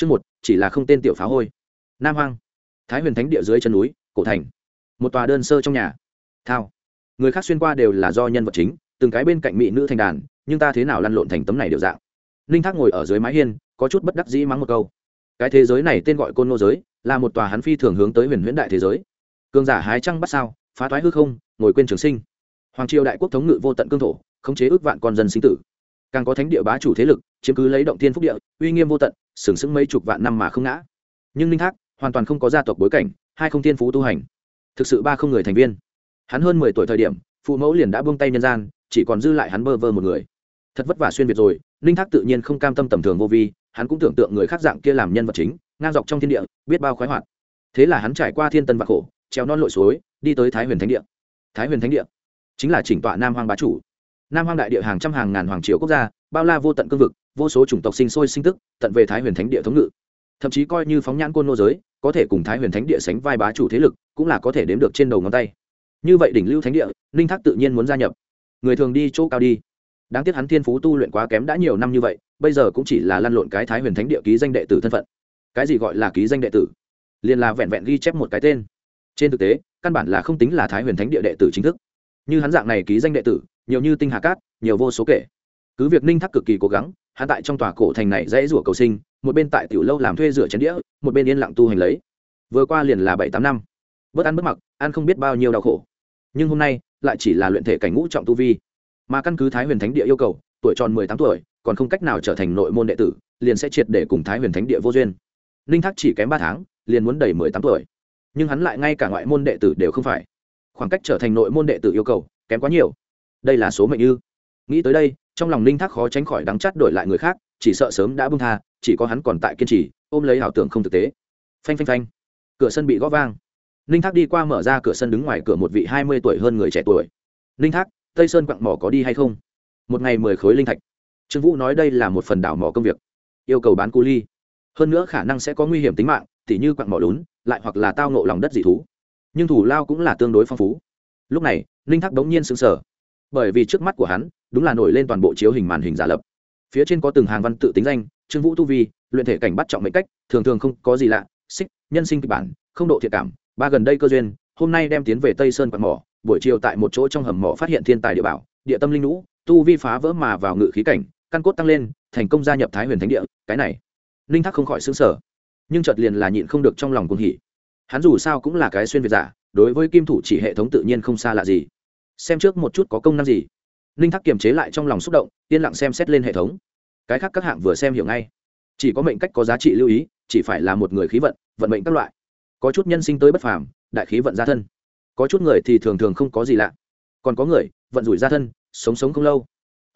chương một, chỉ là không tên tiểu phá hôi. Nam hoang. Thái huyền thánh địa dưới chân núi, cổ thành. Một tòa đơn sơ trong nhà. Thao. Người khác xuyên qua đều là do nhân vật chính, từng cái bên cạnh mỹ nữ thành đàn, nhưng ta thế nào lăn lộn thành tấm này đều dạng. Ninh thác ngồi ở dưới mái hiên, có chút bất đắc dĩ mắng một câu. Cái thế giới này tên gọi côn nô giới, là một tòa hắn phi thường hướng tới huyền huyễn đại thế giới. Cương giả hái trăng bắt sao, phá thoái hư không, ngồi quên trường sinh. Hoàng triều đại quốc thống ngự vô tận cương thổ, khống chế ước vạn con dân sinh tử càng có thánh địa bá chủ thế lực, chiếm cứ lấy động thiên phúc địa, uy nghiêm vô tận, sừng sững mấy chục vạn năm mà không ngã. Nhưng ninh thác hoàn toàn không có gia tộc bối cảnh, hai không thiên phú tu hành. Thực sự ba không người thành viên. Hắn hơn mười tuổi thời điểm, phụ mẫu liền đã buông tay nhân gian, chỉ còn dư lại hắn bơ vơ một người. Thật vất vả xuyên việt rồi, ninh thác tự nhiên không cam tâm tầm thường vô vi, hắn cũng tưởng tượng người khác dạng kia làm nhân vật chính, ngang dọc trong thiên địa, biết bao khoái hoạt. Thế là hắn trải qua thiên tân vạc khổ treo non lội suối, đi tới thái huyền thánh địa. Thái huyền thánh địa chính là chỉnh tọa nam hoang bá chủ nam hoang đại địa hàng trăm hàng ngàn hoàng triều quốc gia, bao la vô tận cương vực, vô số chủng tộc sinh sôi sinh tức, tận về thái huyền thánh địa thống ngự. Thậm chí coi như phóng nhãn côn nô giới, có thể cùng thái huyền thánh địa sánh vai bá chủ thế lực, cũng là có thể đếm được trên đầu ngón tay. Như vậy đỉnh lưu thánh địa, ninh thác tự nhiên muốn gia nhập. Người thường đi chỗ cao đi. Đáng tiếc hắn thiên phú tu luyện quá kém đã nhiều năm như vậy, bây giờ cũng chỉ là lăn lộn cái thái huyền thánh địa ký danh đệ tử thân phận. Cái gì gọi là ký danh đệ tử? Liền là vẹn vẹn ghi chép một cái tên. Trên thực tế, căn bản là không tính là thái huyền thánh địa đệ tử chính thức. Như hắn dạng này ký danh đệ tử nhiều như tinh hà cát, nhiều vô số kể. Cứ việc ninh thắc cực kỳ cố gắng, hắn tại trong tòa cổ thành này dễ rủa cầu sinh, một bên tại tiểu lâu làm thuê rửa chén đĩa, một bên yên lặng tu hành lấy. Vừa qua liền là bảy tám năm. Bớt ăn bớt mặc, ăn không biết bao nhiêu đau khổ. Nhưng hôm nay, lại chỉ là luyện thể cảnh ngũ trọng tu vi. Mà căn cứ thái huyền thánh địa yêu cầu, tuổi tròn mười tám tuổi, còn không cách nào trở thành nội môn đệ tử, liền sẽ triệt để cùng thái huyền thánh địa vô duyên. Ninh thác chỉ kém ba tháng, liền muốn đầy mười tám tuổi. Nhưng hắn lại ngay cả ngoại môn đệ tử đều không phải. Khoảng cách trở thành nội môn đệ tử yêu cầu, kém quá nhiều đây là số mệnh ư? Nghĩ tới đây, trong lòng ninh thác khó tránh khỏi đắng chắt đổi lại người khác, chỉ sợ sớm đã bưng tha, chỉ có hắn còn tại kiên trì, ôm lấy ảo tưởng không thực tế. Phanh phanh phanh. Cửa sân bị gõ vang. Ninh thác đi qua mở ra cửa sân đứng ngoài cửa một vị hai mươi tuổi hơn người trẻ tuổi. Ninh thác, tây sơn quặng mỏ có đi hay không? Một ngày mười khối linh thạch. Trương vũ nói đây là một phần đảo mỏ công việc. Yêu cầu bán cu ly. Hơn nữa khả năng sẽ có nguy hiểm tính mạng, tỉ như quặng mỏ lún, lại hoặc là tao nộ lòng đất dị thú. Nhưng thủ lao cũng là tương đối phong phú. Lúc này, ninh thác đống nhiên sững sờ bởi vì trước mắt của hắn, đúng là nổi lên toàn bộ chiếu hình màn hình giả lập. Phía trên có từng hàng văn tự tính danh, trương vũ tu vi, luyện thể cảnh bắt trọng mệnh cách, thường thường không có gì lạ, xích, nhân sinh kịch bản, không độ thiệt cảm, ba gần đây cơ duyên, hôm nay đem tiến về tây sơn quạt mỏ, buổi chiều tại một chỗ trong hầm mỏ phát hiện thiên tài địa bảo, địa tâm linh lũ tu vi phá vỡ mà vào ngự khí cảnh, căn cốt tăng lên, thành công gia nhập thái huyền thánh địa, cái này, ninh thác không khỏi xứng sở nhưng chợt liền là nhịn không được trong lòng cuồng hỉ. Hắn dù sao cũng là cái xuyên việt giả, đối với kim thủ chỉ hệ thống tự nhiên không xa lạ gì xem trước một chút có công năng gì. Ninh thác kiềm chế lại trong lòng xúc động, yên lặng xem xét lên hệ thống. Cái khác các hạng vừa xem hiểu ngay. Chỉ có mệnh cách có giá trị lưu ý, chỉ phải là một người khí vận vận mệnh các loại. Có chút nhân sinh tới bất phàm, đại khí vận gia thân. Có chút người thì thường thường không có gì lạ. Còn có người, vận rủi gia thân, sống sống không lâu.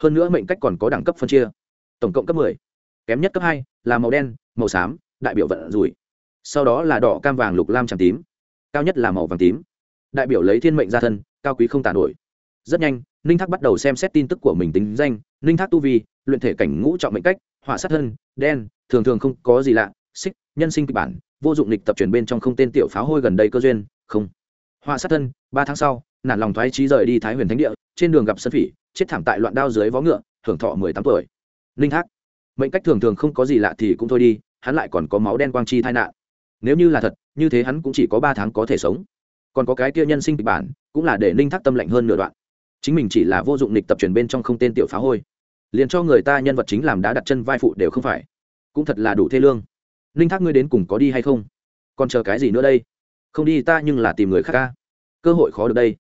Hơn nữa mệnh cách còn có đẳng cấp phân chia. Tổng cộng cấp mười. Kém nhất cấp hai là màu đen, màu xám, đại biểu vận rủi. Sau đó là đỏ, cam, vàng, lục, lam tràm tím. Cao nhất là màu vàng tím đại biểu lấy thiên mệnh gia thân, cao quý không tàn nổi. Rất nhanh, ninh thác bắt đầu xem xét tin tức của mình tính danh. Ninh thác tu vi, luyện thể cảnh ngũ trọng mệnh cách, Hỏa sát thân, đen, thường thường không có gì lạ, xích, nhân sinh kịch bản, vô dụng lịch tập truyền bên trong không tên tiểu pháo hôi gần đây cơ duyên, không. Hỏa sát thân, ba tháng sau, nản lòng thoái trí rời đi thái huyền thánh địa, trên đường gặp sân phỉ, chết thảm tại loạn đao dưới vó ngựa, hưởng thọ mười tám tuổi. Ninh thác, mệnh cách thường thường không có gì lạ thì cũng thôi đi, hắn lại còn có máu đen quang chi tai nạn. Nếu như là thật, như thế hắn cũng chỉ có ba tháng có thể sống còn có cái kia nhân sinh kịch bản, cũng là để ninh thác tâm lạnh hơn nửa đoạn. Chính mình chỉ là vô dụng nịch tập truyền bên trong không tên tiểu phá hôi. Liền cho người ta nhân vật chính làm đã đặt chân vai phụ đều không phải. Cũng thật là đủ thê lương. Ninh thác ngươi đến cùng có đi hay không? Còn chờ cái gì nữa đây? Không đi ta nhưng là tìm người khác ca. Cơ hội khó được đây.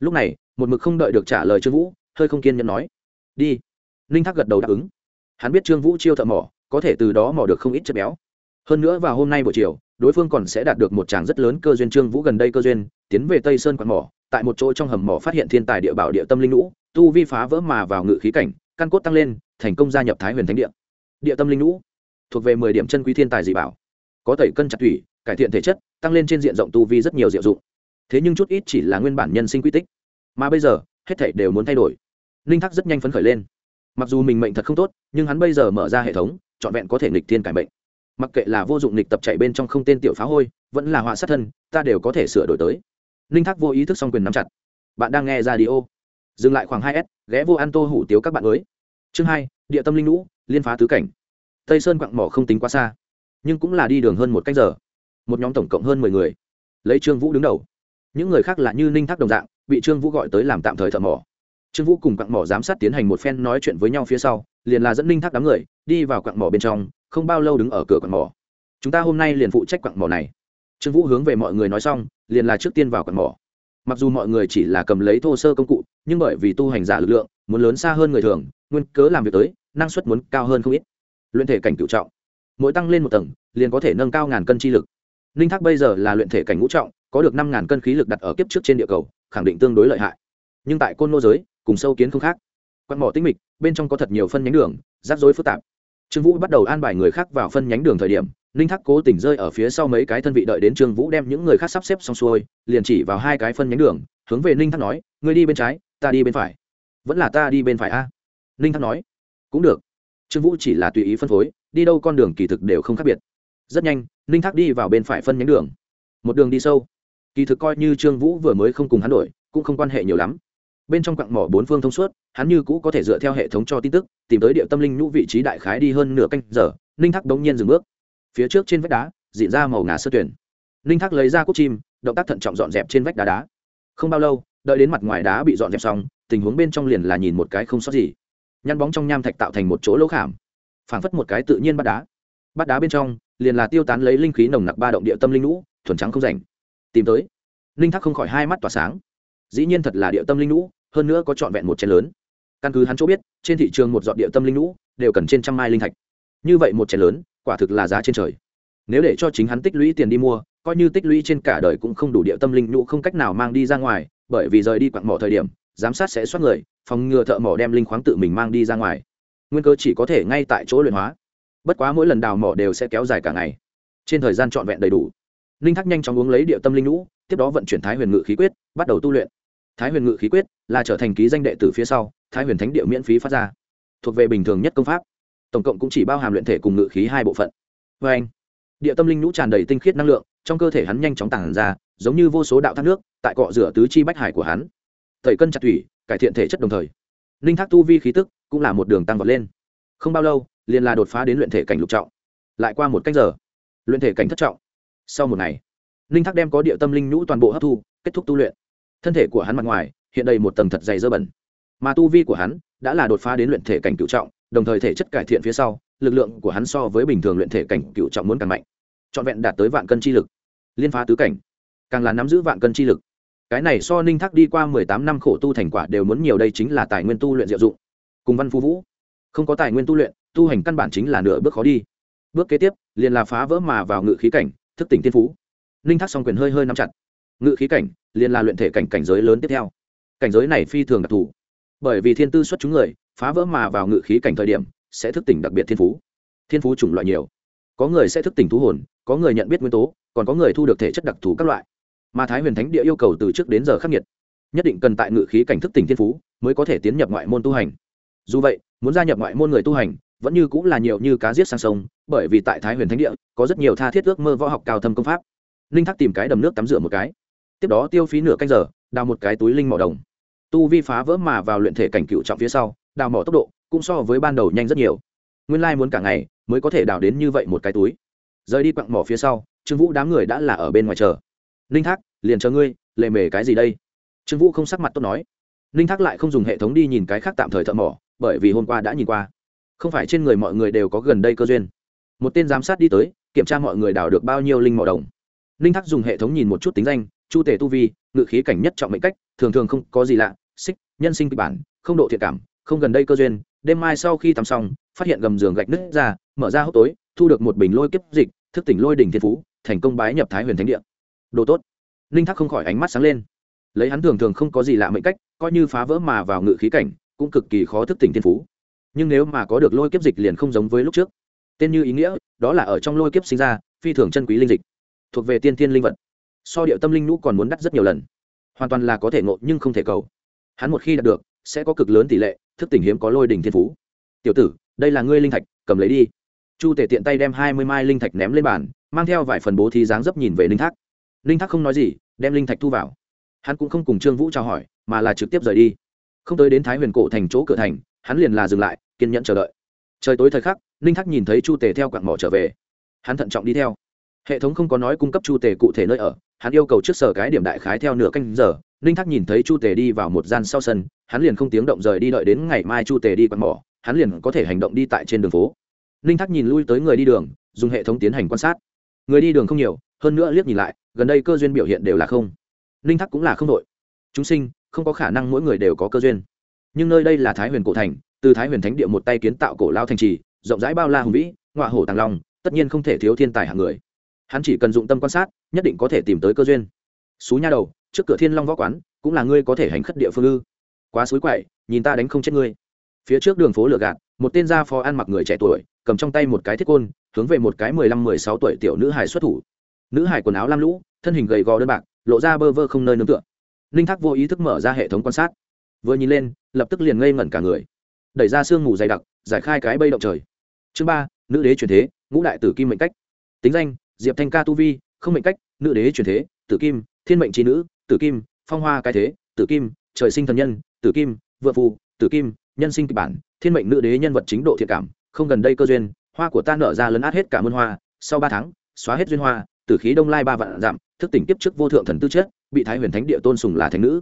Lúc này, một mực không đợi được trả lời trương vũ, hơi không kiên nhẫn nói. Đi. Ninh thác gật đầu đáp ứng. Hắn biết trương vũ chiêu thợ mỏ, có thể từ đó mỏ được không ít chất béo. Hơn nữa vào hôm nay buổi chiều đối phương còn sẽ đạt được một tràng rất lớn cơ duyên. Trương vũ gần đây cơ duyên, tiến về tây sơn quạt mỏ, tại một chỗ trong hầm mỏ phát hiện thiên tài địa bảo địa tâm linh lũ, tu vi phá vỡ mà vào ngự khí cảnh, căn cốt tăng lên, thành công gia nhập thái huyền thánh địa. Địa tâm linh lũ, thuộc về mười điểm chân quý thiên tài dị bảo, có tẩy cân chặt thủy, cải thiện thể chất, tăng lên trên diện rộng tu vi rất nhiều diệu dụng. Thế nhưng chút ít chỉ là nguyên bản nhân sinh quy tích, mà bây giờ, hết thảy đều muốn thay đổi. Linh thác rất nhanh phấn khởi lên. Mặc dù mình mệnh thật không tốt, nhưng hắn bây giờ mở ra hệ thống, trọn vẹn có thể nghịch thiên cải mệnh mặc kệ là vô dụng nghịch tập chạy bên trong không tên tiểu phá hôi, vẫn là họa sát thân, ta đều có thể sửa đổi tới. Ninh thác vô ý thức xong quyền nắm chặt. Bạn đang nghe ra đi ô dừng lại khoảng hai s, ghé vô ăn tô hủ tiếu các bạn mới. Chương hai, địa tâm linh lũ, liên phá tứ cảnh. Tây sơn quặng mỏ không tính quá xa, nhưng cũng là đi đường hơn một cách giờ. Một nhóm tổng cộng hơn mười người. Lấy trương vũ đứng đầu. Những người khác là như ninh thác đồng dạng, bị trương vũ gọi tới làm tạm thời thợ mỏ. Trương vũ cùng quặng mỏ giám sát tiến hành một phen nói chuyện với nhau phía sau, liền là dẫn ninh thác đám người, đi vào quặng mỏ bên trong không bao lâu đứng ở cửa quặng mỏ. Chúng ta hôm nay liền phụ trách quặng mỏ này. Trương vũ hướng về mọi người nói xong, liền là trước tiên vào quặng mỏ. Mặc dù mọi người chỉ là cầm lấy thô sơ công cụ, nhưng bởi vì tu hành giả lực lượng, muốn lớn xa hơn người thường, nguyên cớ làm việc tới, năng suất muốn cao hơn không ít. Luyện thể cảnh cựu trọng. Mỗi tăng lên một tầng, liền có thể nâng cao ngàn cân chi lực. Ninh thác bây giờ là luyện thể cảnh ngũ trọng, có được năm ngàn cân khí lực đặt ở kiếp trước trên địa cầu, khẳng định tương đối lợi hại. Nhưng tại côn nô giới, cùng sâu kiến không khác. Quặng mỏ tinh mịch, bên trong có thật nhiều phân nhánh đường, rắc rối phức tạp trương vũ bắt đầu an bài người khác vào phân nhánh đường thời điểm, ninh thác cố tình rơi ở phía sau mấy cái thân vị đợi đến trương vũ đem những người khác sắp xếp xong xuôi, liền chỉ vào hai cái phân nhánh đường, hướng về ninh thác nói, ngươi đi bên trái, ta đi bên phải. Vẫn là ta đi bên phải a? Ninh thác nói. Cũng được. Trương vũ chỉ là tùy ý phân phối, đi đâu con đường kỳ thực đều không khác biệt. Rất nhanh, ninh thác đi vào bên phải phân nhánh đường. Một đường đi sâu. Kỳ thực coi như trương vũ vừa mới không cùng hắn đổi, cũng không quan hệ nhiều lắm bên trong quặng mỏ bốn phương thông suốt, hắn như cũ có thể dựa theo hệ thống cho tin tức, tìm tới địa tâm linh nhũ vị trí đại khái đi hơn nửa canh giờ, ninh thác đống nhiên dừng bước. Phía trước trên vách đá dịn ra màu ngà sơ tuyển. Ninh thác lấy ra cúc chim, động tác thận trọng dọn dẹp trên vách đá đá. Không bao lâu, đợi đến mặt ngoài đá bị dọn dẹp xong, tình huống bên trong liền là nhìn một cái không sót gì. Nhăn bóng trong nham thạch tạo thành một chỗ lỗ khảm. Phảng phất một cái tự nhiên bắt đá. Bắt đá bên trong, liền là tiêu tán lấy linh khí nồng nặc ba động địa tâm linh lũ thuần trắng không rảnh. Tìm tới. Linh thác không khỏi hai mắt tỏa sáng dĩ nhiên thật là địa tâm linh lũ, hơn nữa có trọn vẹn một chén lớn. Căn cứ hắn chỗ biết, trên thị trường một dọn địa tâm linh lũ đều cần trên trăm mai linh thạch. Như vậy một chén lớn, quả thực là giá trên trời. Nếu để cho chính hắn tích lũy tiền đi mua, coi như tích lũy trên cả đời cũng không đủ địa tâm linh lũ không cách nào mang đi ra ngoài, bởi vì rời đi quặng mỏ thời điểm, giám sát sẽ xoát người, phòng ngừa thợ mỏ đem linh khoáng tự mình mang đi ra ngoài. Nguyên cơ chỉ có thể ngay tại chỗ luyện hóa. Bất quá mỗi lần đào mỏ đều sẽ kéo dài cả ngày. Trên thời gian trọn vẹn đầy đủ. Linh thác nhanh chóng uống lấy địa tâm linh lũ, tiếp đó vận chuyển thái huyền ngự khí quyết, bắt đầu tu luyện thái huyền ngự khí quyết là trở thành ký danh đệ tử phía sau, thái huyền thánh địa miễn phí phát ra. Thuộc về bình thường nhất công pháp. Tổng cộng cũng chỉ bao hàm luyện thể cùng ngự khí hai bộ phận. Vê anh, địa tâm linh nhũ tràn đầy tinh khiết năng lượng, trong cơ thể hắn nhanh chóng tản ra, giống như vô số đạo thác nước, tại cọ rửa tứ chi bách hải của hắn. Thầy cân chặt thủy, cải thiện thể chất đồng thời, linh thác tu vi khí tức cũng là một đường tăng vọt lên. Không bao lâu, liền là đột phá đến luyện thể cảnh lục trọng. Lại qua một cách giờ, luyện thể cảnh thất trọng. Sau một ngày, linh thác đem có địa tâm linh nhũ toàn bộ hấp thu, kết thúc tu luyện thân thể của hắn mặt ngoài, hiện đầy một tầng thật dày dơ bẩn. Mà tu vi của hắn đã là đột phá đến luyện thể cảnh cựu trọng, đồng thời thể chất cải thiện phía sau, lực lượng của hắn so với bình thường luyện thể cảnh cựu trọng muốn càng mạnh. Trọn vẹn đạt tới vạn cân chi lực. Liên phá tứ cảnh. Càng là nắm giữ vạn cân chi lực. Cái này so ninh thác đi qua mười tám năm khổ tu thành quả đều muốn nhiều đây chính là tài nguyên tu luyện diệu dụng. Cùng văn phú vũ. Không có tài nguyên tu luyện, tu hành căn bản chính là nửa bước khó đi. Bước kế tiếp, liền là phá vỡ mà vào ngự khí cảnh, thức tỉnh tiên phú. Ninh thác song quyền hơi hơi nắm chặt ngự khí cảnh liền là luyện thể cảnh cảnh giới lớn tiếp theo. Cảnh giới này phi thường đặc thù. Bởi vì thiên tư xuất chúng người, phá vỡ mà vào ngự khí cảnh thời điểm, sẽ thức tỉnh đặc biệt thiên phú. Thiên phú chủng loại nhiều. Có người sẽ thức tỉnh thú hồn, có người nhận biết nguyên tố, còn có người thu được thể chất đặc thù các loại. Mà thái huyền thánh địa yêu cầu từ trước đến giờ khắc nghiệt. Nhất định cần tại ngự khí cảnh thức tỉnh thiên phú, mới có thể tiến nhập ngoại môn tu hành. Dù vậy, muốn gia nhập ngoại môn người tu hành, vẫn như cũng là nhiều như cá giết sang sông, bởi vì tại thái huyền thánh địa, có rất nhiều tha thiết ước mơ võ học cao thâm công pháp. Linh thác tìm cái đầm nước tắm rửa một cái tiếp đó tiêu phí nửa canh giờ, đào một cái túi linh mỏ đồng. Tu vi phá vỡ mà vào luyện thể cảnh cựu trọng phía sau, đào mỏ tốc độ cũng so với ban đầu nhanh rất nhiều. Nguyên lai muốn cả ngày mới có thể đào đến như vậy một cái túi. Rời đi quặng mỏ phía sau, trương vũ đám người đã là ở bên ngoài chờ. Ninh thác, liền chờ ngươi, lệ mề cái gì đây? Trương vũ không sắc mặt tốt nói. Ninh thác lại không dùng hệ thống đi nhìn cái khác tạm thời thợ mỏ, bởi vì hôm qua đã nhìn qua. Không phải trên người mọi người đều có gần đây cơ duyên. Một tên giám sát đi tới, kiểm tra mọi người đào được bao nhiêu linh mỏ đồng. Ninh thác dùng hệ thống nhìn một chút tính danh chu tể tu vi, ngự khí cảnh nhất trọng mệnh cách, thường thường không có gì lạ, xích, nhân sinh kịch bản, không độ thiện cảm, không gần đây cơ duyên, đêm mai sau khi tắm xong, phát hiện gầm giường gạch nứt ra, mở ra hốc tối, thu được một bình lôi kiếp dịch, thức tỉnh lôi đỉnh thiên phú, thành công bái nhập thái huyền thánh địa. Đồ tốt. Ninh thác không khỏi ánh mắt sáng lên. Lấy hắn thường thường không có gì lạ mệnh cách, coi như phá vỡ mà vào ngự khí cảnh, cũng cực kỳ khó thức tỉnh thiên phú. Nhưng nếu mà có được lôi kiếp dịch liền không giống với lúc trước. Tên như ý nghĩa, đó là ở trong lôi kiếp sinh ra, phi thường chân quý linh dịch. Thuộc về tiên thiên linh vật so điệu tâm linh nhũ còn muốn đắt rất nhiều lần. Hoàn toàn là có thể ngộ nhưng không thể cầu. Hắn một khi đạt được, sẽ có cực lớn tỷ lệ, thức tỉnh hiếm có lôi đình thiên phú. Tiểu tử, đây là ngươi linh thạch, cầm lấy đi. Chu tể tiện tay đem hai mươi mai linh thạch ném lên bàn, mang theo vài phần bố thí dáng dấp nhìn về linh thác. Linh thác không nói gì, đem linh thạch thu vào. Hắn cũng không cùng trương vũ trao hỏi, mà là trực tiếp rời đi. Không tới đến thái huyền cổ thành chỗ cửa thành, hắn liền là dừng lại, kiên nhẫn chờ đợi. Trời tối thời khắc linh thác nhìn thấy chu tề theo quạng mỏ trở về. Hắn thận trọng đi theo. Hệ thống không có nói cung cấp chu tề cụ thể nơi ở hắn yêu cầu trước sở cái điểm đại khái theo nửa canh giờ, ninh thác nhìn thấy chu tề đi vào một gian sau sân, hắn liền không tiếng động rời đi đợi đến ngày mai chu tề đi quạt mỏ, hắn liền có thể hành động đi tại trên đường phố. Ninh thác nhìn lui tới người đi đường, dùng hệ thống tiến hành quan sát. Người đi đường không nhiều, hơn nữa liếc nhìn lại, gần đây cơ duyên biểu hiện đều là không. Ninh thác cũng là không đội. Chúng sinh, không có khả năng mỗi người đều có cơ duyên. Nhưng nơi đây là thái huyền cổ thành, từ thái huyền thánh địa một tay kiến tạo cổ lao thành trì, rộng rãi bao la hùng vĩ, ngọa hổ tàng long, tất nhiên không thể thiếu thiên tài hạng người hắn chỉ cần dụng tâm quan sát, nhất định có thể tìm tới cơ duyên. Xú nha đầu, trước cửa thiên long võ quán, cũng là ngươi có thể hành khất địa phương ư? Quá xúi quậy, nhìn ta đánh không chết ngươi. Phía trước đường phố lửa gạt, một tên gia phó ăn mặc người trẻ tuổi, cầm trong tay một cái thiết côn, hướng về một cái mười lăm, mười sáu tuổi tiểu nữ hải xuất thủ. Nữ hải quần áo lam lũ, thân hình gầy gò đơn bạc, lộ ra bơ vơ không nơi nương tựa. Ninh thác vô ý thức mở ra hệ thống quan sát. Vừa nhìn lên, lập tức liền ngây ngẩn cả người. Đẩy ra sương mù dày đặc, giải khai cái bây động trời. Chương ba, nữ đế truyền thế, ngũ đại tử kim mệnh cách. Tính danh diệp thanh ca tu vi không mệnh cách nữ đế truyền thế tử kim thiên mệnh trí nữ tử kim phong hoa cái thế tử kim trời sinh thần nhân tử kim vợ phù tử kim nhân sinh kịch bản thiên mệnh nữ đế nhân vật chính độ thiện cảm không gần đây cơ duyên hoa của ta nở ra lấn át hết cả môn hoa sau ba tháng xóa hết duyên hoa tử khí đông lai ba vạn giảm thức tỉnh tiếp trước vô thượng thần tư chết, bị thái huyền thánh địa tôn sùng là thánh nữ.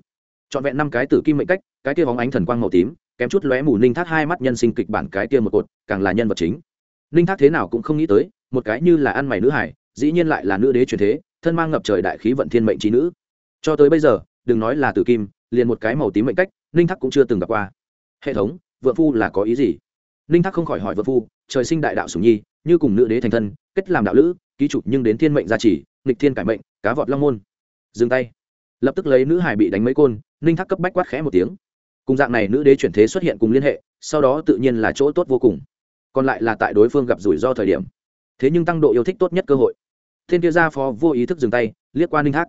Trọn vẹn năm cái tử kim mệnh cách cái kia bóng ánh thần quang màu tím kém chút lóe mù ninh thác hai mắt nhân sinh kịch bản cái kia một cột càng là nhân vật chính. Ninh thác thế nào cũng không nghĩ tới một cái như là ăn mày nữ hải dĩ nhiên lại là nữ đế truyền thế, thân mang ngập trời đại khí vận thiên mệnh trí nữ. Cho tới bây giờ, đừng nói là tử kim, liền một cái màu tím mệnh cách, ninh thắc cũng chưa từng gặp qua. Hệ thống, vợ phu là có ý gì? Ninh thắc không khỏi hỏi vợ phu, trời sinh đại đạo sùng nhi, như cùng nữ đế thành thân, kết làm đạo lữ, ký chủ nhưng đến thiên mệnh gia trì, nghịch thiên cải mệnh, cá vọt long môn. Dừng tay. Lập tức lấy nữ hải bị đánh mấy côn, ninh thắc cấp bách quát khẽ một tiếng. Cùng dạng này nữ đế chuyển thế xuất hiện cùng liên hệ, sau đó tự nhiên là chỗ tốt vô cùng. Còn lại là tại đối phương gặp rủi ro thời điểm. Thế nhưng tăng độ yêu thích tốt nhất cơ hội thiên kia gia phó vô ý thức dừng tay, liếc qua ninh thác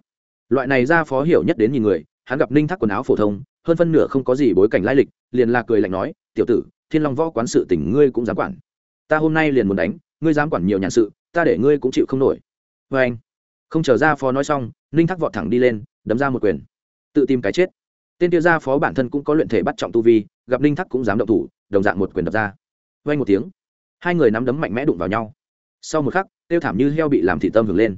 loại này gia phó hiểu nhất đến nhìn người, hắn gặp ninh thác quần áo phổ thông, hơn phân nửa không có gì bối cảnh lai lịch, liền là cười lạnh nói, tiểu tử, thiên long võ quán sự tỉnh ngươi cũng dám quản. Ta hôm nay liền muốn đánh, ngươi dám quản nhiều nhàn sự, ta để ngươi cũng chịu không nổi. Vê anh, không chờ ra phó nói xong, ninh thác vọt thẳng đi lên, đấm ra một quyền. Tự tìm cái chết. Tên kia ra phó bản thân cũng có luyện thể bắt trọng tu vi, gặp ninh thác cũng dám động thủ, đồng dạng một quyền đập ra. Vay một tiếng, hai người nắm đấm mạnh mẽ đụng vào nhau sau một khắc, tiêu thảm như heo bị làm thị tâm hưởng lên.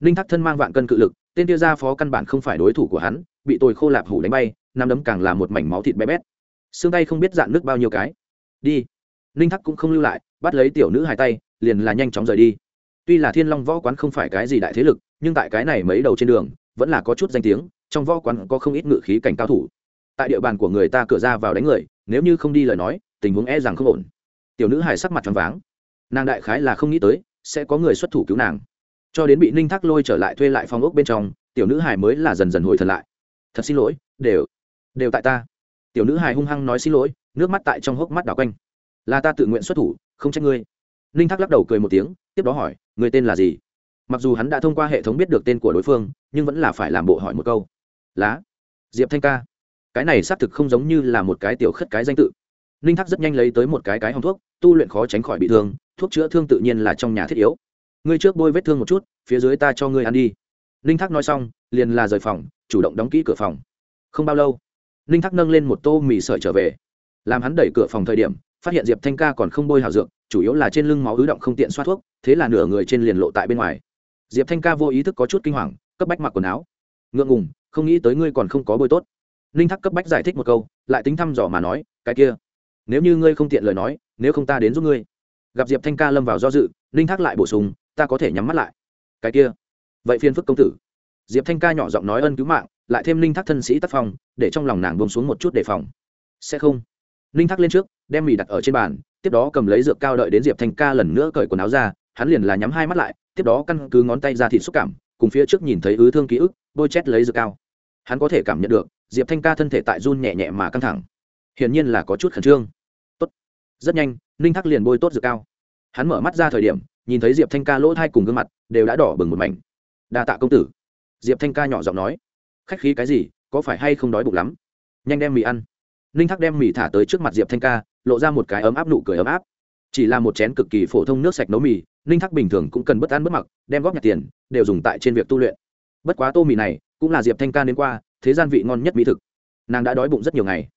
Ninh thác thân mang vạn cân cự lực, tên tiêu ra phó căn bản không phải đối thủ của hắn, bị tôi khô lạp hủ đánh bay, nắm đấm càng là một mảnh máu thịt bé bét. Xương tay không biết dạn nước bao nhiêu cái. Đi. Ninh thắc cũng không lưu lại, bắt lấy tiểu nữ hai tay, liền là nhanh chóng rời đi. Tuy là thiên long võ quán không phải cái gì đại thế lực, nhưng tại cái này mấy đầu trên đường, vẫn là có chút danh tiếng, trong võ quán có không ít ngự khí cảnh cao thủ. Tại địa bàn của người ta cửa ra vào đánh người, nếu như không đi lời nói, tình huống e rằng không ổn. Tiểu nữ hài sắc mặt tròn váng nàng đại khái là không nghĩ tới, sẽ có người xuất thủ cứu nàng. Cho đến bị ninh thác lôi trở lại thuê lại phòng ốc bên trong, tiểu nữ hài mới là dần dần hồi thần lại. Thật xin lỗi, đều đều tại ta. Tiểu nữ hài hung hăng nói xin lỗi, nước mắt tại trong hốc mắt đảo quanh. Là ta tự nguyện xuất thủ, không trách ngươi. Ninh thác lắc đầu cười một tiếng, tiếp đó hỏi người tên là gì? Mặc dù hắn đã thông qua hệ thống biết được tên của đối phương, nhưng vẫn là phải làm bộ hỏi một câu. Lá, diệp thanh ca. Cái này xác thực không giống như là một cái tiểu khất cái danh tự. Ninh thác rất nhanh lấy tới một cái cái hòng thuốc, tu luyện khó tránh khỏi bị thương thuốc chữa thương tự nhiên là trong nhà thiết yếu. Ngươi trước bôi vết thương một chút, phía dưới ta cho ngươi ăn đi. Ninh thác nói xong, liền là rời phòng, chủ động đóng kỹ cửa phòng. Không bao lâu, ninh thác nâng lên một tô mì sợi trở về. Làm hắn đẩy cửa phòng thời điểm, phát hiện diệp thanh ca còn không bôi hào dược, chủ yếu là trên lưng máu ứ động không tiện xoa thuốc, thế là nửa người trên liền lộ tại bên ngoài. Diệp thanh ca vô ý thức có chút kinh hoàng, cấp bách mặc quần áo. Ngượng ngùng, không nghĩ tới ngươi còn không có bôi tốt. Ninh Thác cấp bách giải thích một câu, lại tính thăm dò mà nói, cái kia, nếu như ngươi không tiện lời nói, nếu không ta đến giúp ngươi gặp diệp thanh ca lâm vào do dự ninh Thác lại bổ sung ta có thể nhắm mắt lại cái kia vậy phiên phức công tử diệp thanh ca nhỏ giọng nói ân cứu mạng lại thêm ninh thác thân sĩ tác phong để trong lòng nàng bông xuống một chút đề phòng sẽ không ninh thác lên trước đem mì đặt ở trên bàn tiếp đó cầm lấy dược cao đợi đến diệp thanh ca lần nữa cởi quần áo ra hắn liền là nhắm hai mắt lại tiếp đó căn cứ ngón tay ra thịt xúc cảm cùng phía trước nhìn thấy ứ thương ký ức bôi chét lấy dược cao hắn có thể cảm nhận được diệp thanh ca thân thể tại run nhẹ nhẹ mà căng thẳng hiển nhiên là có chút khẩn trương rất nhanh, ninh thác liền bôi tốt dược cao. Hắn mở mắt ra thời điểm, nhìn thấy diệp thanh ca lỗ thai cùng gương mặt đều đã đỏ bừng một mảnh. Đa tạ công tử. Diệp thanh ca nhỏ giọng nói. Khách khí cái gì, có phải hay không đói bụng lắm? Nhanh đem mì ăn. Ninh thác đem mì thả tới trước mặt diệp thanh ca, lộ ra một cái ấm áp nụ cười ấm áp. Chỉ là một chén cực kỳ phổ thông nước sạch nấu mì, ninh thác bình thường cũng cần bất ăn bất mặc, đem góp nhặt tiền đều dùng tại trên việc tu luyện. Bất quá tô mì này cũng là diệp thanh ca đến qua, thế gian vị ngon nhất mỹ thực. Nàng đã đói bụng rất nhiều ngày.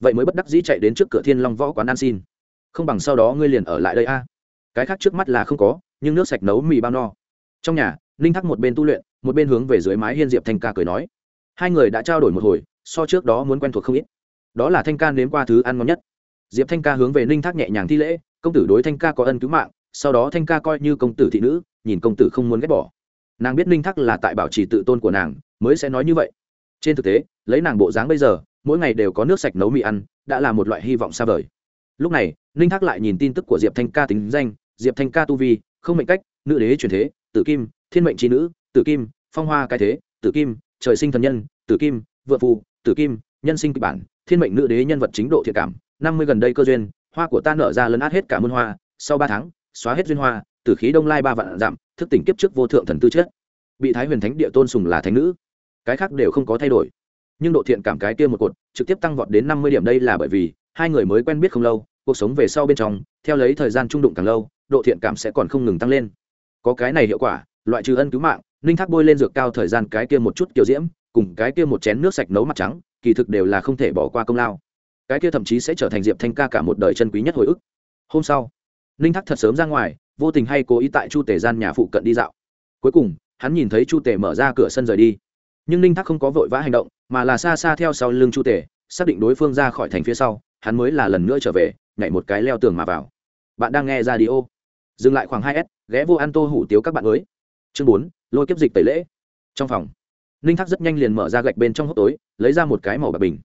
Vậy mới bất đắc dĩ chạy đến trước cửa thiên long võ quán ăn xin không bằng sau đó ngươi liền ở lại đây a. Cái khác trước mắt là không có, nhưng nước sạch nấu mì bao no. Trong nhà, ninh thắc một bên tu luyện, một bên hướng về dưới mái hiên diệp thanh ca cười nói. Hai người đã trao đổi một hồi, so trước đó muốn quen thuộc không ít. Đó là thanh ca nếm qua thứ ăn ngon nhất. Diệp thanh ca hướng về ninh thác nhẹ nhàng thi lễ, công tử đối thanh ca có ân cứu mạng, sau đó thanh ca coi như công tử thị nữ, nhìn công tử không muốn ghét bỏ. Nàng biết ninh thác là tại bảo trì tự tôn của nàng, mới sẽ nói như vậy. Trên thực tế, lấy nàng bộ dáng bây giờ, mỗi ngày đều có nước sạch nấu mì ăn, đã là một loại hy vọng xa vời. Lúc này ninh thác lại nhìn tin tức của diệp thanh ca tính danh diệp thanh ca tu vi không mệnh cách nữ đế truyền thế tử kim thiên mệnh trí nữ tử kim phong hoa cái thế tử kim trời sinh thần nhân tử kim vợ phù tử kim nhân sinh kịch bản thiên mệnh nữ đế nhân vật chính độ thiện cảm năm mươi gần đây cơ duyên hoa của ta nở ra lấn át hết cả muôn hoa sau ba tháng xóa hết duyên hoa tử khí đông lai ba vạn giảm, thức tỉnh kiếp trước vô thượng thần tư chết. bị thái huyền thánh địa tôn sùng là thánh nữ cái khác đều không có thay đổi nhưng độ thiện cảm cái kia một cột trực tiếp tăng vọt đến năm mươi điểm đây là bởi vì hai người mới quen biết không lâu cuộc sống về sau bên trong, theo lấy thời gian trung đụng càng lâu, độ thiện cảm sẽ còn không ngừng tăng lên. Có cái này hiệu quả, loại trừ ân cứu mạng, ninh thác bôi lên dược cao thời gian cái kia một chút kiểu diễm, cùng cái kia một chén nước sạch nấu mặt trắng, kỳ thực đều là không thể bỏ qua công lao. Cái kia thậm chí sẽ trở thành diệp thanh ca cả một đời chân quý nhất hồi ức. Hôm sau, ninh thác thật sớm ra ngoài, vô tình hay cố ý tại chu tể gian nhà phụ cận đi dạo. Cuối cùng, hắn nhìn thấy chu tể mở ra cửa sân rời đi. Nhưng ninh thác không có vội vã hành động, mà là xa xa theo sau lưng chu tể xác định đối phương ra khỏi thành phía sau, hắn mới là lần nữa trở về nhảy một cái leo tường mà vào. Bạn đang nghe ra đi ô dừng lại khoảng hai s, ghé vô ăn tô hủ tiếu các bạn mới chương bốn, lôi kiếp dịch tẩy lễ. Trong phòng, ninh thác rất nhanh liền mở ra gạch bên trong hốc tối, lấy ra một cái màu bạc bình.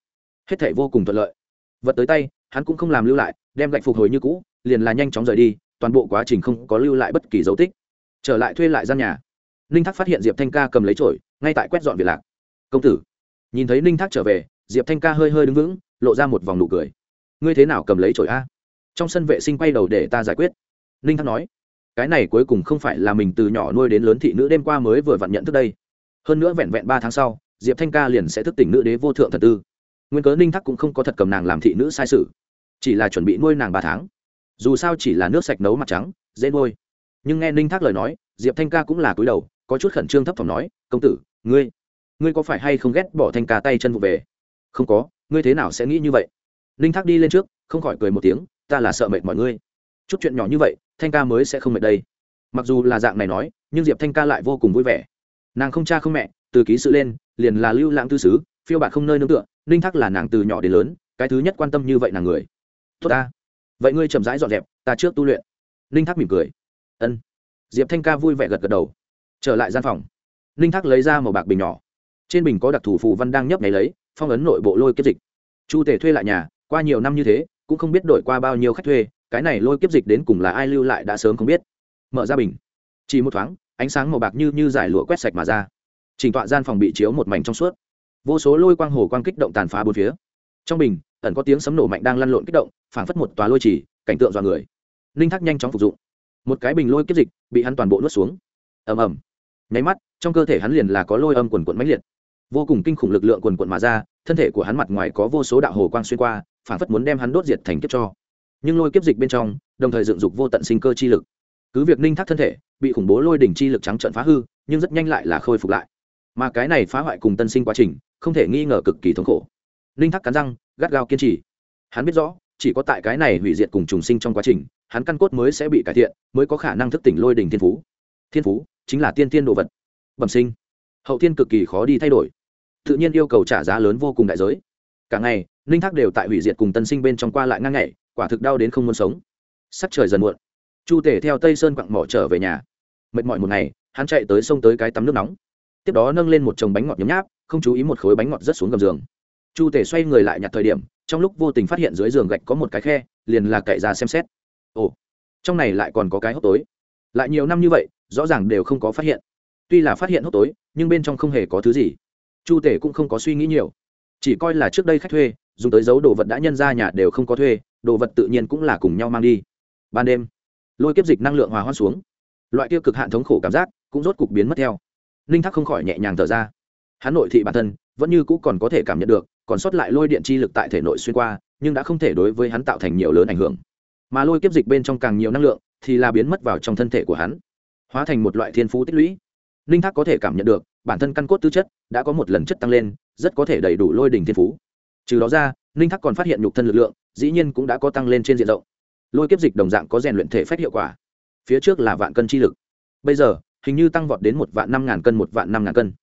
Hết thể vô cùng thuận lợi. Vật tới tay, hắn cũng không làm lưu lại, đem gạch phục hồi như cũ, liền là nhanh chóng rời đi, toàn bộ quá trình không có lưu lại bất kỳ dấu tích. Trở lại thuê lại gian nhà, ninh thác phát hiện diệp thanh ca cầm lấy trổi ngay tại quét dọn việc lạc. Công tử. Nhìn thấy ninh thác trở về, diệp thanh ca hơi hơi đứng vững, lộ ra một vòng nụ cười ngươi thế nào cầm lấy chổi a? Trong sân vệ sinh quay đầu để ta giải quyết. Ninh thác nói, cái này cuối cùng không phải là mình từ nhỏ nuôi đến lớn thị nữ đêm qua mới vừa vặn nhận thức đây. Hơn nữa vẹn vẹn ba tháng sau, diệp thanh ca liền sẽ thức tỉnh nữ đế vô thượng thật tư. Nguyên cớ ninh thắc cũng không có thật cầm nàng làm thị nữ sai sự, chỉ là chuẩn bị nuôi nàng ba tháng. Dù sao chỉ là nước sạch nấu mặt trắng, dễ nuôi. Nhưng nghe ninh thác lời nói, diệp thanh ca cũng là cúi đầu, có chút khẩn trương thấp thỏm nói, công tử, ngươi ngươi có phải hay không ghét bỏ thanh ca tay chân vụ về? Không có, ngươi thế nào sẽ nghĩ như vậy? Ninh thác đi lên trước, không khỏi cười một tiếng, ta là sợ mệt mọi ngươi. Chút chuyện nhỏ như vậy, thanh ca mới sẽ không mệt đây. Mặc dù là dạng này nói, nhưng diệp thanh ca lại vô cùng vui vẻ. Nàng không cha không mẹ, từ ký sự lên, liền là lưu lãng tư sứ phiêu bạt không nơi nương tựa ninh thác là nàng từ nhỏ đến lớn, cái thứ nhất quan tâm như vậy nàng người. Tốt ta. Vậy ngươi chậm rãi dọn dẹp, ta trước tu luyện. Ninh thác mỉm cười. Ân. Diệp thanh ca vui vẻ gật gật đầu. Trở lại gian phòng. Ninh thác lấy ra một bạc bình nhỏ. Trên bình có đặc thù phù văn đang nhấp nháy lấy, phong ấn nội bộ lôi kiếp dịch. Chu tể thuê lại nhà qua nhiều năm như thế, cũng không biết đổi qua bao nhiêu khách thuê, cái này lôi kiếp dịch đến cùng là ai lưu lại đã sớm không biết. Mở ra bình. Chỉ một thoáng, ánh sáng màu bạc như như giải lụa quét sạch mà ra. Trình tọa gian phòng bị chiếu một mảnh trong suốt. Vô số lôi quang hồ quang kích động tàn phá bốn phía. Trong bình, ẩn có tiếng sấm nổ mạnh đang lăn lộn kích động, phảng phất một tòa lôi chỉ cảnh tượng dọa người. Ninh thác nhanh chóng phục dụng. Một cái bình lôi kiếp dịch bị hắn toàn bộ nuốt xuống. Ầm ầm. Nháy mắt, trong cơ thể hắn liền là có lôi âm quần quận mãnh liệt. Vô cùng kinh khủng lực lượng quần quận mà ra, thân thể của hắn mặt ngoài có vô số đạo hồ quang xuyên qua Phản phất muốn đem hắn đốt diệt thành kiếp cho. Nhưng lôi kiếp dịch bên trong, đồng thời dựng dục vô tận sinh cơ chi lực. Cứ việc ninh thác thân thể bị khủng bố lôi đỉnh chi lực trắng trận phá hư, nhưng rất nhanh lại là khôi phục lại. Mà cái này phá hoại cùng tân sinh quá trình, không thể nghi ngờ cực kỳ thống khổ. Ninh thác cắn răng, gắt gao kiên trì. Hắn biết rõ, chỉ có tại cái này hủy diệt cùng trùng sinh trong quá trình, hắn căn cốt mới sẽ bị cải thiện, mới có khả năng thức tỉnh lôi đình thiên phú. Thiên phú chính là tiên tiên đồ vật. Bẩm sinh. Hậu tiên cực kỳ khó đi thay đổi. Tự nhiên yêu cầu trả giá lớn vô cùng đại giới. Cả ngày ninh thác đều tại hủy diệt cùng tân sinh bên trong qua lại ngang ngày, quả thực đau đến không muốn sống. Sắc trời dần muộn. Chu tể theo tây sơn quặng mỏ trở về nhà. Mệt mỏi một ngày, hắn chạy tới sông tới cái tắm nước nóng. Tiếp đó nâng lên một chồng bánh ngọt nhấm nháp, không chú ý một khối bánh ngọt rất xuống gầm giường. Chu tể xoay người lại nhặt thời điểm, trong lúc vô tình phát hiện dưới giường gạch có một cái khe, liền là cậy ra xem xét. Ồ, trong này lại còn có cái hốc tối. Lại nhiều năm như vậy, rõ ràng đều không có phát hiện. Tuy là phát hiện hốc tối, nhưng bên trong không hề có thứ gì. Chu tể cũng không có suy nghĩ nhiều. Chỉ coi là trước đây khách thuê dùng tới giấu đồ vật đã nhân ra nhà đều không có thuê, đồ vật tự nhiên cũng là cùng nhau mang đi. Ban đêm, lôi kiếp dịch năng lượng hòa hoãn xuống. Loại tiêu cực hạn thống khổ cảm giác cũng rốt cục biến mất theo. Ninh thác không khỏi nhẹ nhàng thở ra. Hắn nội thị bản thân vẫn như cũ còn có thể cảm nhận được, còn sót lại lôi điện chi lực tại thể nội xuyên qua, nhưng đã không thể đối với hắn tạo thành nhiều lớn ảnh hưởng. Mà lôi kiếp dịch bên trong càng nhiều năng lượng thì là biến mất vào trong thân thể của hắn, hóa thành một loại thiên phú tích lũy. Ninh thác có thể cảm nhận được, bản thân căn cốt tư chất đã có một lần chất tăng lên, rất có thể đầy đủ lôi đỉnh thiên phú trừ đó ra, ninh thác còn phát hiện nhục thân lực lượng, dĩ nhiên cũng đã có tăng lên trên diện rộng. Lôi kiếp dịch đồng dạng có rèn luyện thể phép hiệu quả. Phía trước là vạn cân chi lực. Bây giờ, hình như tăng vọt đến một vạn năm ngàn cân, một vạn năm ngàn cân.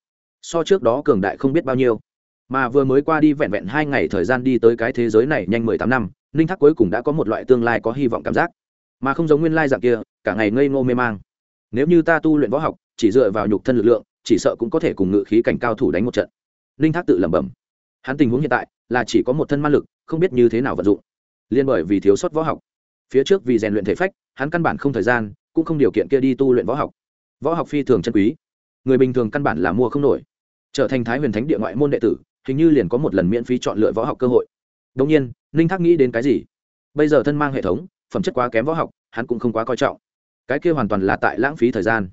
So trước đó cường đại không biết bao nhiêu. Mà vừa mới qua đi vẹn vẹn hai ngày thời gian đi tới cái thế giới này nhanh mười tám năm, ninh thác cuối cùng đã có một loại tương lai có hy vọng cảm giác. Mà không giống nguyên lai dạng kia, cả ngày ngây ngô mê mang. Nếu như ta tu luyện võ học, chỉ dựa vào nhục thân lực lượng, chỉ sợ cũng có thể cùng ngự khí cảnh cao thủ đánh một trận. Ninh thác tự lẩm bẩm. Hắn tình huống hiện tại là chỉ có một thân ma lực, không biết như thế nào vận dụng. Liên bởi vì thiếu sót võ học. Phía trước vì rèn luyện thể phách, hắn căn bản không thời gian, cũng không điều kiện kia đi tu luyện võ học. Võ học phi thường chân quý. Người bình thường căn bản là mua không nổi. Trở thành thái huyền thánh địa ngoại môn đệ tử, hình như liền có một lần miễn phí chọn lựa võ học cơ hội. Đông nhiên, ninh thác nghĩ đến cái gì? Bây giờ thân mang hệ thống, phẩm chất quá kém võ học, hắn cũng không quá coi trọng. Cái kia hoàn toàn là tại lãng phí thời gian.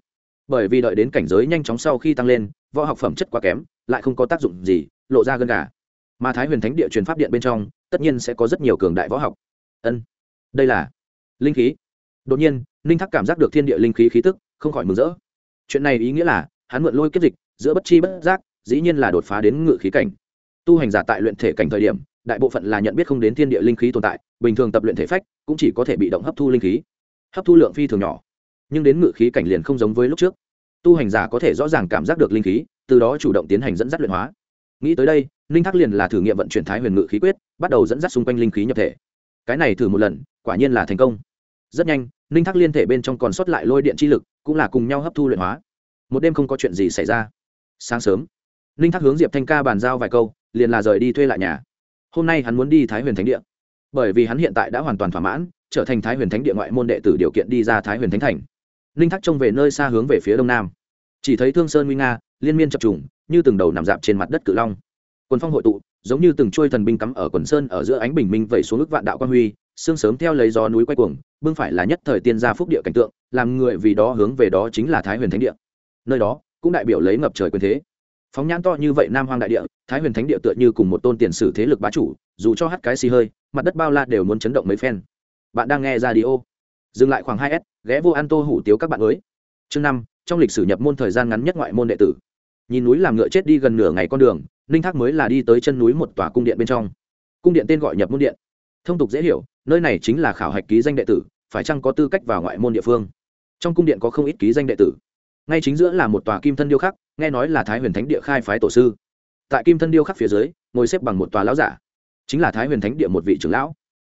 Bởi vì đợi đến cảnh giới nhanh chóng sau khi tăng lên, võ học phẩm chất quá kém, lại không có tác dụng gì, lộ ra gân gà mà thái huyền thánh địa truyền pháp điện bên trong, tất nhiên sẽ có rất nhiều cường đại võ học. Ân, đây là linh khí. Đột nhiên, ninh thác cảm giác được thiên địa linh khí khí tức, không khỏi mừng rỡ. Chuyện này ý nghĩa là, hắn mượn lôi kiếp dịch, giữa bất chi bất giác, dĩ nhiên là đột phá đến ngự khí cảnh. Tu hành giả tại luyện thể cảnh thời điểm, đại bộ phận là nhận biết không đến thiên địa linh khí tồn tại, bình thường tập luyện thể phách, cũng chỉ có thể bị động hấp thu linh khí. Hấp thu lượng phi thường nhỏ, nhưng đến ngự khí cảnh liền không giống với lúc trước. Tu hành giả có thể rõ ràng cảm giác được linh khí, từ đó chủ động tiến hành dẫn dắt luyện hóa nghĩ tới đây, ninh thác liền là thử nghiệm vận chuyển thái huyền ngự khí quyết, bắt đầu dẫn dắt xung quanh linh khí nhập thể. Cái này thử một lần, quả nhiên là thành công. Rất nhanh, ninh thác liên thể bên trong còn sót lại lôi điện chi lực, cũng là cùng nhau hấp thu luyện hóa. Một đêm không có chuyện gì xảy ra. Sáng sớm, ninh thác hướng diệp thanh ca bàn giao vài câu, liền là rời đi thuê lại nhà. Hôm nay hắn muốn đi thái huyền thánh địa. Bởi vì hắn hiện tại đã hoàn toàn thỏa mãn, trở thành thái huyền thánh địa ngoại môn đệ tử điều kiện đi ra thái huyền thánh thành. Ninh thác trông về nơi xa hướng về phía đông nam chỉ thấy thương sơn nguy nga, liên miên chập trùng, như từng đầu nằm dạp trên mặt đất cự long. Quần phong hội tụ, giống như từng trôi thần binh cắm ở quần sơn ở giữa ánh bình minh vẩy xuống ức vạn đạo quan huy, sương sớm theo lấy gió núi quay cuồng, bưng phải là nhất thời tiên gia phúc địa cảnh tượng, làm người vì đó hướng về đó chính là thái huyền thánh địa. Nơi đó, cũng đại biểu lấy ngập trời quyền thế. Phóng nhãn to như vậy nam hoang đại địa, thái huyền thánh địa tựa như cùng một tôn tiền sử thế lực bá chủ, dù cho hắt cái xì hơi, mặt đất bao la đều muốn chấn động mấy phen. Bạn đang nghe ra đi ô dừng lại khoảng hai s, ghé vô an tô hủ tiếu các bạn mới. Chương năm trong lịch sử nhập môn thời gian ngắn nhất ngoại môn đệ tử. Nhìn núi làm ngựa chết đi gần nửa ngày con đường, ninh thác mới là đi tới chân núi một tòa cung điện bên trong. Cung điện tên gọi nhập môn điện. Thông tục dễ hiểu, nơi này chính là khảo hạch ký danh đệ tử, phải chăng có tư cách vào ngoại môn địa phương? Trong cung điện có không ít ký danh đệ tử. Ngay chính giữa là một tòa kim thân điêu khắc, nghe nói là thái huyền thánh địa khai phái tổ sư. Tại kim thân điêu khắc phía dưới, ngồi xếp bằng một tòa lão giả, chính là thái huyền thánh địa một vị trưởng lão.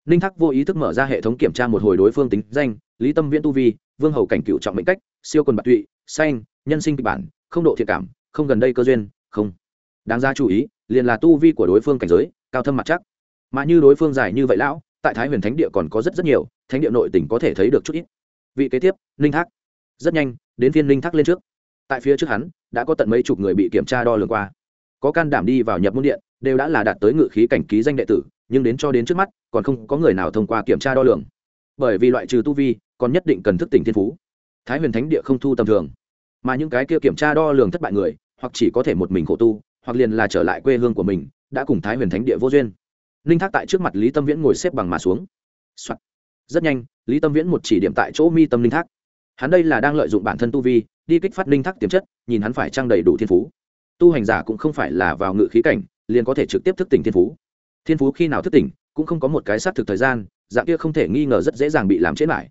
Ninh thắc vô ý thức mở ra hệ thống kiểm tra một hồi đối phương tính danh, lý tâm viễn tu vi, vương hầu cảnh cựu trọng mệnh cách, siêu quần bạc tụy xanh, nhân sinh kịch bản, không độ thiệt cảm, không gần đây cơ duyên, không. Đáng ra chú ý, liền là tu vi của đối phương cảnh giới, cao thâm mặt chắc. Mà như đối phương dài như vậy lão, tại thái huyền thánh địa còn có rất rất nhiều, thánh địa nội tỉnh có thể thấy được chút ít. Vị kế tiếp ninh thác. Rất nhanh, đến phiên ninh thác lên trước. Tại phía trước hắn, đã có tận mấy chục người bị kiểm tra đo lường qua. Có can đảm đi vào nhập môn điện, đều đã là đạt tới ngự khí cảnh ký danh đệ tử, nhưng đến cho đến trước mắt, còn không có người nào thông qua kiểm tra đo lường. Bởi vì loại trừ tu vi, còn nhất định cần thức tỉnh thiên phú thái huyền thánh địa không thu tầm thường. Mà những cái kia kiểm tra đo lường thất bại người, hoặc chỉ có thể một mình khổ tu, hoặc liền là trở lại quê hương của mình, đã cùng thái huyền thánh địa vô duyên. Ninh thác tại trước mặt lý tâm viễn ngồi xếp bằng mà xuống、Soạn. rất nhanh, lý tâm viễn một chỉ điểm tại chỗ mi tâm ninh thác. Hắn đây là đang lợi dụng bản thân tu vi, đi kích phát ninh thác tiềm chất, nhìn hắn phải trang đầy đủ thiên phú. Tu hành giả cũng không phải là vào ngự khí cảnh, liền có thể trực tiếp thức tỉnh thiên phú. Thiên phú khi nào thức tỉnh, cũng không có một cái xác thực thời gian, dạng kia không thể nghi ngờ rất dễ dàng bị làm chết lại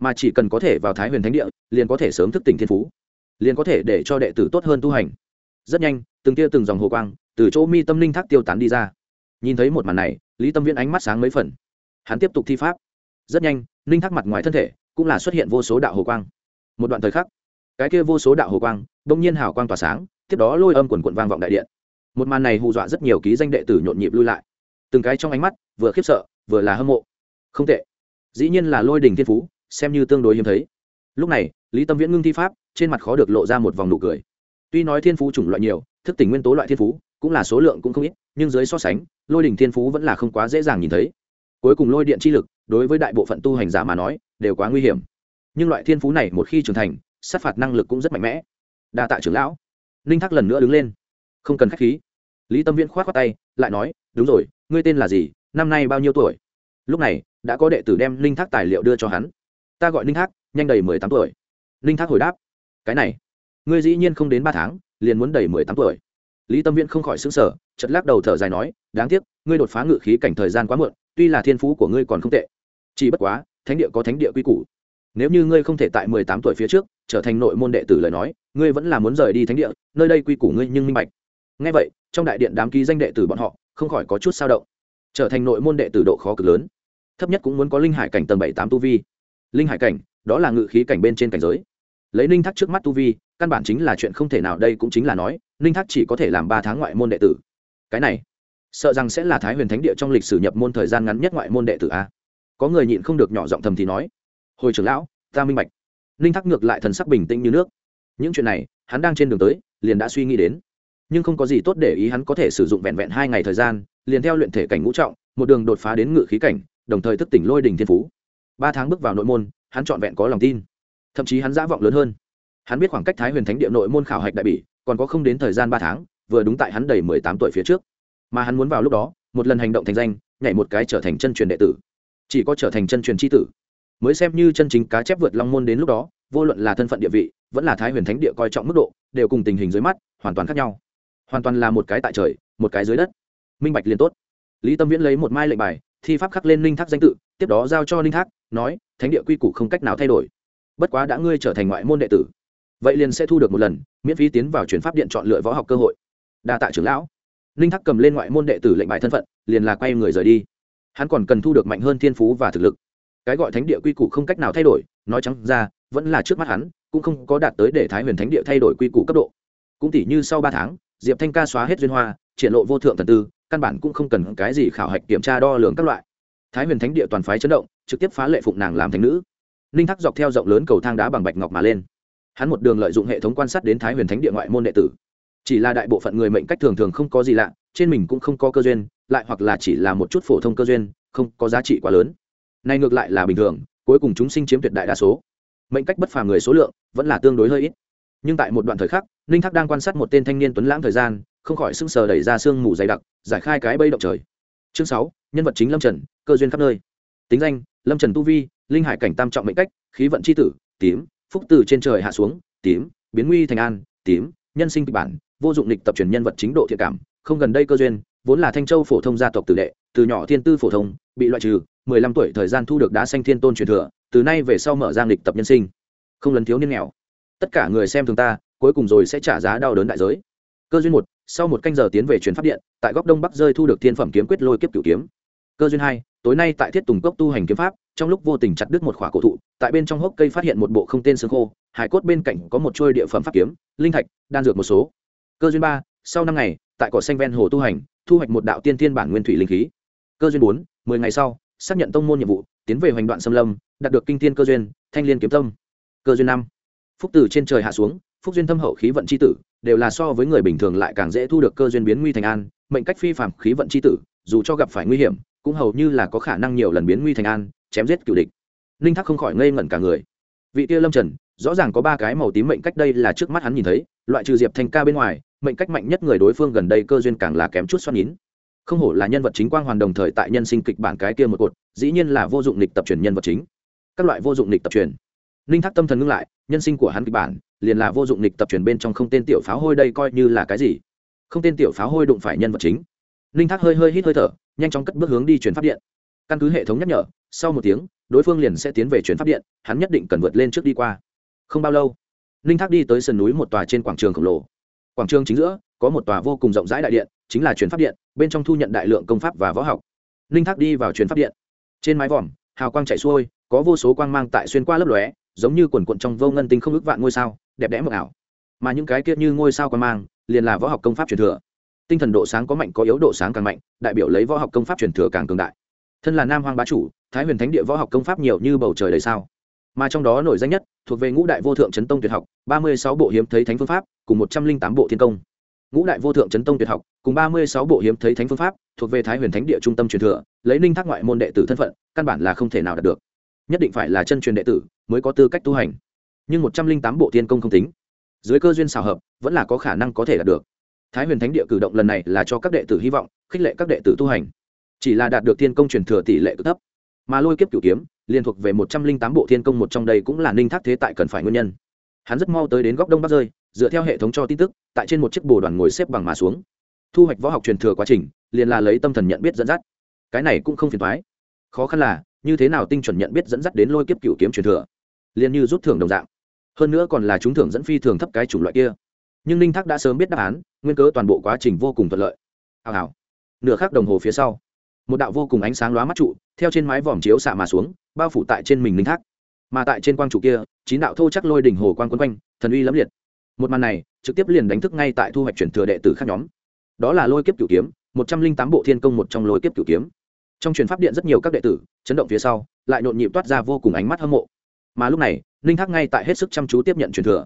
mà chỉ cần có thể vào thái huyền thánh địa, liền có thể sớm thức tỉnh thiên phú, liền có thể để cho đệ tử tốt hơn tu hành. Rất nhanh, từng kia từng dòng hồ quang từ chỗ mi tâm linh thác tiêu tán đi ra. Nhìn thấy một màn này, lý tâm viễn ánh mắt sáng mấy phần. Hắn tiếp tục thi pháp. Rất nhanh, linh thác mặt ngoài thân thể cũng là xuất hiện vô số đạo hồ quang. Một đoạn thời khắc, cái kia vô số đạo hồ quang đông nhiên hào quang tỏa sáng, tiếp đó lôi âm quần quận vang vọng đại điện. Một màn này hù dọa rất nhiều ký danh đệ tử nhộn nhịp lui lại. Từng cái trong ánh mắt vừa khiếp sợ, vừa là hâm mộ. Không tệ. Dĩ nhiên là lôi đình thiên phú xem như tương đối hiếm thấy. Lúc này, lý tâm viễn ngưng thi pháp, trên mặt khó được lộ ra một vòng nụ cười. Tuy nói thiên phú chủng loại nhiều, thức tỉnh nguyên tố loại thiên phú, cũng là số lượng cũng không ít, nhưng dưới so sánh, lôi đình thiên phú vẫn là không quá dễ dàng nhìn thấy. Cuối cùng lôi điện chi lực, đối với đại bộ phận tu hành giả mà nói, đều quá nguy hiểm. Nhưng loại thiên phú này một khi trưởng thành, sát phạt năng lực cũng rất mạnh mẽ. Đa tạ trưởng lão. Ninh thác lần nữa đứng lên. Không cần k h á c h khí. Lý tâm viễn k h o á t khoác tay, lại nói, đúng rồi, ngươi tên là gì? Năm nay bao nhiêu tuổi? Lúc này, đã có đệ tử đem ninh thác tài liệu đưa cho hắn ta gọi ninh thác nhanh đầy mười tám tuổi ninh thác hồi đáp cái này ngươi dĩ nhiên không đến ba tháng liền muốn đầy mười tám tuổi lý tâm viễn không khỏi xứng sở chật lắc đầu thở dài nói đáng tiếc ngươi đột phá ngự khí cảnh thời gian quá muộn tuy là thiên phú của ngươi còn không tệ chỉ bất quá thánh địa có thánh địa quy củ nếu như ngươi không thể tại mười tám tuổi phía trước trở thành nội môn đệ tử lời nói ngươi vẫn là muốn rời đi thánh địa nơi đây quy củ ngươi nhưng minh bạch ngay vậy trong đại điện đám ký danh đệ tử bọn họ không khỏi có chút sao động trở thành nội môn đệ tử độ khó cực lớn thấp nhất cũng muốn có linh hải cảnh tầng bảy tám tu vi linh hải cảnh, đó là ngự khí cảnh bên trên cảnh giới. Lấy ninh thác trước mắt tu vi, căn bản chính là chuyện không thể nào, đây cũng chính là nói, ninh thác chỉ có thể làm ba tháng ngoại môn đệ tử. Cái này, sợ rằng sẽ là thái huyền thánh địa trong lịch sử nhập môn thời gian ngắn nhất ngoại môn đệ tử a. Có người nhịn không được nhỏ giọng thầm thì nói, hồi trưởng lão, ta minh bạch. Ninh thác ngược lại thần sắc bình tĩnh như nước. Những chuyện này, hắn đang trên đường tới, liền đã suy nghĩ đến. Nhưng không có gì tốt để ý hắn có thể sử dụng vẹn vẹn hai ngày thời gian, liền theo luyện thể cảnh ngũ trọng, một đường đột phá đến ngự khí cảnh, đồng thời thức tỉnh lôi đình thiên phú ba tháng bước vào nội môn, hắn trọn vẹn có lòng tin. Thậm chí hắn giả vọng lớn hơn. Hắn biết khoảng cách thái huyền thánh địa nội môn khảo hạch đại bỉ, còn có không đến thời gian ba tháng, vừa đúng tại hắn đầy mười tám tuổi phía trước. Mà hắn muốn vào lúc đó, một lần hành động thành danh, nhảy một cái trở thành chân truyền đệ tử. Chỉ có trở thành chân truyền c h i tử. Mới xem như chân chính cá chép vượt long môn đến lúc đó, vô luận là thân phận địa vị, vẫn là thái huyền thánh địa coi trọng mức độ, đều cùng tình hình dưới mắt, hoàn toàn khác nhau. Hoàn toàn là một cái tại trời, một cái dưới đất. Minh bạch liền tốt. Lý tâm viễn lấy một mai lệnh bài, thi pháp khắc lên linh thác danh tự, tiếp đó giao cho linh thác nói, thánh địa quy củ không cách nào thay đổi. Bất quá đã ngươi trở thành ngoại môn đệ tử, vậy liền sẽ thu được một lần, miễn phí tiến vào chuyển pháp điện chọn lựa võ học cơ hội. Đa tạ trưởng lão. Linh thắc cầm lên ngoại môn đệ tử lệnh bài thân phận, liền là quay người rời đi. Hắn còn cần thu được mạnh hơn thiên phú và thực lực. Cái gọi thánh địa quy củ không cách nào thay đổi, nói trắng ra, vẫn là trước mắt hắn, cũng không có đạt tới để thái huyền thánh địa thay đổi quy củ cấp độ. Cũng tỷ như sau ba tháng, diệp thanh ca xóa hết duyên hoa, triển lộ vô thượng thần tư, căn bản cũng không cần cái gì khảo hạch kiểm tra đo lường các loại. Thái huyền thánh địa toàn phái chấn động trực tiếp phá lệ phụng nàng làm thánh nữ. Ninh thác dọc theo rộng lớn cầu thang đá bằng bạch ngọc mà lên. Hắn một đường lợi dụng hệ thống quan sát đến thái huyền thánh địa ngoại môn đệ tử. Chỉ là đại bộ phận người mệnh cách thường thường không có gì lạ, trên mình cũng không có cơ duyên, lại hoặc là chỉ là một chút phổ thông cơ duyên, không có giá trị quá lớn. Này ngược lại là bình thường, cuối cùng chúng sinh chiếm tuyệt đại đa số. Mệnh cách bất phàm người số lượng vẫn là tương đối hơi ít. Nhưng tại một đoạn thời khắc, ninh thác đang quan sát một tên thanh niên tuấn lãng thời gian, không khỏi sưng sờ đẩy ra sương mù dày đặc, giải khai cái bây động trời. Chương sáu, nhân vật chính lâm trần, cơ duyên khắp nơi tính danh, lâm trần tu vi, linh hải cảnh tam trọng mệnh cách, khí vận c h i tử, tím, phúc từ trên trời hạ xuống, tím, biến nguy thành an, tím, nhân sinh kịch bản, vô dụng lịch tập truyền nhân vật chính độ thiện cảm, không gần đây cơ duyên, vốn là thanh châu phổ thông gia tộc tử đệ, từ nhỏ thiên tư phổ thông, bị loại trừ, mười lăm tuổi thời gian thu được đá xanh thiên tôn truyền thừa, từ nay về sau mở ra lịch tập nhân sinh. Không lần thiếu niên nghèo. Tất cả người xem thường ta, cuối cùng rồi sẽ trả giá đau đớn đại giới. Cơ duyên một, sau một canh giờ tiến về chuyến phát điện, tại góc đông bắc rơi thu được thiên phẩm kiếm quyết lôi kiếp cửu kiếm. Cơ duyên hai tối nay tại thiết tùng cốc tu hành kiếm pháp, trong lúc vô tình chặt đứt một khỏa cổ thụ, tại bên trong hốc cây phát hiện một bộ không tên xương khô, hải cốt bên cạnh có một trôi địa phẩm pháp kiếm, linh thạch, đan dược một số. Cơ duyên ba, sau năm ngày, tại cỏ xanh ven hồ tu hành, thu hoạch một đạo tiên thiên bản nguyên thủy linh khí. Cơ duyên bốn, mười ngày sau, xác nhận tông môn nhiệm vụ, tiến về hoành đoạn xâm lâm, đạt được kinh thiên cơ duyên, thanh liên kiếm tâm. Cơ duyên năm, phúc từ trên trời hạ xuống, phúc duyên thâm hậu khí vận c h i tử, đều là so với người bình thường lại càng dễ thu được cơ duyên biến nguy thành an, mệnh cách phi phạm khí vận c h i tử, dù cho gặp phải nguy hiểm cũng hầu như là có khả năng nhiều lần biến nguy thành an, chém giết cựu địch. Ninh thác không khỏi ngây ngẩn cả người. Vị tia lâm trần, rõ ràng có ba cái màu tím mệnh cách đây là trước mắt hắn nhìn thấy, loại trừ diệp thanh ca bên ngoài, mệnh cách mạnh nhất người đối phương gần đây cơ duyên càng là kém chút xoắn nhín không hổ là nhân vật chính quang hoàn đồng thời tại nhân sinh kịch bản cái kia một cột, dĩ nhiên là vô dụng lịch tập truyền nhân vật chính. Các loại vô dụng lịch tập truyền. Ninh thác tâm thần ngưng lại, nhân sinh của hắn kịch bản, liền là vô dụng lịch tập truyền bên trong không tên tiểu pháo hôi đây coi như là cái gì? Không tên tiểu pháo hôi đụng phải nhân vật chính. Ninh thác hơi hơi hít hơi thở nhanh chóng cất bước hướng đi chuyển phát điện. Căn cứ hệ thống nhắc nhở, sau một tiếng, đối phương liền sẽ tiến về chuyển phát điện, hắn nhất định cần vượt lên trước đi qua. Không bao lâu, ninh thác đi tới sườn núi một tòa trên quảng trường khổng lồ. Quảng trường chính giữa, có một tòa vô cùng rộng rãi đại điện, chính là chuyển phát điện, bên trong thu nhận đại lượng công pháp và võ học. Ninh thác đi vào chuyển phát điện. Trên mái vòm, hào quang chạy xuôi, có vô số quang mang tại xuyên qua lớp lóe, giống như quần quận trong vô ngân tinh không ước vạn ngôi sao, đẹp đẽ mộng ảo. Mà những cái kia như ngôi sao quang mang, liền là võ học công pháp truyền thừa tinh thần độ sáng có mạnh, có yếu độ sáng càng mạnh, đại biểu lấy võ học công pháp truyền thừa càng cường đại. Thân là nam hoàng bá chủ, thái huyền thánh địa võ học công pháp nhiều như bầu trời đầy sao. Mà trong đó nổi danh nhất, thuộc về ngũ đại vô thượng chấn tông tuyệt học, ba mươi sáu bộ hiếm thấy thánh phương pháp, cùng một trăm linh tám bộ thiên công. Ngũ đại vô thượng chấn tông tuyệt học, cùng ba mươi sáu bộ hiếm thấy thánh phương pháp, thuộc về thái huyền thánh địa trung tâm truyền thừa, lấy ninh thác ngoại môn đệ tử thân phận, căn bản là không thể nào đạt được. Nhất định phải là chân truyền đệ tử mới có tư cách tu hành. Nhưng một trăm linh tám bộ thiên công không tính. Dưới cơ duyên xào hợp, vẫn là có khả năng có thể đạt được thái huyền thánh địa cử động lần này là cho các đệ tử hy vọng, khích lệ các đệ tử tu hành. Chỉ là đạt được thiên công truyền thừa tỷ lệ cực thấp. Mà lôi kiếp cửu kiếm liên thuộc về một trăm linh tám bộ thiên công một trong đây cũng là ninh thác thế tại cần phải nguyên nhân. Hắn rất mau tới đến góc đông bắc rơi, dựa theo hệ thống cho tin tức, tại trên một chiếc bồ đoàn ngồi xếp bằng mà xuống. Thu hoạch võ học truyền thừa quá trình, liền là lấy tâm thần nhận biết dẫn dắt. Cái này cũng không phiền thoái khó khăn là, như thế nào tinh chuẩn nhận biết dẫn dắt đến lôi kiếp cửu kiếm truyền thừa? Liền như rút thưởng đồng dạng. Hơn nữa còn là chúng thưởng dẫn phi thường thấp cái chủng loại kia nhưng ninh thác đã sớm biết đáp án nguyên cớ toàn bộ quá trình vô cùng thuận lợi hào hào nửa khắc đồng hồ phía sau một đạo vô cùng ánh sáng lóa mắt trụ theo trên mái vòm chiếu xạ mà xuống bao phủ tại trên mình ninh thác mà tại trên quang trụ kia chín đạo thô chắc lôi đỉnh hồ quang quấn quanh thần uy lẫm liệt một màn này trực tiếp liền đánh thức ngay tại thu hoạch chuyển thừa đệ tử khác nhóm đó là lôi kiếp cửu kiếm một trăm linh tám bộ thiên công một trong lôi kiếp cửu kiếm trong truyền pháp điện rất nhiều các đệ tử chấn động phía sau lại nhộn nhịp toát ra vô cùng ánh mắt hâm mộ mà lúc này ninh thác ngay tại hết sức chăm chú tiếp nhận truyền thừa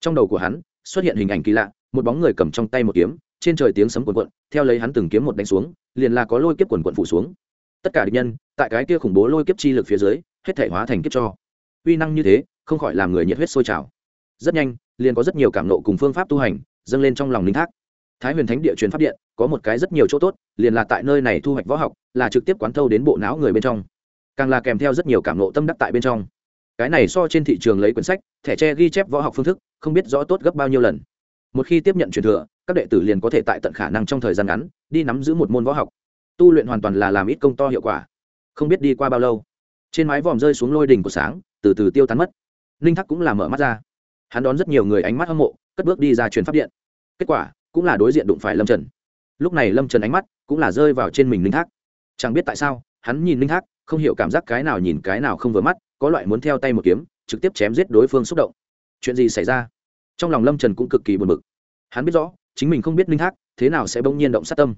trong đầu của hắn xuất hiện hình ảnh kỳ lạ, một bóng người cầm trong tay một kiếm, trên trời tiếng sấm cuồn cuộn, theo lấy hắn từng kiếm một đánh xuống, liền là có lôi kiếp quần quận phủ xuống. Tất cả địch nhân, tại cái kia khủng bố lôi kiếp chi lực phía dưới, hết thể hóa thành kiếp cho. Uy năng như thế, không khỏi làm người nhiệt huyết sôi trào. Rất nhanh, liền có rất nhiều cảm nộ cùng phương pháp tu hành, dâng lên trong lòng linh thác. Thái huyền thánh địa truyền pháp điện, có một cái rất nhiều chỗ tốt, liền là tại nơi này thu hoạch võ học, là trực tiếp quán thâu đến bộ não người bên trong. Càng là kèm theo rất nhiều cảm nộ tâm đắc tại bên trong. Cái này so trên thị trường lấy quyển sách, thẻ tre ghi chép võ học phương thức không biết rõ tốt gấp bao nhiêu lần. Một khi tiếp nhận truyền thừa, các đệ tử liền có thể tại tận khả năng trong thời gian ngắn, đi nắm giữ một môn võ học. Tu luyện hoàn toàn là làm ít công to hiệu quả. Không biết đi qua bao lâu, trên mái vòm rơi xuống lôi đỉnh của sáng, từ từ tiêu tán mất. Ninh thắc cũng là mở mắt ra. Hắn đón rất nhiều người ánh mắt hâm mộ, cất bước đi ra truyền p điện. Kết quả, cũng là đối diện đụng phải lâm trần. Lúc này lâm trần ánh mắt cũng là rơi vào trên mình ninh thác. Chẳng biết tại sao, hắn nhìn ninh thác, không hiểu cảm giác cái nào nhìn cái nào không vừa mắt, có loại muốn theo tay một kiếm, trực tiếp chém giết đối phương xúc động chuyện gì xảy ra? Trong lòng lâm trần cũng cực kỳ buồn bực. Hắn biết rõ, chính mình không biết ninh thác thế nào sẽ bỗng nhiên động sát tâm.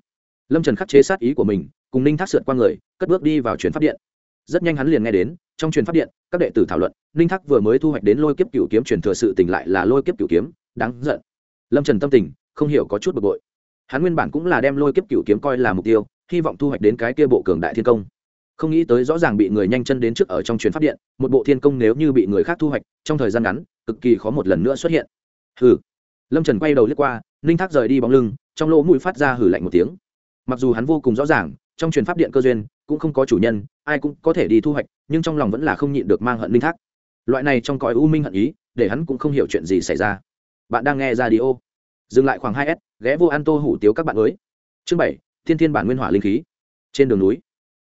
Lâm trần khắc chế sát ý của mình, cùng ninh thác sượt qua người, cất bước đi vào truyền phát điện. Rất nhanh hắn liền nghe đến, trong truyền phát điện, các đệ tử thảo luận, ninh thác vừa mới thu hoạch đến lôi kiếp cựu kiếm truyền thừa sự tỉnh lại là lôi kiếp cựu kiếm, đáng giận. Lâm trần tâm tình, không hiểu có chút bực bội. Hắn nguyên bản cũng là đem lôi kiếp cựu kiếm coi là mục tiêu, hy vọng thu hoạch đến cái kia bộ cường đại thiên công không nghĩ tới rõ ràng bị người nhanh chân đến trước ở trong truyền pháp điện, một bộ thiên công nếu như bị người khác thu hoạch, trong thời gian ngắn, cực kỳ khó một lần nữa xuất hiện. Hừ. Lâm trần quay đầu lướt qua, ninh thác rời đi bóng lưng, trong lỗ mũi phát ra hử lạnh một tiếng. Mặc dù hắn vô cùng rõ ràng, trong truyền pháp điện cơ duyên, cũng không có chủ nhân, ai cũng có thể đi thu hoạch, nhưng trong lòng vẫn là không nhịn được mang hận ninh thác. Loại này trong cõi u minh hận ý, để hắn cũng không hiểu chuyện gì xảy ra. Bạn đang nghe ra đi ô dừng lại khoảng hai s, ghé vô ăn tô hủ tiếu các bạn mới. Chương bảy, thiên thiên bản nguyên hỏa linh khí. Trên đường núi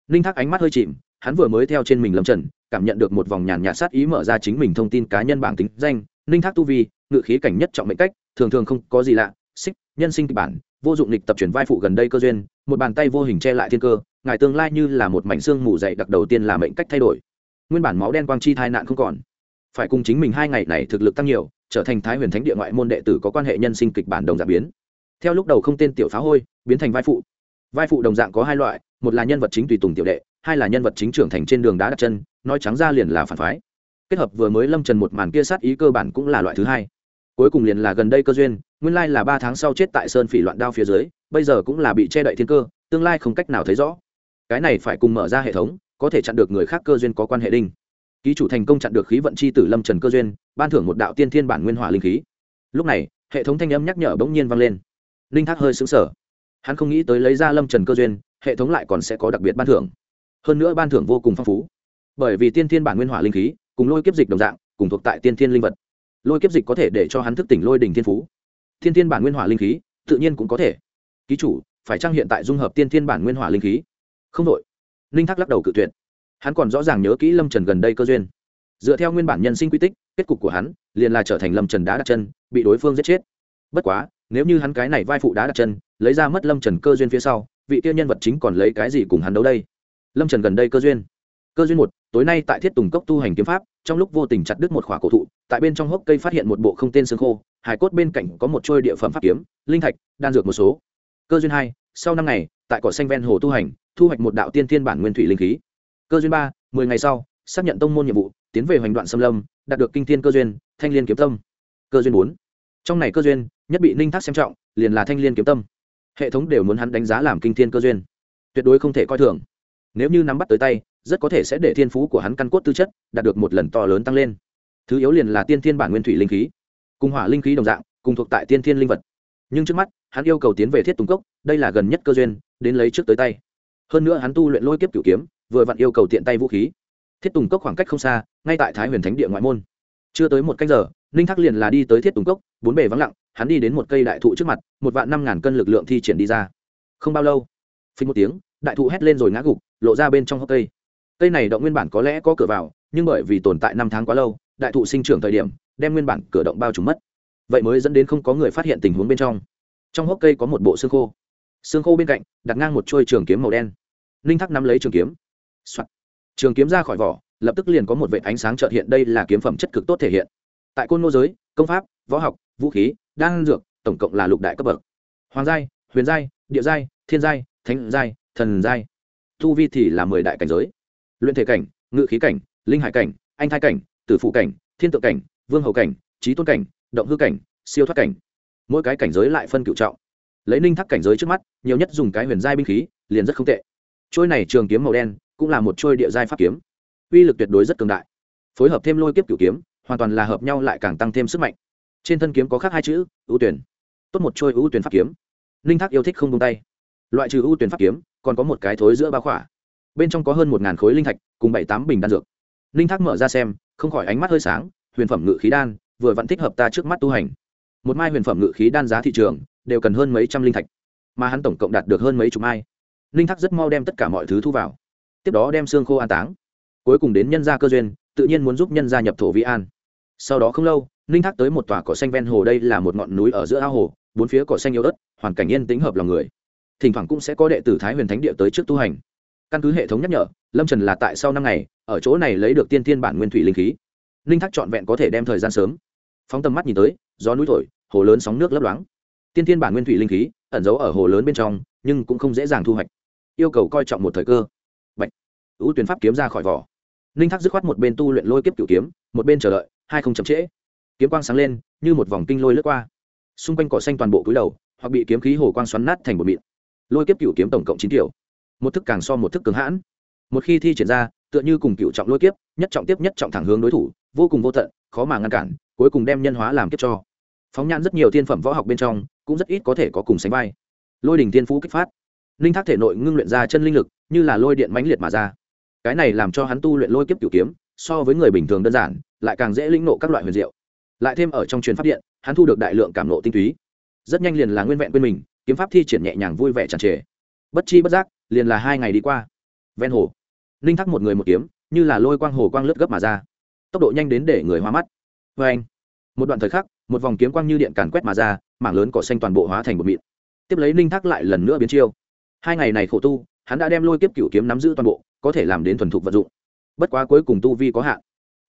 ninh thác ánh mắt hơi chìm, hắn vừa mới theo trên mình lâm trần, cảm nhận được một vòng nhàn nhạt sát ý mở ra chính mình thông tin cá nhân bảng tính danh, ninh thác tu vi, ngự khí cảnh nhất trọng mệnh cách, thường thường không có gì lạ, xích, nhân sinh kịch bản, vô dụng lịch tập chuyển vai phụ gần đây cơ duyên, một bàn tay vô hình che lại thiên cơ, ngài tương lai như là một mảnh xương mù dậy đặc đầu tiên là mệnh cách thay đổi. Nguyên bản máu đen quang chi thai nạn không còn. Phải cùng chính mình hai ngày này thực lực tăng nhiều, trở thành thái huyền thánh địa ngoại môn đệ tử có quan hệ nhân sinh kịch bản đồng dạng biến. Theo lúc đầu không tên tiểu phá hôi, biến thành vai phụ. Vai phụ đồng dạng có hai loại một là nhân vật chính tùy tùng tiểu đệ, hai là nhân vật chính trưởng thành trên đường đá đặt chân, nói trắng ra liền là phản phái. Kết hợp vừa mới lâm trần một màn kia sát ý cơ bản cũng là loại thứ hai. Cuối cùng liền là gần đây cơ duyên, nguyên lai là ba tháng sau chết tại sơn phỉ loạn đao phía dưới, bây giờ cũng là bị che đậy thiên cơ, tương lai không cách nào thấy rõ. Cái này phải cùng mở ra hệ thống, có thể chặn được người khác cơ duyên có quan hệ đinh. Ký chủ thành công chặn được khí vận c h i tử lâm trần cơ duyên, ban thưởng một đạo tiên thiên bản nguyên hỏa linh khí. Lúc này, hệ thống thanh âm nhắc nhở bỗng nhiên vang lên. Linh thác hơi xứng sở hắn không nghĩ tới lấy ra lâm trần cơ duyên hệ thống lại còn sẽ có đặc biệt ban thưởng. Hơn nữa ban thưởng vô cùng phong phú. Bởi vì tiên thiên bản nguyên hỏa linh khí, cùng lôi kiếp dịch đồng dạng, cùng thuộc tại tiên thiên linh vật. Lôi kiếp dịch có thể để cho hắn thức tỉnh lôi đình thiên phú. Thiên thiên bản nguyên hỏa linh khí, tự nhiên cũng có thể. Ký chủ, phải trang hiện tại dung hợp tiên thiên bản nguyên hỏa linh khí? Không đội ninh thác lắc đầu cự tuyệt. Hắn còn rõ ràng nhớ kỹ lâm trần gần đây cơ duyên. Dựa theo nguyên bản nhân sinh quy tích, kết cục của hắn, liền là trở thành lâm trần đá đặt chân, bị đối phương giết chết. Bất quá, nếu như hắn cái này vai phụ đá đặt chân, lấy ra mất lâm trần cơ duyên phía sau vị kia nhân vật chính còn lấy cái gì cùng hắn đấu đây? Lâm trần gần đây cơ duyên. Cơ duyên một, tối nay tại thiết tùng cốc tu hành kiếm pháp, trong lúc vô tình chặt đứt một khỏa cổ thụ, tại bên trong hốc cây phát hiện một bộ không tên xương khô hải cốt bên cạnh có một trôi địa phẩm pháp kiếm, linh thạch, đan dược một số. Cơ duyên hai, sau năm ngày, tại cỏ xanh ven hồ tu hành, thu hoạch một đạo tiên thiên bản nguyên thủy linh khí. Cơ duyên ba, mười ngày sau, xác nhận tông môn nhiệm vụ, tiến về hoành đoạn xâm lâm, đạt được kinh thiên cơ duyên, thanh liên kiếm tâm. Cơ duyên bốn, trong này cơ duyên, nhất bị ninh thác xem trọng, liền là thanh liên kiếm tâm hệ thống đều muốn hắn đánh giá làm kinh thiên cơ duyên. Tuyệt đối không thể coi thường. Nếu như nắm bắt tới tay, rất có thể sẽ để thiên phú của hắn căn cốt tư chất đạt được một lần to lớn tăng lên. Thứ yếu liền là tiên thiên bản nguyên thủy linh khí. Cùng hỏa linh khí đồng dạng, cùng thuộc tại tiên thiên linh vật. Nhưng trước mắt, hắn yêu cầu tiến về thiết tùng cốc, đây là gần nhất cơ duyên, đến lấy trước tới tay. Hơn nữa hắn tu luyện lôi kiếp cửu kiếm, vừa vặn yêu cầu tiện tay vũ khí. Thiết tùng cốc khoảng cách không xa, ngay tại thái huyền thánh địa ngoại môn. Chưa tới một cách giờ, ninh thác liền là đi tới thiết tùng cốc, bốn bề vắng lặng hắn đi đến một cây đại thụ trước mặt, một vạn năm ngàn cân lực lượng thi triển đi ra. Không bao lâu phí một tiếng, đại thụ hét lên rồi ngã gục, lộ ra bên trong hốc cây. Cây này động nguyên bản có lẽ có cửa vào, nhưng bởi vì tồn tại năm tháng quá lâu, đại thụ sinh trưởng thời điểm, đem nguyên bản cửa động bao trùm mất. Vậy mới dẫn đến không có người phát hiện tình huống bên trong. Trong hốc cây có một bộ xương khô. Xương khô bên cạnh, đặt ngang một trôi trường kiếm màu đen. Ninh thắc nắm lấy trường kiếm、Soạn. trường kiếm ra khỏi vỏ, lập tức liền có một vệ ánh sáng trợt hiện, đây là kiếm phẩm chất cực tốt thể hiện. Tại côn nô giới, công pháp, võ học vũ khí, đan dược, tổng cộng là lục đại cấp bậc. Hoàng giai, huyền giai, địa giai, thiên giai, thánh giai, thần giai. Thu vi thì là mười đại cảnh giới. Luyện thể cảnh, ngự khí cảnh, linh hải cảnh, anh thai cảnh, tử phụ cảnh, thiên tượng cảnh, vương hầu cảnh trí tôn cảnh, động hư cảnh, siêu thoát cảnh. Mỗi cái cảnh giới lại phân cựu trọng. Lấy ninh thắc cảnh giới trước mắt, nhiều nhất dùng cái huyền giai binh khí, liền rất không tệ. Trôi này trường kiếm màu đen, cũng là một trôi địa giai pháp kiếm. Uy lực tuyệt đối rất cường đại. Phối hợp thêm lôi kiếp cựu kiếm, hoàn toàn là hợp nhau lại càng tăng thêm sức mạnh trên thân kiếm có khác hai chữ, ưu tuyển. Tốt một trôi ưu tuyển pháp kiếm. Ninh thác yêu thích không tung tay. Loại trừ ưu tuyển pháp kiếm, còn có một cái thối giữa bao khỏa. Bên trong có hơn một khối linh thạch, cùng bảy tám bình đan dược. Ninh thác mở ra xem, không khỏi ánh mắt hơi sáng, huyền phẩm ngự khí đan, vừa vẫn thích hợp ta trước mắt tu hành. Một mai huyền phẩm ngự khí đan giá thị trường, đều cần hơn mấy trăm linh thạch. Mà hắn tổng cộng đạt được hơn mấy chục mai. Ninh thác rất mau đem tất cả mọi thứ thu vào. Tiếp đó đem xương khô an táng. Cuối cùng đến nhân gia cơ duyên, tự nhiên muốn giúp nhân gia nhập thổ vi an. Sau đó không lâu ninh thác tới một tòa cỏ xanh ven hồ đây là một ngọn núi ở giữa ao hồ, bốn phía cỏ xanh yếu ớt, hoàn cảnh yên tĩnh hợp lòng người. Thỉnh thoảng cũng sẽ có đệ tử thái huyền thánh địa tới trước tu hành. Căn cứ hệ thống nhắc nhở, lâm trần là tại sau năm ngày, ở chỗ này lấy được tiên thiên bản nguyên thủy linh khí. Ninh thác trọn vẹn có thể đem thời gian sớm. Phóng tầm mắt nhìn tới, gió núi thổi, hồ lớn sóng nước lấp loáng. Tiên thiên bản nguyên thủy linh khí, ẩn giấu ở hồ lớn bên trong, nhưng cũng không dễ dàng thu hoạch. Yêu cầu coi trọng một thời cơ. Bạch. ưu tuyến pháp kiếm ra khỏi vỏ. Ninh thác dứt khoát một bên tu luyện lôi kiếp cửu kiếm, một bên chờ đợi, hai không chậm trễ kiếm quang sáng lên, như một vòng kinh lôi lướt qua. Xung quanh cỏ xanh toàn bộ cúi đầu, hoặc bị kiếm khí hồ quang xoắn nát thành một mịn. Lôi kiếp cửu kiếm tổng cộng chín kiểu. Một thức càng so một thức cường hãn. Một khi thi triển ra, tựa như cùng cựu trọng lôi kiếp, nhất trọng tiếp nhất trọng thẳng hướng đối thủ, vô cùng vô tận, khó mà ngăn cản, cuối cùng đem nhân hóa làm kiếp cho. Phóng nhãn rất nhiều thiên phẩm võ học bên trong, cũng rất ít có thể có cùng sánh vai. Lôi đình thiên phú kích phát. Linh thác thể nội ngưng luyện ra chân linh lực, như là lôi điện mãnh liệt mà ra. Cái này làm cho hắn tu luyện lôi kiếp cửu kiếm, so với người bình thường đơn giản, lại càng dễ lĩnh nộ các loại huyền diệu lại thêm ở trong truyền pháp điện, hắn thu được đại lượng cảm nộ tinh túy. Rất nhanh liền là nguyên vẹn quên mình, kiếm pháp thi triển nhẹ nhàng vui vẻ tràn trề. Bất chi bất giác, liền là hai ngày đi qua. Ven hồ, ninh thắc một người một kiếm, như là lôi quang hồ quang lướt gấp mà ra. Tốc độ nhanh đến để người hoa mắt. Vê anh, một đoạn thời khắc, một vòng kiếm quang như điện càn quét mà ra, mảng lớn cỏ xanh toàn bộ hóa thành một mịn. Tiếp lấy ninh thắc lại lần nữa biến chiêu. Hai ngày này khổ tu, hắn đã đem lôi kiếp cựu kiếm nắm giữ toàn bộ, có thể làm đến thuần thục vật dụng. Bất quá cuối cùng tu vi có hạn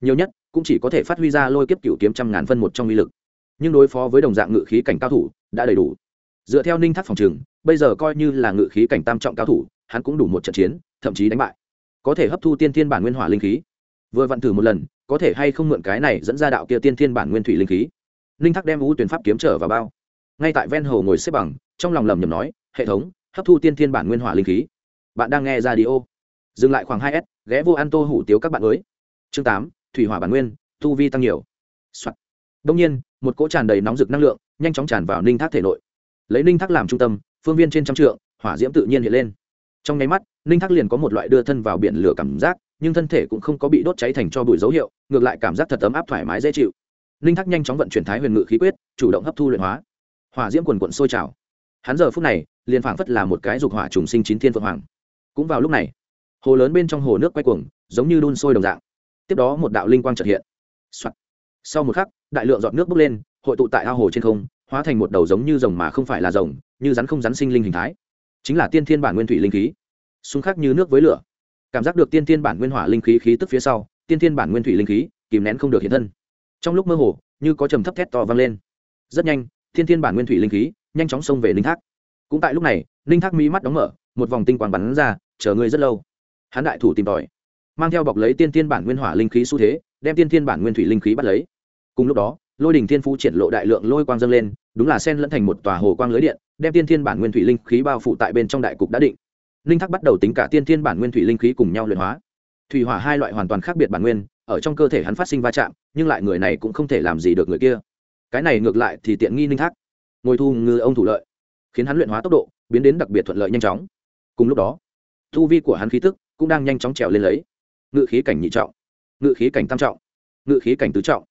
nhiều nhất cũng chỉ có thể phát huy ra lôi kiếp cựu kiếm trăm ngàn phân một trong uy lực. Nhưng đối phó với đồng dạng ngự khí cảnh cao thủ, đã đầy đủ. Dựa theo ninh thác phòng trường, bây giờ coi như là ngự khí cảnh tam trọng cao thủ, hắn cũng đủ một trận chiến, thậm chí đánh bại. Có thể hấp thu tiên thiên bản nguyên hỏa linh khí. Vừa vặn thử một lần, có thể hay không mượn cái này dẫn ra đạo kia tiên thiên bản nguyên thủy linh khí. Ninh thác đem u tuyển pháp kiếm trở vào bao. Ngay tại ven hồ ngồi xếp bằng, trong lòng lầm nhầm nói, hệ thống, hấp thu tiên thiên bản nguyên hỏa linh khí. Bạn đang nghe ra đi ô dừng lại khoảng hai s, ghé vô an tô hủ tiếu các bạn mới. Chương tám thủy hỏa bản nguyên, tu vi tăng nhiều、Soạn. đông nhiên, một cỗ tràn đầy nóng rực năng lượng, nhanh chóng tràn vào ninh thác thể nội. Lấy ninh thác làm trung tâm, phương viên trên trăm trượng, hỏa diễm tự nhiên hiện lên. Trong nháy mắt, ninh thác liền có một loại đưa thân vào biển lửa cảm giác, nhưng thân thể cũng không có bị đốt cháy thành cho bụi dấu hiệu, ngược lại cảm giác thật ấm áp thoải mái dễ chịu. Ninh thác nhanh chóng vận chuyển thái huyền ngự khí quyết, chủ động hấp thu luyện hóa. Hỏa diễm quần quận sôi trào. Hắn giờ phút này, liền phảng phất là một cái dục hỏa trùng sinh chín thiên phượng hoàng. Cũng vào lúc này, hồ lớn bên trong hồ nước quay cuồng, giống như đun sôi đồng dạng tiếp đó một đạo linh quang trật hiện、Soạn. sau một khắc, đại lượng giọt nước bốc lên, hội tụ tại ao hồ trên không, hóa thành một đầu giống như rồng mà không phải là rồng, như rắn không rắn sinh linh hình thái. Chính là tiên thiên bản nguyên thủy linh khí. Xung khắc như nước với lửa. Cảm giác được tiên thiên bản nguyên hỏa linh khí khí tức phía sau, tiên thiên bản nguyên thủy linh khí kìm nén không được hiện thân. Trong lúc mơ hồ, như có trầm thấp thét to vang lên. Rất nhanh thiên thiên bản nguyên thủy linh khí nhanh chóng xông về linh thác. Cũng tại lúc này linh thác mi mắt đóng mở, một vòng tinh quang bắn ra, chờ ngươi rất lâu. Hắn đại thủ tìm tòi mang theo bọc lấy tiên thiên bản nguyên hỏa linh khí xu thế, đem tiên thiên bản nguyên thủy linh khí bắt lấy. Cùng lúc đó, lôi đình thiên phú triển lộ đại lượng lôi quang dâng lên, đúng là sen lẫn thành một tòa hồ quang lưới điện, đem tiên thiên bản nguyên thủy linh khí bao phủ tại bên trong đại cục đã định. Linh thác bắt đầu tính cả tiên thiên bản nguyên thủy linh khí cùng nhau luyện hóa. Thủy hỏa hai loại hoàn toàn khác biệt bản nguyên, ở trong cơ thể hắn phát sinh va chạm, nhưng lại người này cũng không thể làm gì được người kia. Cái này ngược lại thì tiện nghi linh thác. Ngồi thu ngư ông thủ lợi, khiến hắn luyện hóa tốc độ biến đến đặc biệt thuận lợi nhanh chóng. Cùng lúc đó thu vi của hắn khí tức cũng đang nhanh chóng trèo lên lấy ngự khí cảnh nhị trọng, ngự khí cảnh tam trọng, ngự khí cảnh tứ trọng.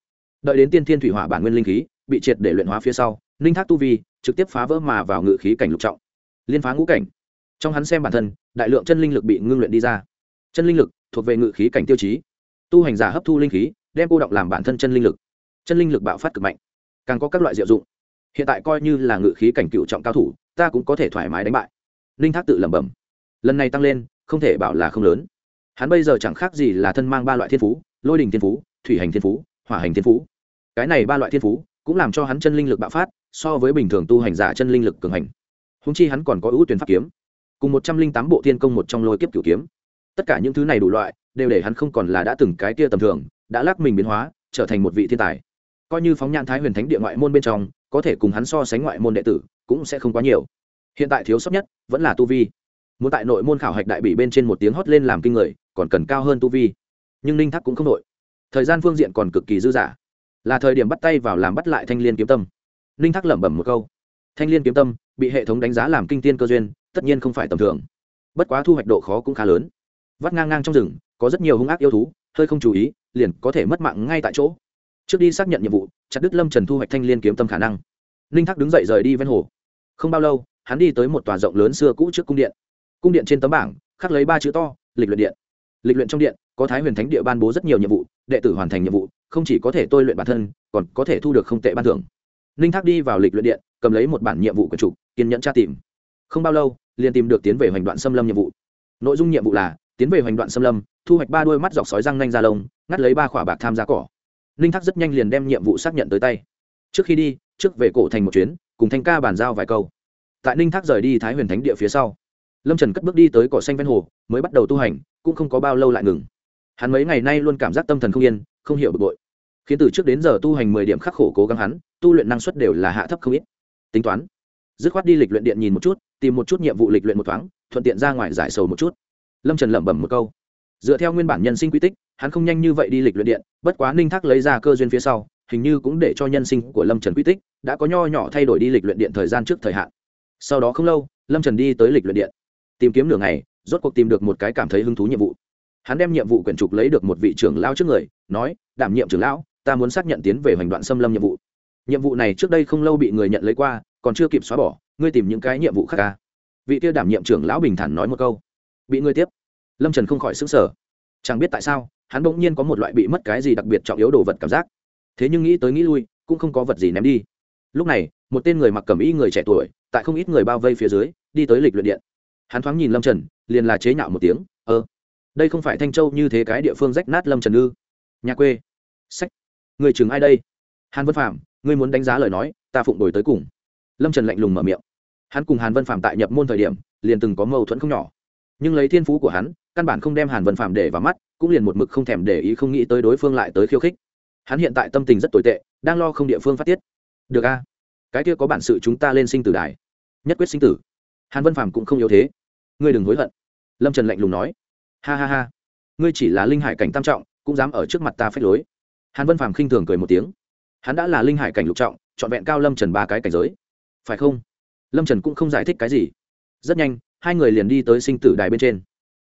Đợi đến tiên thiên thủy hỏa bản nguyên linh khí bị triệt để luyện hóa phía sau, ninh thác tu vi trực tiếp phá vỡ mà vào ngự khí cảnh lục trọng. Liên phá ngũ cảnh. Trong hắn xem bản thân, đại lượng chân linh lực bị ngưng luyện đi ra. Chân linh lực thuộc về ngự khí cảnh tiêu chí. Tu hành giả hấp thu linh khí, đem cô động làm bản thân chân linh lực. Chân linh lực bạo phát cực mạnh. Càng có các loại diệu dụng. Hiện tại coi như là ngự khí cảnh cựu trọng cao thủ, ta cũng có thể thoải mái đánh bại. Linh thác tự lẩm bẩm. Lần này tăng lên, không thể bảo là không lớn hắn bây giờ chẳng khác gì là thân mang ba loại thiên phú, lôi đình thiên phú, thủy hành thiên phú, hỏa hành thiên phú. Cái này ba loại thiên phú cũng làm cho hắn chân linh lực bạo phát, so với bình thường tu hành giả chân linh lực cường hành. Húng chi hắn còn có ưu tuyển pháp kiếm, cùng một trăm linh tám bộ thiên công một trong lôi kiếp cửu kiếm. Tất cả những thứ này đủ loại, đều để hắn không còn là đã từng cái kia tầm thường, đã lắc mình biến hóa, trở thành một vị thiên tài. Coi như phóng nhãn thái huyền thánh địa ngoại môn bên trong, có thể cùng hắn so sánh ngoại môn đệ tử, cũng sẽ không quá nhiều. Hiện tại thiếu sót nhất vẫn là tu vi. Muốn tại nội môn khảo hạch đại bị bên trên một tiếng hót lên làm kinh người còn cần cao hơn tu vi. Nhưng ninh thác cũng không đội. Thời gian phương diện còn cực kỳ dư dả. Là thời điểm bắt tay vào làm bắt lại thanh l i ê n kiếm tâm. Ninh thác lẩm bẩm một câu. Thanh l i ê n kiếm tâm bị hệ thống đánh giá làm kinh tiên cơ duyên, tất nhiên không phải tầm thường. Bất quá thu hoạch độ khó cũng khá lớn. Vắt ngang ngang trong rừng, có rất nhiều hung ác yêu thú, hơi không chú ý, liền có thể mất mạng ngay tại chỗ. Trước đi xác nhận nhiệm vụ, chặt đứt lâm trần thu hoạch thanh l i ê n kiếm tâm khả năng. Ninh thác đứng dậy rời đi ven hồ. Không bao lâu, hắn đi tới một tòa rộng lớn xưa cũ trước cung điện. Cung điện trên tấm bảng khắc lấy ba chữ to, lịch luyện điện lịch luyện trong điện, có thái huyền thánh địa ban bố rất nhiều nhiệm vụ, đệ tử hoàn thành nhiệm vụ, không chỉ có thể tôi luyện bản thân, còn có thể thu được không tệ ban thưởng. Ninh thác đi vào lịch luyện điện, cầm lấy một bản nhiệm vụ của chủ, kiên nhẫn tra tìm. Không bao lâu, liền tìm được tiến về hoành đoạn xâm lâm nhiệm vụ. Nội dung nhiệm vụ là, tiến về hoành đoạn xâm lâm, thu hoạch ba đuôi mắt dọc sói răng nanh ra lông, ngắt lấy ba khỏa bạc tham gia cỏ. Ninh thác rất nhanh liền đem nhiệm vụ xác nhận tới tay. Trước khi đi, trước về cổ thành một chuyến, cùng thanh ca bàn giao vài câu. Tại ninh thác rời đi thái huyền thánh địa phía sau lâm trần cất bước đi tới cỏ xanh ven hồ, mới bắt đầu tu hành, cũng không có bao lâu lại ngừng. Hắn mấy ngày nay luôn cảm giác tâm thần không yên, không hiểu bực bội. Khiến từ trước đến giờ tu hành mười điểm khắc khổ cố gắng hắn, tu luyện năng suất đều là hạ thấp không ít. Tính toán. Dứt khoát đi lịch luyện điện nhìn một chút, tìm một chút nhiệm vụ lịch luyện một thoáng, thuận tiện ra ngoài giải sầu một chút. Lâm trần lẩm bẩm một câu. Dựa theo nguyên bản nhân sinh quy tích, hắn không nhanh như vậy đi lịch luyện điện, bất quá ninh thác lấy ra cơ duyên phía sau, hình như cũng để cho nhân sinh của lâm trần quy tích, đã có nho nhỏ thay đổi đi lịch luyện điện thời gian trước thời hạn. Sau đó không lâu, lâm trần đi tới lịch luyện điện tìm kiếm nửa ngày, rốt cuộc tìm được một cái cảm thấy hứng thú nhiệm vụ. Hắn đem nhiệm vụ quyển trục lấy được một vị trưởng lao trước người, nói, đảm nhiệm trưởng lão, ta muốn xác nhận tiến về hoành đoạn xâm lâm nhiệm vụ. Nhiệm vụ này trước đây không lâu bị người nhận lấy qua, còn chưa kịp xóa bỏ, ngươi tìm những cái nhiệm vụ khác ca vị kia đảm nhiệm trưởng lão bình thản nói một câu. Bị ngươi tiếp. Lâm trần không khỏi xứng sở chẳng biết tại sao, hắn bỗng nhiên có một loại bị mất cái gì đặc biệt trọng yếu đồ vật cảm giác. Thế nhưng nghĩ tới nghĩ lui, cũng không có vật gì ném đi. Lúc này, một tên người mặc cẩm y người trẻ tuổi, tại không ít người bao vây phía dưới, đi tới lịch luyện điện hắn thoáng nhìn lâm trần, liền là chế nhạo một tiếng ơ đây không phải thanh châu như thế cái địa phương rách nát lâm trần ư? Nhà quê, sách, người chừng ai đây? Hàn vân phạm ngươi muốn đánh giá lời nói, ta phụng đổi tới cùng. Lâm trần lạnh lùng mở miệng. Hắn cùng hàn vân phạm tại nhập môn thời điểm, liền từng có mâu thuẫn không nhỏ. Nhưng lấy thiên phú của hắn, căn bản không đem hàn vân phạm để vào mắt, cũng liền một mực không thèm để ý không nghĩ tới đối phương lại tới khiêu khích. Hắn hiện tại tâm tình rất tồi tệ, đang lo không địa phương phát tiết. Được a, cái kia có bản sự chúng ta lên sinh tử đài. Nhất quyết sinh tử hàn vân phạm cũng không yếu thế. Ngươi đừng hối hận. Lâm trần lạnh lùng nói. Ha ha ha. Ngươi chỉ là linh hải cảnh tam trọng, cũng dám ở trước mặt ta phách lối. Hàn vân phàm khinh thường cười một tiếng. Hắn đã là linh hải cảnh lục trọng, trọn vẹn cao lâm trần ba cái cảnh giới. Phải không? Lâm trần cũng không giải thích cái gì. Rất nhanh, hai người liền đi tới sinh tử đài bên trên.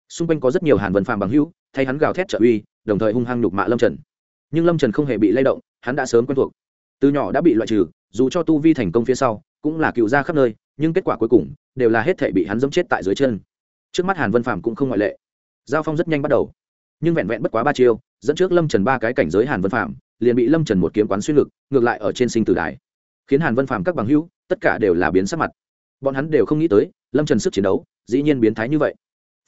Xung quanh có rất nhiều hàn vân phàm bằng hữu, thay hắn gào thét trợ uy, đồng thời hung hăng nhục mạ lâm trần. Nhưng lâm trần không hề bị lay động, hắn đã sớm quen thuộc. Từ nhỏ đã bị loại trừ, dù cho tu vi thành công phía sau, cũng là cựu gia khắp nơi, nhưng kết quả cuối cùng đều là hết thể bị hắn dẫm chết tại dưới chân. Trước mắt hàn vân phàm cũng không ngoại lệ. Giao phong rất nhanh bắt đầu. Nhưng vẹn vẹn bất quá ba chiêu, dẫn trước lâm trần ba cái cảnh giới hàn vân phạm liền bị lâm trần một kiếm quán xuyên lực, ngược lại ở trên sinh tử đài. Khiến hàn vân phạm các bằng hữu, tất cả đều là biến sắc mặt. Bọn hắn đều không nghĩ tới, lâm trần sức chiến đấu, dĩ nhiên biến thái như vậy.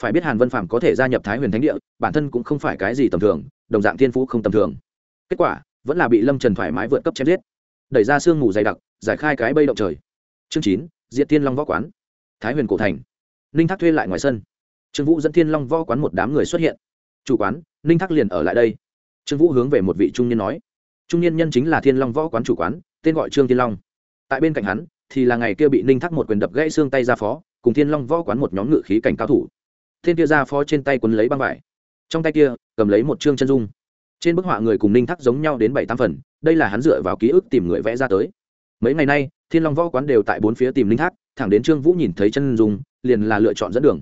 Phải biết hàn vân phạm có thể gia nhập thái huyền thánh địa, bản thân cũng không phải cái gì tầm thường, đồng dạng thiên phú không tầm thường. Kết quả, vẫn là bị lâm trần thoải mái vượt cấp chém giết. Đẩy ra sương mù dày đặc, giải khai cái bây động trời. Chương chín, Diệt tiên long võ quán thái huyền cổ thành. Ninh thác thuê lại ngoài sân. Trương vũ dẫn thiên long võ quán một đám người xuất hiện. Chủ quán, ninh thác liền ở lại đây. Trương vũ hướng về một vị trung niên nói. Trung niên nhân chính là thiên long võ quán chủ quán, tên gọi trương thiên long. Tại bên cạnh hắn thì là ngày kia bị ninh thác một quyền đập gãy xương tay ra phó, cùng thiên long võ quán một nhóm ngự khí cảnh cao thủ. Thiên kia ra phó trên tay quấn lấy băng vải. Trong tay kia, cầm lấy một chương chân dung. Trên bức họa người cùng ninh thác giống nhau đến bảy tám phần, đây là hắn dựa vào ký ức tìm người vẽ ra tới. Mấy ngày nay, thiên long võ quán đều tại bốn phía tìm ninh thác thẳng đến trương vũ nhìn thấy chân dung, liền là lựa chọn dẫn đường.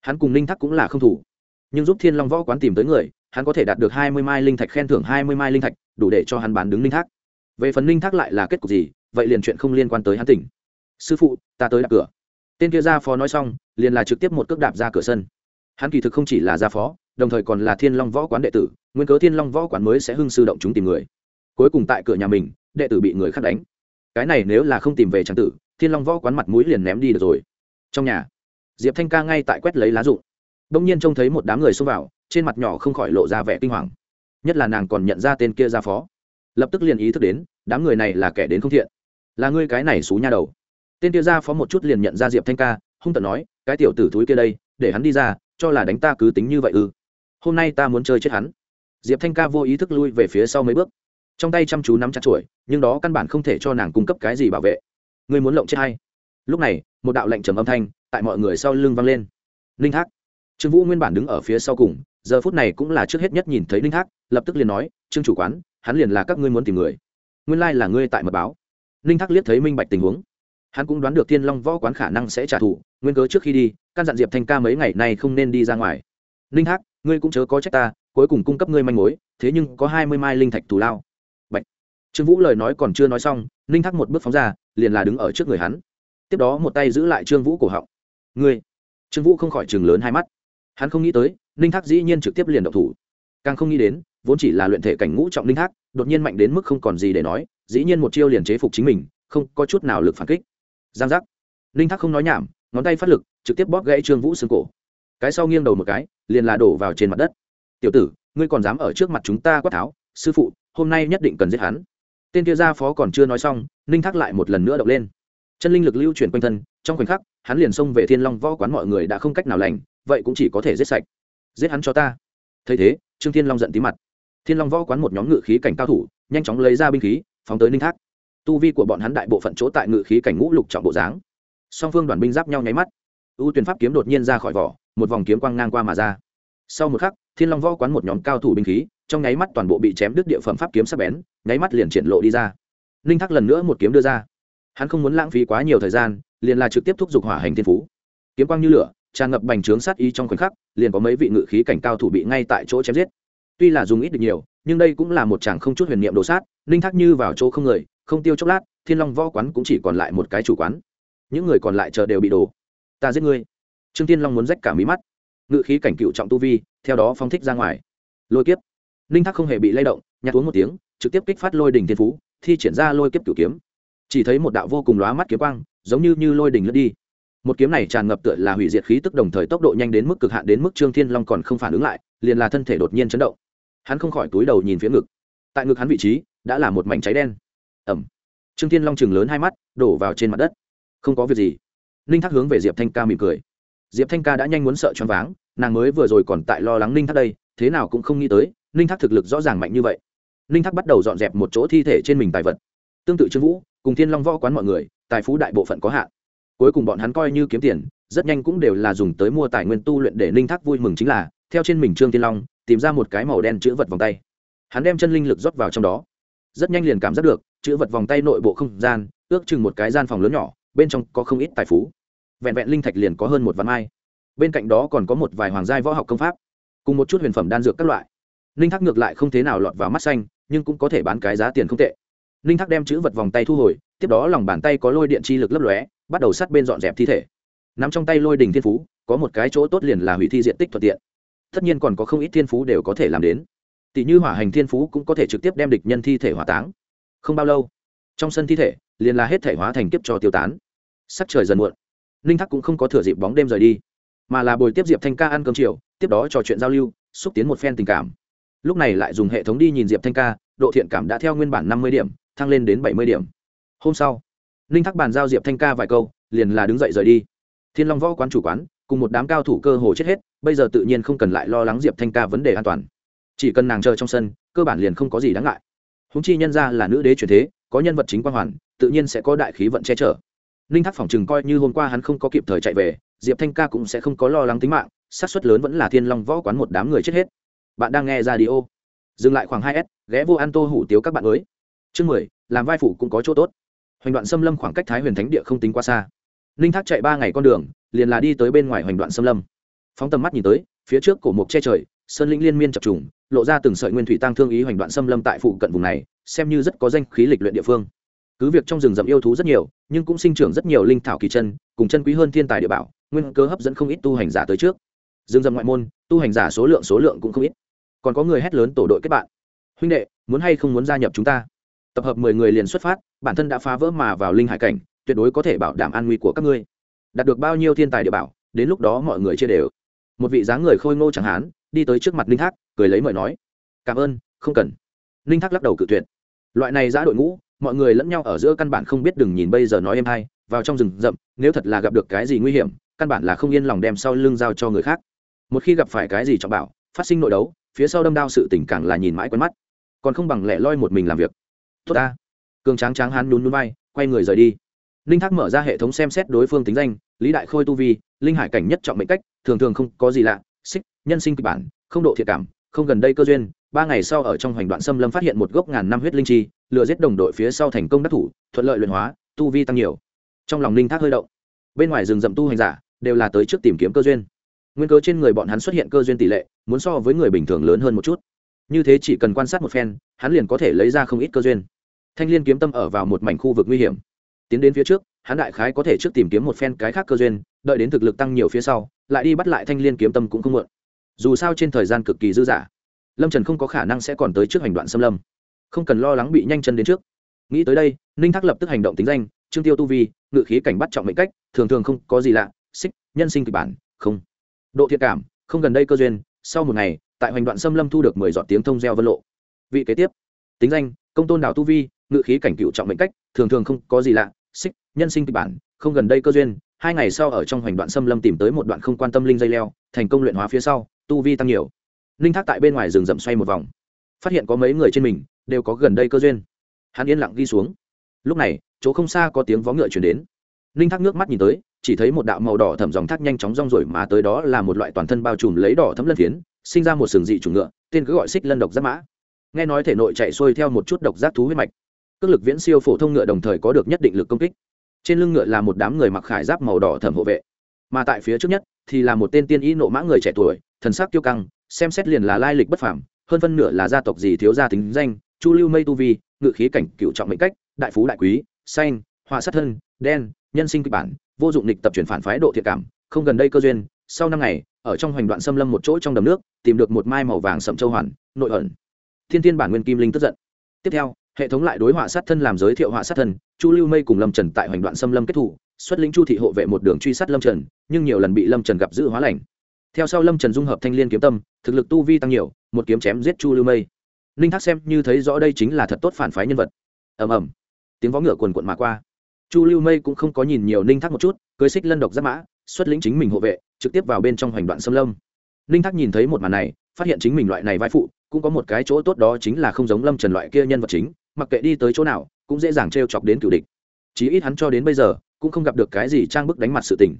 Hắn cùng ninh thác cũng là không thủ. Nhưng giúp thiên long võ quán tìm tới người, hắn có thể đạt được hai mươi mai linh thạch khen thưởng hai mươi mai linh thạch, đủ để cho hắn bán đứng ninh thác. Về phần ninh thác lại là kết cục gì, vậy liền chuyện không liên quan tới hắn tỉnh. Sư phụ, ta tới đạp cửa. Tên kia gia phó nói xong, liền là trực tiếp một cước đạp ra cửa sân. Hắn kỳ thực không chỉ là gia phó, đồng thời còn là thiên long võ quán đệ tử, nguyên cớ thiên long võ quán mới sẽ hưng sư động chúng tìm người. Cuối cùng tại cửa nhà mình, đệ tử bị người khác đánh. Cái này nếu là không tìm về trang tử thiên long võ quán mặt mũi liền ném đi được rồi. Trong nhà, diệp thanh ca ngay tại quét lấy lá rụng. Đông nhiên trông thấy một đám người xông vào, trên mặt nhỏ không khỏi lộ ra vẻ kinh hoàng. Nhất là nàng còn nhận ra tên kia ra phó. Lập tức liền ý thức đến, đám người này là kẻ đến không thiện. Là ngươi cái này xú nha đầu. Tên kia ra phó một chút liền nhận ra diệp thanh ca, hung tận nói, cái tiểu tử thúi kia đây, để hắn đi ra, cho là đánh ta cứ tính như vậy ư. Hôm nay ta muốn chơi chết hắn. Diệp thanh ca vô ý thức lui về phía sau mấy bước. Trong tay chăm chú nắm chặt chuỗi, nhưng đó căn bản không thể cho nàng cung cấp cái gì bảo vệ ngươi muốn lộng chết hay? Lúc này, một đạo lệnh trầm âm thanh tại mọi người sau lưng vang lên. Linh thác trương vũ nguyên bản đứng ở phía sau cùng, giờ phút này cũng là trước hết nhất nhìn thấy linh thác lập tức liền nói, trương chủ quán, hắn liền là các ngươi muốn tìm người. Nguyên lai là ngươi tại mật báo. Linh thác liếc thấy minh bạch tình huống. Hắn cũng đoán được thiên long võ quán khả năng sẽ trả thù, nguyên cớ trước khi đi, căn dặn diệp thanh ca mấy ngày nay không nên đi ra ngoài. Linh thác ngươi cũng chớ có trách ta, cuối cùng cung cấp ngươi manh mối, thế nhưng có hai mươi mai linh thạch thù lao. Bạch. trương vũ lời nói còn chưa nói xong, linh thác một bước phóng ra liền là đứng ở trước người hắn. Tiếp đó một tay giữ lại trương vũ cổ họng. Ngươi. Trương vũ không khỏi chừng lớn hai mắt. Hắn không nghĩ tới, ninh thác dĩ nhiên trực tiếp liền độc thủ. Càng không nghĩ đến, vốn chỉ là luyện thể cảnh ngũ trọng ninh thác, đột nhiên mạnh đến mức không còn gì để nói, dĩ nhiên một chiêu liền chế phục chính mình, không có chút nào lực phản kích. Giang giác. Ninh thác không nói nhảm, ngón tay phát lực, trực tiếp bóp gãy trương vũ xương cổ. Cái sau nghiêng đầu một cái, liền là đổ vào trên mặt đất. Tiểu tử, ngươi còn dám ở trước mặt chúng ta quát tháo, sư phụ, hôm nay nhất định cần giết hắn tên kia gia phó còn chưa nói xong, ninh thác lại một lần nữa động lên. Chân linh lực lưu chuyển quanh thân, trong khoảnh khắc, hắn liền xông về thiên long võ quán mọi người đã không cách nào lành, vậy cũng chỉ có thể giết sạch. Giết hắn cho ta. Thấy thế, trương thiên long giận tí mặt. Thiên long võ quán một nhóm ngự khí cảnh cao thủ, nhanh chóng lấy ra binh khí, phóng tới ninh thác. Tu vi của bọn hắn đại bộ phận chỗ tại ngự khí cảnh ngũ lục trọng bộ dáng. Song phương đoàn binh giáp nhau nháy mắt. Ưu tuyển pháp kiếm đột nhiên ra khỏi vỏ, một vòng kiếm quang ngang qua mà ra sau một khắc, thiên long võ quán một nhóm cao thủ binh khí, trong nháy mắt toàn bộ bị chém đứt địa phẩm pháp kiếm sắc bén, nháy mắt liền triển lộ đi ra. Ninh thác lần nữa một kiếm đưa ra. Hắn không muốn lãng phí quá nhiều thời gian, liền là trực tiếp thúc giục hỏa hành thiên phú. Kiếm quang như lửa, tràn ngập bành trướng sát ý trong khoảnh khắc, liền có mấy vị ngự khí cảnh cao thủ bị ngay tại chỗ chém giết. Tuy là dùng ít được nhiều, nhưng đây cũng là một chàng không chút huyền niệm đồ sát, ninh thác như vào chỗ không người, không tiêu chốc lát, thiên long võ quán cũng chỉ còn lại một cái chủ quán. Những người còn lại chờ đều bị đổ. Ta giết ngươi. Trương tiên long muốn rách cả mí mắt ngự khí cảnh cựu trọng tu vi, theo đó phong thích ra ngoài. Lôi kiếp. Ninh thác không hề bị lay động, nhặt uống một tiếng, trực tiếp kích phát lôi đỉnh thiên phú, thi triển ra lôi kiếp cửu kiếm. Chỉ thấy một đạo vô cùng lóa mắt kiếm quang, giống như như lôi đỉnh lướt đi. Một kiếm này tràn ngập tựa là hủy diệt khí tức đồng thời tốc độ nhanh đến mức cực hạn, đến mức trương thiên long còn không phản ứng lại, liền là thân thể đột nhiên chấn động. Hắn không khỏi túi đầu nhìn phía ngực. Tại ngực hắn vị trí, đã là một mảnh cháy đen. Ẩm. Trương thiên long chừng lớn hai mắt, đổ vào trên mặt đất. Không có việc gì. Ninh thác hướng về diệp thanh ca mỉm cười diệp thanh ca đã nhanh muốn sợ choáng váng, nàng mới vừa rồi còn tại lo lắng ninh thác đây, thế nào cũng không nghĩ tới, ninh thác thực lực rõ ràng mạnh như vậy. Ninh thác bắt đầu dọn dẹp một chỗ thi thể trên mình tài vật. Tương tự trương vũ, cùng thiên long võ quán mọi người, tài phú đại bộ phận có hạn. Cuối cùng bọn hắn coi như kiếm tiền, rất nhanh cũng đều là dùng tới mua tài nguyên tu luyện để ninh thác vui mừng chính là, theo trên mình trương thiên long, tìm ra một cái màu đen chữ vật vòng tay. Hắn đem chân linh lực rót vào trong đó. Rất nhanh liền cảm giác được, chữ vật vòng tay nội bộ không gian, ước chừng một cái gian phòng lớn nhỏ, bên trong có không ít tài phú vẹn vẹn linh thạch liền có hơn một vạn mai. Bên cạnh đó còn có một vài hoàng giai võ học công pháp, cùng một chút huyền phẩm đan dược các loại. Ninh thác ngược lại không thế nào lọt vào mắt xanh, nhưng cũng có thể bán cái giá tiền không tệ. Ninh thác đem chữ vật vòng tay thu hồi, tiếp đó lòng bàn tay có lôi điện chi lực lấp lóe, bắt đầu sát bên dọn dẹp thi thể. N ắ m trong tay lôi đình thiên phú, có một cái chỗ tốt liền là hủy thi diện tích thuận tiện. Tất nhiên còn có không ít thiên phú đều có thể làm đến. Tỷ như hỏa hành thiên phú cũng có thể trực tiếp đem địch nhân thi thể hỏa táng. Không bao lâu, trong sân thi thể liền là hết thể hóa thành kiếp cho tiêu tán. Sắc trời dần muộn ninh thác cũng không có thừa dịp bóng đêm rời đi, mà là bồi tiếp diệp thanh ca ăn cơm chiều, tiếp đó trò chuyện giao lưu, xúc tiến một phen tình cảm. Lúc này lại dùng hệ thống đi nhìn diệp thanh ca, độ thiện cảm đã theo nguyên bản năm mươi điểm, thăng lên đến bảy mươi điểm. Hôm sau, ninh thác bàn giao diệp thanh ca vài câu, liền là đứng dậy rời đi. Thiên long võ quán chủ quán, cùng một đám cao thủ cơ hồ chết hết, bây giờ tự nhiên không cần lại lo lắng diệp thanh ca vấn đề an toàn. Chỉ cần nàng chờ trong sân, cơ bản liền không có gì đáng ngại. Húng chi nhân ra là nữ đế truyền thế, có nhân vật chính quan hoàn, tự nhiên sẽ có đại khí vận che chở ninh thác phỏng chừng coi như hôm qua hắn không có kịp thời chạy về, diệp thanh ca cũng sẽ không có lo lắng tính mạng sát xuất lớn vẫn là thiên long võ quán một đám người chết hết. Bạn đang nghe ra đi ô dừng lại khoảng hai s, ghé vô an tô hủ tiếu các bạn mới chương mười, làm vai phụ cũng có chỗ tốt. Hoành đoạn xâm lâm khoảng cách thái huyền thánh địa không tính quá xa. Ninh thác chạy ba ngày con đường, liền là đi tới bên ngoài hoành đoạn xâm lâm. Phóng tầm mắt nhìn tới, phía trước cổ mộc che trời, sơn lĩnh liên miên chập trùng, lộ ra từng sợi nguyên thủy tăng thương ý hoành đoạn xâm lâm tại phụ cận vùng này, xem như rất có danh khí lịch luyện địa phương cứ việc trong rừng rậm yêu thú rất nhiều, nhưng cũng sinh trưởng rất nhiều linh thảo kỳ chân, cùng chân quý hơn thiên tài địa bảo, nguyên cơ hấp dẫn không ít tu hành giả tới trước. Rừng rậm ngoại môn, tu hành giả số lượng số lượng cũng không ít. Còn có người hét lớn tổ đội kết bạn. Huynh đệ, muốn hay không muốn gia nhập chúng ta? Tập hợp mười người liền xuất phát, bản thân đã phá vỡ mà vào linh hải cảnh, tuyệt đối có thể bảo đảm an nguy của các ngươi. Đạt được bao nhiêu thiên tài địa bảo, đến lúc đó mọi người chia đều. Một vị dáng người khôi ngô chẳng hán đi tới trước mặt linh thác cười lấy mời nói, cảm ơn, không cần. Linh thác lắc đầu cự tuyệt. Loại này giã đội ngũ mọi người lẫn nhau ở giữa căn bản không biết đừng nhìn bây giờ nói em hay, vào trong rừng rậm, nếu thật là gặp được cái gì nguy hiểm, căn bản là không yên lòng đem sau lưng giao cho người khác. Một khi gặp phải cái gì trọng bảo, phát sinh nội đấu, phía sau đâm đao sự tình càng là nhìn mãi quen mắt. Còn không bằng lẻ loi một mình làm việc. Tốt ta. Cường tráng tráng hắn nhún nhún vai, quay người rời đi. Linh thác mở ra hệ thống xem xét đối phương tính danh, lý đại khôi tu vi, linh hải cảnh nhất trọng mệnh cách, thường thường không có gì lạ, xích, nhân sinh kịch bản, không độ thiệt cảm không gần đây cơ duyên, ba ngày sau ở trong hoành đoạn xâm lâm phát hiện một gốc ngàn năm huyết linh chi, lừa giết đồng đội phía sau thành công đắc thủ, thuận lợi luyện hóa, tu vi tăng nhiều. Trong lòng ninh thác hơi động. Bên ngoài rừng rậm tu hành giả đều là tới trước tìm kiếm cơ duyên. Nguyên cớ trên người bọn hắn xuất hiện cơ duyên tỷ lệ, muốn so với người bình thường lớn hơn một chút. Như thế chỉ cần quan sát một phen, hắn liền có thể lấy ra không ít cơ duyên. Thanh l i ê n kiếm tâm ở vào một mảnh khu vực nguy hiểm. Tiến đến phía trước, hắn đại khái có thể trước tìm kiếm một phen cái khác cơ duyên, đợi đến thực lực tăng nhiều phía sau, lại đi bắt lại thanh l i ê n kiếm tâm cũng không mượn dù sao trên thời gian cực kỳ dư dả, lâm trần không có khả năng sẽ còn tới trước hành đoạn xâm lâm. Không cần lo lắng bị nhanh chân đến trước. Nghĩ tới đây, ninh thác lập tức hành động tính danh, trương tiêu tu vi, ngự khí cảnh bắt trọng mệnh cách, thường thường không có gì lạ, xích, nhân sinh kịch bản, không. Độ thiệt cảm, không gần đây cơ duyên, sau một ngày, tại hoành đoạn xâm lâm thu được mười giọt tiếng thông gieo vân lộ. Vị kế tiếp, tính danh, công tôn đảo tu vi, ngự khí cảnh cựu trọng mệnh cách, thường thường không có gì lạ, xích, nhân sinh kịch bản, không gần đây cơ duyên, hai ngày sau ở trong hoành đoạn xâm lâm tìm tới một đoạn không quan tâm linh dây leo, thành công luyện hóa phía sau tu vi tăng nhiều. Linh thác tại bên ngoài rừng rậm xoay một vòng. Phát hiện có mấy người trên mình, đều có gần đây cơ duyên. Hắn yên lặng ghi xuống. Lúc này, chỗ không xa có tiếng vó ngựa chuyển đến. Linh thác nước mắt nhìn tới, chỉ thấy một đạo màu đỏ thẩm dòng thác nhanh chóng rong rổi mà tới đó là một loại toàn thân bao trùm lấy đỏ thấm lân phiến, sinh ra một sừng dị chủ ngựa, tên cứ gọi xích lân độc giáp mã. Nghe nói thể nội chạy xuôi theo một chút độc giác thú huyết mạch. Cước lực viễn siêu phổ thông ngựa đồng thời có được nhất định lực công kích. Trên lưng ngựa là một đám người mặc khải giáp màu đỏ thẩm hộ vệ. Mà tại phía trước nhất, thì là một tên tiên y nộ mã người trẻ tuổi thần sắc tiêu căng, xem xét liền là lai lịch bất phàm, hơn phân nửa là gia tộc gì thiếu gia tính danh, chu lưu mây tu vi, ngự khí cảnh cựu trọng mệnh cách, đại phú đại quý, xanh, họa sát thân, đen, nhân sinh kịch bản, vô dụng nịch tập chuyển phản phái độ thiệt cảm, không gần đây cơ duyên, sau năm ngày, ở trong hoành đoạn xâm lâm một chỗ trong đầm nước, tìm được một mai màu vàng sậm châu hoàn, nội ẩn. Thiên thiên bản nguyên kim linh tức giận. Tiếp theo, hệ thống lại đối họa sát thân làm giới thiệu họa sát thân, chu lưu mây cùng lâm trần tại hoành đoạn xâm lâm kết thủ, xuất lĩnh chu thị hộ vệ một đường truy sát lâm trần, nhưng nhiều lần bị lâm trần gặp giữ hóa lành theo sau lâm trần dung hợp thanh l i ê n kiếm tâm, thực lực tu vi tăng nhiều, một kiếm chém giết chu lưu mây. Ninh thác xem như thấy rõ đây chính là thật tốt phản phái nhân vật. Ầm ầm. Tiếng vó ngựa quần quận mà qua. Chu lưu mây cũng không có nhìn nhiều ninh thác một chút, cưới xích lân độc giáp mã, xuất lĩnh chính mình hộ vệ, trực tiếp vào bên trong hoành đoạn xâm lâm. Ninh thác nhìn thấy một màn này, phát hiện chính mình loại này vai phụ, cũng có một cái chỗ tốt đó chính là không giống lâm trần loại kia nhân vật chính, mặc kệ đi tới chỗ nào, cũng dễ dàng t r e o chọc đến cựu địch. Chí ít hắn cho đến bây giờ, cũng không gặp được cái gì trang bức đánh mặt sự tình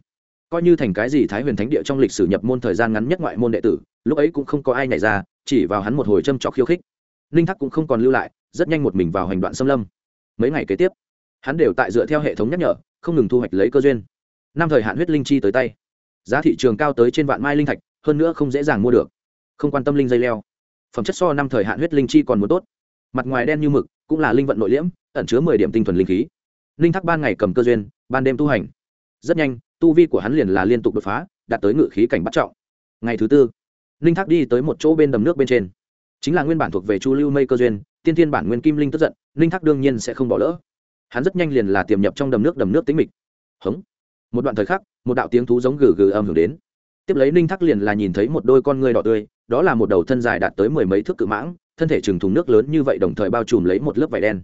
coi như thành cái gì thái huyền thánh địa trong lịch sử nhập môn thời gian ngắn nhất ngoại môn đệ tử, lúc ấy cũng không có ai nhảy ra, chỉ vào hắn một hồi châm trọc khiêu khích. Ninh thắc cũng không còn lưu lại, rất nhanh một mình vào hành đoạn xâm lâm. Mấy ngày kế tiếp, hắn đều tại dựa theo hệ thống nhắc nhở, không ngừng thu hoạch lấy cơ duyên. Năm thời hạn huyết linh chi tới tay. Giá thị trường cao tới trên vạn mai linh thạch, hơn nữa không dễ dàng mua được. Không quan tâm linh dây leo. Phẩm chất so năm thời hạn huyết linh chi còn muốn tốt. Mặt ngoài đen như mực, cũng là linh vận nội liễm, ẩn chứa mười điểm tinh thuần linh khí. Linh thắc ban ngày cầm cơ duyên, ban đêm tu hành. Rất nhanh tu vi của hắn liền là liên tục đột phá, đạt tới ngự khí cảnh bắt trọng. Ngày thứ tư, linh thác đi tới một chỗ bên đầm nước bên trên. Chính là nguyên bản thuộc về chu lưu mây cơ duyên, tiên thiên bản nguyên kim linh tức giận, linh thác đương nhiên sẽ không bỏ lỡ. Hắn rất nhanh liền là tiềm nhập trong đầm nước đầm nước tính mịch. Hống. Một đoạn thời khắc, một đạo tiếng thú giống gừ gừ âm hưởng đến. Tiếp lấy ninh Thác liền là nhìn thấy một đôi con ngươi đỏ tươi, đó là một đầu thân dài đạt tới mười mấy thước cự mãng, thân thể trừng thùng nước lớn như vậy đồng thời bao trùm lấy một lớp vải đen.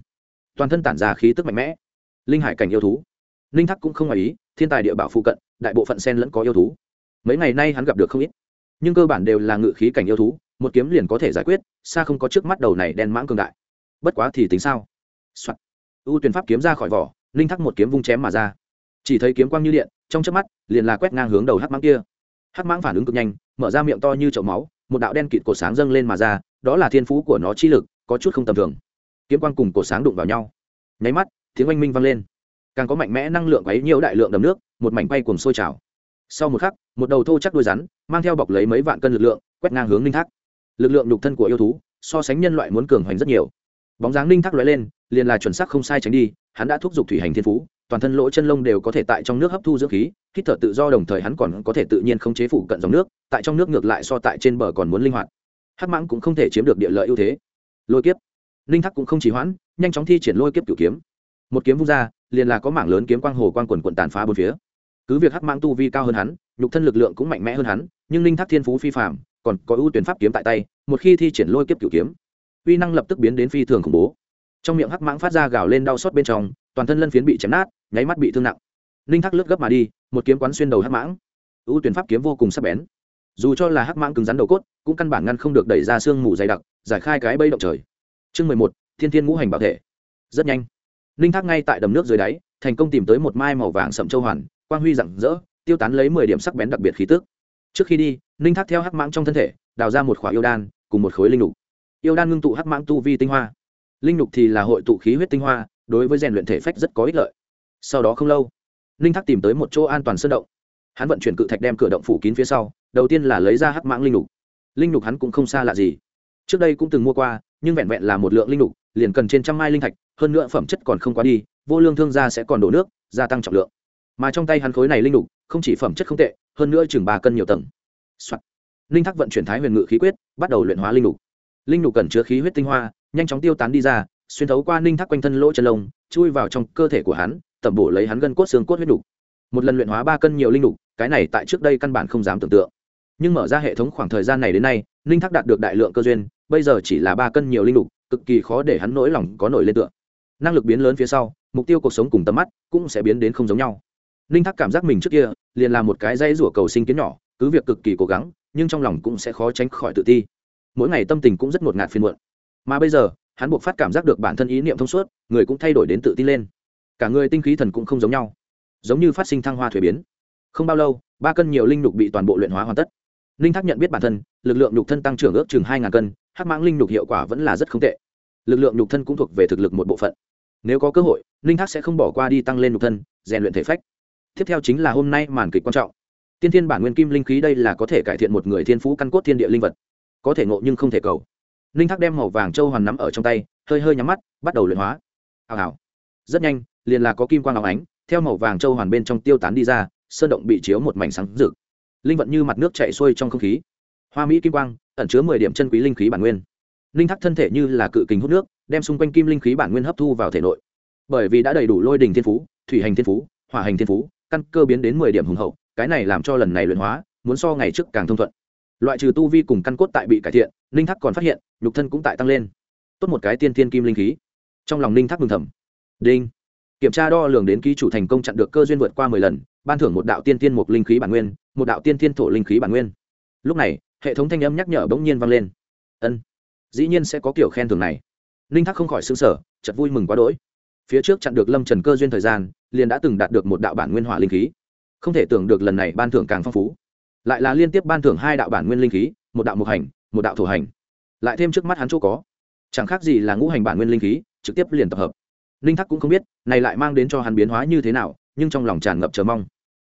Toàn thân tản ra khí tức mạnh mẽ. Linh hải cảnh yêu thú. Ninh Thác cũng không ngoài ý thiên tài địa bảo phụ cận, đại bộ phận sen lẫn có yêu thú. Mấy ngày nay hắn gặp được không ít, nhưng cơ bản đều là ngự khí cảnh yêu thú, một kiếm liền có thể giải quyết, xa không có trước mắt đầu này đen mãng cường đại. Bất quá thì tính sao、Soạn. u tuyển pháp kiếm ra khỏi vỏ, linh thắc một kiếm vung chém mà ra. Chỉ thấy kiếm quang như điện, trong chớp mắt, liền là quét ngang hướng đầu hắc mãng kia. Hắc mãng phản ứng cực nhanh, mở ra miệng to như chậu máu, một đạo đen kịt cột sáng dâng lên mà ra, đó là thiên phú của nó chi lực, có chút không tầm thường. Kiếm quang cùng cột sáng đụng vào nhau. Nháy mắt, tiếng oanh minh vang lên càng có mạnh mẽ năng lượng ấy nhiều đại lượng đầm nước, một mảnh bay cùng sôi trào. Sau một khắc, một đầu thô chắc đuôi rắn, mang theo bọc lấy mấy vạn cân lực lượng, quét ngang hướng ninh thác. Lực lượng nhục thân của yêu thú, so sánh nhân loại muốn cường hoành rất nhiều. Bóng dáng ninh thác lóe lên, liền là chuẩn xác không sai tránh đi, hắn đã thúc giục thủy hành thiên phú, toàn thân lỗ chân lông đều có thể tại trong nước hấp thu dưỡng khí, hít thở tự do đồng thời hắn còn có thể tự nhiên không chế phủ cận dòng nước, tại trong nước ngược lại so tại trên bờ còn muốn linh hoạt. Hắc mãng cũng không thể chiếm được địa lợi ưu thế. Lôi kiếp. Ninh thắc cũng không chỉ hoãn, nhanh chóng thi triển lôi kiếp cửu kiếm một kiếm vung ra, liền là có mảng lớn kiếm quang hồ quang quần quận tàn phá bốn phía. Cứ việc hắc mãng tu vi cao hơn hắn, nhục thân lực lượng cũng mạnh mẽ hơn hắn, nhưng ninh thác thiên phú phi phạm còn có ưu tuyển pháp kiếm tại tay, một khi thi triển lôi kiếp cửu kiếm, uy năng lập tức biến đến phi thường khủng bố. Trong miệng hắc mãng phát ra gào lên đau xót bên trong, toàn thân lân phiến bị chém nát, nháy mắt bị thương nặng. Ninh thác lướt gấp mà đi, một kiếm quán xuyên đầu hắc mãng. Ưu tuyển pháp kiếm vô cùng sắc bén. Dù cho là hắc mãng cứng rắn đầu cốt, cũng căn bản ngăn không được đẩy ra xương mù dày đặc, giải khai cái bây động trời. Chương mười một, thiên thiên ngũ hành bảo thể. Rất nhanh ninh thác ngay tại đầm nước dưới đáy, thành công tìm tới một mai màu vàng sậm châu hoàn, quang huy rạng rỡ, tiêu tán lấy mười điểm sắc bén đặc biệt khí tức. Trước khi đi ninh thác theo hắc mãng trong thân thể, đào ra một khỏa yêu đan, cùng một khối linh lục. Yêu đan ngưng tụ hắc mãng tu vi tinh hoa. Linh lục thì là hội tụ khí huyết tinh hoa, đối với rèn luyện thể phách rất có ích lợi. Sau đó không lâu ninh thác tìm tới một chỗ an toàn sơn động. Hắn vận chuyển cự thạch đem cửa động phủ kín phía sau, đầu tiên là lấy ra hắc mãng linh lục. Linh lục hắn cũng không xa lạ gì. Trước đây cũng từng mua qua, nhưng vẹn vẹn là một lượng linh lục, liền cần trên trăm mai linh thạch hơn nữa phẩm chất còn không quá đi, vô lương thương gia sẽ còn đổ nước, gia tăng trọng lượng. Mà trong tay hắn khối này linh đục, không chỉ phẩm chất không tệ, hơn nữa chừng ba cân nhiều tầng、Soạn. linh thác vận chuyển thái huyền ngự khí quyết, bắt đầu luyện hóa linh đục. Linh đục cần chứa khí huyết tinh hoa, nhanh chóng tiêu tán đi ra, xuyên thấu qua linh thác quanh thân lỗ chân lông, chui vào trong cơ thể của hắn, tẩm bổ lấy hắn gân cốt xương cốt huyết đục. Một lần luyện hóa ba cân nhiều linh đục, cái này tại trước đây căn bản không dám tưởng tượng. Nhưng mở ra hệ thống khoảng thời gian này đến nay, linh thác đạt được đại lượng cơ duyên, bây giờ chỉ là ba cân nhiều linh đục, cực kỳ khó để hắn nỗi lòng có nổi lên tượng năng lực biến lớn phía sau, mục tiêu cuộc sống cùng tầm mắt cũng sẽ biến đến không giống nhau. Ninh thác cảm giác mình trước kia liền là một cái dây rủa cầu sinh kiến nhỏ, cứ việc cực kỳ cố gắng, nhưng trong lòng cũng sẽ khó tránh khỏi tự ti. Mỗi ngày tâm tình cũng rất ngột ngạt phiền muộn. Mà bây giờ, hắn buộc phát cảm giác được bản thân ý niệm thông suốt, người cũng thay đổi đến tự tin lên. Cả người tinh khí thần cũng không giống nhau. Giống như phát sinh thăng hoa thuế biến. Không bao lâu, ba cân nhiều linh nhục bị toàn bộ luyện hóa hoàn tất. Ninh thác nhận biết bản thân, lực lượng nhục thân tăng trưởng ước chừng hai ngàn cân, hắc mãng linh nhục hiệu quả vẫn là rất không tệ lực lượng nhục thân cũng thuộc về thực lực một bộ phận. Nếu có cơ hội ninh thác sẽ không bỏ qua đi tăng lên nhục thân, rèn luyện thể phách. Tiếp theo chính là hôm nay màn kịch quan trọng. Tiên thiên bản nguyên kim linh khí đây là có thể cải thiện một người thiên phú căn cốt thiên địa linh vật. Có thể ngộ nhưng không thể cầu. Ninh thác đem màu vàng châu hoàn nắm ở trong tay, hơi hơi nhắm mắt, bắt đầu luyện hóa. Hào hào. Rất nhanh, liền là có kim quang áo ánh, theo màu vàng châu hoàn bên trong tiêu tán đi ra, sơn động bị chiếu một mảnh sáng rực. Linh vận như mặt nước chạy xuôi trong không khí. Hoa mỹ kim quang, ẩn chứa mười điểm chân quý linh khí bản nguyên linh thác thân thể như là cự kính hút nước, đem xung quanh kim linh khí bản nguyên hấp thu vào thể nội. Bởi vì đã đầy đủ lôi đình thiên phú, thủy hành thiên phú, hỏa hành thiên phú, căn cơ biến đến mười điểm hùng hậu, cái này làm cho lần này luyện hóa, muốn so ngày trước càng thông thuận. Loại trừ tu vi cùng căn cốt tại bị cải thiện, linh thác còn phát hiện, nhục thân cũng tại tăng lên. Tốt một cái tiên thiên kim linh khí. Trong lòng linh thác mừng thầm. Đinh. Kiểm tra đo lường đến ký chủ thành công chặn được cơ duyên vượt qua mười lần, ban thưởng một đạo tiên tiên một linh khí bản nguyên, một đạo tiên tiên thổ linh khí bản nguyên. Lúc này, hệ thống thanh âm nhắc nhở bỗng nhiên vang lên. Ân dĩ nhiên sẽ có kiểu khen thưởng này. Ninh thác không khỏi xứng sở chật vui mừng quá đỗi. Phía trước chặn được lâm trần cơ duyên thời gian, liền đã từng đạt được một đạo bản nguyên hỏa linh khí. Không thể tưởng được lần này ban thưởng càng phong phú. Lại là liên tiếp ban thưởng hai đạo bản nguyên linh khí, một đạo mục hành, một đạo thổ hành. Lại thêm trước mắt hắn chỗ có. Chẳng khác gì là ngũ hành bản nguyên linh khí, trực tiếp liền tập hợp. Ninh thắc cũng không biết, này lại mang đến cho hắn biến hóa như thế nào, nhưng trong lòng tràn ngập chờ mong.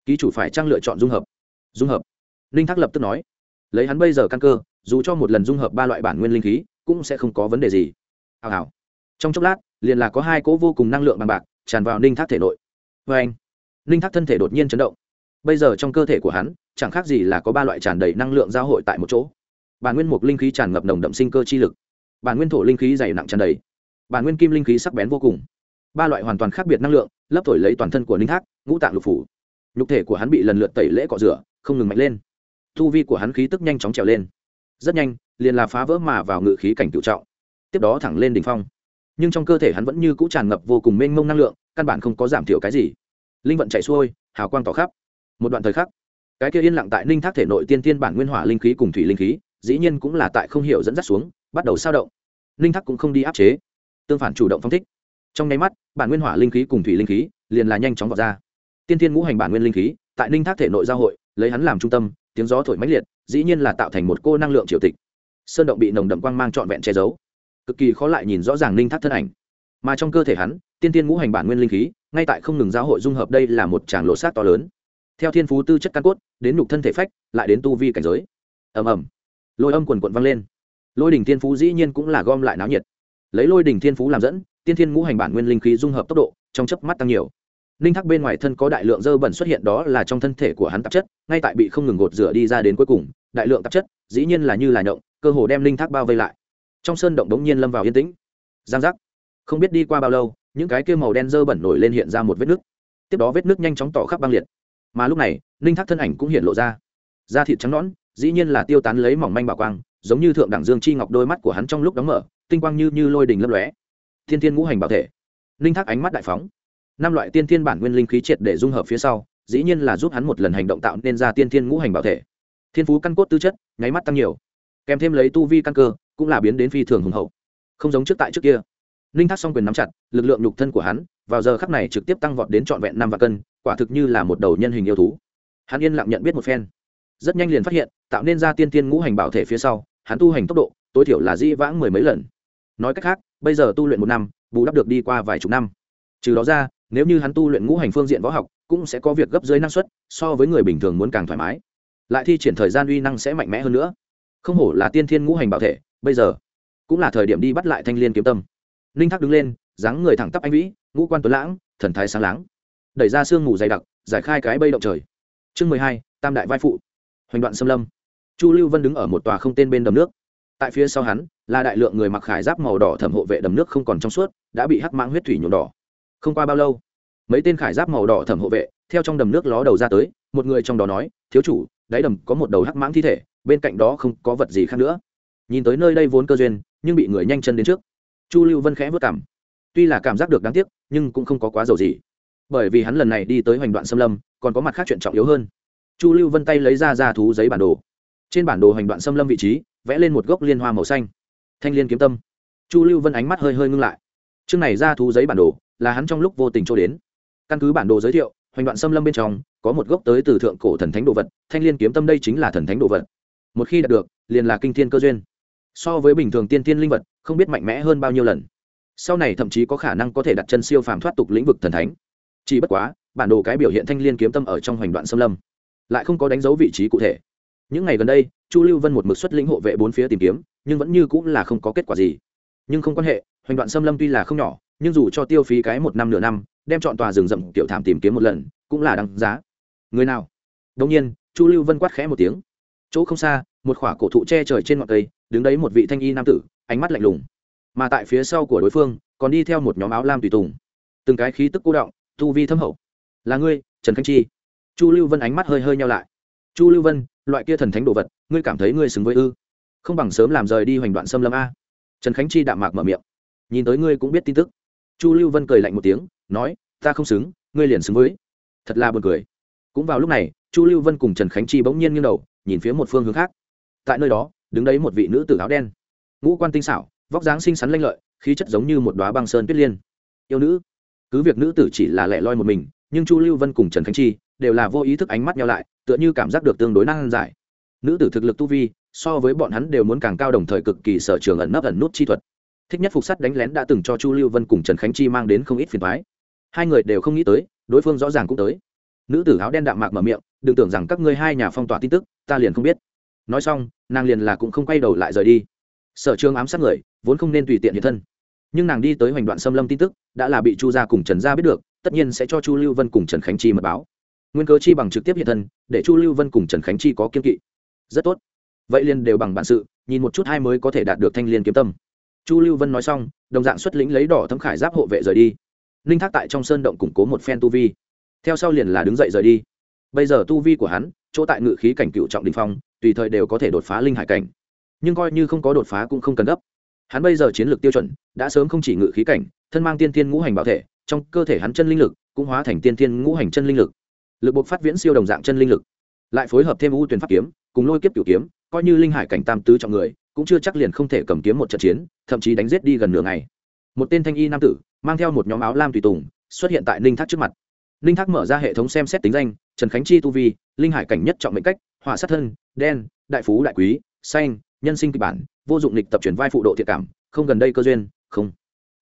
Ký chủ phải trang lựa chọn dung hợp? Dung hợp. Ninh thắc lập tức nói. Lấy hắn bây giờ căn cơ dù cho một lần dung hợp ba loại bản nguyên linh khí, cũng sẽ không có vấn đề gì. Hào hào. Trong chốc lát, liền là có hai cỗ vô cùng năng lượng bằng bạc tràn vào ninh thác thể nội. Vê anh, ninh thác thân thể đột nhiên chấn động. Bây giờ trong cơ thể của hắn, chẳng khác gì là có ba loại tràn đầy năng lượng giao hội tại một chỗ. Bản nguyên mục linh khí tràn ngập nồng đậm sinh cơ chi lực. Bản nguyên thổ linh khí dày nặng tràn đầy. Bản nguyên kim linh khí sắc bén vô cùng. Ba loại hoàn toàn khác biệt năng lượng, lấp thổi lấy toàn thân của ninh thác, ngũ tạng lục phủ. Nhục thể của hắn bị lần lượt tẩy lễ cọ rửa, không ngừng mạnh lên. Thu vi của hắn khí tức nhanh chóng trèo lên rất nhanh, liền là phá vỡ mà vào ngự khí cảnh cựu trọng. Tiếp đó thẳng lên đ ỉ n h phong. Nhưng trong cơ thể hắn vẫn như c ũ tràn ngập vô cùng mênh mông năng lượng, căn bản không có giảm thiểu cái gì. Linh vận chạy xuôi, hào quang tỏ khắp. Một đoạn thời khắc, cái kia yên lặng tại ninh thác thể nội tiên tiên bản nguyên hỏa linh khí cùng thủy linh khí, dĩ nhiên cũng là tại không hiểu dẫn dắt xuống, bắt đầu sao động. Ninh thác cũng không đi áp chế. Tương phản chủ động phong thích. Trong nháy mắt, bản nguyên hỏa linh khí cùng thủy linh khí liền là nhanh chóng vọt ra. Tiên tiên ngũ hành bản nguyên linh khí tại ninh thác thể nội giao hội, lấy hắn làm trung tâm, tiếng gió thổi mãnh liệt dĩ nhiên là tạo thành một cô năng lượng triều tịch. Sơn động bị nồng đậm quang mang trọn vẹn che giấu. Cực kỳ khó lại nhìn rõ ràng ninh thác thân ảnh. Mà trong cơ thể hắn, tiên tiên ngũ hành bản nguyên linh khí, ngay tại không ngừng giáo hội dung hợp đây là một tràng lộ sát to lớn. Theo thiên phú tư chất căn cốt, đến nhục thân thể phách, lại đến tu vi cảnh giới. Ầm ầm. Lôi âm quần quận vang lên. Lôi đỉnh thiên phú dĩ nhiên cũng là gom lại náo nhiệt. Lấy lôi đỉnh thiên phú làm dẫn, tiên thiên ngũ hành bản nguyên linh khí dung hợp tốc độ, trong chớp mắt tăng nhiều ninh thác bên ngoài thân có đại lượng dơ bẩn xuất hiện, đó là trong thân thể của hắn tạp chất, ngay tại bị không ngừng gột rửa đi ra đến cuối cùng, đại lượng tạp chất, dĩ nhiên là như là nhộng, cơ hồ đem ninh thác bao vây lại. Trong sơn động đống nhiên lâm vào yên tĩnh. Giang giác. Không biết đi qua bao lâu, những cái kia màu đen dơ bẩn nổi lên hiện ra một vết nước. Tiếp đó vết nước nhanh chóng tỏ khắp băng liệt. Mà lúc này, ninh thác thân ảnh cũng hiện lộ ra. Da thịt trắng nõn, dĩ nhiên là tiêu tán lấy mỏng manh bảo quang, giống như thượng đẳng dương chi ngọc đôi mắt của hắn trong lúc đóng mở, tinh quang như như lôi đình lấp lóe. Thiên thiên ngũ hành bảo thể. Ninh thác ánh mắt đại phóng năm loại tiên thiên bản nguyên linh khí triệt để dung hợp phía sau, dĩ nhiên là giúp hắn một lần hành động tạo nên ra tiên thiên ngũ hành bảo thể. Thiên phú căn cốt tư chất, nháy mắt tăng nhiều. Kèm thêm lấy tu vi căn cơ, cũng là biến đến phi thường hùng hậu. Không giống trước tại trước kia. Ninh thác s quyền nắm chặt, lực lượng nhục thân của hắn, vào giờ khắc này trực tiếp tăng vọt đến trọn vẹn năm vạn cân, quả thực như là một đầu nhân hình yêu thú. Hắn yên lặng nhận biết một phen. Rất nhanh liền phát hiện, tạo nên ra tiên tiên ngũ hành bảo thể phía sau, hắn tu hành tốc độ, tối thiểu là di vãng mười mấy lần. Nói cách khác, bây giờ tu luyện một năm, bù đắp được đi qua vài chục năm. Trừ đó ra nếu như hắn tu luyện ngũ hành phương diện võ học, cũng sẽ có việc gấp dưới năng suất, so với người bình thường muốn càng thoải mái. Lại thi triển thời gian uy năng sẽ mạnh mẽ hơn nữa. Không hổ là tiên thiên ngũ hành bảo thể, bây giờ cũng là thời điểm đi bắt lại thanh liên kiếm tâm. Ninh thác đứng lên, dáng người thẳng tắp anh vĩ, ngũ quan tuấn lãng, thần thái sáng láng. Đẩy ra sương mù dày đặc, giải khai cái bây động trời. Chương mười hai, tam đại vai phụ. Hoành đoạn xâm lâm. Chu lưu vân đứng ở một tòa không tên bên đầm nước. Tại phía sau hắn, là đại lượng người mặc khải giáp màu đỏ thẩm hộ vệ đầm nước không còn trong suốt, đã bị hắc mãng huyết thủy nhuộm đỏ. Không qua bao lâu mấy tên khải giáp màu đỏ thẩm hộ vệ, theo trong đầm nước ló đầu ra tới, một người trong đó nói, thiếu chủ, đáy đầm có một đầu hắc mãng thi thể, bên cạnh đó không có vật gì khác nữa. Nhìn tới nơi đây vốn cơ duyên, nhưng bị người nhanh chân đến trước. Chu lưu vân khẽ vất cảm tuy là cảm giác được đáng tiếc, nhưng cũng không có quá giàu gì. Bởi vì hắn lần này đi tới hoành đoạn xâm lâm, còn có mặt khác chuyện trọng yếu hơn. Chu lưu vân tay lấy ra ra thú giấy bản đồ. Trên bản đồ hoành đoạn xâm lâm vị trí, vẽ lên một gốc liên hoa màu xanh. Thanh liên kiếm tâm. Chu lưu vân ánh mắt hơi hơi ngưng lại. Chương này ra thú giấy bản đồ, là hắn trong lúc vô tình cho đến căn cứ bản đồ giới thiệu, hoành đoạn xâm lâm bên trong, có một gốc tới từ thượng cổ thần thánh đồ vật, thanh liên kiếm tâm đây chính là thần thánh đồ vật. Một khi đạt được, liền là kinh thiên cơ duyên. So với bình thường tiên tiên linh vật, không biết mạnh mẽ hơn bao nhiêu lần. Sau này thậm chí có khả năng có thể đặt chân siêu phàm thoát tục lĩnh vực thần thánh. Chỉ bất quá, bản đồ cái biểu hiện thanh liên kiếm tâm ở trong hoành đoạn xâm lâm, lại không có đánh dấu vị trí cụ thể. Những ngày gần đây, chu lưu vân một mực xuất lĩnh hộ vệ bốn phía tìm kiếm, nhưng vẫn như cũng là không có kết quả gì. Nhưng không quan hệ, hoành đoạn xâm lâm tuy là không nhỏ nhưng dù cho tiêu phí cái một năm nửa năm, đem chọn tòa rừng rậm tiểu thảm tìm kiếm một lần, cũng là đăng giá. Người nào? Đông nhiên, chu lưu vân quát khẽ một tiếng. Chỗ không xa, một khỏa cổ thụ che trời trên ngọn cây, đứng đấy một vị thanh y nam tử, ánh mắt lạnh lùng. Mà tại phía sau của đối phương, còn đi theo một nhóm áo lam tùy tùng. Từng cái khí tức cô động, tu vi thâm hậu. Là ngươi, trần khánh chi. Chu lưu vân ánh mắt hơi hơi nhau lại. Chu lưu vân, loại kia thần thánh đồ vật, ngươi cảm thấy ngươi xứng với ư? Không bằng sớm làm rời đi hoành đoạn xâm lâm a. Trần khánh chi đạm mạc mở miệng. Nhìn tới ngươi cũng biết tin tức chu lưu vân cười lạnh một tiếng, nói, ta không xứng, ngươi liền xứng với. Thật là buồn cười. Cũng vào lúc này, chu lưu vân cùng trần khánh chi bỗng nhiên nghiêng đầu, nhìn phía một phương hướng khác. Tại nơi đó, đứng đấy một vị nữ tử áo đen. Ngũ quan tinh xảo, vóc dáng xinh xắn lanh lợi, khí chất giống như một đoá băng sơn tuyết liên. Yêu nữ. Cứ việc nữ tử chỉ là lẻ loi một mình, nhưng chu lưu vân cùng trần khánh chi đều là vô ý thức ánh mắt nhau lại, tựa như cảm giác được tương đối năng giải. Nữ tử thực lực tu vi, so với bọn hắn đều muốn càng cao đồng thời cực kỳ sở trường ẩn nấp ẩn nút chi thuật thích nhất phục sắt đánh lén đã từng cho chu lưu vân cùng trần khánh chi mang đến không ít phiền thoái hai người đều không nghĩ tới, đối phương rõ ràng cũng tới. Nữ tử áo đen đạm mạc mở miệng, đừng tưởng rằng các ngươi hai nhà phong tỏa tin tức, ta liền không biết. Nói xong, nàng liền là cũng không quay đầu lại rời đi. Sở trường ám sát người, vốn không nên tùy tiện hiện thân. Nhưng nàng đi tới hoành đoạn xâm lâm tin tức, đã là bị chu gia cùng trần gia biết được, tất nhiên sẽ cho chu lưu vân cùng trần khánh chi mật báo. Nguyên cớ chi bằng trực tiếp hiện thân, để chu lưu vân cùng trần khánh chi có kiên kỵ. Rất tốt. Vậy liền đều bằng bản sự, nhìn một chút hai mới có thể đạt được thanh liên kiếm tâm chu lưu vân nói xong, đồng dạng xuất lĩnh lấy đỏ thấm khải giáp hộ vệ rời đi. Ninh thác tại trong sơn động củng cố một phen tu vi. Theo sau liền là đứng dậy rời đi. Bây giờ tu vi của hắn, chỗ tại ngự khí cảnh cựu trọng đình phong, tùy thời đều có thể đột phá linh hải cảnh. Nhưng coi như không có đột phá cũng không cần gấp. Hắn bây giờ chiến lược tiêu chuẩn, đã sớm không chỉ ngự khí cảnh, thân mang tiên tiên ngũ hành bảo thể, trong cơ thể hắn chân linh lực cũng hóa thành tiên tiên ngũ hành chân linh lực. Lực buộc phát viễn siêu đồng dạng chân linh lực. Lại phối hợp thêm u tuyển pháp kiếm, cùng lôi kiếp cửu kiếm, coi như linh hải cảnh tam tứ trọng người cũng chưa chắc liền không thể cầm kiếm một trận chiến, thậm chí đánh giết đi gần nửa ngày. Một tên thanh y nam tử, mang theo một nhóm áo lam tùy tùng, xuất hiện tại ninh thác trước mặt. Ninh thác mở ra hệ thống xem xét tính danh, trần khánh chi tu vi, linh hải cảnh nhất trọng mệnh cách hỏa sát thân, đen, đại phú đại quý, xanh, nhân sinh kịch bản, vô dụng lịch tập chuyển vai phụ độ thiệt cảm, không gần đây cơ duyên, không.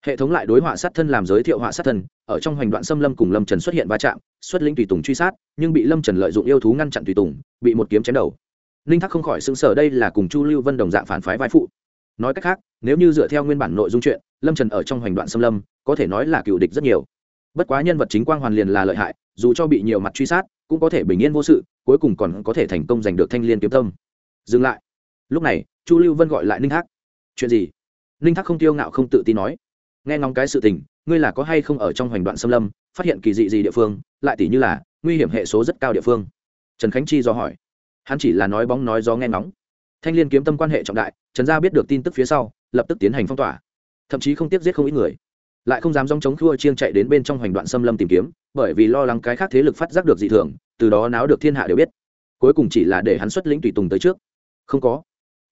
Hệ thống lại đối họa sát thân làm giới thiệu họa sát thân, ở trong hoành đoạn xâm lâm cùng lâm trần xuất hiện va chạm, xuất lĩnh tùy tùng truy sát, nhưng bị lâm trần lợi dụng yêu thú ngăn chặn tùy tùng, bị một kiếm chém đầu ninh Thác không khỏi xứng sở đây là cùng chu lưu vân đồng dạng phản phái vai phụ. Nói cách khác, nếu như dựa theo nguyên bản nội dung chuyện, lâm trần ở trong hoành đoạn xâm lâm, có thể nói là cựu địch rất nhiều. Bất quá nhân vật chính quang hoàn liền là lợi hại, dù cho bị nhiều mặt truy sát, cũng có thể bình yên vô sự, cuối cùng còn có thể thành công giành được thanh liên kiếm tâm. Dừng lại. Lúc này, chu lưu vân gọi lại ninh thác. Chuyện gì? Ninh thác không tiêu ngạo không tự tin nói. Nghe ngóng cái sự tình, ngươi là có hay không ở trong hoành đoạn xâm lâm, phát hiện kỳ dị gì địa phương, lại tỷ như là, nguy hiểm hệ số rất cao địa phương? Trần khánh chi do hỏi hắn chỉ là nói bóng nói gió nghe ngóng. Thanh liên kiếm tâm quan hệ trọng đại, trần gia biết được tin tức phía sau, lập tức tiến hành phong tỏa. Thậm chí không tiếp giết không ít người. Lại không dám dòng chống khua chiêng chạy đến bên trong hoành đoạn xâm lâm tìm kiếm, bởi vì lo lắng cái khác thế lực phát giác được dị thường, từ đó náo được thiên hạ đều biết. Cuối cùng chỉ là để hắn xuất lĩnh tùy tùng tới trước. Không có.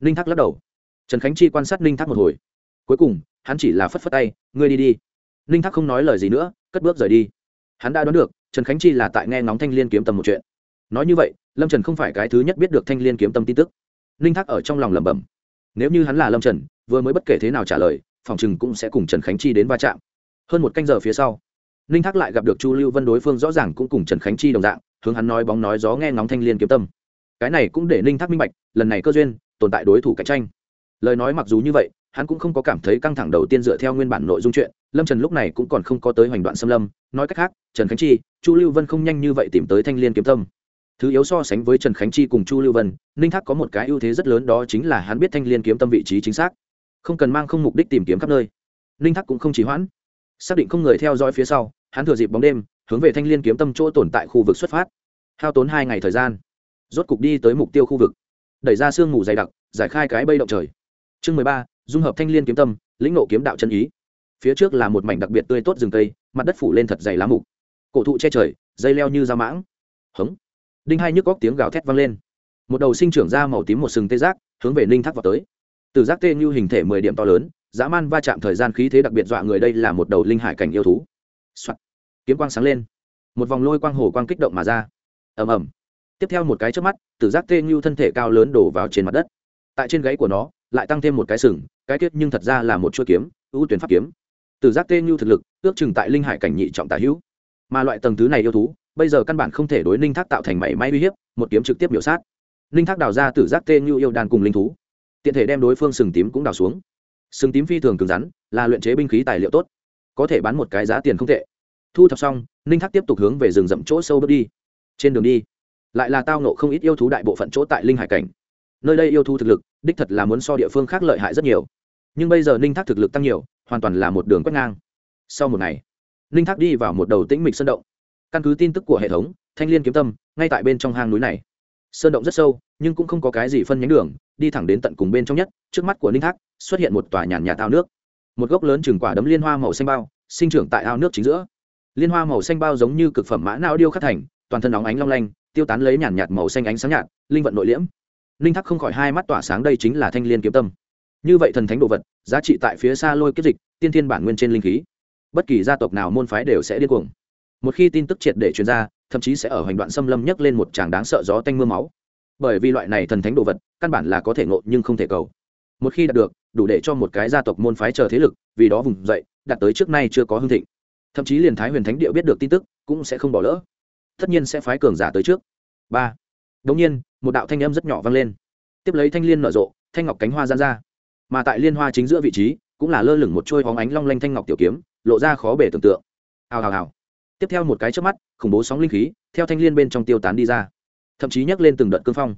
Ninh thác lắc đầu. Trần khánh chi quan sát ninh thác một hồi. Cuối cùng, hắn chỉ là phất phất tay, ngươi đi đi. Ninh thác không nói lời gì nữa, cất bước rời đi. Hắn đã đoán được, trần khánh chi là tại nghe ngóng thanh l i ê n kiếm tâm một chuyện nói như vậy, lâm trần không phải cái thứ nhất biết được thanh l i ê n kiếm tâm tin tức. Ninh thác ở trong lòng lẩm bẩm. Nếu như hắn là lâm trần, vừa mới bất kể thế nào trả lời, phòng chừng cũng sẽ cùng trần khánh chi đến va chạm. Hơn một canh giờ phía sau ninh thác lại gặp được chu lưu vân đối phương rõ ràng cũng cùng trần khánh chi đồng dạng, hướng hắn nói bóng nói gió nghe ngóng thanh l i ê n kiếm tâm. Cái này cũng để ninh thác minh bạch, lần này cơ duyên, tồn tại đối thủ cạnh tranh. Lời nói mặc dù như vậy, hắn cũng không có cảm thấy căng thẳng đầu tiên dựa theo nguyên bản nội dung chuyện, lâm trần lúc này cũng còn không có tới hoành đoạn xâm lâm. Nói cách khác, trần khánh chi, chu lưu vân không nhanh như vậy tìm tới thanh l i ê n kiếm tâm thứ yếu so sánh với trần khánh chi cùng chu lưu vân, ninh thác có một cái ưu thế rất lớn đó chính là hắn biết thanh l i ê n kiếm tâm vị trí chính xác. Không cần mang không mục đích tìm kiếm khắp nơi. Ninh thác cũng không chỉ hoãn. Xác định không người theo dõi phía sau, hắn thừa dịp bóng đêm, hướng về thanh l i ê n kiếm tâm chỗ tồn tại khu vực xuất phát. Hao tốn hai ngày thời gian, rốt cục đi tới mục tiêu khu vực. Đẩy ra sương mù dày đặc, giải khai cái bây động trời. Chương mười ba, dung hợp thanh l i ê n kiếm tâm, lĩnh nộ kiếm đạo chân ý. Phía trước là một mảnh đặc biệt tươi tốt rừng cây, mặt đất phủ lên thật dày lá mục. Cổ thụ che trời, dây leo như da mãng. Hống đinh hai nhức góc tiếng gào thét vang lên. Một đầu sinh trưởng ra màu tím một sừng tê giác, hướng về ninh thác vào tới. Từ giác tê như hình thể mười điểm to lớn, dã man va chạm thời gian khí thế đặc biệt dọa người đây là một đầu linh hải cảnh yêu thú、Soạn. kiếm quang sáng lên. Một vòng lôi quang hồ quang kích động mà ra. Ầm ầm. Tiếp theo một cái trước mắt tử giác tê như thân thể cao lớn đổ vào trên mặt đất. Tại trên gáy của nó, lại tăng thêm một cái sừng, cái kết nhưng thật ra là một chuôi kiếm, ưu tuyển pháp kiếm. Từ giác tê như thực lực, ước chừng tại linh hải cảnh nhị trọng tả hữu. Mà loại tầng thứ này yêu thú bây giờ căn bản không thể đối ninh thác tạo thành mảy may uy hiếp, một kiếm trực tiếp biểu sát. Ninh thác đào ra từ giác tê như yêu đàn cùng linh thú. Tiện thể đem đối phương sừng tím cũng đào xuống. Sừng tím phi thường cứng rắn, là luyện chế binh khí tài liệu tốt, có thể bán một cái giá tiền không tệ. Thu thập xong, ninh thác tiếp tục hướng về rừng rậm chỗ sâu bước đi. Trên đường đi, lại là tao nộ không ít yêu thú đại bộ phận chỗ tại linh hải cảnh. Nơi đây yêu thú thực lực, đích thật là muốn so địa phương khác lợi hại rất nhiều. Nhưng bây giờ ninh thác thực lực tăng nhiều, hoàn toàn là một đường quét ngang. Sau một ngày, ninh thác đi vào một đầu tĩnh mịch sơn động căn cứ tin tức của hệ thống, thanh l i ê n kiếm tâm, ngay tại bên trong hang núi này. Sơn động rất sâu, nhưng cũng không có cái gì phân nhánh đường, đi thẳng đến tận cùng bên trong nhất, trước mắt của ninh thác xuất hiện một tòa nhàn nhà thao nước. Một gốc lớn chừng quả đấm liên hoa màu xanh bao, sinh trưởng tại ao nước chính giữa. Liên hoa màu xanh bao giống như cực phẩm mã não điêu khắc thành, toàn thân nóng ánh long lanh, tiêu tán lấy nhàn nhạt màu xanh ánh sáng nhạt, linh vận nội liễm. Ninh thắc không khỏi hai mắt tỏa sáng đây chính là thanh l i ê n kiếm tâm. Như vậy thần thánh đồ vật, giá trị tại phía xa lôi kiếp dịch, tiên thiên bản nguyên trên linh khí. Bất kỳ gia tộc nào môn phái đều sẽ điên cuồng một khi tin tức triệt để truyền ra, thậm chí sẽ ở hoành đoạn xâm lâm nhấc lên một tràng đáng sợ gió tanh m ư a máu. Bởi vì loại này thần thánh đồ vật, căn bản là có thể ngộ nhưng không thể cầu. Một khi đạt được, đủ để cho một cái gia tộc môn phái chờ thế lực, vì đó vùng dậy, đạt tới trước nay chưa có hương thịnh. Thậm chí liền thái huyền thánh điệu biết được tin tức, cũng sẽ không bỏ lỡ. Tất nhiên sẽ phái cường giả tới trước. Ba. Đống nhiên, một đạo thanh âm rất nhỏ vang lên. Tiếp lấy thanh liên nở rộ, thanh ngọc cánh hoa gian ra. Mà tại liên hoa chính giữa vị trí, cũng là lơ lửng một trôi hóng ánh long lanh thanh ngọc tiểu kiếm, lộ ra khó bể tưởng tượng. Hào hào hào tiếp theo một cái trước mắt, khủng bố sóng linh khí, theo thanh liên bên trong tiêu tán đi ra. Thậm chí nhắc lên từng đợt cương phong.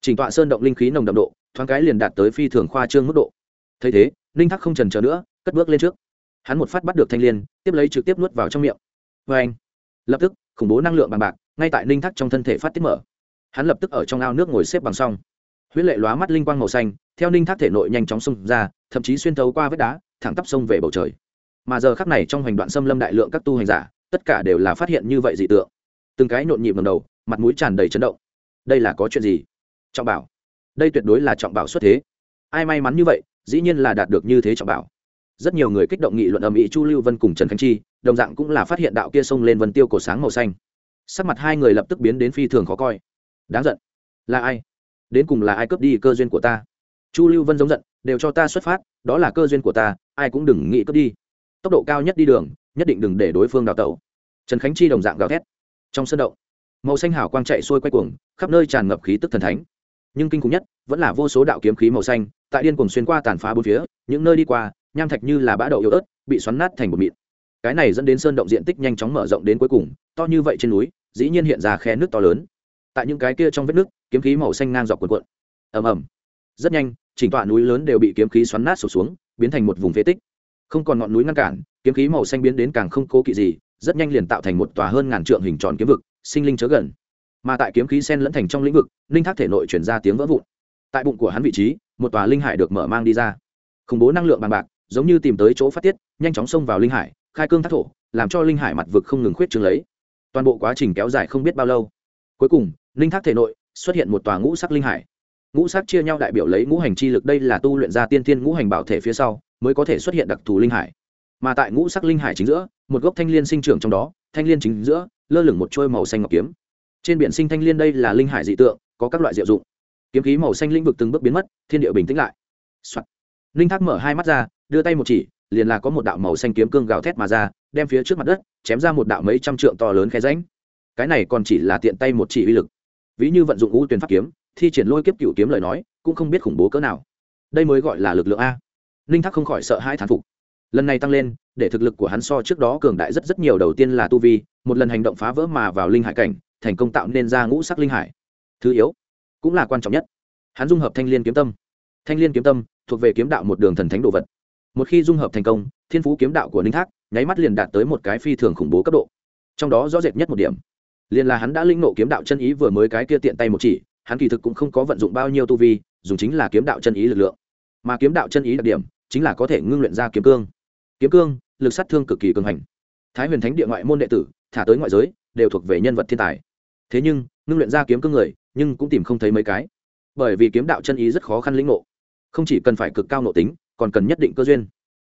Chỉnh tọa sơn động linh khí nồng đậm độ, thoáng cái liền đạt tới phi thường khoa trương mức độ. Thấy thế ninh thắc không trần trờ nữa, cất bước lên trước. Hắn một phát bắt được thanh liên, tiếp lấy trực tiếp nuốt vào trong miệng. Vê anh, lập tức, khủng bố năng lượng bằng bạc, ngay tại ninh thắc trong thân thể phát tiết mở. Hắn lập tức ở trong ao nước ngồi xếp bằng xong. Huyết lệ lóa mắt linh quang màu xanh, theo ninh thác thể nội nhanh chóng xông ra, thậm chí xuyên thấu qua vết đá, thẳng tắp sông về bầu trời. Mà giờ khắc này trong hành đoạn xâm lâm đại lượng các tu hành giả tất cả đều là phát hiện như vậy dị tượng. Từng cái nhộn nhịp ngầm đầu, mặt mũi tràn đầy chấn động. Đây là có chuyện gì? Trọng bảo. Đây tuyệt đối là trọng bảo xuất thế. Ai may mắn như vậy, dĩ nhiên là đạt được như thế trọng bảo. Rất nhiều người kích động nghị luận âm ý chu lưu vân cùng trần khánh chi, đồng dạng cũng là phát hiện đạo kia sông lên vân tiêu cổ sáng màu xanh. Sắc mặt hai người lập tức biến đến phi thường khó coi. Đáng giận. Là ai? Đến cùng là ai cướp đi cơ duyên của ta? Chu lưu vân giống giận, đều cho ta xuất phát, đó là cơ duyên của ta, ai cũng đừng nghĩ cướp đi. Tốc độ cao nhất đi đường nhất định đừng để đối phương đào tẩu. Trần khánh chi đồng dạng gào thét. Trong sân động, màu xanh hào quang chạy xuôi quay cuồng, khắp nơi tràn ngập khí tức thần thánh. Nhưng kinh khủng nhất, vẫn là vô số đạo kiếm khí màu xanh, tại điên cuồng xuyên qua tàn phá bốn phía, những nơi đi qua, nham thạch như là bã đậu yếu ớt, bị xoắn nát thành một mịn. Cái này dẫn đến sơn động diện tích nhanh chóng mở rộng đến cuối cùng, to như vậy trên núi, dĩ nhiên hiện ra khe nước to lớn. Tại những cái kia trong vết nước, kiếm khí màu xanh ngang dọc cuộn cuộn. Ầm ầm. Rất nhanh, chỉnh tọa núi lớn đều bị kiếm khí xoắn nát sụp xuống, biến thành một vùng phế tích. Không còn ngọn núi ngăn cản kiếm khí màu xanh biến đến càng không cố kỵ gì, rất nhanh liền tạo thành một tòa hơn ngàn trượng hình tròn kiếm vực, sinh linh chớ gần. Mà tại kiếm khí sen lẫn thành trong lĩnh vực, linh thác thể nội chuyển ra tiếng vỡ vụn. Tại bụng của hắn vị trí, một tòa linh hải được mở mang đi ra. Khủng bố năng lượng bằng bạc, giống như tìm tới chỗ phát tiết, nhanh chóng xông vào linh hải, khai cương thác thổ, làm cho linh hải mặt vực không ngừng khuyết trương lấy. Toàn bộ quá trình kéo dài không biết bao lâu. Cuối cùng, linh thác thể nội xuất hiện một tòa ngũ sắc linh hải. Ngũ sắc chia nhau đại biểu lấy ngũ hành chi lực, đây là tu luyện ra tiên thiên ngũ hành bảo thể phía sau, mới có thể xuất hiện đặc thù linh hải mà tại ngũ sắc linh hải chính giữa, một gốc thanh liên sinh trưởng trong đó, thanh liên chính giữa, lơ lửng một trôi màu xanh ngọc kiếm. Trên biển sinh thanh liên đây là linh hải dị tượng, có các loại diệu dụng. Kiếm khí màu xanh lĩnh vực từng bước biến mất, thiên địa bình tĩnh lại、Soạn. linh thác mở hai mắt ra, đưa tay một chỉ, liền là có một đạo màu xanh kiếm cương gào thét mà ra, đem phía trước mặt đất, chém ra một đạo mấy trăm trượng to lớn khe ránh cái này còn chỉ là tiện tay một chỉ uy lực. Ví như vận dụng ngũ tuyển pháp kiếm, thi triển lôi kiếp cựu kiếm lời nói, cũng không biết khủng bố cỡ nào. Đây mới gọi là lực lượng a. Ninh thác không khỏi sợ hai thán phục lần này tăng lên, để thực lực của hắn so trước đó cường đại rất rất nhiều. Đầu tiên là tu vi, một lần hành động phá vỡ mà vào linh hải cảnh, thành công tạo nên ra ngũ sắc linh hải. Thứ yếu, cũng là quan trọng nhất, hắn dung hợp thanh l i ê n kiếm tâm. Thanh l i ê n kiếm tâm thuộc về kiếm đạo một đường thần thánh đồ vật. Một khi dung hợp thành công, thiên phú kiếm đạo của ninh thác nháy mắt liền đạt tới một cái phi thường khủng bố cấp độ. Trong đó rõ rệt nhất một điểm, liền là hắn đã linh nộ kiếm đạo chân ý vừa mới cái kia tiện tay một chỉ, hắn kỳ thực cũng không có vận dụng bao nhiêu tu vi, dùng chính là kiếm đạo chân ý lực lượng. Mà kiếm đạo chân ý đặc điểm chính là có thể ngưng luyện ra kiếm cương kiếm cương, lực sát thương cực kỳ cường hành. Thái huyền thánh địa ngoại môn đệ tử, thả tới ngoại giới, đều thuộc về nhân vật thiên tài. Thế nhưng, ngưng luyện ra kiếm cương người, nhưng cũng tìm không thấy mấy cái. Bởi vì kiếm đạo chân ý rất khó khăn lĩnh ngộ. Không chỉ cần phải cực cao nộ tính, còn cần nhất định cơ duyên.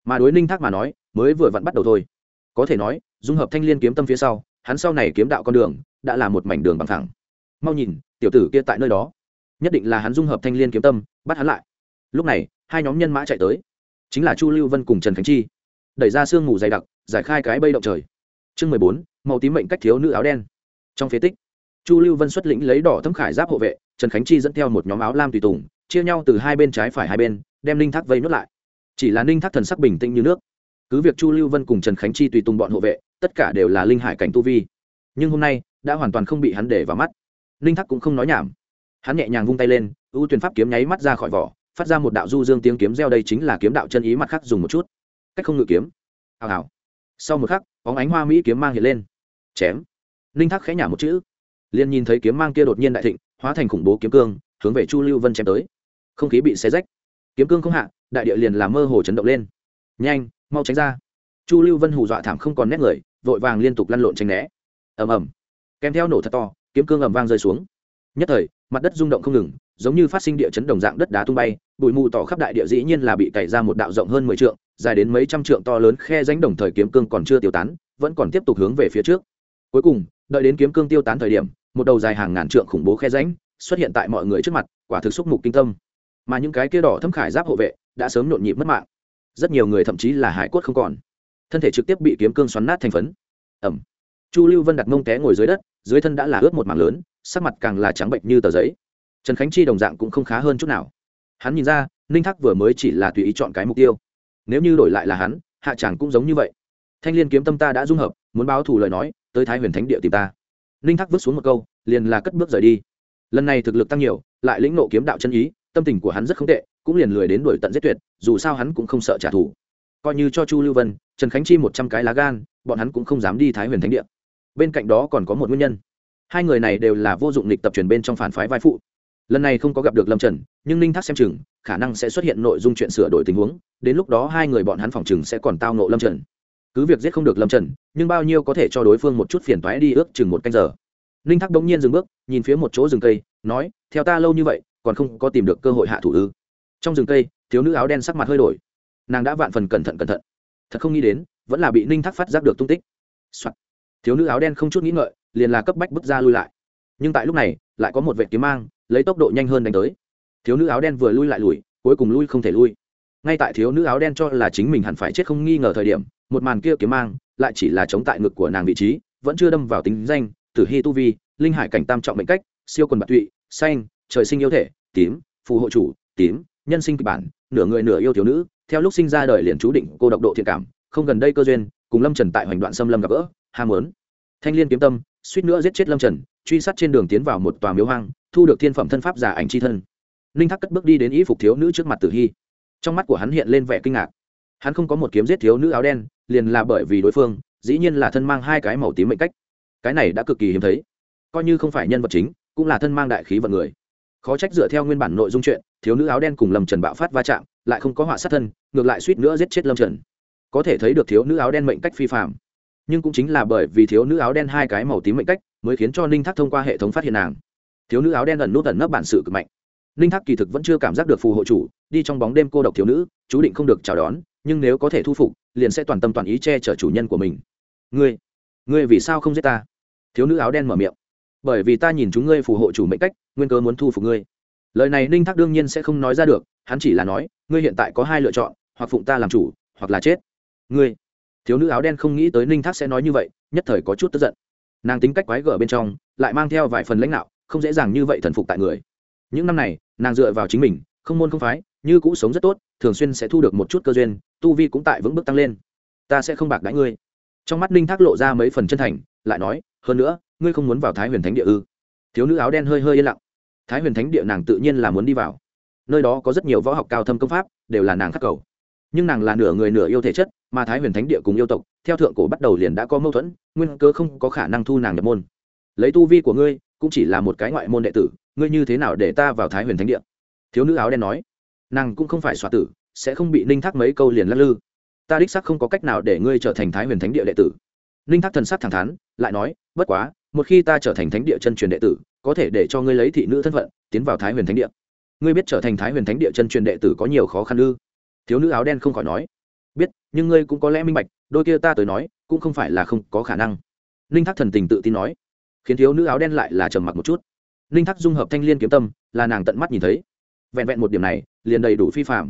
Mà đối ninh thác mà nói, mới vừa vặn bắt đầu thôi. Có thể nói, dung hợp thanh l i ê n kiếm tâm phía sau, hắn sau này kiếm đạo con đường, đã là một mảnh đường bằng thẳng mau nhìn, tiểu tử kia tại nơi đó. Nhất định là hắn dung hợp thanh l i ê n kiếm tâm, bắt hắn lại. Lúc này, hai nhóm nhân mã chạy tới. Chính là chu lưu vân cùng trần khánh chi đẩy ra sương mù dày đặc, giải khai cái bây động trời. Chương mười bốn, màu tím mệnh cách thiếu nữ áo đen. Trong phế tích, chu lưu vân xuất lĩnh lấy đỏ thấm khải giáp hộ vệ, trần khánh chi dẫn theo một nhóm áo lam tùy tùng, chia nhau từ hai bên trái phải hai bên, đem ninh thác vây nuốt lại. Chỉ là ninh thác thần sắc bình tĩnh như nước. Cứ việc chu lưu vân cùng trần khánh chi tùy tùng bọn hộ vệ, tất cả đều là linh hải cảnh tu vi. Nhưng hôm nay, đã hoàn toàn không bị hắn để vào mắt. Ninh thác cũng không nói nhảm. Hắn nhẹ nhàng vung tay lên, ưu tuyển pháp kiếm nháy mắt ra khỏi vỏ, phát ra một đạo du dương tiếng kiếm reo đây chính là kiếm đạo chân ý, mặt khác dùng một chút cách không ngự kiếm. Hào hào. Sau một khắc, bóng ánh hoa mỹ kiếm mang hiện lên. Chém. Ninh thác khẽ nhả một chữ. Liền nhìn thấy kiếm mang kia đột nhiên đại thịnh, hóa thành khủng bố kiếm cương, hướng về chu lưu vân chém tới. Không khí bị xé rách. Kiếm cương không hạ, đại địa liền làm mơ hồ chấn động lên. Nhanh, mau tránh ra. Chu lưu vân hù dọa thảm không còn nét người, vội vàng liên tục lăn lộn tranh né. Ầm ầm. Kèm theo nổ thật to, kiếm cương ầm vang rơi xuống. Nhất thời, mặt đất rung động không ngừng, giống như phát sinh địa chấn đồng dạng đất đá tung bay bụi mù tỏ khắp đại địa dĩ nhiên là bị cày ra một đạo rộng hơn mười trượng, dài đến mấy trăm trượng to lớn khe ránh đồng thời kiếm cương còn chưa tiêu tán, vẫn còn tiếp tục hướng về phía trước. Cuối cùng, đợi đến kiếm cương tiêu tán thời điểm, một đầu dài hàng ngàn trượng khủng bố khe ránh xuất hiện tại mọi người trước mặt, quả thực xúc mục kinh tâm. Mà những cái kia đỏ thâm khải giáp hộ vệ đã sớm nhộn nhịp mất mạng. Rất nhiều người thậm chí là hải cốt không còn. Thân thể trực tiếp bị kiếm cương xoắn nát thành phấn. Ẩm. Chu lưu vân đặt mông té ngồi dưới đất, dưới thân đã là ướt một mảng lớn, sắc mặt càng là trắng bệnh như tờ giấy. Trần khánh chi đồng dạng cũng không khá hơn chút nào hắn nhìn ra, ninh thác vừa mới chỉ là tùy ý chọn cái mục tiêu. Nếu như đổi lại là hắn, hạ tràng cũng giống như vậy. Thanh l i ê n kiếm tâm ta đã dung hợp, muốn báo thù lời nói, tới thái huyền thánh địa tìm ta. Ninh thác vứt xuống một câu, liền là cất bước rời đi. Lần này thực lực tăng nhiều, lại lĩnh nộ kiếm đạo chân ý, tâm tình của hắn rất không tệ, cũng liền lười đến đuổi tận giết tuyệt, dù sao hắn cũng không sợ trả thù. Coi như cho chu lưu vân, trần khánh chi một trăm cái lá gan, bọn hắn cũng không dám đi thái huyền thánh địa. Bên cạnh đó còn có một nguyên nhân. Hai người này đều là vô dụng lịch tập truyền bên trong phản phái vai phụ lần này không có gặp được lâm trần, nhưng ninh thác xem chừng, khả năng sẽ xuất hiện nội dung chuyện sửa đổi tình huống, đến lúc đó hai người bọn hắn phòng chừng sẽ còn tao nộ lâm trần. Cứ việc giết không được lâm trần, nhưng bao nhiêu có thể cho đối phương một chút phiền toái đi ước chừng một canh giờ. Ninh thác bỗng nhiên dừng bước, nhìn phía một chỗ rừng cây, nói, theo ta lâu như vậy, còn không có tìm được cơ hội hạ thủ ư? Trong rừng cây, thiếu nữ áo đen sắc mặt hơi đổi. Nàng đã vạn phần cẩn thận cẩn thận. Thật không nghĩ đến, vẫn là bị ninh thác phát giác được tung tích、Soạn. thiếu nữ áo đen không chút nghĩ ngợi, liền là cấp bách bước ra lui lại. Nhưng tại lúc này, lại có một vệ kiếm mang lấy tốc độ nhanh hơn đánh tới. Thiếu nữ áo đen vừa lui lại lùi, cuối cùng lui không thể lui. Ngay tại thiếu nữ áo đen cho là chính mình hẳn phải chết không nghi ngờ thời điểm, một màn kia kiếm mang, lại chỉ là chống tại ngực của nàng vị trí, vẫn chưa đâm vào tính danh, tử hy tu vi, linh hải cảnh tam trọng mệnh cách, siêu quần bạc tụy, xanh, trời sinh yêu thể, tím, phù hộ chủ, tím, nhân sinh kịch bản, nửa người nửa yêu thiếu nữ. Theo lúc sinh ra đời liền chú định cô độc độ thiện cảm, không gần đây cơ duyên, cùng lâm trần tại hoành đoạn xâm lâm gặp gỡ, ham muốn. Thanh liên kiếm tâm, suýt nữa giết chết lâm trần, truy sát trên đường tiến vào một tòa miếu hoang thu được thiên phẩm thân pháp giả ảnh c h i thân. Ninh thác cất bước đi đến ý phục thiếu nữ trước mặt tử hy. Trong mắt của hắn hiện lên vẻ kinh ngạc. Hắn không có một kiếm giết thiếu nữ áo đen, liền là bởi vì đối phương, dĩ nhiên là thân mang hai cái màu tím mệnh cách. Cái này đã cực kỳ hiếm thấy. Coi như không phải nhân vật chính, cũng là thân mang đại khí vận người. Khó trách dựa theo nguyên bản nội dung chuyện, thiếu nữ áo đen cùng lâm trần bạo phát va chạm, lại không có họa sát thân, ngược lại suýt nữa giết chết lâm trần. Có thể thấy được thiếu nữ áo đen mệnh cách phi phạm nhưng cũng chính là bởi vì thiếu nữ áo đen hai cái màu tím mệnh cách, mới khiến cho ninh thác thông qua hệ thống phát hiện nàng thiếu nữ áo đen ẩn nút ẩn nấp bản sự cực mạnh. Ninh thác kỳ thực vẫn chưa cảm giác được phù hộ chủ, đi trong bóng đêm cô độc thiếu nữ, chú định không được chào đón, nhưng nếu có thể thu phục, liền sẽ toàn tâm toàn ý che chở chủ nhân của mình. Ngươi ngươi vì sao không giết ta? Thiếu nữ áo đen mở miệng. Bởi vì ta nhìn chúng ngươi phù hộ chủ mệnh cách, nguyên cơ muốn thu phục ngươi. Lời này ninh thác đương nhiên sẽ không nói ra được, hắn chỉ là nói, ngươi hiện tại có hai lựa chọn, hoặc phụng ta làm chủ, hoặc là chết. Ngươi, thiếu nữ áo đen không nghĩ tới ninh thác sẽ nói như vậy, nhất thời có chút tức giận. Nàng tính cách quái gở bên trong, lại mang theo vài phần lãnh đạo không dễ dàng như vậy thần phục tại người. Những năm này, nàng dựa vào chính mình, không môn không phái, như cũ sống rất tốt, thường xuyên sẽ thu được một chút cơ duyên, tu vi cũng tại vững bước tăng lên. Ta sẽ không bạc đãi ngươi. Trong mắt ninh thác lộ ra mấy phần chân thành, lại nói, hơn nữa, ngươi không muốn vào thái huyền thánh địa ư? Thiếu nữ áo đen hơi hơi yên lặng. Thái huyền thánh địa nàng tự nhiên là muốn đi vào. Nơi đó có rất nhiều võ học cao thâm công pháp, đều là nàng khắc cầu. Nhưng nàng là nửa người nửa yêu thể chất, mà thái huyền thánh địa cùng yêu tộc, theo thượng cổ bắt đầu liền đã có mâu thuẫn, nguyên cớ không có khả năng thu nàng nhập môn. Lấy tu vi của ngươi cũng chỉ là một cái ngoại môn đệ tử, ngươi như thế nào để ta vào thái huyền thánh địa? Thiếu nữ áo đen nói. Nàng cũng không phải xoa tử, sẽ không bị ninh thác mấy câu liền lắc lư. Ta đích sắc không có cách nào để ngươi trở thành thái huyền thánh địa đệ tử. Ninh thác thần sắc thẳng thắn, lại nói, bất quá, một khi ta trở thành thánh địa chân truyền đệ tử, có thể để cho ngươi lấy thị nữ thân phận, tiến vào thái huyền thánh địa. Ngươi biết trở thành thái huyền thánh địa chân truyền đệ tử có nhiều khó khăn ư? Thiếu nữ áo đen không khỏi nói. Biết, nhưng ngươi cũng có lẽ minh bạch, đôi kia ta tới nói, cũng không phải là không có khả năng. Ninh thác thần tình tự tin nói khiến thiếu nữ áo đen lại là trầm mặc một chút. Ninh thác dung hợp thanh l i ê n kiếm tâm, là nàng tận mắt nhìn thấy. Vẹn vẹn một điểm này, liền đầy đủ phi phạm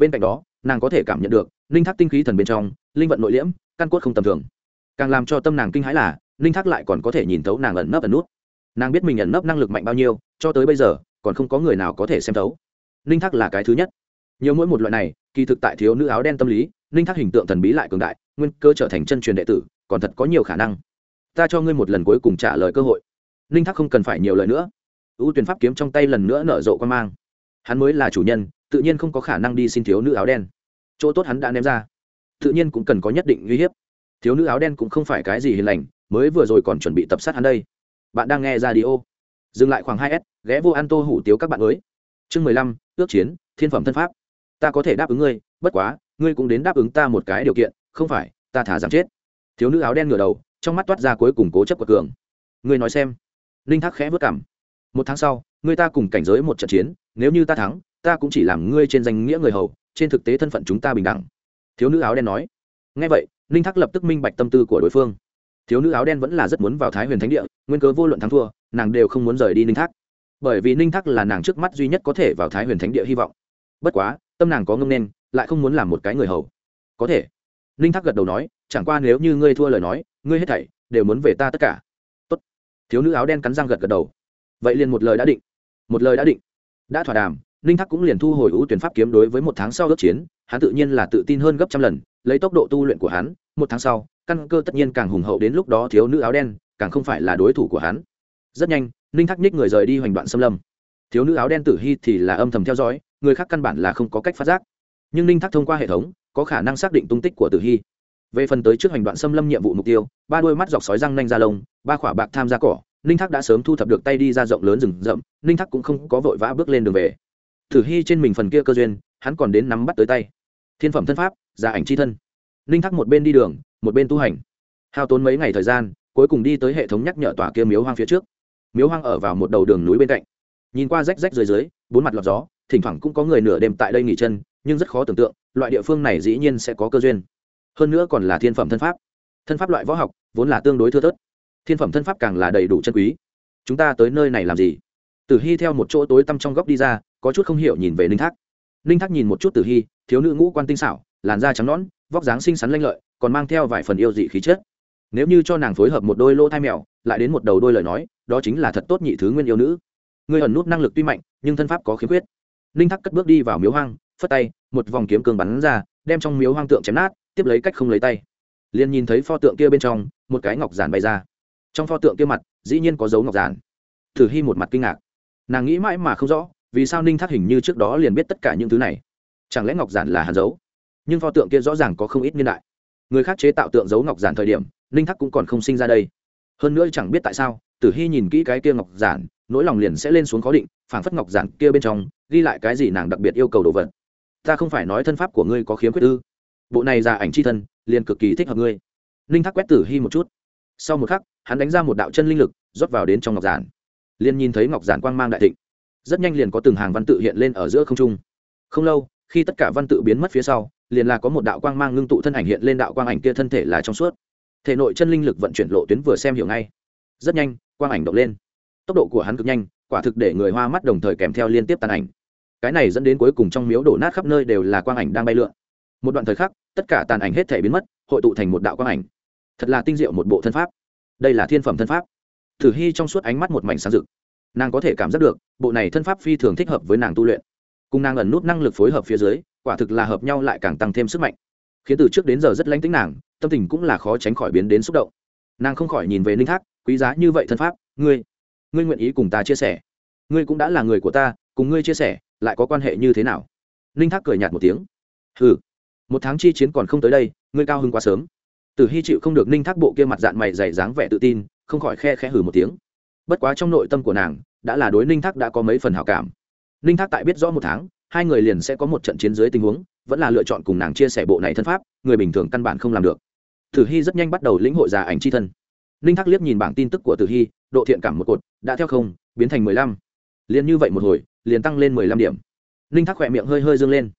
bên cạnh đó, nàng có thể cảm nhận được ninh thác tinh khí thần bên trong, linh vận nội liễm, căn cốt không tầm thường. Càng làm cho tâm nàng kinh hãi là ninh thác lại còn có thể nhìn thấu nàng ẩn nấp ẩn nút. Nàng biết mình ẩn nấp năng lực mạnh bao nhiêu, cho tới bây giờ, còn không có người nào có thể xem thấu. Ninh thác là cái thứ nhất. Nhiều mỗi một loại này, kỳ thực tại thiếu nữ áo đen tâm lý ninh thác hình tượng thần bí lại cường đại, nguyên cơ trở thành chân truyền đệ tử, còn thật có nhiều khả năng ta cho ngươi một lần cuối cùng trả lời cơ hội. Ninh thác không cần phải nhiều lời nữa. Ưu tuyển pháp kiếm trong tay lần nữa nở rộ quan mang. Hắn mới là chủ nhân, tự nhiên không có khả năng đi xin thiếu nữ áo đen. Chỗ tốt hắn đã ném ra. Tự nhiên cũng cần có nhất định uy hiếp. Thiếu nữ áo đen cũng không phải cái gì hiền lành, mới vừa rồi còn chuẩn bị tập sát hắn đây. Bạn đang nghe ra đi ô dừng lại khoảng hai s, ghé vô ăn tô hủ tiếu các bạn mới. Chương mười lăm, ước chiến, thiên phẩm thân pháp. Ta có thể đáp ứng ngươi, bất quá, ngươi cũng đến đáp ứng ta một cái điều kiện, không phải, ta thả giảm chết. Thiếu nữ áo đen ngửa đầu trong mắt toát ra cuối cùng cố chấp của cường. Ngươi nói xem. Linh thác khẽ vất cảm. Một tháng sau ngươi ta cùng cảnh giới một trận chiến, nếu như ta thắng, ta cũng chỉ làm ngươi trên danh nghĩa người hầu, trên thực tế thân phận chúng ta bình đẳng. Thiếu nữ áo đen nói. Ngay vậy linh thác lập tức minh bạch tâm tư của đối phương. Thiếu nữ áo đen vẫn là rất muốn vào thái huyền thánh địa, nguyên cớ vô luận thắng thua, nàng đều không muốn rời đi ninh thác. Bởi vì ninh thác là nàng trước mắt duy nhất có thể vào thái huyền thánh địa hy vọng. Bất quá, tâm nàng có ngâm nên, lại không muốn làm một cái người hầu. Có thể ninh thác gật đầu nói, chẳng qua nếu như ngươi thua lời nói, ngươi hết thảy đều muốn về ta tất cả. Tốt. thiếu nữ áo đen cắn răng gật gật đầu. Vậy liền một lời đã định. Một lời đã định. Đã thỏa đàm, ninh thác cũng liền thu hồi ưu tuyển pháp kiếm đối với một tháng sau ước chiến, hắn tự nhiên là tự tin hơn gấp trăm lần, lấy tốc độ tu luyện của hắn, một tháng sau, căn cơ tất nhiên càng hùng hậu đến lúc đó thiếu nữ áo đen càng không phải là đối thủ của hắn. Rất nhanh, ninh thác ních người rời đi hoành đoạn xâm lâm. Thiếu nữ áo đen tử hy thì là âm thầm theo dõi, người khác căn bản là không có cách phát giác. Nhưng ninh thác thông qua hệ thống có khả năng xác định tung tích của tử hy. Về phần tới trước hành đoạn xâm lâm nhiệm vụ mục tiêu, ba đôi mắt dọc sói răng nanh ra lông, ba khỏa bạc tham gia cỏ, ninh thác đã sớm thu thập được tay đi ra rộng lớn rừng rậm, ninh thác cũng không có vội vã bước lên đường về. Tử hy trên mình phần kia cơ duyên, hắn còn đến nắm bắt tới tay. Thiên phẩm thân pháp giả ảnh c h i thân. Ninh thác một bên đi đường, một bên tu hành. Hao tốn mấy ngày thời gian, cuối cùng đi tới hệ thống nhắc nhở tòa kia miếu hoang phía trước. Miếu hoang ở vào một đầu đường núi bên cạnh. Nhìn qua rách rách dưới dưới, bốn mặt lọt gió, thỉnh thoảng cũng có người nửa đêm tại đây nghỉ chân, nhưng rất khó tưởng tượng loại địa phương này dĩ nhiên sẽ có cơ duyên. Hơn nữa còn là thiên phẩm thân pháp. Thân pháp loại võ học, vốn là tương đối thưa thớt. Thiên phẩm thân pháp càng là đầy đủ chân quý. Chúng ta tới nơi này làm gì? Tử hy theo một chỗ tối tăm trong góc đi ra, có chút không hiểu nhìn về ninh thác. Ninh thác nhìn một chút tử hy, thiếu nữ ngũ quan tinh xảo, làn da trắng nõn, vóc dáng xinh xắn lanh lợi, còn mang theo vài phần yêu dị khí chất. Nếu như cho nàng phối hợp một đôi lỗ thai mèo, lại đến một đầu đôi lời nói, đó chính là thật tốt nhị thứ nguyên yêu nữ. Người ẩn nút năng lực tuy mạnh, nhưng thân pháp có khiếm khuyết. Ninh thác cất bước đi vào miếu hoang phất tay, một vòng kiếm cường bắn ra, đem trong miếu hoang tượng chém nát, tiếp lấy cách không lấy tay. Liền nhìn thấy pho tượng kia bên trong, một cái ngọc giản bay ra. Trong pho tượng kia mặt, dĩ nhiên có dấu ngọc giản. Thử hy một mặt kinh ngạc. Nàng nghĩ mãi mà không rõ, vì sao ninh thác hình như trước đó liền biết tất cả những thứ này. Chẳng lẽ ngọc giản là hàn dấu? Nhưng pho tượng kia rõ ràng có không ít niên đại. Người khác chế tạo tượng dấu ngọc giản thời điểm, ninh thác cũng còn không sinh ra đây. Hơn nữa chẳng biết tại sao, tử hy nhìn kỹ cái kia ngọc giản, nỗi lòng liền sẽ lên xuống khó định, phảng phất ngọc giản kia bên trong, ghi lại cái gì nàng đặc biệt yêu cầu đồ vật ta không phải nói thân pháp của ngươi có khiếm khuyết ư? Bộ này ra ảnh c h i thân, liền cực kỳ thích hợp ngươi. Ninh thác quét tử hy một chút. Sau một khắc, hắn đánh ra một đạo chân linh lực, rót vào đến trong ngọc giản. Liền nhìn thấy ngọc giản quang mang đại thịnh. Rất nhanh liền có từng hàng văn tự hiện lên ở giữa không trung. Không lâu, khi tất cả văn tự biến mất phía sau, liền là có một đạo quang mang ngưng tụ thân ảnh hiện lên đạo quang ảnh kia thân thể là trong suốt. Thể nội chân linh lực vận chuyển lộ tuyến vừa xem hiểu ngay. Rất nhanh, quang ảnh động lên. Tốc độ của hắn cực nhanh, quả thực để người hoa mắt đồng thời kèm theo liên tiếp tàn ảnh cái này dẫn đến cuối cùng trong miếu đổ nát khắp nơi đều là quang ảnh đang bay lượn. Một đoạn thời khắc, tất cả tàn ảnh hết thể biến mất, hội tụ thành một đạo quang ảnh. Thật là tinh diệu một bộ thân pháp. Đây là thiên phẩm thân pháp. Thử hy trong suốt ánh mắt một mảnh sáng rực. Nàng có thể cảm giác được, bộ này thân pháp phi thường thích hợp với nàng tu luyện. Cùng nàng ẩn nút năng lực phối hợp phía dưới, quả thực là hợp nhau lại càng tăng thêm sức mạnh. Khiến từ trước đến giờ rất lánh tính nàng, tâm tình cũng là khó tránh khỏi biến đến xúc động. Nàng không khỏi nhìn về ninh thác, quý giá như vậy thân pháp, ngươi ngươi nguyện ý cùng ta chia sẻ. Ngươi cũng đã là người của ta, cùng ngươi chia sẻ lại có quan hệ như thế nào? Ninh thác cười nhạt một tiếng. Hừ, một tháng chi chiến còn không tới đây, ngươi cao hưng quá sớm. Tử hy chịu không được ninh thác bộ kia mặt dạng mày dày dáng vẻ tự tin, không khỏi khe khẽ hừ một tiếng. Bất quá trong nội tâm của nàng, đã là đối ninh thác đã có mấy phần hảo cảm. Ninh thác tại biết rõ một tháng, hai người liền sẽ có một trận chiến dưới tình huống, vẫn là lựa chọn cùng nàng chia sẻ bộ này thân pháp, người bình thường căn bản không làm được. Tử hy rất nhanh bắt đầu lĩnh hội già ảnh c h i thân. Ninh thác liếc nhìn bảng tin tức của tử hy, độ thiện cảm một cột, đã theo không, biến thành mười lăm. Liền như vậy một hồi liền tăng lên mười lăm điểm. Ninh thác khỏe miệng hơi hơi dâng lên.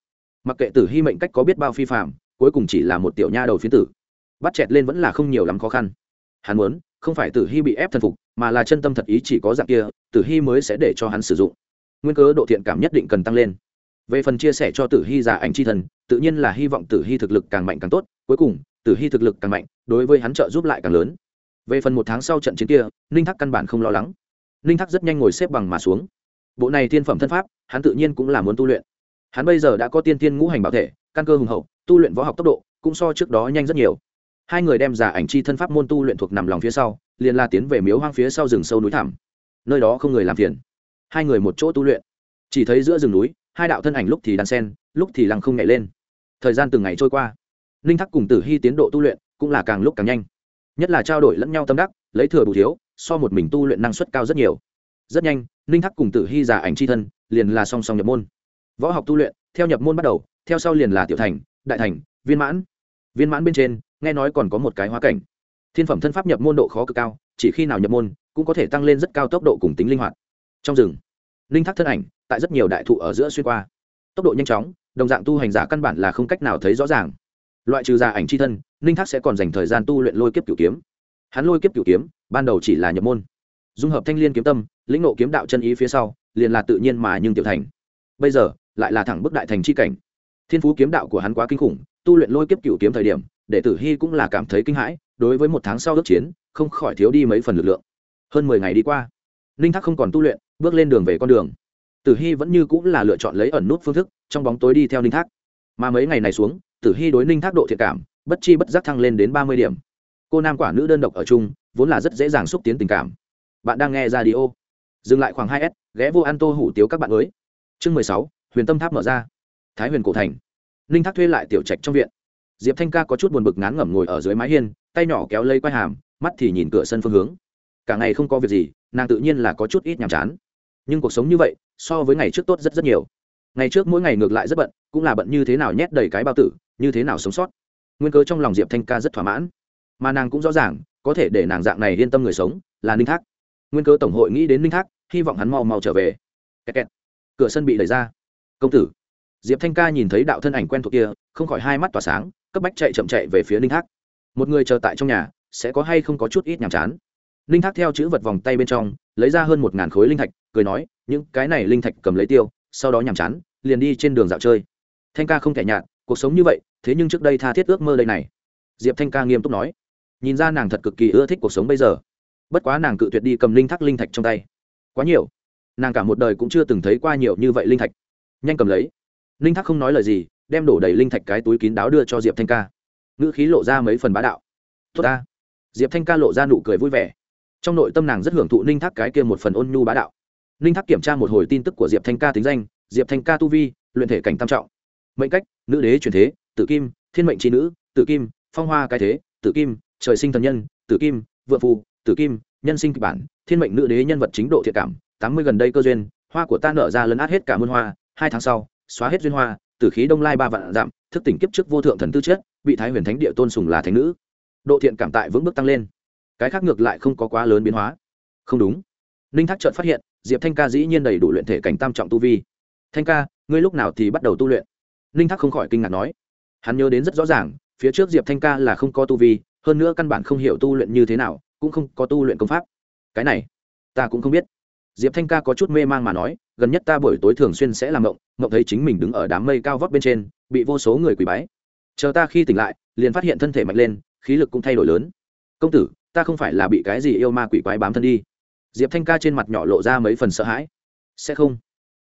Mặc kệ tử hy mệnh cách có biết bao phi phạm cuối cùng chỉ là một tiểu nha đầu phiến tử. Bắt chẹt lên vẫn là không nhiều lắm khó khăn. Hắn muốn, không phải tử hy bị ép thần phục, mà là chân tâm thật ý chỉ có dạng kia, tử hy mới sẽ để cho hắn sử dụng. Nguyên cớ độ thiện cảm nhất định cần tăng lên. Về phần chia sẻ cho tử hy giả ảnh c h i thần, tự nhiên là hy vọng tử hy thực lực càng mạnh càng tốt, cuối cùng, tử hy thực lực càng mạnh, đối với hắn trợ giúp lại càng lớn. Về phần một tháng sau trận chiến kia, ninh thắc căn bản không lo lắng. Ninh thắc rất nhanh ngồi xếp bằng mà xuống bộ này thiên phẩm thân pháp, hắn tự nhiên cũng là muốn tu luyện. Hắn bây giờ đã có tiên tiên ngũ hành bảo thể, căn cơ hùng hậu, tu luyện võ học tốc độ cũng so trước đó nhanh rất nhiều. Hai người đem giả ảnh chi thân pháp môn tu luyện thuộc nằm lòng phía sau, liền la tiến về miếu hoang phía sau rừng sâu núi thẳm. Nơi đó không người làm phiền. Hai người một chỗ tu luyện. Chỉ thấy giữa rừng núi, hai đạo thân ảnh lúc thì đan sen, lúc thì lăng không nhảy lên. Thời gian từng ngày trôi qua. Ninh thắc cùng tử hy tiến độ tu luyện cũng là càng lúc càng nhanh. Nhất là trao đổi lẫn nhau tâm đắc, lấy thừa bù thiếu, so một mình tu luyện năng suất cao rất nhiều rất nhanh, ninh thắc cùng tử hy giả ảnh c h i thân, liền là song song nhập môn. Võ học tu luyện, theo nhập môn bắt đầu, theo sau liền là tiểu thành, đại thành, viên mãn. Viên mãn bên trên, nghe nói còn có một cái hóa cảnh. Thiên phẩm thân pháp nhập môn độ khó cực cao, chỉ khi nào nhập môn, cũng có thể tăng lên rất cao tốc độ cùng tính linh hoạt. Trong rừng, ninh thác thân ảnh, tại rất nhiều đại thụ ở giữa xuyên qua. Tốc độ nhanh chóng, đồng dạng tu hành giả căn bản là không cách nào thấy rõ ràng. Loại trừ giả ảnh c h i thân, ninh thác sẽ còn dành thời gian tu luyện lôi kiếp cửu kiếm. Hắn lôi kiếp cửu kiếm, ban đầu chỉ là nhập môn. Dung hợp thanh l i ê n kiếm tâm lĩnh nộ kiếm đạo chân ý phía sau, liền là tự nhiên mà nhưng tiểu thành. Bây giờ, lại là thẳng bức đại thành c h i cảnh. Thiên phú kiếm đạo của hắn quá kinh khủng, tu luyện lôi kiếp cựu kiếm thời điểm để tử hy cũng là cảm thấy kinh hãi, đối với một tháng sau ước chiến, không khỏi thiếu đi mấy phần lực lượng. Hơn mười ngày đi qua, ninh thác không còn tu luyện, bước lên đường về con đường. Tử hy vẫn như cũng là lựa chọn lấy ẩn nút phương thức, trong bóng tối đi theo ninh thác. Mà mấy ngày này xuống, tử hy đối ninh thác độ thiện cảm, bất chi bất giác thăng lên đến ba mươi điểm. Cô nam quả nữ đơn độc ở chung, vốn là rất dễ dàng xúc tiến tình cảm. Bạn đang nghe ra đi ô dừng lại khoảng hai s, ghé vô an tô hủ tiếu các bạn mới chương mười sáu, huyền tâm tháp mở ra. Thái huyền cổ thành. Ninh thác thuê lại tiểu trạch trong viện. Diệp thanh ca có chút buồn bực ngán ngẩm ngồi ở dưới mái hiên, tay nhỏ kéo lấy quai hàm, mắt thì nhìn cửa sân phương hướng. Cả ngày không có việc gì, nàng tự nhiên là có chút ít nhàm chán. Nhưng cuộc sống như vậy, so với ngày trước tốt rất rất nhiều. Ngày trước mỗi ngày ngược lại rất bận, cũng là bận như thế nào nhét đầy cái bao tử, như thế nào sống sót. Nguyên cớ trong lòng diệp thanh ca rất thỏa mãn. Mà nàng cũng rõ ràng, có thể để nàng dạng này yên tâm người sống, là ninh thác. Nguyên cớ tổng hội nghĩ đến ninh thác hy vọng hắn mau mau trở về. Kẹt kẹt. cửa sân bị đẩy ra. Công tử. Diệp thanh ca nhìn thấy đạo thân ảnh quen thuộc kia, không khỏi hai mắt tỏa sáng, cấp bách chạy chậm chạy về phía ninh thác. Một người chờ tại trong nhà, sẽ có hay không có chút ít nhàm chán. Ninh thác theo chữ vật vòng tay bên trong, lấy ra hơn một ngàn khối linh thạch, cười nói, những cái này linh thạch cầm lấy tiêu, sau đó nhàm chán, liền đi trên đường dạo chơi. Thanh ca không thể nhạt, cuộc sống như vậy, thế nhưng trước đây tha thiết ước mơ đây này. Diệp thanh ca nghiêm túc nói. Nhìn ra nàng thật cực kỳ ưa thích cuộc sống bây giờ. Bất quá nàng cự tuyệt đi cầm linh thác linh thạch trong tay quá nhiều. Nàng cả một đời cũng chưa từng thấy qua nhiều như vậy linh thạch. Nhanh cầm lấy. Linh thác không nói lời gì, đem đổ đầy linh thạch cái túi kín đáo đưa cho diệp thanh ca. Ngữ khí lộ ra mấy phần bá đạo. Tốt ta. Diệp thanh ca lộ ra nụ cười vui vẻ. Trong nội tâm nàng rất hưởng thụ ninh thác cái kia một phần ôn nhu bá đạo. Ninh thác kiểm tra một hồi tin tức của diệp thanh ca tính danh, diệp thanh ca tu vi, luyện thể cảnh tam trọng. Mệnh cách, nữ đế truyền thế, tử kim, thiên mệnh trí nữ, tử kim, phong hoa cái thế, tử kim, trời sinh thần nhân, tử kim vợ phù tử kim nhân sinh kịch bản, thiên mệnh nữ đế nhân vật chính độ thiện cảm, tám mươi gần đây cơ duyên, hoa của ta nở ra lấn át hết cả muôn hoa, hai tháng sau, xóa hết duyên hoa, tử khí đông lai ba vạn dặm, thức tỉnh kiếp trước vô thượng thần tư chất, bị thái huyền thánh địa tôn sùng là thánh nữ. Độ thiện cảm tại vững bước tăng lên. Cái khác ngược lại không có quá lớn biến hóa. Không đúng. Ninh thác trợt phát hiện, diệp thanh ca dĩ nhiên đầy đủ luyện thể cảnh tam trọng tu vi. Thanh ca, ngươi lúc nào thì bắt đầu tu luyện? Ninh thác không khỏi kinh ngạc nói. Hắn nhớ đến rất rõ ràng, phía trước diệp thanh ca là không có tu vi, hơn nữa căn bản không hiểu tu luyện như thế nào cũng không có tu luyện công pháp. Cái này, ta cũng không biết. Diệp thanh ca có chút mê man mà nói, gần nhất ta buổi tối thường xuyên sẽ làm mộng mộng thấy chính mình đứng ở đám mây cao vóc bên trên, bị vô số người quỳ bái. Chờ ta khi tỉnh lại, liền phát hiện thân thể mạnh lên, khí lực cũng thay đổi lớn. Công tử, ta không phải là bị cái gì yêu ma quỷ quái bám thân đi. Diệp thanh ca trên mặt nhỏ lộ ra mấy phần sợ hãi. Sẽ không.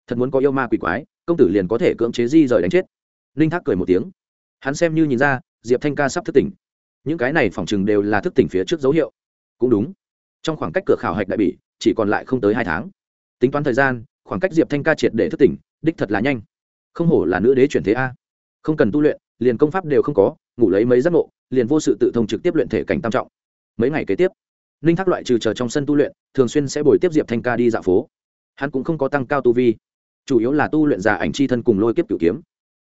Thật muốn có yêu ma quỷ quái, công tử liền có thể cưỡng chế di rời đánh chết. Ninh thác cười một tiếng. Hắn xem như nhìn ra, diệp thanh ca sắp thức tỉnh. Những cái này phỏng chừng đều là thức tỉnh phía trước dấu hiệu cũng đúng. Trong khoảng cách cửa khảo hạch đại bỉ, chỉ còn lại không tới hai tháng. Tính toán thời gian, khoảng cách diệp thanh ca triệt để thức tỉnh, đích thật là nhanh. Không hổ là nữ đế chuyển thế a. Không cần tu luyện, liền công pháp đều không có, ngủ lấy mấy giấc ngộ, liền vô sự tự thông trực tiếp luyện thể cảnh tam trọng. Mấy ngày kế tiếp, ninh thác loại trừ chờ trong sân tu luyện, thường xuyên sẽ bồi tiếp diệp thanh ca đi dạo phố. Hắn cũng không có tăng cao tu vi. Chủ yếu là tu luyện giả ảnh c h i thân cùng lôi kiếp cửu kiếm.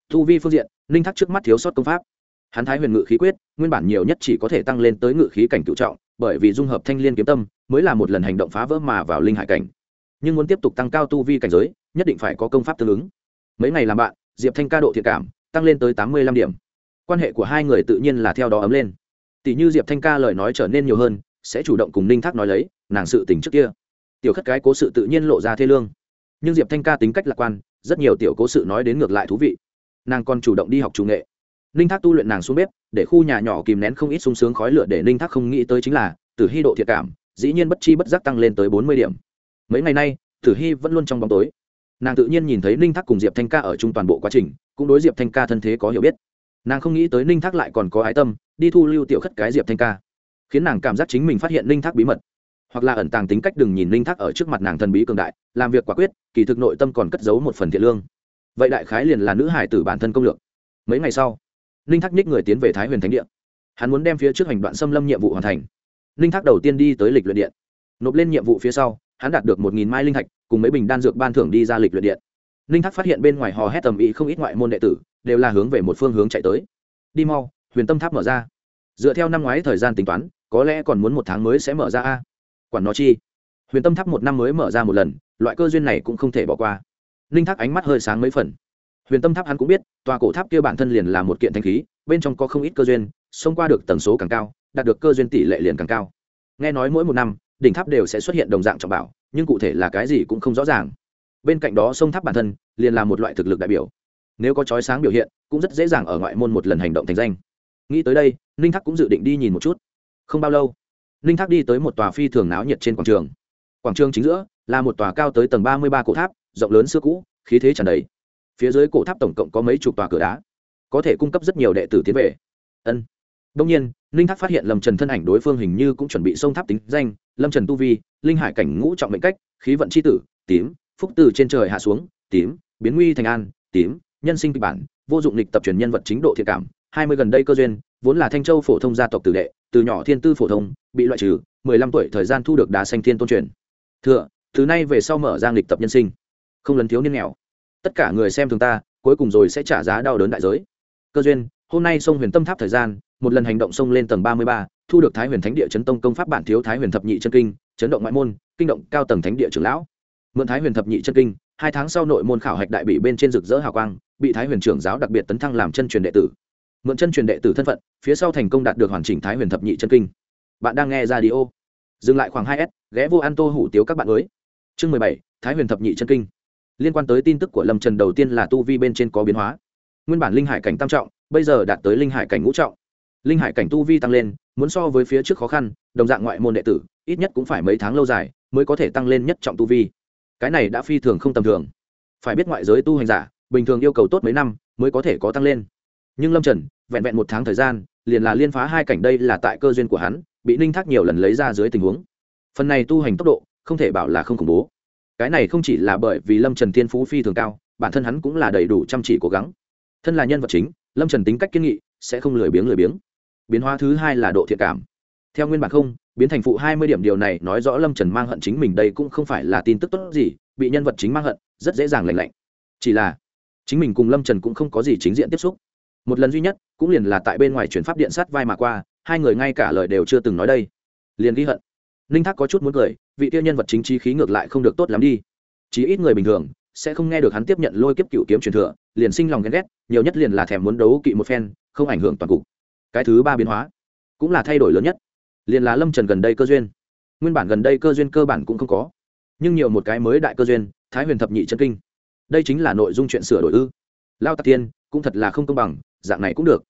Tu vi phương diện, ninh thác trước mắt thiếu sót công pháp. Hắn thái huyền ngự khí quyết, nguyên bản nhiều nhất chỉ có thể tăng lên tới ngự khí cảnh cựu trọng bởi vì dung hợp thanh l i ê n kiếm tâm mới là một lần hành động phá vỡ mà vào linh hải cảnh. Nhưng muốn tiếp tục tăng cao tu vi cảnh giới, nhất định phải có công pháp tương ứng. Mấy ngày làm bạn, diệp thanh ca độ thiệt cảm tăng lên tới tám mươi lăm điểm. Quan hệ của hai người tự nhiên là theo đó ấm lên. Tỷ như diệp thanh ca lời nói trở nên nhiều hơn, sẽ chủ động cùng ninh thác nói lấy, nàng sự tình trước kia. Tiểu khất cái cố sự tự nhiên lộ ra thê lương. Nhưng diệp thanh ca tính cách lạc quan, rất nhiều tiểu cố sự nói đến ngược lại thú vị. Nàng còn chủ động đi học chủ nghệ ninh thác tu luyện nàng xuống bếp, để khu nhà nhỏ kìm nén không ít sung sướng khói lửa để ninh thác không nghĩ tới chính là, Tử hy độ thiệt cảm, dĩ nhiên bất chi bất giác tăng lên tới bốn mươi điểm. Mấy ngày nay, tử hy vẫn luôn trong bóng tối. Nàng tự nhiên nhìn thấy ninh thác cùng diệp thanh ca ở chung toàn bộ quá trình, cũng đối diệp thanh ca thân thế có hiểu biết. Nàng không nghĩ tới ninh thác lại còn có ái tâm, đi thu lưu tiểu khất cái diệp thanh ca, khiến nàng cảm giác chính mình phát hiện ninh thác bí mật. Hoặc là ẩn tàng tính cách đừng nhìn ninh thác ở trước mặt nàng thần bí cường đại, làm việc quả quyết, kỳ thực nội tâm còn cất giấu một phần thiện lương. Vậy đại khái liền là nữ hải tử bản thân công lược. Mấy ngày sau ninh thác nhích người tiến về thái huyền thánh điện hắn muốn đem phía trước hành đoạn xâm lâm nhiệm vụ hoàn thành. Ninh thác đầu tiên đi tới lịch luyện điện. Nộp lên nhiệm vụ phía sau, hắn đạt được một nghìn mai linh thạch, cùng mấy bình đan dược ban thưởng đi ra lịch luyện điện. Ninh thác phát hiện bên ngoài hò hét tầm ý không ít ngoại môn đệ tử, đều là hướng về một phương hướng chạy tới. Đi mau, huyền tâm tháp mở ra. Dựa theo năm ngoái thời gian tính toán, có lẽ còn muốn một tháng mới sẽ mở ra a. Quản nó chi? Huyền tâm tháp một năm mới mở ra một lần, loại cơ duyên này cũng không thể bỏ qua. Ninh thác ánh mắt hơi sáng mấy phần huyền tâm tháp hắn cũng biết, tòa cổ tháp kia bản thân liền là một kiện thanh khí, bên trong có không ít cơ duyên, xông qua được tần số càng cao, đạt được cơ duyên tỷ lệ liền càng cao. Nghe nói mỗi một năm, đỉnh tháp đều sẽ xuất hiện đồng dạng trọng bảo, nhưng cụ thể là cái gì cũng không rõ ràng. Bên cạnh đó sông tháp bản thân liền là một loại thực lực đại biểu. Nếu có chói sáng biểu hiện, cũng rất dễ dàng ở ngoại môn một lần hành động thành danh. Nghĩ tới đây, ninh thác cũng dự định đi nhìn một chút. Không bao lâu, ninh thác đi tới một tòa phi thường náo nhiệt trên quảng trường. Quảng trường chính giữa là một tòa cao tới tầng ba mươi ba cổ tháp, rộng lớn xưa cũ, khí thế tràn đầy phía dưới cổ tháp tổng cộng có mấy chục tòa cửa đá, có thể cung cấp rất nhiều đệ tử tiến về. Ân. Đông nhiên, linh tháp phát hiện lâm trần thân ảnh đối phương hình như cũng chuẩn bị xông tháp tính danh, lâm trần tu vi, linh hải cảnh ngũ trọng mệnh cách, khí vận c h i tử, tím, phúc từ trên trời hạ xuống, tím, biến nguy thành an, tím, nhân sinh kịch bản, vô dụng lịch tập truyền nhân vật chính độ thiện cảm, hai mươi gần đây cơ duyên, vốn là thanh châu phổ thông gia tộc tử đệ, từ nhỏ thiên tư phổ thông, bị loại trừ, mười lăm tuổi thời gian thu được đá xanh thiên tôn truyền. Thừa từ nay về sau mở ra lịch tập nhân sinh. Không lấn thiếu niên nghèo tất cả người xem thường ta, cuối cùng rồi sẽ trả giá đau đớn đại giới. Cơ duyên, hôm nay sông huyền tâm tháp thời gian, một lần hành động sông lên tầng ba mươi ba, thu được thái huyền thánh địa chấn tông công pháp bản thiếu thái huyền thập nhị chân kinh, chấn động ngoại môn, kinh động cao tầng thánh địa trưởng lão. Mượn thái huyền thập nhị chân kinh, hai tháng sau nội môn khảo hạch đại bị bên trên rực rỡ hào quang, bị thái huyền trưởng giáo đặc biệt tấn thăng làm chân truyền đệ tử. Mượn chân truyền đệ tử thân phận, phía sau thành công đạt được hoàn chỉnh thái huyền thập nhị chân kinh. Bạn đang nghe ra đi ô dừng lại khoảng hai s, ghé vô an tô hủ tiếu các bạn mới. Chương mười bảy, thái huyền thập nhị chân kinh liên quan tới tin tức của lâm trần đầu tiên là tu vi bên trên có biến hóa. Nguyên bản linh hải cảnh tam trọng, bây giờ đạt tới linh hải cảnh ngũ trọng. Linh hải cảnh tu vi tăng lên, muốn so với phía trước khó khăn, đồng dạng ngoại môn đệ tử, ít nhất cũng phải mấy tháng lâu dài mới có thể tăng lên nhất trọng tu vi. Cái này đã phi thường không tầm thường. Phải biết ngoại giới tu hành giả, bình thường yêu cầu tốt mấy năm mới có thể có tăng lên. Nhưng lâm trần, vẹn vẹn một tháng thời gian, liền là liên phá hai cảnh đây là tại cơ duyên của hắn, bị ninh thác nhiều lần lấy ra dưới tình huống. Phần này tu hành tốc độ, không thể bảo là không khủng bố cái này không chỉ là bởi vì lâm trần thiên phú phi thường cao, bản thân hắn cũng là đầy đủ chăm chỉ cố gắng. Thân là nhân vật chính, lâm trần tính cách kiên nghị, sẽ không lười biếng lười biếng. Biến hóa thứ hai là độ thiện cảm. Theo nguyên bản không, biến thành phụ hai mươi điểm điều này nói rõ lâm trần mang hận chính mình đây cũng không phải là tin tức tốt gì, bị nhân vật chính mang hận, rất dễ dàng lành lạnh. Chỉ là, chính mình cùng lâm trần cũng không có gì chính diện tiếp xúc. Một lần duy nhất, cũng liền là tại bên ngoài chuyển pháp điện sát vai mà qua, hai người ngay cả lời đều chưa từng nói đây. Liền ghi hận ninh thác có chút muốn cười, vị tiêu nhân vật chính trí khí ngược lại không được tốt lắm đi. Chí ít người bình thường sẽ không nghe được hắn tiếp nhận lôi kiếp cựu kiếm truyền thừa, liền sinh lòng ghen ghét, nhiều nhất liền là thèm muốn đấu kỵ một phen, không ảnh hưởng toàn cục. Cái thứ ba biến hóa, cũng là thay đổi lớn nhất, liền là lâm trần gần đây cơ duyên. Nguyên bản gần đây cơ duyên cơ bản cũng không có, nhưng nhiều một cái mới đại cơ duyên, thái huyền thập nhị chân kinh. Đây chính là nội dung chuyện sửa đổi ư. Lao tạc tiên, cũng thật là không công bằng, dạng này cũng được.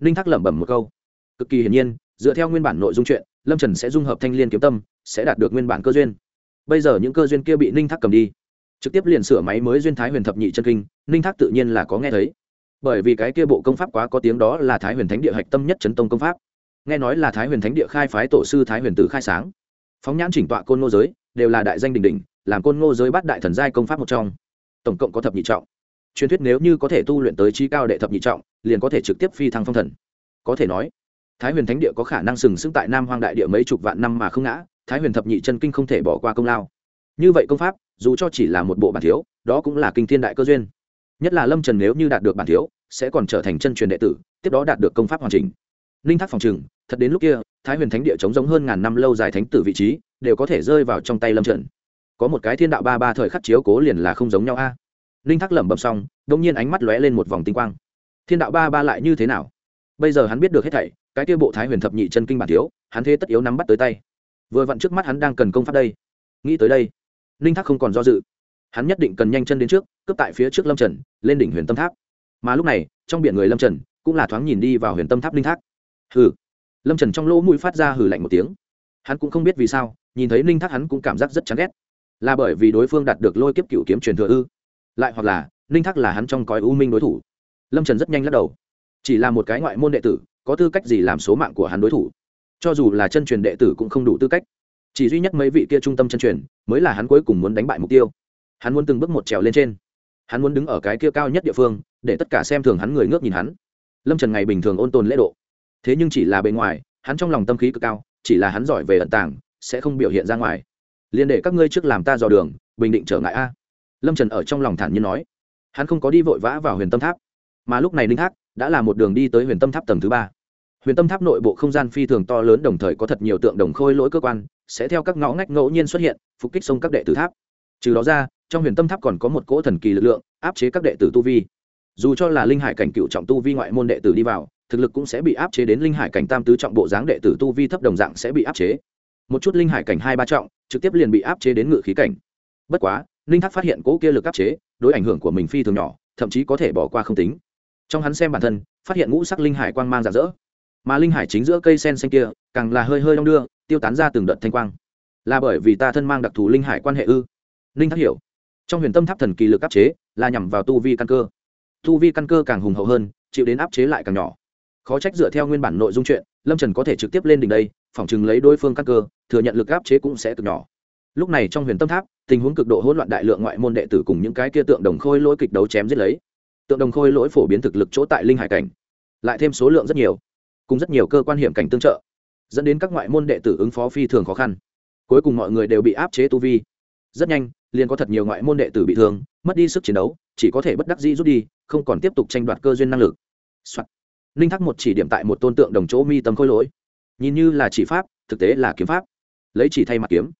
Ninh thác lẩm bẩm một câu. Cực kỳ hiển nhiên, dựa theo nguyên bản nội dung chuyện lâm trần sẽ dung hợp thanh l i ê n kiếm tâm, sẽ đạt được nguyên bản cơ duyên. Bây giờ những cơ duyên kia bị ninh thác cầm đi, trực tiếp liền sửa máy mới duyên thái huyền thập nhị chân kinh, ninh thác tự nhiên là có nghe thấy. Bởi vì cái kia bộ công pháp quá có tiếng đó là thái huyền thánh địa hạch tâm nhất chấn tông công pháp. Nghe nói là thái huyền thánh địa khai phái tổ sư thái huyền tử khai sáng. Phóng nhãn chỉnh tọa côn ngô giới, đều là đại danh đình đình làm côn ngô giới bắt đại thần giai công pháp một trong. Tổng cộng có thập nhị trọng. Truyền thuyết nếu như có thể tu luyện tới trí cao đệ thập nhị trọng, liền có thể trực tiếp phi thăng phong thần. Có thể nói thái huyền thánh địa có khả năng sừng sững tại nam hoang đại địa mấy chục vạn năm mà không ngã, thái huyền thập nhị chân kinh không thể bỏ qua công lao. Như vậy công pháp, dù cho chỉ là một bộ bản thiếu, đó cũng là kinh thiên đại cơ duyên. Nhất là lâm trần nếu như đạt được bản thiếu, sẽ còn trở thành chân truyền đệ tử, tiếp đó đạt được công pháp hoàn chỉnh. Ninh thác phòng trừng, thật đến lúc kia, thái huyền thánh địa chống giống hơn ngàn năm lâu dài thánh tử vị trí, đều có thể rơi vào trong tay lâm trần. Có một cái thiên đạo ba ba thời khắc chiếu cố liền là không giống nhau a. Ninh thác lẩm bẩm xong đông nhiên ánh mắt lóe lên một vòng tinh quang. Thiên đạo ba ba lại như thế nào? Bây giờ hắn biết được hết thảy, cái kia bộ thái huyền thập nhị chân kinh bản thiếu, hắn thế tất yếu nắm bắt tới tay. Vừa vặn trước mắt hắn đang cần công pháp đây. Nghĩ tới đây, ninh thác không còn do dự. Hắn nhất định cần nhanh chân đến trước, cướp tại phía trước lâm trần, lên đỉnh huyền tâm tháp. Mà lúc này, trong biển người lâm trần cũng là thoáng nhìn đi vào huyền tâm tháp ninh thác. Hừ. Lâm trần trong lỗ mũi phát ra hừ lạnh một tiếng. Hắn cũng không biết vì sao, nhìn thấy ninh thác hắn cũng cảm giác rất chán ghét. Là bởi vì đối phương đạt được lôi kiếp cựu kiếm truyền thừa ư? Lại hoặc là, ninh thác là hắn trong cõi u minh đối thủ. Lâm trần rất nhanh lắc đầu chỉ là một cái ngoại môn đệ tử, có tư cách gì làm số mạng của hắn đối thủ? Cho dù là chân truyền đệ tử cũng không đủ tư cách. Chỉ duy nhất mấy vị kia trung tâm chân truyền, mới là hắn cuối cùng muốn đánh bại mục tiêu. Hắn muốn từng bước một trèo lên trên. Hắn muốn đứng ở cái kia cao nhất địa phương, để tất cả xem thường hắn người ngước nhìn hắn. Lâm trần ngày bình thường ôn tồn lễ độ. Thế nhưng chỉ là bề ngoài, hắn trong lòng tâm khí cực cao, chỉ là hắn giỏi về ẩn tàng, sẽ không biểu hiện ra ngoài. Liền để các ngươi trước làm ta dò đường, bình định trở ngại a. Lâm trần ở trong lòng thản nhiên nói. Hắn không có đi vội vã vào huyền tâm tháp mà lúc này ninh thác đã là một đường đi tới huyền tâm tháp tầng thứ ba. Huyền tâm tháp nội bộ không gian phi thường to lớn, đồng thời có thật nhiều tượng đồng khôi lỗi cơ quan, sẽ theo các ngõ ngách ngẫu nhiên xuất hiện, phục kích sông các đệ tử tháp. Trừ đó ra, trong huyền tâm tháp còn có một cỗ thần kỳ lực lượng, áp chế các đệ tử tu vi. Dù cho là linh hải cảnh cựu trọng tu vi ngoại môn đệ tử đi vào, thực lực cũng sẽ bị áp chế đến linh hải cảnh tam tứ trọng bộ dáng đệ tử tu vi thấp đồng dạng sẽ bị áp chế. Một chút linh hải cảnh hai ba trọng, trực tiếp liền bị áp chế đến ngự khí cảnh. Bất quá linh thác phát hiện cỗ kia lực áp chế, đối ảnh hưởng của mình phi thường nhỏ, thậm chí có thể bỏ qua không tính trong hắn xem bản thân, phát hiện ngũ sắc linh hải quang mang rạng rỡ. Mà linh hải chính giữa cây sen xanh kia, càng là hơi hơi đong đưa, tiêu tán ra từng đợt thanh quang. Là bởi vì ta thân mang đặc thù linh hải quan hệ ư? Linh thác hiểu. Trong huyền tâm tháp thần kỳ lực áp chế, là nhằm vào tu vi căn cơ. Tu vi căn cơ càng hùng hậu hơn, chịu đến áp chế lại càng nhỏ. Khó trách dựa theo nguyên bản nội dung chuyện, lâm trần có thể trực tiếp lên đỉnh đây, phỏng chừng lấy đối phương căn cơ, thừa nhận lực áp chế cũng sẽ cực nhỏ. Lúc này trong huyền tâm tháp, tình huống cực độ hỗn loạn đại lượng ngoại môn đệ tử cùng những cái kia tượng đồng khôi lỗi kịch đấu chém giết lấy tượng đồng khôi lỗi phổ biến thực lực chỗ tại linh hải cảnh, lại thêm số lượng rất nhiều, cùng rất nhiều cơ quan hiểm cảnh tương trợ, dẫn đến các ngoại môn đệ tử ứng phó phi thường khó khăn. Cuối cùng mọi người đều bị áp chế tu vi. Rất nhanh, liền có thật nhiều ngoại môn đệ tử bị thương, mất đi sức chiến đấu, chỉ có thể bất đắc dĩ rút đi, không còn tiếp tục tranh đoạt cơ duyên năng lực、Soạn. linh thắc một chỉ điểm tại một tôn tượng đồng chỗ mi tâm khôi lỗi. Nhìn như là chỉ pháp, thực tế là kiếm pháp. Lấy chỉ thay mặt kiếm.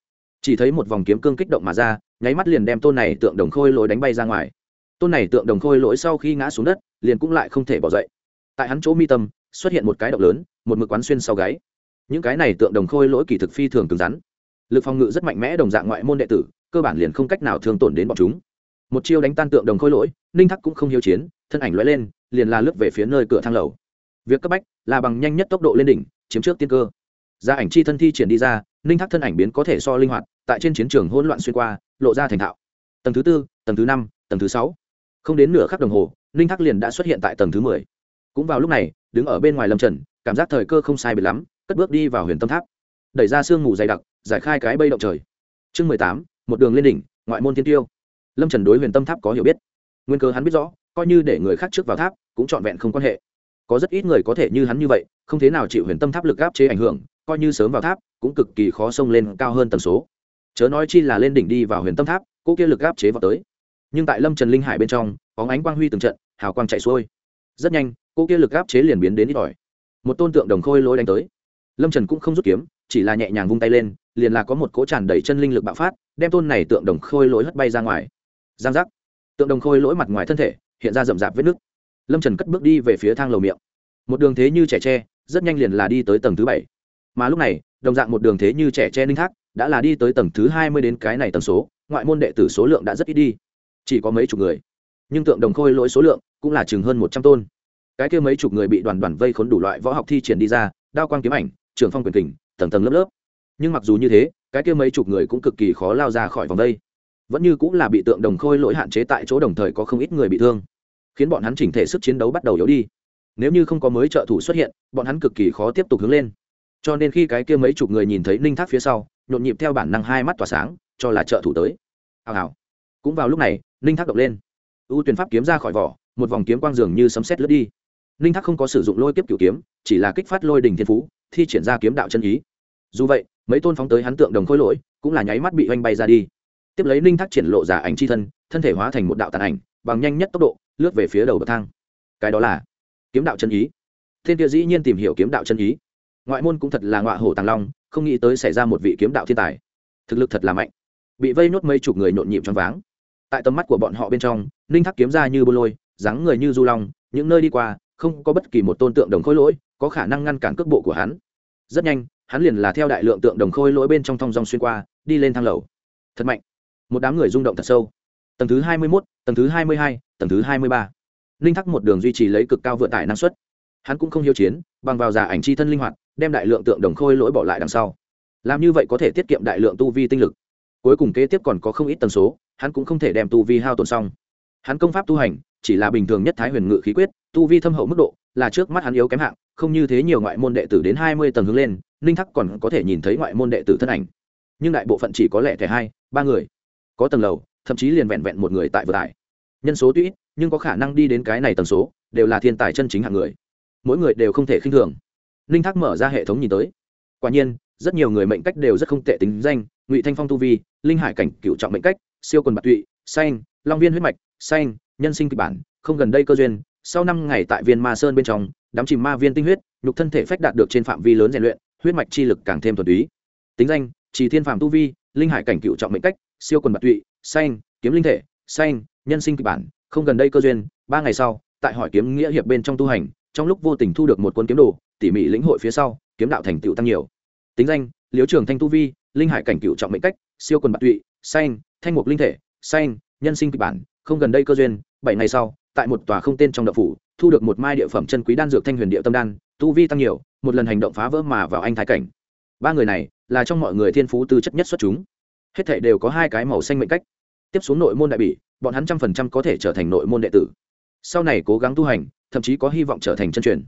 Chỉ thấy một vòng kiếm cương kích động mà ra, nháy mắt liền đem tôn này tượng đồng khôi lỗi đánh bay ra ngoài tôn này tượng đồng khôi lỗi sau khi ngã xuống đất, liền cũng lại không thể bỏ dậy. Tại hắn chỗ mi tâm, xuất hiện một cái động lớn, một mực quán xuyên sau gáy. Những cái này tượng đồng khôi lỗi kỳ thực phi thường cứng rắn. Lực phòng ngự rất mạnh mẽ đồng dạng ngoại môn đệ tử, cơ bản liền không cách nào thương tổn đến bọn chúng. Một chiêu đánh tan tượng đồng khôi lỗi, ninh thắc cũng không hiếu chiến, thân ảnh lóe lên, liền là lướt về phía nơi cửa thang lầu. Việc cấp bách là bằng nhanh nhất tốc độ lên đỉnh, chiếm trước tiên cơ. Gia ảnh chi thân thi triển đi ra, ninh thắc thân ảnh biến có thể so linh hoạt, tại trên chiến trường hỗn loạn xuyên qua, lộ ra thành thạo. Tầng thứ tư, tầng thứ năm, tầng thứ sáu không đến nửa khắc đồng hồ, ninh thác liền đã xuất hiện tại tầng thứ mười. Cũng vào lúc này, đứng ở bên ngoài lâm trần, cảm giác thời cơ không sai biệt lắm, cất bước đi vào huyền tâm tháp. Đẩy ra sương mù dày đặc, giải khai cái bây động trời. Chương mười tám, một đường lên đỉnh, ngoại môn thiên tiêu. Lâm trần đối huyền tâm tháp có hiểu biết. Nguyên cơ hắn biết rõ, coi như để người khác trước vào tháp, cũng trọn vẹn không quan hệ. Có rất ít người có thể như hắn như vậy, không thế nào chịu huyền tâm tháp lực áp chế ảnh hưởng, coi như sớm vào tháp, cũng cực kỳ khó xông lên cao hơn tần số. Chớ nói chi là lên đỉnh đi vào huyền tâm tháp, cô kia lực áp chế vào tới nhưng tại lâm trần linh hải bên trong có ánh quang huy từng trận, hào quang chạy xuôi. Rất nhanh, cô kia lực áp chế liền biến đến ít ỏi. Một tôn tượng đồng khôi lối đánh tới. Lâm trần cũng không rút kiếm, chỉ là nhẹ nhàng vung tay lên, liền là có một cỗ tràn đầy chân linh lực bạo phát, đem tôn này tượng đồng khôi lối hất bay ra ngoài. Giang giác. Tượng đồng khôi lỗi mặt ngoài thân thể, hiện ra rậm rạp vết nứt. Lâm trần cất bước đi về phía thang lầu miệng. Một đường thế như trẻ tre, rất nhanh liền là đi tới tầng thứ bảy. Mà lúc này, đồng dạng một đường thế như trẻ tre ninh thác, đã là đi tới tầng thứ hai mươi đến cái này tầng số, ngoại môn đệ tử số lượng đã rất ít đi chỉ có mấy chục người. Nhưng tượng đồng khôi lỗi số lượng cũng là chừng hơn một trăm tôn. Cái kia mấy chục người bị đoàn đoàn vây khốn đủ loại võ học thi triển đi ra, đao quang kiếm ảnh, trường phong quyền kình, tầng tầng lớp lớp. Nhưng mặc dù như thế, cái kia mấy chục người cũng cực kỳ khó lao ra khỏi vòng vây vẫn như cũng là bị tượng đồng khôi lỗi hạn chế tại chỗ đồng thời có không ít người bị thương, khiến bọn hắn chỉnh thể sức chiến đấu bắt đầu yếu đi. Nếu như không có mới trợ thủ xuất hiện, bọn hắn cực kỳ khó tiếp tục hướng lên. Cho nên khi cái kia mấy chục người nhìn thấy ninh thác phía sau, nhộn nhịp theo bản năng hai mắt tỏa sáng, cho là trợ thủ tới. Hào hào cũng vào lúc này, ninh thác động lên. Ưu tuyển pháp kiếm ra khỏi vỏ, một vòng kiếm quang dường như sấm xét lướt đi. Ninh thác không có sử dụng lôi kiếp cửu kiếm, chỉ là kích phát lôi đình thiên phú, thi triển ra kiếm đạo chân ý. Dù vậy, mấy tôn phóng tới hắn tượng đồng khôi lỗi, cũng là nháy mắt bị oanh bay ra đi. Tiếp lấy ninh thác triển lộ giả ảnh c h i thân thân thể hóa thành một đạo tàn ảnh, bằng nhanh nhất tốc độ, lướt về phía đầu bậc thang. Cái đó là kiếm đạo chân ý. Thiên kia dĩ nhiên tìm hiểu kiếm đạo chân ý. Ngoại môn cũng thật là ngọa hổ tàng long, không nghĩ tới xảy ra một vị kiếm đạo thiên tài. Thực lực thật là mạnh. Bị vây nốt mấy chục người nhộn nhịp trong váng tại tầm mắt của bọn họ bên trong, ninh thác kiếm ra như bô lôi, dáng người như du long, những nơi đi qua, không có bất kỳ một tôn tượng đồng khôi lỗi, có khả năng ngăn cản cước bộ của hắn. Rất nhanh, hắn liền là theo đại lượng tượng đồng khôi lỗi bên trong thong dong xuyên qua, đi lên thang lầu. Thật mạnh. Một đám người rung động thật sâu. Tầng thứ hai mươi mốt, tầng thứ hai mươi hai, tầng thứ hai mươi ba. Ninh thắc một đường duy trì lấy cực cao vượt tải năng suất. Hắn cũng không hiếu chiến, bằng vào giả ảnh c h i thân linh hoạt, đem đại lượng tượng đồng khôi lỗi bỏ lại đằng sau. Làm như vậy có thể tiết kiệm đại lượng tu vi tinh lực. Cuối cùng kế tiếp còn có không ít tần số hắn cũng không thể đem tu vi hao tồn xong. Hắn công pháp tu hành, chỉ là bình thường nhất thái huyền ngự khí quyết, tu vi thâm hậu mức độ, là trước mắt hắn yếu kém hạng, không như thế nhiều ngoại môn đệ tử đến hai mươi tầng hướng lên, ninh thắc còn có thể nhìn thấy ngoại môn đệ tử thân ảnh. Nhưng đại bộ phận chỉ có lẻ thẻ hai, ba người. Có tầng lầu, thậm chí liền vẹn vẹn một người tại vừa tải. Nhân số tuy ít, nhưng có khả năng đi đến cái này tầng số, đều là thiên tài chân chính hạng người. Mỗi người đều không thể khinh thường. Ninh thác mở ra hệ thống nhìn tới. Quả nhiên, rất nhiều người mệnh cách đều rất không tệ tính danh, ngụy thanh phong tu vi, linh hải cảnh cựu trọng mệnh cách siêu quần bạc tụy, xanh, long viên huyết mạch, xanh, nhân sinh kịch bản, không gần đây cơ duyên, sau năm ngày tại viên ma sơn bên trong, đám chìm ma viên tinh huyết, nhục thân thể phách đạt được trên phạm vi lớn rèn luyện, huyết mạch chi lực càng thêm thuần túy. Tính danh chỉ thiên phạm tu vi, linh hải cảnh cựu trọng mệnh cách, siêu quần bạc tụy, xanh, kiếm linh thể, xanh, nhân sinh kịch bản, không gần đây cơ duyên, ba ngày sau, tại hỏi kiếm nghĩa hiệp bên trong tu hành, trong lúc vô tình thu được một quân kiếm đồ, tỉ mỉ lĩnh hội phía sau, kiếm đạo thành tựu tăng nhiều. Tính danh liếu trường thanh tu vi, linh hải cảnh cựu trọng mệnh cách, siêu quần bạc tụy, xanh thanh mục linh thể, xanh, nhân sinh kịch bản, không gần đây cơ duyên, bảy ngày sau, tại một tòa không tên trong đậu phủ, thu được một mai địa phẩm chân quý đan dược thanh huyền địa tâm đan, tu vi tăng nhiều, một lần hành động phá vỡ mà vào anh thái cảnh. Ba người này là trong mọi người thiên phú tư chất nhất xuất chúng. Hết thể đều có hai cái màu xanh mệnh cách. Tiếp xuống nội môn đại bỉ, bọn hắn trăm phần trăm có thể trở thành nội môn đệ tử. Sau này cố gắng tu hành, thậm chí có hy vọng trở thành chân truyền.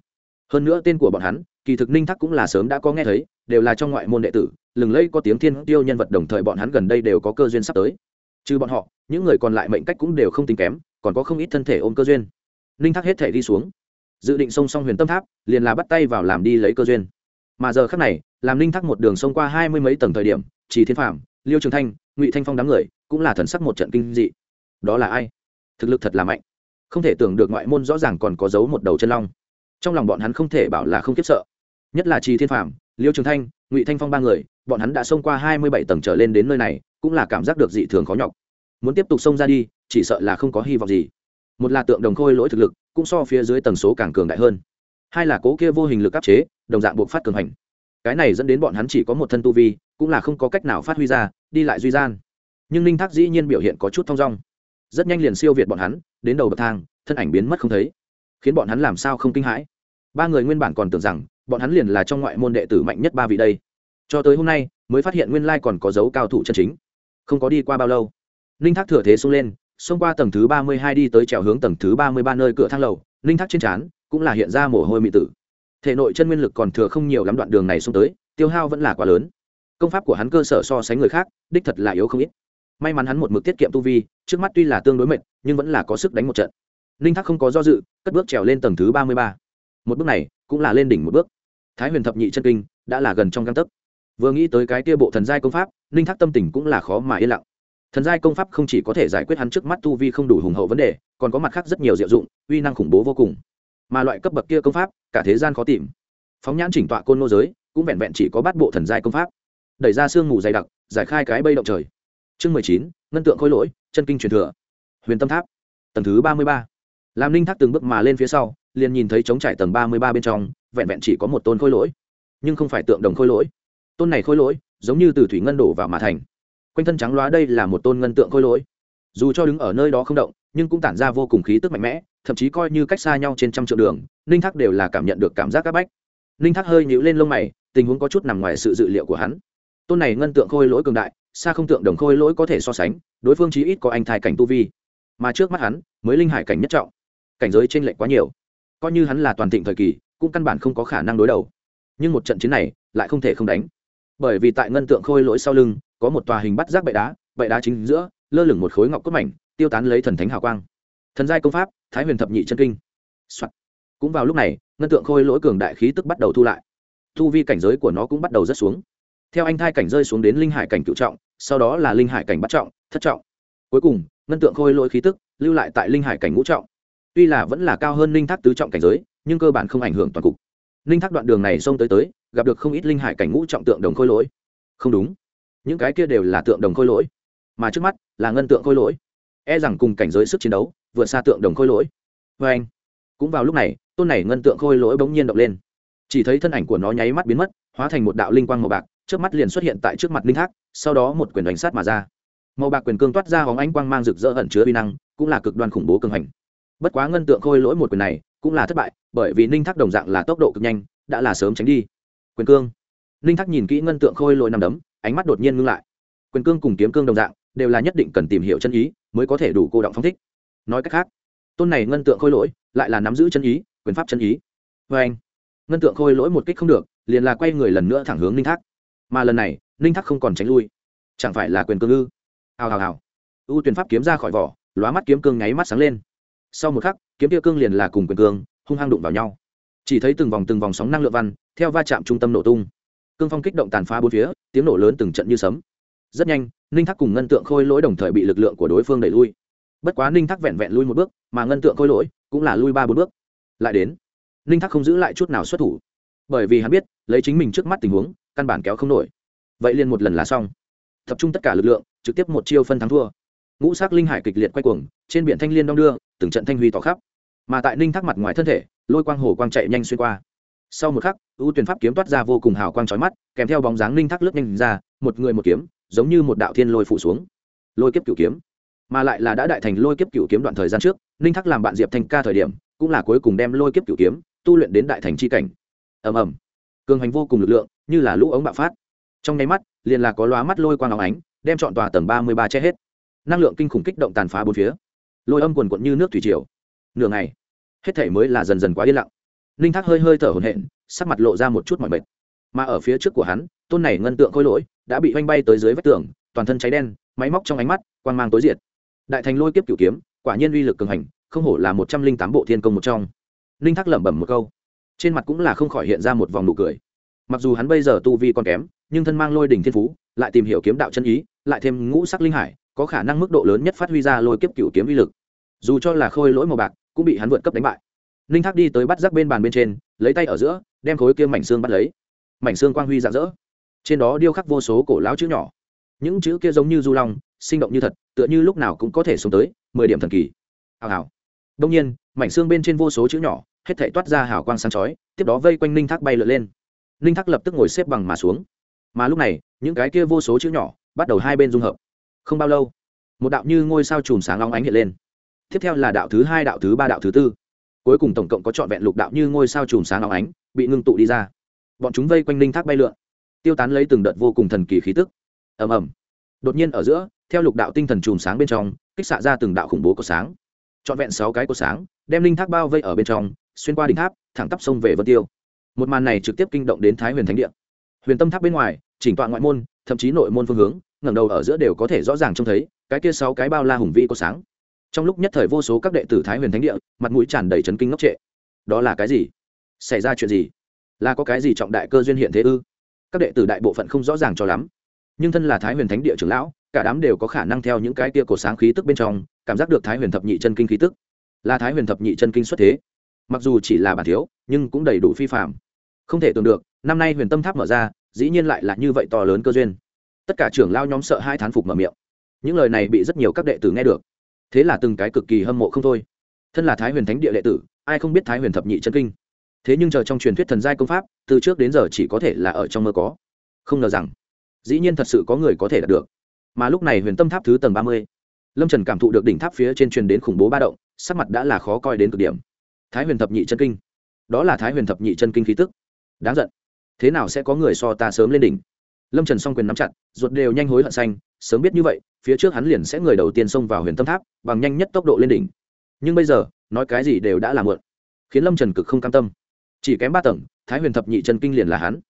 Hơn nữa tên của bọn hắn, kỳ thực ninh thắc cũng là sớm đã có nghe thấy, đều là trong ngoại môn đệ tử, lừng lẫy có tiếng thiên tiêu nhân vật đồng thời bọn hắn gần đây đều có cơ duyên sắp tới trừ bọn họ, những người còn lại mệnh cách cũng đều không tính kém, còn có không ít thân thể ôm cơ duyên. Ninh thác hết thể đi xuống. Dự định song song huyền tâm tháp, liền là bắt tay vào làm đi lấy cơ duyên. Mà giờ khác này, làm ninh thác một đường sông qua hai mươi mấy tầng thời điểm chỉ thiên phạm liêu trường thanh, ngụy thanh phong đám người, cũng là thần sắc một trận kinh dị. Đó là ai? Thực lực thật là mạnh. Không thể tưởng được ngoại môn rõ ràng còn có giấu một đầu chân long. Trong lòng bọn hắn không thể bảo là không kiếp sợ. Nhất là trì thiên phạm liêu trường thanh, ngụy thanh phong ba người, bọn hắn đã xông qua hai mươi bảy tầng trở lên đến nơi này cũng là cảm giác được dị thường khó nhọc. Muốn tiếp tục xông ra đi, chỉ sợ là không có hy vọng gì. Một là tượng đồng khôi lỗi thực lực, cũng so phía dưới tầng số càng cường đại hơn. Hai là cố kia vô hình lực áp chế, đồng dạng buộc phát cường hành. Cái này dẫn đến bọn hắn chỉ có một thân tu vi, cũng là không có cách nào phát huy ra, đi lại duy gian. Nhưng ninh thác dĩ nhiên biểu hiện có chút thong dong. Rất nhanh liền siêu việt bọn hắn, đến đầu bậc thang, thân ảnh biến mất không thấy. Khiến bọn hắn làm sao không kinh hãi. Ba người nguyên bản còn tưởng rằng, bọn hắn liền là trong ngoại môn đệ tử mạnh nhất ba vị đây. Cho tới hôm nay, mới phát hiện nguyên lai còn có dấu cao thủ chân chính không có đi qua bao lâu. Ninh thác thừa thế xông lên, xông qua tầng thứ ba mươi hai đi tới trèo hướng tầng thứ ba mươi ba nơi cửa thang lầu. Ninh thác trên trán cũng là hiện ra mồ hôi mị tử. Thể nội chân nguyên lực còn thừa không nhiều lắm đoạn đường này xông tới, tiêu hao vẫn là quá lớn. Công pháp của hắn cơ sở so sánh người khác, đích thật là yếu không ít. May mắn hắn một mực tiết kiệm tu vi, trước mắt tuy là tương đối mệt, nhưng vẫn là có sức đánh một trận. Ninh thác không có do dự, cất bước trèo lên tầng thứ ba mươi ba. Một bước này cũng là lên đỉnh một bước. Thái huyền thập nhị chân kinh đã là gần trong găng tấc vừa nghĩ tới cái kia bộ thần giai công pháp, ninh thác tâm tình cũng là khó mà yên lặng. Thần giai công pháp không chỉ có thể giải quyết hắn trước mắt tu vi không đủ hùng hậu vấn đề, còn có mặt khác rất nhiều diệu dụng, uy năng khủng bố vô cùng. Mà loại cấp bậc kia công pháp, cả thế gian khó tìm. Phóng nhãn chỉnh tọa côn nô giới, cũng vẹn vẹn chỉ có bát bộ thần giai công pháp. Đẩy ra sương mù dày đặc, giải khai cái bây động trời. Chương mười chín, ngân tượng khôi lỗi, chân kinh truyền thừa. Huyền tâm tháp, tầng thứ ba mươi ba. Làm ninh thác từng bước mà lên phía sau, liền nhìn thấy trống trải tầng ba mươi ba bên trong, vẹn vẹn chỉ có một tôn khôi lỗi. Nhưng không phải tượng đồng khôi lỗi tôn này khôi lỗi, giống như từ thủy ngân đổ vào mà thành. Quanh thân trắng loá đây là một tôn ngân tượng khôi lỗi. Dù cho đứng ở nơi đó không động, nhưng cũng tản ra vô cùng khí tức mạnh mẽ, thậm chí coi như cách xa nhau trên trăm triệu đường, ninh thác đều là cảm nhận được cảm giác c áp bách. Ninh thác hơi nhíu lên lông mày, tình huống có chút nằm ngoài sự dự liệu của hắn. Tôn này ngân tượng khôi lỗi cường đại, xa không tượng đồng khôi lỗi có thể so sánh, đối phương chí ít có anh thai cảnh tu vi. Mà trước mắt hắn, mới linh hải cảnh nhất trọng. Cảnh giới t r ê n lệch quá nhiều. Coi như hắn là toàn thịnh thời kỳ, cũng căn bản không có khả năng đối đầu. Nhưng một trận chiến này, lại không thể không đánh bởi vì tại ngân tượng khôi lỗi sau lưng, có một tòa hình bắt giác bệ đá bệ đá chính giữa, lơ lửng một khối ngọc cốt mảnh, tiêu tán lấy thần thánh hào quang. Thần giai công pháp, thái huyền thập nhị chân kinh、Soạn. cũng vào lúc này, ngân tượng khôi lỗi cường đại khí tức bắt đầu thu lại. Thu vi cảnh giới của nó cũng bắt đầu rất xuống. Theo anh thai cảnh rơi xuống đến linh hải cảnh cựu trọng, sau đó là linh hải cảnh bắt trọng, thất trọng. Cuối cùng, ngân tượng khôi lỗi khí tức lưu lại tại linh hải cảnh ngũ trọng. Tuy là vẫn là cao hơn linh thác tứ trọng cảnh giới, nhưng cơ bản không ảnh hưởng toàn cục. Linh thác đoạn đường này xông tới tới gặp được không ít linh hải cảnh ngũ trọng tượng đồng khôi lỗi. Không đúng. Những cái kia đều là tượng đồng khôi lỗi, mà trước mắt là ngân tượng khôi lỗi. E rằng cùng cảnh giới sức chiến đấu vượt xa tượng đồng khôi lỗi. Vê anh, cũng vào lúc này, tôn này ngân tượng khôi lỗi bỗng nhiên động lên. Chỉ thấy thân ảnh của nó nháy mắt biến mất, hóa thành một đạo linh quang màu bạc trước mắt liền xuất hiện tại trước mặt linh thác, sau đó một quyền đánh sát mà ra. Màu bạc quyền cương toát ra hóng ánh quang mang rực rỡ ẩn chứa vi năng, cũng là cực đoan khủng bố cường hành. Bất quá ngân tượng khôi lỗi một quyền này cũng là thất bại, bởi vì ninh thác đồng dạng là tốc độ cực nhanh, đã là sớm tránh đi quyền cương. Ninh thác nhìn kỹ ngân tượng khôi lỗi nằm đấm, ánh mắt đột nhiên ngưng lại. Quyền cương cùng kiếm cương đồng dạng, đều là nhất định cần tìm hiểu chân ý mới có thể đủ cô động phong thích. Nói cách khác, tôn này ngân tượng khôi lỗi lại là nắm giữ chân ý, quyền pháp chân ý. Vê anh, ngân tượng khôi lỗi một kích không được, liền là quay người lần nữa thẳng hướng ninh thác. Mà lần này, ninh thác không còn tránh lui. Chẳng phải là quyền cương ư? Hào hào hào. U tuyển pháp kiếm ra khỏi vỏ, lóa mắt kiếm cương nháy mắt sáng lên. Sau một khắc, kiếm tiêu cương liền là cùng quyền cương, hung hăng đụng vào nhau. Chỉ thấy từng vòng từng vòng sóng năng lượng văn theo va chạm trung tâm nổ tung. Cương phong kích động tàn phá bốn phía, tiếng nổ lớn từng trận như sấm. Rất nhanh, ninh thác cùng ngân tượng khôi lỗi đồng thời bị lực lượng của đối phương đẩy lui. Bất quá ninh thác vẹn vẹn lui một bước, mà ngân tượng khôi lỗi cũng là lui ba bốn bước. Lại đến, ninh thác không giữ lại chút nào xuất thủ. Bởi vì hắn biết, lấy chính mình trước mắt tình huống, căn bản kéo không nổi. Vậy liền một lần là xong. Tập trung tất cả lực lượng, trực tiếp một chiêu phân thắng thua. Ngũ sắc linh hải kịch liệt quay cuồng, trên biển thanh liên đong đưa, từng trận thanh huy tỏ khắp. Mà tại ninh thác mặt ngoài thân thể, lôi quang hồ quang chạy nhanh xuyên qua sau một khắc, ưu tuyển pháp kiếm toát ra vô cùng hào quang trói mắt, kèm theo bóng dáng ninh thác lướt nhanh ra, một người một kiếm, giống như một đạo thiên lôi phủ xuống. Lôi kiếp cửu kiếm. Mà lại là đã đại thành lôi kiếp cửu kiếm đoạn thời gian trước ninh thác làm bạn diệp thanh ca thời điểm, cũng là cuối cùng đem lôi kiếp cửu kiếm, tu luyện đến đại thành c h i cảnh. Ầm ầm. Cường hành vô cùng lực lượng, như là lũ ống bạo phát. Trong nháy mắt, liền là có lóa mắt lôi quang óng ánh, đem chọn tòa tầng ba mươi ba che hết. Năng lượng kinh khủng kích động tàn phá bốn phía. Lôi âm quần quận như nước thủy triều. Nửa ngày, hết thể mới là dần dần quá yên lặng ninh thác hơi hơi thở hổn hển, sắc mặt lộ ra một chút mọi mệt. Mà ở phía trước của hắn, tôn này ngân tượng khôi lỗi đã bị oanh bay tới dưới vách tường, toàn thân cháy đen, máy móc trong ánh mắt quan mang tối diệt. Đại thành lôi kiếp cửu kiếm, quả nhiên uy lực cường hành, không hổ là một trăm linh tám bộ thiên công một trong. Ninh thác lẩm bẩm một câu, trên mặt cũng là không khỏi hiện ra một vòng nụ cười. Mặc dù hắn bây giờ tu vi còn kém, nhưng thân mang lôi đỉnh thiên phú, lại tìm hiểu kiếm đạo chân ý, lại thêm ngũ sắc linh hải, có khả năng mức độ lớn nhất phát huy ra lôi kiếp cửu kiếm uy lực. Dù cho là khôi lỗi màu bạc, cũng bị hắn vượt cấp đánh bại ninh thác đi tới bắt rắc bên bàn bên trên, lấy tay ở giữa, đem khối kia mảnh xương bắt lấy. Mảnh xương quang huy rạng rỡ. Trên đó điêu khắc vô số cổ láo chữ nhỏ. Những chữ kia giống như du long, sinh động như thật, tựa như lúc nào cũng có thể sống tới, mười điểm thần kỳ. Hào hào. Đông nhiên, mảnh xương bên trên vô số chữ nhỏ, hết thể toát ra hào quang sáng chói, tiếp đó vây quanh ninh thác bay lượn lên. Ninh thác lập tức ngồi xếp bằng mà xuống. Mà lúc này, những cái kia vô số chữ nhỏ bắt đầu hai bên dung hợp. Không bao lâu, một đạo như ngôi sao chùm sáng long ánh hiện lên. Tiếp theo là đạo thứ hai, đạo thứ ba, đạo thứ tư cuối cùng tổng cộng có trọn vẹn lục đạo như ngôi sao chùm sáng óng ánh, bị ngưng tụ đi ra. Bọn chúng vây quanh linh thác bay lượn, tiêu tán lấy từng đợt vô cùng thần kỳ khí tức. Ầm ầm. Đột nhiên ở giữa, theo lục đạo tinh thần chùm sáng bên trong, kích xạ ra từng đạo khủng bố của sáng. Trọn vẹn sáu cái của sáng, đem linh thác bao vây ở bên trong, xuyên qua đỉnh tháp, thẳng tắp sông về vân tiêu. Một màn này trực tiếp kinh động đến thái huyền thánh địa. Huyền tâm tháp bên ngoài, chỉnh tọa ngoại môn, thậm chí nội môn phương hướng, ngẩng đầu ở giữa đều có thể rõ ràng trông thấy, cái kia sáu cái bao la hùng vĩ có sáng trong lúc nhất thời vô số các đệ tử thái huyền thánh địa, mặt mũi tràn đầy chấn kinh ngốc trệ. Đó là cái gì? Xảy ra chuyện gì? Là có cái gì trọng đại cơ duyên hiện thế ư? Các đệ tử đại bộ phận không rõ ràng cho lắm. Nhưng thân là thái huyền thánh địa trưởng lão, cả đám đều có khả năng theo những cái kia cổ sáng khí tức bên trong, cảm giác được thái huyền thập nhị chân kinh khí tức. Là thái huyền thập nhị chân kinh xuất thế. Mặc dù chỉ là bản thiếu, nhưng cũng đầy đủ phi phạm không thể tưởng được, năm nay huyền tâm tháp mở ra, dĩ nhiên lại là như vậy to lớn cơ duyên. Tất cả trưởng lao nhóm sợ hai thán phục mở miệng. Những lời này bị rất nhiều các đệ tử nghe được thế là từng cái cực kỳ hâm mộ không thôi. Thân là thái huyền thánh địa đệ tử, ai không biết thái huyền thập nhị chân kinh? Thế nhưng chờ trong truyền thuyết thần giai công pháp, từ trước đến giờ chỉ có thể là ở trong mơ có. Không ngờ rằng, dĩ nhiên thật sự có người có thể đạt được. Mà lúc này huyền tâm tháp thứ tầng ba mươi, lâm trần cảm thụ được đỉnh tháp phía trên truyền đến khủng bố ba động, sắc mặt đã là khó coi đến cực điểm. Thái huyền thập nhị chân kinh. Đó là thái huyền thập nhị chân kinh khí tức. Đáng giận. Thế nào sẽ có người so ta sớm lên đỉnh? Lâm trần s o n g quyền nắm chặt, ruột đều nhanh hối hận xanh, sớm biết như vậy phía trước hắn liền sẽ người đầu tiên xông vào huyền tâm tháp, bằng nhanh nhất tốc độ lên đỉnh. Nhưng bây giờ, nói cái gì đều đã làm mượn khiến lâm trần cực không cam tâm. Chỉ kém ba tầng, thái huyền thập nhị chân kinh liền là hắn.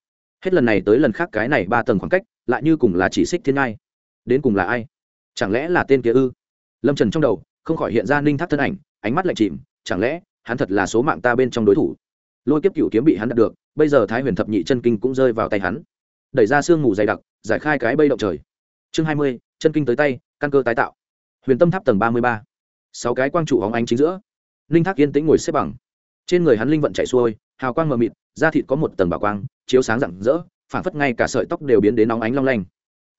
Hết lần này tới lần khác cái này ba tầng khoảng cách, lại như cùng là chỉ xích thiên ai. đến cùng là ai? Chẳng lẽ là tên kia ư? Lâm trần trong đầu, không khỏi hiện ra ninh thác thân ảnh, ánh mắt lạnh chìm, chẳng lẽ hắn thật là số mạng ta bên trong đối thủ? Lôi kiếp cựu kiếm bị hắn đạt được, bây giờ thái huyền thập nhị chân kinh cũng rơi vào tay hắn. Đẩy ra sương mù dày đặc, giải khai cái bây động trời. Chương hai mươi chân kinh tới tay, căn cơ tái tạo. Huyền tâm tháp tầng ba mươi ba. Sáu cái quang trụ hóng ánh chính giữa. Ninh thác yên tĩnh ngồi xếp bằng. Trên người hắn linh vận chạy xuôi, hào quang mờ mịt, da thịt có một tầng bảo quang, chiếu sáng rạng rỡ, phảng phất ngay cả sợi tóc đều biến đến nóng ánh long lanh.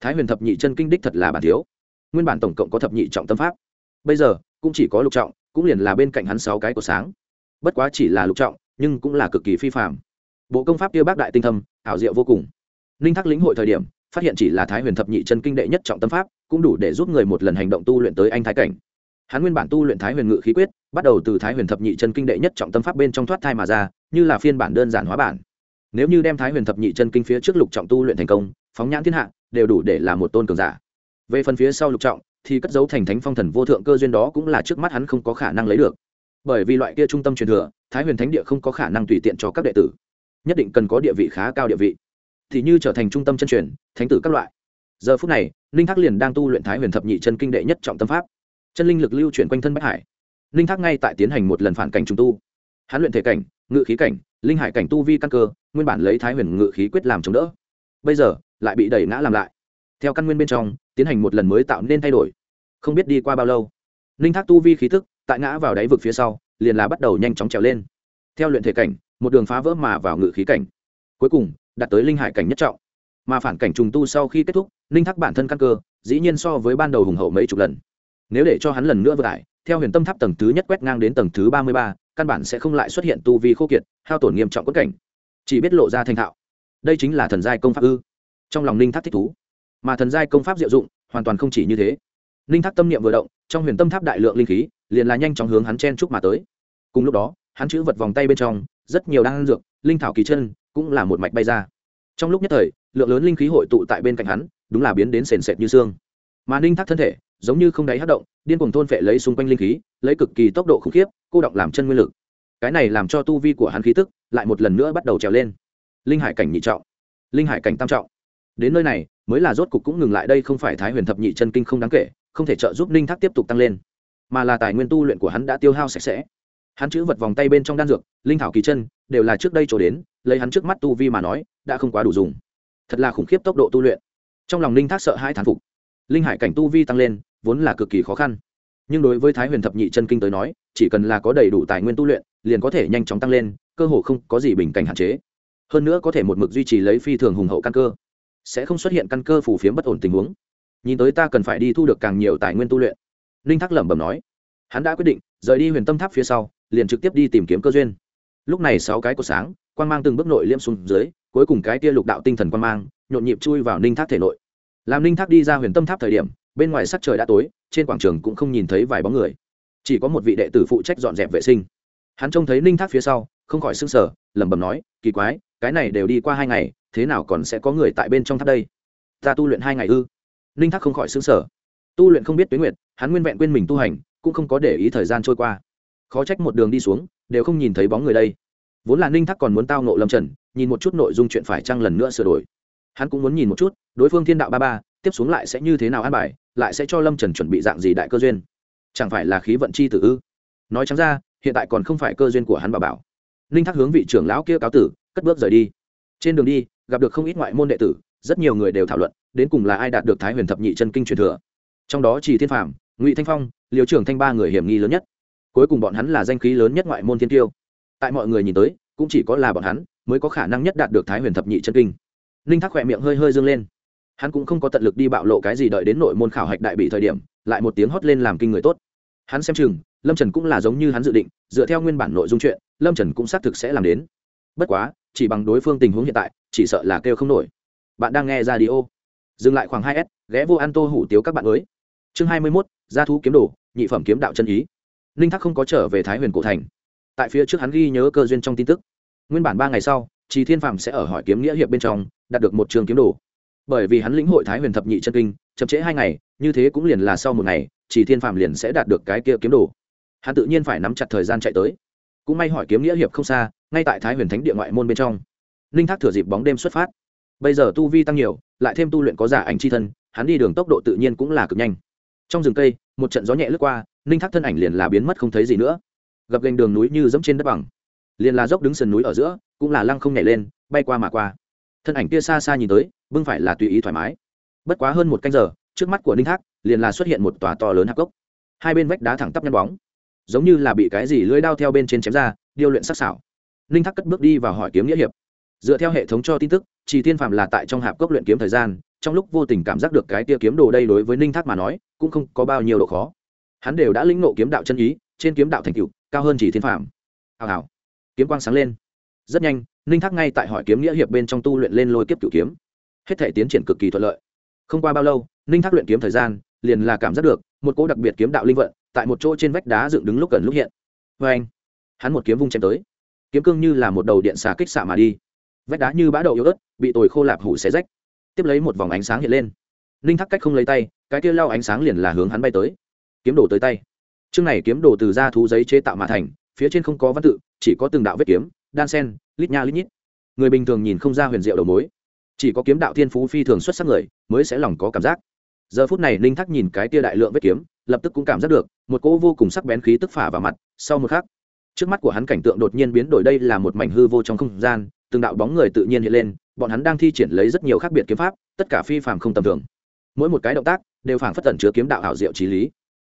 Thái huyền thập nhị chân kinh đích thật là bản thiếu. Nguyên bản tổng cộng có thập nhị trọng tâm pháp. Bây giờ, cũng chỉ có lục trọng, cũng liền là bên cạnh hắn sáu cái của sáng. Bất quá chỉ là lục trọng, nhưng cũng là cực kỳ phi phạm bộ công pháp kia bác đại tinh thâm, ảo diệu vô cùng. Ninh thác lĩnh hội thời điểm phát hiện chỉ là thái huyền thập nhị chân kinh đệ nhất trọng tâm pháp, cũng đủ để giúp người một lần hành động tu luyện tới anh thái cảnh. Hắn nguyên bản tu luyện thái huyền ngự khí quyết, bắt đầu từ thái huyền thập nhị chân kinh đệ nhất trọng tâm pháp bên trong thoát thai mà ra, như là phiên bản đơn giản hóa bản. Nếu như đem thái huyền thập nhị chân kinh phía trước lục trọng tu luyện thành công, phóng nhãn thiên hạ, đều đủ để là một tôn cường giả. Về phần phía sau lục trọng, thì cất dấu thành thánh phong thần vô thượng cơ duyên đó cũng là trước mắt hắn không có khả năng lấy được. Bởi vì loại kia trung tâm truyền thừa, thái huyền thánh địa không có khả năng tùy tiện cho các đệ tử. Nhất định cần có địa vị khá cao địa vị thì như trở thành trung tâm chân truyền, thánh tử các loại. Giờ phút này, ninh thác liền đang tu luyện thái huyền thập nhị chân kinh đệ nhất trọng tâm pháp. Chân linh lực lưu chuyển quanh thân bách hải. Ninh thác ngay tại tiến hành một lần phản cảnh trung tu. Hãn luyện thể cảnh, ngự khí cảnh, linh hải cảnh tu vi căn cơ, nguyên bản lấy thái huyền ngự khí quyết làm chống đỡ. Bây giờ, lại bị đẩy ngã làm lại. Theo căn nguyên bên trong, tiến hành một lần mới tạo nên thay đổi. Không biết đi qua bao lâu, ninh thác tu vi khí thức, tại ngã vào đáy vực phía sau, liền là bắt đầu nhanh chóng trèo lên. Theo luyện thể cảnh, một đường phá vỡ mà vào ngự khí cảnh. Cuối cùng đạt tới linh hải cảnh nhất trọng. Mà phản cảnh trùng tu sau khi kết thúc, ninh thác bản thân căn cơ, dĩ nhiên so với ban đầu hùng hậu mấy chục lần. Nếu để cho hắn lần nữa vượt lại theo huyền tâm tháp tầng thứ nhất quét ngang đến tầng thứ ba mươi ba, căn bản sẽ không lại xuất hiện tu vi khô kiệt, hao tổn nghiêm trọng quất cảnh. Chỉ biết lộ ra thành thạo. Đây chính là thần giai công pháp ư. Trong lòng ninh thác thích thú. Mà thần giai công pháp diệu dụng, hoàn toàn không chỉ như thế. Ninh thác tâm niệm vừa động, trong huyền tâm tháp đại lượng linh khí, liền là nhanh chóng hướng hắn chen chúc mà tới. Cùng lúc đó, hắn chữ vật vòng tay bên trong rất nhiều đan dược, linh thảo kỳ chân cũng là một mạch bay ra. Trong lúc nhất thời, lượng lớn linh khí hội tụ tại bên cạnh hắn, đúng là biến đến sền sệt như xương. Mà ninh thác thân thể, giống như không đáy hát động, điên cuồng thôn phệ lấy xung quanh linh khí, lấy cực kỳ tốc độ khủng khiếp, cô động làm chân nguyên lực. Cái này làm cho tu vi của hắn khí tức lại một lần nữa bắt đầu trèo lên. Linh hải cảnh nhị trọng, linh hải cảnh tam trọng. Đến nơi này, mới là rốt cục cũng ngừng lại đây không phải thái huyền thập nhị chân kinh không đáng kể, không thể trợ giúp ninh thác tiếp tục tăng lên, mà là tài nguyên tu luyện của hắn đã tiêu hao sạch sẽ hắn chữ vật vòng tay bên trong đan dược, linh thảo kỳ chân, đều là trước đây trổ đến, lấy hắn trước mắt tu vi mà nói, đã không quá đủ dùng. Thật là khủng khiếp tốc độ tu luyện. Trong lòng linh thác sợ hai thán phục. Linh hải cảnh tu vi tăng lên, vốn là cực kỳ khó khăn. Nhưng đối với thái huyền thập nhị chân kinh tới nói, chỉ cần là có đầy đủ tài nguyên tu luyện, liền có thể nhanh chóng tăng lên, cơ hồ không có gì bình cảnh hạn chế. Hơn nữa có thể một mực duy trì lấy phi thường hùng hậu căn cơ, sẽ không xuất hiện căn cơ phủ phiếm bất ổn tình huống. Nhìn tới ta cần phải đi thu được càng nhiều tài nguyên tu luyện. Ninh thác lẩm bẩm nói. Hắn đã quyết định, rời đi huyền tâm tháp phía sau liền trực tiếp đi tìm kiếm cơ duyên. Lúc này sáu cái của sáng quan g mang từng bước nội liêm xuống dưới, cuối cùng cái tia lục đạo tinh thần quan g mang, nhộn nhịp chui vào ninh thác thể nội. Làm ninh thác đi ra huyền tâm tháp thời điểm, bên ngoài sắc trời đã tối, trên quảng trường cũng không nhìn thấy vài bóng người. Chỉ có một vị đệ tử phụ trách dọn dẹp vệ sinh. Hắn trông thấy ninh thác phía sau, không khỏi s ư n g sở lẩm bẩm nói, kỳ quái, cái này đều đi qua hai ngày, thế nào còn sẽ có người tại bên trong tháp đây? Ta tu luyện hai ngày ư? Ninh thác không khỏi xứng sở tu luyện không biết tuyến nguyệt, hắn nguyên vẹn quên mình tu hành, cũng không có để ý thời gian trôi qua khó trách một đường đi xuống, đều không nhìn thấy bóng người đây. Vốn là ninh thắc còn muốn tao nộ lâm trần, nhìn một chút nội dung chuyện phải chăng lần nữa sửa đổi. Hắn cũng muốn nhìn một chút, đối phương thiên đạo ba ba, tiếp xuống lại sẽ như thế nào an bài, lại sẽ cho lâm trần chuẩn bị dạng gì đại cơ duyên. Chẳng phải là khí vận chi tử ư? Nói chẳng ra, hiện tại còn không phải cơ duyên của hắn bà bảo. Ninh thắc hướng vị trưởng lão kia cáo tử, cất bước rời đi. Trên đường đi, gặp được không ít ngoại môn đệ tử, rất nhiều người đều thảo luận, đến cùng là ai đạt được thái huyền thập nhị chân kinh truyền thừa. Trong đó chỉ thiên phạm ngụy thanh phong liều trưởng thanh ba người hiểm nghi lớn nhất cuối cùng bọn hắn là danh khí lớn nhất ngoại môn thiên tiêu. Tại mọi người nhìn tới, cũng chỉ có là bọn hắn mới có khả năng nhất đạt được thái huyền thập nhị chân kinh. Ninh thác khỏe miệng hơi hơi dâng lên. Hắn cũng không có tận lực đi bạo lộ cái gì đợi đến nội môn khảo hạch đại bị thời điểm, lại một tiếng hót lên làm kinh người tốt. Hắn xem chừng, lâm trần cũng là giống như hắn dự định, dựa theo nguyên bản nội dung chuyện, lâm trần cũng xác thực sẽ làm đến. Bất quá, chỉ bằng đối phương tình huống hiện tại, chỉ sợ là kêu không nổi. Bạn đang nghe ra đi ô dừng lại khoảng hai s, ghé vô ăn tô hủ tiếu các bạn mới. Chương hai mươi mốt, gia thú kiếm đồ, nhị phẩm kiếm đạo chân ý ninh Thác không có trở về thái huyền cổ thành tại phía trước hắn ghi nhớ cơ duyên trong tin tức nguyên bản ba ngày sau Trì Thiên Phạm sẽ ở hỏi kiếm nghĩa hiệp bên trong đạt được một trường kiếm đồ. Bởi vì hắn lĩnh hội Thái Huyền thập nhị chân kinh, chậm trễ hai ngày, như thế cũng liền là sau một ngày, Trì Thiên Phạm liền sẽ đạt được cái kia kiếm đồ. Hắn tự nhiên phải nắm chặt thời gian chạy tới. Cũng may hỏi kiếm nghĩa hiệp không xa, ngay tại Thái Huyền Thánh địa ngoại môn bên trong. Ninh Thác thừa dịp bóng đêm xuất phát. Bây giờ tu vi tăng nhiều, lại thêm tu luyện có giả ảnh chi thân, hắn đi đường tốc độ tự nhiên cũng là cực nhanh. Trong rừng cây, một trận gió nhẹ lướt qua, Ninh Thác thân ảnh liền là biến mất không thấy gì nữa. Gặp gành đường núi như dẫm trên đất bằng. Liền là dốc đứng sườn núi ở giữa cũng là lăng không nhảy lên bay qua mà qua. Thân ảnh kia xa xa nhìn tới bưng phải là tùy ý thoải mái. Bất quá hơn một canh giờ trước mắt của ninh thác liền là xuất hiện một tòa to lớn hạp gốc, hai bên vách đá thẳng tắp nhăn bóng. Giống như là bị cái gì lưỡi đao theo bên trên chém ra điêu luyện sắc sảo. Ninh thác cất bước đi vào hỏi kiếm nghĩa hiệp. Dựa theo hệ thống cho tin tức chỉ thiên phạm là tại trong hạp cốc luyện kiếm thời gian trong lúc vô tình cảm giác được cái tia kiếm đồ đây đối với ninh thác mà nói cũng không có bao nhiêu độ khó hắn đều đã lĩnh ngộ kiếm đạo chân ý, trên kiếm đạo thành cựu cao hơn chỉ thiên phạm hào hào. Kiếm quang sáng lên. Rất nhanh, ninh thác ngay tại hỏi kiếm nghĩa hiệp bên trong tu luyện lên lôi kiếp cựu kiếm. Hết thể tiến triển cực kỳ thuận lợi. Không qua bao lâu, ninh thác luyện kiếm thời gian, liền là cảm giác được, một cỗ đặc biệt kiếm đạo linh vận, tại một chỗ trên vách đá dựng đứng lúc cần lúc hiện. Vê anh, hắn một kiếm vung chém tới. Kiếm cương như là một đầu điện xà kích xạ mà đi. Vách đá như bã đậu yếu ớt, bị tồi khô lạp hủ xé rách. Tiếp lấy một vòng ánh sáng hiện lên. Ninh thác cách không lấy tay, cái kia lao ánh sáng liền là hướng hắn bay tới kiếm đồ tới tay. Chương này kiếm đồ từ da thú giấy chế tạo mà thành, phía trên không có văn tự, chỉ có từng đạo vết kiếm, đan sen, lít nha lít nhít. Người bình thường nhìn không ra huyền diệu đầu mối. Chỉ có kiếm đạo thiên phú phi thường xuất sắc người, mới sẽ lòng có cảm giác. Giờ phút này, ninh thắc nhìn cái tia đại lượng vết kiếm, lập tức cũng cảm giác được, một cỗ vô cùng sắc bén khí tức phả vào mặt, sau một khắc, trước mắt của hắn cảnh tượng đột nhiên biến đổi đây là một mảnh hư vô trong không gian, từng đạo bóng người tự nhiên hiện lên, bọn hắn đang thi triển lấy rất nhiều khác biệt kiếm pháp, tất cả phi phàm không tầm thường. Mỗi một cái động tác đều phảng phất tẩn chứa kiếm đạo ảo diệu trí lý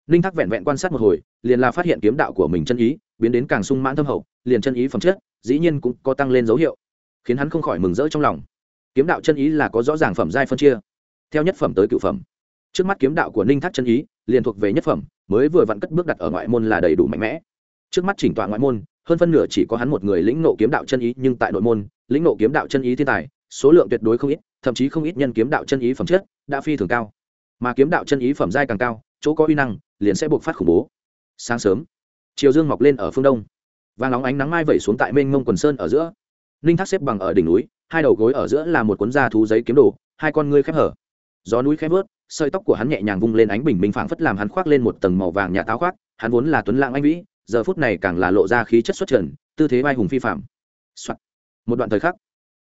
ninh thác vẹn vẹn quan sát một hồi, liền là phát hiện kiếm đạo của mình chân ý, biến đến càng sung mãn thâm hậu, liền chân ý phẩm chất, dĩ nhiên cũng có tăng lên dấu hiệu, khiến hắn không khỏi mừng rỡ trong lòng. Kiếm đạo chân ý là có rõ ràng phẩm giai phân chia, theo nhất phẩm tới cựu phẩm. Trước mắt kiếm đạo của ninh thác chân ý, liền thuộc về nhất phẩm, mới vừa vặn cất bước đặt ở ngoại môn là đầy đủ mạnh mẽ. Trước mắt chỉnh tọa ngoại môn, hơn phân nửa chỉ có hắn một người lĩnh nộ kiếm đạo chân ý, nhưng tại nội môn, lĩnh nộ kiếm đạo chân ý thiên tài, số lượng tuyệt đối không ít, thậm chí không ít nhân kiếm đạo chân ý phẩm chất đã phi thường cao. Mà kiếm đạo chân ý phẩm giai càng cao chỗ có uy năng, liền sẽ buộc phát khủng bố. Sáng sớm, chiều dương mọc lên ở phương đông. Và nóng ánh nắng mai vẩy xuống tại mênh mông quần sơn ở giữa. Ninh thác xếp bằng ở đỉnh núi, hai đầu gối ở giữa là một cuốn da thú giấy kiếm đồ, hai con ngươi khép hở. Gió núi khép vớt, sợi tóc của hắn nhẹ nhàng vung lên ánh bình minh phảng phất làm hắn khoác lên một tầng màu vàng nhà táo khoác, hắn vốn là tuấn lãng anh vĩ, giờ phút này càng là lộ ra khí chất xuất trần, tư thế vai hùng phi phạm、Soạn. một đoạn thời khắc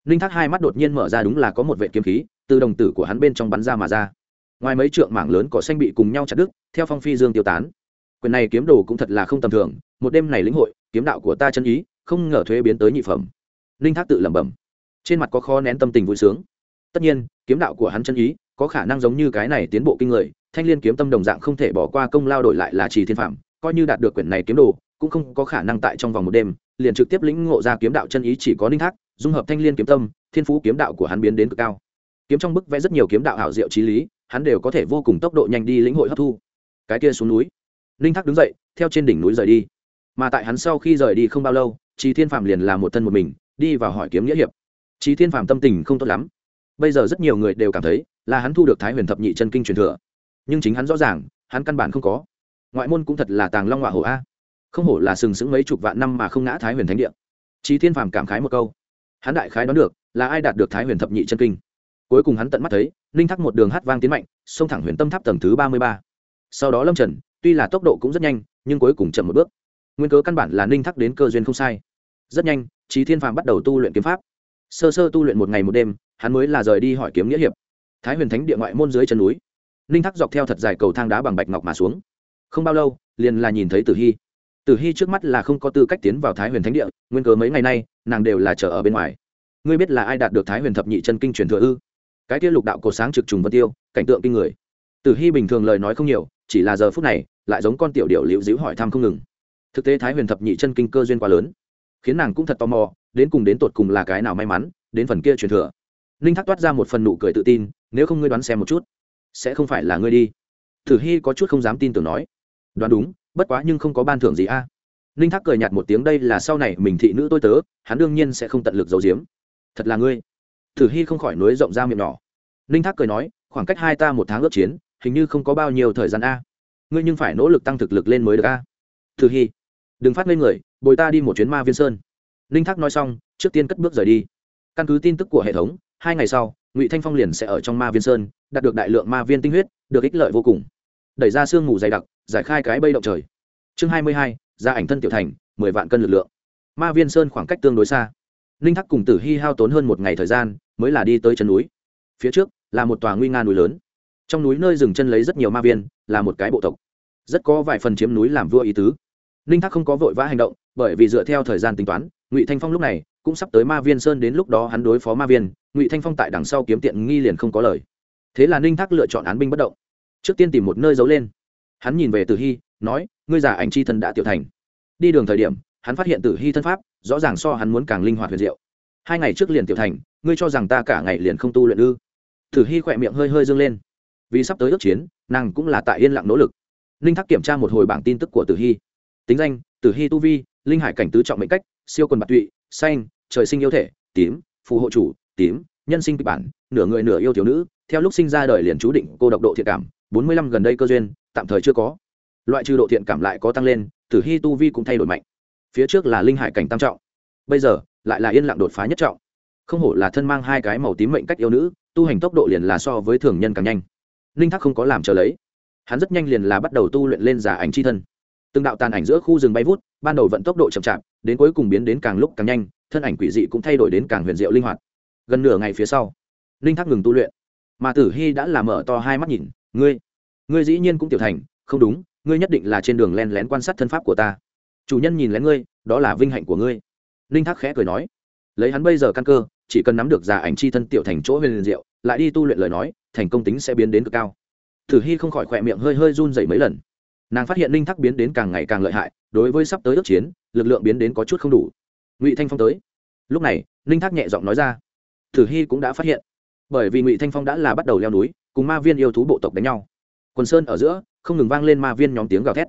ninh thác hai mắt đột nhiên mở ra đúng là có một vệ kiếm khí, từ đồng tử của hắn bên trong bắn ra mà ra ngoài mấy trượng mảng lớn cỏ xanh bị cùng nhau chặt đứt, theo phong phi dương tiêu tán. Quyền này kiếm đồ cũng thật là không tầm thường, một đêm này lĩnh hội, kiếm đạo của ta chân ý, không ngờ thuế biến tới nhị phẩm. Linh thác tự lẩm bẩm. Trên mặt có khó nén tâm tình vui sướng. Tất nhiên, kiếm đạo của hắn chân ý, có khả năng giống như cái này tiến bộ kinh người, thanh liên kiếm tâm đồng dạng không thể bỏ qua công lao đổi lại là trì thiên phạm, coi như đạt được quyển này kiếm đồ, cũng không có khả năng tại trong vòng một đêm, liền trực tiếp lĩnh ngộ ra kiếm đạo chân ý chỉ có ninh thác, dung hợp thanh liên kiếm tâm, thiên phú kiếm đạo của hắn biến đến cực cao. Kiếm trong bức vẽ rất nhiều kiếm đạo hảo diệu trí lý hắn đều có thể vô cùng tốc độ nhanh đi lĩnh hội hấp thu. Cái kia xuống núi. Ninh thác đứng dậy, theo trên đỉnh núi rời đi. Mà tại hắn sau khi rời đi không bao lâu trí thiên phạm liền làm một thân một mình, đi vào hỏi kiếm nghĩa hiệp. Trí thiên phạm tâm tình không tốt lắm. Bây giờ rất nhiều người đều cảm thấy là hắn thu được thái huyền thập nhị chân kinh truyền thừa. Nhưng chính hắn rõ ràng, hắn căn bản không có. Ngoại môn cũng thật là tàng long họa hổ a. Không hổ là sừng sững mấy chục vạn năm mà không ngã thái huyền thánh địa. Trí thiên phàm cảm khái một câu. Hắn đại khái đoán được là ai đạt được thái huyền thập nhị chân kinh. Cuối cùng hắn tận mắt thấy ninh thắc một đường hát vang tiến mạnh, xông thẳng huyền tâm tháp tầng thứ ba mươi ba. Sau đó lâm trần, tuy là tốc độ cũng rất nhanh, nhưng cuối cùng chậm một bước. Nguyên cớ căn bản là ninh thắc đến cơ duyên không sai. Rất nhanh trí thiên phàm bắt đầu tu luyện kiếm pháp. Sơ sơ tu luyện một ngày một đêm, hắn mới là rời đi hỏi kiếm nghĩa hiệp. Thái huyền thánh địa ngoại môn dưới chân núi. Ninh thác dọc theo thật dài cầu thang đá bằng bạch ngọc mà xuống. Không bao lâu, liền là nhìn thấy tử hy. Tử hy trước mắt là không có tư cách tiến vào thái huyền thánh địa, nguyên cớ mấy ngày nay, nàng đều là chờ ở bên ngoài. Ngươi biết là ai đạt được thái huyền thập nhị chân kinh truyền thừa ư? Cái kia lục đạo cột sáng trực trùng vân tiêu, cảnh tượng kinh người. Tử hy bình thường lời nói không nhiều, chỉ là giờ phút này, lại giống con tiểu điệu liễu dĩu hỏi thăm không ngừng. Thực tế thái huyền thập nhị chân kinh cơ duyên quá lớn, khiến nàng cũng thật tò mò, đến cùng đến tột cùng là cái nào may mắn, đến phần kia truyền thừa. Ninh thác toát ra một phần nụ cười tự tin, nếu không ngươi đoán xem một chút, sẽ không phải là ngươi đi. Thử hy có chút không dám tin tưởng nói, đoán đúng, bất quá nhưng không có ban thưởng gì a. Ninh thác cười nhạt một tiếng, đây là sau này mình thị nữ tôi tớ, hắn đương nhiên sẽ không tận lực giấu giếm. Thật là ngươi thử hy không khỏi nối rộng ra miệng nhỏ. Ninh thác cười nói, khoảng cách hai ta một tháng ước chiến, hình như không có bao nhiêu thời gian a. Ngươi nhưng phải nỗ lực tăng thực lực lên mới được a. Thử hy, đừng phát ngây người, bồi ta đi một chuyến ma viên sơn. Ninh thác nói xong, trước tiên cất bước rời đi. Căn cứ tin tức của hệ thống, hai ngày sau, ngụy thanh phong liền sẽ ở trong ma viên sơn, đạt được đại lượng ma viên tinh huyết, được ích lợi vô cùng. Đẩy ra sương mù dày đặc, giải khai cái bây động trời. Chương hai mươi hai, ra ảnh thân tiểu thành, mười vạn cân lực lượng. Ma viên sơn khoảng cách tương đối xa. Ninh thắc cùng tử hy hao tốn hơn một ngày thời gian mới là đi tới chân núi. Phía trước là một tòa nguy nga núi lớn. Trong núi nơi dừng chân lấy rất nhiều ma viên, là một cái bộ tộc. Rất có vài phần chiếm núi làm vua ý tứ. Ninh thác không có vội vã hành động, bởi vì dựa theo thời gian tính toán, ngụy thanh phong lúc này cũng sắp tới ma viên sơn đến lúc đó hắn đối phó ma viên, ngụy thanh phong tại đằng sau kiếm tiện nghi liền không có lời. Thế là ninh thác lựa chọn án binh bất động. Trước tiên tìm một nơi giấu lên. Hắn nhìn về tử hy, nói, ngươi giả ảnh chi thân đã tiểu thành. Đi đường thời điểm, hắn phát hiện tử hy thân pháp rõ ràng so hắn muốn càng linh hoạt huyền diệu. Hai ngày trước liền tiểu thành ngươi cho rằng ta cả ngày liền không tu luyện ư? Tử hy khỏe miệng hơi hơi dâng lên. Vì sắp tới ước chiến, nàng cũng là tại yên lặng nỗ lực. Ninh thác kiểm tra một hồi bảng tin tức của tử hy tính danh, tử hy tu vi, linh hải cảnh tứ trọng mệnh cách, siêu quần bạc tụy, xanh, trời sinh yêu thể, tím, phù hộ chủ, tím, nhân sinh kịch bản, nửa người nửa yêu thiếu nữ, theo lúc sinh ra đời liền chú định cô độc độ thiện cảm, bốn mươi lăm gần đây cơ duyên, tạm thời chưa có. Loại trừ độ thiện cảm lại có tăng lên, tử hy tu vi cũng thay đổi mạnh. Phía trước là linh hải cảnh tam trọng, bây giờ lại là yên lặng đột phá nhất trọng không hổ là thân mang hai cái màu tím mệnh cách yêu nữ, tu hành tốc độ liền là so với thường nhân càng nhanh. Linh thác không có làm chờ lấy. Hắn rất nhanh liền là bắt đầu tu luyện lên giả ảnh c h i thân. Từng đạo tàn ảnh giữa khu rừng bay vút, ban đầu vận tốc độ chậm chạp, đến cuối cùng biến đến càng lúc càng nhanh, thân ảnh quỷ dị cũng thay đổi đến càng huyền diệu linh hoạt. Gần nửa ngày phía sau, linh thác ngừng tu luyện. Mà tử hy đã làm mở to hai mắt nhìn, ngươi ngươi dĩ nhiên cũng tiểu thành, không đúng, ngươi nhất định là trên đường len lén quan sát thân pháp của ta. Chủ nhân nhìn lén ngươi, đó là vinh hạnh của ngươi. Linh thác khẽ cười nói lấy hắn bây giờ căn cơ, chỉ cần nắm được giả ảnh chi thân tiểu thành chỗ huyền liền diệu, lại đi tu luyện lời nói, thành công tính sẽ biến đến cực cao. Thử hy không khỏi khỏe miệng hơi hơi run dậy mấy lần. Nàng phát hiện linh thắc biến đến càng ngày càng lợi hại, đối với sắp tới ước chiến, lực lượng biến đến có chút không đủ. Ngụy thanh phong tới. Lúc này, linh thác nhẹ giọng nói ra. Thử hy cũng đã phát hiện. Bởi vì ngụy thanh phong đã là bắt đầu leo núi, cùng ma viên yêu thú bộ tộc đánh nhau. Quần sơn ở giữa, không ngừng vang lên ma viên nhóm tiếng gào thét.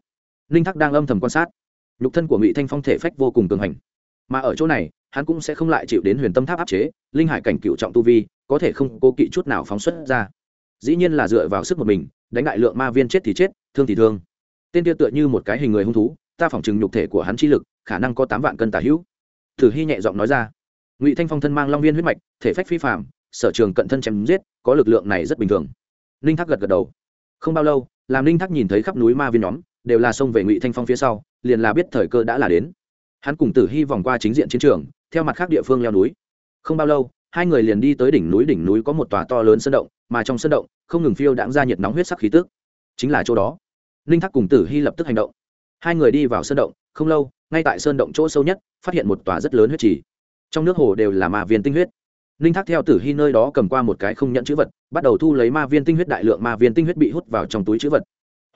Linh thác đang âm thầm quan sát. Nhục thân của ngụy thanh phong thể phách vô cùng cường hành. Mà ở chỗ này hắn cũng sẽ không lại chịu đến huyền tâm tháp áp chế, linh hải cảnh cựu trọng tu vi, có thể không cố kỵ chút nào phóng xuất ra. Dĩ nhiên là dựa vào sức một mình, đánh đại lượng ma viên chết thì chết, thương thì thương. Tên kia tựa như một cái hình người hung thú, ta phỏng chừng nhục thể của hắn chi lực, khả năng có tám vạn cân tả hữu. Thử hy nhẹ giọng nói ra. Ngụy thanh phong thân mang long viên huyết mạch, thể phách phi phạm sở trường cận thân chém giết, có lực lượng này rất bình thường. Ninh thác gật gật đầu. Không bao lâu, làm ninh thác nhìn thấy khắp núi ma viên nhóm, đều là xông về ngụy thanh phong phía sau, liền là biết thời cơ đã là đến. Hắn cùng tử hy vòng qua chính diện chiến trường theo mặt khác địa phương leo núi. Không bao lâu, hai người liền đi tới đỉnh núi đỉnh núi có một tòa to lớn sân động, mà trong sân động, không ngừng phiêu đãng ra nhiệt nóng huyết sắc khí tức. Chính là chỗ đó. Ninh thác cùng tử hy lập tức hành động. Hai người đi vào sơn động, không lâu, ngay tại sơn động chỗ sâu nhất, phát hiện một tòa rất lớn huyết trì. Trong nước hồ đều là ma viên tinh huyết. Ninh thác theo tử hy nơi đó cầm qua một cái không nhận chữ vật, bắt đầu thu lấy ma viên tinh huyết, đại lượng ma viên tinh huyết bị hút vào trong túi chữ vật.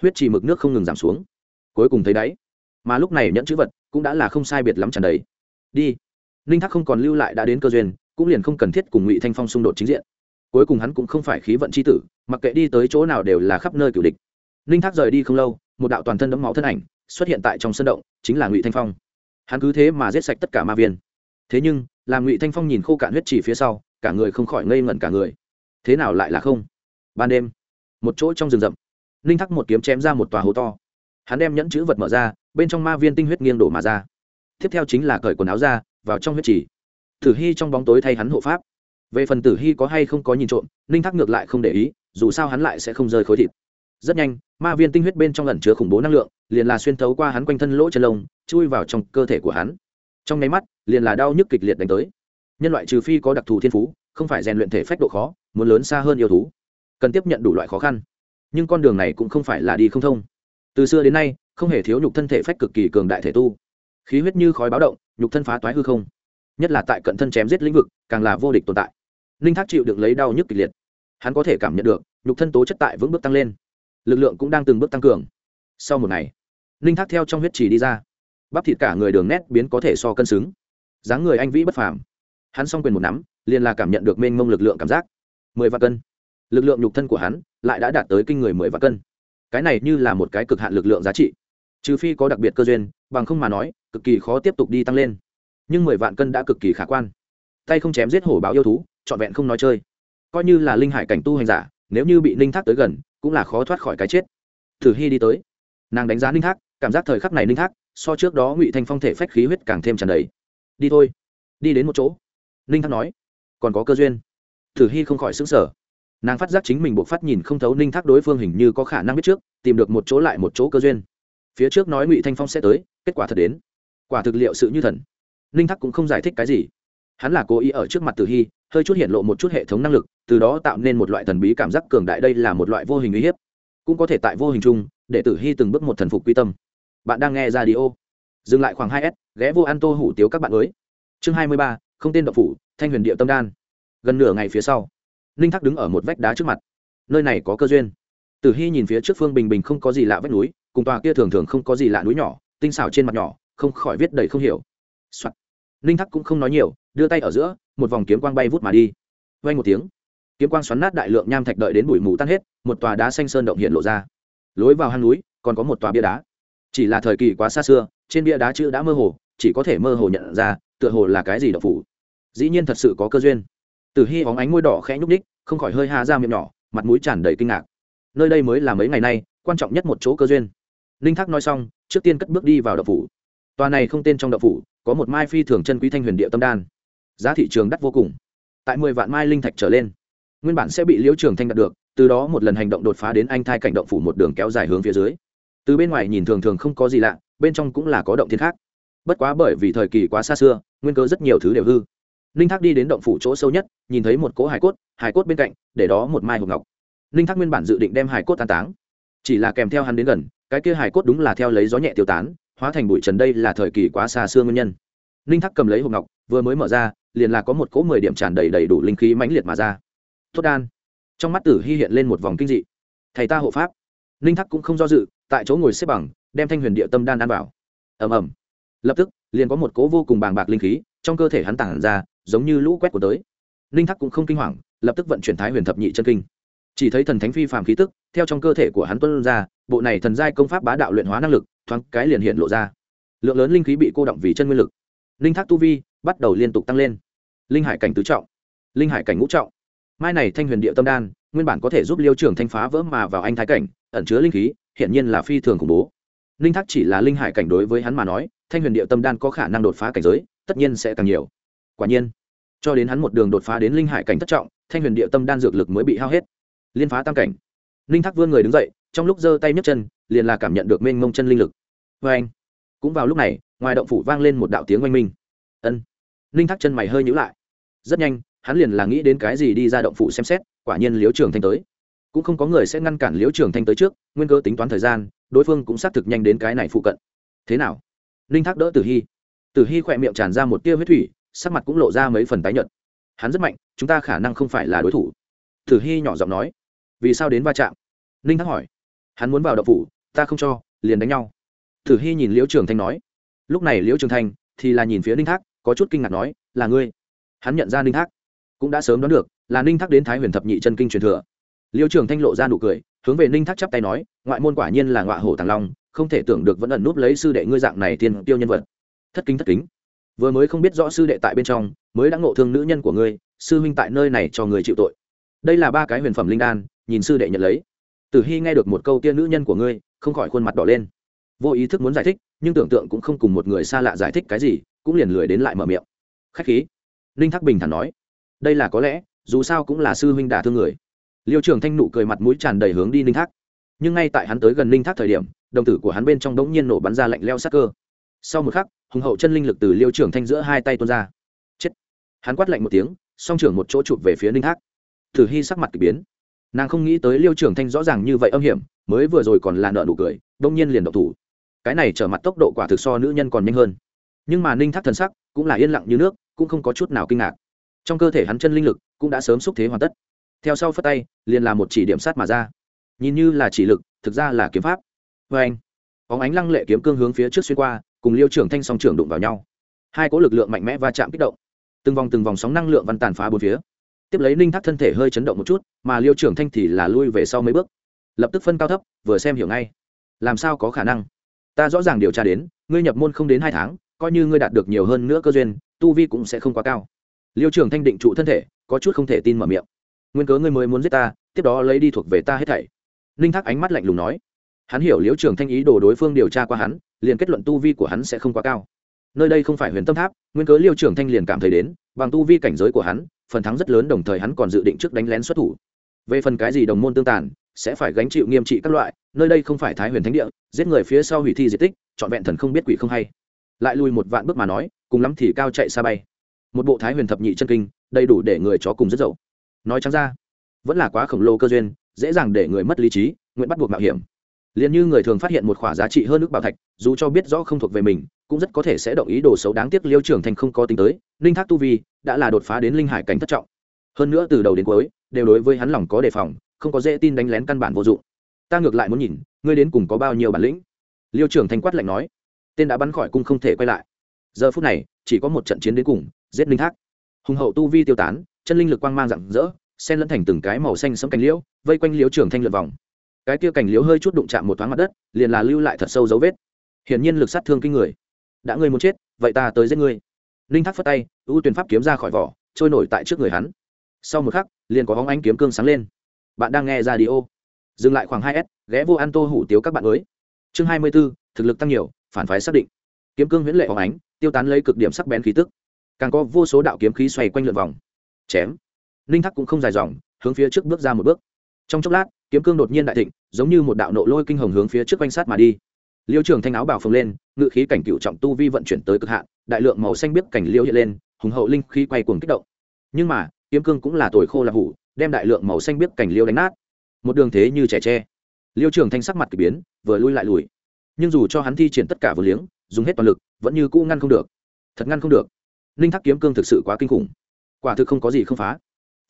Huyết trì mực nước không ngừng giảm xuống. Cuối cùng thấy đáy. Mà lúc này nhận chữ vật cũng đã là không sai biệt lắm tràn đầy. Đi ninh thác không còn lưu lại đã đến cơ duyên, cũng liền không cần thiết cùng ngụy thanh phong xung đột chính diện. Cuối cùng hắn cũng không phải khí vận c h i tử, mặc kệ đi tới chỗ nào đều là khắp nơi cửu địch. Ninh thác rời đi không lâu, một đạo toàn thân đẫm máu thân ảnh xuất hiện tại trong sân động, chính là ngụy thanh phong. Hắn cứ thế mà giết sạch tất cả ma viên. Thế nhưng, làm ngụy thanh phong nhìn khô cạn huyết chỉ phía sau, cả người không khỏi ngây ngẩn cả người. Thế nào lại là không? Ban đêm, một chỗ trong rừng rậm ninh thắc một kiếm chém ra một tòa hố to. Hắn đem nhẫn chữ vật mở ra, bên trong ma viên tinh huyết nghiêng đổ mà ra. Tiếp theo chính là cởi quần áo ra vào trong huyết trì. Tử hy trong bóng tối thay hắn hộ pháp. Về phần tử hy có hay không có nhìn trộm, ninh thác ngược lại không để ý, dù sao hắn lại sẽ không rơi khối thịt. Rất nhanh, ma viên tinh huyết bên trong lần chứa khủng bố năng lượng, liền là xuyên thấu qua hắn quanh thân lỗ chân lông, chui vào trong cơ thể của hắn. Trong nháy mắt, liền là đau nhức kịch liệt đánh tới. Nhân loại trừ phi có đặc thù thiên phú, không phải rèn luyện thể phách độ khó, muốn lớn xa hơn yêu thú, cần tiếp nhận đủ loại khó khăn. Nhưng con đường này cũng không phải là đi không thông. Từ xưa đến nay, không hề thiếu nhục thân thể phách cực kỳ cường đại thể tu khí huyết như khói báo động, nhục thân phá toái hư không. Nhất là tại cận thân chém giết lĩnh vực, càng là vô địch tồn tại. Ninh thác chịu đựng lấy đau nhức kịch liệt. Hắn có thể cảm nhận được, nhục thân tố chất tại vững bước tăng lên. Lực lượng cũng đang từng bước tăng cường. Sau một ngày ninh thác theo trong huyết trì đi ra. Bắp thịt cả người đường nét biến có thể so cân xứng. Dáng người anh vĩ bất phàm. Hắn s o n g quyền một nắm, liền là cảm nhận được mênh mông lực lượng cảm giác. Mười vạn cân. Lực lượng nhục thân của hắn lại đã đạt tới kinh người mười vạn cân. Cái này như là một cái cực hạn lực lượng giá trị. Trừ phi có đặc biệt cơ duyên bằng không mà nói, cực kỳ khó tiếp tục đi tăng lên. Nhưng mười vạn cân đã cực kỳ khả quan. Tay không chém giết hổ báo yêu thú, trọn vẹn không nói chơi. Coi như là linh hải cảnh tu hành giả, nếu như bị ninh thác tới gần, cũng là khó thoát khỏi cái chết. Thử hy đi tới. Nàng đánh giá ninh thác, cảm giác thời khắc này ninh thác, so trước đó ngụy thanh phong thể phách khí huyết càng thêm tràn đầy. Đi thôi. Đi đến một chỗ. Ninh thác nói. Còn có cơ duyên. Thử hy không khỏi xứng sở nàng phát giác chính mình buộc phát nhìn không thấu ninh thác đối phương hình như có khả năng biết trước, tìm được một chỗ lại một chỗ cơ duyên phía trước nói ngụy thanh phong sẽ tới kết quả thật đến quả thực liệu sự như thần ninh thắc cũng không giải thích cái gì hắn là cố ý ở trước mặt tử hy hơi chút hiện lộ một chút hệ thống năng lực từ đó tạo nên một loại thần bí cảm giác cường đại đây là một loại vô hình uy hiếp cũng có thể tại vô hình chung để tử hy từng bước một thần phục quy tâm bạn đang nghe ra đi ô dừng lại khoảng hai s ghé vô an tô hủ tiếu các bạn mới chương hai mươi ba không tên đậu phủ thanh huyền địa tâm đan gần nửa ngày phía sau ninh thắc đứng ở một vách đá trước mặt nơi này có cơ duyên tử hy nhìn phía trước phương bình bình không có gì lạ vách núi cùng tòa kia thường thường không có gì lạ núi nhỏ, tinh xảo trên mặt nhỏ, không khỏi viết đầy không hiểu、Soạn. ninh thắc cũng không nói nhiều, đưa tay ở giữa, một vòng kiếm quang bay vút mà đi. Vay một tiếng, kiếm quang xoắn nát đại lượng nham thạch đợi đến bụi mù tan hết, một tòa đá xanh sơn động hiện lộ ra. Lối vào hang núi, còn có một tòa bia đá. Chỉ là thời kỳ quá xa xưa, trên bia đá chữ đã mơ hồ, chỉ có thể mơ hồ nhận ra, tựa hồ là cái gì đậu phủ. Dĩ nhiên thật sự có cơ duyên. Từ hy óng ánh môi đỏ khẽ nhúc ních không khỏi hơi ha ra miệng nhỏ, mặt mũi tràn đầy kinh ngạc. Nơi đây mới là mấy ngày nay, quan trọng nhất một chỗ cơ duyên ninh thác nói xong, trước tiên cất bước đi vào đậu phủ. Tòa này không tên trong đậu phủ, có một mai phi thường chân quý thanh huyền địa tâm đan. Giá thị trường đắt vô cùng. Tại mười vạn mai linh thạch trở lên, nguyên bản sẽ bị liễu trường thanh đạt được, từ đó một lần hành động đột phá đến anh thai cảnh động phủ một đường kéo dài hướng phía dưới. Từ bên ngoài nhìn thường thường không có gì lạ, bên trong cũng là có động thiên khác. Bất quá bởi vì thời kỳ quá xa xưa, nguyên cơ rất nhiều thứ đều hư. Ninh thác đi đến động phủ chỗ sâu nhất, nhìn thấy một cỗ hải cốt hải cốt bên cạnh, để đó một mai hộp ngọc. Ninh thác nguyên bản dự định đem hải cốt tàn táng, chỉ là kèm theo hắn đến gần cái kia hải cốt đúng là theo lấy gió nhẹ tiêu tán, hóa thành bụi trần đây là thời kỳ quá xa xưa nguyên nhân. Ninh thắc cầm lấy hộp ngọc, vừa mới mở ra, liền là có một cỗ mười điểm tràn đầy đầy đủ linh khí mãnh liệt mà ra. Tốt đan. Trong mắt tử hy hiện lên một vòng kinh dị. Thầy ta hộ pháp. Ninh thắc cũng không do dự, tại chỗ ngồi xếp bằng, đem thanh huyền địa tâm đan ăn vào. Ầm ầm. Lập tức, liền có một cỗ vô cùng bàng bạc linh khí trong cơ thể hắn tản ra, giống như lũ quét của tới. Ninh thắc cũng không kinh hoàng, lập tức vận chuyển thái huyền thập nhị chân kinh chỉ thấy thần thánh phi phàm khí tức, theo trong cơ thể của hắn tuân ra, bộ này thần giai công pháp bá đạo luyện hóa năng lực, thoáng cái liền hiện lộ ra. Lượng lớn linh khí bị cô động vì chân nguyên lực. Linh thác tu vi bắt đầu liên tục tăng lên. Linh hải cảnh tứ trọng, linh hải cảnh ngũ trọng. Mai này thanh huyền địa tâm đan, nguyên bản có thể giúp liêu trưởng thanh phá vỡ mà vào anh thái cảnh, ẩn chứa linh khí hiện nhiên là phi thường khủng bố. Linh thác chỉ là linh hải cảnh đối với hắn mà nói, thanh huyền địa tâm đan có khả năng đột phá cảnh giới, tất nhiên sẽ càng nhiều. Quả nhiên, cho đến hắn một đường đột phá đến linh hải cảnh thất trọng, thanh huyền địa tâm đan dược lực mới bị hao hết liên phá tam cảnh. Linh thác vươn người đứng dậy, trong lúc giơ tay nhấc chân, liền là cảm nhận được mênh mông chân linh lực. Vê anh, cũng vào lúc này, ngoài động phủ vang lên một đạo tiếng oanh minh. Ân. Linh thác chân mày hơi nhữ lại. Rất nhanh, hắn liền là nghĩ đến cái gì đi ra động phủ xem xét, quả nhiên liếu trường thanh tới. Cũng không có người sẽ ngăn cản liếu trường thanh tới trước, nguyên cơ tính toán thời gian, đối phương cũng xác thực nhanh đến cái này phụ cận. Thế nào? Linh thác đỡ tử hy. Tử hy khỏe miệng tràn ra một tia huyết thủy, sắc mặt cũng lộ ra mấy phần tái nhợt. Hắn rất mạnh, chúng ta khả năng không phải là đối thủ. Tử hy nhỏ giọng nói vì sao đến va chạm? Ninh thác hỏi. Hắn muốn vào đậu phủ, ta không cho, liền đánh nhau. Thử hy nhìn liễu trường thanh nói. Lúc này liễu trường thanh thì là nhìn phía ninh thác, có chút kinh ngạc nói, là ngươi? Hắn nhận ra ninh thác. Cũng đã sớm đoán được, là ninh thác đến thái huyền thập nhị chân kinh truyền thừa. Liễu trường thanh lộ ra nụ cười, hướng về ninh thác chắp tay nói, ngoại môn quả nhiên là ngọa hổ tàng long, không thể tưởng được vẫn ẩn núp lấy sư đệ ngươi dạng này tiên tiêu nhân vật. Thất kính thất kính. Vừa mới không biết rõ sư đệ tại bên trong, mới đã ngộ thương nữ nhân của ngươi, sư huynh tại nơi này cho người chịu tội. Đây là ba cái huyền phẩm linh đan nhìn sư đệ nhận lấy. Tử hy nghe được một câu tiên nữ nhân của ngươi, không khỏi khuôn mặt đỏ lên. Vô ý thức muốn giải thích, nhưng tưởng tượng cũng không cùng một người xa lạ giải thích cái gì, cũng liền lười đến lại mở miệng. Khách khí. Ninh thác bình thản nói. Đây là có lẽ, dù sao cũng là sư huynh đả thương người. Liêu trường thanh nụ cười mặt mũi tràn đầy hướng đi ninh thác. Nhưng ngay tại hắn tới gần ninh thác thời điểm, đồng tử của hắn bên trong đống nhiên nổ bắn ra lạnh leo sắc cơ. Sau một khắc, hùng hậu chân linh lực từ liêu trưởng thanh giữa hai tay tuôn ra. Chết. Hắn quát lạnh một tiếng, song trưởng một chỗ chụp về phía ninh thác. Thử hy sắc mặt k ỳ biến nàng không nghĩ tới liêu trưởng thanh rõ ràng như vậy âm hiểm, mới vừa rồi còn là nợ nụ cười, đông nhiên liền độc thủ. Cái này trở mặt tốc độ quả thực so nữ nhân còn nhanh hơn. Nhưng mà ninh thác thần sắc cũng là yên lặng như nước, cũng không có chút nào kinh ngạc. Trong cơ thể hắn chân linh lực cũng đã sớm xúc thế hoàn tất. Theo sau phất tay, liền là một chỉ điểm sát mà ra. Nhìn như là chỉ lực, thực ra là kiếm pháp. Vê anh óng ánh lăng lệ kiếm cương hướng phía trước xuyên qua, cùng liêu trưởng thanh song trưởng đụng vào nhau. Hai có lực lượng mạnh mẽ va chạm kích động. Từng vòng từng vòng sóng năng lượng văn tàn phá bốn phía tiếp lấy ninh thác thân thể hơi chấn động một chút, mà liêu trưởng thanh thì là lui về sau mấy bước. Lập tức phân cao thấp, vừa xem hiểu ngay. Làm sao có khả năng? Ta rõ ràng điều tra đến, ngươi nhập môn không đến hai tháng, coi như ngươi đạt được nhiều hơn nữa cơ duyên, tu vi cũng sẽ không quá cao. Liêu trưởng thanh định trụ thân thể, có chút không thể tin mở miệng. Nguyên cớ ngươi mới muốn giết ta, tiếp đó lấy đi thuộc về ta hết thảy. Ninh thác ánh mắt lạnh lùng nói. Hắn hiểu liêu trưởng thanh ý đồ đối phương điều tra qua hắn, liền kết luận tu vi của hắn sẽ không quá cao. Nơi đây không phải huyền tâm tháp, nguyên cớ liêu trưởng thanh liền cảm thấy đến bằng tu vi cảnh giới của hắn, phần thắng rất lớn đồng thời hắn còn dự định trước đánh lén xuất thủ. Về phần cái gì đồng môn tương tàn, sẽ phải gánh chịu nghiêm trị các loại, nơi đây không phải thái huyền thánh địa, giết người phía sau hủy thi di tích, trọn vẹn thần không biết quỷ không hay. Lại lùi một vạn bước mà nói, cùng lắm thì cao chạy xa bay. Một bộ thái huyền thập nhị chân kinh, đầy đủ để người chó cùng rất dậu. Nói trắng ra, vẫn là quá khổng lồ cơ duyên, dễ dàng để người mất lý trí, nguyện bắt buộc mạo hiểm. Liền như người thường phát hiện một khoả giá trị hơn nước bảo thạch, dù cho biết rõ không thuộc về mình cũng rất có thể sẽ động ý đồ xấu đáng tiếc liêu trưởng thành không có tính tới linh thác tu vi đã là đột phá đến linh hải cảnh thất trọng. Hơn nữa từ đầu đến cuối, đều đối với hắn lòng có đề phòng, không có dễ tin đánh lén căn bản vô dụng. Ta ngược lại muốn nhìn, ngươi đến cùng có bao nhiêu bản lĩnh? Liêu trưởng thành quát lạnh nói. Tên đã bắn khỏi cung không thể quay lại. Giờ phút này, chỉ có một trận chiến đến cùng, giết linh thác. Hùng hậu tu vi tiêu tán, chân linh lực quang mang rạng rỡ sen lẫn thành từng cái màu xanh sẫm cành liễu, vây quanh liêu trưởng thanh lượt vòng. Cái kia cành liễu hơi chút đụng chạm một thoáng mặt đất, liền là lưu lại thật sâu dấu vết. Hiển nhiên lực sát thương kinh người đã ngươi muốn chết, vậy ta tới giết ngươi. Linh thác phất tay, ưu tuyển pháp kiếm ra khỏi vỏ, trôi nổi tại trước người hắn. Sau một khắc, liền có hóng ánh kiếm cương sáng lên. Bạn đang nghe ra đi ô dừng lại khoảng hai s, ghé vô an tô hủ tiếu các bạn mới. Chương hai mươi b ố thực lực tăng nhiều, phản phái xác định. Kiếm cương huyễn lệ hóng ánh, tiêu tán lấy cực điểm sắc bén khí tức. Càng có vô số đạo kiếm khí xoay quanh lượn vòng. Chém. Ninh thác cũng không dài dòng, hướng phía trước bước ra một bước. Trong chốc lát, kiếm cương đột nhiên đại thịnh, giống như một đạo nộ lôi kinh hồng hướng phía trước quanh sát mà đi liêu trường thanh áo bảo phồng lên, ngự khí cảnh cựu trọng tu vi vận chuyển tới cực hạn, đại lượng màu xanh biết cảnh liêu hiện lên, hùng hậu linh khí quay cuồng kích động. Nhưng mà, kiếm cương cũng là tuổi khô là hủ, đem đại lượng màu xanh biết cảnh liêu đánh nát. Một đường thế như trẻ tre. Liêu trường thanh sắc mặt k ỳ biến, vừa lui lại lùi. Nhưng dù cho hắn thi triển tất cả vừa liếng, dùng hết toàn lực, vẫn như cũ ngăn không được. Thật ngăn không được. Ninh thác kiếm cương thực sự quá kinh khủng. Quả thực không có gì không phá.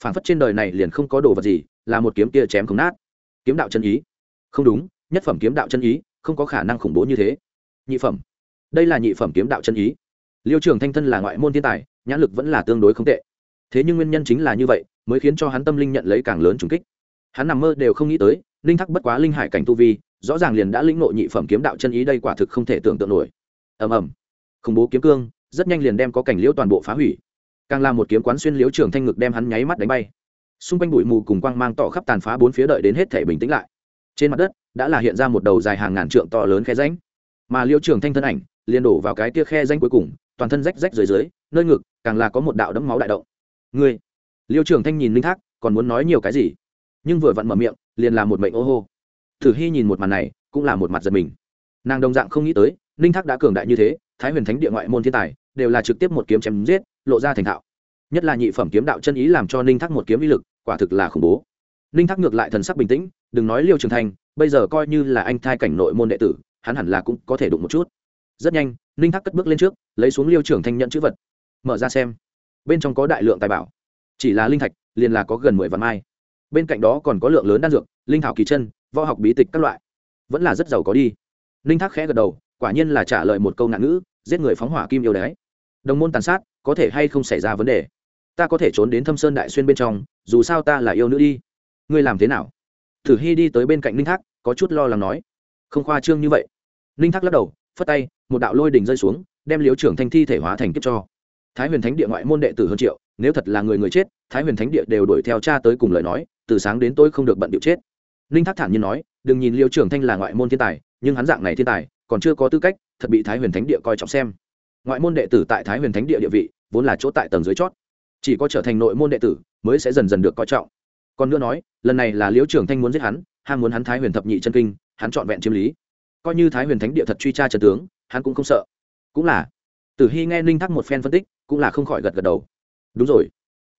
Phản phất trên đời này liền không có đồ vật gì, là một kiếm kia chém không nát. Kiếm đạo chân ý. Không đúng, nhất phẩm kiếm đạo chân ý không có khả năng khủng bố như thế. Nhị phẩm. Đây là nhị phẩm kiếm đạo chân ý. Liêu trường thanh thân là ngoại môn thiên tài, nhãn lực vẫn là tương đối không tệ. Thế nhưng nguyên nhân chính là như vậy, mới khiến cho hắn tâm linh nhận lấy càng lớn trùng kích. Hắn nằm mơ đều không nghĩ tới linh thắc bất quá linh hải cảnh tu vi, rõ ràng liền đã lĩnh nội nhị phẩm kiếm đạo chân ý đây quả thực không thể tưởng tượng nổi. Ầm ầm. Khủng bố kiếm cương, rất nhanh liền đem có cảnh liễu toàn bộ phá hủy. Càng làm một kiếm quán xuyên liễu trường thanh ngực đem hắn nháy mắt đánh bay. Xung quanh bụi mù cùng quang mang tỏ khắp tàn phá bốn phía đợi đến hết thể bình tĩnh lại. Trên mặt đất đã là hiện ra một đầu dài hàng ngàn trượng to lớn khe ránh mà liêu trường thanh thân ảnh, liền đổ vào cái tia khe ránh cuối cùng, toàn thân rách rách dưới dưới, nơi ngực, càng là có một đạo đẫm máu đại động. Ngươi! Liêu trường thanh nhìn linh thác, còn muốn nói nhiều cái gì? Nhưng vừa vặn mở miệng, liền là một mệnh ô hô. Thử hy nhìn một màn này, cũng là một mặt giật mình. Nàng đồng dạng không nghĩ tới ninh thác đã cường đại như thế, thái huyền thánh địa ngoại môn thiên tài, đều là trực tiếp một kiếm chém giết, lộ ra thành thạo. Nhất là nhị phẩm kiếm đạo chân ý làm cho ninh thác một kiếm uy lực, quả thực là khủng bố. Ninh thác ngược lại thần sắc bình tĩnh, đừng nói liêu trường thành bây giờ coi như là anh thai cảnh nội môn đệ tử, hắn hẳn là cũng có thể đụng một chút. Rất nhanh, ninh thác cất bước lên trước, lấy xuống liêu trưởng thanh nhận chữ vật. Mở ra xem. Bên trong có đại lượng tài bảo. Chỉ là linh thạch, liền là có gần mười vạn mai. Bên cạnh đó còn có lượng lớn đan dược, linh thảo kỳ chân, võ học bí tịch các loại. Vẫn là rất giàu có đi. Ninh thác khẽ gật đầu, quả nhiên là trả lời một câu nạn ngữ, giết người phóng hỏa kim yêu đái đồng môn tàn sát, có thể hay không xảy ra vấn đề? Ta có thể trốn đến thâm sơn đại xuyên bên trong, dù sao ta là yêu nữ đi. Ngươi làm thế nào? Thử hy đi tới bên cạnh ninh thác, có chút lo lắng nói. Không khoa trương như vậy. Ninh thác lắc đầu, phất tay, một đạo lôi đỉnh rơi xuống, đem liếu trưởng thanh thi thể hóa thành kiếp cho. Thái huyền thánh địa ngoại môn đệ tử hơn triệu, nếu thật là người người chết, thái huyền thánh địa đều đuổi theo cha tới cùng lời nói, từ sáng đến tôi không được bận điệu chết. Ninh thác thản nhiên nói, đừng nhìn liêu trưởng thanh là ngoại môn thiên tài, nhưng hắn dạng này thiên tài, còn chưa có tư cách, thật bị thái huyền thánh địa coi trọng xem. Ngoại môn đệ tử tại thái huyền thánh địa địa vị, vốn là chỗ tại tầng dưới chót. Chỉ có trở thành nội môn đệ tử, mới sẽ dần dần được coi trọng còn nữa nói, lần này là liễu trưởng thanh muốn giết hắn, ham muốn hắn thái huyền thập nhị chân kinh, hắn trọn vẹn chiếm lý. Coi như thái huyền thánh địa thật truy tra trần tướng, hắn cũng không sợ. Cũng là, tử hy nghe ninh thắc một phen phân tích, cũng là không khỏi gật gật đầu. Đúng rồi.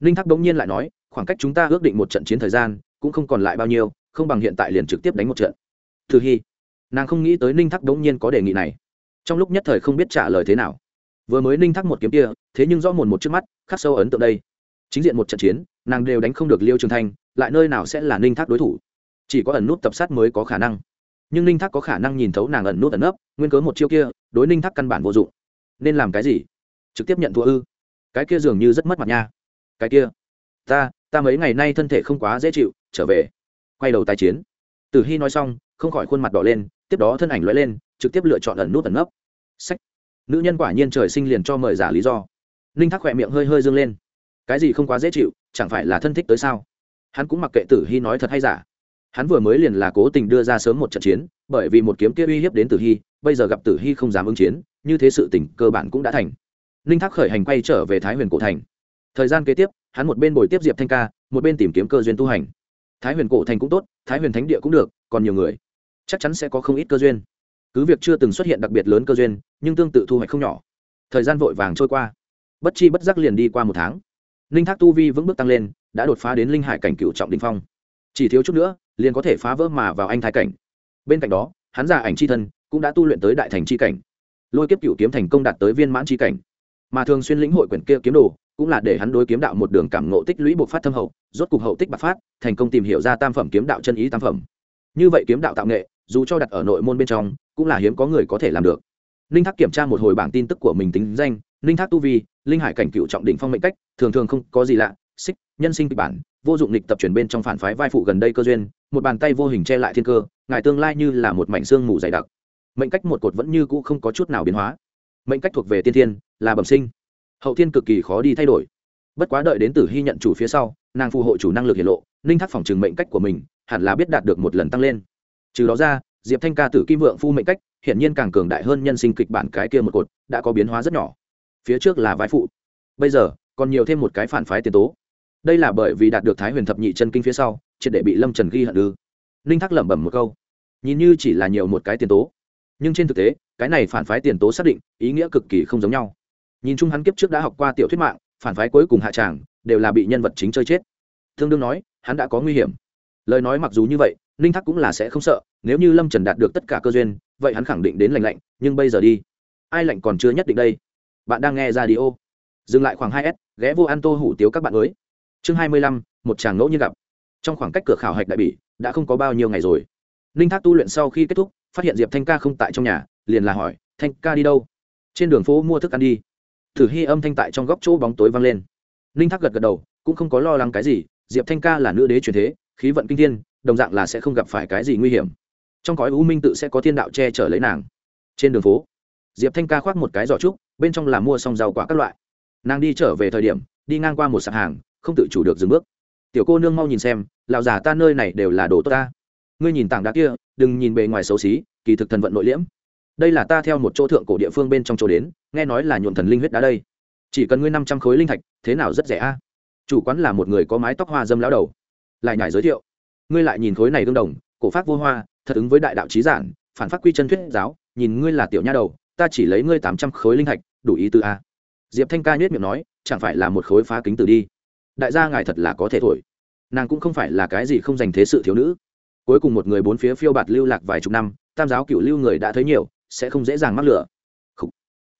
Ninh thắc đống nhiên lại nói, khoảng cách chúng ta ước định một trận chiến thời gian, cũng không còn lại bao nhiêu, không bằng hiện tại liền trực tiếp đánh một trận. Tử hy, nàng không nghĩ tới ninh thắc đống nhiên có đề nghị này. Trong lúc nhất thời không biết trả lời thế nào. Vừa mới ninh thắc một kiếm kia, thế nhưng rõ mồn một trước mắt, khắc sâu ấn tượng đây. Chính diện một trận chiến, nàng đều đánh không được liêu trường thanh lại nơi nào sẽ là ninh thác đối thủ? Chỉ có ẩn nút tập sát mới có khả năng. Nhưng ninh thác có khả năng nhìn thấu nàng ẩn nút ẩn nấp, nguyên cớ một chiêu kia đối ninh thác căn bản vô dụng. Nên làm cái gì? Trực tiếp nhận thua ư? Cái kia dường như rất mất mặt nha. Cái kia ta ta mấy ngày nay thân thể không quá dễ chịu trở về. Quay đầu tài chiến. Từ hy nói xong không khỏi khuôn mặt đỏ lên tiếp đó thân ảnh l lên trực tiếp lựa chọn ẩn nút ẩn nấp. Sách nữ nhân quả nhiên trời sinh liền cho mời giả lý do. Ninh thác khỏe miệng hơi hơi dâng lên. Cái gì không quá dễ chịu chẳng phải là thân thích tới sao? Hắn cũng mặc kệ tử hy nói thật hay giả. Hắn vừa mới liền là cố tình đưa ra sớm một trận chiến, bởi vì một kiếm kia uy hiếp đến tử hy, bây giờ gặp tử hy không dám ứng chiến, như thế sự tỉnh cơ bản cũng đã thành. Ninh thác khởi hành quay trở về thái huyền cổ thành. Thời gian kế tiếp, hắn một bên bồi tiếp diệp thanh ca, một bên tìm kiếm cơ duyên tu hành. Thái huyền cổ thành cũng tốt, thái huyền thánh địa cũng được, còn nhiều người. Chắc chắn sẽ có không ít cơ duyên. Cứ việc chưa từng xuất hiện đặc biệt lớn cơ duyên, nhưng tương tự thu hoạch không nhỏ. Thời gian vội vàng trôi qua. Bất chi bất giác liền đi qua một tháng. Ninh thác tu vi vững bước tăng lên đã đột phá đến linh hải cảnh cựu trọng đình phong. Chỉ thiếu chút nữa, liền có thể phá vỡ mà vào anh thái cảnh. Bên cạnh đó, hắn già ảnh c h i thân cũng đã tu luyện tới đại thành c h i cảnh. Lôi kiếp cựu kiếm thành công đạt tới viên mãn c h i cảnh. Mà thường xuyên lĩnh hội quyển kia kiếm đồ cũng là để hắn đối kiếm đạo một đường cảm ngộ tích lũy bộc phát thâm hậu, rốt cục hậu tích bạc phát, thành công tìm hiểu ra tam phẩm kiếm đạo chân ý tam phẩm. Như vậy kiếm đạo tạo nghệ, dù cho đặt ở nội môn bên trong, cũng là hiếm có người có thể làm được. Ninh thác kiểm tra một hồi bảng tin tức của mình tính danh ninh thác tu vi, linh hải cảnh cựu trọng đỉnh phong mệnh cách, thường thường không có gì lạ xích, nhân sinh kịch bản, vô dụng lịch tập chuyển bên trong phản phái vai phụ gần đây cơ duyên, một bàn tay vô hình che lại thiên cơ, ngài tương lai như là một mảnh xương mù dày đặc. Mệnh cách một cột vẫn như cũ không có chút nào biến hóa. Mệnh cách thuộc về tiên thiên, là bẩm sinh. Hậu thiên cực kỳ khó đi thay đổi. Bất quá đợi đến tử hy nhận chủ phía sau, nàng phù hộ chủ năng lực hiển lộ, ninh thác phòng trừng mệnh cách của mình, hẳn là biết đạt được một lần tăng lên. Trừ đó ra, diệp thanh ca tử kim vượng phu mệnh cách, hiển nhiên càng cường đại hơn nhân sinh kịch bản cái kia một cột, đã có biến hóa rất nhỏ. Phía trước là vai phụ. Bây giờ, còn nhiều thêm một cái phản phái tiền tố đây là bởi vì đạt được thái huyền thập nhị chân kinh phía sau, triệt để bị lâm trần ghi hận ư? Ninh thác lẩm bẩm một câu. Nhìn như chỉ là nhiều một cái tiền tố. Nhưng trên thực tế, cái này phản phái tiền tố xác định, ý nghĩa cực kỳ không giống nhau. Nhìn chung hắn kiếp trước đã học qua tiểu thuyết mạng, phản phái cuối cùng hạ tràng, đều là bị nhân vật chính chơi chết. Thương đương nói, hắn đã có nguy hiểm. Lời nói mặc dù như vậy, ninh thác cũng là sẽ không sợ, nếu như lâm trần đạt được tất cả cơ duyên, vậy hắn khẳng định đến lành lạnh, nhưng bây giờ đi. Ai lạnh còn chưa nhất định đây? Bạn đang nghe ra đi ô dừng lại khoảng hai s, ghé vô ăn tô hủ tiếu các bạn mới chương hai mươi lăm, một chàng ngẫu như gặp. Trong khoảng cách cửa khảo hạch đại bỉ, đã không có bao nhiêu ngày rồi. Ninh thác tu luyện sau khi kết thúc, phát hiện diệp thanh ca không tại trong nhà, liền là hỏi, thanh ca đi đâu? Trên đường phố mua thức ăn đi. Thử hy âm thanh tại trong góc chỗ bóng tối vang lên. Ninh thác gật gật đầu, cũng không có lo lắng cái gì, diệp thanh ca là nữ đế truyền thế, khí vận kinh thiên, đồng dạng là sẽ không gặp phải cái gì nguy hiểm. Trong cõi u minh tự sẽ có thiên đạo che chở lấy nàng. Trên đường phố, diệp thanh ca khoác một cái giỏ trúc, bên trong là mua xong rau quả các loại. Nàng đi trở về thời điểm, đi ngang qua một sạp hàng không tự chủ được dừng bước. Tiểu cô nương mau nhìn xem, lão già ta nơi này đều là đồ tốt ta. Ngươi nhìn tảng đá kia, đừng nhìn bề ngoài xấu xí, kỳ thực thần vận nội liễm. Đây là ta theo một chỗ thượng cổ địa phương bên trong chỗ đến, nghe nói là nhuộm thần linh huyết đá đây. Chỉ cần ngươi năm trăm khối linh thạch, thế nào rất rẻ a? Chủ quán là một người có mái tóc hoa dâm lão đầu. Lại nhải giới thiệu. Ngươi lại nhìn khối này gương đồng, cổ pháp vô hoa, thật ứng với đại đạo trí giản, phản phát quy chân thuyết giáo, nhìn ngươi là tiểu nha đầu, ta chỉ lấy ngươi tám trăm khối linh thạch, đủ ý tư a. Diệp thanh ca nhếch miệng nói, chẳng phải là một khối phá kính từ đi đại gia ngài thật là có thể thổi. Nàng cũng không phải là cái gì không dành thế sự thiếu nữ. Cuối cùng một người bốn phía phiêu bạt lưu lạc vài chục năm, tam giáo cựu lưu người đã thấy nhiều, sẽ không dễ dàng mắc lửa. Khủ.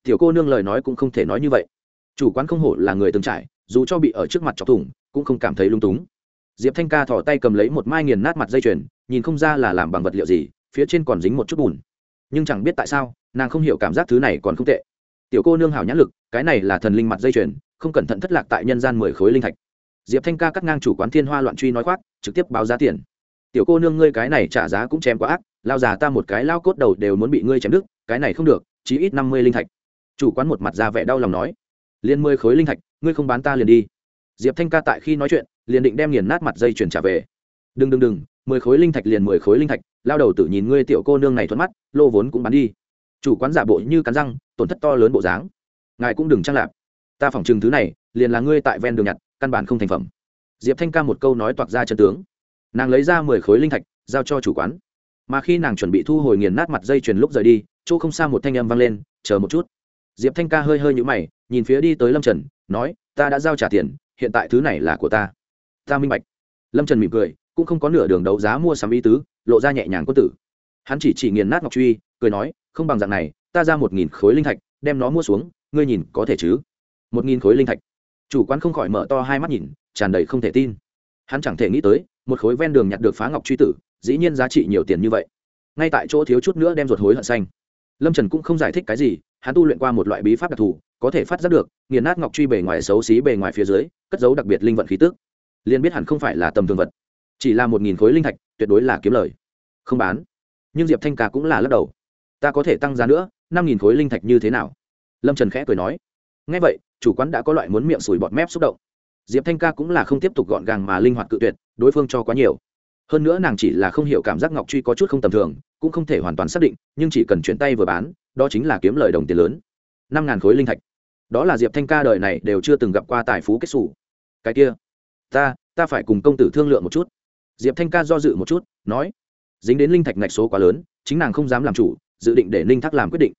tiểu cô nương lời nói cũng không thể nói như vậy. Chủ quán không hổ là người từng trải, dù cho bị ở trước mặt chọc thủng, cũng không cảm thấy lung túng. Diệp thanh ca thỏ tay cầm lấy một mai nghiền nát mặt dây chuyền, nhìn không ra là làm bằng vật liệu gì, phía trên còn dính một chút bùn. Nhưng chẳng biết tại sao, nàng không hiểu cảm giác thứ này còn không tệ. Tiểu cô nương hảo nhãn lực, cái này là thần linh mặt dây chuyền, không cẩn thận thất lạc tại nhân gian mười khối linh thạch diệp thanh ca cắt ngang chủ quán thiên hoa loạn truy nói khoác, trực tiếp báo giá tiền. Tiểu cô nương ngươi cái này trả giá cũng chém quá ác, lao già ta một cái lao cốt đầu đều muốn bị ngươi chém đứt, cái này không được, chí ít năm mươi linh thạch. Chủ quán một mặt ra vẻ đau lòng nói. Liền mười khối linh thạch, ngươi không bán ta liền đi. Diệp thanh ca tại khi nói chuyện, liền định đem nghiền nát mặt dây chuyển trả về. Đừng đừng đừng, mười khối linh thạch liền mười khối linh thạch, lao đầu tự nhìn ngươi tiểu cô nương này thuận mắt, lô vốn cũng bán đi. Chủ quán giả bộ như cắn răng, tổn thất to lớn bộ dáng. Ngài cũng đừng trang lạp. Ta phỏng chừng thứ này, liền là ngươi tại ven đường nhặt căn bản không thành phẩm. Diệp thanh ca một câu nói toạc ra chân tướng. Nàng lấy ra mười khối linh thạch, giao cho chủ quán. Mà khi nàng chuẩn bị thu hồi nghiền nát mặt dây chuyền lúc rời đi, chỗ không xa một thanh âm vang lên, chờ một chút. Diệp thanh ca hơi hơi nhũ mày, nhìn phía đi tới lâm trần, nói, ta đã giao trả tiền, hiện tại thứ này là của ta. Ta minh bạch. Lâm trần mỉm cười, cũng không có nửa đường đấu giá mua sắm ý tứ, lộ ra nhẹ nhàng quân tử. Hắn chỉ chỉ nghiền nát ngọc truy, cười nói, không bằng dạng này, ta ra một nghìn khối linh thạch, đem nó mua xuống, ngươi nhìn có thể chứ? Một nghìn khối linh thạch chủ quán không khỏi mở to hai mắt nhìn, tràn đầy không thể tin. Hắn chẳng thể nghĩ tới, một khối ven đường nhặt được phá ngọc truy tử, dĩ nhiên giá trị nhiều tiền như vậy. Ngay tại chỗ thiếu chút nữa đem ruột hối hận xanh. Lâm trần cũng không giải thích cái gì, hắn tu luyện qua một loại bí pháp đặc thù, có thể phát giác được, nghiền nát ngọc truy bề ngoài xấu xí bề ngoài phía dưới, cất dấu đặc biệt linh vận khí tước liền biết hẳn không phải là tầm thường vật, chỉ là một nghìn khối linh thạch, tuyệt đối là kiếm lời. Không bán. Nhưng diệp thanh ca cũng là lắc đầu. Ta có thể tăng giá nữa, năm nghìn khối linh thạch như thế nào? Lâm trần khẽ cười nói. Ngay vậy chủ quán đã có loại muốn miệng sủi bọt mép xúc động. Diệp thanh ca cũng là không tiếp tục gọn gàng mà linh hoạt cự tuyệt, đối phương cho quá nhiều. Hơn nữa nàng chỉ là không hiểu cảm giác ngọc truy có chút không tầm thường, cũng không thể hoàn toàn xác định, nhưng chỉ cần chuyển tay vừa bán, đó chính là kiếm lời đồng tiền lớn. Năm ngàn khối linh thạch. Đó là diệp thanh ca đời này đều chưa từng gặp qua tài phú kết xù. Cái kia, ta ta phải cùng công tử thương lượng một chút. Diệp thanh ca do dự một chút, nói, dính đến linh thạch ngạch số quá lớn, chính nàng không dám làm chủ, dự định để ninh thác làm quyết định.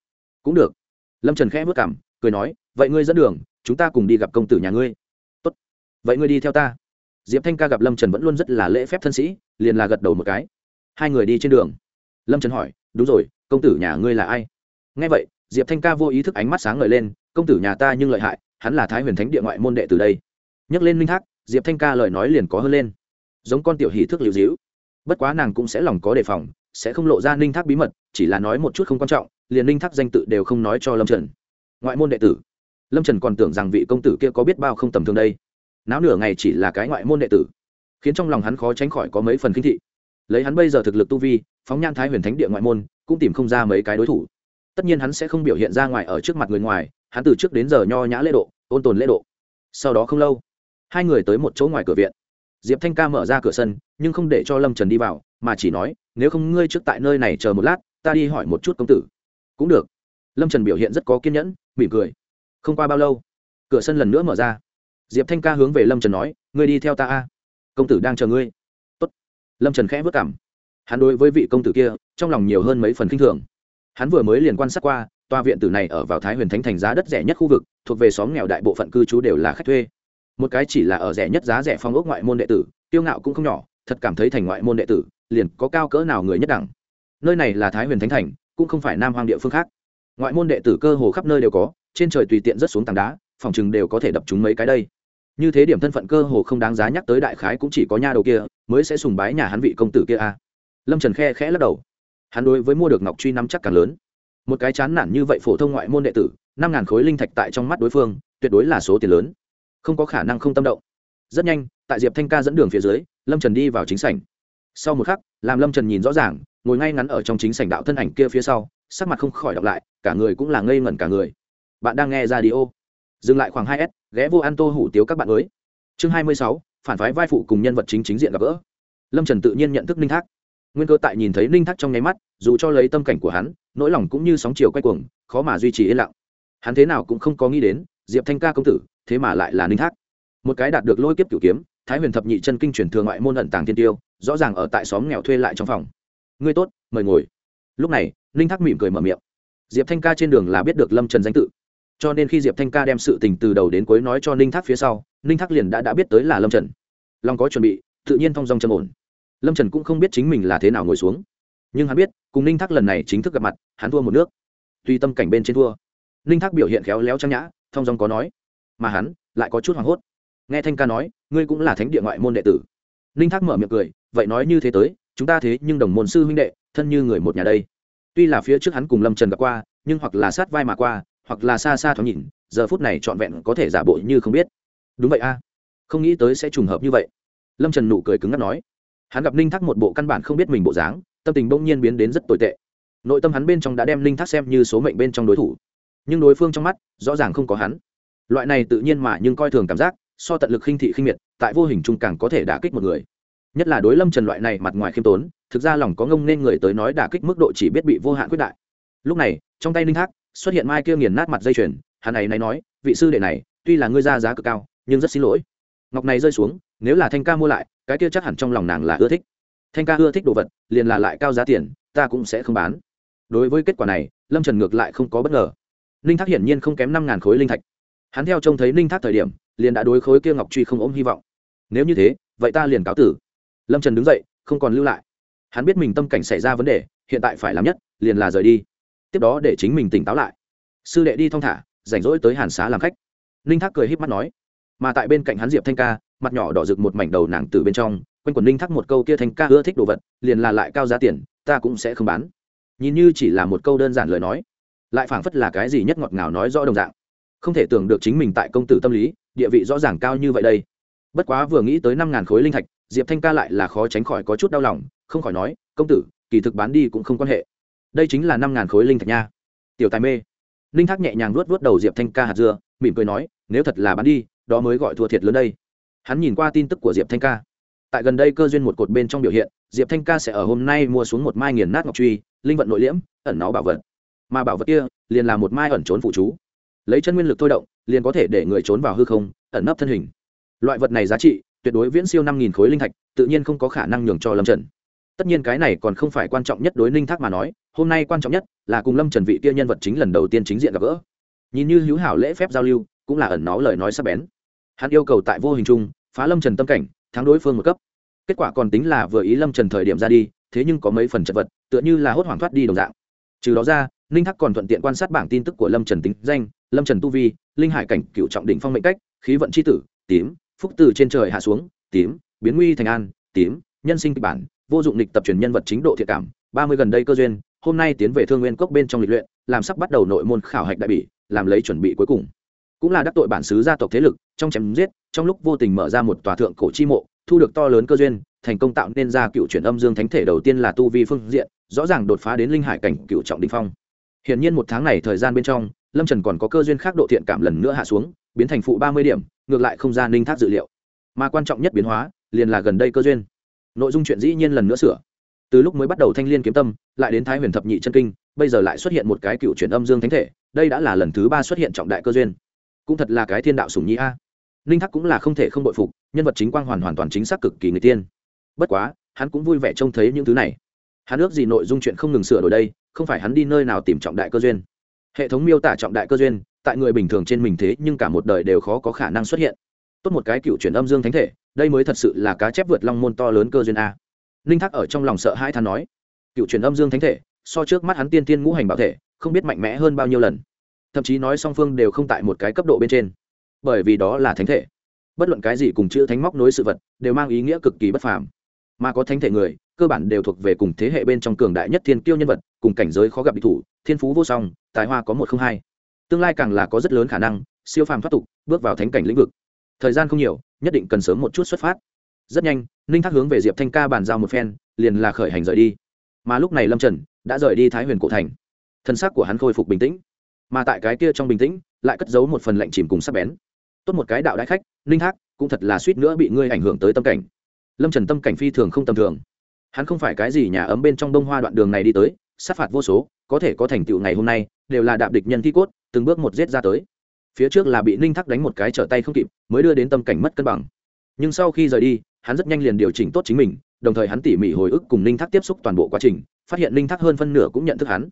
Cũng được. Lâm trần khẽ vất cảm, cười nói, vậy ngươi dẫn đường chúng ta cùng đi gặp công tử nhà ngươi. Tốt. vậy ngươi đi theo ta. Diệp thanh ca gặp lâm trần vẫn luôn rất là lễ phép thân sĩ, liền là gật đầu một cái. Hai người đi trên đường. Lâm trần hỏi, đúng rồi, công tử nhà ngươi là ai? Nghe vậy, diệp thanh ca vô ý thức ánh mắt sáng ngời lên, công tử nhà ta nhưng lợi hại, hắn là thái huyền thánh địa ngoại môn đệ từ đây. Nhắc lên minh thác, diệp thanh ca lời nói liền có hơn lên. Giống con tiểu hỷ thức liều dĩu. Bất quá nàng cũng sẽ lòng có đề phòng, sẽ không lộ ra ninh thác bí mật, chỉ là nói một chút không quan trọng, liền ninh thác danh tự đều không nói cho lâm trần. Ngoại môn đệ tử lâm trần còn tưởng rằng vị công tử kia có biết bao không tầm thường đây Náo nửa ngày chỉ là cái ngoại môn đệ tử khiến trong lòng hắn khó tránh khỏi có mấy phần kinh thị lấy hắn bây giờ thực lực tu vi phóng nhan thái huyền thánh địa ngoại môn cũng tìm không ra mấy cái đối thủ tất nhiên hắn sẽ không biểu hiện ra ngoài ở trước mặt người ngoài hắn từ trước đến giờ nho nhã lễ độ ôn tồn lễ độ sau đó không lâu hai người tới một chỗ ngoài cửa viện diệp thanh ca mở ra cửa sân nhưng không để cho lâm trần đi vào mà chỉ nói nếu không ngươi trước tại nơi này chờ một lát ta đi hỏi một chút công tử cũng được lâm trần biểu hiện rất có kiên nhẫn mỉm cười không qua bao lâu, cửa sân lần nữa mở ra. Diệp thanh ca hướng về lâm trần nói, ngươi đi theo ta a. Công tử đang chờ ngươi. Tốt. lâm trần khẽ vất cảm. Hắn đối với vị công tử kia, trong lòng nhiều hơn mấy phần k i n h thường. Hắn vừa mới liền quan sát qua, tòa viện tử này ở vào thái huyền thánh thành giá đất rẻ nhất khu vực, thuộc về xóm nghèo đại bộ phận cư trú đều là khách thuê. Một cái chỉ là ở rẻ nhất giá rẻ phong ốc ngoại môn đệ tử tiêu ngạo cũng không nhỏ, thật cảm thấy thành ngoại môn đệ tử, liền có cao cỡ nào người nhất đẳng. Nơi này là thái huyền thánh thành, cũng không phải nam hoàng địa phương khác. Ngoại môn đệ tử cơ hồ khắp nơi đều có trên trời tùy tiện rất xuống tảng đá, phòng chừng đều có thể đập chúng mấy cái đây. Như thế điểm thân phận cơ hồ không đáng giá nhắc tới đại khái cũng chỉ có nha đầu kia, mới sẽ sùng bái nhà hắn vị công tử kia a à. lâm trần khe khẽ lắc đầu. Hắn đối với mua được ngọc truy năm chắc càng lớn. Một cái chán nản như vậy phổ thông ngoại môn đệ tử, năm ngàn khối linh thạch tại trong mắt đối phương, tuyệt đối là số tiền lớn. Không có khả năng không tâm động. Rất nhanh, tại diệp thanh ca dẫn đường phía dưới, lâm trần đi vào chính sảnh. Sau một khắc, làm lâm trần nhìn rõ ràng, ngồi ngay ngắn ở trong chính sảnh đạo thân ảnh kia phía sau, sắc mặt không khỏi đọc lại, cả người cũng là ngây ngẩn cả người bạn đang nghe ra đi ô dừng lại khoảng hai s, ghé vô ăn tô hủ tiếu các bạn mới chương hai mươi sáu, phản phái vai phụ cùng nhân vật chính chính diện gặp gỡ. Lâm trần tự nhiên nhận thức ninh thác. Nguyên cơ tại nhìn thấy ninh thác trong nháy mắt, dù cho lấy tâm cảnh của hắn, nỗi lòng cũng như sóng chiều quay cuồng, khó mà duy trì yên lặng. Hắn thế nào cũng không có nghĩ đến, diệp thanh ca công tử, thế mà lại là ninh thác. Một cái đạt được lôi kiếp cửu kiếm, thái huyền thập nhị chân kinh truyền thường ngoại môn ẩn tàng thiên tiêu, rõ ràng ở tại xóm nghèo thuê lại trong phòng. Ngươi tốt, mời ngồi. Lúc này, ninh thác mỉm cười mở miệng. Diệp thanh ca trên đường là biết được lâm trần danh tự cho nên khi diệp thanh ca đem sự tình từ đầu đến cuối nói cho ninh thác phía sau, ninh thác liền đã đã biết tới là lâm trần. Long có chuẩn bị, tự nhiên thong dong châm ổn. Lâm trần cũng không biết chính mình là thế nào ngồi xuống. Nhưng hắn biết, cùng ninh thác lần này chính thức gặp mặt, hắn thua một nước. Tuy tâm cảnh bên trên thua. Ninh thác biểu hiện khéo léo trang nhã, thong dong có nói. Mà hắn lại có chút hoảng hốt. Nghe thanh ca nói, ngươi cũng là thánh địa ngoại môn đệ tử. Ninh thác mở miệng cười, vậy nói như thế tới, chúng ta thế nhưng đồng môn sư huynh đệ, thân như người một nhà đây. Tuy là phía trước hắn cùng lâm trần gặp qua, nhưng hoặc là sát vai mà qua hoặc là xa xa thoáng nhìn, giờ phút này trọn vẹn có thể giả bộ như không biết. Đúng vậy a. Không nghĩ tới sẽ trùng hợp như vậy. Lâm trần nụ cười cứng ngắt nói. Hắn gặp ninh thác một bộ căn bản không biết mình bộ dáng, tâm tình bỗng nhiên biến đến rất tồi tệ. Nội tâm hắn bên trong đã đem ninh thác xem như số mệnh bên trong đối thủ. Nhưng đối phương trong mắt, rõ ràng không có hắn. Loại này tự nhiên mà nhưng coi thường cảm giác, so tận lực khinh thị khinh miệt, tại vô hình chung càng có thể đả kích một người. Nhất là đối lâm trần loại này mặt ngoài khiêm tốn, thực ra lòng có ngông nên người tới nói đả kích mức độ chỉ biết bị vô hạn quyết đại. Lúc này, trong tay ninh thác xuất hiện mai kia nghiền nát mặt dây chuyền, hắn này này nói, vị sư đệ này, tuy là ngươi ra giá cực cao, nhưng rất xin lỗi. Ngọc này rơi xuống, nếu là thanh ca mua lại, cái kia chắc hẳn trong lòng nàng là ưa thích. Thanh ca ưa thích đồ vật, liền là lại cao giá tiền, ta cũng sẽ không bán. Đối với kết quả này, lâm trần ngược lại không có bất ngờ. Ninh thác hiển nhiên không kém năm ngàn khối linh thạch. Hắn theo trông thấy ninh thác thời điểm, liền đã đối khối kia ngọc truy không ôm hy vọng. Nếu như thế, vậy ta liền cáo tử. Lâm trần đứng dậy, không còn lưu lại. Hắn biết mình tâm cảnh xảy ra vấn đề, hiện tại phải làm nhất, liền là rời đi tiếp đó để chính mình tỉnh táo lại. Sư đệ đi thong thả, rảnh rỗi tới hàn xá làm khách. Ninh thác cười h í p mắt nói, mà tại bên cạnh hắn diệp thanh ca, mặt nhỏ đỏ rực một mảnh đầu nàng từ bên trong, quanh quần ninh thác một câu kia thanh ca ưa thích đồ vật, liền là lại cao giá tiền, ta cũng sẽ không bán. Nhìn như chỉ là một câu đơn giản lời nói, lại phảng phất là cái gì nhất ngọt ngào nói rõ đồng dạng. Không thể tưởng được chính mình tại công tử tâm lý, địa vị rõ ràng cao như vậy đây. Bất quá vừa nghĩ tới năm ngàn khối linh thạch, diệp thanh ca lại là khó tránh khỏi có chút đau lòng, không khỏi nói, công tử, kỳ thực bán đi cũng không quan hệ đây chính là năm ngàn khối linh thạch nha. Tiểu tài mê. Linh thác nhẹ nhàng luốt vớt đầu diệp thanh ca hạt dưa, mỉm cười nói, nếu thật là bán đi, đó mới gọi thua thiệt lớn đây. Hắn nhìn qua tin tức của diệp thanh ca. Tại gần đây cơ duyên một cột bên trong biểu hiện, diệp thanh ca sẽ ở hôm nay mua xuống một mai nghiền nát ngọc truy, linh vận nội liễm, ẩn nó bảo vật. Mà bảo vật kia, liền là một mai ẩn trốn phụ chú. Lấy chân nguyên lực thôi động, liền có thể để người trốn vào hư không, ẩn nấp thân hình. Loại vật này giá trị, tuyệt đối viễn siêu năm nghìn khối linh thạch, tự nhiên không có khả năng nhường cho lâm trần. Tất nhiên cái này còn không phải quan trọng nhất đối ninh thác mà nói hôm nay quan trọng nhất là cùng lâm trần vị kia nhân vật chính lần đầu tiên chính diện gặp gỡ. Nhìn như hữu hảo lễ phép giao lưu, cũng là ẩn nó lời nói sắp bén. Hắn yêu cầu tại vô hình chung, phá lâm trần tâm cảnh, thắng đối phương một cấp. Kết quả còn tính là vừa ý lâm trần thời điểm ra đi, thế nhưng có mấy phần chật vật, tựa như là hốt hoảng thoát đi đồng dạng. Trừ đó ra, ninh thác còn thuận tiện quan sát bảng tin tức của lâm trần tính danh, lâm trần tu vi, linh hải cảnh, cựu trọng đỉnh phong mệnh cách, khí vận c h i tử, tím, phúc từ trên trời hạ xuống, tím, biến nguy thành an, tím, nhân sinh kịch bản, vô dụng lịch tập truyền nhân vật chính độ thiệt cảm, ba mươi gần đây cơ duyên hôm nay tiến về thương nguyên cốc bên trong lịch luyện, làm sắp bắt đầu nội môn khảo hạch đại bỉ, làm lấy chuẩn bị cuối cùng. Cũng là đắc tội bản xứ gia tộc thế lực, trong chém giết, trong lúc vô tình mở ra một tòa thượng cổ chi mộ, thu được to lớn cơ duyên, thành công tạo nên ra cựu chuyển âm dương thánh thể đầu tiên là tu vi phương diện, rõ ràng đột phá đến linh hải cảnh cựu trọng đình phong. Hiển nhiên một tháng này thời gian bên trong, lâm trần còn có cơ duyên khác độ thiện cảm lần nữa hạ xuống, biến thành phụ ba mươi điểm, ngược lại không ra ninh thác dự liệu. Mà quan trọng nhất biến hóa, liền là gần đây cơ duyên. Nội dung chuyện dĩ nhiên lần nữa sửa từ lúc mới bắt đầu thanh l i ê n kiếm tâm, lại đến thái huyền thập nhị chân kinh, bây giờ lại xuất hiện một cái cựu chuyển âm dương thánh thể, đây đã là lần thứ ba xuất hiện trọng đại cơ duyên. Cũng thật là cái thiên đạo sùng nhi a. Ninh thắc cũng là không thể không bội phục, nhân vật chính quang hoàn hoàn toàn chính xác cực kỳ người tiên bất quá, hắn cũng vui vẻ trông thấy những thứ này. Hắn ước gì nội dung chuyện không ngừng sửa đổi đây, không phải hắn đi nơi nào tìm trọng đại cơ duyên. Hệ thống miêu tả trọng đại cơ duyên, tại người bình thường trên mình thế nhưng cả một đời đều khó có khả năng xuất hiện. Tốt một cái cựu chuyển âm dương thánh thể, đây mới thật sự là cá chép vượt long môn to lớn cơ duyên a ninh thác ở trong lòng sợ hai than nói, cựu truyền âm dương thánh thể, so trước mắt hắn tiên tiên ngũ hành bảo thể, không biết mạnh mẽ hơn bao nhiêu lần. Thậm chí nói song phương đều không tại một cái cấp độ bên trên. Bởi vì đó là thánh thể. Bất luận cái gì cùng chữ thánh móc nối sự vật, đều mang ý nghĩa cực kỳ bất phàm. Mà có thánh thể người, cơ bản đều thuộc về cùng thế hệ bên trong cường đại nhất thiên kiêu nhân vật, cùng cảnh giới khó gặp địch thủ, thiên phú vô song, tài hoa có một không hai. Tương lai càng là có rất lớn khả năng, siêu phàm thoát tục, bước vào thánh cảnh lĩnh vực. Thời gian không nhiều, nhất định cần sớm một chút xuất phát rất nhanh, ninh thác hướng về diệp thanh ca bàn giao một phen, liền là khởi hành rời đi. Mà lúc này lâm trần đã rời đi thái huyền cổ thành. Thân xác của hắn khôi phục bình tĩnh. Mà tại cái kia trong bình tĩnh, lại cất giấu một phần lạnh chìm cùng sắc bén. Tốt một cái đạo đại khách, ninh thác, cũng thật là suýt nữa bị ngươi ảnh hưởng tới tâm cảnh. Lâm trần tâm cảnh phi thường không tầm thường. Hắn không phải cái gì nhà ấm bên trong đông hoa đoạn đường này đi tới, sát phạt vô số, có thể có thành tựu ngày hôm nay, đều là đạp địch nhân thi cốt, từng bước một giết ra tới. Phía trước là bị ninh thác đánh một cái trở tay không kịp, mới đưa đến tâm cảnh mất cân bằng. Nhưng sau khi rời đi hắn rất nhanh liền điều chỉnh tốt chính mình, đồng thời hắn tỉ mỉ hồi ức cùng ninh Thác tiếp xúc toàn bộ quá trình, phát hiện ninh Thác hơn phân nửa cũng nhận thức hắn.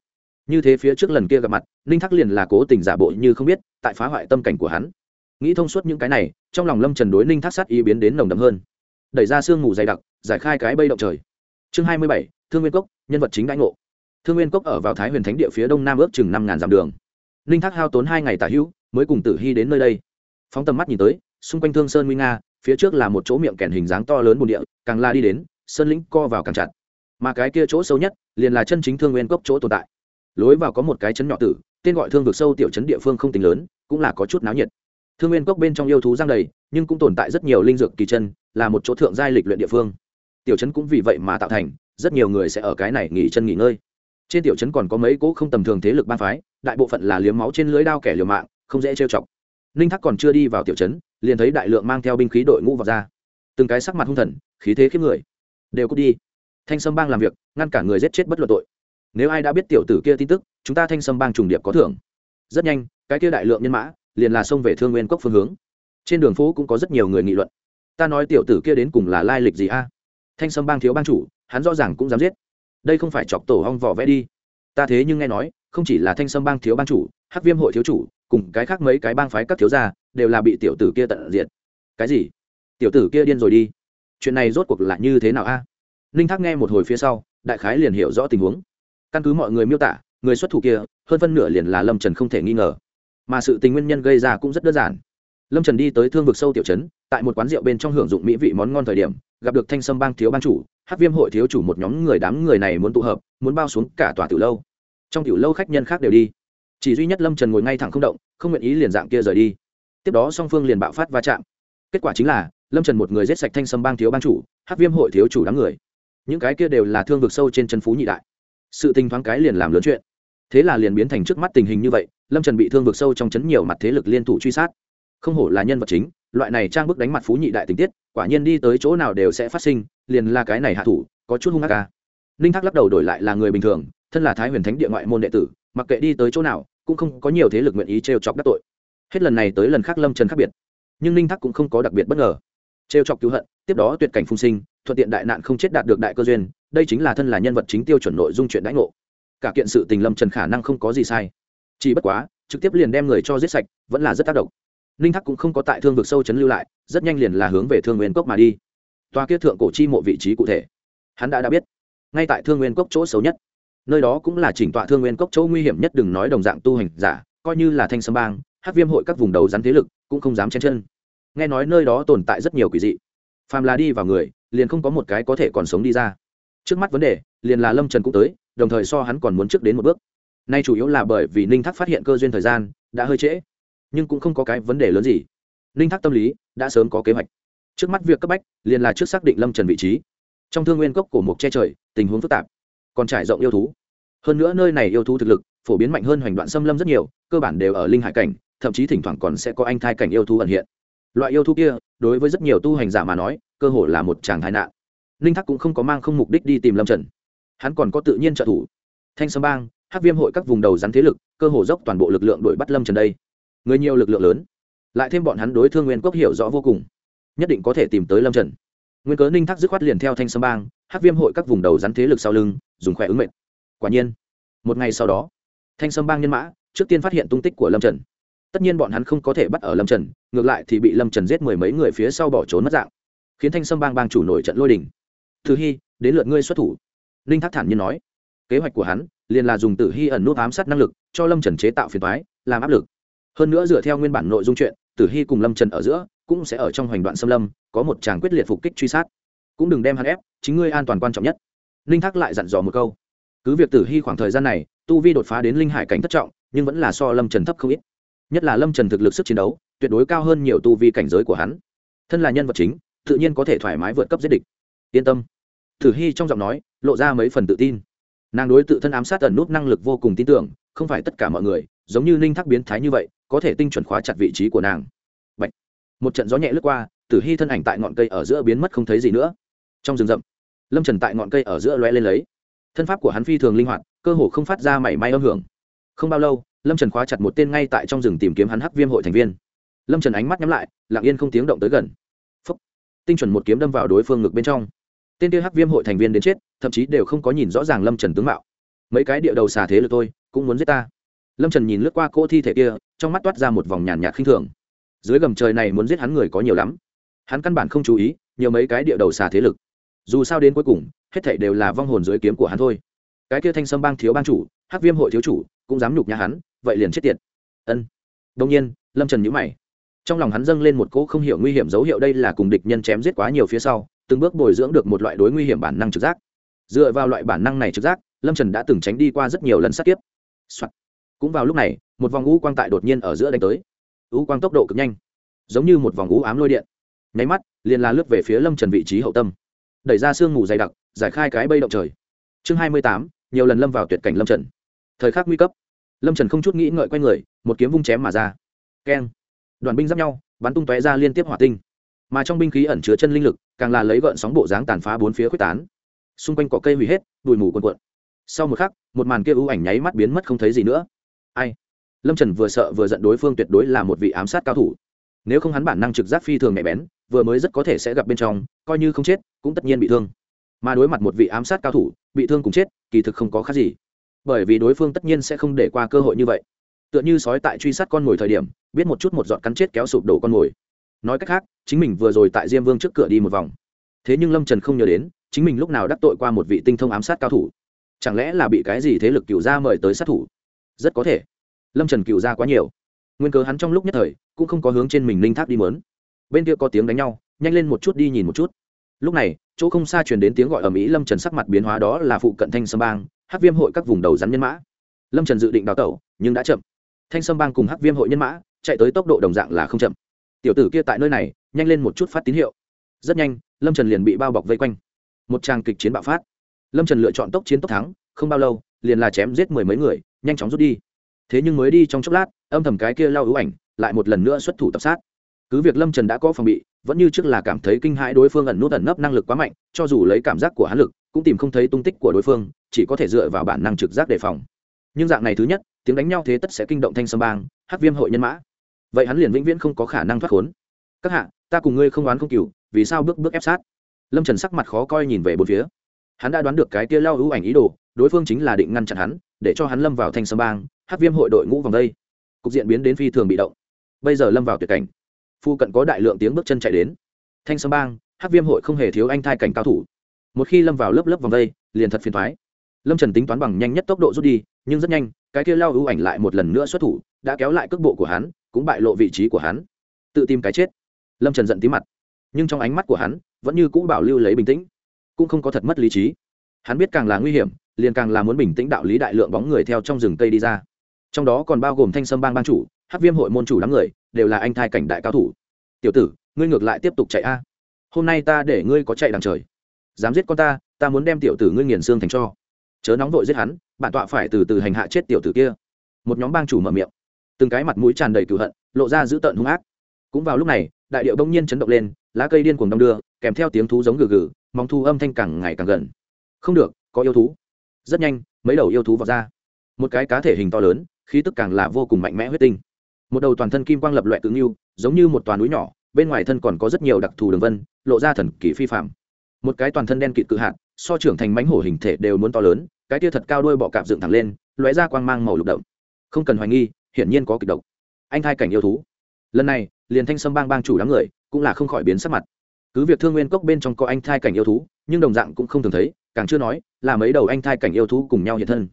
Như thế phía trước lần kia gặp mặt, ninh Thác liền là cố tình giả bộ như không biết, tại phá hoại tâm cảnh của hắn. Nghĩ thông suốt những cái này, trong lòng lâm trần đối ninh Thác sát ý biến đến nồng đậm hơn. Đẩy ra sương mù dày đặc, giải khai cái bây động trời. Chương hai mươi bảy, thương nguyên cốc, nhân vật chính đãi ngộ. Thương nguyên cốc ở vào thái huyền thánh địa phía đông nam ước chừng năm ngàn dặm đường. Ninh thác hao tốn hai ngày tả hữu, mới cùng tử hy đến nơi đây. Phóng tầm mắt nhìn tới, xung quanh thương sơn nguy nga phía trước là một chỗ miệng kèn hình dáng to lớn bồn địa, càng la đi đến, sơn lĩnh co vào càng chặt. Mà cái kia chỗ sâu nhất, liền là chân chính thương nguyên cốc chỗ tồn tại. Lối vào có một cái chấn nhỏ tử, tên gọi thương vực sâu tiểu chấn địa phương không tính lớn, cũng là có chút náo nhiệt. Thương nguyên cốc bên trong yêu thú giang đầy, nhưng cũng tồn tại rất nhiều linh dược kỳ chân, là một chỗ thượng giai lịch luyện địa phương. Tiểu chấn cũng vì vậy mà tạo thành, rất nhiều người sẽ ở cái này nghỉ chân nghỉ ngơi. Trên tiểu chấn còn có mấy cỗ không tầm thường thế lực ban phái, đại bộ phận là liếm máu trên lưới đao kẻ liều mạng, không dễ trêu chọc ninh Thác còn chưa đi vào tiểu trấn, liền thấy đại lượng mang theo binh khí đội ngũ vào ra. Từng cái sắc mặt hung thần, khí thế khiếp người. Đều cút đi. Thanh sâm bang làm việc, ngăn cản người giết chết bất luận tội. Nếu ai đã biết tiểu tử kia tin tức, chúng ta thanh sâm bang trùng điệp có thưởng. Rất nhanh, cái kia đại lượng nhân mã, liền là xông về thương nguyên cốc phương hướng. Trên đường phố cũng có rất nhiều người nghị luận. Ta nói tiểu tử kia đến cùng là lai lịch gì a? Thanh sâm bang thiếu bang chủ, hắn rõ ràng cũng dám giết. Đây không phải chọc tổ hong vỏ vẽ đi. Ta thế nhưng nghe nói, không chỉ là thanh sâm bang thiếu bang chủ, hắc viêm hội thiếu chủ cùng cái khác mấy cái bang phái các thiếu gia, đều là bị tiểu tử kia tận diệt. Cái gì? Tiểu tử kia điên rồi đi. Chuyện này rốt cuộc là như thế nào a? Ninh thác nghe một hồi phía sau, đại khái liền hiểu rõ tình huống. Căn cứ mọi người miêu tả, người xuất thủ kia, hơn phân nửa liền là lâm trần không thể nghi ngờ. Mà sự tình nguyên nhân gây ra cũng rất đơn giản. Lâm trần đi tới thương vực sâu tiểu trấn, tại một quán rượu bên trong hưởng dụng mỹ vị món ngon thời điểm, gặp được thanh sâm bang thiếu ban chủ hát viêm hội thiếu chủ một nhóm người đám người này muốn tụ hợp, muốn bao xuống cả tòa tiểu lâu. Trong tiểu lâu khách nhân khác đều đi chỉ duy nhất lâm trần ngồi ngay thẳng không động, không nguyện ý liền dạng kia rời đi. Tiếp đó song phương liền bạo phát va chạm. Kết quả chính là, lâm trần một người giết sạch thanh sâm bang thiếu ban chủ hát viêm hội thiếu chủ đám người. Những cái kia đều là thương vực sâu trên chân phú nhị đại. Sự tình thoáng cái liền làm lớn chuyện. Thế là liền biến thành trước mắt tình hình như vậy, lâm trần bị thương vực sâu trong chấn nhiều mặt thế lực liên thủ truy sát. Không hổ là nhân vật chính, loại này trang bức đánh mặt phú nhị đại tình tiết, quả nhiên đi tới chỗ nào đều sẽ phát sinh, liền là cái này hạ thủ, có chút hung hạ ca à. ninh thác lắc đầu đổi lại là người bình thường, thân là thái huyền thánh địa ngoại môn đệ tử mặc kệ đi tới chỗ nào, cũng không có nhiều thế lực nguyện ý trêu chọc đắc tội. Hết lần này tới lần khác lâm trần khác biệt. Nhưng ninh thắc cũng không có đặc biệt bất ngờ. Trêu chọc cứu hận, tiếp đó tuyệt cảnh phung sinh, thuận tiện đại nạn không chết đạt được đại cơ duyên, đây chính là thân là nhân vật chính tiêu chuẩn nội dung chuyện đãi ngộ. Cả kiện sự tình lâm trần khả năng không có gì sai. Chỉ bất quá, trực tiếp liền đem người cho giết sạch, vẫn là rất tác động. Ninh thắc cũng không có tại thương vực sâu chấn lưu lại, rất nhanh liền là hướng về thương nguyên cốc mà đi. Toa kia thượng cổ chi mộ vị trí cụ thể. Hắn đã đã biết. Ngay tại thương nguyên cốc chỗ xấu nhất nơi đó cũng là chỉnh tọa thương nguyên cốc chỗ nguy hiểm nhất, đừng nói đồng dạng tu hành giả, coi như là thanh sâm bang, hát viêm hội các vùng đầu rắn thế lực cũng không dám chen chân. Nghe nói nơi đó tồn tại rất nhiều quỷ dị. Phàm là đi vào người, liền không có một cái có thể còn sống đi ra. Trước mắt vấn đề, liền là lâm trần cũng tới, đồng thời so hắn còn muốn trước đến một bước. Nay chủ yếu là bởi vì ninh thác phát hiện cơ duyên thời gian, đã hơi trễ, nhưng cũng không có cái vấn đề lớn gì. Ninh thác tâm lý, đã sớm có kế hoạch. Trước mắt việc cấp bách, liền là trước xác định lâm trần vị trí. Trong thương nguyên cốc của mục che trời, tình huống phức tạp, còn trải rộng yêu thú hơn nữa nơi này yêu thú thực lực, phổ biến mạnh hơn hoành đoạn xâm lâm rất nhiều, cơ bản đều ở linh hải cảnh, thậm chí thỉnh thoảng còn sẽ có anh thai cảnh yêu thú ẩn hiện. Loại yêu thú kia, đối với rất nhiều tu hành giả mà nói, cơ hội là một chàng thái nạn. Linh thác cũng không có mang không mục đích đi tìm lâm trần. Hắn còn có tự nhiên trợ thủ. Thanh sâm bang hát viêm hội các vùng đầu rắn thế lực, cơ hồ dốc toàn bộ lực lượng đuổi bắt lâm trần đây. Người nhiều lực lượng lớn. Lại thêm bọn hắn đối thương nguyên cốc hiểu rõ vô cùng. Nhất định có thể tìm tới lâm trần. Nguyên cớ ninh thác dứt khoát liền theo thanh sâm bang hát viêm hội các vùng đầu rắn thế lực sau lưng, dùng khỏe ứng mệnh quả nhiên, một ngày sau đó, thanh sâm bang nhân mã trước tiên phát hiện tung tích của lâm trần. Tất nhiên bọn hắn không có thể bắt ở lâm trần, ngược lại thì bị lâm trần giết mười mấy người phía sau bỏ trốn mất dạng, khiến thanh sâm bang bang chủ nổi trận lôi đình. Thứ hy đến lượt ngươi xuất thủ. Ninh thác thản nhiên nói. Kế hoạch của hắn liền là dùng tử hy ẩn nút ám sát năng lực cho lâm trần chế tạo phiền thoái làm áp lực. Hơn nữa dựa theo nguyên bản nội dung chuyện tử hy cùng lâm trần ở giữa cũng sẽ ở trong hoành đoạn xâm lâm, có một tràng quyết liệt phục kích truy sát. Cũng đừng đem hắn ép, chính ngươi an toàn quan trọng nhất. Ninh thác lại dặn dò một câu cứ việc tử hy khoảng thời gian này, tu vi đột phá đến linh hải cảnh thất trọng, nhưng vẫn là so lâm trần thấp không ít. Nhất là lâm trần thực lực sức chiến đấu, tuyệt đối cao hơn nhiều tu vi cảnh giới của hắn. Thân là nhân vật chính, tự nhiên có thể thoải mái vượt cấp giết địch. Yên tâm. Tử hy trong giọng nói, lộ ra mấy phần tự tin. Nàng đối tự thân ám sát ẩn nút năng lực vô cùng tin tưởng, không phải tất cả mọi người, giống như ninh thác biến thái như vậy, có thể tinh chuẩn khóa chặt vị trí của nàng. Bạch. một trận gió nhẹ lướt qua, tử hy thân ảnh tại ngọn cây ở giữa biến mất không thấy gì nữa. Trong rừng rậm, lâm trần tại ngọn cây ở giữa loe lên lấy thân pháp của hắn phi thường linh hoạt, cơ hồ không phát ra mảy may âm hưởng. Không bao lâu, lâm trần khóa chặt một tên ngay tại trong rừng tìm kiếm hắn hắc viêm hội thành viên. Lâm trần ánh mắt nhắm lại, lặng yên không tiếng động tới gần. Phúc. tinh chuẩn một kiếm đâm vào đối phương ngực bên trong. Tên kia hắc viêm hội thành viên đến chết, thậm chí đều không có nhìn rõ ràng lâm trần tướng mạo. Mấy cái địa đầu xà thế lực tôi, cũng muốn giết ta. Lâm trần nhìn lướt qua cỗ thi thể kia, trong mắt toát ra một vòng nhàn nhạt khinh thường. Dưới gầm trời này muốn giết hắn người có nhiều lắm. Hắn căn bản không chú ý, nhiều mấy cái địa đầu xà thế lực. Dù sao đến cuối cùng hết thảy đều là vong hồn dưới kiếm của hắn thôi. Cái kia thanh sâm bang thiếu bang chủ, hắc viêm hội thiếu chủ, cũng dám nhục nhà hắn, vậy liền chết tiệt. Ân. Đông nhiên, lâm trần nhữ mày. Trong lòng hắn dâng lên một cỗ không hiểu nguy hiểm dấu hiệu đây là cùng địch nhân chém giết quá nhiều phía sau, từng bước bồi dưỡng được một loại đối nguy hiểm bản năng trực giác. Dựa vào loại bản năng này trực giác, lâm trần đã từng tránh đi qua rất nhiều lần sát kiếp、Soạn. cũng vào lúc này, một vòng ngũ quang tại đột nhiên ở giữa đánh tới. Ngũ quang tốc độ cực nhanh, giống như một vòng ngũ ám lôi điện. Nháy mắt, liền là lướt về phía lâm trần vị trí hậu tâm. Đẩy ra sương mù dày đặc giải khai cái bây động trời. Chương hai mươi tám, nhiều lần lâm vào tuyệt cảnh lâm trần. Thời khắc nguy cấp, lâm trần không chút nghĩ ngợi q u a y người, một kiếm vung chém mà ra. Keng. Đoàn binh giáp nhau, bắn tung tóe ra liên tiếp hỏa tinh. Mà trong binh khí ẩn chứa chân linh lực, càng là lấy gợn sóng bộ dáng tàn phá bốn phía quyết tán. Xung quanh cỏ cây hủy hết đùi mù quần quận sau một khắc, một màn kia ưu ảnh nháy mắt biến mất không thấy gì nữa. Ai? Lâm trần vừa sợ vừa giận đối phương tuyệt đối là một vị ám sát cao thủ. Nếu không hắn bản năng trực giác phi thường nhạy bén, vừa mới rất có thể sẽ gặp bên trong, coi như không chết, cũng tất nhiên bị thương mà đối mặt một vị ám sát cao thủ, bị thương cùng chết, kỳ thực không có khác gì. Bởi vì đối phương tất nhiên sẽ không để qua cơ hội như vậy. Tựa như sói tại truy sát con mồi thời điểm, biết một chút một giọt cắn chết kéo sụp đổ con mồi. Nói cách khác, chính mình vừa rồi tại diêm vương trước cửa đi một vòng. Thế nhưng lâm trần không nhớ đến, chính mình lúc nào đắc tội qua một vị tinh thông ám sát cao thủ. Chẳng lẽ là bị cái gì thế lực cựu gia mời tới sát thủ? Rất có thể. Lâm trần cựu gia quá nhiều. Nguyên cớ hắn trong lúc nhất thời, cũng không có hướng trên mình linh thác đi mớn. Bên kia có tiếng đánh nhau, nhanh lên một chút đi nhìn một chút. Lúc này chỗ không xa truyền đến tiếng gọi ở mỹ lâm trần sắc mặt biến hóa đó là phụ cận thanh sâm bang hát viêm hội các vùng đầu rắn nhân mã. Lâm trần dự định đào tẩu, nhưng đã chậm. Thanh sâm bang cùng hát viêm hội nhân mã, chạy tới tốc độ đồng dạng là không chậm. Tiểu tử kia tại nơi này, nhanh lên một chút phát tín hiệu. Rất nhanh, lâm trần liền bị bao bọc vây quanh. Một tràng kịch chiến bạo phát. Lâm trần lựa chọn tốc chiến tốc thắng, không bao lâu, liền là chém giết mười mấy người, nhanh chóng rút đi. Thế nhưng mới đi trong chốc lát, âm thầm cái kia lao ưu ảnh, lại một lần nữa xuất thủ tập sát. Cứ việc lâm trần đã có phòng bị vẫn như trước là cảm thấy kinh hãi đối phương ẩn nút ẩn nấp năng lực quá mạnh, cho dù lấy cảm giác của hắn lực, cũng tìm không thấy tung tích của đối phương, chỉ có thể dựa vào bản năng trực giác đề phòng. Nhưng dạng này thứ nhất, tiếng đánh nhau thế tất sẽ kinh động thanh sâm bang hát viêm hội nhân mã. Vậy hắn liền vĩnh viễn không có khả năng thoát khốn. Các hạ, ta cùng ngươi không đoán không cừu, vì sao bước bước ép sát? Lâm trần sắc mặt khó coi nhìn về bốn phía. Hắn đã đoán được cái tia lao ưu ảnh ý đồ, đối phương chính là định ngăn chặn hắn, để cho hắn lâm vào thanh sâm bang hát viêm hội đội ngũ vòng đây. Cục diện biến đến phi thường bị động. Bây giờ lâm vào tuyệt cảnh phu cận có đại lượng tiếng bước chân chạy đến. Thanh sâm bang hát viêm hội không hề thiếu anh thai cảnh cao thủ. Một khi lâm vào lớp lớp vòng đây, liền thật phiền thoái lâm trần tính toán bằng nhanh nhất tốc độ rút đi, nhưng rất nhanh, cái kia lao ưu ảnh lại một lần nữa xuất thủ, đã kéo lại cước bộ của hắn, cũng bại lộ vị trí của hắn. Tự tìm cái chết. Lâm trần giận tí mặt. Nhưng trong ánh mắt của hắn, vẫn như cũ bảo lưu lấy bình tĩnh. Cũng không có thật mất lý trí. Hắn biết càng là nguy hiểm, liền càng là muốn bình tĩnh đạo lý đại lượng bóng người theo trong rừng cây đi ra. Trong đó còn bao gồm thanh sâm bang ban chủ hát viêm hội môn chủ đám người đều là anh thai cảnh đại cao thủ. Tiểu tử, ngươi ngược lại tiếp tục chạy a. Hôm nay ta để ngươi có chạy đằng trời. Dám giết con ta ta muốn đem tiểu tử ngươi nghiền xương thành cho. Chớ nóng vội giết hắn, bản tọa phải từ từ hành hạ chết tiểu tử kia. Một nhóm bang chủ mở miệng. Từng cái mặt mũi tràn đầy cửu hận, lộ ra dữ tợn hung ác. Cũng vào lúc này, đại điệu bỗng nhiên chấn động lên, lá cây điên cuồng đong đưa, kèm theo tiếng thú giống gừ gừ, mong thu âm thanh càng ngày càng gần. Không được, có yêu thú. Rất nhanh, mấy đầu yêu thú vào ra. Một cái cá thể hình to lớn, khí tức càng là vô cùng mạnh mẽ huyết tinh một đầu toàn thân kim quang lập loại cứng yêu giống như một toàn núi nhỏ, bên ngoài thân còn có rất nhiều đặc thù đường vân, lộ ra thần kỳ phi phạm một cái toàn thân đen kịt cự hạt, so trưởng thành mánh hổ hình thể đều muốn to lớn, cái tia thật cao đuôi bọ cạp dựng thẳng lên, lóe ra quang mang màu lục động. Không cần hoài nghi, hiển nhiên có kịch độc. Anh hai cảnh yêu thú. Lần này, liền thanh sâm bang bang chủ đám người, cũng là không khỏi biến sắc mặt. Cứ việc thương nguyên cốc bên trong có anh thai cảnh yêu thú, nhưng đồng dạng cũng không thường thấy, càng chưa nói, là mấy đầu anh thai cảnh yêu thú cùng nhau hiện thân.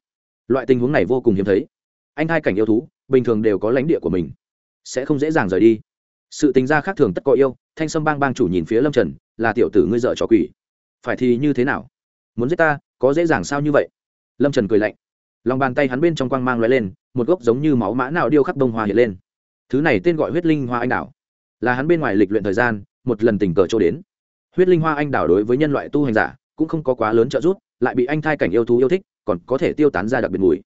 Loại tình huống này vô cùng hiếm thấy. Anh thai cảnh yêu thú bình thường đều có lãnh địa của mình, sẽ không dễ dàng rời đi. Sự tính ra khác thường tất có yêu, thanh sâm bang bang chủ nhìn phía lâm trần, là tiểu tử ngươi dợ trò quỷ. Phải thì như thế nào? Muốn giết ta, có dễ dàng sao như vậy? Lâm trần cười lạnh. Lòng bàn tay hắn bên trong quang mang loại lên, một gốc giống như máu mã nào điêu khắc đông hoa hiện lên. Thứ này tên gọi huyết linh hoa anh đảo. Là hắn bên ngoài lịch luyện thời gian, một lần tình cờ chỗ đến. Huyết linh hoa anh đảo đối với nhân loại tu hành giả, cũng không có quá lớn trợ giúp, lại bị anh thai cảnh yêu thú yêu thích, còn có thể tiêu tán ra đặc biệt mùi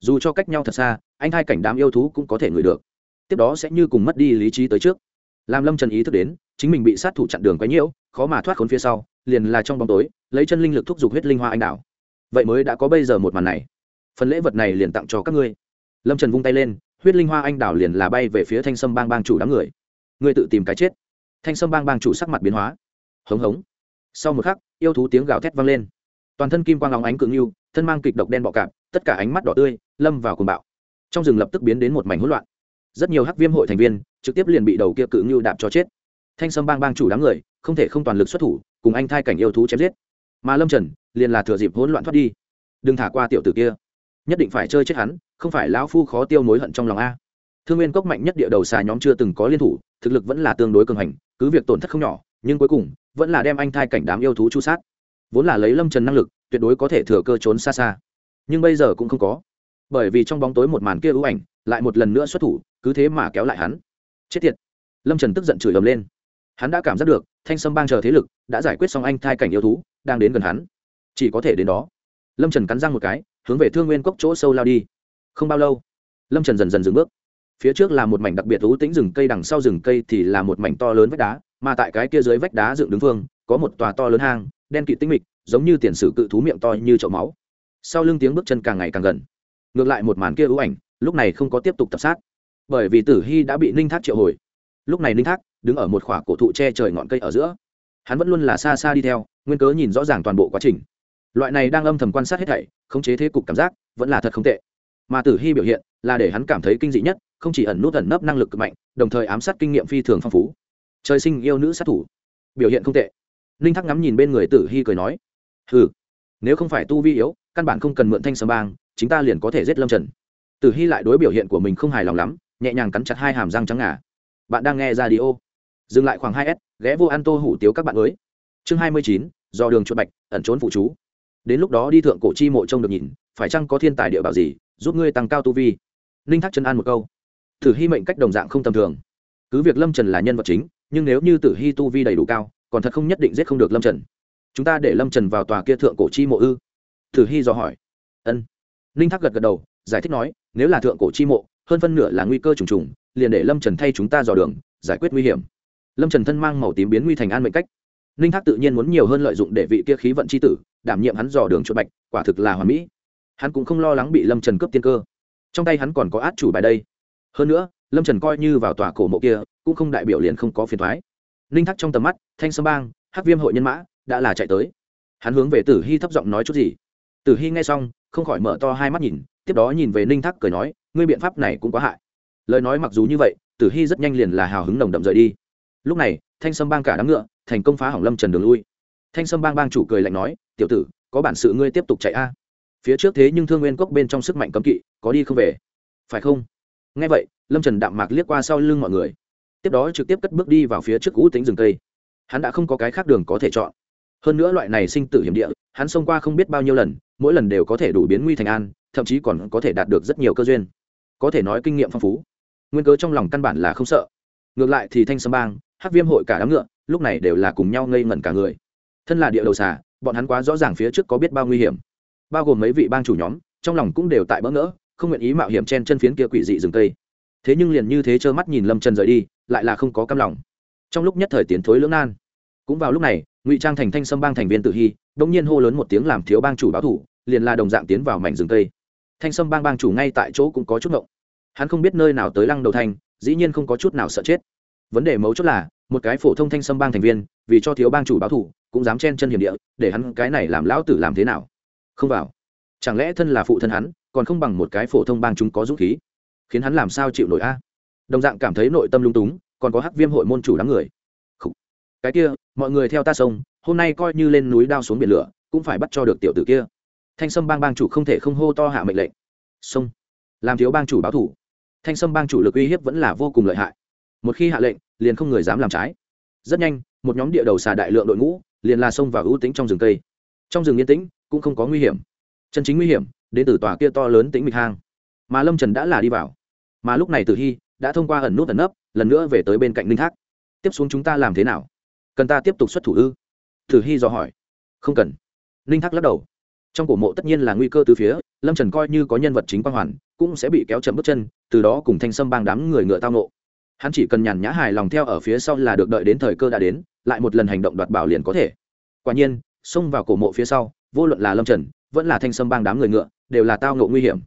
dù cho cách nhau thật xa, anh hai cảnh đám yêu thú cũng có thể ngửi được. Tiếp đó sẽ như cùng mất đi lý trí tới trước. Làm lâm trần ý thức đến, chính mình bị sát thủ chặn đường quấy nhiễu, khó mà thoát khốn phía sau, liền là trong bóng tối, lấy chân linh lực thúc giục huyết linh hoa anh đảo. Vậy mới đã có bây giờ một màn này. Phần lễ vật này liền tặng cho các ngươi. Lâm trần vung tay lên, huyết linh hoa anh đảo liền là bay về phía thanh sâm bang bang chủ đám người. Ngươi tự tìm cái chết. Thanh sâm bang bang chủ sắc mặt biến hóa. Hống hống. Sau một khắc, yêu thú tiếng gào thét vang lên. Toàn thân kim quang óng ánh cường yêu thân mang kịch độc đen bọ cạp, tất cả ánh mắt đỏ tươi lâm vào cùng bạo. Trong rừng lập tức biến đến một mảnh hỗn loạn. Rất nhiều hắc viêm hội thành viên trực tiếp liền bị đầu kia cự ngưu đạp cho chết. Thanh sâm bang bang chủ đám người không thể không toàn lực xuất thủ, cùng anh thai cảnh yêu thú chém giết. Mà lâm trần liền là thừa dịp hỗn loạn thoát đi. Đừng thả qua tiểu tử kia. Nhất định phải chơi chết hắn, không phải lão phu khó tiêu mối hận trong lòng a. Thương nguyên cốc mạnh nhất địa đầu xà nhóm chưa từng có liên thủ, thực lực vẫn là tương đối cường hành, cứ việc tổn thất không nhỏ, nhưng cuối cùng vẫn là đem anh thai cảnh đám yêu thú chu sát. Vốn là lấy lâm trần năng lực, tuyệt đối có thể thừa cơ trốn xa xa. Nhưng bây giờ cũng không có bởi vì trong bóng tối một màn kia ưu ảnh lại một lần nữa xuất thủ, cứ thế mà kéo lại hắn. Chết tiệt. Lâm trần tức giận chửi ầm lên. Hắn đã cảm giác được, thanh sâm bang chờ thế lực đã giải quyết xong anh thai cảnh yêu thú, đang đến gần hắn. Chỉ có thể đến đó. Lâm trần cắn răng một cái, hướng về thương nguyên cốc chỗ sâu lao đi. Không bao lâu, lâm trần dần dần dừng bước. Phía trước là một mảnh đặc biệt thú tĩnh rừng cây, đằng sau rừng cây thì là một mảnh to lớn vách đá, mà tại cái kia dưới vách đá dựng đứng phương, có một tòa to lớn hang, đen kịt tinh mịch, giống như tiền sử cự thú miệng to như chậu máu. Sau lưng tiếng bước chân càng ngày càng gần ngược lại một màn kia ưu ảnh, lúc này không có tiếp tục tập sát. Bởi vì tử hy đã bị ninh thác triệu hồi. Lúc này ninh thác đứng ở một khỏa cổ thụ che trời ngọn cây ở giữa. Hắn vẫn luôn là xa xa đi theo, nguyên cớ nhìn rõ ràng toàn bộ quá trình. Loại này đang âm thầm quan sát hết thảy, khống chế thế cục cảm giác, vẫn là thật không tệ. Mà tử hy biểu hiện là để hắn cảm thấy kinh dị nhất, không chỉ ẩn nút ẩn nấp năng lực cực mạnh, đồng thời ám sát kinh nghiệm phi thường phong phú. Trời sinh yêu nữ sát thủ. Biểu hiện không tệ. Ninh thắc ngắm nhìn bên người tử hy cười nói ừ nếu không phải tu vi yếu, căn bản không cần mượn thanh sầm bang chúng ta liền có thể giết lâm trần tử hy lại đối biểu hiện của mình không hài lòng lắm nhẹ nhàng cắn chặt hai hàm răng trắng ngà bạn đang nghe ra đi ô dừng lại khoảng hai s ghé vô ăn tô hủ tiếu các bạn mới chương hai mươi chín do đường chuột bạch ẩn trốn phụ chú đến lúc đó đi thượng cổ chi mộ trông được nhìn phải chăng có thiên tài địa bảo gì giúp ngươi tăng cao tu vi ninh thác chân an một câu tử hy mệnh cách đồng dạng không tầm thường cứ việc lâm trần là nhân vật chính nhưng nếu như tử hy tu vi đầy đủ cao còn thật không nhất định giết không được lâm trần chúng ta để lâm trần vào tòa kia thượng cổ chi mộ ư tử hy dò hỏi ân ninh thác gật gật đầu, giải thích nói, nếu là thượng cổ chi mộ, hơn phân nửa là nguy cơ trùng trùng, liền để lâm trần thay chúng ta dò đường, giải quyết nguy hiểm. Lâm trần thân mang màu tím biến nguy thành an mệnh cách. Ninh thác tự nhiên muốn nhiều hơn lợi dụng để vị kia khí vận c h i tử, đảm nhiệm hắn dò đường chuột bạch, quả thực là hoàn mỹ. Hắn cũng không lo lắng bị lâm trần cướp tiên cơ. Trong tay hắn còn có át chủ bài đây. Hơn nữa, lâm trần coi như vào tòa cổ mộ kia, cũng không đại biểu liền không có phiền thoái ninh thác trong tầm mắt, thanh sâm bang, hắc viêm hội nhân mã, đã là chạy tới. Hắn hướng về tử hy thấp giọng nói chút gì tử hy nghe xong, không khỏi mở to hai mắt nhìn, tiếp đó nhìn về ninh thác cười nói, ngươi biện pháp này cũng quá hại. Lời nói mặc dù như vậy, tử hy rất nhanh liền là hào hứng nồng đậm rời đi. Lúc này, thanh sâm bang cả đám ngựa, thành công phá hỏng lâm trần đường lui. Thanh sâm bang bang chủ cười lạnh nói, tiểu tử, có bản sự ngươi tiếp tục chạy a. Phía trước thế nhưng thương nguyên cốc bên trong sức mạnh cấm kỵ, có đi không về? Phải không? Nghe vậy, lâm trần đạm mạc liếc qua sau lưng mọi người. Tiếp đó trực tiếp cất bước đi vào phía trước cũ tính rừng cây. Hắn đã không có cái khác đường có thể chọn hơn nữa loại này sinh tử hiểm địa, hắn xông qua không biết bao nhiêu lần, mỗi lần đều có thể đủ biến nguy thành an, thậm chí còn có thể đạt được rất nhiều cơ duyên. Có thể nói kinh nghiệm phong phú. Nguyên cớ trong lòng căn bản là không sợ. Ngược lại thì thanh sâm bang hát viêm hội cả đám ngựa, lúc này đều là cùng nhau ngây ngẩn cả người. Thân là địa đầu xà, bọn hắn quá rõ ràng phía trước có biết bao nguy hiểm. Bao gồm mấy vị bang chủ nhóm, trong lòng cũng đều tại bỡ ngỡ, không nguyện ý mạo hiểm chen chân phiến kia quỷ dị rừng cây. Thế nhưng liền như thế trơ mắt nhìn lâm trần rời đi, lại là không có căm lòng. Trong lúc nhất thời tiến thối lưỡng nan. Cũng vào lúc này ngụy trang thành thanh sâm bang thành viên tự hy đông nhiên hô lớn một tiếng làm thiếu bang chủ báo thủ, liền là đồng dạng tiến vào mảnh rừng tây. thanh sâm bang bang chủ ngay tại chỗ cũng có chút ngộng. Hắn không biết nơi nào tới lăng đầu thanh dĩ nhiên không có chút nào sợ chết. Vấn đề mấu chốt là, một cái phổ thông thanh sâm bang thành viên, vì cho thiếu bang chủ báo thủ, cũng dám chen chân hiểm địa, để hắn cái này làm lão tử làm thế nào? Không vào. Chẳng lẽ thân là phụ thân hắn, còn không bằng một cái phổ thông bang chúng có dũng khí? Khiến hắn làm sao chịu nổi a? Đồng dạng cảm thấy nội tâm lung túng, còn có hắc viêm hội môn chủ đám người cái kia, mọi người theo ta sông, hôm nay coi như lên núi đao xuống biển lửa, cũng phải bắt cho được tiểu tử kia. Thanh sâm bang bang chủ không thể không hô to hạ mệnh lệnh. Sông. Làm thiếu bang chủ báo thủ. Thanh sâm bang chủ lực uy hiếp vẫn là vô cùng lợi hại. Một khi hạ lệnh, liền không người dám làm trái. Rất nhanh, một nhóm địa đầu xà đại lượng đội ngũ, liền là xông vào ưu tính trong rừng cây. Trong rừng yên tĩnh, cũng không có nguy hiểm. Chân chính nguy hiểm, đến từ tòa kia to lớn tĩnh mịch hang. Mà lâm trần đã là đi vào. Mà lúc này tử hy đã thông qua ẩn nút ẩn nấp, lần nữa về tới bên cạnh linh thác. Tiếp xuống chúng ta làm thế nào? Cần ta tiếp tục xuất thủ ư? Thử hy dò hỏi. Không cần. Linh thác lắc đầu. Trong cổ mộ tất nhiên là nguy cơ từ phía, lâm trần coi như có nhân vật chính quang hoàn, cũng sẽ bị kéo chậm bước chân, từ đó cùng thanh sâm bang đám người ngựa tao nộ hắn chỉ cần nhàn nhã hài lòng theo ở phía sau là được đợi đến thời cơ đã đến, lại một lần hành động đoạt bảo liền có thể. Quả nhiên, xông vào cổ mộ phía sau, vô luận là lâm trần, vẫn là thanh sâm bang đám người ngựa, đều là tao ngộ nguy hiểm.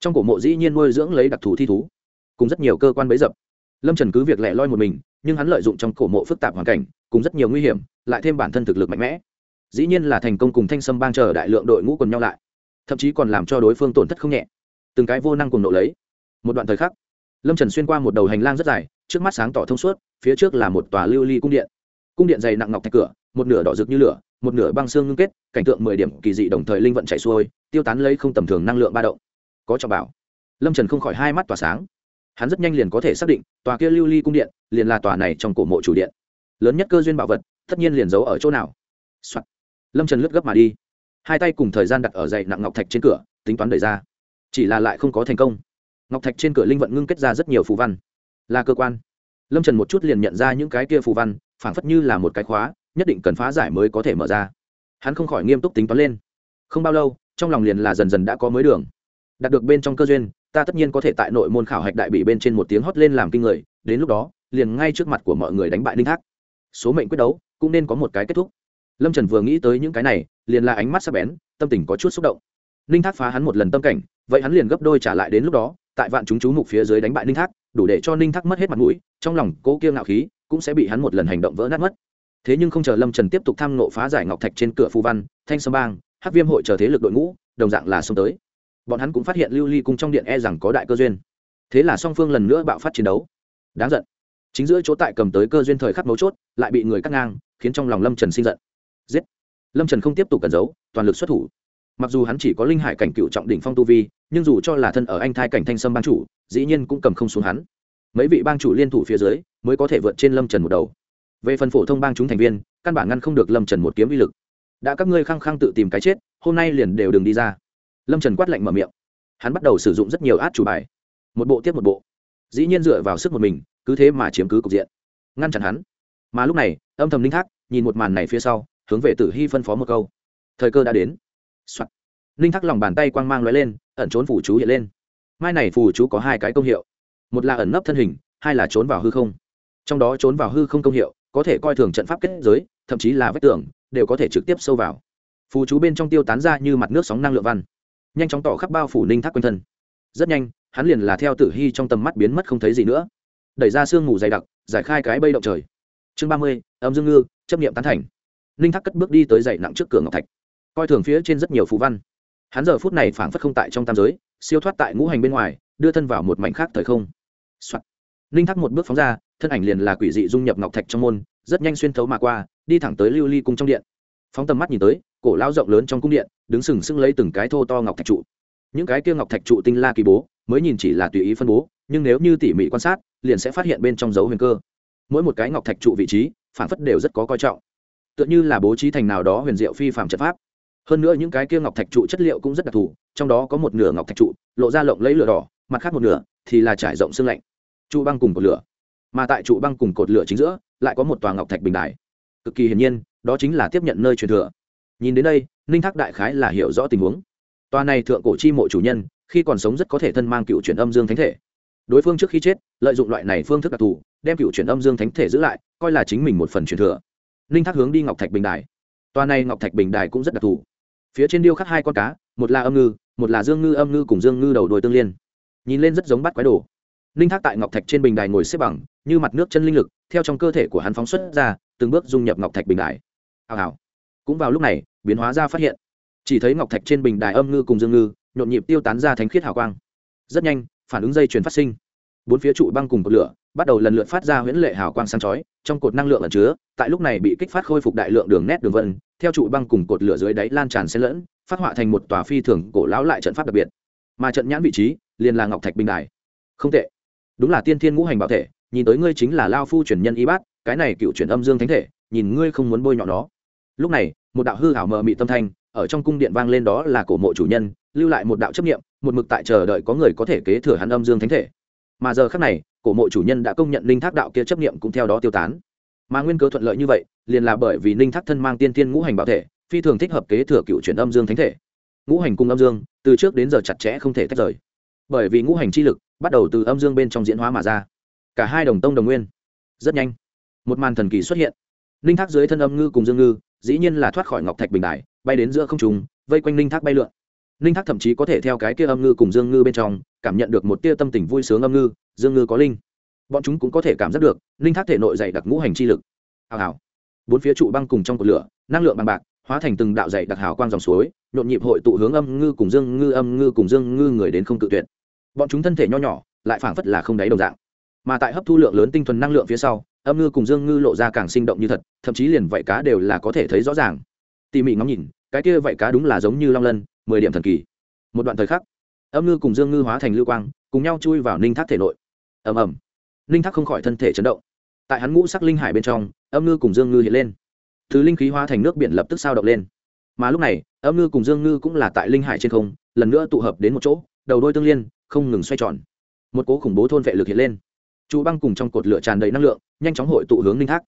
Trong cổ mộ dĩ nhiên nuôi dưỡng lấy đặc thù thi thú, cùng rất nhiều cơ quan bấy dập. Lâm trần cứ việc lẻ loi một mình, nhưng hắn lợi dụng trong cổ mộ phức tạp hoàn cảnh cùng rất nhiều nguy hiểm, lại thêm bản thân thực lực mạnh mẽ. Dĩ nhiên là thành công cùng thanh sâm bang chờ đại lượng đội ngũ quần nhau lại, thậm chí còn làm cho đối phương tổn thất không nhẹ. Từng cái vô năng cùng nộ lấy. Một đoạn thời khắc, lâm trần xuyên qua một đầu hành lang rất dài, trước mắt sáng tỏ thông suốt, phía trước là một tòa lưu ly cung điện. Cung điện dày nặng ngọc thạch cửa, một nửa đỏ rực như lửa, một nửa băng xương ngưng kết, cảnh tượng mười điểm kỳ dị đồng thời linh vận chạy xuôi, tiêu tán lấy không tầm thường năng lượng ba động. Có trọng bảo. Lâm trần không khỏi hai mắt tỏa sáng. Hắn rất nhanh liền có thể xác định, tòa kia lưu ly cung điện liền là tòa này trong cổ mộ chủ điện lớn nhất cơ duyên bảo vật, tất nhiên liền giấu ở chỗ nào、Soạn. lâm trần lướt gấp mà đi. Hai tay cùng thời gian đặt ở dậy nặng ngọc thạch trên cửa, tính toán đẩy ra. Chỉ là lại không có thành công. Ngọc thạch trên cửa linh vận ngưng kết ra rất nhiều phù văn. Là cơ quan. Lâm trần một chút liền nhận ra những cái kia phù văn, phảng phất như là một cái khóa, nhất định cần phá giải mới có thể mở ra. Hắn không khỏi nghiêm túc tính toán lên. Không bao lâu, trong lòng liền là dần dần đã có mới đường. Đạt được bên trong cơ duyên, ta tất nhiên có thể tại nội môn khảo hạch đại bị bên trên một tiếng hót lên làm kinh người, đến lúc đó, liền ngay trước mặt của mọi người đánh bại ninh thác số mệnh quyết đấu cũng nên có một cái kết thúc. Lâm trần vừa nghĩ tới những cái này, liền là ánh mắt sắp bén, tâm tình có chút xúc động. Ninh thác phá hắn một lần tâm cảnh, vậy hắn liền gấp đôi trả lại đến lúc đó, tại vạn chúng chú mục phía dưới đánh bại ninh thác, đủ để cho ninh thác mất hết mặt mũi, trong lòng cố kiêng ngạo khí, cũng sẽ bị hắn một lần hành động vỡ nát mất. Thế nhưng không chờ lâm trần tiếp tục tham nộ phá giải ngọc thạch trên cửa phù văn, thanh sâm bang hát viêm hội chờ thế lực đội ngũ, đồng dạng là xông tới. Bọn hắn cũng phát hiện lưu ly cung trong điện e rằng có đại cơ duyên. Thế là song phương lần nữa bạo phát chiến đấu. Đáng giận chính giữa chỗ tại cầm tới cơ duyên thời khắc mấu chốt, lại bị người cắt ngang, khiến trong lòng lâm trần sinh giận. Giết! Lâm trần không tiếp tục cẩn giấu, toàn lực xuất thủ. Mặc dù hắn chỉ có linh hải cảnh cựu trọng đỉnh phong tu vi, nhưng dù cho là thân ở anh thai cảnh thanh sâm ban chủ, dĩ nhiên cũng cầm không xuống hắn. Mấy vị bang chủ liên thủ phía dưới, mới có thể vượt trên lâm trần một đầu. Về phần phổ thông bang chúng thành viên, căn bản ngăn không được lâm trần một kiếm uy lực. Đã các ngươi khăng khăng tự tìm cái chết, hôm nay liền đều đừng đi ra. Lâm trần quát lạnh mở miệng. Hắn bắt đầu sử dụng rất nhiều át chủ bài. Một bộ tiếp một bộ. Dĩ nhiên dựa vào sức một mình cứ thế mà chiếm cứ cục diện. Ngăn chặn hắn. Mà lúc này, âm thầm linh thác nhìn một màn này phía sau, hướng về tử hy phân phó một câu. Thời cơ đã đến、Soạn. linh thác lòng bàn tay quang mang l lên, ẩn trốn phủ chú hiện lên. Mai này phù chú có hai cái công hiệu. Một là ẩn nấp thân hình, hai là trốn vào hư không. Trong đó trốn vào hư không công hiệu, có thể coi thường trận pháp kết giới, thậm chí là vách tường, đều có thể trực tiếp sâu vào. Phù chú bên trong tiêu tán ra như mặt nước sóng năng lượng văn. Nhanh chóng tỏ khắp bao phủ ninh thác quanh thân. Rất nhanh, hắn liền là theo tử hy trong tầm mắt biến mất không thấy gì nữa đẩy ra sương mù dày đặc, giải khai cái bây động trời. Chương ba mươi, âm dương ngư, chấp nghiệm tán thành. Ninh thác cất bước đi tới dậy nặng trước cửa ngọc thạch. Coi thường phía trên rất nhiều phú văn. Hắn giờ phút này phảng phất không tại trong tam giới, siêu thoát tại ngũ hành bên ngoài, đưa thân vào một mảnh khác thời không、Soạn. ninh thác một bước phóng ra, thân ảnh liền là quỷ dị dung nhập ngọc thạch trong môn, rất nhanh xuyên thấu mà qua, đi thẳng tới lưu ly cung trong điện. Phóng tầm mắt nhìn tới, cổ lao rộng lớn trong cung điện, đứng sừng sững lấy từng cái thô to ngọc thạch trụ. Những cái kia ngọc thạch trụ tinh la kỳ bố, mới nhìn chỉ là tùy ý phân bố, nhưng nếu như tỉ mỉ quan sát liền sẽ phát hiện bên trong dấu huyền cơ. Mỗi một cái ngọc thạch trụ vị trí phản phất đều rất có coi trọng. Tựa như là bố trí thành nào đó huyền diệu phi phạm trận pháp. Hơn nữa những cái kia ngọc thạch trụ chất liệu cũng rất đặc thù, trong đó có một nửa ngọc thạch trụ lộ ra lộng lấy lửa đỏ, mặt khác một nửa thì là trải rộng xương lạnh. Trụ băng cùng cột lửa. Mà tại trụ băng cùng cột lửa chính giữa, lại có một tòa ngọc thạch bình đài. Cực kỳ hiển nhiên, đó chính là tiếp nhận nơi truyền thừa. Nhìn đến đây, ninh thác đại khái là hiểu rõ tình huống. Tòa này thượng cổ chi mộ chủ nhân, khi còn sống rất có thể thân mang cựu truyền âm dương thánh thể đối phương trước khi chết, lợi dụng loại này phương thức đặc thù, đem cựu chuyển âm dương thánh thể giữ lại, coi là chính mình một phần truyền thừa. Ninh thác hướng đi ngọc thạch bình đài. Tòa này ngọc thạch bình đài cũng rất đặc thù. Phía trên điêu khắc hai con cá, một là âm ngư, một là dương ngư, âm ngư cùng dương ngư đầu đôi tương liên. Nhìn lên rất giống bắt quái đồ. Ninh thác tại ngọc thạch trên bình đài ngồi xếp bằng, như mặt nước chân linh lực, theo trong cơ thể của hắn phóng xuất ra, từng bước dung nhập ngọc thạch bình đài. Hào hào. Cũng vào lúc này, biến hóa ra phát hiện. Chỉ thấy ngọc thạch trên bình đài âm ngư cùng dương ngư, nhộn nhịp tiêu tán ra thánh khiết hào quang. Rất nhanh phản ứng dây chuyền phát sinh. Bốn phía trụ băng cùng cột lửa bắt đầu lần lượt phát ra huyễn lệ hào quang sáng chói, trong cột năng lượng ẩn chứa, tại lúc này bị kích phát khôi phục đại lượng đường nét đường vân, theo trụ băng cùng cột lửa dưới đáy lan tràn xen lẫn, phát họa thành một tòa phi thường cổ lão lại trận pháp đặc biệt. Mà trận nhãn vị trí liền là ngọc thạch bình đài. Không tệ. Đúng là tiên thiên ngũ hành bảo thể, nhìn tới ngươi chính là lao phu truyền nhân y bát, cái này cựu truyền âm dương thánh thể, nhìn ngươi không muốn bôi nhọ nó. Lúc này, một đạo hư hảo mờ mị tâm thanh ở trong cung điện vang lên đó là cổ mộ chủ nhân, lưu lại một đạo chấp nghiệm một mực tại chờ đợi có người có thể kế thừa hắn âm dương thánh thể. Mà giờ khác này, cổ mộ chủ nhân đã công nhận linh thác đạo kia chấp nghiệm cũng theo đó tiêu tán. Mà nguyên cớ thuận lợi như vậy, liền là bởi vì linh thác thân mang tiên tiên ngũ hành bảo thể, phi thường thích hợp kế thừa cựu chuyển âm dương thánh thể. Ngũ hành cung âm dương, từ trước đến giờ chặt chẽ không thể tách rời. Bởi vì ngũ hành chi lực bắt đầu từ âm dương bên trong diễn hóa mà ra. Cả hai đồng tông đồng nguyên. Rất nhanh, một màn thần kỳ xuất hiện. Linh thác dưới thân âm ngư cùng dương ngư, dĩ nhiên là thoát khỏi ngọc thạch bình đại bay đến giữa không trùng vây quanh ninh thác bay lượn. Ninh thác thậm chí có thể theo cái kia âm ngư cùng dương ngư bên trong, cảm nhận được một tia tâm tình vui sướng âm ngư, dương ngư có linh. Bọn chúng cũng có thể cảm giác được, ninh thác thể nội dày đặc ngũ hành chi lực. Hào hào. Bốn phía trụ băng cùng trong cột lửa, năng lượng bằng bạc, hóa thành từng đạo dày đặc hào quang dòng suối, nhộn nhịp hội tụ hướng âm ngư cùng dương ngư, âm ngư cùng dương ngư người đến không tự tuyệt. Bọn chúng thân thể nho nhỏ, lại phảng phất là không đáy đồng dạng. Mà tại hấp thu lượng lớn tinh thuần năng lượng phía sau, âm ngư cùng dương ngư lộ ra càng sinh động như thật, thậm chí liền vảy cá đều là có thể thấy rõ ràng tỉ mỉ ngắm nhìn, cái kia vậy cá đúng là giống như long lân, mười điểm thần kỳ. Một đoạn thời khắc, âm ngư cùng dương ngư hóa thành lưu quang, cùng nhau chui vào ninh thác thể nội. Ầm ầm. Ninh thác không khỏi thân thể chấn động. Tại hắn ngũ sắc linh hải bên trong, âm ngư cùng dương ngư hiện lên. Thứ linh khí hóa thành nước biển lập tức sao động lên. Mà lúc này, âm ngư cùng dương ngư cũng là tại linh hải trên không, lần nữa tụ hợp đến một chỗ, đầu đôi tương liên, không ngừng xoay tròn. Một cố khủng bố thôn vệ lực hiện lên. Trụ băng cùng trong cột lửa tràn đầy năng lượng, nhanh chóng hội tụ hướng linh thác.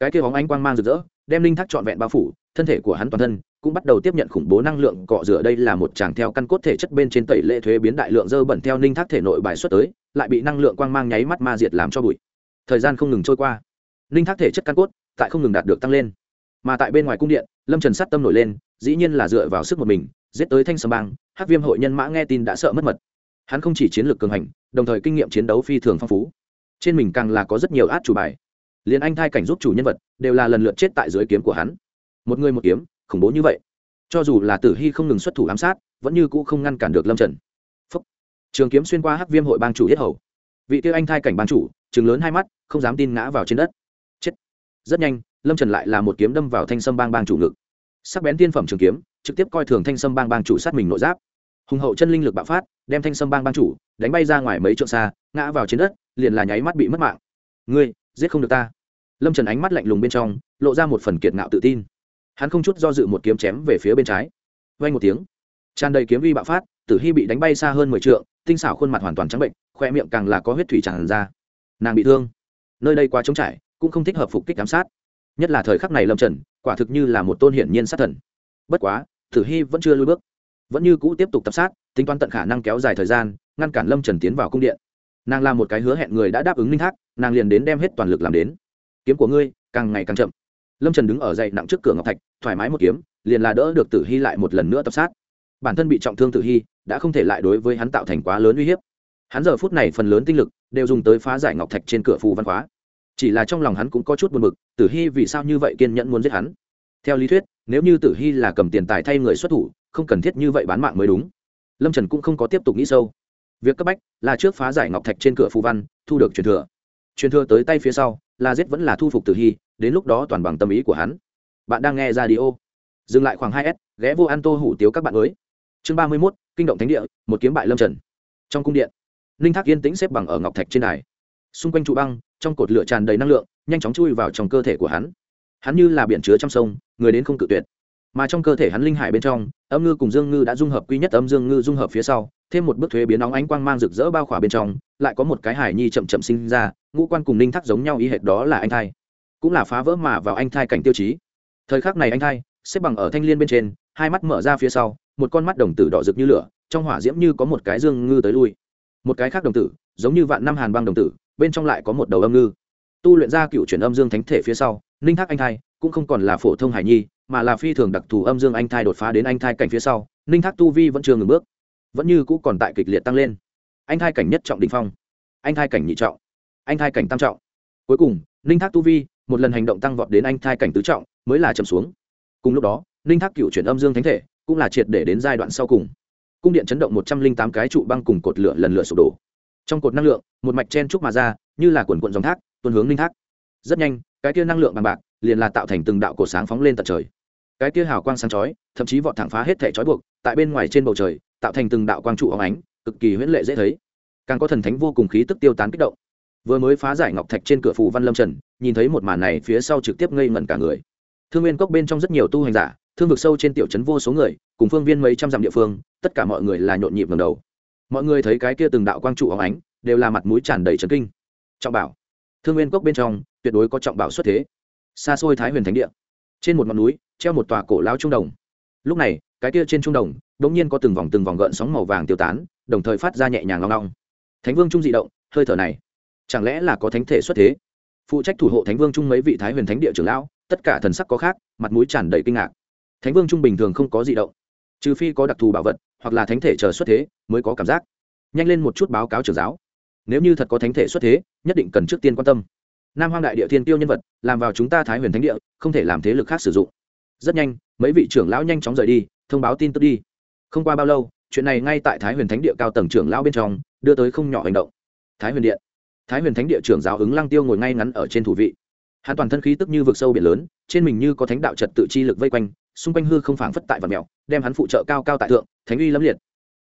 Cái kia bóng ánh quang mang rực rỡ đem linh thác trọn vẹn bao phủ, thân thể của hắn toàn thân cũng bắt đầu tiếp nhận khủng bố năng lượng cọ rửa. Đây là một chàng theo căn cốt thể chất bên trên tẩy lệ thuế biến đại lượng dơ bẩn theo linh thác thể nội bài xuất tới, lại bị năng lượng quang mang nháy mắt ma diệt làm cho bụi. Thời gian không ngừng trôi qua, linh thác thể chất căn cốt tại không ngừng đạt được tăng lên. Mà tại bên ngoài cung điện, lâm trần sát tâm nổi lên, dĩ nhiên là dựa vào sức một mình, giết tới thanh sầm bang hát viêm hội nhân mã nghe tin đã sợ mất mật. Hắn không chỉ chiến lược cường hành, đồng thời kinh nghiệm chiến đấu phi thường phong phú. Trên mình càng là có rất nhiều át chủ bài liền anh thai cảnh giúp chủ nhân vật, đều là lần lượt chết tại dưới kiếm của hắn. Một người một kiếm, khủng bố như vậy. Cho dù là tử hy không ngừng xuất thủ ám sát, vẫn như cũ không ngăn cản được lâm trần. Trường kiếm xuyên qua hắc viêm hội bang chủ yết hầu. Vị tiêu anh thai cảnh bang chủ chừng lớn hai mắt, không dám tin ngã vào trên đất. Chết. Rất nhanh, lâm trần lại là một kiếm đâm vào thanh sâm bang bang chủ ngực. Sắc bén tiên phẩm trường kiếm, trực tiếp coi thường thanh sâm bang bang chủ sát mình nội giáp. Hùng hậu chân linh lực bạo phát, đem thanh sâm bang bang chủ đánh bay ra ngoài mấy trượng xa, ngã vào trên đất, liền là nháy mắt bị mất mạng. Ngươi, giết không được ta lâm trần ánh mắt lạnh lùng bên trong, lộ ra một phần kiệt ngạo tự tin. Hắn không chút do dự một kiếm chém về phía bên trái. Vay một tiếng. Tràn đầy kiếm vi bạo phát, tử hy bị đánh bay xa hơn mười t tinh xảo khuôn mặt hoàn toàn trắng bệnh, khoe miệng càng là có huyết thủy tràn ra. Nàng bị thương. Nơi đây quá trống trải, cũng không thích hợp phục kích giám sát. Nhất là thời khắc này lâm trần, quả thực như là một tôn hiển nhiên sát thần. Bất quá, tử hy vẫn chưa lui bước. Vẫn như cũ tiếp tục tập sát, tính toán tận khả năng kéo dài thời gian, ngăn cản lâm trần tiến vào cung điện. Nàng là một cái hứa hẹn người đã đáp ứng linh thác, nàng liền đến đem hết toàn lực làm đến kiếm của ngươi càng ngày càng chậm. Lâm trần đứng ở dậy nặng trước cửa ngọc thạch, thoải mái một kiếm, liền là đỡ được tử hy lại một lần nữa tập sát. Bản thân bị trọng thương tử hy, đã không thể lại đối với hắn tạo thành quá lớn uy hiếp. Hắn giờ phút này phần lớn tinh lực đều dùng tới phá giải ngọc thạch trên cửa phù văn hóa chỉ là trong lòng hắn cũng có chút buồn b ự c tử hy vì sao như vậy kiên nhẫn muốn giết hắn? Theo lý thuyết, nếu như tử hy là cầm tiền tài thay người xuất thủ, không cần thiết như vậy bán mạng mới đúng. Lâm trần cũng không có tiếp tục nghĩ sâu. Việc cấp bách là trước phá giải ngọc thạch trên cửa phù văn, thu được truyền thừa truyền thừa tới tay phía sau là giết vẫn là thu phục tử hy, đến lúc đó toàn bằng tâm ý của hắn. Bạn đang nghe ra đi ô dừng lại khoảng hai s, ghé vô ăn tô hủ tiếu các bạn mới. Chương ba mươi mốt, kinh động thánh địa, một kiếm bại lâm trần. Trong cung điện, ninh thác yên tĩnh xếp bằng ở ngọc thạch trên đài. Xung quanh trụ băng, trong cột lửa tràn đầy năng lượng, nhanh chóng chui vào trong cơ thể của hắn. Hắn như là biển chứa trong sông, người đến không cự tuyệt. Mà trong cơ thể hắn linh hải bên trong, âm ngư cùng dương ngư đã dung hợp quy nhất âm dương ngư dung hợp phía sau thêm một bước thuế biến nóng ánh quang mang rực rỡ bao khỏa bên trong, lại có một cái hải nhi chậm chậm sinh ra, ngũ quan cùng ninh thác giống nhau ý hệt đó là anh thai. Cũng là phá vỡ mà vào anh thai cảnh tiêu chí. Thời khắc này anh thai, xếp bằng ở thanh l i ê n bên trên, hai mắt mở ra phía sau, một con mắt đồng tử đỏ rực như lửa, trong hỏa diễm như có một cái dương ngư tới lui. Một cái khác đồng tử, giống như vạn năm hàn băng đồng tử, bên trong lại có một đầu âm ngư. Tu luyện ra cựu chuyển âm dương thánh thể phía sau, ninh thác anh thai, cũng không còn là phổ thông hải nhi, mà là phi thường đặc thù âm dương anh thai đột phá đến anh thai cảnh phía sau, ninh thác tu vi vẫn chưa ngừng bước vẫn như cũ còn tại kịch liệt tăng lên. Anh thai cảnh nhất trọng đình phong, anh thai cảnh nhị trọng, anh thai cảnh tam trọng. Cuối cùng, ninh thác tu vi một lần hành động tăng vọt đến anh thai cảnh tứ trọng mới là chậm xuống. Cùng lúc đó, ninh thác cựu chuyển âm dương thánh thể cũng là triệt để đến giai đoạn sau cùng. Cung điện chấn động một trăm linh tám cái trụ băng cùng cột lửa lần lửa sụp đổ. Trong cột năng lượng, một mạch chen trúc mà ra, như là quần quận dòng thác, tuôn hướng ninh thác. Rất nhanh, cái kia năng lượng bằng bạc liền là tạo thành từng đạo cổ sáng phóng lên tận trời. Cái kia hào quang sáng chói, thậm chí vọt thẳng phá hết thể chói buộc, tại bên ngoài trên bầu trời tạo thành từng đạo quang trụ óng ánh, cực kỳ huyễn lệ dễ thấy. Càng có thần thánh vô cùng khí tức tiêu tán kích động. Vừa mới phá giải ngọc thạch trên cửa phù văn lâm trần, nhìn thấy một màn này, phía sau trực tiếp ngây ngẩn cả người. Thương nguyên cốc bên trong rất nhiều tu hành giả, thương vực sâu trên tiểu trấn vô số người, cùng phương viên mấy trăm dặm địa phương, tất cả mọi người là nhộn nhịp ngầm đầu. Mọi người thấy cái kia từng đạo quang trụ óng ánh, đều là mặt mũi tràn đầy trấn kinh. Trọng bảo. Thương nguyên cốc bên trong, tuyệt đối có trọng bảo xuất thế. Xa xôi thái huyền thánh địa. Trên một ngọn núi, treo một tòa cổ lao trung đồng. Lúc này cái kia trên trung đồng, đột nhiên có từng vòng từng vòng gợn sóng màu vàng tiêu tán, đồng thời phát ra nhẹ nhàng long long. thánh vương trung dị động, hơi thở này, chẳng lẽ là có thánh thể xuất thế? Phụ trách thủ hộ thánh vương trung mấy vị thái huyền thánh địa trưởng lão, tất cả thần sắc có khác, mặt mũi tràn đầy kinh ngạc. Thánh vương trung bình thường không có gì động, trừ phi có đặc thù bảo vật, hoặc là thánh thể chờ xuất thế, mới có cảm giác. Nhanh lên một chút báo cáo trưởng giáo. Nếu như thật có thánh thể xuất thế, nhất định cần trước tiên quan tâm. Nam hoang đại địa thiên tiêu nhân vật, làm vào chúng ta thái huyền thánh địa, không thể làm thế lực khác sử dụng. Rất nhanh, mấy vị trưởng lão nhanh chóng rời đi thông báo tin tức đi. Không qua bao lâu, chuyện này ngay tại thái huyền thánh địa cao tầng trưởng lão bên trong, đưa tới không nhỏ hành động. Thái huyền điện. Thái huyền thánh địa trưởng giáo ứng lăng tiêu ngồi ngay ngắn ở trên thủ vị. Hắn toàn thân khí tức như vực sâu biển lớn, trên mình như có thánh đạo trật tự chi lực vây quanh, xung quanh hư không phảng phất tại vật mèo, đem hắn phụ trợ cao cao tại thượng, thánh uy lâm liệt.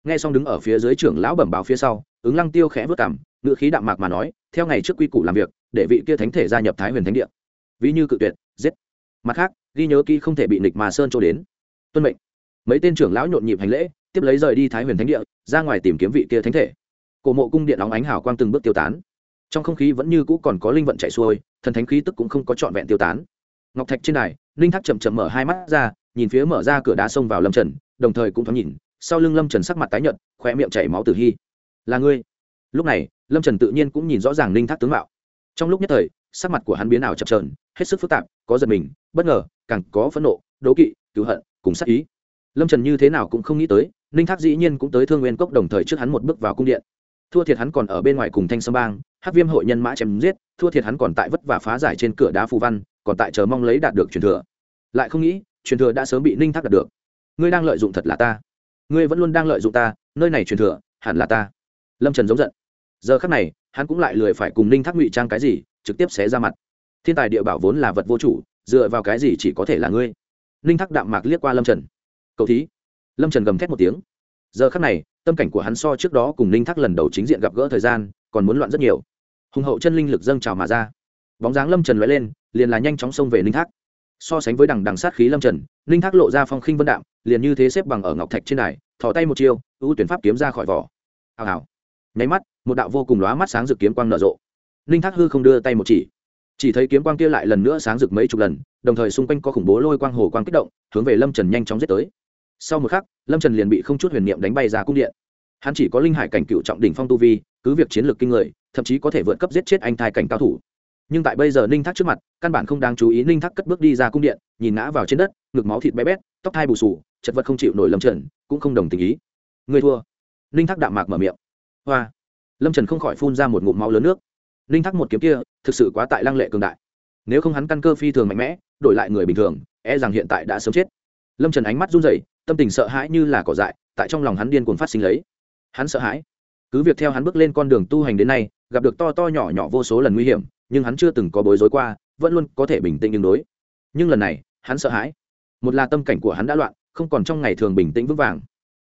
Nghe xong đứng ở phía dưới trưởng lão bẩm báo phía sau, ứng lăng tiêu khẽ vất cảm ngự khí đạm mạc mà nói, theo ngày trước quy củ làm việc, để vị kia thánh thể gia nhập thái huyền thánh địa. Ví như cự tuyệt, giết. Mặt khác, ghi nhớ kỹ không thể bị nịch mà sơn trôi đến. Tuân mệnh mấy tên trưởng lão nhộn nhịp hành lễ, tiếp lấy rời đi thái huyền thánh địa, ra ngoài tìm kiếm vị kia thánh thể. Cổ mộ cung điện óng ánh hào quang từng bước tiêu tán. Trong không khí vẫn như cũ còn có linh vận chạy xuôi, thần thánh khí tức cũng không có trọn vẹn tiêu tán. Ngọc thạch trên này linh thác chậm chậm mở hai mắt ra, nhìn phía mở ra cửa đá xông vào lâm trần, đồng thời cũng thoáng nhìn, sau lưng lâm trần sắc mặt tái nhợt khoe miệng chảy máu tử hy là ngươi? Lúc này, lâm trần tự nhiên cũng nhìn rõ ràng linh thác tướng mạo. Trong lúc nhất thời, sắc mặt của hắn biến ảo chập trờn hết sức phức tạp, có giật mình, bất ngờ, càng có phẫn nộ, đố kỵ, cứu hận, cùng sắc ý lâm trần như thế nào cũng không nghĩ tới, ninh thác dĩ nhiên cũng tới thương nguyên cốc đồng thời trước hắn một bước vào cung điện. Thua thiệt hắn còn ở bên ngoài cùng thanh sâm bang hát viêm hội nhân mã chém giết, thua thiệt hắn còn tại vất vả phá giải trên cửa đá phù văn, còn tại chờ mong lấy đạt được truyền thừa. Lại không nghĩ, truyền thừa đã sớm bị ninh thác đạt được. Ngươi đang lợi dụng thật là ta. Ngươi vẫn luôn đang lợi dụng ta, nơi này truyền thừa, hẳn là ta. Lâm trần giống giận. Giờ khắc này, hắn cũng lại lười phải cùng ninh thác ngụy trang cái gì, trực tiếp xé ra mặt. Thiên tài địa bảo vốn là vật vô chủ, dựa vào cái gì chỉ có thể là ngươi? Ninh thác đạm mạc liếc qua lâm trần cậu thí. Lâm trần gầm thét một tiếng. Giờ khắc này, tâm cảnh của hắn so trước đó cùng ninh thác lần đầu chính diện gặp gỡ thời gian, còn muốn loạn rất nhiều. Hùng hậu chân linh lực dâng trào mà ra. Bóng dáng lâm trần l lên, liền là nhanh chóng xông về ninh thác. So sánh với đằng đằng sát khí lâm trần, ninh thác lộ ra phong khinh vân đạm, liền như thế xếp bằng ở ngọc thạch trên đài thỏ tay một chiêu, ưu tuyển pháp kiếm ra khỏi vỏ. Hào hào. Nháy mắt, một đạo vô cùng lóa mắt sáng rực kiếm quang nở rộ. Ninh thác hư không đưa tay một chỉ. Chỉ thấy kiếm quang kia lại lần nữa sáng rực mấy chục lần, đồng thời xung quanh có khủng bố lôi quang hồ quang kích động, hướng về lâm trần nhanh chóng giết tới sau một khắc, lâm trần liền bị không chút huyền niệm đánh bay ra cung điện. Hắn chỉ có linh hải cảnh cựu trọng đỉnh phong tu vi, cứ việc chiến lược kinh người, thậm chí có thể vượt cấp giết chết anh thai cảnh cao thủ. Nhưng tại bây giờ ninh thác trước mặt, căn bản không đáng chú ý ninh thác cất bước đi ra cung điện, nhìn ngã vào trên đất, ngực máu thịt bé bét, tóc thai bù sù chật vật không chịu nổi lâm trần, cũng không đồng tình ý. Người thua. Ninh thác đạm mạc mở miệng. Hoa. Lâm trần không khỏi phun ra một ngụm máu lớn nước. Ninh thác một kiếm kia, thực sự quá tại lăng lệ cường đại. Nếu không hắn căn cơ phi thường mạnh mẽ, đổi lại người bình thường e rằng hiện tại đã sớm chết lâm trần ánh mắt run rẩy, tâm tình sợ hãi như là cỏ dại, tại trong lòng hắn điên cuồng phát sinh lấy. Hắn sợ hãi. Cứ việc theo hắn bước lên con đường tu hành đến nay, gặp được to to nhỏ nhỏ vô số lần nguy hiểm, nhưng hắn chưa từng có bối rối qua, vẫn luôn có thể bình tĩnh ứng đối. Nhưng lần này, hắn sợ hãi. Một là tâm cảnh của hắn đã loạn, không còn trong ngày thường bình tĩnh vững vàng.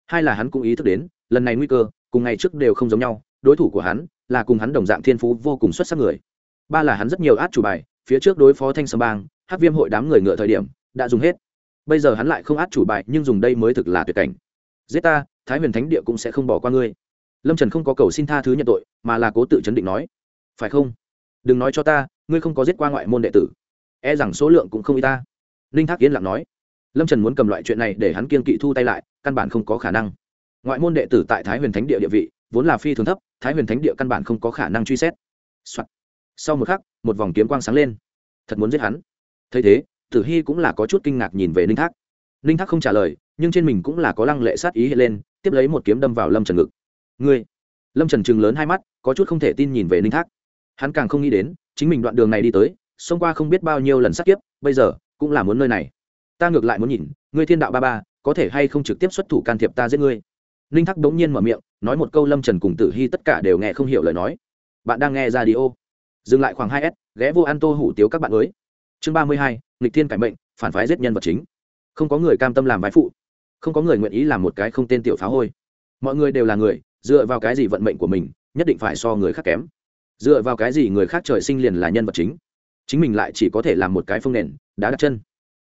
Hai là hắn cũng ý thức đến, lần này nguy cơ, cùng ngày trước đều không giống nhau, đối thủ của hắn là cùng hắn đồng dạng thiên phú vô cùng xuất sắc người. Ba là hắn rất nhiều át chủ bài, phía trước đối phó thanh sâm bang hát viêm hội đám người ngựa thời điểm, đã dùng hết bây giờ hắn lại không át chủ bài, nhưng dùng đây mới thực là tuyệt cảnh. Giết ta, thái huyền thánh địa cũng sẽ không bỏ qua ngươi. Lâm trần không có cầu xin tha thứ nhận tội, mà là cố tự chấn định nói, phải không? Đừng nói cho ta, ngươi không có giết qua ngoại môn đệ tử. E rằng số lượng cũng không y ta. Ninh thác yên lặng nói. Lâm trần muốn cầm loại chuyện này để hắn kiên kỵ thu tay lại, căn bản không có khả năng. Ngoại môn đệ tử tại thái huyền thánh địa địa vị, vốn là phi thường thấp, thái huyền thánh địa căn bản không có khả năng truy xét、Soạn. sau một khắc, một vòng kiếm quang sáng lên. Thật muốn giết hắn. Thấy thế tử hy cũng là có chút kinh ngạc nhìn về ninh thác. Ninh thác không trả lời, nhưng trên mình cũng là có lăng lệ sát ý hiện lên, tiếp lấy một kiếm đâm vào lâm trần ngực. Ngươi? Lâm trần chừng lớn hai mắt, có chút không thể tin nhìn về ninh thác. Hắn càng không nghĩ đến, chính mình đoạn đường này đi tới, xông qua không biết bao nhiêu lần sát kiếp, bây giờ cũng là muốn nơi này. Ta ngược lại muốn nhìn, ngươi thiên đạo ba ba, có thể hay không trực tiếp xuất thủ can thiệp ta giết ngươi? Ninh thác đống nhiên mở miệng, nói một câu lâm trần cùng tử hy tất cả đều nghe không hiểu lời nói. Bạn đang nghe ra đi ô dừng lại khoảng hai s, ghé vô an tô hủ tiếu các bạn mới chương ba mươi hai nghịch thiên cải mệnh, phản phái giết nhân vật chính. Không có người cam tâm làm vai phụ. Không có người nguyện ý làm một cái không tên tiểu phá hôi. Mọi người đều là người, dựa vào cái gì vận mệnh của mình, nhất định phải so người khác kém. Dựa vào cái gì người khác trời sinh liền là nhân vật chính. Chính mình lại chỉ có thể làm một cái phương nền, đá đặt chân.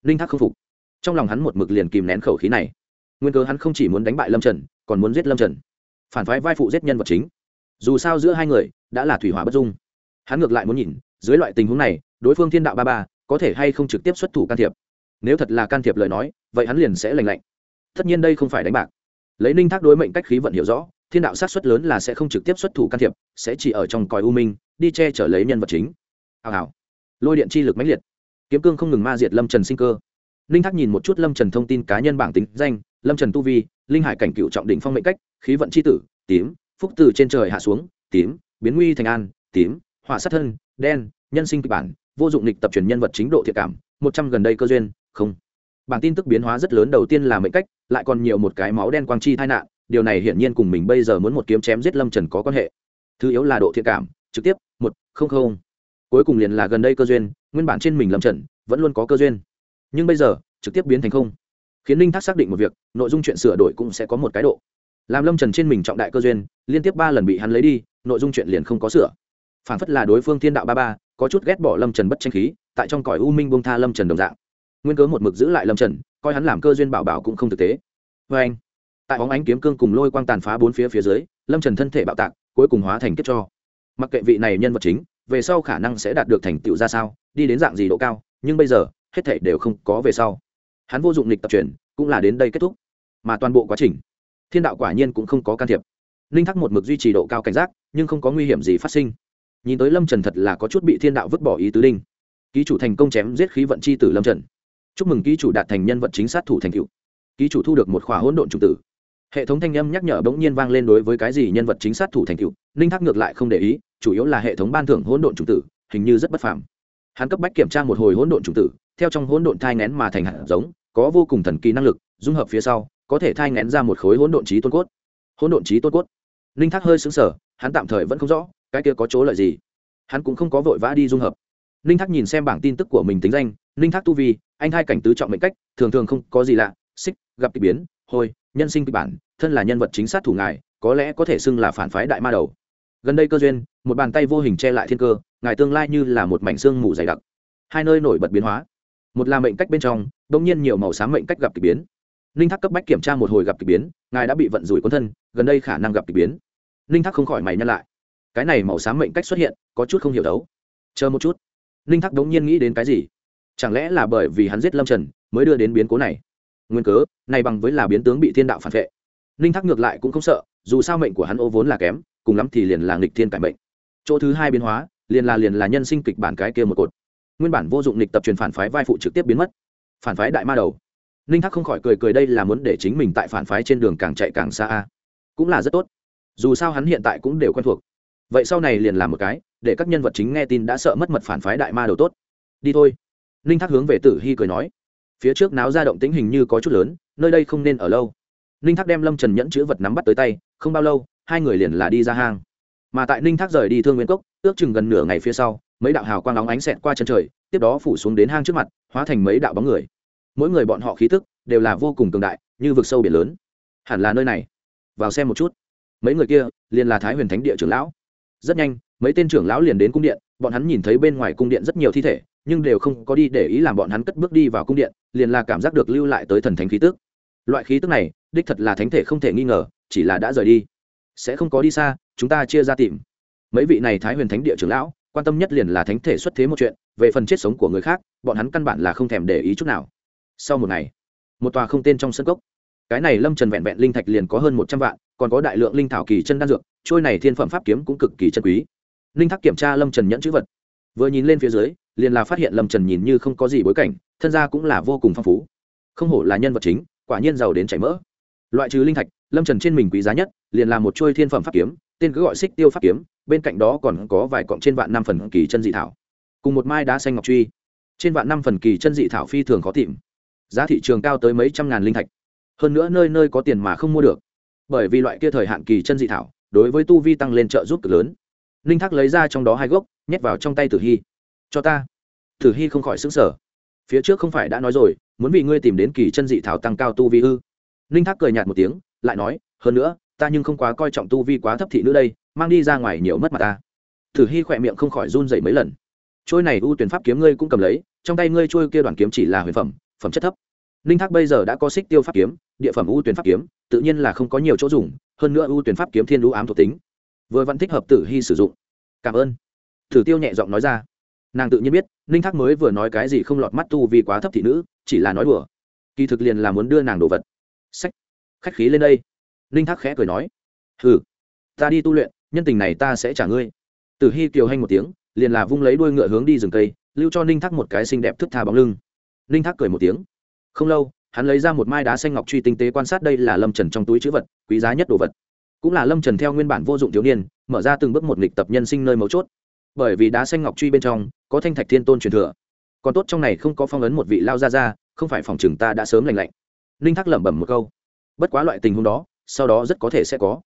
Linh thác không phục. Trong lòng hắn một mực liền kìm nén khẩu khí này. Nguyên cớ hắn không chỉ muốn đánh bại lâm trần, còn muốn giết lâm trần. Phản phái vai phụ giết nhân vật chính. Dù sao giữa hai người, đã là thủy hỏa bất dung. Hắn ngược lại muốn nhìn, dưới loại tình huống này, đối phương thiên đạo ba ba có thể hay không trực tiếp xuất thủ can thiệp. Nếu thật là can thiệp lời nói, vậy hắn liền sẽ lành lạnh. Tất nhiên đây không phải đánh bạc. Lấy ninh thác đối mệnh cách khí vận hiểu rõ, thiên đạo sát xuất lớn là sẽ không trực tiếp xuất thủ can thiệp, sẽ chỉ ở trong còi u minh, đi che chở lấy nhân vật chính. Hào hào. Lôi điện chi lực mãnh liệt. Kiếm cương không ngừng ma diệt lâm trần sinh cơ. Ninh thác nhìn một chút lâm trần thông tin cá nhân bảng tính danh, lâm trần tu vi, linh hải cảnh cựu trọng đỉnh phong mệnh cách, khí vận c h i tử, tím, phúc từ trên trời hạ xuống, tím, biến nguy thành an, tím họa sát thân, đen, nhân sinh kịch bản vô dụng lịch tập truyền nhân vật chính độ thiệt cảm, một trăm gần đây cơ duyên, không. Bản tin tức biến hóa rất lớn đầu tiên là mệnh cách, lại còn nhiều một cái máu đen quang chi tai nạn, điều này hiển nhiên cùng mình bây giờ muốn một kiếm chém giết lâm trần có quan hệ. Thứ yếu là độ thiện cảm, trực tiếp, một, không không. Cuối cùng liền là gần đây cơ duyên, nguyên bản trên mình lâm trần, vẫn luôn có cơ duyên. Nhưng bây giờ, trực tiếp biến thành không. Khiến linh thác xác định một việc, nội dung chuyện sửa đổi cũng sẽ có một cái độ. Làm lâm trần trên mình trọng đại cơ duyên, liên tiếp ba lần bị hắn lấy đi, nội dung chuyện liền không có sửa. Phản phất là đối phương thiên đạo ba ba có chút ghét bỏ lâm trần bất tranh khí tại trong cõi u minh bông tha lâm trần đồng dạng nguyên cớ một mực giữ lại lâm trần coi hắn làm cơ duyên bảo bảo cũng không thực tế vê anh tại bóng ánh kiếm cương cùng lôi quang tàn phá bốn phía phía dưới lâm trần thân thể bạo tạc cuối cùng hóa thành kết cho mặc kệ vị này nhân vật chính về sau khả năng sẽ đạt được thành tựu ra sao đi đến dạng gì độ cao nhưng bây giờ hết thể đều không có về sau hắn vô dụng lịch tập truyền cũng là đến đây kết thúc mà toàn bộ quá trình thiên đạo quả nhiên cũng không có can thiệp ninh thắc một mực duy trì độ cao cảnh giác nhưng không có nguy hiểm gì phát sinh nhìn tới lâm trần thật là có chút bị thiên đạo vứt bỏ ý tứ đinh. Ký chủ thành công chém giết khí vận c h i tử lâm trần. Chúc mừng ký chủ đạt thành nhân vật chính sát thủ thành cựu ký chủ thu được một khóa hỗn độn chủ tử. Hệ thống thanh âm nhắc nhở bỗng nhiên vang lên đối với cái gì nhân vật chính sát thủ thành cựu ninh thác ngược lại không để ý, chủ yếu là hệ thống ban thưởng hỗn độn chủ tử, hình như rất bất phàm. Hắn cấp bách kiểm tra một hồi hỗn độn chủ tử, theo trong hỗn độn thai ngén mà thành hạt giống, có vô cùng thần kỳ năng lực, dung hợp phía sau, có thể thai ngén ra một khối hỗn độn trí tôn cốt. Hỗn độn trí tôn cốt. Ninh thác hơi xứng sở hắn tạm thời vẫn không rõ cái kia có chỗ lợi gì? Hắn cũng không có vội vã đi dung hợp. Ninh thác nhìn xem bảng tin tức của mình tính danh, ninh thác tu vi, anh hai cảnh tứ trọng mệnh cách, thường thường không có gì lạ, xích, gặp k ị biến hồi nhân sinh kịch bản, thân là nhân vật chính sát thủ ngài, có lẽ có thể xưng là phản phái đại ma đầu. Gần đây cơ duyên, một bàn tay vô hình che lại thiên cơ, ngài tương lai như là một mảnh xương mù dày đặc. Hai nơi nổi bật biến hóa. Một là mệnh cách bên trong đ ỗ n g nhiên nhiều màu xám mệnh cách gặp k ỳ biến. Ninh thác cấp bách kiểm tra một hồi gặp k ỳ biến, ngài đã bị vận rủi quân thân, gần đây khả năng gặp k ỳ biến. Ninh thác không khỏi mày nhăn lại cái này màu xám mệnh cách xuất hiện, có chút không hiểu đấu. Chờ một chút. Ninh thắc đống nhiên nghĩ đến cái gì? Chẳng lẽ là bởi vì hắn giết lâm trần mới đưa đến biến cố này? Nguyên cớ, này bằng với là biến tướng bị thiên đạo phản vệ. Ninh thắc ngược lại cũng không sợ, dù sao mệnh của hắn ô vốn là kém, cùng lắm thì liền là nghịch thiên cải mệnh. Chỗ thứ hai biến hóa, liền là liền là nhân sinh kịch bản cái kia một cột. Nguyên bản vô dụng nghịch tập truyền phản phái vai phụ trực tiếp biến mất. Phản phái đại ma đầu. Ninh thắc không khỏi cười cười đây là muốn để chính mình tại phản phái trên đường càng chạy càng xa a. Cũng là rất tốt. Dù sao hắn hiện tại cũng đều quen thuộc vậy sau này liền làm một cái, để các nhân vật chính nghe tin đã sợ mất mật phản phái đại ma đầu tốt. Đi thôi. Ninh thác hướng về tử hy cười nói. Phía trước náo ra động tính hình như có chút lớn, nơi đây không nên ở lâu. Ninh thác đem lâm trần nhẫn chữ vật nắm bắt tới tay, không bao lâu, hai người liền là đi ra hang. Mà tại ninh thác rời đi thương nguyên cốc, ước chừng gần nửa ngày phía sau, mấy đạo hào quang nóng ánh xẹt qua chân trời, tiếp đó phủ xuống đến hang trước mặt, hóa thành mấy đạo bóng người. Mỗi người bọn họ khí tức đều là vô cùng cường đại, như vực sâu biển lớn. Hẳn là nơi này. Vào xem một chút. Mấy người kia liền là thái huyền thánh địa trưởng lão rất nhanh, mấy tên trưởng lão liền đến cung điện, bọn hắn nhìn thấy bên ngoài cung điện rất nhiều thi thể, nhưng đều không có đi để ý làm bọn hắn cất bước đi vào cung điện, liền là cảm giác được lưu lại tới thần thánh khí tức. Loại khí tức này, đích thật là thánh thể không thể nghi ngờ, chỉ là đã rời đi. Sẽ không có đi xa, chúng ta chia ra tìm. Mấy vị này thái huyền thánh địa trưởng lão, quan tâm nhất liền là thánh thể xuất thế một chuyện, về phần chết sống của người khác, bọn hắn căn bản là không thèm để ý chút nào. Sau một ngày, một tòa không tên trong sân cốc. Cái này lâm trần vẹn vẹn linh thạch liền có hơn một trăm vạn, còn có đại lượng linh thảo kỳ chân đan dược trôi này thiên phẩm pháp kiếm cũng cực kỳ chân quý. Linh thắc kiểm tra lâm trần nhẫn chữ vật. Vừa nhìn lên phía dưới, liền là phát hiện lâm trần nhìn như không có gì bối cảnh, thân gia cũng là vô cùng phong phú. Không hổ là nhân vật chính, quả nhiên giàu đến chảy mỡ. Loại trừ linh thạch, lâm trần trên mình quý giá nhất, liền là một trôi thiên phẩm pháp kiếm, tên cứ gọi xích tiêu pháp kiếm, bên cạnh đó còn có vài cọng trên vạn năm phần kỳ chân dị thảo. Cùng một mai đá xanh ngọc truy. Trên vạn năm phần kỳ chân dị thảo phi thường khó tìm. Giá thị trường cao tới mấy trăm ngàn linh thạch. Hơn nữa nơi nơi có tiền mà không mua được. Bởi vì loại kia thời hạn kỳ chân dị thảo đối với tu vi tăng lên trợ giúp cực lớn. Ninh thác lấy ra trong đó hai gốc, nhét vào trong tay tử hy. Cho ta. Tử hy không khỏi xứng sở phía trước không phải đã nói rồi, muốn vì ngươi tìm đến kỳ chân dị thảo tăng cao tu vi ư? Ninh thác cười nhạt một tiếng, lại nói, hơn nữa, ta nhưng không quá coi trọng tu vi quá thấp thị nữ đây, mang đi ra ngoài nhiều mất mặt ta. Tử hy khỏe miệng không khỏi run dậy mấy lần. Trôi này u tuyển pháp kiếm ngươi cũng cầm lấy, trong tay ngươi trôi kia đoàn kiếm chỉ là huyền phẩm phẩm chất thấp. Ninh thác bây giờ đã có xích tiêu pháp kiếm, địa phẩm u tuyển pháp kiếm, tự nhiên là không có nhiều chỗ dùng hơn nữa ưu tuyển pháp kiếm thiên lũ ám thuộc tính. Vừa vẫn thích hợp tử hy sử dụng. Cảm ơn. Thử tiêu nhẹ giọng nói ra. Nàng tự nhiên biết, ninh thác mới vừa nói cái gì không lọt mắt tu vì quá thấp thị nữ, chỉ là nói đùa. Kỳ thực liền là muốn đưa nàng đồ vật. Sách. Khách khí lên đây. Ninh thác khẽ cười nói. Hừ. Ta đi tu luyện, nhân tình này ta sẽ trả ngươi. Tử hy kiều hanh một tiếng, liền là vung lấy đuôi ngựa hướng đi rừng cây, lưu cho ninh thác một cái xinh đẹp thức tha bóng lưng. Ninh thác cười một tiếng. Không lâu hắn lấy ra một mai đá xanh ngọc truy tinh tế quan sát đây là lâm trần trong túi chữ vật, quý giá nhất đồ vật. Cũng là lâm trần theo nguyên bản vô dụng thiếu niên, mở ra từng bước một nghịch tập nhân sinh nơi mấu chốt. Bởi vì đá xanh ngọc truy bên trong, có thanh thạch thiên tôn truyền thừa. Còn tốt trong này không có phong ấn một vị lao ra ra không phải phòng chừng ta đã sớm lành lạnh. Ninh thác lẩm bẩm một câu. Bất quá loại tình huống đó, sau đó rất có thể sẽ có.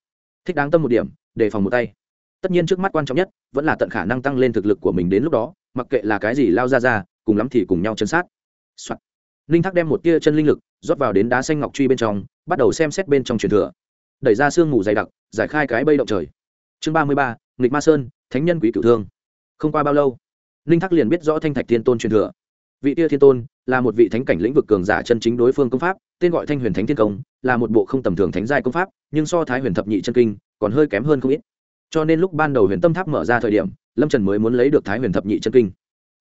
Thích đáng tâm một điểm, đề phòng một tay. Tất nhiên trước mắt quan trọng nhất, vẫn là tận khả năng tăng lên thực lực của mình đến lúc đó, mặc kệ là cái gì lao ra ra cùng lắm thì cùng nhau chân sát、Soạn ninh thác đem một tia chân linh lực rót vào đến đá xanh ngọc truy bên trong, bắt đầu xem xét bên trong truyền thừa. Đẩy ra sương mù dày đặc, giải khai cái bây động trời. Chương ba mươi ba, nghịch ma sơn, thánh nhân quý cửu thương. Không qua bao lâu, ninh thác liền biết rõ thanh thạch thiên tôn truyền thừa. Vị tia thiên tôn là một vị thánh cảnh lĩnh vực cường giả chân chính đối phương công pháp, tên gọi thanh huyền thánh thiên công, là một bộ không tầm thường thánh giai công pháp, nhưng so thái huyền thập nhị chân kinh còn hơi kém hơn không ít. Cho nên lúc ban đầu huyền tâm tháp mở ra thời điểm, lâm trần mới muốn lấy được thái huyền thập nhị chân kinh.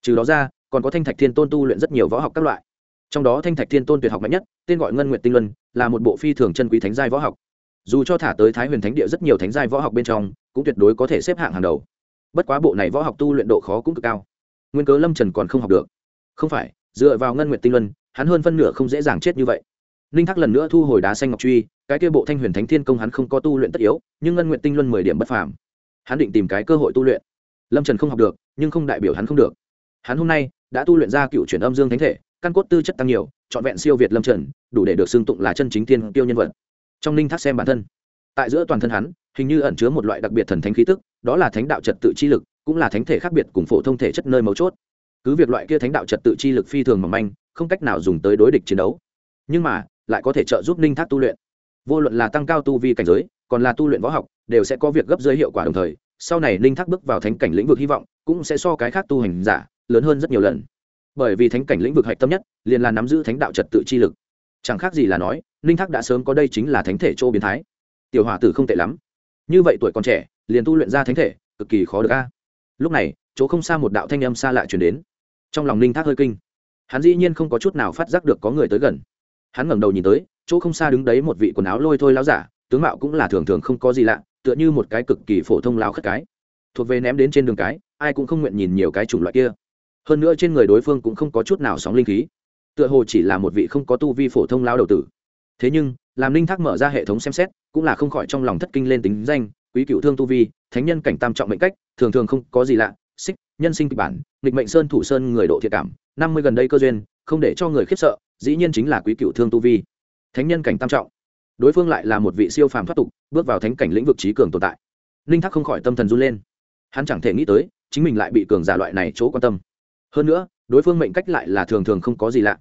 Trừ đó ra, còn có thanh thạch thiên tôn tu luyện rất nhiều võ học các loại trong đó thanh thạch thiên tôn tuyệt học mạnh nhất, tên gọi ngân nguyện tinh luân, là một bộ phi thường chân quý thánh giai võ học. Dù cho thả tới thái huyền thánh địa rất nhiều thánh giai võ học bên trong, cũng tuyệt đối có thể xếp hạng hàng đầu. Bất quá bộ này võ học tu luyện độ khó cũng cực cao. Nguyên cớ lâm trần còn không học được. Không phải, dựa vào ngân nguyện tinh luân, hắn hơn phân nửa không dễ dàng chết như vậy. Ninh thác lần nữa thu hồi đá xanh ngọc truy, cái kia bộ thanh huyền thánh thiên công hắn không có tu luyện tất yếu, nhưng ngân nguyện tinh luân mười điểm bất phàm. Hắn định tìm cái cơ hội tu luyện. Lâm trần không học được, nhưng không đại biểu hắn không được. Hắn hôm nay đã tu luyện ra cựu chuyển âm dương thánh thể căn cốt tư chất tăng nhiều, trọn vẹn siêu việt lâm trần, đủ để được xưng tụng là chân chính tiên tiêu nhân vật. Trong ninh thác xem bản thân, tại giữa toàn thân hắn, hình như ẩn chứa một loại đặc biệt thần thánh khí tức, đó là thánh đạo trật tự chi lực, cũng là thánh thể khác biệt cùng phổ thông thể chất nơi mấu chốt. Cứ việc loại kia thánh đạo trật tự chi lực phi thường mỏng manh, không cách nào dùng tới đối địch chiến đấu, nhưng mà, lại có thể trợ giúp ninh thác tu luyện. Vô luận là tăng cao tu vi cảnh giới, còn là tu luyện võ học, đều sẽ có việc gấp rơi hiệu quả đồng thời. Sau này ninh thác bước vào thánh cảnh lĩnh vực hy vọng, cũng sẽ so cái khác tu hành giả, lớn hơn rất nhiều lần bởi vì thánh cảnh lĩnh vực hạch tâm nhất, liền là nắm giữ thánh đạo trật tự chi lực. Chẳng khác gì là nói, ninh thác đã sớm có đây chính là thánh thể chỗ biến thái. Tiểu hỏa tử không tệ lắm. Như vậy tuổi còn trẻ, liền tu luyện ra thánh thể, cực kỳ khó được a. Lúc này, chỗ không xa một đạo thanh âm xa lạ chuyển đến. Trong lòng ninh thác hơi kinh. Hắn dĩ nhiên không có chút nào phát giác được có người tới gần. Hắn ngẩng đầu nhìn tới, chỗ không xa đứng đấy một vị quần áo lôi thôi láo giả, tướng mạo cũng là thường thường không có gì lạ, tựa như một cái cực kỳ phổ thông lao khất cái. Thuộc về ném đến trên đường cái, ai cũng không nguyện nhìn nhiều cái chủng loại kia hơn nữa trên người đối phương cũng không có chút nào sóng linh khí. Tựa hồ chỉ là một vị không có tu vi phổ thông lao đầu tử. Thế nhưng, làm ninh thác mở ra hệ thống xem xét, cũng là không khỏi trong lòng thất kinh lên tính danh, quý cựu thương tu vi, thánh nhân cảnh tam trọng mệnh cách, thường thường không có gì lạ, xích, nhân sinh kịch bản, nghịch mệnh sơn thủ sơn người độ thiệt cảm, năm mươi gần đây cơ duyên, không để cho người khiếp sợ, dĩ nhiên chính là quý cựu thương tu vi, thánh nhân cảnh tam trọng. Đối phương lại là một vị siêu phàm thoát tục, bước vào thánh cảnh lĩnh vực trí cường tồn tại. Ninh thác không khỏi tâm thần run lên. Hắn chẳng thể nghĩ tới, chính mình lại bị cường giả loại này chỗ quan tâm hơn nữa, đối phương mệnh cách lại là thường thường không có gì lạ.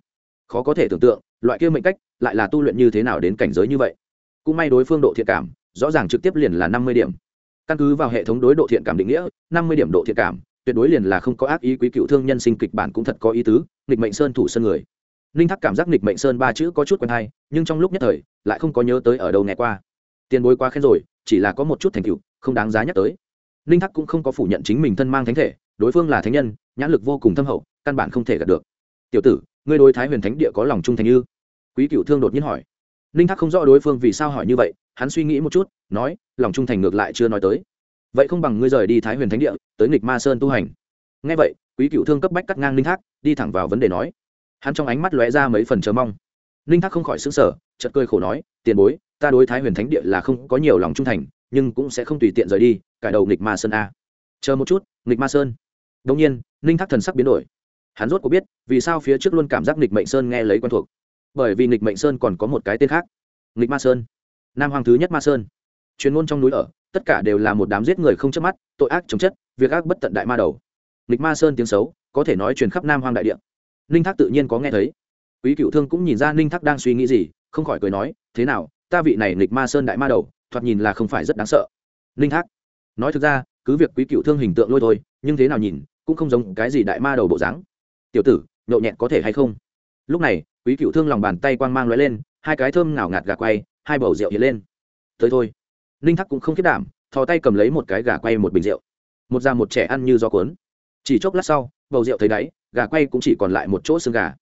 Khó có thể tưởng tượng, loại kia mệnh cách lại là tu luyện như thế nào đến cảnh giới như vậy. Cũng may đối phương độ thiện cảm, rõ ràng trực tiếp liền là năm mươi điểm. Căn cứ vào hệ thống đối độ thiện cảm định nghĩa, năm mươi điểm độ thiện cảm, tuyệt đối liền là không có ác ý quý cựu thương nhân sinh kịch bản cũng thật có ý tứ, nghịch mệnh sơn thủ sơn người. Ninh thắc cảm giác nghịch mệnh sơn ba chữ có chút quen hay, nhưng trong lúc nhất thời, lại không có nhớ tới ở đâu nghe qua. Tiền bối quá khen rồi, chỉ là có một chút thành tựu, không đáng giá nhắc tới. Ninh thắc cũng không có phủ nhận chính mình thân mang thánh thể đối phương là thánh nhân, nhãn lực vô cùng thâm hậu, căn bản không thể gạt được. Tiểu tử, ngươi đối thái huyền thánh địa có lòng trung thành như? Quý cựu thương đột nhiên hỏi. Ninh Thác không rõ đối phương vì sao hỏi như vậy, hắn suy nghĩ một chút, nói, lòng trung thành ngược lại chưa nói tới. Vậy không bằng ngươi rời đi thái huyền thánh địa, tới nghịch ma sơn tu hành. Ngay vậy, quý cựu thương cấp bách cắt ngang ninh thác, đi thẳng vào vấn đề nói. Hắn trong ánh mắt lóe ra mấy phần chờ mong. Ninh thác không khỏi xứng sở chật cơi khổ nói, tiền bối, ta đối thái huyền thánh địa là không có nhiều lòng trung thành, nhưng cũng sẽ không tùy tiện rời đi, cải đầu nghịch ma sơn a. Chờ một chút, nghịch ma sơn đông nhiên, ninh thác thần sắc biến đổi. Hắn rốt có biết, vì sao phía trước luôn cảm giác nghịch mệnh sơn nghe lấy quen thuộc. Bởi vì nghịch mệnh sơn còn có một cái tên khác, nghịch ma sơn. Nam hoàng thứ nhất ma sơn. Chuyên môn trong núi ở, tất cả đều là một đám giết người không chớp mắt, tội ác chống chất, việc ác bất tận đại ma đầu. Nghịch ma sơn tiếng xấu, có thể nói truyền khắp nam hoàng đại địa. Ninh thác tự nhiên có nghe thấy. Quý cựu thương cũng nhìn ra ninh thác đang suy nghĩ gì, không khỏi cười nói, thế nào, ta vị này nghịch ma sơn đại ma đầu, thoạt nhìn là không phải rất đáng sợ. Ninh thác, nói thực ra, cứ việc quý cựu thương hình tượng lôi thôi, nhưng thế nào nhìn cũng không giống cái gì đại ma đầu bộ dáng. Tiểu tử, nhậu nhẹt có thể hay không? Lúc này, quý cựu thương lòng bàn tay quang mang l lên, hai cái thơm ngào ngạt gà quay, hai bầu rượu hiện lên. Tới thôi. Ninh thắc cũng không khiết đảm, thò tay cầm lấy một cái gà quay một bình rượu. Một da một trẻ ăn như gió cuốn. Chỉ chốc lát sau, bầu rượu thấy đáy, gà quay cũng chỉ còn lại một chỗ xương gà.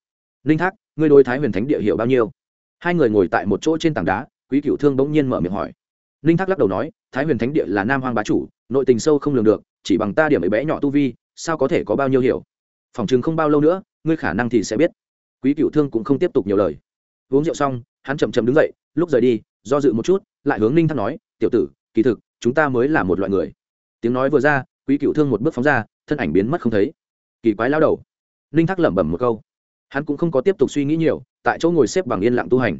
Ninh thác, ngươi đôi thái huyền thánh địa hiểu bao nhiêu? Hai người ngồi tại một chỗ trên tảng đá, quý cựu thương bỗng nhiên mở miệng hỏi. Ninh thác lắc đầu nói, thái huyền thánh địa là nam hoang bá chủ, nội tình sâu không lường được, chỉ bằng ta điểm ấy bé nhỏ tu vi sao có thể có bao nhiêu hiểu? Phòng chừng không bao lâu nữa, ngươi khả năng thì sẽ biết. Quý cựu thương cũng không tiếp tục nhiều lời. Uống rượu xong, hắn chậm chậm đứng dậy, lúc rời đi, do dự một chút, lại hướng ninh thác nói, tiểu tử, kỳ thực, chúng ta mới là một loại người. Tiếng nói vừa ra, quý cựu thương một bước phóng ra, thân ảnh biến mất không thấy. Kỳ quái lao đầu. Ninh thác lẩm bẩm một câu. Hắn cũng không có tiếp tục suy nghĩ nhiều, tại chỗ ngồi xếp bằng yên lặng tu hành.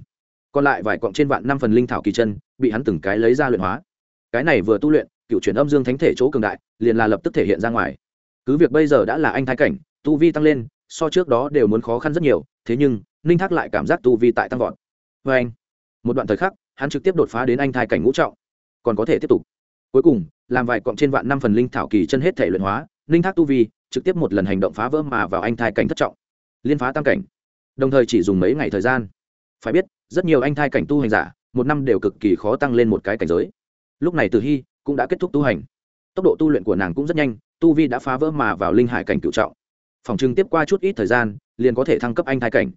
Còn lại vài cọng trên vạn năm phần linh thảo kỳ chân, bị hắn từng cái lấy ra luyện hóa. Cái này vừa tu luyện, cựu chuyển âm dương thánh thể chỗ cường đại, liền là lập tức thể hiện ra ngoài cứ việc bây giờ đã là anh thái cảnh, tu vi tăng lên, so trước đó đều muốn khó khăn rất nhiều, thế nhưng, ninh thác lại cảm giác tu vi tại tăng vọt. Vê anh, một đoạn thời khắc, hắn trực tiếp đột phá đến anh thai cảnh ngũ trọng, còn có thể tiếp tục. Cuối cùng, làm vài cọng trên vạn năm phần linh thảo kỳ chân hết thể luyện hóa, ninh thác tu vi trực tiếp một lần hành động phá vỡ mà vào anh thai cảnh thất trọng, liên phá tam cảnh. Đồng thời chỉ dùng mấy ngày thời gian. Phải biết, rất nhiều anh thai cảnh tu hành giả, một năm đều cực kỳ khó tăng lên một cái cảnh giới. Lúc này từ hy cũng đã kết thúc tu hành. Tốc độ tu luyện của nàng cũng rất nhanh tu vi đã phá vỡ mà vào linh hải cảnh cựu trọng. Phòng trưng tiếp qua chút ít thời gian, liền có thể thăng cấp anh thai cảnh.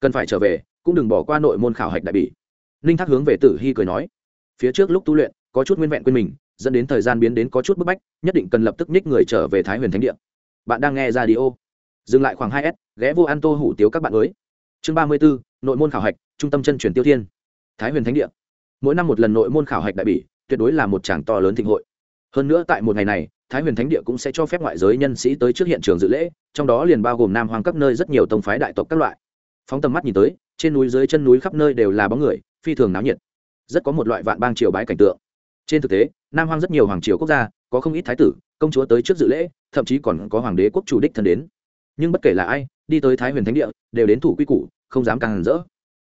Cần phải trở về, cũng đừng bỏ qua nội môn khảo hạch đại bỉ. Ninh thác hướng về tử hy cười nói, phía trước lúc tu luyện, có chút nguyên vẹn quên mình, dẫn đến thời gian biến đến có chút bức bách, nhất định cần lập tức nhích người trở về thái huyền thánh địa. Bạn đang nghe ra đi ô dừng lại khoảng hai s, ghé vô ăn tô hủ tiếu các bạn mới. Chương ba mươi bốn, nội môn khảo hạch, trung tâm chân truyền tiêu thiên. Thái huyền thánh địa. Mỗi năm một lần nội môn khảo hạch đại bỉ, tuyệt đối là một tràng to lớn thịnh hội hơn nữa tại một ngày này, thái huyền thánh địa cũng sẽ cho phép ngoại giới nhân sĩ tới trước hiện trường dự lễ, trong đó liền bao gồm nam hoàng các nơi rất nhiều tông phái đại tộc các loại. Phóng tầm mắt nhìn tới, trên núi dưới chân núi khắp nơi đều là bóng người, phi thường náo nhiệt. Rất có một loại vạn bang triều bái cảnh tượng. Trên thực tế, nam hoàng rất nhiều hoàng triều quốc gia, có không ít thái tử, công chúa tới trước dự lễ, thậm chí còn có hoàng đế quốc chủ đích thân đến. Nhưng bất kể là ai, đi tới thái huyền thánh địa, đều đến thủ quy củ, không dám càng hẳn rỡ.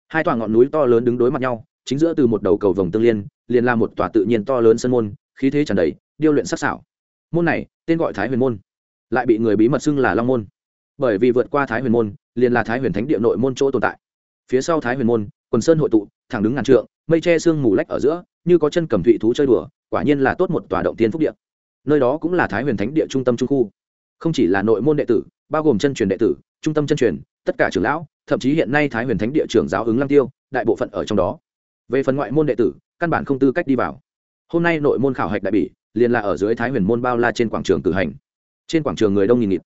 Hai tòa ngọn núi to lớn đứng đối mặt nhau, chính giữa từ một đầu cầu vồng tương liên, liền là một tòa tự nhiên to lớn sân môn, khí thế tràn đầy điêu luyện sắc xảo. Môn này, tên gọi thái huyền môn. Lại bị người bí mật xưng là long môn. Bởi vì vượt qua thái huyền môn, liền là thái huyền thánh địa nội môn chỗ tồn tại. Phía sau thái huyền môn, quần sơn hội tụ, thẳng đứng ngàn trượng, mây che sương mù lách ở giữa, như có chân cầm thụy thú chơi đùa, quả nhiên là tốt một tòa động tiên phúc địa. Nơi đó cũng là thái huyền thánh địa trung tâm trung khu. Không chỉ là nội môn đệ tử, bao gồm chân truyền đệ tử, trung tâm chân truyền, tất cả trưởng lão, thậm chí hiện nay thái huyền thánh địa trưởng giáo ứng lăng tiêu, đại bộ phận ở trong đó. Về phần ngoại môn đệ tử, căn bản không tư cách đi vào. Hôm nay nội môn khảo hạch đại bỉ liền là ở dưới thái huyền môn bao la trên quảng trường cử hành. Trên quảng trường người đông nghìn nghịt.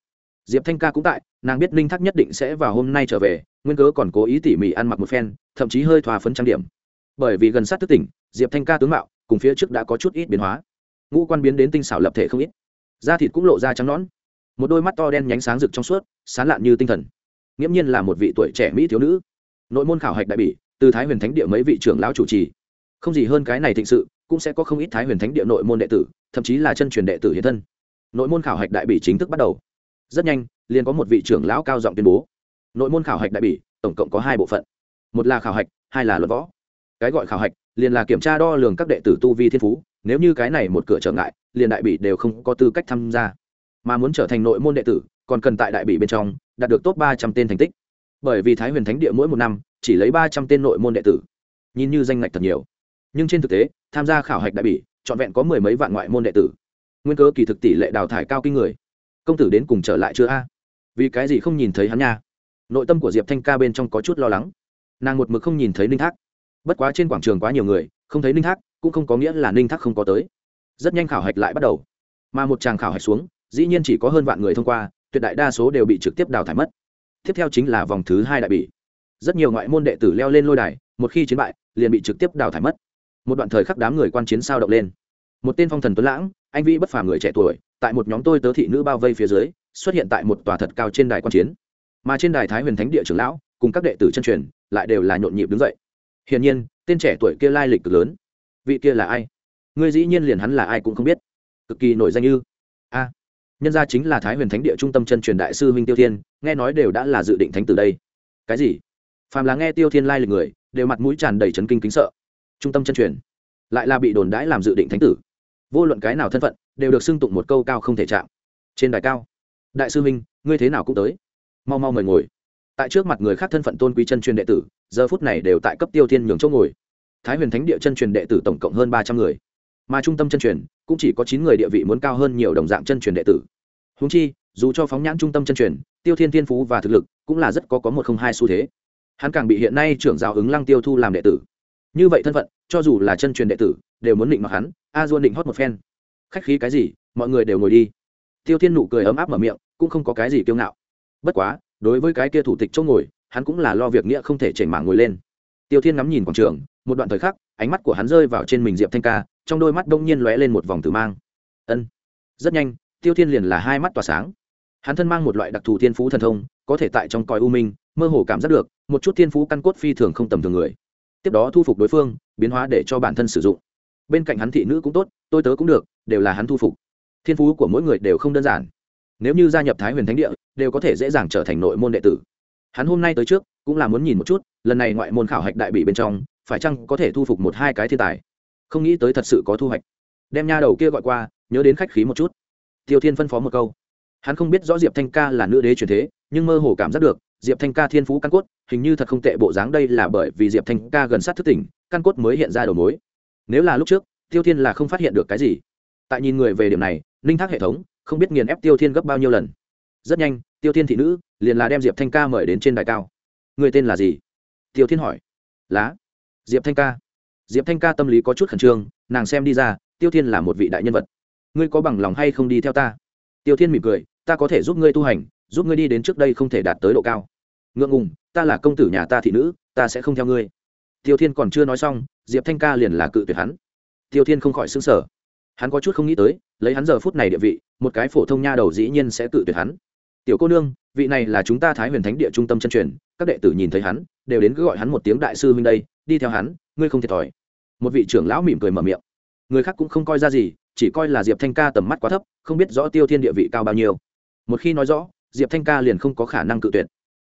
Diệp thanh ca cũng tại, nàng biết ninh thác nhất định sẽ vào hôm nay trở về, nguyên cớ còn cố ý tỉ mỉ ăn mặc một phen, thậm chí hơi thòa phấn trang điểm. Bởi vì gần sát thức tỉnh, diệp thanh ca tướng mạo cùng phía trước đã có chút ít biến hóa. Ngũ quan biến đến tinh xảo lập thể không ít. Da thịt cũng lộ ra trắng nón một đôi mắt to đen nhánh sáng rực trong suốt, sán lạn như tinh thần. Nghiễm nhiên là một vị tuổi trẻ mỹ thiếu nữ. Nội môn khảo hạch đại bỉ, từ thái huyền thánh địa mấy vị trưởng lão chủ trì. Không gì hơn cái này thịnh sự cũng sẽ có không ít thái huyền thánh địa nội môn đệ tử, thậm chí là chân truyền đệ tử hiện thân. Nội môn khảo hạch đại bỉ chính thức bắt đầu. Rất nhanh, liền có một vị trưởng lão cao giọng tuyên bố. Nội môn khảo hạch đại bỉ, tổng cộng có hai bộ phận. Một là khảo hạch, hai là luật võ. Cái gọi khảo hạch, liền là kiểm tra đo lường các đệ tử tu vi thiên phú, nếu như cái này một cửa trở ngại, liền đại bỉ đều không có tư cách tham gia. Mà muốn trở thành nội môn đệ tử, còn cần tại đại bỉ bên trong đạt được top ba trăm tên thành tích. Bởi vì thái huyền thánh địa mỗi một năm chỉ lấy ba trăm tên nội môn đệ tử. Nhìn như danh ngạch thật nhiều. Nhưng trên thực tế tham gia khảo hạch đại bỉ, trọn vẹn có mười mấy vạn ngoại môn đệ tử. Nguyên cơ kỳ thực tỷ lệ đào thải cao kinh người. Công tử đến cùng trở lại chưa a? Vì cái gì không nhìn thấy hắn nha? Nội tâm của diệp thanh ca bên trong có chút lo lắng. Nàng một mực không nhìn thấy ninh thác. Bất quá trên quảng trường quá nhiều người, không thấy ninh thác, cũng không có nghĩa là ninh thác không có tới. Rất nhanh khảo hạch lại bắt đầu. Mà một tràng khảo hạch xuống, dĩ nhiên chỉ có hơn vạn người thông qua, tuyệt đại đa số đều bị trực tiếp đào thải mất. Tiếp theo chính là vòng thứ hai đại bỉ. Rất nhiều ngoại môn đệ tử leo lên lôi đài, một khi chiến bại, liền bị trực tiếp đào thải mất một đoạn thời khắc đám người quan chiến sao động lên. Một tên phong thần tuấn lãng, anh vĩ bất phàm người trẻ tuổi, tại một nhóm tôi tớ thị nữ bao vây phía dưới, xuất hiện tại một tòa thật cao trên đài quan chiến. Mà trên đài thái huyền thánh địa trưởng lão, cùng các đệ tử chân truyền, lại đều là nhộn nhịp đứng dậy. Hiển nhiên, tên trẻ tuổi kia lai lịch cực lớn. Vị kia là ai? Ngươi dĩ nhiên liền hắn là ai cũng không biết. Cực kỳ nổi danh như. A. Nhân gia chính là thái huyền thánh địa trung tâm chân truyền đại sư minh tiêu thiên, nghe nói đều đã là dự định thánh từ đây. Cái gì? Phàm là nghe tiêu thiên lai lịch người, đều mặt mũi tràn đầy chấn kinh kính sợ trung tâm chân truyền, lại là bị đồn đãi làm dự định thánh tử. Vô luận cái nào thân phận, đều được xưng tụng một câu cao không thể chạm. Trên đài cao, đại sư minh ngươi thế nào cũng tới. Mau mau mời ngồi. Tại trước mặt người khác thân phận tôn quý chân truyền đệ tử, giờ phút này đều tại cấp tiêu thiên nhường chỗ ngồi. Thái huyền thánh địa chân truyền đệ tử tổng cộng hơn ba trăm người. Mà trung tâm chân truyền, cũng chỉ có chín người địa vị muốn cao hơn nhiều đồng dạng chân truyền đệ tử. Húng chi, dù cho phóng nhãn trung tâm chân truyền, tiêu thiên thiên phú và thực lực, cũng là rất có có một không hai xu thế. Hắn càng bị hiện nay trưởng giáo ứng lăng tiêu thu làm đệ tử như vậy thân phận, cho dù là chân truyền đệ tử, đều muốn định mặc hắn, a duôn định hót một phen. Khách khí cái gì, mọi người đều ngồi đi. Tiêu thiên nụ cười ấm áp mở miệng, cũng không có cái gì kiêu ngạo. Bất quá, đối với cái kia thủ tịch chỗ ngồi, hắn cũng là lo việc nghĩa không thể chảy mảng ngồi lên. Tiêu thiên ngắm nhìn quảng trường, một đoạn thời khắc, ánh mắt của hắn rơi vào trên mình diệp thanh ca, trong đôi mắt đông nhiên lóe lên một vòng tử mang. Ân. Rất nhanh, tiêu thiên liền là hai mắt tỏa sáng. Hắn thân mang một loại đặc thù thiên phú thần thông, có thể tại trong còi u minh, mơ hồ cảm giác được, một chút thiên phú căn cốt phi thường không tầm thường người tiếp đó thu phục đối phương, biến hóa để cho bản thân sử dụng. Bên cạnh hắn thị nữ cũng tốt, tôi tớ cũng được, đều là hắn thu phục. Thiên phú của mỗi người đều không đơn giản. Nếu như gia nhập thái huyền thánh địa, đều có thể dễ dàng trở thành nội môn đệ tử. Hắn hôm nay tới trước, cũng là muốn nhìn một chút, lần này ngoại môn khảo hạch đại bị bên trong, phải chăng có thể thu phục một hai cái thiên tài? Không nghĩ tới thật sự có thu hoạch. Đem nha đầu kia gọi qua, nhớ đến khách khí một chút. Tiêu thiên phân phó một câu. Hắn không biết rõ diệp thanh ca là nữ đế truyền thế, nhưng mơ hồ cảm giác được diệp thanh ca thiên phú căn cốt, hình như thật không tệ bộ dáng đây là bởi vì diệp thanh ca gần sát thức tỉnh, căn cốt mới hiện ra đầu mối. Nếu là lúc trước, tiêu thiên là không phát hiện được cái gì. Tại nhìn người về điểm này, ninh thác hệ thống, không biết nghiền ép tiêu thiên gấp bao nhiêu lần. Rất nhanh, tiêu thiên thị nữ liền là đem diệp thanh ca mời đến trên đài cao. Người tên là gì? Tiêu thiên hỏi. Lá diệp thanh ca. Diệp thanh ca tâm lý có chút khẩn trương, nàng xem đi ra, tiêu thiên là một vị đại nhân vật. Ngươi có bằng lòng hay không đi theo ta? Tiêu thiên mỉm cười, ta có thể giúp ngươi tu hành, giúp ngươi đi đến trước đây không thể đạt tới độ cao ngượng ngùng, ta là công tử nhà ta thị nữ, ta sẽ không theo ngươi. Tiêu thiên còn chưa nói xong, diệp thanh ca liền là cự tuyệt hắn. Tiêu thiên không khỏi xứng sở hắn có chút không nghĩ tới, lấy hắn giờ phút này địa vị, một cái phổ thông nha đầu dĩ nhiên sẽ cự tuyệt hắn. Tiểu cô nương, vị này là chúng ta thái huyền thánh địa trung tâm chân truyền, các đệ tử nhìn thấy hắn, đều đến cứ gọi hắn một tiếng đại sư huynh đây, đi theo hắn, ngươi không thiệt thòi. Một vị trưởng lão mỉm cười mở miệng. Người khác cũng không coi ra gì, chỉ coi là diệp thanh ca tầm mắt quá thấp, không biết rõ tiêu thiên địa vị cao bao nhiêu. Một khi nói rõ, diệp thanh ca liền không có khả năng cự tuyệt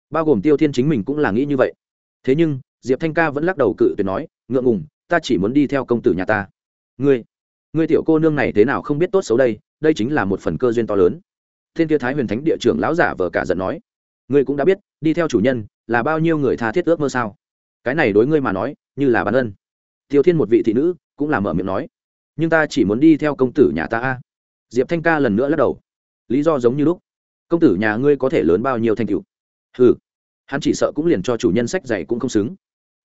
bao gồm tiêu thiên chính mình cũng là nghĩ như vậy. Thế nhưng, diệp thanh ca vẫn lắc đầu cự tuyệt nói, ngượng ngùng, ta chỉ muốn đi theo công tử nhà ta. Ngươi ngươi tiểu cô nương này thế nào không biết tốt xấu đây đây chính là một phần cơ duyên to lớn. Thiên kia thái huyền thánh địa trưởng lão giả vờ cả giận nói, ngươi cũng đã biết, đi theo chủ nhân là bao nhiêu người tha thiết ước mơ sao? Cái này đối ngươi mà nói, như là bản ân. Tiêu thiên một vị thị nữ cũng là mở miệng nói, nhưng ta chỉ muốn đi theo công tử nhà ta a. Diệp thanh ca lần nữa lắc đầu, lý do giống như lúc, công tử nhà ngươi có thể lớn bao nhiêu thanh cựu hừ. Hắn chỉ sợ cũng liền cho chủ nhân sách dạy cũng không xứng.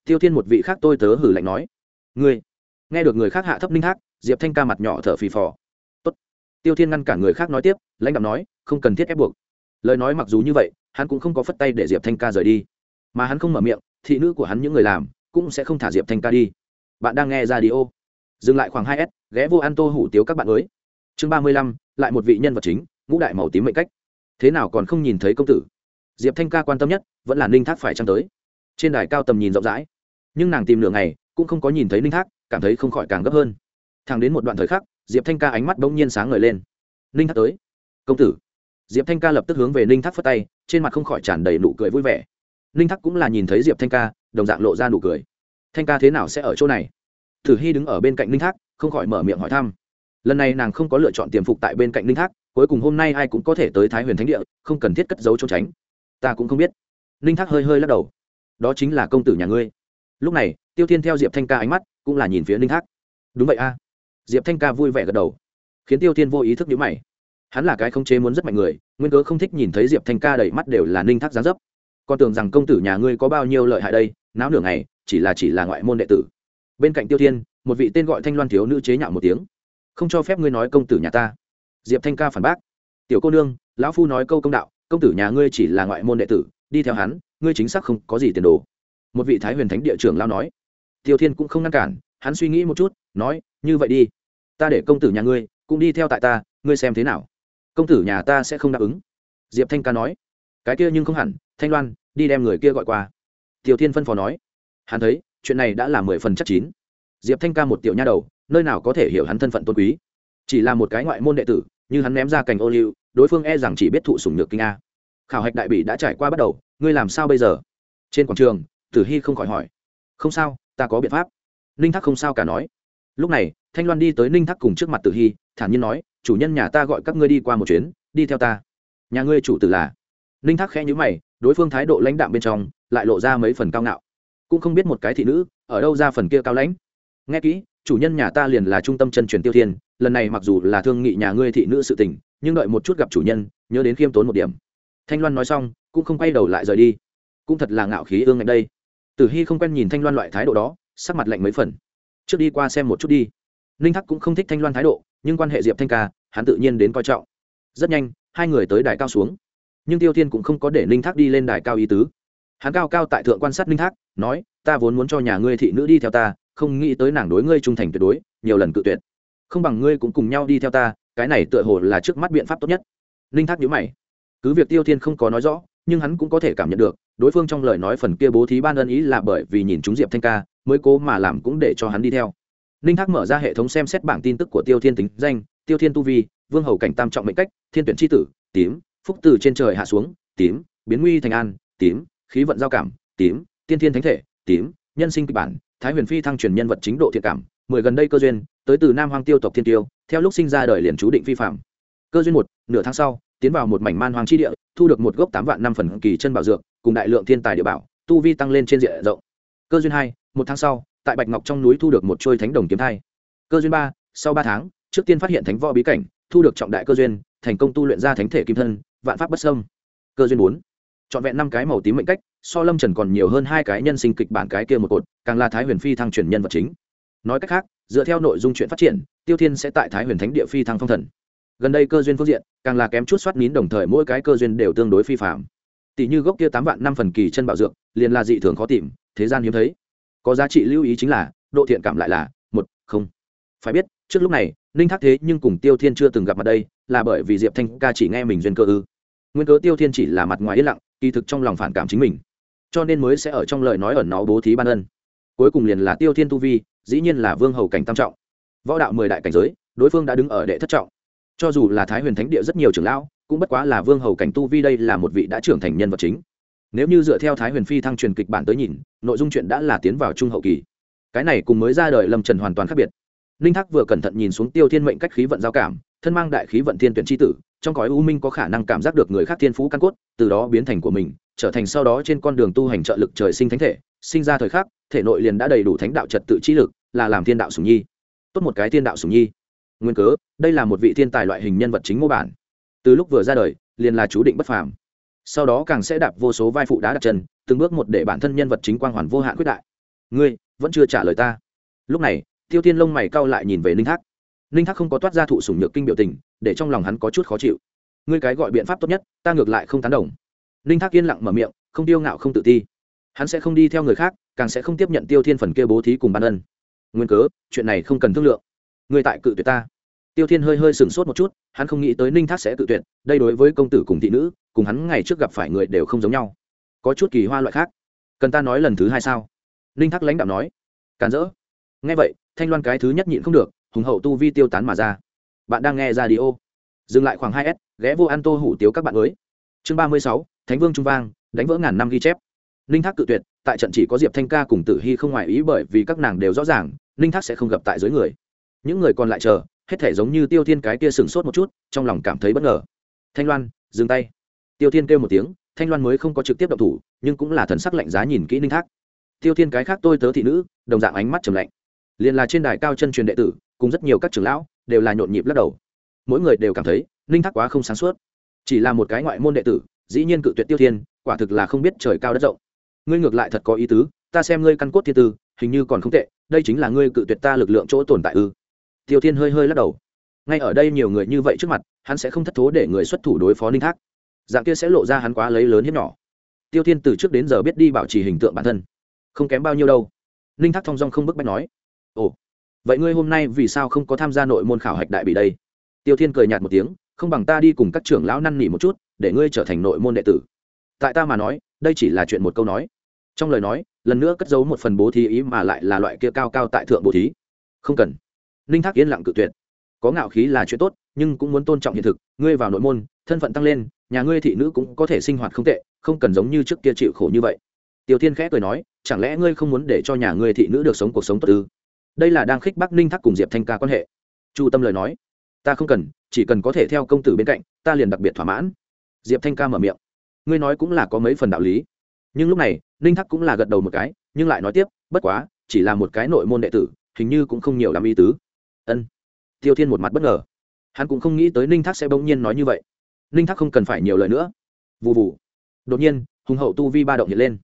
Tiêu thiên một vị khác tôi tớ hử lạnh nói. Ngươi. Nghe được người khác hạ thấp ninh hắc, diệp thanh ca mặt nhỏ thở phì phò. Tốt. tiêu thiên ngăn cản người khác nói tiếp, lãnh đạo nói, không cần thiết ép buộc. Lời nói mặc dù như vậy, hắn cũng không có phất tay để diệp thanh ca rời đi. Mà hắn không mở miệng, thị nữ của hắn những người làm, cũng sẽ không thả diệp thanh ca đi. Bạn đang nghe ra đi ô dừng lại khoảng hai s, ghé vô an tô hủ tiếu các bạn mới. Chương ba mươi lăm, lại một vị nhân vật chính, ngũ đại màu tím mệnh cách. Thế nào còn không nhìn thấy công tử? Diệp thanh ca quan tâm nhất vẫn là ninh thác phải trăng tới. Trên đài cao tầm nhìn rộng rãi, nhưng nàng tìm nửa ngày cũng không có nhìn thấy ninh thác, cảm thấy không khỏi càng gấp hơn. Thẳng đến một đoạn thời khắc, diệp thanh ca ánh mắt bỗng nhiên sáng ngời lên. Ninh thác tới. Công tử. Diệp thanh ca lập tức hướng về ninh thác phất tay, trên mặt không khỏi tràn đầy nụ cười vui vẻ. Ninh thác cũng là nhìn thấy diệp thanh ca, đồng dạng lộ ra nụ cười. Thanh ca thế nào sẽ ở chỗ này? Thử hy đứng ở bên cạnh ninh thác, không khỏi mở miệng hỏi thăm. Lần này nàng không có lựa chọn tiềm phục tại bên cạnh ninh thác, cuối cùng hôm nay ai cũng có thể tới thái huyền thánh địa, không cần thiết cất giấu trốn tránh ta cũng không biết. Ninh thác hơi hơi lắc đầu. Đó chính là công tử nhà ngươi. Lúc này, tiêu thiên theo diệp thanh ca ánh mắt, cũng là nhìn phía ninh thác. Đúng vậy a. Diệp thanh ca vui vẻ gật đầu, khiến tiêu thiên vô ý thức nhữ mày. Hắn là cái không chế muốn rất mạnh người, nguyên cớ không thích nhìn thấy diệp thanh ca đầy mắt đều là ninh thác giá dấp. Con tưởng rằng công tử nhà ngươi có bao nhiêu lợi hại đây, náo nửa ngày, chỉ là chỉ là ngoại môn đệ tử. Bên cạnh tiêu thiên, một vị tên gọi thanh loan thiếu nữ chế nhạo một tiếng. Không cho phép ngươi nói công tử nhà ta. Diệp thanh ca phản bác. Tiểu cô nương, lão phu nói câu công đạo công tử nhà ngươi chỉ là ngoại môn đệ tử, đi theo hắn, ngươi chính xác không có gì tiền đồ. Một vị thái huyền thánh địa trưởng lao nói. Tiêu thiên cũng không ngăn cản, hắn suy nghĩ một chút, nói, như vậy đi, ta để công tử nhà ngươi cũng đi theo tại ta, ngươi xem thế nào. Công tử nhà ta sẽ không đáp ứng. Diệp thanh ca nói. Cái kia nhưng không hẳn, thanh loan, đi đem người kia gọi qua. Tiêu thiên phân phó nói. Hắn thấy, chuyện này đã là mười phần chắc chín. Diệp thanh ca một tiểu nha đầu, nơi nào có thể hiểu hắn thân phận tôn quý. Chỉ là một cái ngoại môn đệ tử, như hắn ném ra cành ô liu đối phương e rằng chỉ biết thụ sủng nhược kinh a. Khảo hạch đại bị đã trải qua bắt đầu, ngươi làm sao bây giờ? Trên quảng trường, tử hy không khỏi hỏi. Không sao, ta có biện pháp. Ninh thắc không sao cả nói. Lúc này, thanh loan đi tới ninh thắc cùng trước mặt tử hy, thản nhiên nói, chủ nhân nhà ta gọi các ngươi đi qua một chuyến, đi theo ta. Nhà ngươi chủ tử là? Ninh thắc khẽ nhữ mày, đối phương thái độ lãnh đạm bên trong, lại lộ ra mấy phần cao ngạo. Cũng không biết một cái thị nữ, ở đâu ra phần kia cao lãnh. Nghe kỹ, chủ nhân nhà ta liền là trung tâm chân truyền tiêu thiên, lần này mặc dù là thương nghị nhà ngươi thị nữ sự tình nhưng đợi một chút gặp chủ nhân, nhớ đến khiêm tốn một điểm. Thanh loan nói xong, cũng không quay đầu lại rời đi. Cũng thật là ngạo khí ương ngạnh đây. Tử hy không quen nhìn thanh loan loại thái độ đó, sắc mặt lạnh mấy phần. Trước đi qua xem một chút đi. Ninh thắc cũng không thích thanh loan thái độ, nhưng quan hệ diệp thanh ca, hắn tự nhiên đến coi trọng. Rất nhanh, hai người tới đài cao xuống. Nhưng tiêu thiên cũng không có để ninh thác đi lên đài cao ý tứ. Hắn cao cao tại thượng quan sát ninh thác, nói, ta vốn muốn cho nhà ngươi thị nữ đi theo ta, không nghĩ tới nàng đối ngươi trung thành tuyệt đối, nhiều lần cự tuyệt. Không bằng ngươi cũng cùng nhau đi theo ta cái này tựa hồ là trước mắt biện pháp tốt nhất. Ninh thác nhữ mày. Cứ việc tiêu thiên không có nói rõ, nhưng hắn cũng có thể cảm nhận được, đối phương trong lời nói phần kia bố thí ban ân ý là bởi vì nhìn chúng diệp thanh ca, mới cố mà làm cũng để cho hắn đi theo. Ninh thác mở ra hệ thống xem xét bảng tin tức của tiêu thiên tính danh, tiêu thiên tu vi, vương hầu cảnh tam trọng mệnh cách, thiên tuyển tri tử, tím, phúc từ trên trời hạ xuống, tím, biến nguy thành an, tím, khí vận giao cảm, tím, tiên thiên thánh thể, tím, nhân sinh kịch bản, thái huyền phi thăng truyền nhân vật chính độ thiện cảm mười gần đây cơ duyên, tới từ nam hoang tiêu tộc thiên tiêu, theo lúc sinh ra đời liền chú định phi phạm. Cơ duyên một, nửa tháng sau, tiến vào một mảnh man hoang chi địa, thu được một gốc tám vạn năm phần kỳ chân bảo dược, cùng đại lượng thiên tài địa bảo, tu vi tăng lên trên diện rộng. Cơ duyên hai, một tháng sau, tại bạch ngọc trong núi thu được một trôi thánh đồng kiếm thai. Cơ duyên ba, sau ba tháng, trước tiên phát hiện thánh võ bí cảnh, thu được trọng đại cơ duyên, thành công tu luyện ra thánh thể kim thân, vạn pháp bất sâm cơ duyên bốn, trọn vẹn năm cái màu tím mệnh cách, so lâm trần còn nhiều hơn hai cái nhân sinh kịch bản cái kia một cột, càng là thái huyền phi thăng truyền nhân vật chính nói cách khác, dựa theo nội dung chuyện phát triển, tiêu thiên sẽ tại thái huyền thánh địa phi thăng phong thần. Gần đây cơ duyên phương diện, càng là kém chút soát nín đồng thời mỗi cái cơ duyên đều tương đối phi phạm tỷ như gốc kia tám vạn năm phần kỳ chân bảo dược, liền là dị thường khó tìm, thế gian hiếm thấy. Có giá trị lưu ý chính là, độ thiện cảm lại là một, không. Phải biết, trước lúc này, ninh thác thế nhưng cùng tiêu thiên chưa từng gặp mặt đây, là bởi vì diệp thanh ca chỉ nghe mình duyên cơ ư. Nguyên cớ tiêu thiên chỉ là mặt ngoài yên lặng, kỳ thực trong lòng phản cảm chính mình. Cho nên mới sẽ ở trong lời nói ẩn nó bố thí ban ân. Cuối cùng liền là tiêu thiên tu vi dĩ nhiên là vương hầu cảnh tam trọng. Võ đạo mười đại cảnh giới, đối phương đã đứng ở đệ thất trọng. Cho dù là thái huyền thánh địa rất nhiều trưởng lão, cũng bất quá là vương hầu cảnh tu vi đây là một vị đã trưởng thành nhân vật chính. Nếu như dựa theo thái huyền phi thăng truyền kịch bản tới nhìn, nội dung chuyện đã là tiến vào trung hậu kỳ. Cái này cùng mới ra đời lâm trần hoàn toàn khác biệt. Ninh thác vừa cẩn thận nhìn xuống tiêu thiên mệnh cách khí vận giao cảm, thân mang đại khí vận thiên tuyển tri tử, trong cõi u minh có khả năng cảm giác được người khác thiên phú căn cốt, từ đó biến thành của mình, trở thành sau đó trên con đường tu hành trợ lực trời sinh thánh thể sinh ra thời khắc, thể nội liền đã đầy đủ thánh đạo trật tự trí lực, là làm thiên đạo sùng nhi. Tốt một cái thiên đạo sùng nhi. Nguyên cớ, đây là một vị thiên tài loại hình nhân vật chính mô bản. Từ lúc vừa ra đời, liền là chú định bất phàm. Sau đó càng sẽ đạp vô số vai phụ đá đặt chân, từng bước một để bản thân nhân vật chính quang hoàn vô hạn quyết đại. Ngươi, vẫn chưa trả lời ta. Lúc này, tiêu tiên lông mày cau lại nhìn về ninh thác. Ninh thác không có toát ra thụ sủng nhược kinh biểu tình, để trong lòng hắn có chút khó chịu. Ngươi cái gọi biện pháp tốt nhất, ta ngược lại không tán đồng. Ninh thác yên lặng mở miệng, không tiêu ngạo không tự ti hắn sẽ không đi theo người khác, càng sẽ không tiếp nhận tiêu thiên phần kia bố thí cùng ban ân. Nguyên cớ, chuyện này không cần thương lượng. Ngươi tại cự tuyệt ta. Tiêu thiên hơi hơi sừng sốt một chút, hắn không nghĩ tới ninh thác sẽ cự tuyệt, đây đối với công tử cùng thị nữ, cùng hắn ngày trước gặp phải người đều không giống nhau. Có chút kỳ hoa loại khác. Cần ta nói lần thứ hai sao? Ninh thác lãnh đạo nói. Càn rỡ. Nghe vậy, thanh loan cái thứ nhất nhịn không được, hùng hậu tu vi tiêu tán mà ra. Bạn đang nghe ra đi ô dừng lại khoảng hai s, ghé vô ăn tô hủ tiếu các bạn mới. Chương ba mươi sáu, thánh vương trung vang, đánh vỡ ngàn năm ghi chép ninh thác cự tuyệt, tại trận chỉ có diệp thanh ca cùng tử hy không ngoài ý bởi vì các nàng đều rõ ràng, ninh thác sẽ không gặp tại dưới người. Những người còn lại chờ, hết thể giống như tiêu thiên cái kia sừng sốt một chút, trong lòng cảm thấy bất ngờ. Thanh loan, dừng tay. Tiêu thiên kêu một tiếng, thanh loan mới không có trực tiếp động thủ, nhưng cũng là thần sắc lạnh giá nhìn kỹ ninh thác. Tiêu thiên cái khác tôi tớ thị nữ, đồng dạng ánh mắt trầm lạnh. Liền là trên đài cao chân truyền đệ tử, cùng rất nhiều các trưởng lão, đều là nhộn nhịp lắc đầu. Mỗi người đều cảm thấy, ninh thác quá không sáng suốt. Chỉ là một cái ngoại môn đệ tử, dĩ nhiên cự tuyệt tiêu thiên, quả thực là không biết trời cao đất rộng ngươi ngược lại thật có ý tứ, ta xem ngươi căn cốt thiên tư, hình như còn không tệ, đây chính là ngươi cự tuyệt ta lực lượng chỗ tồn tại ư. Tiêu thiên hơi hơi lắc đầu. Ngay ở đây nhiều người như vậy trước mặt, hắn sẽ không thất thố để người xuất thủ đối phó ninh thác. Dạng kia sẽ lộ ra hắn quá lấy lớn hiếp nhỏ. Tiêu thiên từ trước đến giờ biết đi bảo trì hình tượng bản thân. Không kém bao nhiêu đâu. Ninh thác thong dong không bức bách nói. Ồ, vậy ngươi hôm nay vì sao không có tham gia nội môn khảo hạch đại bị đây? Tiêu thiên cười nhạt một tiếng, không bằng ta đi cùng các trưởng lão năn nỉ một chút, để ngươi trở thành nội môn đệ tử. Tại ta mà nói đây chỉ là chuyện một câu nói. Trong lời nói, lần nữa cất giấu một phần bố thí ý mà lại là loại kia cao cao tại thượng bố thí. Không cần. Ninh thác yên lặng cự tuyệt. Có ngạo khí là chuyện tốt, nhưng cũng muốn tôn trọng hiện thực. Ngươi vào nội môn, thân phận tăng lên, nhà ngươi thị nữ cũng có thể sinh hoạt không tệ, không cần giống như trước kia chịu khổ như vậy. Tiểu thiên khẽ cười nói, chẳng lẽ ngươi không muốn để cho nhà ngươi thị nữ được sống cuộc sống tốt ư? Đây là đang khích bác ninh thác cùng diệp thanh ca quan hệ. Chu tâm lời nói, ta không cần, chỉ cần có thể theo công tử bên cạnh, ta liền đặc biệt thỏa mãn. Diệp thanh ca mở miệng ngươi nói cũng là có mấy phần đạo lý. Nhưng lúc này, ninh thác cũng là gật đầu một cái, nhưng lại nói tiếp, bất quá, chỉ là một cái nội môn đệ tử, hình như cũng không nhiều làm ý tứ. Ân. Tiêu thiên một mặt bất ngờ. Hắn cũng không nghĩ tới ninh thác sẽ bỗng nhiên nói như vậy. Ninh thác không cần phải nhiều lời nữa. V ù v ù đột nhiên, hùng hậu tu vi ba động hiện lên.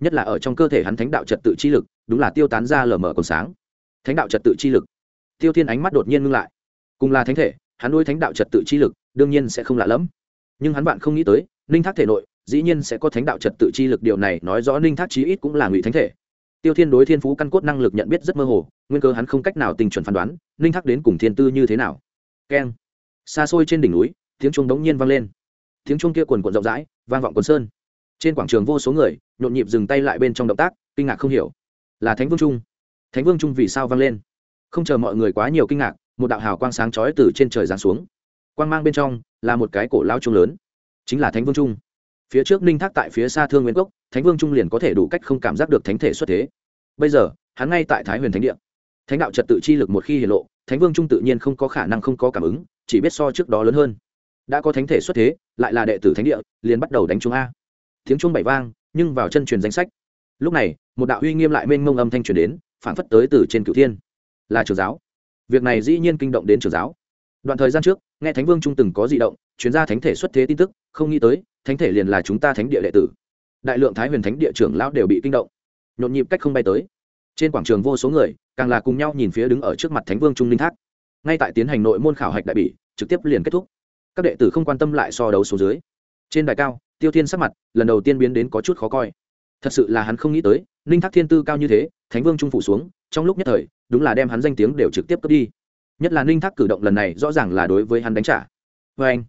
Nhất là ở trong cơ thể hắn thánh đạo trật tự chi lực, đúng là tiêu tán ra lở mở còn sáng. Thánh đạo trật tự chi lực. Tiêu thiên ánh mắt đột nhiên ngưng lại. Cùng là thánh thể, hắn nuôi thánh đạo trật tự chi lực, đương nhiên sẽ không lạ lẫm. Nhưng hắn bạn không nghĩ tới ninh thác thể nội, dĩ nhiên sẽ có thánh đạo trật tự chi lực, điều này nói rõ ninh thác chí ít cũng là ngụy thánh thể. Tiêu thiên đối thiên phú căn cốt năng lực nhận biết rất mơ hồ, nguyên cơ hắn không cách nào tình chuẩn phán đoán, ninh thác đến cùng thiên tư như thế nào. Keng. Xa xôi trên đỉnh núi, tiếng chuông đống nhiên vang lên. Tiếng chuông kia quần quần rộng rãi, vang vọng quần sơn. Trên quảng trường vô số người, nhộn nhịp dừng tay lại bên trong động tác, kinh ngạc không hiểu. Là thánh vương trung. Thánh vương trung vì sao vang lên? Không chờ mọi người quá nhiều kinh ngạc, một đạo hào quang sáng chói từ trên trời giáng xuống. Quang mang bên trong là một cái cổ lao trung lớn chính là thánh vương trung. Phía trước ninh thác tại phía xa thương nguyên cốc, thánh vương trung liền có thể đủ cách không cảm giác được thánh thể xuất thế. Bây giờ, hắn ngay tại thái huyền thánh địa. Thánh đạo trật tự chi lực một khi hiển lộ, thánh vương trung tự nhiên không có khả năng không có cảm ứng, chỉ biết so trước đó lớn hơn. Đã có thánh thể xuất thế, lại là đệ tử thánh địa, liền bắt đầu đánh trung a. Tiếng chuông bảy vang, nhưng vào chân truyền danh sách. Lúc này, một đạo uy nghiêm lại mênh mông âm thanh truyền đến phản phất tới từ trên cửu thiên. Là trường giáo. Việc này dĩ nhiên kinh động đến trường giáo đoạn thời gian trước, nghe thánh vương trung từng có di động chuyên gia thánh thể xuất thế tin tức, không nghĩ tới, thánh thể liền là chúng ta thánh địa đệ tử. Đại lượng thái huyền thánh địa trưởng lão đều bị kinh động. Nhộn nhịp cách không bay tới. Trên quảng trường vô số người, càng là cùng nhau nhìn phía đứng ở trước mặt thánh vương trung linh thác. Ngay tại tiến hành nội môn khảo hạch đại bỉ, trực tiếp liền kết thúc. Các đệ tử không quan tâm lại so đấu số dưới. Trên đài cao, tiêu thiên sắc mặt, lần đầu tiên biến đến có chút khó coi. Thật sự là hắn không nghĩ tới ninh thác thiên tư cao như thế, thánh vương trung phủ xuống, trong lúc nhất thời, đúng là đem hắn danh tiếng đều trực tiếp cướp đi nhất là ninh thác cử động lần này rõ ràng là đối với hắn đánh trả. Vê anh,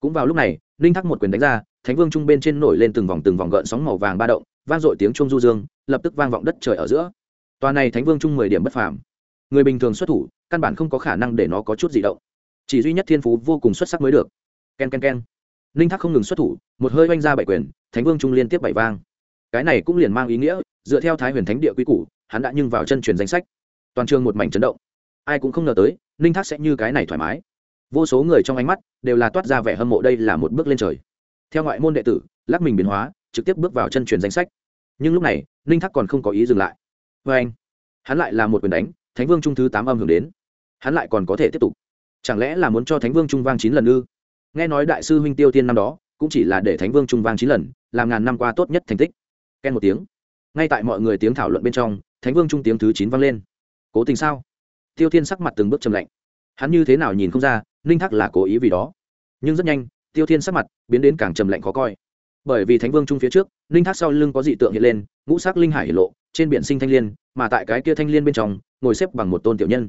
cũng vào lúc này, ninh thác một quyền đánh ra, thánh vương trung bên trên nổi lên từng vòng từng vòng gợn sóng màu vàng ba động, vang dội tiếng trung du dương, lập tức vang vọng đất trời ở giữa. Tòa này thánh vương trung mười điểm bất phàm. Người bình thường xuất thủ, căn bản không có khả năng để nó có chút gì động. Chỉ duy nhất thiên phú vô cùng xuất sắc mới được. K e n k e n k e n ninh thác không ngừng xuất thủ, một hơi oanh ra bảy quyền, thánh vương trung liên tiếp bảy vang. Cái này cũng liền mang ý nghĩa, dựa theo thái huyền thánh địa quy củ, hắn đã nhưng vào chân truyền danh sách. Toàn trường một mảnh chấn động. Ai cũng không ngờ tới ninh thác sẽ như cái này thoải mái. Vô số người trong ánh mắt đều là toát ra vẻ hâm mộ đây là một bước lên trời. Theo ngoại môn đệ tử, lắc mình biến hóa, trực tiếp bước vào chân truyền danh sách. Nhưng lúc này, ninh thác còn không có ý dừng lại. Vê anh, hắn lại là một quyền đánh, thánh vương trung thứ tám âm hưởng đến. Hắn lại còn có thể tiếp tục. Chẳng lẽ là muốn cho thánh vương trung vang chín lần ư? Nghe nói đại sư huynh tiêu tiên năm đó, cũng chỉ là để thánh vương trung vang chín lần, làm ngàn năm qua tốt nhất thành tích. Ken một tiếng. Ngay tại mọi người tiếng thảo luận bên trong, thánh vương trung tiếng thứ chín vang lên. Cố tình sao? Tiêu thiên sắc mặt từng bước chầm lạnh. Hắn như thế nào nhìn không ra, ninh thác là cố ý vì đó. Nhưng rất nhanh, tiêu thiên sắc mặt biến đến càng trầm lạnh khó coi. Bởi vì thánh vương trung phía trước, ninh thác sau lưng có dị tượng hiện lên, ngũ sắc linh hải hiện lộ, trên biển sinh thanh l i ê n mà tại cái kia thanh l i ê n bên trong, ngồi xếp bằng một tôn tiểu nhân.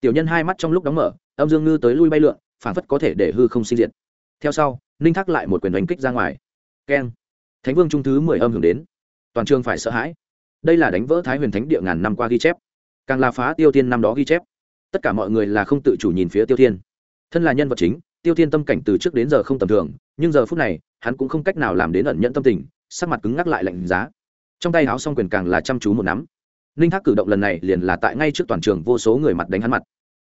Tiểu nhân hai mắt trong lúc đóng mở, âm dương ngư tới lui bay lượn phản phất có thể để hư không sinh diện. theo sau, ninh thác lại một quyền đánh kích ra ngoài. Keng. Thánh vương trung thứ mười âm hưởng đến. Toàn trường phải sợ hãi. Đây là đánh vỡ thái huyền thánh địa ngàn năm qua ghi chép càng là phá tiêu thiên năm đó ghi chép. Tất cả mọi người là không tự chủ nhìn phía tiêu thiên, thân là nhân vật chính tiêu thiên tâm cảnh từ trước đến giờ không tầm thường nhưng giờ phút này hắn cũng không cách nào làm đến ẩn nhận tâm tình sắc mặt cứng ngắc lại lạnh giá. Trong tay áo song quyền càng là chăm chú một nắm. Ninh thác cử động lần này liền là tại ngay trước toàn trường vô số người mặt đánh hắn mặt.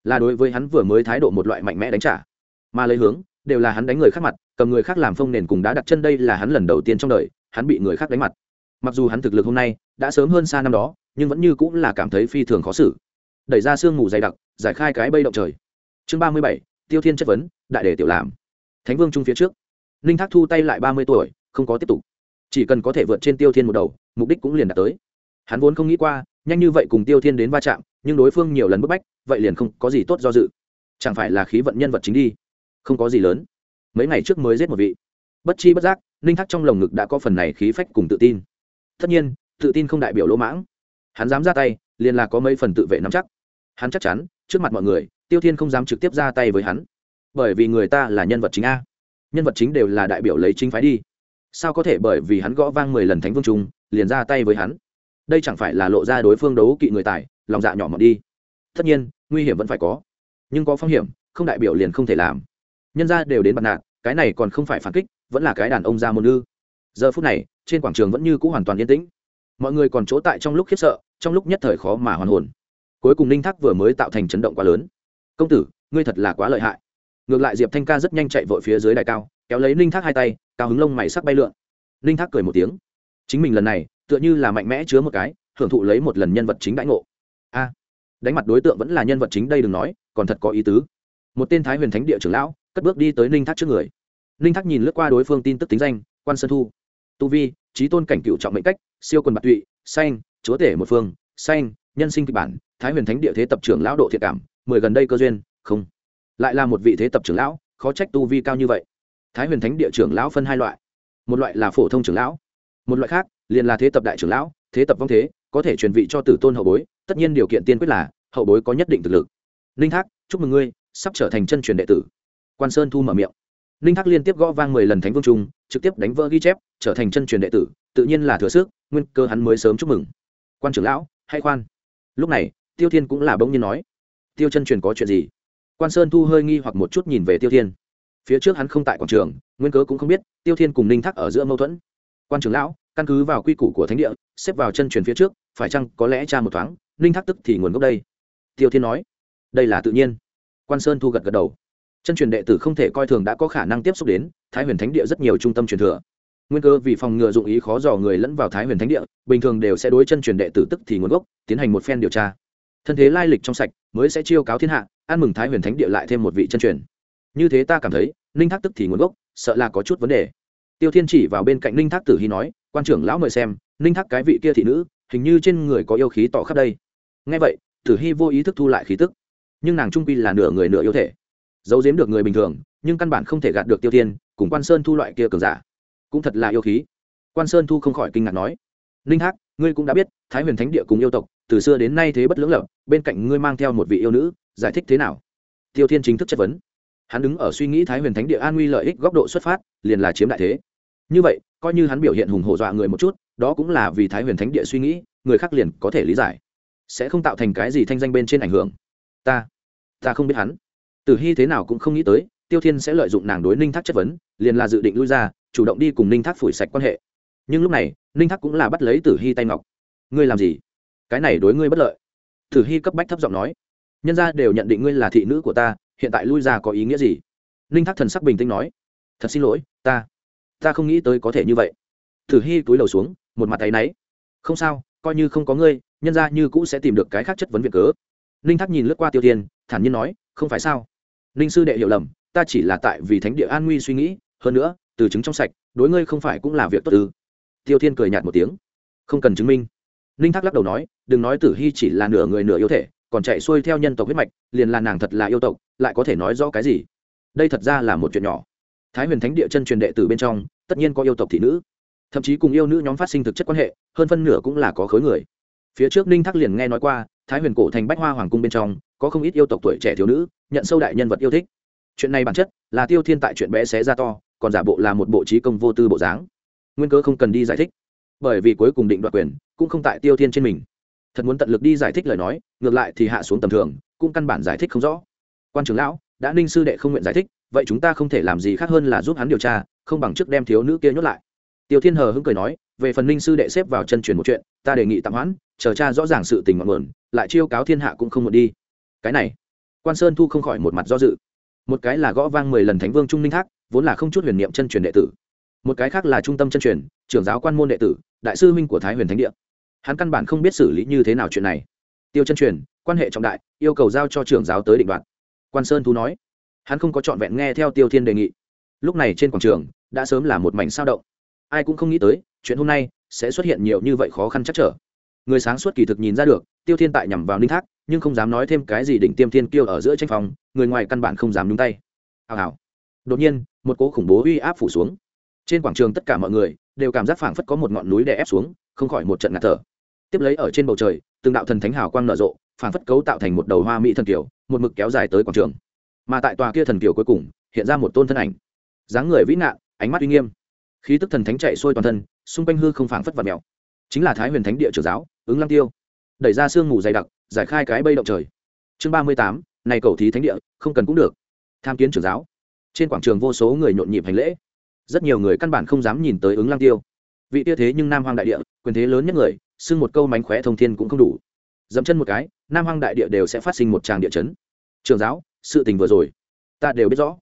Là đối với hắn vừa mới thái độ một loại mạnh mẽ đánh trả. Mà lấy hướng đều là hắn đánh người khác mặt cầm người khác làm phông nền cùng đá đặt chân đây là hắn lần đầu tiên trong đời hắn bị người khác đánh mặt mặc dù hắn thực lực hôm nay đã sớm hơn xa năm đó, nhưng vẫn như cũng là cảm thấy phi thường khó xử. Đẩy ra sương ngủ dày đặc, giải khai cái bây động trời. Chương ba mươi bảy, tiêu thiên chất vấn, đại đề tiểu làm. Thánh vương trung phía trước. Ninh thác thu tay lại ba mươi tuổi, không có tiếp tục. Chỉ cần có thể vượt trên tiêu thiên một đầu, mục đích cũng liền đạt tới. Hắn vốn không nghĩ qua, nhanh như vậy cùng tiêu thiên đến va chạm, nhưng đối phương nhiều lần bức bách, vậy liền không có gì tốt do dự. Chẳng phải là khí vận nhân vật chính đi? Không có gì lớn. Mấy ngày trước mới giết một vị. Bất chi bất giác, ninh thác trong lồng ngực đã có phần này khí phách cùng tự tin tất nhiên, tự tin không đại biểu lỗ mãng. Hắn dám ra tay, liền là có mấy phần tự vệ nắm chắc. Hắn chắc chắn, trước mặt mọi người, tiêu thiên không dám trực tiếp ra tay với hắn. Bởi vì người ta là nhân vật chính a. Nhân vật chính đều là đại biểu lấy chính phái đi. Sao có thể bởi vì hắn gõ vang mười lần thánh vương trung, liền ra tay với hắn? Đây chẳng phải là lộ ra đối phương đấu kỵ người tài, lòng dạ nhỏ mọt đi. Tất nhiên, nguy hiểm vẫn phải có. Nhưng có phong hiểm, không đại biểu liền không thể làm. Nhân ra đều đến bật nạn cái này còn không phải phản kích, vẫn là cái đàn ông ra môn ư giờ phút này, trên quảng trường vẫn như c ũ hoàn toàn yên tĩnh. Mọi người còn chỗ tại trong lúc khiếp sợ, trong lúc nhất thời khó mà hoàn hồn. Cuối cùng ninh thác vừa mới tạo thành chấn động quá lớn. Công tử, ngươi thật là quá lợi hại. Ngược lại diệp thanh ca rất nhanh chạy vội phía dưới đài cao, kéo lấy ninh thác hai tay, cao hứng lông mày sắc bay lượn. Ninh thác cười một tiếng. Chính mình lần này, tựa như là mạnh mẽ chứa một cái, hưởng thụ lấy một lần nhân vật chính đãi ngộ. A, đánh mặt đối tượng vẫn là nhân vật chính đây đừng nói, còn thật có ý tứ. Một tên thái huyền thánh địa trưởng lão cất bước đi tới ninh thác trước người. Ninh thác nhìn lướt qua đối phương tin tức tính danh, quan sơn thu tu vi, trí tôn cảnh cựu trọng mệnh cách, siêu quần bạc tụy xanh chúa tể một phương xanh nhân sinh kịch bản, thái huyền thánh địa thế tập trưởng lão độ thiện cảm, mười gần đây cơ duyên, không. Lại là một vị thế tập trưởng lão, khó trách tu vi cao như vậy. Thái huyền thánh địa trưởng lão phân hai loại. Một loại là phổ thông trưởng lão, một loại khác, liền là thế tập đại trưởng lão, thế tập vong thế, có thể truyền vị cho tử tôn hậu bối, tất nhiên điều kiện tiên quyết là, hậu bối có nhất định thực lực. Ninh thác, chúc mừng ngươi, sắp trở thành chân truyền đệ tử. Quan sơn thu mở miệng ninh thác liên tiếp gõ vang mười lần thánh vương trung, trực tiếp đánh vỡ ghi chép, trở thành chân truyền đệ tử, tự nhiên là thừa sức, nguyên cơ hắn mới sớm chúc mừng. Quan trưởng lão hay khoan. Lúc này, tiêu thiên cũng là bỗng nhiên nói, tiêu chân truyền có chuyện gì? Quan sơn thu hơi nghi hoặc một chút nhìn về tiêu thiên. Phía trước hắn không tại quảng trường, nguyên cớ cũng không biết, tiêu thiên cùng ninh thác ở giữa mâu thuẫn. Quan trưởng lão, căn cứ vào quy củ của thánh địa, xếp vào chân truyền phía trước, phải chăng có lẽ cha một thoáng, ninh thác tức thì nguồn gốc đây? Tiêu thiên nói, đây là tự nhiên. Quan sơn thu gật gật đầu chân truyền đệ tử không thể coi thường đã có khả năng tiếp xúc đến, thái huyền thánh địa rất nhiều trung tâm truyền thừa. Nguyên cơ vì phòng ngừa dụng ý khó dò người lẫn vào thái huyền thánh địa, bình thường đều sẽ đối chân truyền đệ tử tức thì nguồn gốc, tiến hành một phen điều tra. Thân thế lai lịch trong sạch, mới sẽ chiêu cáo thiên hạ, ăn mừng thái huyền thánh địa lại thêm một vị chân truyền. Như thế ta cảm thấy, ninh thác tức thì nguồn gốc, sợ là có chút vấn đề. Tiêu thiên chỉ vào bên cạnh ninh thác tử hy nói, quan trưởng lão mời xem, ninh thác cái vị kia thị nữ, hình như trên người có yêu khí tỏ khắp đây. Ngay vậy, tử hy vô ý thức thu lại khí tức. Nhưng nàng trung quy là nửa người nửa yêu thể giấu giếm được người bình thường, nhưng căn bản không thể gạt được tiêu thiên, cùng quan sơn thu loại kia cường giả. Cũng thật là yêu khí. Quan sơn thu không khỏi kinh ngạc nói ninh hắc, ngươi cũng đã biết, thái huyền thánh địa cùng yêu tộc, từ xưa đến nay thế bất lưỡng lập, bên cạnh ngươi mang theo một vị yêu nữ, giải thích thế nào? Tiêu thiên chính thức chất vấn. Hắn đứng ở suy nghĩ thái huyền thánh địa an nguy lợi ích góc độ xuất phát, liền là chiếm đại thế. Như vậy, coi như hắn biểu hiện hùng hổ dọa người một chút, đó cũng là vì thái huyền thánh địa suy nghĩ, người khác liền có thể lý giải. Sẽ không tạo thành cái gì thanh danh bên trên ảnh hưởng. Ta ta không biết hắn tử hy thế nào cũng không nghĩ tới tiêu thiên sẽ lợi dụng nàng đối ninh thác chất vấn liền là dự định lui ra chủ động đi cùng ninh thác phủi sạch quan hệ. Nhưng lúc này ninh thác cũng là bắt lấy tử hy tay ngọc. Ngươi làm gì? Cái này đối ngươi bất lợi. Tử hy cấp bách thấp giọng nói. Nhân ra đều nhận định ngươi là thị nữ của ta hiện tại lui ra có ý nghĩa gì? Ninh thác thần sắc bình tĩnh nói. Thật xin lỗi ta ta không nghĩ tới có thể như vậy. Tử hy túi đầu xuống một mặt tay náy. Không sao coi như không có ngươi nhân ra như cũ sẽ tìm được cái khác chất vấn việc cớ. Ninh thác nhìn lướt qua tiêu Thiên, thản nhiên nói không phải sao? Ninh sư đệ hiểu lầm, ta chỉ là tại vì thánh địa an nguy suy nghĩ, hơn nữa, từ chứng trong sạch, đối ngươi không phải cũng là việc tốt ư? Tiêu thiên cười nhạt một tiếng. Không cần chứng minh. Ninh thác lắc đầu nói, đừng nói tử hy chỉ là nửa người nửa yêu thể, còn chạy xuôi theo nhân tộc huyết mạch, liền là nàng thật là yêu tộc, lại có thể nói rõ cái gì? Đây thật ra là một chuyện nhỏ. Thái huyền thánh địa chân truyền đệ từ bên trong, tất nhiên có yêu tộc thị nữ. Thậm chí cùng yêu nữ nhóm phát sinh thực chất quan hệ, hơn phân nửa cũng là có khối người. Phía trước ninh thác liền nghe nói qua thái huyền cổ thành bách hoa hoàng cung bên trong, có không ít yêu tộc tuổi trẻ thiếu nữ, nhận sâu đại nhân vật yêu thích. Chuyện này bản chất là tiêu thiên tại chuyện bé xé ra to, còn giả bộ là một bộ trí công vô tư bộ dáng. Nguyên cơ không cần đi giải thích, bởi vì cuối cùng định đoạt quyền cũng không tại tiêu thiên trên mình. Thật muốn tận lực đi giải thích lời nói, ngược lại thì hạ xuống tầm thường, cũng căn bản giải thích không rõ. Quan trưởng lão, đã ninh sư đệ không nguyện giải thích, vậy chúng ta không thể làm gì khác hơn là giúp hắn điều tra, không bằng trước đem thiếu nữ kia nhốt lại. Tiêu thiên hờ hững cười nói, về phần ninh sư đệ xếp vào chân truyền một chuyện, ta đề nghị tạm hoãn, chờ cha rõ ràng sự tình ngọn nguồn lại chiêu cáo thiên hạ cũng không một đi. Cái này, quan sơn thu không khỏi một mặt do dự. Một cái là gõ vang mười lần thánh vương trung ninh thác, vốn là không chút huyền niệm chân truyền đệ tử. Một cái khác là trung tâm chân truyền, trưởng giáo quan môn đệ tử, đại sư huynh của thái huyền thánh địa. Hắn căn bản không biết xử lý như thế nào chuyện này. Tiêu chân truyền, quan hệ trọng đại, yêu cầu giao cho trưởng giáo tới định đoạt. Quan sơn thu nói, hắn không có trọn vẹn nghe theo tiêu thiên đề nghị. Lúc này trên quảng trường, đã sớm là một mảnh sao động. Ai cũng không nghĩ tới, chuyện hôm nay sẽ xuất hiện nhiều như vậy khó khăn chắc trở người sáng suốt kỳ thực nhìn ra được, tiêu thiên tại nhằm vào ninh thác, nhưng không dám nói thêm cái gì đỉnh tiêm thiên kiêu ở giữa tranh phòng người ngoài căn bản không dám nhúng tay. Hào hào. Đột nhiên, một cố khủng bố uy áp phủ xuống. Trên quảng trường tất cả mọi người đều cảm giác phảng phất có một ngọn núi đè ép xuống, không khỏi một trận ngạt thở. Tiếp lấy ở trên bầu trời, từng đạo thần thánh hào quang nở rộ, phảng phất cấu tạo thành một đầu hoa mỹ thần kiều, một mực kéo dài tới quảng trường. Mà tại tòa kia thần kiều cuối cùng, hiện ra một tôn thân ảnh. Dáng người vĩ nạn, ánh mắt uy nghiêm. Khí tức thần thánh chạy xuôi toàn thân, xung quanh hư không phảng phất vật mèo. Chính là thái huyền thánh địa trưởng giáo ứng lăng tiêu. Đẩy ra sương mù dày đặc, giải khai cái bây động trời. Chương ba mươi tám, này cầu thí thánh địa, không cần cũng được. Tham kiến trưởng giáo. Trên quảng trường vô số người nhộn nhịp hành lễ. Rất nhiều người căn bản không dám nhìn tới ứng lăng tiêu. Vị tia thế nhưng nam hoàng đại địa, quyền thế lớn nhất người, xưng một câu mánh khóe thông thiên cũng không đủ. Dẫm chân một cái, nam hoàng đại địa đều sẽ phát sinh một tràng địa chấn. Trường giáo, sự tình vừa rồi. Ta đều biết rõ.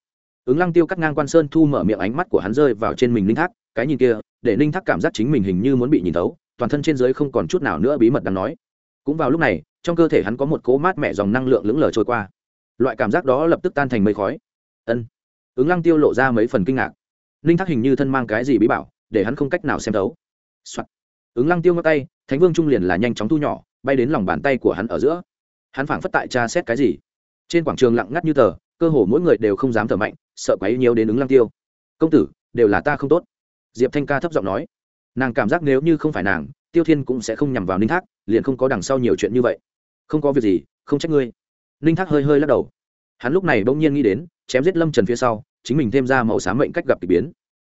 Ứng lăng tiêu cắt ngang quan sơn thu mở miệng ánh mắt của hắn rơi vào trên mình ninh thác. Cái nhìn kia, để ninh thác cảm giác chính mình hình như muốn bị nhìn tấu toàn thân trên giới không còn chút nào nữa bí mật đang nói. Cũng vào lúc này, trong cơ thể hắn có một cố mát mẻ dòng năng lượng lững lờ trôi qua. Loại cảm giác đó lập tức tan thành mây khói. Ân. Ứng lăng tiêu lộ ra mấy phần kinh ngạc. Ninh thác hình như thân mang cái gì bí bảo, để hắn không cách nào xem thấu、Soạn. ứng lăng tiêu ngắt tay, thánh vương trung liền là nhanh chóng thu nhỏ, bay đến lòng bàn tay của hắn ở giữa. Hắn phảng phất tại tra xét cái gì. Trên quảng trường lặng ngắt như tờ, cơ hồ mỗi người đều không dám thở mạnh, sợ quấy nhiều đến ứng lăng tiêu. Công tử, đều là ta không tốt. Diệp thanh ca thấp giọng nói nàng cảm giác nếu như không phải nàng, tiêu thiên cũng sẽ không nhằm vào ninh thác, liền không có đằng sau nhiều chuyện như vậy. Không có việc gì, không trách ngươi. Ninh thác hơi hơi lắc đầu. Hắn lúc này bỗng nhiên nghĩ đến, chém giết lâm trần phía sau, chính mình thêm ra màu xám mệnh cách gặp k ỳ biến.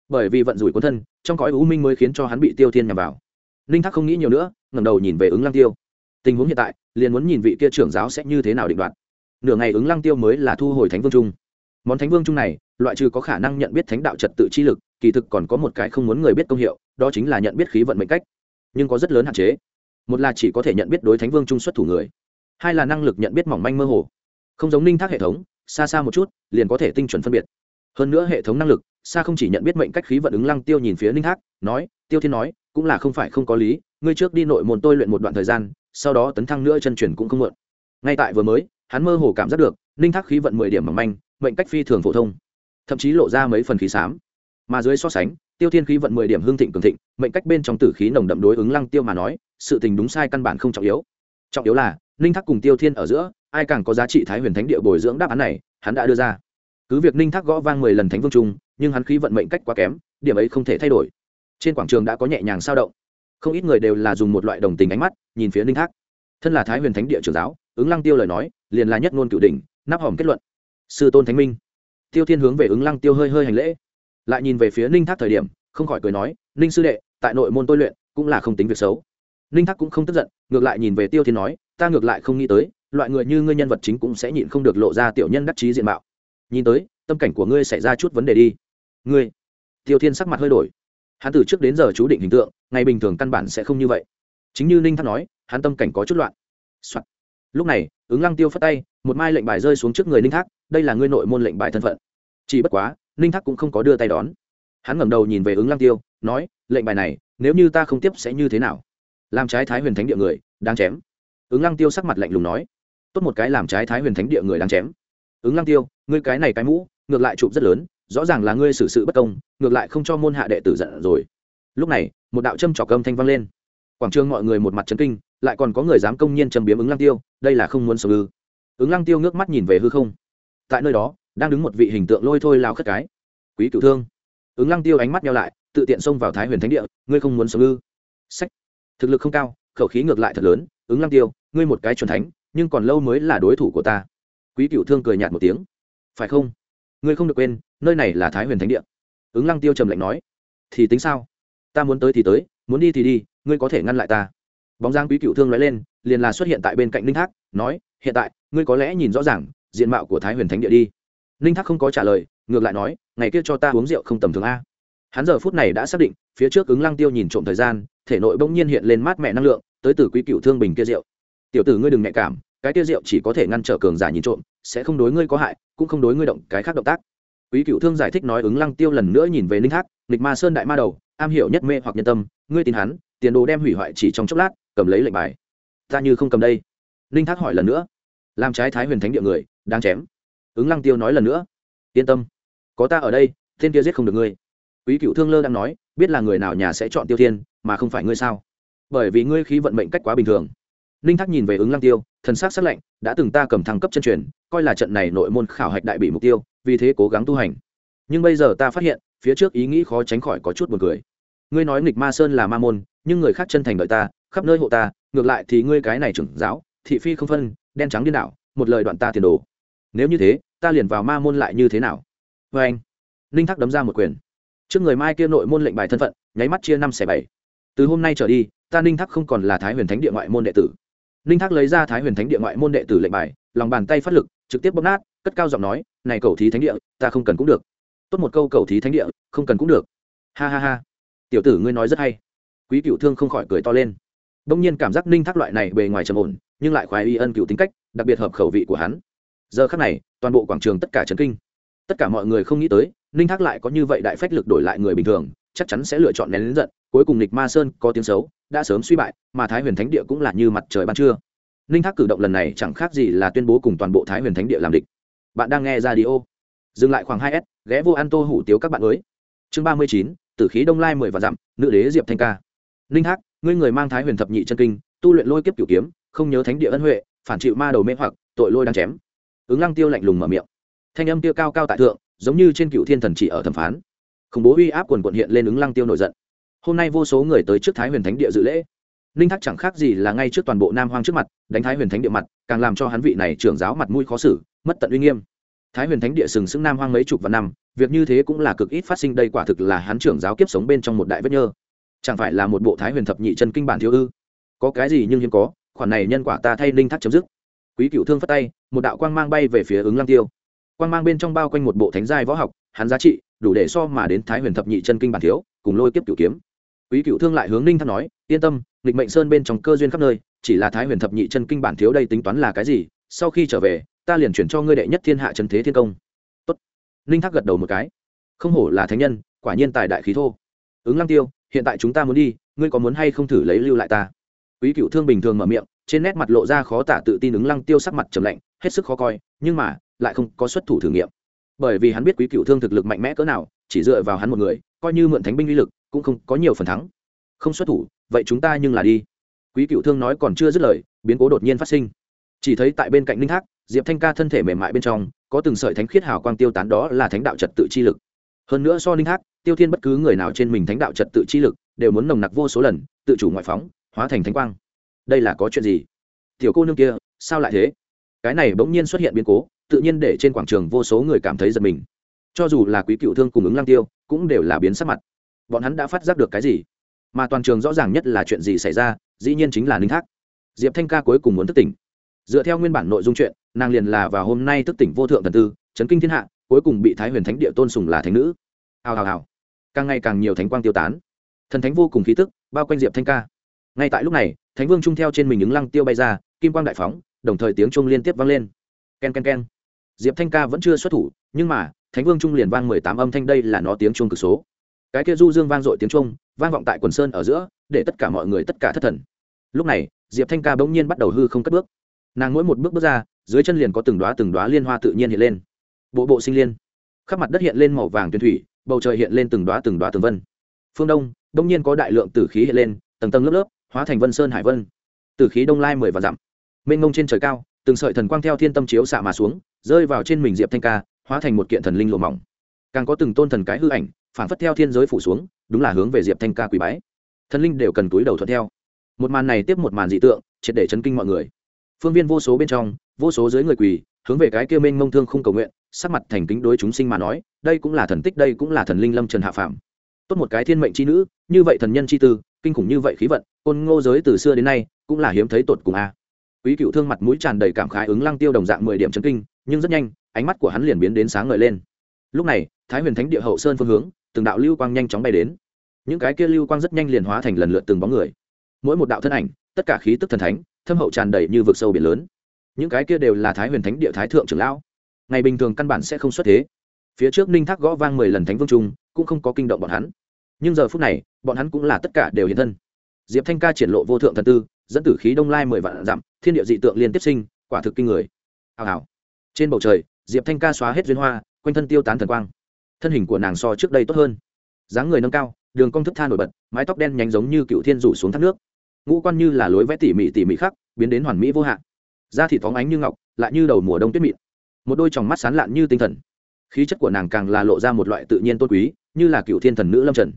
Bởi vì vận rủi quân thân, trong cõi u minh mới khiến cho hắn bị tiêu thiên nhằm vào. Ninh thác không nghĩ nhiều nữa, ngẩng đầu nhìn về ứng lăng tiêu. Tình huống hiện tại, liền muốn nhìn vị kia trưởng giáo sẽ như thế nào định đoạt. Nửa ngày ứng lăng tiêu mới là thu hồi thánh vương trung. Món thánh vương trung này loại trừ có khả năng nhận biết thánh đạo trật tự chi lực, kỳ thực còn có một cái không muốn người biết công hiệu, đó chính là nhận biết khí vận mệnh cách. Nhưng có rất lớn hạn chế. Một là chỉ có thể nhận biết đối thánh vương trung xuất thủ người. Hai là năng lực nhận biết mỏng manh mơ hồ. Không giống ninh thác hệ thống, xa xa một chút, liền có thể tinh chuẩn phân biệt. Hơn nữa hệ thống năng lực, xa không chỉ nhận biết mệnh cách khí vận ứng lăng tiêu nhìn phía ninh thác, nói, tiêu thiên nói, cũng là không phải không có lý, ngươi trước đi nội môn tôi luyện một đoạn thời gian, sau đó tấn thăng nữa chân truyền cũng không mượn ngay tại vừa mới, hắn mơ hồ cảm giác được, ninh thác khí vận mười điểm mỏng manh, mệnh cách phi thường phổ thông thậm chí lộ ra mấy phần khí xám. Mà dưới so sánh, tiêu thiên khí vận mười điểm hương thịnh cường thịnh, mệnh cách bên trong tử khí nồng đậm đối ứng lăng tiêu mà nói, sự tình đúng sai căn bản không trọng yếu. Trọng yếu là, ninh thác cùng tiêu thiên ở giữa, ai càng có giá trị thái huyền thánh địa bồi dưỡng đáp án này, hắn đã đưa ra. Cứ việc ninh thác gõ vang mười lần thánh vương trung, nhưng hắn khí vận mệnh cách quá kém, điểm ấy không thể thay đổi. Trên quảng trường đã có nhẹ nhàng sao động. Không ít người đều là dùng một loại đồng tình ánh mắt, nhìn phía ninh thác. Thân là thái huyền thánh địa trưởng giáo, ứng lăng tiêu lời nói, liền là nhất ngôn cửu đỉnh, nắp hòm kết luận. Sư tôn thánh minh tiêu thiên hướng về ứng lăng tiêu hơi hơi hành lễ. Lại nhìn về phía ninh thác thời điểm, không khỏi cười nói, ninh sư đệ, tại nội môn tôi luyện cũng là không tính việc xấu. Ninh thác cũng không tức giận, ngược lại nhìn về tiêu thiên nói, ta ngược lại không nghĩ tới, loại người như ngươi nhân vật chính cũng sẽ nhịn không được lộ ra tiểu nhân đắc chí diện mạo. Nhìn tới, tâm cảnh của ngươi xảy ra chút vấn đề đi. Ngươi? Tiêu thiên sắc mặt hơi đổi. Hắn từ trước đến giờ chú định hình tượng, ngày bình thường căn bản sẽ không như vậy. Chính như ninh thác nói, hắn tâm cảnh có chút loạn、Soạn. lúc này ứng lăng tiêu phất tay, một mai lệnh bài rơi xuống trước người ninh thác, đây là ngươi nội môn lệnh bài thân phận. Chỉ bất quá, ninh thác cũng không có đưa tay đón. Hắn ngẩng đầu nhìn về ứng lăng tiêu, nói, lệnh bài này, nếu như ta không tiếp sẽ như thế nào? Làm trái thái huyền thánh địa người đang chém. Ứng lăng tiêu sắc mặt lạnh lùng nói, tốt một cái làm trái thái huyền thánh địa người đang chém. Ứng lăng tiêu, ngươi cái này cái mũ, ngược lại chụp rất lớn, rõ ràng là ngươi xử sự bất công, ngược lại không cho môn hạ đệ tử giận rồi. Lúc này, một đạo châm trọc âm thanh vang lên. Quảng trường mọi người một mặt chấn kinh lại còn có người dám công nhiên châm biếm ứng lăng tiêu, đây là không muốn sống ư? Ứng lăng tiêu ngước mắt nhìn về hư không. Tại nơi đó, đang đứng một vị hình tượng lôi thôi lao khất cái. Quý cửu thương. Ứng lăng tiêu ánh mắt nhau lại, tự tiện xông vào thái huyền thánh địa, ngươi không muốn sống ư? Sách. Thực lực không cao, khẩu khí ngược lại thật lớn. Ứng lăng tiêu, ngươi một cái chuẩn thánh, nhưng còn lâu mới là đối thủ của ta. Quý cửu thương cười nhạt một tiếng. Phải không? Ngươi không được quên, nơi này là thái huyền thánh địa. Ứng lăng tiêu trầm lạnh nói. Thì tính sao? Ta muốn tới thì tới, muốn đi thì đi, ngươi có thể ngăn lại ta bóng giang quý cựu thương nói lên, liền là xuất hiện tại bên cạnh ninh thác, nói, hiện tại, ngươi có lẽ nhìn rõ ràng, diện mạo của thái huyền thánh địa đi. Ninh thác không có trả lời, ngược lại nói, ngày kia cho ta uống rượu không tầm thường a. Hắn giờ phút này đã xác định, phía trước ứng lăng tiêu nhìn trộm thời gian, thể nội bỗng nhiên hiện lên mát mẹ năng lượng, tới từ quý cựu thương bình kia rượu. Tiểu tử ngươi đừng nhạy cảm, cái kia rượu chỉ có thể ngăn trở cường giả nhìn trộm, sẽ không đối ngươi có hại, cũng không đối ngươi động cái khác động tác. Quý cựu thương giải thích nói ứng lăng tiêu lần nữa nhìn về ninh thác, nghịch ma sơn đại ma đầu, am hiểu nhất mê hoặc nhân tâm, ngươi tin hắn, tiền đồ đem hủy hoại chỉ trong chốc lát cầm lấy lệnh bài. Ta như không cầm đây. Ninh thác hỏi lần nữa. Làm trái thái huyền thánh địa người đang chém. Ứng lăng tiêu nói lần nữa. Yên tâm. Có ta ở đây, tên kia giết không được ngươi. Quý cựu thương lơ đang nói, biết là người nào nhà sẽ chọn tiêu thiên, mà không phải ngươi sao? Bởi vì ngươi khí vận mệnh cách quá bình thường. Ninh thác nhìn về ứng lăng tiêu, thần s á c sắc lạnh, đã từng ta cầm thăng cấp chân truyền, coi là trận này nội môn khảo hạch đại bị mục tiêu, vì thế cố gắng tu hành. Nhưng bây giờ ta phát hiện, phía trước ý nghĩ khó tránh khỏi có chút buồn cười. Ngươi nói nghịch ma sơn là ma môn, nhưng người khác chân thành đợi ta khắp nơi hộ ta, ngược lại thì ngươi cái này trưởng giáo, thị phi không phân, đen trắng điên đảo, một lời đoạn ta tiền đồ. Nếu như thế, ta liền vào ma môn lại như thế nào? Vê anh, ninh thác đấm ra một quyền. Trước người mai kia nội môn lệnh bài thân phận, nháy mắt chia năm xẻ bảy. Từ hôm nay trở đi, ta ninh thác không còn là thái huyền thánh địa ngoại môn đệ tử. Ninh thác lấy ra thái huyền thánh địa ngoại môn đệ tử lệnh bài, lòng bàn tay phát lực, trực tiếp bóp nát, cất cao giọng nói, này cầu thí thánh địa, ta không cần cũng được. Tốt một câu cầu thí thánh địa, không cần cũng được. Ha ha ha. Tiểu tử ngươi nói rất hay. Quý cựu thương không khỏi cười to lên đông nhiên cảm giác ninh thác loại này bề ngoài trầm ổn, nhưng lại khoái y ân cựu tính cách, đặc biệt hợp khẩu vị của hắn. Giờ khắc này, toàn bộ quảng trường tất cả trấn kinh. Tất cả mọi người không nghĩ tới, ninh thác lại có như vậy đại phách lực đổi lại người bình thường, chắc chắn sẽ lựa chọn nén lính giận, cuối cùng nịch ma sơn có tiếng xấu, đã sớm suy bại, mà thái huyền thánh địa cũng là như mặt trời ban trưa. Ninh thác cử động lần này chẳng khác gì là tuyên bố cùng toàn bộ thái huyền thánh địa làm địch. Bạn đang nghe ra đi ô. Dừng lại khoảng hai s, ghé vô an tô hủ tiếu các bạn mới. Chương ba mươi chín, tử khí đông lai mười và dặm, nữ đế diệp thanh ca. Ninh thác ngươi người mang thái huyền thập nhị chân kinh, tu luyện lôi kiếp cửu kiếm, không nhớ thánh địa ân huệ, phản chịu ma đầu mê hoặc, tội lôi đang chém. Ứng lăng tiêu lạnh lùng mở miệng. Thanh âm tiêu cao cao tại thượng, giống như trên cựu thiên thần chỉ ở thẩm phán. Khủng bố uy áp quần quận hiện lên ứng lăng tiêu nổi giận. Hôm nay vô số người tới trước thái huyền thánh địa dự lễ. Ninh thác chẳng khác gì là ngay trước toàn bộ nam hoang trước mặt, đánh thái huyền thánh địa mặt, càng làm cho hắn vị này trưởng giáo mặt mũi khó xử, mất tận uy nghiêm. Thái huyền thánh địa sừng sững nam hoang mấy chục vạn năm, việc như thế cũng là cực ít phát sinh, đây quả thực là hắn trưởng giáo kiếp sống bên trong một đại vết nhơ chẳng phải là một bộ thái huyền thập nhị chân kinh bản thiếu ư? Có cái gì nhưng hiếm có, khoản này nhân quả ta thay linh thác chấm dứt. Quý cựu thương phất tay, một đạo quang mang bay về phía ứng lăng tiêu. Quang mang bên trong bao quanh một bộ thánh giai võ học, hắn giá trị, đủ để so mà đến thái huyền thập nhị chân kinh bản thiếu, cùng lôi kiếp cựu kiếm. Quý cựu thương lại hướng ninh thác nói, yên tâm nghịch mệnh sơn bên trong cơ duyên khắp nơi, chỉ là thái huyền thập nhị chân kinh bản thiếu đây tính toán là cái gì, sau khi trở về, ta liền chuyển cho ngươi đệ nhất thiên hạ trần thế thiên công. Tốt. ninh thác gật đầu một cái. Không hổ là thánh nhân, quả nhiên tài đại khí thô ứng lăng tiêu, hiện tại chúng ta muốn đi, ngươi có muốn hay không thử lấy lưu lại ta? Quý cựu thương bình thường mở miệng, trên nét mặt lộ ra khó tả tự tin ứng lăng tiêu sắc mặt trầm lạnh, hết sức khó coi, nhưng mà, lại không có xuất thủ thử nghiệm. Bởi vì hắn biết quý cựu thương thực lực mạnh mẽ cỡ nào, chỉ dựa vào hắn một người, coi như mượn thánh binh uy lực, cũng không có nhiều phần thắng. Không xuất thủ, vậy chúng ta nhưng là đi. Quý cựu thương nói còn chưa dứt lời, biến cố đột nhiên phát sinh. Chỉ thấy tại bên cạnh ninh thác, diệp thanh ca thân thể mềm mại bên trong, có từng sợi thánh khiết hào quang tiêu tán đó là thánh đạo trật tự chi lực. Hơn nữa so ninh thác tiêu thiên bất cứ người nào trên mình thánh đạo trật tự chi lực, đều muốn nồng nặc vô số lần, tự chủ ngoại phóng, hóa thành thánh quang. Đây là có chuyện gì? Tiểu cô nương kia, sao lại thế? Cái này bỗng nhiên xuất hiện biến cố, tự nhiên để trên quảng trường vô số người cảm thấy giật mình. Cho dù là quý cựu thương cùng ứng lang tiêu, cũng đều là biến sắc mặt. Bọn hắn đã phát giác được cái gì? Mà toàn trường rõ ràng nhất là chuyện gì xảy ra, dĩ nhiên chính là ninh thác. Diệp thanh ca cuối cùng muốn thức tỉnh. Dựa theo nguyên bản nội dung chuyện, nàng liền là vào hôm nay thức tỉnh vô thượng thần tư, chấn kinh thiên hạ, cuối cùng bị thái huyền thánh địa tôn sùng là thánh nữ. Hào hào hào càng ngày càng nhiều thánh quang tiêu tán. Thần thánh vô cùng khí tức, bao quanh diệp thanh ca. Ngay tại lúc này, thánh vương trung theo trên mình ứng lăng tiêu bay ra, kim quang đại phóng, đồng thời tiếng trung liên tiếp vang lên. K e n k e n k e n diệp thanh ca vẫn chưa xuất thủ, nhưng mà, thánh vương trung liền vang mười tám âm thanh, đây là nó tiếng trung cực số. Cái kia du dương vang dội tiếng trung vang vọng tại quần sơn ở giữa, để tất cả mọi người tất cả thất thần. Lúc này, diệp thanh ca bỗng nhiên bắt đầu hư không cất bước. Nàng mỗi một bước bước ra, dưới chân liền có từng đoá từng đoá liên hoa tự nhiên hiện lên. Bộ bộ sinh liên. Khắp mặt đất hiện lên màu vàng tuyền thủy bầu trời hiện lên từng đoá từng đoá tường vân. Phương đông đông nhiên có đại lượng tử khí hiện lên, tầng tầng lớp lớp, hóa thành vân sơn hải vân. Tử khí đông lai mười và dặm. Mênh ngông trên trời cao, từng sợi thần quang theo thiên tâm chiếu xạ mà xuống, rơi vào trên mình diệp thanh ca, hóa thành một kiện thần linh lộ mỏng. Càng có từng tôn thần cái hư ảnh, phản phất theo thiên giới phủ xuống, đúng là hướng về diệp thanh ca quỳ bái. Thần linh đều cần túi đầu thuận theo. Một màn này tiếp một màn dị tượng, triệt để chấn kinh mọi người. Phương viên vô số bên trong, vô số dưới người quỳ, hướng về cái kia mênh mông thương không cầu nguyện, sắc mặt thành kính đối chúng sinh mà nói đây cũng là thần tích, đây cũng là thần linh lâm trần hạ phạm tốt một cái thiên mệnh c h i nữ, như vậy thần nhân c h i tư, kinh khủng như vậy khí vận, côn ngô giới từ xưa đến nay, cũng là hiếm thấy tột cùng a. Quý cựu thương mặt mũi tràn đầy cảm khái ứng lăng tiêu đồng dạng mười điểm chấn kinh, nhưng rất nhanh, ánh mắt của hắn liền biến đến sáng ngời lên. Lúc này, thái huyền thánh địa hậu sơn phương hướng, từng đạo lưu quang nhanh chóng bay đến. Những cái kia lưu quang rất nhanh liền hóa thành lần lượt từng bóng người. Mỗi một đạo thân ảnh, tất cả khí tức thần thánh, thâm hậu tràn đầy như vực sâu biển lớn. Những cái kia đều là thái huyền thánh địa thái thượng trưởng lão. Ngày bình thường căn bản sẽ không xuất thế phía trước ninh thác gõ vang mười lần thánh vương trung, cũng không có kinh động bọn hắn. Nhưng giờ phút này, bọn hắn cũng là tất cả đều hiện thân. Diệp thanh ca triển lộ vô thượng thần tư, dẫn tử khí đông lai mười vạn dặm, thiên địa dị tượng liên tiếp sinh, quả thực kinh người. Hào hào. Trên bầu trời, diệp thanh ca xóa hết duyên hoa, quanh thân tiêu tán thần quang. Thân hình của nàng so trước đây tốt hơn. Dáng người nâng cao, đường cong thức tha nổi bật, mái tóc đen nhánh giống như cựu thiên rủ xuống thác nước. Ngũ quan như là lối vẽ tỉ mỉ tỉ mỉ khắc, biến đến hoàn mỹ vô hạn. Da thịt phóng ánh như ngọc, lại như đầu mùa đông tuyết mịn. Một đôi tròng mắt sán lạn như tinh thần khí chất của nàng càng là lộ ra một loại tự nhiên tôn quý, như là cựu thiên thần nữ lâm trần.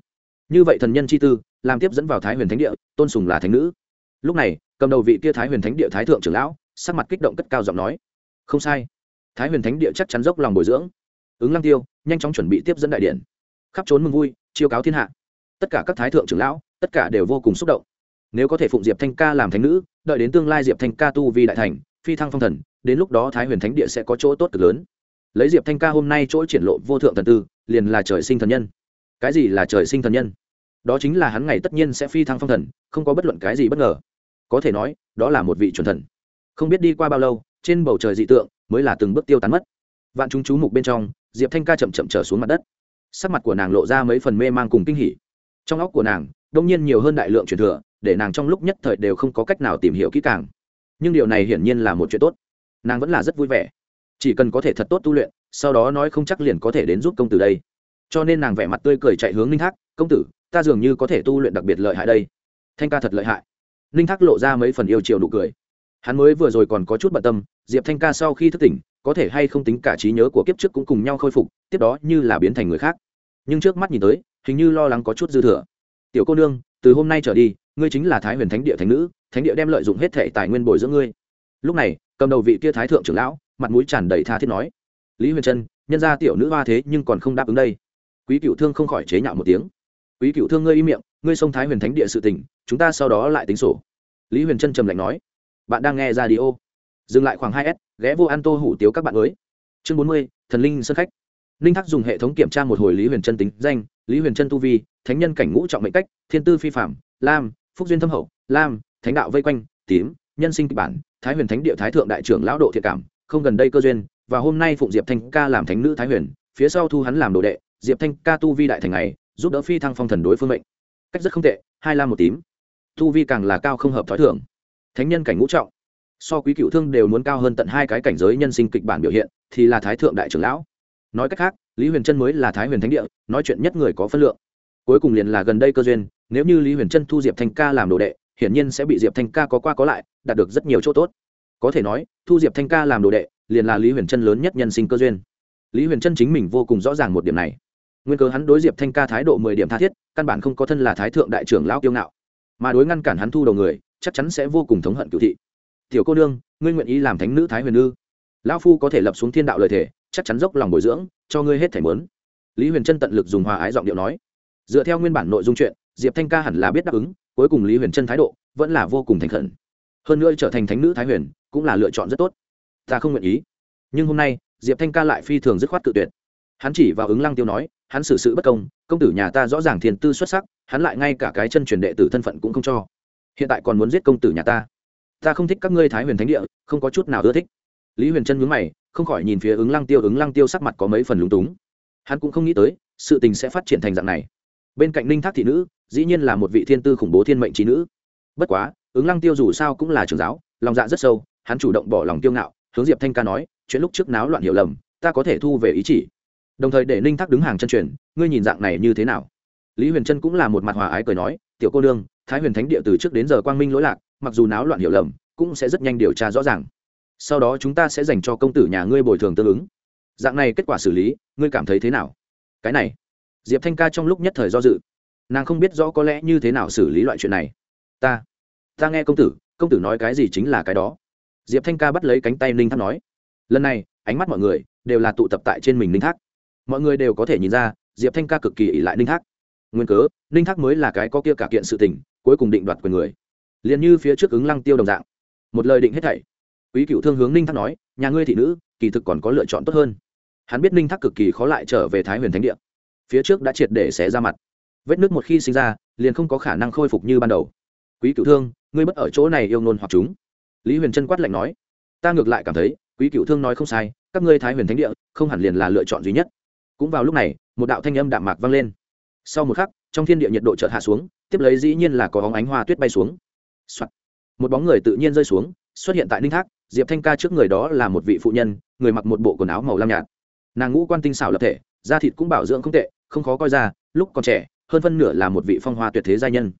Như vậy thần nhân chi tư, làm tiếp dẫn vào thái huyền thánh địa, tôn sùng là thánh nữ. Lúc này, cầm đầu vị kia thái huyền thánh địa thái thượng trưởng lão, sắc mặt kích động cất cao giọng nói, không sai. Thái huyền thánh địa chắc chắn dốc lòng bồi dưỡng. Ứng lăng tiêu, nhanh chóng chuẩn bị tiếp dẫn đại điện. Khắp trốn mừng vui, chiêu cáo thiên hạ. Tất cả các thái thượng trưởng lão, tất cả đều vô cùng xúc động. Nếu có thể phụng diệp thanh ca làm thánh nữ, đợi đến tương lai diệp thanh ca tu vi đại thành, phi thăng phong thần, đến lúc đó thái huyền thánh địa sẽ có chỗ tốt cực lớn lấy diệp thanh ca hôm nay chỗ triển lộ vô thượng thần tư, liền là trời sinh thần nhân. Cái gì là trời sinh thần nhân? Đó chính là hắn ngày tất nhiên sẽ phi thăng phong thần, không có bất luận cái gì bất ngờ. Có thể nói, đó là một vị chuẩn thần. Không biết đi qua bao lâu, trên bầu trời dị tượng mới là từng bước tiêu tán mất. Vạn chúng chú mục bên trong, diệp thanh ca chậm chậm trở xuống mặt đất. Sắc mặt của nàng lộ ra mấy phần mê mang cùng kinh hỉ. Trong óc của nàng, đông nhiên nhiều hơn đại lượng truyền thừa, để nàng trong lúc nhất thời đều không có cách nào tìm hiểu kỹ càng. Nhưng điều này hiển nhiên là một chuyện tốt. Nàng vẫn là rất vui vẻ chỉ cần có thể thật tốt tu luyện, sau đó nói không chắc liền có thể đến giúp công tử đây. Cho nên nàng vẻ mặt tươi cười chạy hướng ninh thác, công tử, ta dường như có thể tu luyện đặc biệt lợi hại đây. Thanh ca thật lợi hại. Ninh thác lộ ra mấy phần yêu chiều nụ cười. Hắn mới vừa rồi còn có chút bận tâm, diệp thanh ca sau khi thức tỉnh, có thể hay không tính cả trí nhớ của kiếp trước cũng cùng nhau khôi phục, tiếp đó như là biến thành người khác. Nhưng trước mắt nhìn tới, hình như lo lắng có chút dư thừa. Tiểu cô nương, từ hôm nay trở đi, ngươi chính là thái huyền thánh địa thánh nữ, thánh địa đem lợi dụng hết thệ tài nguyên bồi dưỡng ngươi. Lúc này, cầm đầu vị kia thái thượng trưởng lão mặt mũi tràn đầy tha thiết nói. Lý huyền trân, nhân ra tiểu nữ hoa thế nhưng còn không đáp ứng đây. Quý cựu thương không khỏi chế nhạo một tiếng. Quý cựu thương ngươi im miệng, ngươi sông thái huyền thánh địa sự tình, chúng ta sau đó lại tính sổ. Lý huyền trân trầm lạnh nói. Bạn đang nghe ra đi ô dừng lại khoảng hai s, ghé vô ăn tô hủ tiếu các bạn mới. Chương bốn mươi, thần linh sân khách. Ninh thác dùng hệ thống kiểm tra một hồi lý huyền trân tính danh, lý huyền trân tu vi, thánh nhân cảnh ngũ trọng mệnh cách, thiên tư phi phạm lam, phúc duyên thâm hậu, lam, thánh đạo vây quanh, tím, nhân sinh kịch bản, thái huyền thánh địa thái thượng đại trưởng lão độ thiện cảm không gần đây cơ duyên, và hôm nay phụng diệp thanh ca làm thánh nữ thái huyền, phía sau thu hắn làm đồ đệ, diệp thanh ca tu vi đại thành này giúp đỡ phi thăng phong thần đối phương mệnh. Cách rất không tệ, hai lam một tím. Tu vi càng là cao không hợp t h ó i thưởng thánh nhân cảnh ngũ trọng. So quý cựu thương đều muốn cao hơn tận hai cái cảnh giới nhân sinh kịch bản biểu hiện, thì là thái thượng đại trưởng lão. Nói cách khác, lý huyền trân mới là thái huyền thánh địa, nói chuyện nhất người có phân lượng. Cuối cùng liền là gần đây cơ duyên, nếu như lý huyền trân thu diệp thanh ca làm đồ đệ, hiển nhiên sẽ bị diệp thanh ca có qua có lại, đạt được rất nhiều chỗ tốt có thể nói, thu diệp thanh ca làm đồ đệ, liền là lý huyền trân lớn nhất nhân sinh cơ duyên. Lý huyền trân chính mình vô cùng rõ ràng một điểm này. Nguyên cớ hắn đối diệp thanh ca thái độ mười điểm tha thiết, căn bản không có thân là thái thượng đại trưởng lão kiêu ngạo. Mà đối ngăn cản hắn thu đầu người, chắc chắn sẽ vô cùng thống hận cựu thị. Tiểu cô nương, ngươi nguyện ý làm thánh nữ thái huyền ư? Lão phu có thể lập xuống thiên đạo lời thể chắc chắn dốc lòng bồi dưỡng, cho ngươi hết thể mớn lý huyền trân tận lực dùng hòa ái giọng điệu nói. Dựa theo nguyên bản nội dung chuyện, diệp thanh ca hẳn là biết đáp ứng, cuối cùng lý huyền trân thái độ vẫn là vô cùng thành khẩn hơn nữa trở thành thánh nữ thái huyền cũng là lựa chọn rất tốt. Ta không nguyện ý. Nhưng hôm nay, diệp thanh ca lại phi thường dứt khoát cự tuyệt. Hắn chỉ vào ứng lăng tiêu nói, hắn xử sự bất công công tử nhà ta rõ ràng thiền tư xuất sắc, hắn lại ngay cả cái chân truyền đệ tử thân phận cũng không cho. Hiện tại còn muốn giết công tử nhà ta. Ta không thích các ngươi thái huyền thánh địa, không có chút nào ưa thích. Lý huyền chân nhướng mày, không khỏi nhìn phía ứng lăng tiêu, ứng lăng tiêu sắc mặt có mấy phần lúng túng. Hắn cũng không nghĩ tới, sự tình sẽ phát triển thành dạng này. Bên cạnh ninh thác thị nữ, dĩ nhiên là một vị thiên tư khủng bố thiên mệnh trí nữ. Bất quá ứng lăng tiêu dù sao cũng là trường giáo, lòng dạ rất sâu, hắn chủ động bỏ lòng tiêu ngạo, hướng diệp thanh ca nói, chuyện lúc trước náo loạn hiểu lầm, ta có thể thu về ý chỉ. Đồng thời để ninh thác đứng hàng chân truyền, ngươi nhìn dạng này như thế nào? Lý huyền trân cũng là một mặt hòa ái cười nói, tiểu cô đương thái huyền thánh địa từ trước đến giờ quang minh lỗi lạc, mặc dù náo loạn hiểu lầm, cũng sẽ rất nhanh điều tra rõ ràng. Sau đó chúng ta sẽ dành cho công tử nhà ngươi bồi thường tương ứng. Dạng này kết quả xử lý, ngươi cảm thấy thế nào? Cái này, diệp thanh ca trong lúc nhất thời do dự. Nàng không biết rõ có lẽ như thế nào xử lý loại chuyện này. Ta ta nghe công tử công tử nói cái gì chính là cái đó. Diệp thanh ca bắt lấy cánh tay ninh thác nói, lần này, ánh mắt mọi người đều là tụ tập tại trên mình ninh thác. Mọi người đều có thể nhìn ra, diệp thanh ca cực kỳ ỉ lại ninh thác. Nguyên cớ, ninh thác mới là cái có kia cả kiện sự tình, cuối cùng định đoạt quyền người. Liền như phía trước ứng lăng tiêu đồng dạng. Một lời định hết thảy, quý cựu thương hướng ninh thác nói, nhà ngươi thị nữ, kỳ thực còn có lựa chọn tốt hơn. Hắn biết ninh thác cực kỳ khó lại trở về thái huyền thánh địa. Phía trước đã triệt để xé ra mặt. Vết nước một khi sinh ra, liền không có khả năng khôi phục như ban đầu. Quý cựu thương ngươi bất ở chỗ này yêu nôn hoặc chúng. Lý huyền trân quát lạnh nói, ta ngược lại cảm thấy, quý cựu thương nói không sai, các ngươi thái huyền thánh địa, không hẳn liền là lựa chọn duy nhất. Cũng vào lúc này, một đạo thanh âm đạm mạc vang lên. Sau một khắc, trong thiên địa nhiệt độ chợt hạ xuống, tiếp lấy dĩ nhiên là có bóng ánh hoa tuyết bay xuống、Soạn. một bóng người tự nhiên rơi xuống, xuất hiện tại ninh thác, diệp thanh ca trước người đó là một vị phụ nhân, người mặc một bộ quần áo màu lam nhạt. Nàng ngũ quan tinh xảo lập thể, da thịt cũng bảo dưỡng không tệ, không khó coi ra, lúc còn trẻ, hơn phân nửa là một vị phong hoa tuyệt thế gia nhân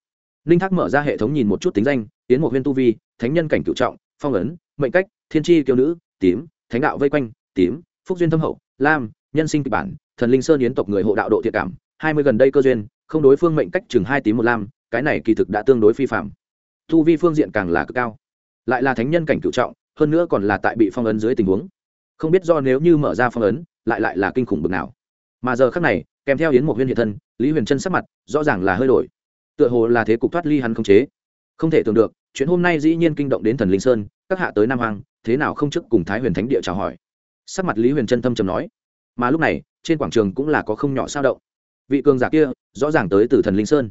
ninh thác mở ra hệ thống nhìn một chút tính danh tiến một huyên tu vi, thánh nhân cảnh cựu trọng, phong ấn, mệnh cách, thiên tri kiêu nữ, tím, thánh đạo vây quanh, tím, phúc duyên thâm hậu, lam, nhân sinh kịch bản, thần linh sơn yến tộc người hộ đạo độ thiệt cảm, hai mươi gần đây cơ duyên, không đối phương mệnh cách chừng hai tím một lam, cái này kỳ thực đã tương đối phi phạm Tu vi phương diện càng là cực cao. Lại là thánh nhân cảnh cựu trọng, hơn nữa còn là tại bị phong ấn dưới tình huống. Không biết do nếu như mở ra phong ấn, lại lại là kinh khủng bực nào. Mà giờ khác này, kèm theo yến một huyên hiện thân, lý huyền chân sắc mặt rõ ràng là hơi đổi tựa hồ là thế cục thoát ly hắn không chế. Không thể tưởng được, chuyện hôm nay dĩ nhiên kinh động đến thần linh sơn, các hạ tới nam hoàng thế nào không trước cùng thái huyền thánh địa chào hỏi? Sắc mặt lý huyền chân Tâm trầm nói. Mà lúc này, trên quảng trường cũng là có không nhỏ sao động. Vị cường giả kia, rõ ràng tới từ thần linh sơn.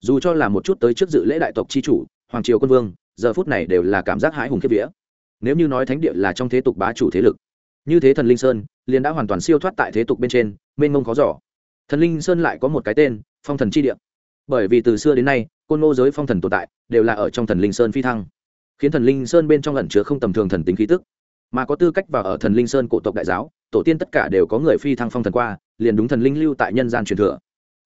Dù cho là một chút tới trước dự lễ đại tộc c h i chủ, hoàng triều quân vương, giờ phút này đều là cảm giác hãi hùng kiếp vía. Nếu như nói thánh địa là trong thế tục bá chủ thế lực, như thế thần linh sơn liền đã hoàn toàn siêu thoát tại thế tục bên trên, mênh mông khó giỏ thần linh sơn lại có một cái tên, phong thần c h i địa bởi vì từ xưa đến nay, côn ngô giới phong thần tồn tại đều là ở trong thần linh sơn phi thăng, khiến thần linh sơn bên trong lẩn chứa không tầm thường thần tính khí tức. Mà có tư cách vào ở thần linh sơn cổ tộc đại giáo, tổ tiên tất cả đều có người phi thăng phong thần qua, liền đúng thần linh lưu tại nhân gian truyền thừa.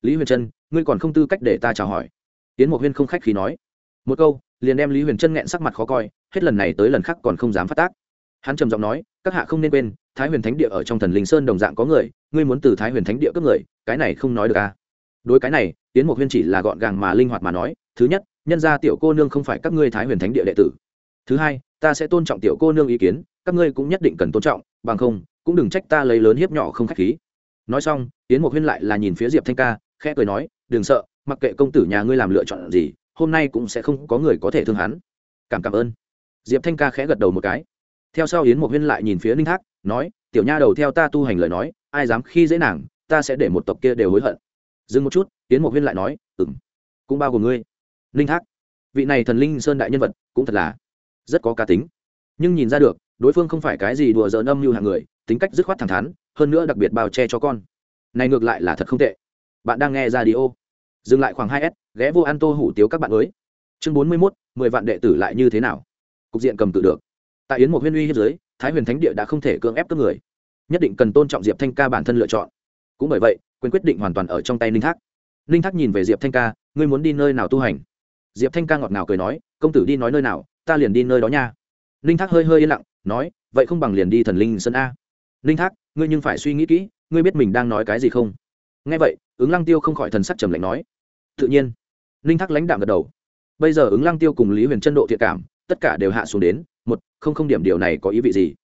Lý huyền trân, ngươi còn không tư cách để ta chào hỏi. Tiến một huyên không khách khí nói. Một câu, liền đem lý huyền trân nghẹn sắc mặt khó coi, hết lần này tới lần khác còn không dám phát tác. Hắn trầm giọng nói, các hạ không nên quên, thái huyền thánh địa ở trong thần linh sơn đồng dạng có người, ngươi muốn từ thái huyền thánh địa cướp người, cái này không nói được à đối cái này tiến một huyên chỉ là gọn gàng mà linh hoạt mà nói, thứ nhất, nhân gia tiểu cô nương không phải các ngươi thái huyền thánh địa đệ tử. Thứ hai, ta sẽ tôn trọng tiểu cô nương ý kiến, các ngươi cũng nhất định cần tôn trọng, bằng không, cũng đừng trách ta lấy lớn hiếp nhỏ không khách khí. Nói xong tiến một huyên lại là nhìn phía diệp thanh ca, khẽ cười nói, đừng sợ, mặc kệ công tử nhà ngươi làm lựa chọn gì, hôm nay cũng sẽ không có người có thể thương hắn. Cảm cảm ơn. Diệp thanh ca khẽ gật đầu một cái. Theo sau yến một huyên lại nhìn phía ninh thác, nói, tiểu nha đầu theo ta tu hành lời nói, ai dám khi dễ nàng, ta sẽ để một tộc kia đều hối hận dừng một chút, yến một huyên lại nói ừng cũng bao gồm ngươi. Linh thác, vị này thần linh sơn đại nhân vật, cũng thật là rất có cá tính. Nhưng nhìn ra được, đối phương không phải cái gì đùa giỡn âm mưu hàng người, tính cách dứt khoát thẳng thắn, hơn nữa đặc biệt bao che cho con. Này ngược lại là thật không tệ. Bạn đang nghe ra đi ô dừng lại khoảng hai s, ghé vô ăn tô hủ tiếu các bạn mới chương bốn mươi mốt, mười vạn đệ tử lại như thế nào? Cục diện cầm tự được. Tại yến một huyên uy hiếp giới thái huyền thánh địa đã không thể cưỡng ép cướp người. Nhất định cần tôn trọng diệp thanh ca bản thân lựa chọn. Cũng bởi vậy quyền quyết định hoàn toàn ở trong tay ninh thác. Ninh thác nhìn về diệp thanh ca, ngươi muốn đi nơi nào tu hành? Diệp thanh ca ngọt ngào cười nói, công tử đi nói nơi nào, ta liền đi nơi đó nha. Ninh thác hơi hơi yên lặng, nói, vậy không bằng liền đi thần linh sân a. Ninh thác, ngươi nhưng phải suy nghĩ kỹ, ngươi biết mình đang nói cái gì không? Nghe vậy, ứng lăng tiêu không khỏi thần sắc trầm lạnh nói, tự nhiên. Ninh thác lãnh đạm gật đầu. Bây giờ ứng lăng tiêu cùng lý huyền chân độ thiện cảm, tất cả đều hạ xuống đến, một, không không điểm điều này có ý vị gì?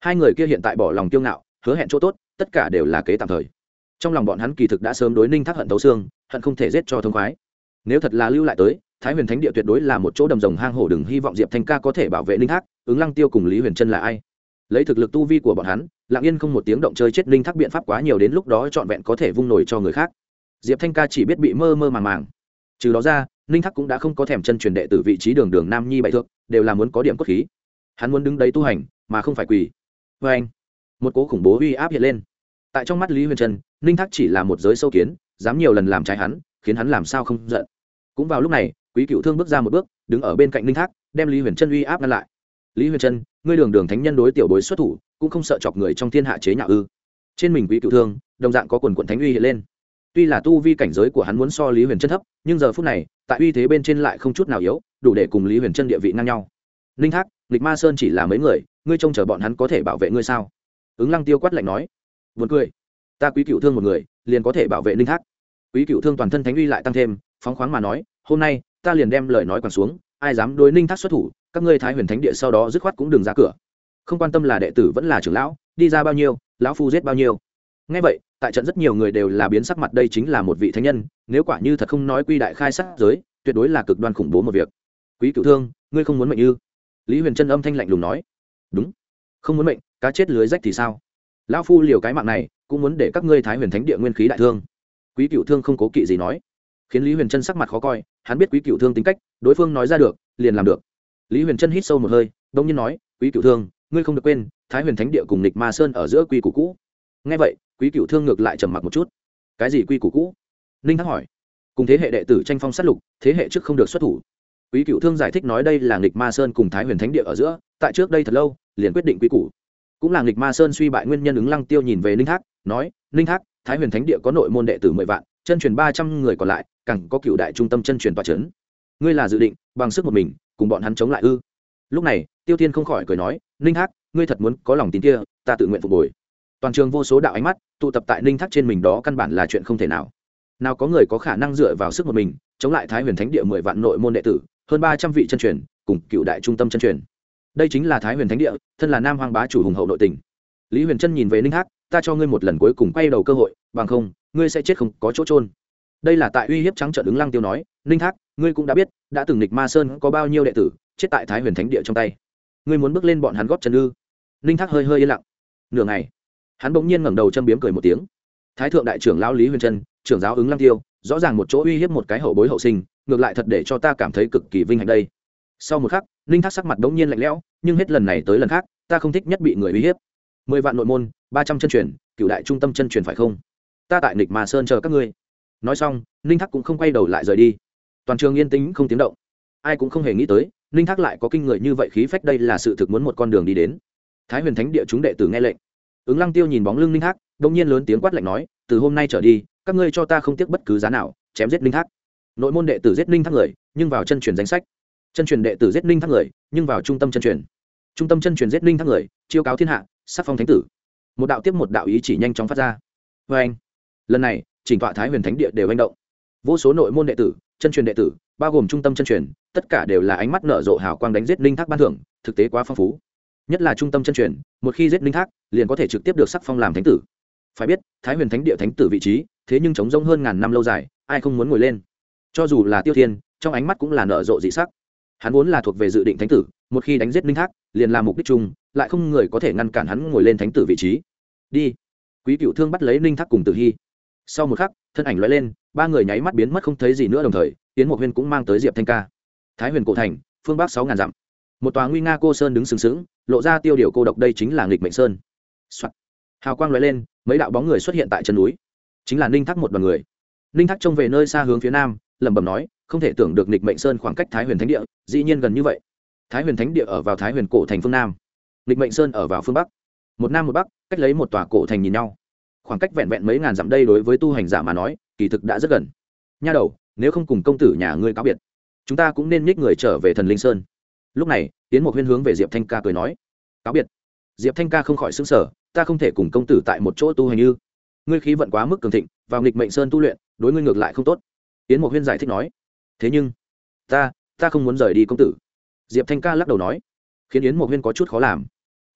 Hai người kia hiện tại bỏ lòng tiêu ngạo, hứa hẹn chỗ tốt, tất cả đều là kế tạm thời trong lòng bọn hắn kỳ thực đã sớm đối ninh thác hận tấu xương, hận không thể giết cho thông khoái. Nếu thật là lưu lại tới, thái huyền thánh địa tuyệt đối là một chỗ đầm rồng hang hổ đừng hy vọng diệp thanh ca có thể bảo vệ ninh thác, ứng lăng tiêu cùng lý huyền trân là ai? Lấy thực lực tu vi của bọn hắn, lặng yên không một tiếng động chơi chết ninh thác biện pháp quá nhiều đến lúc đó trọn vẹn có thể vung nổi cho người khác. Diệp thanh ca chỉ biết bị mơ mơ màng màng. Trừ đó ra, ninh thác cũng đã không có thèm chân truyền đệ từ vị trí đường đường nam nhi bại thượng đều là muốn có điểm cốt khí. Hắn muốn đứng đấy tu hành, mà không phải quỳ. Vê anh một cố khủng bố uy áp hiện lên. Tại trong mắt lý huyền trân ninh thác chỉ là một giới sâu kiến, dám nhiều lần làm trái hắn, khiến hắn làm sao không giận. Cũng vào lúc này, quý cựu thương bước ra một bước, đứng ở bên cạnh ninh thác, đem lý huyền trân uy áp ngăn lại. Lý huyền trân, ngươi đường đường thánh nhân đối tiểu bối xuất thủ, cũng không sợ chọc người trong thiên hạ chế nhạo ư? Trên mình quý cựu thương, đồng dạng có quần quận thánh uy hiện lên. Tuy là tu vi cảnh giới của hắn muốn so lý huyền trân thấp, nhưng giờ phút này, tại uy thế bên trên lại không chút nào yếu, đủ để cùng lý huyền trân địa vị ngang nhau. Ninh thác nghịch ma sơn chỉ là mấy người, ngươi trông chờ bọn hắn có thể bảo vệ ngươi sao? Ứng lăng tiêu quát lạnh nói. Vượt cười ta quý cựu thương một người, liền có thể bảo vệ ninh thác. Quý cựu thương toàn thân thánh uy lại tăng thêm, phóng khoáng mà nói, hôm nay, ta liền đem lời nói quẳng xuống, ai dám đối ninh thác xuất thủ, các ngươi thái huyền thánh địa sau đó dứt khoát cũng đừng ra cửa. Không quan tâm là đệ tử vẫn là trưởng lão, đi ra bao nhiêu, lão phu giết bao nhiêu. Ngay vậy, tại trận rất nhiều người đều là biến sắc mặt đây chính là một vị thánh nhân, nếu quả như thật không nói quy đại khai sát giới, tuyệt đối là cực đoan khủng bố một việc. Quý cựu thương, ngươi không muốn mệnh ư? Lý huyền trân âm thanh lạnh lùng nói. Đúng. Không muốn mệnh, cá chết lưới rách thì sao? Lão phu liều cái mạng này cũng muốn để các ngươi thái huyền thánh địa nguyên khí đại thương. Quý cựu thương không cố kỵ gì nói. Khiến lý huyền trân sắc mặt khó coi, hắn biết quý cựu thương tính cách, đối phương nói ra được, liền làm được. Lý huyền trân hít sâu một hơi đông nhiên nói, quý cựu thương, ngươi không được quên, thái huyền thánh địa cùng nịch ma sơn ở giữa quy củ cũ. Ngay vậy, quý cựu thương ngược lại trầm mặc một chút. Cái gì quy củ cũ? Ninh thắc hỏi. Cùng thế hệ đệ tử tranh phong sát lục, thế hệ trước không được xuất thủ. Quý cựu thương giải thích nói, đây là nghịch ma sơn cùng thái huyền thánh địa ở giữa, tại trước đây thật lâu, liền quyết định quy củ. Cũng là nghịch ma sơn suy bại nguyên nhân ứng lăng tiêu nhìn về ninh thác nói, ninh thác thái huyền thánh địa có nội môn đệ tử mười vạn, chân truyền ba trăm người còn lại, càng có cựu đại trung tâm chân truyền tòa trấn. Ngươi là dự định, bằng sức một mình, cùng bọn hắn chống lại ư? Lúc này, tiêu tiên không khỏi cười nói, ninh thác ngươi thật muốn có lòng tin kia, ta tự nguyện phục hồi. Toàn trường vô số đạo ánh mắt, tụ tập tại ninh thác trên mình đó căn bản là chuyện không thể nào. Nào có người có khả năng dựa vào sức một mình, chống lại thái huyền thánh địa mười vạn nội môn đệ tử, hơn ba trăm vị chân truyền, cùng cựu đại trung tâm chân truyền. Đây chính là thái huyền thánh địa, thân là nam hoàng bá chủ hùng hậu nội tình. Lý huyền trân nhìn về ninh thác ta cho ngươi một lần cuối cùng quay đầu cơ hội, bằng không, ngươi sẽ chết không có chỗ trôn đây là tại uy hiếp trắng trợn ứng lăng tiêu nói, ninh thác, ngươi cũng đã biết, đã từng nịch ma sơn có bao nhiêu đệ tử, chết tại thái huyền thánh địa trong tay. Ngươi muốn bước lên bọn hắn góp chân ư? Ninh thác hơi hơi yên lặng. Nửa ngày, hắn bỗng nhiên ngẩng đầu châm biếm cười một tiếng. Thái thượng đại trưởng lão lý huyền trân, trưởng giáo ứng lăng tiêu, rõ ràng một chỗ uy hiếp một cái hậu bối hậu sinh, ngược lại thật để cho ta cảm thấy cực kỳ vinh hạnh đây. Sau một khắc, ninh thác sắc mặt bỗng nhiên lạnh lẽo, nhưng hết lần này tới lần khác, ta không thích nhất bị người uy hiếp mười vạn nội môn, ba trăm chân truyền cựu đại trung tâm chân truyền phải không? Ta tại nịch mà sơn chờ các ngươi. Nói xong, ninh thác cũng không quay đầu lại rời đi. Toàn trường yên tĩnh, không tiếng động. Ai cũng không hề nghĩ tới, ninh thác lại có kinh người như vậy khí phách đây là sự thực muốn một con đường đi đến. Thái huyền thánh địa chúng đệ tử nghe lệnh. Ứng lăng tiêu nhìn bóng lưng ninh thác g nhiên lớn tiếng quát lạnh nói, từ hôm nay trở đi, các ngươi cho ta không tiếc bất cứ giá nào, chém giết ninh thác. Nội môn đệ tử giết ninh thác người, nhưng vào chân truyền danh sách. Chân truyền đệ tử giết ninh thác người, nhưng vào trung tâm chân truyền. Trung tâm chân truyền giết ninh thác người, chiêu cáo thiên hạ sắc phong thánh tử. Một đạo tiếp một đạo ý chỉ nhanh chóng phát ra. Vê anh, lần này, chỉnh tọa thái huyền thánh địa đều manh động. Vô số nội môn đệ tử, chân truyền đệ tử, bao gồm trung tâm chân truyền, tất cả đều là ánh mắt nở rộ hào quang đánh giết Linh thác ban thưởng, thực tế quá phong phú. Nhất là trung tâm chân truyền, một khi giết Linh thác, liền có thể trực tiếp được sắc phong làm thánh tử. Phải biết, thái huyền thánh địa thánh tử vị trí, thế nhưng chống rông hơn ngàn năm lâu dài, ai không muốn ngồi lên? Cho dù là tiêu thiên, trong ánh mắt cũng là nở rộ dị sắc. Hắn vốn là thuộc về dự định thánh tử, một khi đánh giết Linh thác, liền làm mục đích chung lại không người có thể ngăn cản hắn ngồi lên thánh tử vị trí. Đi. Quý cựu thương bắt lấy ninh thác cùng tử hy. Sau một khắc, thân ảnh loại lên, ba người nháy mắt biến mất không thấy gì nữa đồng thời tiến một huyên cũng mang tới diệp thanh ca. Thái huyền cổ thành, phương bắc sáu ngàn dặm. Một tòa nguy nga cô sơn đứng sừng sững, lộ ra tiêu điều cô độc đây chính là nghịch mệnh sơn、Soạn. hào quang loại lên, mấy đạo bóng người xuất hiện tại chân núi. Chính là ninh thác một đ o n người. Ninh thác trông về nơi xa hướng phía nam, lẩm bẩm nói, không thể tưởng được nịch mệnh sơn khoảng cách thái huyền thánh địa, dĩ nhiên gần như vậy. Thái huyền thánh địa ở vào thái huyền cổ thành phương nam lịch mệnh sơn ở vào phương bắc. Một nam một bắc, cách lấy một tòa cổ thành nhìn nhau. Khoảng cách vẹn vẹn mấy ngàn dặm đây đối với tu hành giả mà nói, kỳ thực đã rất gần. Nha đầu, nếu không cùng công tử nhà ngươi cáo biệt, chúng ta cũng nên nhích người trở về thần linh sơn. Lúc này tiến một huyên hướng về diệp thanh ca cười nói, cáo biệt. Diệp thanh ca không khỏi xứng sở ta không thể cùng công tử tại một chỗ tu hành như. Ngươi khí vận quá mức cường thịnh, vào nghịch mệnh sơn tu luyện, đối ngươi ngược lại không tốt. Tiến một huyên giải thích nói, thế nhưng, ta ta không muốn rời đi công tử. Diệp thanh ca lắc đầu nói, khiến yến mộc huyên có chút khó làm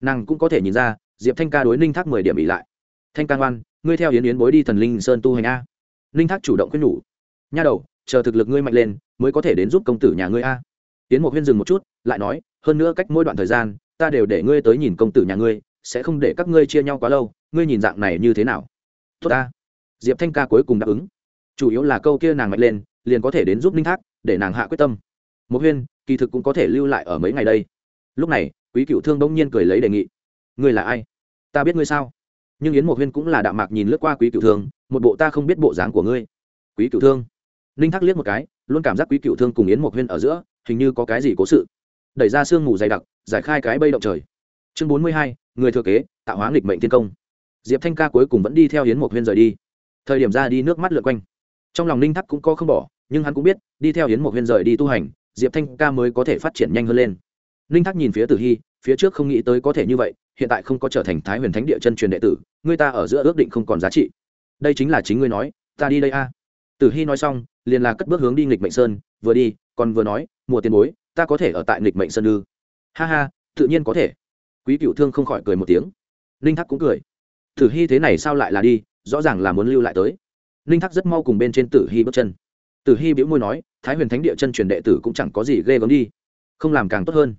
nàng cũng có thể nhìn ra, diệp thanh ca đối ninh thác mười điểm ỉ lại. Thanh ca ngoan, ngươi theo yến yến bối đi thần linh sơn tu hành a. Ninh thác chủ động khuyên nhủ. Nha đầu, chờ thực lực ngươi mạnh lên, mới có thể đến giúp công tử nhà ngươi a. Yến một huyên dừng một chút, lại nói, hơn nữa cách mỗi đoạn thời gian, ta đều để ngươi tới nhìn công tử nhà ngươi, sẽ không để các ngươi chia nhau quá lâu, ngươi nhìn dạng này như thế nào? Tốt ta. Diệp thanh ca cuối cùng đáp ứng. Chủ yếu là câu kia nàng mạnh lên, liền có thể đến giúp ninh thác, để nàng hạ quyết tâm. Một huyên, kỳ thực cũng có thể lưu lại ở mấy ngày đây. Lúc này quý cựu thương bỗng nhiên cười lấy đề nghị. Ngươi là ai? Ta biết ngươi sao? Nhưng yến mộc huyên cũng là đạm mạc nhìn lướt qua quý cựu thương, một bộ ta không biết bộ dáng của ngươi. Quý cựu thương? Ninh thác liếc một cái, luôn cảm giác quý cựu thương cùng yến mộc huyên ở giữa, hình như có cái gì cố sự. Đẩy ra sương mù dày đặc, giải khai cái bây động trời. Chương bốn mươi hai, người thừa kế, tạo hóa nghịch mệnh thiên công. Diệp thanh ca cuối cùng vẫn đi theo yến mộc huyên rời đi. Thời điểm ra đi nước mắt lượn quanh. Trong lòng ninh thắc cũng có không bỏ, nhưng hắn cũng biết, đi theo yến mộc huyên rời đi tu hành, diệp thanh ca mới có thể phát triển nhanh hơn lên ninh Thác nhìn phía tử hy, phía trước không nghĩ tới có thể như vậy, hiện tại không có trở thành thái huyền thánh địa chân truyền đệ tử, người ta ở giữa ước định không còn giá trị. Đây chính là chính ngươi nói, ta đi đây a. Tử hy nói xong, liền là cất bước hướng đi nghịch mệnh sơn, vừa đi, còn vừa nói, mùa tiền bối, ta có thể ở tại nghịch mệnh sơn ư? Ha ha, tự nhiên có thể. Quý cựu thương không khỏi cười một tiếng. Ninh Thác cũng cười. Tử hy thế này sao lại là đi, rõ ràng là muốn lưu lại tới. Ninh Thác rất mau cùng bên trên tử hy bước chân. Tử hy biễu môi nói, thái huyền thánh địa chân truyền đệ tử cũng chẳng có gì ghê gớm đi, không làm càng tốt hơn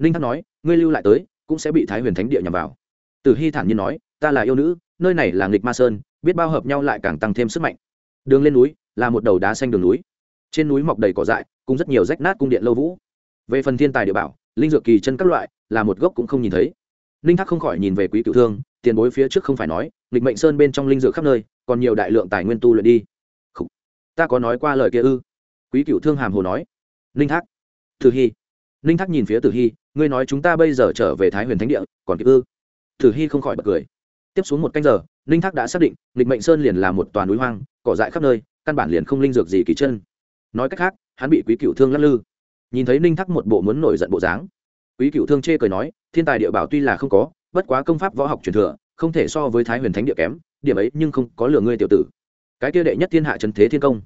ninh thắc nói, ngươi lưu lại tới, cũng sẽ bị thái huyền thánh địa nhằm vào. Tử hy thản nhiên nói, ta là yêu nữ, nơi này là nghịch ma sơn, biết bao hợp nhau lại càng tăng thêm sức mạnh. Đường lên núi, là một đầu đá xanh đường núi. Trên núi mọc đầy cỏ dại, cùng rất nhiều rách nát cung điện lâu vũ. Về phần thiên tài địa bảo, linh dược kỳ chân các loại, là một gốc cũng không nhìn thấy. Ninh thác không khỏi nhìn về quý cựu thương, tiền bối phía trước không phải nói, nghịch mệnh sơn bên trong linh dược khắp nơi, còn nhiều đại lượng tài nguyên tu luyện đi. Khủ. ta có nói qua lời kia ư? Quý cựu thương hàm hồ nói. Ninh thác tử hy. Ninh thác nhìn phía tử hy ngươi nói chúng ta bây giờ trở về thái huyền thánh địa, còn kịp ư? Tử hy không khỏi bật cười. Tiếp xuống một canh giờ, ninh thác đã xác định lịch mệnh sơn liền là một toàn núi hoang, cỏ dại khắp nơi, căn bản liền không linh dược gì kỳ chân. Nói cách khác, hắn bị quý cựu thương lắc lư. Nhìn thấy ninh thác một bộ muốn nổi giận bộ dáng, quý cựu thương chê cười nói, thiên tài địa bảo tuy là không có, bất quá công pháp võ học truyền thừa, không thể so với thái huyền thánh địa kém, điểm ấy nhưng không có lừa ngươi tiểu tử. Cái kia đệ nhất thiên hạ trần thế thiên công.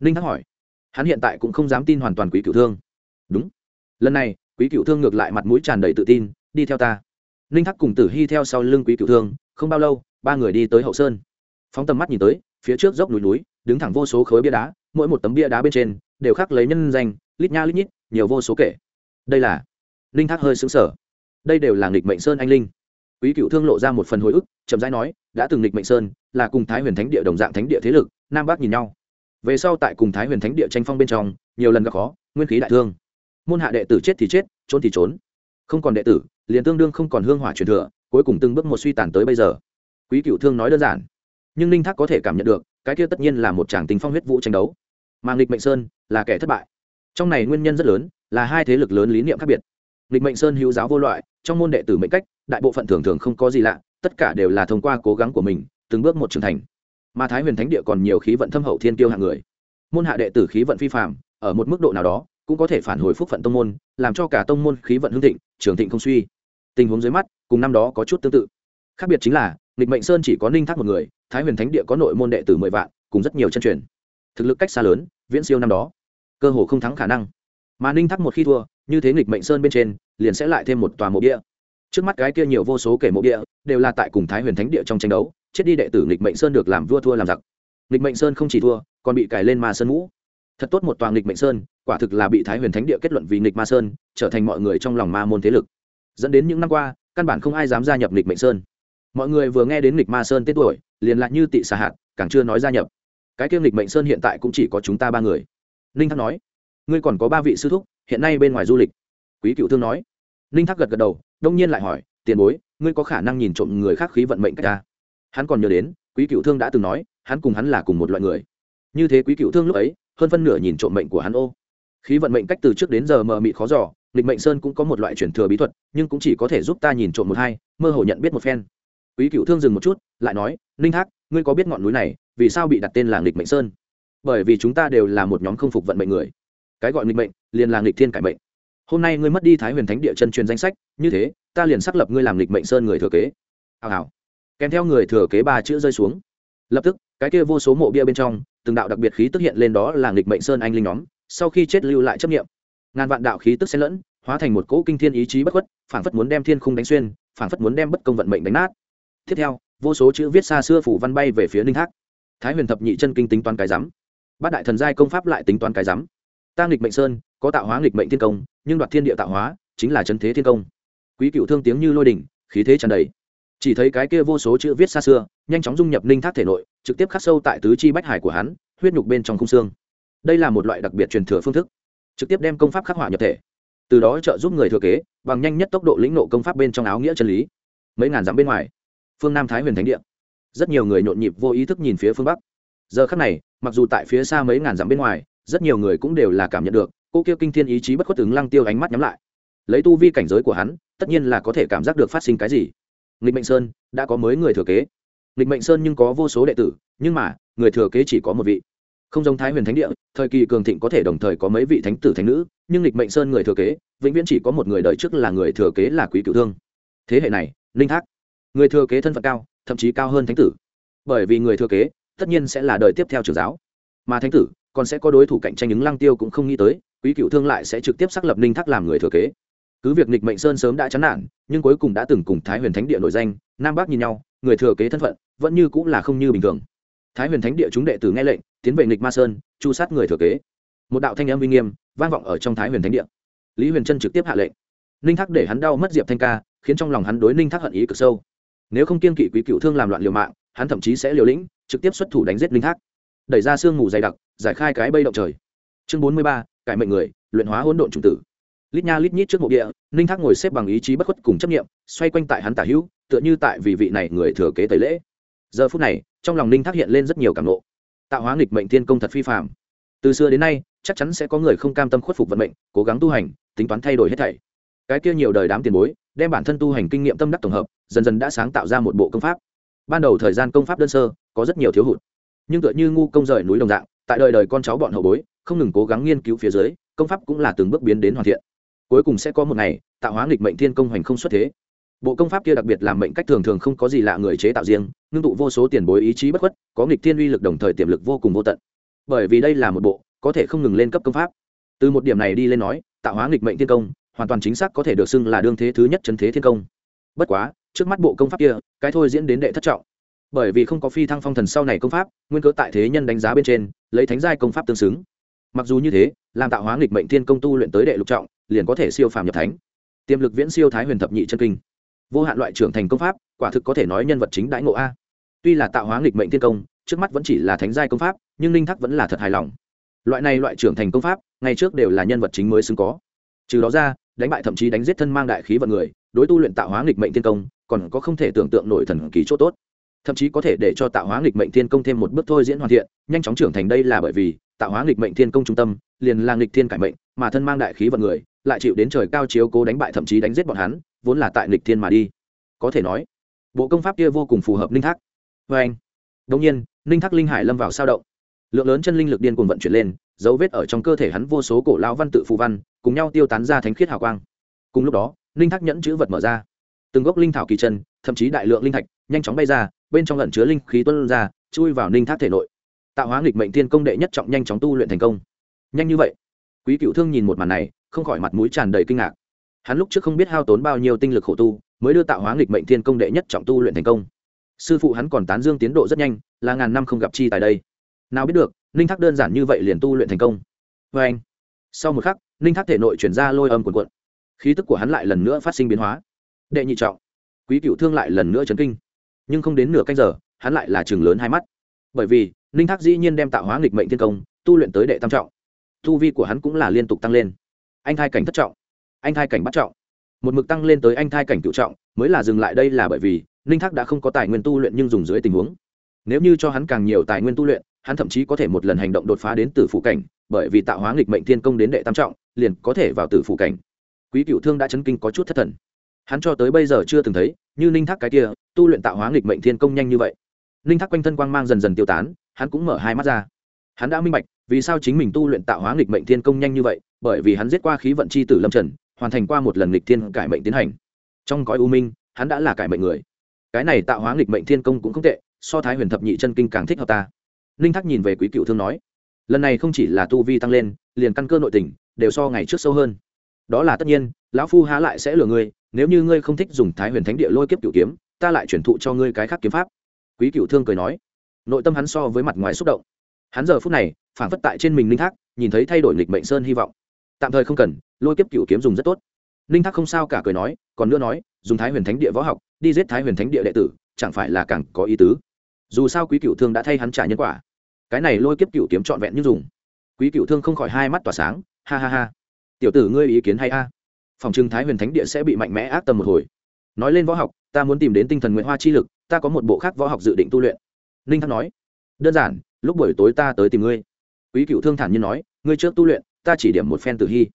Ninh thắc hỏi. Hắn hiện tại cũng không dám tin hoàn toàn quý cựu thương. Đúng. Lần này quý cựu thương ngược lại mặt mũi tràn đầy tự tin, đi theo ta. Ninh thắc cùng tử hy theo sau lưng quý cựu thương, không bao lâu, ba người đi tới hậu sơn. Phóng tầm mắt nhìn tới, phía trước dốc núi núi, đứng thẳng vô số khối bia đá, mỗi một tấm bia đá bên trên đều khắc lấy nhân danh, lít nha lít nhít, nhiều vô số kể. Đây là ninh thác hơi xứng sở đây đều là nghịch mệnh sơn anh linh. Quý cựu thương lộ ra một phần hồi ức, chậm rãi nói, đã từng nghịch mệnh sơn là cùng thái huyền thánh địa đồng dạng thánh địa thế lực, nam bắc nhìn nhau. Về sau tại cùng thái huyền thánh địa tranh phong bên trong, nhiều lần gặp khó, nguyên khí đại thương môn hạ đệ tử chết thì chết, trốn thì trốn. Không còn đệ tử, liền tương đương không còn hương hỏa truyền thừa, cuối cùng từng bước một suy tàn tới bây giờ. Quý cựu thương nói đơn giản, nhưng ninh thác có thể cảm nhận được, cái kia tất nhiên là một tràng tình phong huyết vũ tranh đấu. Mà nghịch mệnh sơn là kẻ thất bại. Trong này nguyên nhân rất lớn, là hai thế lực lớn lý niệm khác biệt. Nghịch mệnh sơn hữu giáo vô loại, trong môn đệ tử mệnh cách, đại bộ phận thường thường không có gì lạ, tất cả đều là thông qua cố gắng của mình, từng bước một trưởng thành. Mà thái huyền thánh địa còn nhiều khí vận thâm hậu thiên tiêu hạng người. Môn hạ đệ tử khí vận phi phạm ở một mức độ nào đó cũng có thể phản hồi phúc phận tông môn, làm cho cả tông môn khí vận hưng thịnh, trường thịnh không suy. Tình huống dưới mắt, cùng năm đó có chút tương tự. Khác biệt chính là lịch mệnh sơn chỉ có ninh thác một người, thái huyền thánh địa có nội môn đệ tử mười vạn, cùng rất nhiều chân truyền. Thực lực cách xa lớn, viễn siêu năm đó. Cơ hồ không thắng khả năng. Mà ninh thác một khi thua, như thế nghịch mệnh sơn bên trên, liền sẽ lại thêm một tòa mộ địa. Trước mắt cái kia nhiều vô số kể mộ địa, đều là tại cùng thái huyền thánh địa trong tranh đấu, chết đi đệ tử nghịch mệnh sơn được làm vua thua làm giặc. Nghịch mệnh sơn không chỉ thua, còn bị cài lên ma sơn ngũ thật tốt một toàn nghịch mệnh sơn, quả thực là bị thái huyền thánh địa kết luận vì nghịch ma sơn, trở thành mọi người trong lòng ma môn thế lực. Dẫn đến những năm qua, căn bản không ai dám gia nhập nghịch mệnh sơn. Mọi người vừa nghe đến nghịch ma sơn tên tuổi, liền lại như tị xà hạt, càng chưa nói gia nhập. Cái kiêm nghịch mệnh sơn hiện tại cũng chỉ có chúng ta ba người. Ninh thắc nói, ngươi còn có ba vị sư thúc, hiện nay bên ngoài du lịch. Quý cựu thương nói. Ninh thắc gật gật đầu, đông nhiên lại hỏi, tiền bối, ngươi có khả năng nhìn trộm người khác khí vận mệnh cách ta? Hắn còn nhớ đến, quý cựu thương đã từng nói, hắn cùng hắn là cùng một loại người. Như thế quý cựu thương lúc ấy hơn phân nửa nhìn trộm mệnh của hắn ô. Khí vận mệnh cách từ trước đến giờ mờ mị khó giỏ lịch mệnh sơn cũng có một loại truyền thừa bí thuật, nhưng cũng chỉ có thể giúp ta nhìn trộm một hai, mơ hồ nhận biết một phen. Quý cựu thương dừng một chút, lại nói, ninh thác, ngươi có biết ngọn núi này, vì sao bị đặt tên là nghịch mệnh sơn? Bởi vì chúng ta đều là một nhóm không phục vận mệnh người. Cái gọi nghịch mệnh, liền là nghịch thiên cải mệnh. Hôm nay ngươi mất đi thái huyền thánh địa chân truyền danh sách, như thế, ta liền xác lập ngươi làm nghịch mệnh sơn người thừa kế. Hào hào. Kèm theo người thừa kế ba chữ rơi xuống. Lập tức, cái kia vô số mộ bia bên trong từng đạo đặc biệt khí tức hiện lên đó là nghịch mệnh sơn anh linh nhóm, sau khi chết lưu lại chấp nghiệm ngàn vạn đạo khí tức xen lẫn, hóa thành một cỗ kinh thiên ý chí bất khuất, phảng phất muốn đem thiên khung đánh xuyên, phảng phất muốn đem bất công vận mệnh đánh nát. Tiếp theo, vô số chữ viết xa xưa phủ văn bay về phía ninh thác thái huyền thập nhị chân kinh tính toán cái rắm bát đại thần giai công pháp lại tính toán cái rắm ta nghịch mệnh sơn, có tạo hóa nghịch mệnh thiên công, nhưng đoạt thiên địa tạo hóa, chính là chân thế thiên công. Quý cựu thương tiếng như lôi đỉnh, khí thế tràn đầy. Chỉ thấy cái kia vô số chữ viết xa xưa, nhanh chóng dung nhập ninh thác thể nội trực tiếp khắc sâu tại tứ chi bách hải của hắn, huyết nhục bên trong khung xương. Đây là một loại đặc biệt truyền thừa phương thức, trực tiếp đem công pháp khắc họa nhập thể. Từ đó trợ giúp người thừa kế, bằng nhanh nhất tốc độ lĩnh nộ công pháp bên trong áo nghĩa chân lý. Mấy ngàn dặm bên ngoài, phương nam thái huyền thánh địa. Rất nhiều người nhộn nhịp vô ý thức nhìn phía phương bắc. Giờ khắc này, mặc dù tại phía xa mấy ngàn dặm bên ngoài, rất nhiều người cũng đều là cảm nhận được, cô kêu kinh thiên ý chí bất khuất ứng lăng tiêu ánh mắt nhắm lại. Lấy tu vi cảnh giới của hắn, tất nhiên là có thể cảm giác được phát sinh cái gì. Nghịch mệnh sơn, đã có mới người thừa kế nghịch mệnh sơn nhưng có vô số đệ tử, nhưng mà, người thừa kế chỉ có một vị. Không giống thái huyền thánh địa, thời kỳ cường thịnh có thể đồng thời có mấy vị thánh tử thánh nữ, nhưng lịch mệnh sơn người thừa kế, vĩnh viễn chỉ có một người đời trước là người thừa kế là quý cựu thương. Thế hệ này, linh thác người thừa kế thân phận cao, thậm chí cao hơn thánh tử. Bởi vì người thừa kế, tất nhiên sẽ là đời tiếp theo trường giáo. Mà thánh tử, còn sẽ có đối thủ cạnh tranh ứng lăng tiêu cũng không nghĩ tới, quý cựu thương lại sẽ trực tiếp xác lập ninh thác làm người thừa kế. Cứ việc Nịch mệnh sơn sớm đã chán nản, nhưng cuối cùng đã từng cùng thái huyền thánh địa nổi danh, nam bắc nhìn nhau người thừa kế thân phận, vẫn như cũng là không như bình thường. Thái huyền thánh địa chúng đệ tử nghe lệnh, tiến về nghịch ma sơn, chu sát người thừa kế. Một đạo thanh âm uy nghiêm vang vọng ở trong thái huyền thánh địa. Lý huyền trân trực tiếp hạ lệnh. Ninh thác để hắn đau mất diệp thanh ca, khiến trong lòng hắn đối ninh thác hận ý cực sâu. Nếu không kiên kỵ quý cựu thương làm loạn liều mạng, hắn thậm chí sẽ liều lĩnh, trực tiếp xuất thủ đánh giết ninh thác. Đẩy ra sương mù dày đặc, giải khai cái bây động trời. Chương bốn mươi ba, cải mệnh người, luyện hóa hỗn độn chủng tử. Lít nha lít nhít trước mộ địa, ninh thác ngồi xếp bằng ý chí bất khuất cùng chấp nghiệm xoay quanh tại hắn tả hữu tựa như tại vì vị này người thừa kế tẩy lễ. Giờ phút này, trong lòng ninh thác hiện lên rất nhiều cảm nộ. Tạo hóa nghịch mệnh thiên công thật phi phạm từ xưa đến nay, chắc chắn sẽ có người không cam tâm khuất phục vận mệnh, cố gắng tu hành, tính toán thay đổi hết thảy. Cái kia nhiều đời đám tiền bối, đem bản thân tu hành kinh nghiệm tâm đắc tổng hợp, dần dần đã sáng tạo ra một bộ công pháp. Ban đầu thời gian công pháp đơn sơ, có rất nhiều thiếu hụt. Nhưng tựa như ngu công rời núi đồng dạng, tại đời đời con cháu bọn hậu bối, không ngừng cố gắng nghiên cứu phía dưới, công pháp cũng là từng bước biến đến hoàn thiện. Cuối cùng sẽ có một ngày, tạo hóa nghịch mệnh thiên công hành không xuất thế bộ công pháp kia đặc biệt làm mệnh cách thường thường không có gì lạ người chế tạo riêng, ngưng tụ vô số tiền bối ý chí bất khuất, có nghịch thiên uy lực đồng thời tiềm lực vô cùng vô tận. Bởi vì đây là một bộ, có thể không ngừng lên cấp công pháp. Từ một điểm này đi lên nói, tạo hóa nghịch mệnh thiên công, hoàn toàn chính xác có thể được xưng là đương thế thứ nhất chân thế thiên công. Bất quá, trước mắt bộ công pháp kia, cái thôi diễn đến đệ thất trọng. Bởi vì không có phi thăng phong thần sau này công pháp, nguyên cớ tại thế nhân đánh giá bên trên, lấy thánh giai công pháp tương xứng. Mặc dù như thế, làm tạo hóa nghịch mệnh thiên công tu luyện tới đệ lục trọng, liền có thể siêu phàm nhập thánh. Tiềm lực viễn siêu thái huyền thập nhị chân kinh vô hạn loại trưởng thành công pháp, quả thực có thể nói nhân vật chính đãi ngộ a. Tuy là tạo hóa nghịch mệnh thiên công, trước mắt vẫn chỉ là thánh giai công pháp, nhưng ninh thắc vẫn là thật hài lòng. Loại này loại trưởng thành công pháp, ngày trước đều là nhân vật chính mới xứng có. Trừ đó ra, đánh bại thậm chí đánh giết thân mang đại khí vận người, đối tu luyện tạo hóa nghịch mệnh thiên công, còn có không thể tưởng tượng nổi thần kỳ chỗ tốt. Thậm chí có thể để cho tạo hóa nghịch mệnh thiên công thêm một bước thôi diễn hoàn thiện, nhanh chóng trưởng thành đây là bởi vì, tạo hóa nghịch mệnh thiên công trung tâm, liền là nghịch thiên cải mệnh, mà thân mang đại khí vận người, lại chịu đến trời cao chiếu cố đánh bại thậm chí đánh giết bọn hắn vốn là tại nghịch thiên mà đi. Có thể nói, bộ công pháp kia vô cùng phù hợp ninh thác. Vê anh đông nhiên, ninh thác linh hải lâm vào sao động. Lượng lớn chân linh lực điên cuồng vận chuyển lên, dấu vết ở trong cơ thể hắn vô số cổ lão văn tự phù văn, cùng nhau tiêu tán ra thánh khiết hào quang. Cùng lúc đó, ninh thác nhẫn chữ vật mở ra. Từng gốc linh thảo kỳ chân, thậm chí đại lượng linh thạch, nhanh chóng bay ra, bên trong lẩn chứa linh khí tuân ra, chui vào ninh thác thể nội. Tạo hóa nghịch mệnh thiên công đệ nhất trọng nhanh chóng tu luyện thành công. Nhanh như vậy, quý cựu thương nhìn một màn này, không khỏi mặt mũi tràn đầy kinh ngạc hắn lúc trước không biết hao tốn bao nhiêu tinh lực khổ tu, mới đưa tạo hóa nghịch mệnh thiên công đệ nhất trọng tu luyện thành công. Sư phụ hắn còn tán dương tiến độ rất nhanh, là ngàn năm không gặp chi tại đây. Nào biết được, ninh thác đơn giản như vậy liền tu luyện thành công. Vê anh, sau một khắc, ninh thác thể nội chuyển ra lôi âm cuồn cuộn. khí tức của hắn lại lần nữa phát sinh biến hóa. Đệ nhị trọng, quý cựu thương lại lần nữa chấn kinh. Nhưng không đến nửa canh giờ, hắn lại là chừng lớn hai mắt. Bởi vì, ninh thác dĩ nhiên đem tạo hóa nghịch mệnh thiên công, tu luyện tới đệ tam trọng. Tu vi của hắn cũng là liên tục tăng lên. Anh thai cảnh thất trọng anh thai cảnh bắt trọng. Một mực tăng lên tới anh thai cảnh cựu trọng, mới là dừng lại đây là bởi vì, ninh thác đã không có tài nguyên tu luyện nhưng dùng dưới tình huống. Nếu như cho hắn càng nhiều tài nguyên tu luyện, hắn thậm chí có thể một lần hành động đột phá đến tử phủ cảnh, bởi vì tạo hóa nghịch mệnh thiên công đến đệ tam trọng, liền có thể vào tử phủ cảnh. Quý cựu thương đã chấn kinh có chút thất thần. Hắn cho tới bây giờ chưa từng thấy, như ninh thác cái kia, tu luyện tạo hóa nghịch mệnh thiên công nhanh như vậy. Ninh thác quanh thân quang mang dần dần tiêu tán, hắn cũng mở hai mắt ra. Hắn đã minh bạch, vì sao chính mình tu luyện tạo hóa nghịch mệnh thiên công nhanh như vậy, bởi vì hắn giết qua khí vận c h i tử lâm trần hoàn thành qua một lần nghịch thiên cải mệnh tiến hành. Trong cõi u minh, hắn đã là cải mệnh người. Cái này tạo hóa nghịch mệnh thiên công cũng không tệ, so thái huyền thập nhị chân kinh càng thích hợp ta. Ninh thác nhìn về quý cựu thương nói, lần này không chỉ là tu vi tăng lên, liền căn cơ nội tình đều so ngày trước sâu hơn. Đó là tất nhiên, lão phu há lại sẽ lừa ngươi, nếu như ngươi không thích dùng thái huyền thánh địa lôi kiếp cựu kiếm, ta lại chuyển thụ cho ngươi cái khác kiếm pháp. Quý cựu thương cười nói, nội tâm hắn so với mặt ngoài xúc động. Hắn giờ phút này phản phất tại trên mình ninh thác, nhìn thấy thay đổi nghịch mệnh sơn hy vọng tạm thời không cần, lôi kiếp cựu kiếm dùng rất tốt. Ninh thác không sao cả cười nói, còn nữa nói, dùng thái huyền thánh địa võ học, đi giết thái huyền thánh địa đệ tử, chẳng phải là càng có ý tứ. Dù sao quý cựu thương đã thay hắn trả nhân quả. Cái này lôi kiếp cựu kiếm trọn vẹn như dùng. Quý cựu thương không khỏi hai mắt tỏa sáng, ha ha ha. Tiểu tử ngươi ý kiến hay a? Phòng trưng thái huyền thánh địa sẽ bị mạnh mẽ ác tâm một hồi. Nói lên võ học, ta muốn tìm đến tinh thần nguyễn hoa chi lực, ta có một bộ khác võ học dự định tu luyện. Ninh thác nói, đơn giản, lúc buổi tối ta tới tìm ngươi. Quý cựu thương thản nhiên nói, ngươi trước tu luyện ta chỉ điểm một phen tử hy.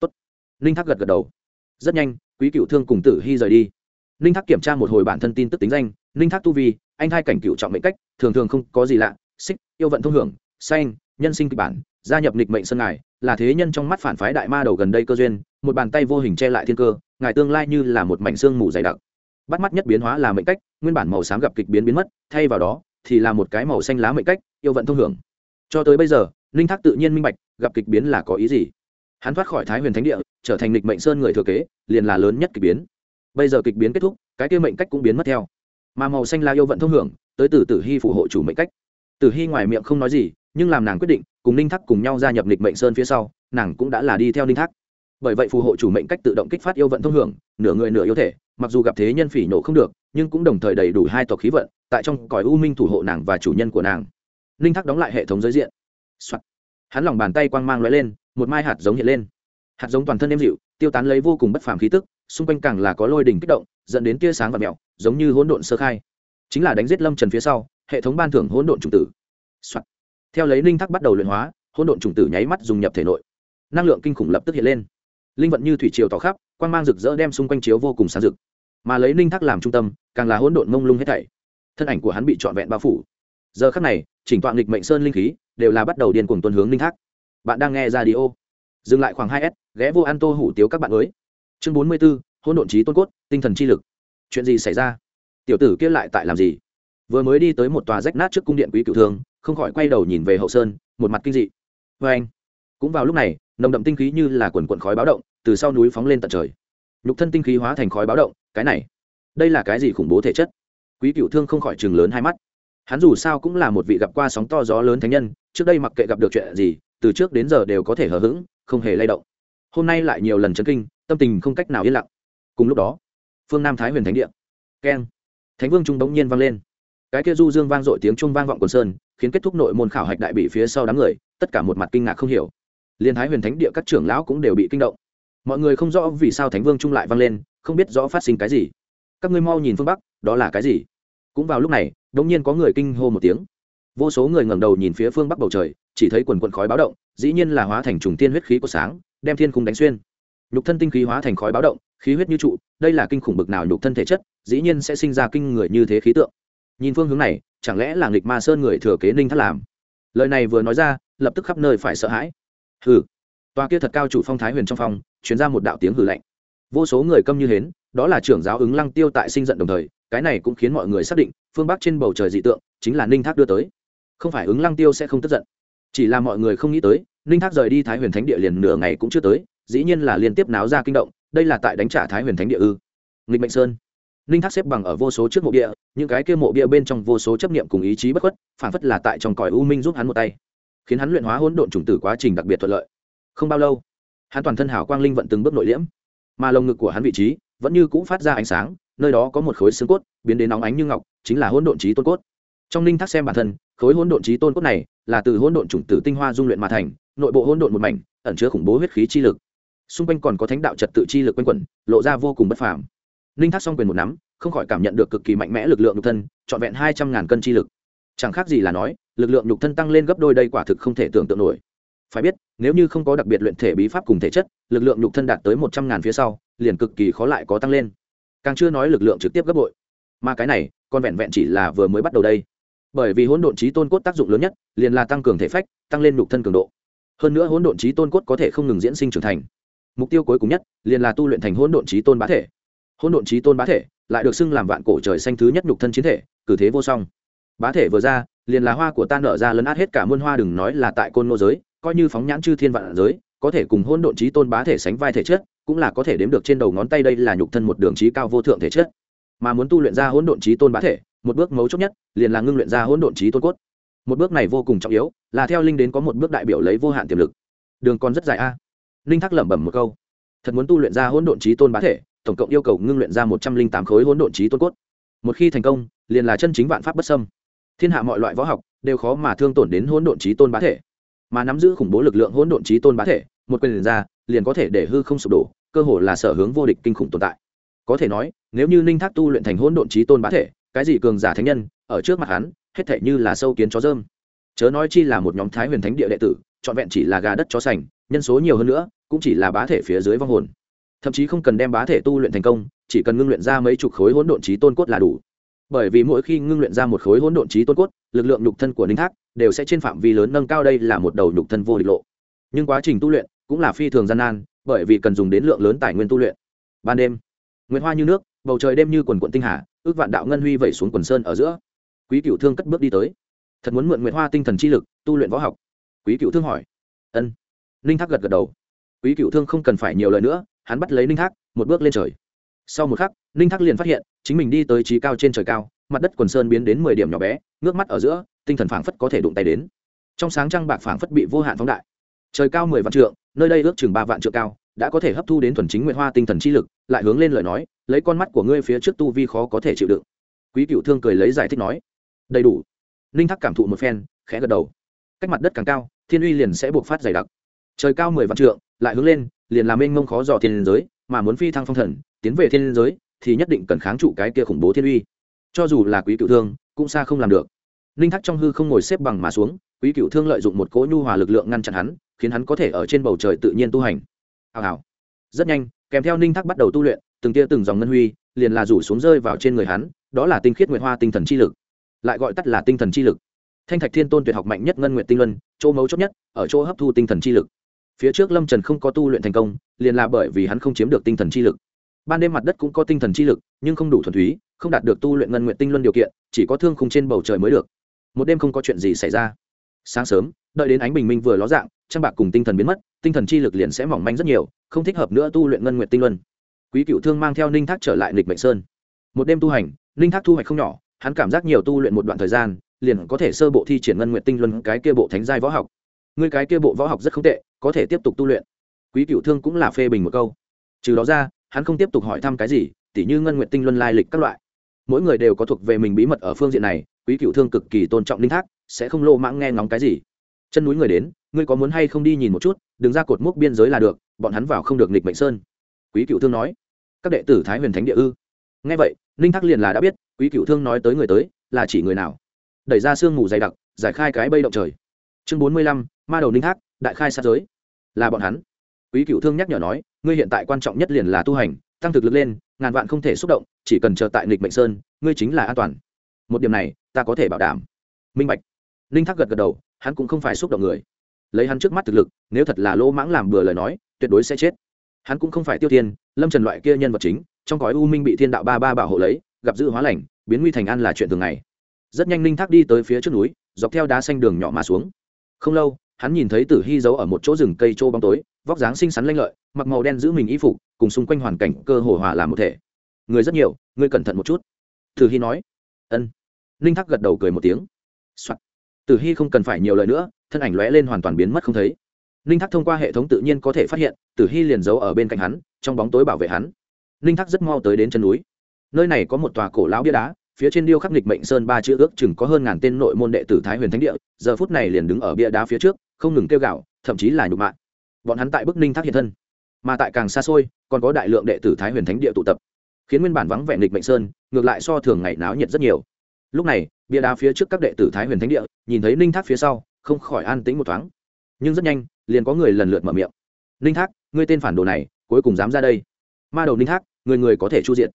Tốt. ninh thác gật gật đầu. Rất nhanh, quý cựu thương cùng tử hy rời đi. Ninh thác kiểm tra một hồi bản thân tin tức tính danh. Ninh thác tu vi, anh hai cảnh cựu trọng mệnh cách, thường thường không có gì lạ. Xích, yêu vận thông hưởng, xanh, nhân sinh kịch bản, gia nhập nịch mệnh sân ngài, là thế nhân trong mắt phản phái đại ma đầu gần đây cơ duyên, một bàn tay vô hình che lại thiên cơ, ngài tương lai như là một mảnh xương mù dày đặc. Bắt mắt nhất biến hóa là mệnh cách, nguyên bản màu xám gặp kịch biến biến mất, thay vào đó thì là một cái màu xanh lá mệnh cách, yêu vận thông hưởng. Cho tới bây giờ ninh thác tự nhiên minh bạch, gặp kịch biến là có ý gì. Hắn thoát khỏi thái huyền thánh địa, trở thành lịch mệnh sơn người thừa kế, liền là lớn nhất kịch biến. Bây giờ kịch biến kết thúc, cái kia mệnh cách cũng biến mất theo. Mà màu xanh la yêu vận thông hưởng, tới từ tử hy phù hộ chủ mệnh cách. Tử hy ngoài miệng không nói gì, nhưng làm nàng quyết định, cùng ninh thác cùng nhau gia nhập lịch mệnh sơn phía sau, nàng cũng đã là đi theo ninh thác. Bởi vậy phù hộ chủ mệnh cách tự động kích phát yêu vận thông hưởng, nửa người nửa yêu thể, mặc dù gặp thế nhân phỉ nổ không được, nhưng cũng đồng thời đầy đủ hai tộc khí vận, tại trong cõi u minh thủ hộ nàng và chủ nhân của nàng. Ninh thác đóng lại hệ thống giới diện、Soạt. hắn lòng bàn tay quang mang lóe lên, một mai hạt giống hiện lên. Hạt giống toàn thân êm dịu, tiêu tán lấy vô cùng bất phàm khí tức, xung quanh càng là có lôi đỉnh kích động, dẫn đến tia sáng và mẹo, giống như hỗn độn sơ khai. Chính là đánh giết lâm trần phía sau, hệ thống ban thưởng hỗn độn trùng tử、Soạn. theo lấy linh thác bắt đầu luyện hóa, hỗn độn trùng tử nháy mắt dùng nhập thể nội. Năng lượng kinh khủng lập tức hiện lên. Linh vận như thủy triều tỏ khắp, quang mang rực rỡ đem xung quanh chiếu vô cùng sáng rực. Mà lấy linh thác làm trung tâm, càng là hỗn độn mông lung hết thảy. Thân ảnh của hắn bị trọn vẹn bao phủ. Giờ khắc này, chỉnh tọa nghịch mệnh sơn linh khí đều là bắt đầu điên cuồng tuần hướng ninh thác bạn đang nghe ra đi ô dừng lại khoảng hai s, ghé vô an tô hủ tiếu các bạn mới chương bốn mươi b ố hỗn độn trí tôn cốt, tinh thần chi lực. Chuyện gì xảy ra? Tiểu tử kia lại tại làm gì? Vừa mới đi tới một tòa rách nát trước cung điện quý cựu thương không khỏi quay đầu nhìn về hậu sơn, một mặt kinh dị. Vê anh, cũng vào lúc này, nồng đậm tinh khí như là quần quận khói báo động, từ sau núi phóng lên tận trời. Nhục thân tinh khí hóa thành khói báo động, cái này, đây là cái gì khủng bố thể chất? Quý cựu thương không khỏi chừng lớn hai mắt hắn dù sao cũng là một vị gặp qua sóng to gió lớn thánh nhân, trước đây mặc kệ gặp được chuyện gì, từ trước đến giờ đều có thể hờ hững, không hề lay động. Hôm nay lại nhiều lần chấn kinh, tâm tình không cách nào yên lặng. Cùng lúc đó, phương nam thái huyền thánh địa. Keng. Thánh vương trung bỗng nhiên vang lên. Cái kia du dương vang dội tiếng trung vang vọng quần sơn, khiến kết thúc nội môn khảo hạch đại bị phía sau đám người, tất cả một mặt kinh ngạc không hiểu. Liên thái huyền thánh địa các trưởng lão cũng đều bị kinh động. Mọi người không rõ vì sao thánh vương trung lại vang lên, không biết rõ phát sinh cái gì. Các ngươi mau nhìn phương bắc, đó là cái gì? Cũng vào lúc này đ ỗ n g nhiên có người kinh hô một tiếng. Vô số người ngẩng đầu nhìn phía phương bắc bầu trời, chỉ thấy quần quần khói báo động, dĩ nhiên là hóa thành trùng tiên huyết khí của sáng, đem thiên khung đánh xuyên. Nhục thân tinh khí hóa thành khói báo động, khí huyết như trụ, đây là kinh khủng bực nào nhục thân thể chất, dĩ nhiên sẽ sinh ra kinh người như thế khí tượng. Nhìn phương hướng này, chẳng lẽ là nghịch ma sơn người thừa kế ninh thất làm? Lời này vừa nói ra, lập tức khắp nơi phải sợ hãi. Hừ. Tòa kia thật cao chủ phong thái huyền trong phòng chuyển ra một đạo tiếng hử lạnh. Vô số người câm như hến, đó là trưởng giáo ứng lăng tiêu tại sinh giận đồng thời, cái này cũng khiến mọi người xác định phương bắc trên bầu trời dị tượng chính là ninh thác đưa tới không phải ứng lăng tiêu sẽ không tức giận chỉ là mọi người không nghĩ tới ninh thác rời đi thái huyền thánh địa liền nửa ngày cũng chưa tới dĩ nhiên là liên tiếp náo ra kinh động đây là tại đánh trả thái huyền thánh địa ư nghịch mệnh sơn ninh thác xếp bằng ở vô số trước mộ địa những cái kia mộ địa bên trong vô số chấp niệm cùng ý chí bất khuất phản phất là tại trong cõi u minh giúp hắn một tay khiến hắn luyện hóa hỗn độn chủng tử quá trình đặc biệt thuận lợi không bao lâu hắn toàn thân hảo quang linh vận từng bước nội liễm mà lồng ngực của hắn vị trí vẫn như cũ phát ra ánh sáng nơi đó có một khối xương cốt, biến đến nóng ánh như ngọc, chính là hỗn độn trí tôn cốt. Trong ninh thác xem bản thân, khối hỗn độn trí tôn cốt này là từ hỗn độn chủng tử tinh hoa dung luyện mà thành, nội bộ hỗn độn một mảnh, ẩn chứa khủng bố huyết khí chi lực. Xung quanh còn có thánh đạo trật tự chi lực quanh quẩn, lộ ra vô cùng bất phàm. Ninh thác xong quyền một nắm, không khỏi cảm nhận được cực kỳ mạnh mẽ lực lượng nhục thân, trọn vẹn hai trăm ngàn cân chi lực. Chẳng khác gì là nói, lực lượng nhục thân tăng lên gấp đôi đây quả thực không thể tưởng tượng nổi. Phải biết, nếu như không có đặc biệt luyện thể bí pháp cùng thể chất, lực lượng nhục thân đạt tới một trăm ngàn phía sau, liền cực kỳ khó lại có tăng lên càng chưa nói lực lượng trực tiếp gấp bội. Mà cái này, còn vẹn vẹn chỉ là vừa mới bắt đầu đây. Bởi vì hỗn độn trí tôn cốt tác dụng lớn nhất, liền là tăng cường thể phách, tăng lên nhục thân cường độ. Hơn nữa hỗn độn trí tôn cốt có thể không ngừng diễn sinh trưởng thành. Mục tiêu cuối cùng nhất, liền là tu luyện thành hỗn độn trí tôn bá thể. Hỗn độn trí tôn bá thể, lại được xưng làm vạn cổ trời xanh thứ nhất nhục thân chiến thể, cử thế vô song. Bá thể vừa ra, liền là hoa của ta nở ra lấn át hết cả muôn hoa đừng nói là tại côn nô giới, coi như phóng nhãn chư thiên vạn giới, có thể cùng hỗn độn trí tôn bá thể sánh vai thể chất cũng là có thể đếm được trên đầu ngón tay đây là nhục thân một đường trí cao vô thượng thể chất. Mà muốn tu luyện ra hỗn độn trí tôn bá thể, một bước mấu chốt nhất, liền là ngưng luyện ra hỗn độn trí tôn cốt. Một bước này vô cùng trọng yếu, là theo linh đến có một bước đại biểu lấy vô hạn tiềm lực. Đường còn rất dài a. Linh thắc lẩm bẩm một câu. Thật muốn tu luyện ra hỗn độn trí tôn bá thể, tổng cộng yêu cầu ngưng luyện ra một trăm linh tám khối hỗn độn trí tôn cốt. Một khi thành công, liền là chân chính vạn pháp bất sâm thiên hạ mọi loại võ học đều khó mà thương tổn đến hỗn độn trí tôn bá thể. Mà nắm giữ khủng bố lực lượng hỗn độn trí tôn bá thể, một quyền liền ra, liền có thể để hư không sụp đổ cơ hồ là sở hướng vô địch kinh khủng tồn tại. Có thể nói, nếu như ninh thác tu luyện thành hỗn độn trí tôn bá thể, cái gì cường giả thánh nhân, ở trước mặt hắn, hết thể như là sâu kiến chó dơm chớ nói chi là một nhóm thái huyền thánh địa đệ tử, trọn vẹn chỉ là gà đất chó sành, nhân số nhiều hơn nữa, cũng chỉ là bá thể phía dưới vong hồn. Thậm chí không cần đem bá thể tu luyện thành công, chỉ cần ngưng luyện ra mấy chục khối hỗn độn trí tôn cốt là đủ. Bởi vì mỗi khi ngưng luyện ra một khối hỗn độn trí tôn cốt, lực lượng nhục thân của ninh thác đều sẽ trên phạm vi lớn nâng cao, đây là một đầu nhục thân vô địch lộ. Nhưng quá trình tu luyện cũng là phi thường gian nan bởi vì cần dùng đến lượng lớn tài nguyên tu luyện. Ban đêm, nguyệt hoa như nước, bầu trời đêm như quần quận tinh hà, ước vạn đạo ngân huy vẩy xuống quần sơn ở giữa. Quý cựu thương cất bước đi tới. Thật muốn mượn nguyệt hoa tinh thần chi lực, tu luyện võ học. Quý cựu thương hỏi. Ân. Ninh thác gật gật đầu. Quý cựu thương không cần phải nhiều lời nữa, hắn bắt lấy ninh thác, một bước lên trời. Sau một khắc, ninh thác liền phát hiện, chính mình đi tới trí cao trên trời cao, mặt đất quần sơn biến đến mười điểm nhỏ bé, ngước mắt ở giữa, tinh thần phảng phất có thể đụng tay đến. Trong sáng trăng bạc phảng phất bị vô hạn phóng đại. Trời cao mười vạn trượng nơi đây ước chừng ba vạn trượng cao, đã có thể hấp thu đến thuần chính nguyện hoa tinh thần chi lực, lại hướng lên lời nói, lấy con mắt của ngươi phía trước tu vi khó có thể chịu đựng. Quý cựu thương cười lấy giải thích nói, đầy đủ. Ninh thắc cảm thụ một phen, khẽ gật đầu. Cách mặt đất càng cao, thiên uy liền sẽ buộc phát dày đặc. Trời cao mười vạn trượng, lại hướng lên, liền làm mênh mông khó dò thiên giới, mà muốn phi thăng phong thần, tiến về thiên giới, thì nhất định cần kháng trụ cái kia khủng bố thiên uy. Cho dù là quý cựu thương, cũng xa không làm được. Ninh thắc trong hư không ngồi xếp bằng mà xuống, quý cựu thương lợi dụng một cỗ nhu hòa lực lượng ngăn chặn hắn khiến hắn có thể ở trên bầu trời tự nhiên tu hành. Hào hào. Rất nhanh, kèm theo ninh thác bắt đầu tu luyện, từng tia từng dòng ngân huy, liền là rủ xuống rơi vào trên người hắn, đó là tinh khiết nguyệt hoa tinh thần chi lực. Lại gọi tắt là tinh thần chi lực. Thanh thạch thiên tôn tuyệt học mạnh nhất ngân nguyện tinh luân, chỗ mấu chốt nhất, ở chỗ hấp thu tinh thần chi lực. Phía trước lâm trần không có tu luyện thành công, liền là bởi vì hắn không chiếm được tinh thần chi lực. Ban đêm mặt đất cũng có tinh thần chi lực, nhưng không đủ thuần túy, không đạt được tu luyện ngân nguyện tinh luân điều kiện, chỉ có thương khung trên bầu trời mới được. Một đêm không có chuyện gì xảy ra. Sáng sớm đợi đến ánh bình minh vừa ló dạng trang bạc cùng tinh thần biến mất, tinh thần chi lực liền sẽ mỏng manh rất nhiều, không thích hợp nữa tu luyện ngân nguyện tinh luân. Quý cựu thương mang theo ninh thác trở lại lịch mệnh sơn. Một đêm tu hành, ninh thác thu hoạch không nhỏ, hắn cảm giác nhiều tu luyện một đoạn thời gian, liền có thể sơ bộ thi triển ngân nguyện tinh luân cái kia bộ thánh giai võ học. Người cái kia bộ võ học rất không tệ, có thể tiếp tục tu luyện. Quý cựu thương cũng là phê bình một câu. Trừ đó ra, hắn không tiếp tục hỏi thăm cái gì, tỉ như ngân nguyện tinh luân lai lịch các loại. Mỗi người đều có thuộc về mình bí mật ở phương diện này, quý cựu thương cực kỳ tôn trọng linh thác, sẽ không lô mãng nghe ngóng cái gì chân núi người đến, ngươi có muốn hay không đi nhìn một chút, đừng ra cột mốc biên giới là được, bọn hắn vào không được nghịch mệnh sơn. Quý cựu thương nói. Các đệ tử thái huyền thánh địa ư? Nghe vậy, ninh thác liền là đã biết, quý cựu thương nói tới người tới, là chỉ người nào? Đẩy ra sương mù dày đặc, giải khai cái bây động trời. Chương bốn mươi lăm, ma đầu ninh thác, đại khai sát giới. Là bọn hắn. Quý cựu thương nhắc nhở nói, ngươi hiện tại quan trọng nhất liền là tu hành, tăng thực lực lên, ngàn vạn không thể xúc động, chỉ cần chờ tại nghịch mệnh sơn, ngươi chính là an toàn. Một điểm này, ta có thể bảo đảm. Minh bạch. Ninh thác gật gật đầu hắn cũng không phải xúc động người. Lấy hắn trước mắt thực lực, nếu thật là lỗ mãng làm bừa lời nói, tuyệt đối sẽ chết. Hắn cũng không phải tiêu tiên lâm trần loại kia nhân vật chính, trong gói u minh bị thiên đạo ba ba bảo hộ lấy, gặp dự hóa lành, biến nguy thành an là chuyện thường ngày. Rất nhanh ninh thác đi tới phía trước núi, dọc theo đá xanh đường nhỏ mà xuống. Không lâu, hắn nhìn thấy tử hy giấu ở một chỗ rừng cây trô bóng tối, vóc dáng xinh xắn lanh lợi, mặc màu đen giữ mình y phục, cùng xung quanh hoàn cảnh cơ hồ hòa làm một thể. Người rất nhiều, ngươi cẩn thận một chút. Tử hy nói. Ân. Ninh thác gật đầu cười một tiếng、Soạn tử hy không cần phải nhiều lời nữa, thân ảnh lóe lên hoàn toàn biến mất không thấy. Ninh thác thông qua hệ thống tự nhiên có thể phát hiện, tử hy liền giấu ở bên cạnh hắn, trong bóng tối bảo vệ hắn. Ninh thác rất mau tới đến chân núi. Nơi này có một tòa cổ lão bia đá, phía trên điêu khắc nghịch mệnh sơn ba chữ ước chừng có hơn ngàn tên nội môn đệ tử thái huyền thánh địa, giờ phút này liền đứng ở bia đá phía trước, không ngừng kêu gạo thậm chí là nhục mạ. Bọn hắn tại bức ninh thác hiện thân. Mà tại càng xa xôi, còn có đại lượng đệ tử thái huyền thánh địa tụ tập, khiến nguyên bản vắng vẻ nghịch mệnh sơn, ngược lại so thường ngày náo nhiệt rất nhiều. Lúc này bia đá phía trước các đệ tử thái huyền thánh địa, nhìn thấy ninh thác phía sau, không khỏi an tĩnh một thoáng. Nhưng rất nhanh, liền có người lần lượt mở miệng. Ninh thác, ngươi tên phản đồ này, cuối cùng dám ra đây? Ma đầu ninh thác, người người có thể chu diện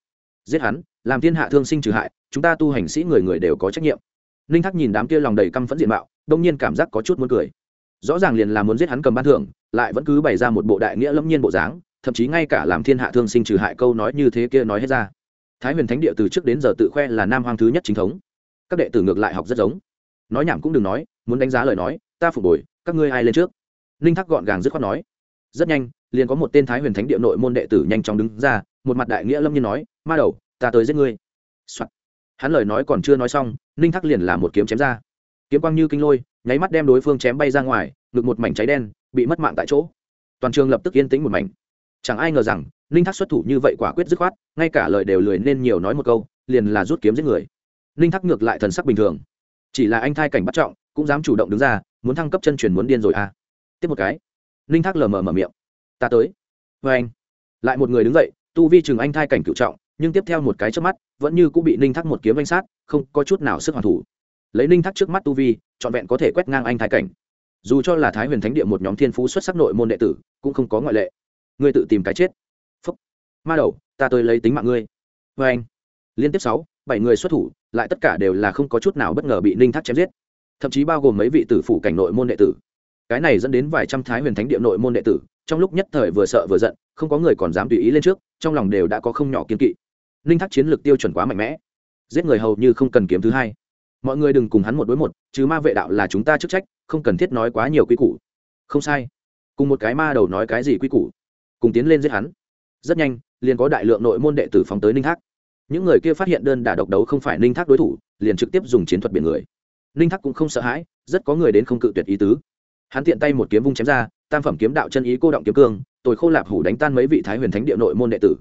giết hắn, làm thiên hạ thương sinh trừ hại, chúng ta tu hành sĩ người người đều có trách nhiệm. Ninh thác nhìn đám kia lòng đầy căm phẫn diện mạo, đông nhiên cảm giác có chút muốn cười. Rõ ràng liền là muốn giết hắn cầm ban thưởng, lại vẫn cứ bày ra một bộ đại nghĩa lâm nhiên bộ dáng, thậm chí ngay cả làm thiên hạ thương sinh trừ hại câu nói như thế kia nói hết ra. Thái huyền thánh địa từ trước đến giờ tự khoe là nam hoàng thứ nhất chính thống các đệ tử ngược lại học rất giống. Nói nhảm cũng đừng nói, muốn đánh giá lời nói, ta phục hồi, các ngươi ai lên trước? Ninh thác gọn gàng dứt khoát nói. Rất nhanh, liền có một tên thái huyền thánh địa nội môn đệ tử nhanh chóng đứng ra, một mặt đại nghĩa lâm nhiên nói, ma đầu, ta tới giết ngươi、Soạn. hắn lời nói còn chưa nói xong, ninh thác liền làm một kiếm chém ra. Kiếm quang như kinh lôi, nháy mắt đem đối phương chém bay ra ngoài, ngực một mảnh cháy đen, bị mất mạng tại chỗ. Toàn trường lập tức yên tĩnh một mảnh. Chẳng ai ngờ rằng, ninh thác xuất thủ như vậy quả quyết dứt khoát, ngay cả lời đều lười nên nhiều nói một câu, liền là rút kiếm giết người ninh thác ngược lại thần sắc bình thường. Chỉ là anh thai cảnh bắt trọng, cũng dám chủ động đứng ra, muốn thăng cấp chân truyền muốn điên rồi à. Tiếp một cái. Ninh thác lờ mờ mở miệng. Ta tới. Vê anh. Lại một người đứng dậy, tu vi chừng anh thai cảnh cựu trọng, nhưng tiếp theo một cái trước mắt, vẫn như cũng bị ninh thác một kiếm danh sát, không có chút nào sức hoàn thủ. Lấy ninh thác trước mắt tu vi, trọn vẹn có thể quét ngang anh thai cảnh. Dù cho là thái huyền thánh địa một nhóm thiên phú xuất sắc nội môn đệ tử, cũng không có ngoại lệ. Ngươi tự tìm cái chết. Phúc. Ma đầu, ta tới lấy tính mạng ngươi. Vê anh. Liên tiếp sáu bảy người xuất thủ, lại tất cả đều là không có chút nào bất ngờ bị ninh thác chém giết. Thậm chí bao gồm mấy vị tử phủ cảnh nội môn đệ tử. Cái này dẫn đến vài trăm thái huyền thánh địa nội môn đệ tử, trong lúc nhất thời vừa sợ vừa giận, không có người còn dám tùy ý lên trước, trong lòng đều đã có không nhỏ kiên kỵ. Ninh thác chiến lược tiêu chuẩn quá mạnh mẽ. Giết người hầu như không cần kiếm thứ hai. Mọi người đừng cùng hắn một đối một chứ ma vệ đạo là chúng ta chức trách, không cần thiết nói quá nhiều quy củ. Không sai. Cùng một cái ma đầu nói cái gì quy củ? Cùng tiến lên giết hắn. Rất nhanh, liền có đại lượng nội môn đệ tử phóng tới ninh thác những người kia phát hiện đơn đả độc đấu không phải ninh thác đối thủ, liền trực tiếp dùng chiến thuật biển người. Ninh thác cũng không sợ hãi, rất có người đến không cự tuyệt ý tứ. Hắn tiện tay một kiếm vung chém ra, tam phẩm kiếm đạo chân ý cô động kiếm cương tôi khô lạp hủ đánh tan mấy vị thái huyền thánh địa nội môn đệ tử.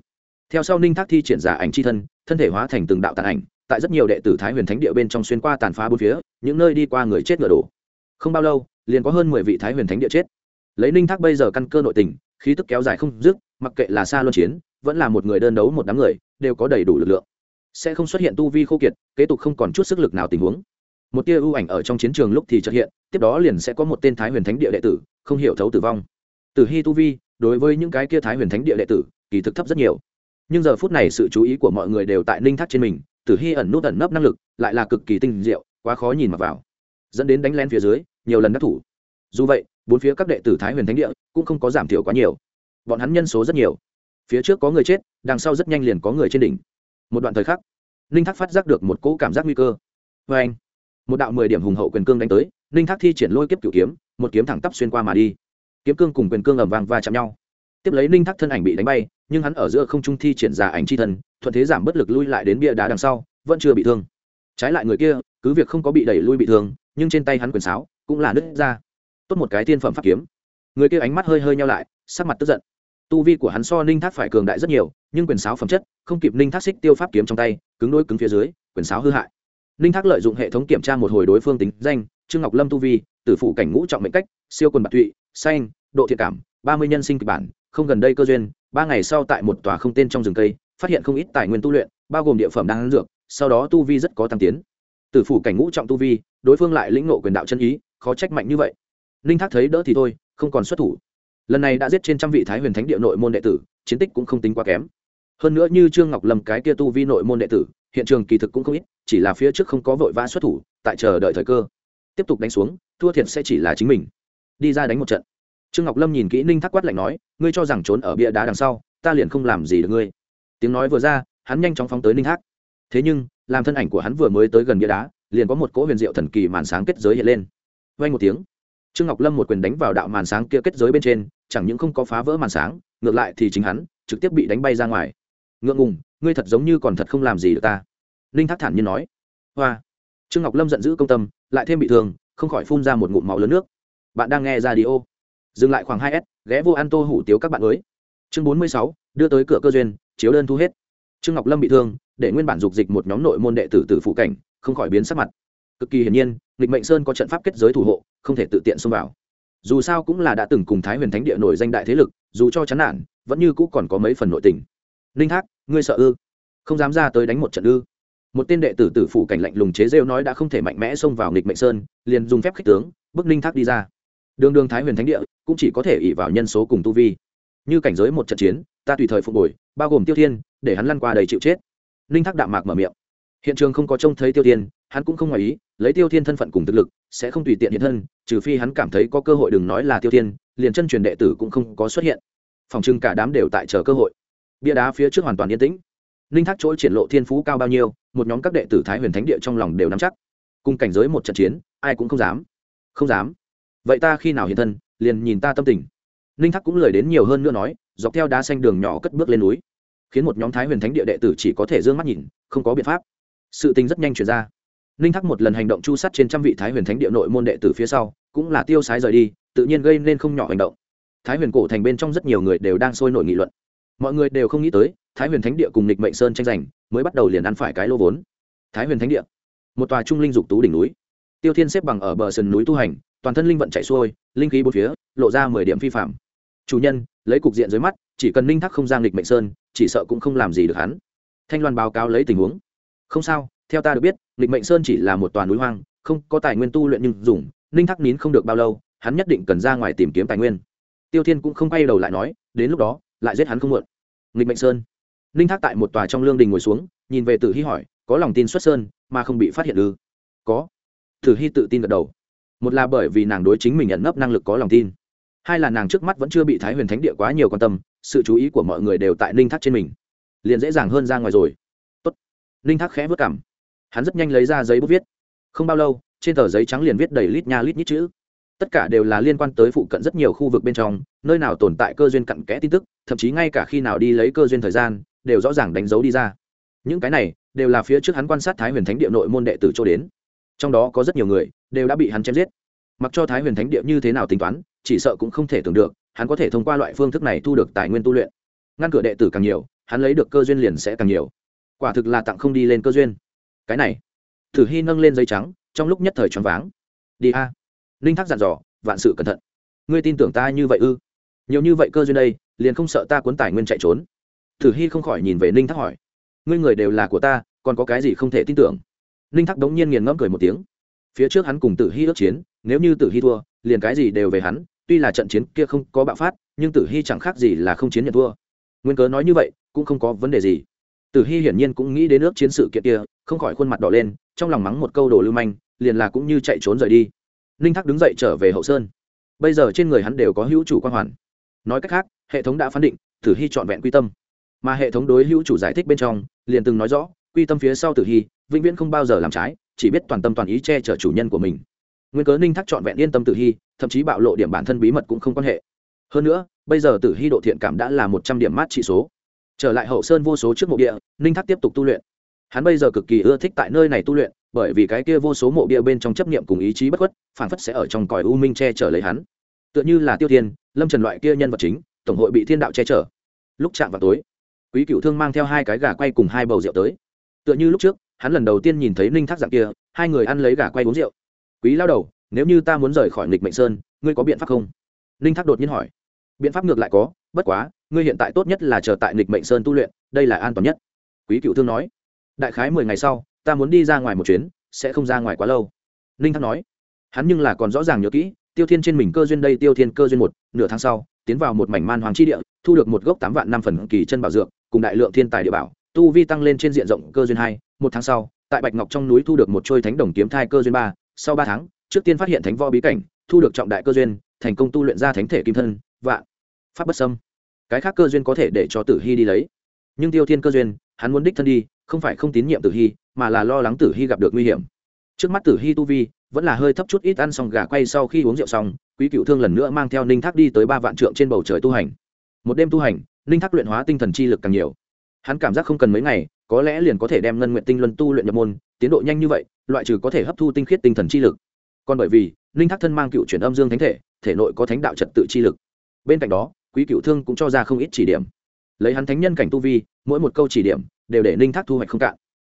Theo sau ninh thác thi triển giả ảnh c h i thân thân thể hóa thành từng đạo tàn ảnh, tại rất nhiều đệ tử thái huyền thánh địa bên trong xuyên qua tàn phá bốn phía, những nơi đi qua người chết ngựa đổ. Không bao lâu, liền có hơn mười vị thái huyền thánh địa chết. Lấy ninh thác bây giờ căn cơ nội tình, khí tức kéo dài không dứt, mặc kệ là xa luân chiến vẫn là một người đơn đấu một đám người, đều có đầy đủ lực lượng. Sẽ không xuất hiện tu vi khô kiệt, kế tục không còn chút sức lực nào tình huống. Một tia ưu ảnh ở trong chiến trường lúc thì trợ hiện, tiếp đó liền sẽ có một tên thái huyền thánh địa đệ tử, không hiểu thấu tử vong. Tử hy tu vi, đối với những cái kia thái huyền thánh địa đệ tử, kỳ thực thấp rất nhiều. Nhưng giờ phút này sự chú ý của mọi người đều tại ninh thác trên mình, tử hy ẩn nút ẩn nấp năng lực, lại là cực kỳ tinh diệu, quá khó nhìn mặc vào. Dẫn đến đánh len phía dưới, nhiều lần đắc thủ. Dù vậy, bốn phía các đệ tử thái huyền thánh địa cũng không có giảm thiểu quá nhiều. Bọn hắn nhân số rất nhiều phía trước có người chết, đằng sau rất nhanh liền có người trên đỉnh. Một đoạn thời khắc, ninh thác phát giác được một cỗ cảm giác nguy cơ. Vê anh, một đạo mười điểm hùng hậu quyền cương đánh tới, ninh thác thi triển lôi kiếp cửu kiếm, một kiếm thẳng tắp xuyên qua mà đi. Kiếm cương cùng quyền cương ẩm vàng va chạm nhau. Tiếp lấy ninh thác thân ảnh bị đánh bay, nhưng hắn ở giữa không trung thi triển giả ảnh c h i thân thuận thế giảm bất lực lui lại đến bia đá đằng sau, vẫn chưa bị thương. Trái lại người kia, cứ việc không có bị đẩy lui bị thương, nhưng trên tay hắn quyền sáo cũng là nứt ra. Tốt một cái tiên phẩm pháp kiếm. Người kia ánh mắt hơi hơi nhau lại, sắc mặt tức giận tu vi của hắn so ninh thác phải cường đại rất nhiều, nhưng quyền sáo phẩm chất, không kịp ninh thác xích tiêu pháp kiếm trong tay, cứng đôi cứng phía dưới, quyền sáo hư hại. Ninh thác lợi dụng hệ thống kiểm tra một hồi đối phương tính danh, trương ngọc lâm tu vi, tử phụ cảnh ngũ trọng mệnh cách, siêu quần bạc thụy, xanh, độ thiện cảm, ba mươi nhân sinh kịch bản, không gần đây cơ duyên, ba ngày sau tại một tòa không tên trong rừng cây, phát hiện không ít tài nguyên tu luyện, bao gồm địa phẩm đang dược, sau đó tu vi rất có tăng tiến. Tử phủ cảnh ngũ trọng tu vi, đối phương lại lĩnh nộ quyền đạo chân ý, khó trách mạnh như vậy. Ninh thác thấy đỡ thì thôi, không còn xuất thủ lần này đã giết trên trăm vị thái huyền thánh địa nội môn đệ tử, chiến tích cũng không tính quá kém. Hơn nữa như trương ngọc lâm cái kia tu vi nội môn đệ tử, hiện trường kỳ thực cũng không ít, chỉ là phía trước không có vội vã xuất thủ, tại chờ đợi thời cơ. Tiếp tục đánh xuống, thua thiệt sẽ chỉ là chính mình. Đi ra đánh một trận. Trương ngọc lâm nhìn kỹ ninh thác quát lạnh nói, ngươi cho rằng trốn ở bia đá đằng sau, ta liền không làm gì được ngươi. Tiếng nói vừa ra, hắn nhanh chóng phóng tới ninh thác. Thế nhưng, làm thân ảnh của hắn vừa mới tới gần bia đá, liền có một cỗ huyền diệu thần kỳ màn sáng kết giới hiện lên. Vay một tiếng trương ngọc lâm một quyền đánh vào đạo màn sáng kia kết giới bên trên, chẳng những không có phá vỡ màn sáng, ngược lại thì chính hắn trực tiếp bị đánh bay ra ngoài. Ngượng ngùng, ngươi thật giống như còn thật không làm gì được ta. Ninh thác thản nhiên nói. Hoa. Trương ngọc lâm giận dữ công tâm, lại thêm bị thương, không khỏi phun ra một ngụm máu lớn nước. Bạn đang nghe ra đi ô dừng lại khoảng hai s, ghé vô ăn tô hủ tiếu các bạn mới. Chương bốn mươi sáu, đưa tới cửa cơ duyên, chiếu đơn thu hết. Trương ngọc lâm bị thương, để nguyên bản dục dịch một nhóm nội môn đệ tử tử phụ cảnh, không khỏi biến sắc mặt. Cực kỳ hiển nhiên nghịch mệnh sơn có trận pháp kết giới thủ hộ, không thể tự tiện xông vào. Dù sao cũng là đã từng cùng thái huyền thánh địa nổi danh đại thế lực, dù cho chán nản, vẫn như cũ còn có mấy phần nội tình. Ninh thác, ngươi sợ ư? Không dám ra tới đánh một trận ư? Một tên đệ tử tử phủ cảnh lạnh lùng chế rêu nói đã không thể mạnh mẽ xông vào nghịch mệnh sơn, liền dùng phép khích tướng bức ninh thác đi ra. Đường đường thái huyền thánh địa cũng chỉ có thể ỉ vào nhân số cùng tu vi. Như cảnh giới một trận chiến, ta tùy thời phục hồi, bao gồm tiêu thiên, để hắn lăn qua đầy chịu chết. Ninh thác đạm mạc mở miệng. Hiện trường không có trông thấy tiêu thiên hắn cũng không ngoài ý, lấy tiêu thiên thân phận cùng thực lực, sẽ không tùy tiện hiện thân, trừ phi hắn cảm thấy có cơ hội đừng nói là tiêu thiên, liền chân truyền đệ tử cũng không có xuất hiện. Phòng trưng cả đám đều tại chờ cơ hội. Bia đá phía trước hoàn toàn yên tĩnh. Ninh thác chỗ triển lộ thiên phú cao bao nhiêu, một nhóm các đệ tử thái huyền thánh địa trong lòng đều nắm chắc. Cùng cảnh giới một trận chiến, ai cũng không dám. Không dám. Vậy ta khi nào hiện thân, liền nhìn ta tâm tình. Ninh thác cũng lời đến nhiều hơn nữa nói, dọc theo đá xanh đường nhỏ cất bước lên núi. Khiến một nhóm thái huyền thánh địa đệ tử chỉ có thể d ư ơ n g mắt nhìn, không có biện pháp. Sự tình rất nhanh chuyển ra ninh thắc một lần hành động chu sắt trên trăm vị thái huyền thánh địa nội môn đệ tử phía sau, cũng là tiêu sái rời đi, tự nhiên gây nên không nhỏ hành động. Thái huyền cổ thành bên trong rất nhiều người đều đang sôi nổi nghị luận. Mọi người đều không nghĩ tới, thái huyền thánh địa cùng nịch mệnh sơn tranh giành, mới bắt đầu liền ăn phải cái lô vốn. Thái huyền thánh địa, một tòa trung linh dục tú đỉnh núi. Tiêu thiên xếp bằng ở bờ sườn núi tu hành, toàn thân linh vận chạy xuôi, linh khí bốn phía, lộ ra mười điểm phi phạm chủ nhân, lấy cục diện dưới mắt, chỉ cần linh thắc không giang lịch mệnh sơn, chỉ sợ cũng không làm gì được hắn. Thanh loan báo cáo lấy tình huống. Không sao theo ta được biết lịch mệnh sơn chỉ là một toàn núi hoang, không có tài nguyên tu luyện nhưng dùng, ninh thác nín không được bao lâu, hắn nhất định cần ra ngoài tìm kiếm tài nguyên. Tiêu thiên cũng không quay đầu lại nói, đến lúc đó, lại giết hắn không muộn. Nghịch mệnh sơn. Ninh thác tại một tòa trong lương đình ngồi xuống, nhìn về tử hy hỏi, có lòng tin xuất sơn, mà không bị phát hiện ư? Có. Tử hy tự tin gật đầu. Một là bởi vì nàng đối chính mình nhận nấp năng lực có lòng tin. Hai là nàng trước mắt vẫn chưa bị thái huyền thánh địa quá nhiều quan tâm, sự chú ý của mọi người đều tại ninh thác trên mình. Liền dễ dàng hơn ra ngoài rồi. Tốt. ninh thác khẽ vất cảm hắn rất nhanh lấy ra giấy bút viết. Không bao lâu, trên tờ giấy trắng liền viết đầy lít nha lít nhít chữ. Tất cả đều là liên quan tới phụ cận rất nhiều khu vực bên trong, nơi nào tồn tại cơ duyên cặn kẽ tin tức, thậm chí ngay cả khi nào đi lấy cơ duyên thời gian, đều rõ ràng đánh dấu đi ra. Những cái này, đều là phía trước hắn quan sát thái huyền thánh địa nội môn đệ tử cho đến. Trong đó có rất nhiều người, đều đã bị hắn chém giết. Mặc cho thái huyền thánh địa như thế nào tính toán, chỉ sợ cũng không thể tưởng được, hắn có thể thông qua loại phương thức này thu được tài nguyên tu luyện. Ngăn cửa đệ tử càng nhiều, hắn lấy được cơ duyên liền sẽ càng nhiều. Quả thực là tặng không đi lên cơ duyên cái này. Thử hy nâng lên giấy trắng, trong lúc nhất thời choáng váng. Đi a. À. ninh thác dặn dò, vạn sự cẩn thận. Ngươi tin tưởng ta như vậy ư? Nhiều như vậy cơ duyên đây, liền không sợ ta cuốn tài nguyên chạy trốn? Thử hy không khỏi nhìn về ninh thác hỏi. Ngươi người đều là của ta, còn có cái gì không thể tin tưởng? Ninh thác đống nhiên nghiền ngẫm cười một tiếng. Phía trước hắn cùng tử hy ước chiến, nếu như tử hy thua, liền cái gì đều về hắn, tuy là trận chiến kia không có bạo phát, nhưng tử hy chẳng khác gì là không chiến nhận thua. Nguyên cớ nói như vậy, cũng không có vấn đề gì tử hy hiển nhiên cũng nghĩ đến ước chiến sự kiện kia, không khỏi khuôn mặt đỏ lên, trong lòng mắng một câu đồ lưu manh, liền là cũng như chạy trốn rời đi. Ninh thác đứng dậy trở về hậu sơn. Bây giờ trên người hắn đều có hữu chủ quan hoàn. Nói cách khác, hệ thống đã phán định, tử hy trọn vẹn quy tâm. Mà hệ thống đối hữu chủ giải thích bên trong, liền từng nói rõ, quy tâm phía sau tử hy, vĩnh viễn không bao giờ làm trái, chỉ biết toàn tâm toàn ý che chở chủ nhân của mình. Nguyên cớ ninh thác trọn vẹn yên tâm tử hy, thậm chí bạo lộ điểm bản thân bí mật cũng không quan hệ. Hơn nữa, bây giờ tử hy độ thiện cảm đã là một trăm điểm mát trị số trở lại hậu sơn vô số trước mộ địa, ninh thác tiếp tục tu luyện. Hắn bây giờ cực kỳ ưa thích tại nơi này tu luyện, bởi vì cái kia vô số mộ bia bên trong chấp niệm cùng ý chí bất khuất phản phất sẽ ở trong còi u minh che chở lấy hắn. Tựa như là tiêu thiên, lâm trần loại kia nhân vật chính, tổng hội bị thiên đạo che chở. Lúc chạm vào tối, quý cựu thương mang theo hai cái gà quay cùng hai bầu rượu tới. Tựa như lúc trước, hắn lần đầu tiên nhìn thấy ninh thác dạng kia, hai người ăn lấy gà quay uống rượu. Quý lao đầu, nếu như ta muốn rời khỏi nghịch mệnh sơn, ngươi có biện pháp không? Ninh thác đột nhiên hỏi. Biện pháp ngược lại có, bất quá ngươi hiện tại tốt nhất là chờ tại nghịch mệnh sơn tu luyện, đây là an toàn nhất. Quý cựu thương nói. Đại khái mười ngày sau, ta muốn đi ra ngoài một chuyến, sẽ không ra ngoài quá lâu. Ninh thắng nói. Hắn nhưng là còn rõ ràng nhớ kỹ, tiêu thiên trên mình cơ duyên đây, tiêu thiên cơ duyên một, nửa tháng sau, tiến vào một mảnh man hoàng chi địa, thu được một gốc tám vạn năm phần kỳ chân bảo dược, cùng đại lượng thiên tài địa bảo, tu vi tăng lên trên diện rộng cơ duyên hai, một tháng sau, tại bạch ngọc trong núi thu được một trôi thánh đồng kiếm thai cơ duyên ba, sau ba tháng, trước tiên phát hiện thánh võ bí cảnh, thu được trọng đại cơ duyên, thành công tu luyện ra thánh thể kim thân, vạn pháp bất sâm cái khác cơ duyên có thể để cho tử hy đi lấy. Nhưng tiêu thiên cơ duyên, hắn muốn đích thân đi, không phải không tín nhiệm tử hy, mà là lo lắng tử hy gặp được nguy hiểm. Trước mắt tử hy tu vi, vẫn là hơi thấp chút ít ăn xong gà quay sau khi uống rượu xong, quý cựu thương lần nữa mang theo ninh thác đi tới ba vạn trượng trên bầu trời tu hành. Một đêm tu hành, ninh thác luyện hóa tinh thần chi lực càng nhiều. Hắn cảm giác không cần mấy ngày, có lẽ liền có thể đem ngân nguyện tinh luân tu luyện nhập môn, tiến độ nhanh như vậy, loại trừ có thể hấp thu tinh khiết tinh thần chi lực. Còn bởi vì, ninh thác thân mang cựu chuyển âm dương thánh thể thể nội có thánh đạo trật tự chi lực. Bên cạnh đó quý cựu thương cũng cho ra không ít chỉ điểm. Lấy hắn thánh nhân cảnh tu vi, mỗi một câu chỉ điểm đều để ninh thác thu hoạch không cạn.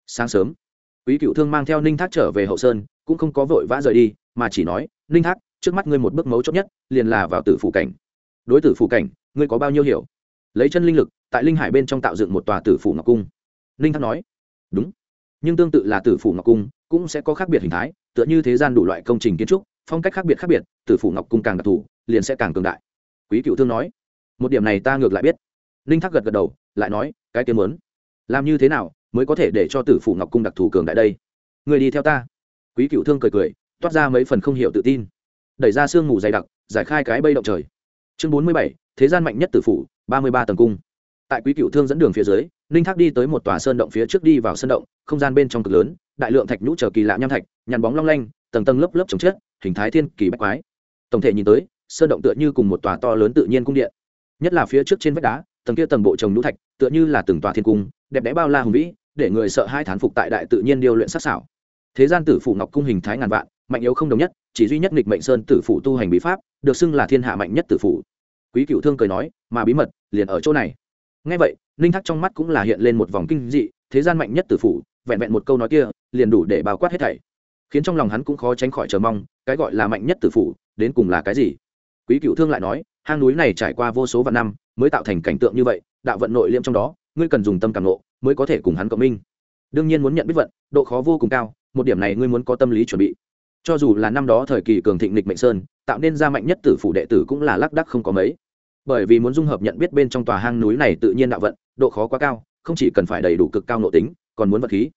Sáng sớm, quý cựu thương mang theo ninh thác trở về hậu sơn, cũng không có vội vã rời đi, mà chỉ nói, ninh thác, trước mắt ngươi một bước mấu chốt nhất, liền là vào tử phủ cảnh. Đối tử phủ cảnh, ngươi có bao nhiêu hiểu? Lấy chân linh lực, tại linh hải bên trong tạo dựng một tòa tử phủ ngọc cung. Ninh thác nói, đúng, nhưng tương tự là tử phủ ngọc cung, cũng sẽ có khác biệt hình thái, tựa như thế gian đủ loại công trình kiến trúc, phong cách khác biệt khác biệt, tử phủ ngọc cung càng đặc thù, liền sẽ càng cường đại. Quý cựu thương nói một điểm này ta ngược lại biết. Ninh thác gật gật đầu, lại nói, cái kiếm muốn. Làm như thế nào mới có thể để cho tử phủ ngọc cung đặc thù cường đại đây? Người đi theo ta. Quý cựu thương cười cười, toát ra mấy phần không hiểu tự tin. Đẩy ra sương mù dày đặc, giải khai cái bây động trời. Chương bốn mươi bảy, thế gian mạnh nhất tử phủ, ba mươi ba tầng cung. Tại quý cựu thương dẫn đường phía dưới, ninh thác đi tới một tòa sơn động phía trước đi vào sơn động, không gian bên trong cực lớn, đại lượng thạch nhũ chờ kỳ lạ nham thạch, nhàn bóng long lanh, tầng tầng lớp lớp trồng chất, hình thái thiên kỳ bách quái. Tổng thể nhìn tới, sơn động tựa như cùng một tòa to lớn tự nhiên cung điện nhất là phía trước trên vách đá, tầng kia tầng bộ trồng nhũ thạch, tựa như là từng tòa thiên cung, đẹp đẽ bao la hùng vĩ, để người sợ hai thán phục tại đại tự nhiên điêu luyện sắc xảo thế gian tử phủ ngọc cung hình thái ngàn vạn, mạnh yếu không đồng nhất, chỉ duy nhất nghịch mệnh sơn tử phủ tu hành bí pháp, được xưng là thiên hạ mạnh nhất tử phủ. Quý cựu thương cười nói, mà bí mật liền ở chỗ này. Ngay vậy, ninh thắc trong mắt cũng là hiện lên một vòng kinh dị, thế gian mạnh nhất tử phủ, vẹn vẹn một câu nói kia, liền đủ để bao quát hết thảy. Khiến trong lòng hắn cũng khó tránh khỏi chờ mong, cái gọi là mạnh nhất tử phủ, đến cùng là cái gì? Quý cựu thương lại nói hang núi này trải qua vô số vạn năm, mới tạo thành cảnh tượng như vậy, đạo vận nội liêm trong đó, ngươi cần dùng tâm cảm nộ mới có thể cùng hắn cộng minh. Đương nhiên muốn nhận biết vận, độ khó vô cùng cao, một điểm này ngươi muốn có tâm lý chuẩn bị. Cho dù là năm đó thời kỳ cường thịnh lịch mệnh sơn, tạo nên ra mạnh nhất tử phủ đệ tử cũng là lác đắc không có mấy. Bởi vì muốn dung hợp nhận biết bên trong tòa hang núi này tự nhiên đạo vận, độ khó quá cao, không chỉ cần phải đầy đủ cực cao nội tính, còn muốn vật khí.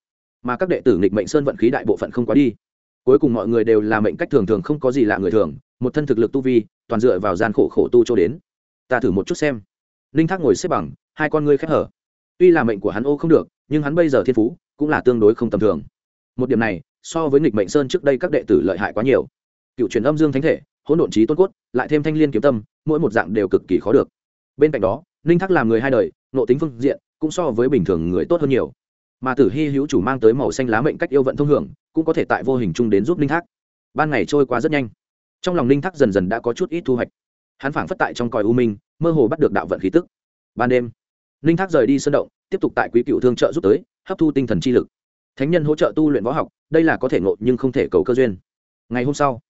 Mà các đệ tử nghịch mệnh sơn vận khí đại bộ phận không quá đi. Cuối cùng mọi người đều là mệnh cách thường thường không có gì lạ người thường một thân thực lực tu vi, toàn dựa vào gian khổ khổ tu cho đến. Ta thử một chút xem. Linh thác ngồi xếp bằng, hai con ngươi khép hở. Tuy là mệnh của hắn ô không được, nhưng hắn bây giờ thiên phú cũng là tương đối không tầm thường. Một điểm này, so với nghịch mệnh sơn trước đây các đệ tử lợi hại quá nhiều. Cựu truyền âm dương thánh thể, hỗn độn trí tôn cốt, lại thêm thanh liên kiếm tâm, mỗi một dạng đều cực kỳ khó được. Bên cạnh đó, ninh thác làm người hai đời nộ tính phương diện cũng so với bình thường người tốt hơn nhiều. Mà tử hy hữu chủ mang tới màu xanh lá mệnh cách yêu vận thông hưởng, cũng có thể tại vô hình chung đến giúp ninh thác. Ban ngày trôi qua rất nhanh trong lòng ninh thác dần dần đã có chút ít thu hoạch. Hắn phảng phất tại trong còi u minh, mơ hồ bắt được đạo vận khí tức. Ban đêm ninh thác rời đi sân động, tiếp tục tại quý cựu thương trợ giúp tới, hấp thu tinh thần chi lực. Thánh nhân hỗ trợ tu luyện võ học, đây là có thể ngộ nhưng không thể cầu cơ duyên. Ngày hôm sau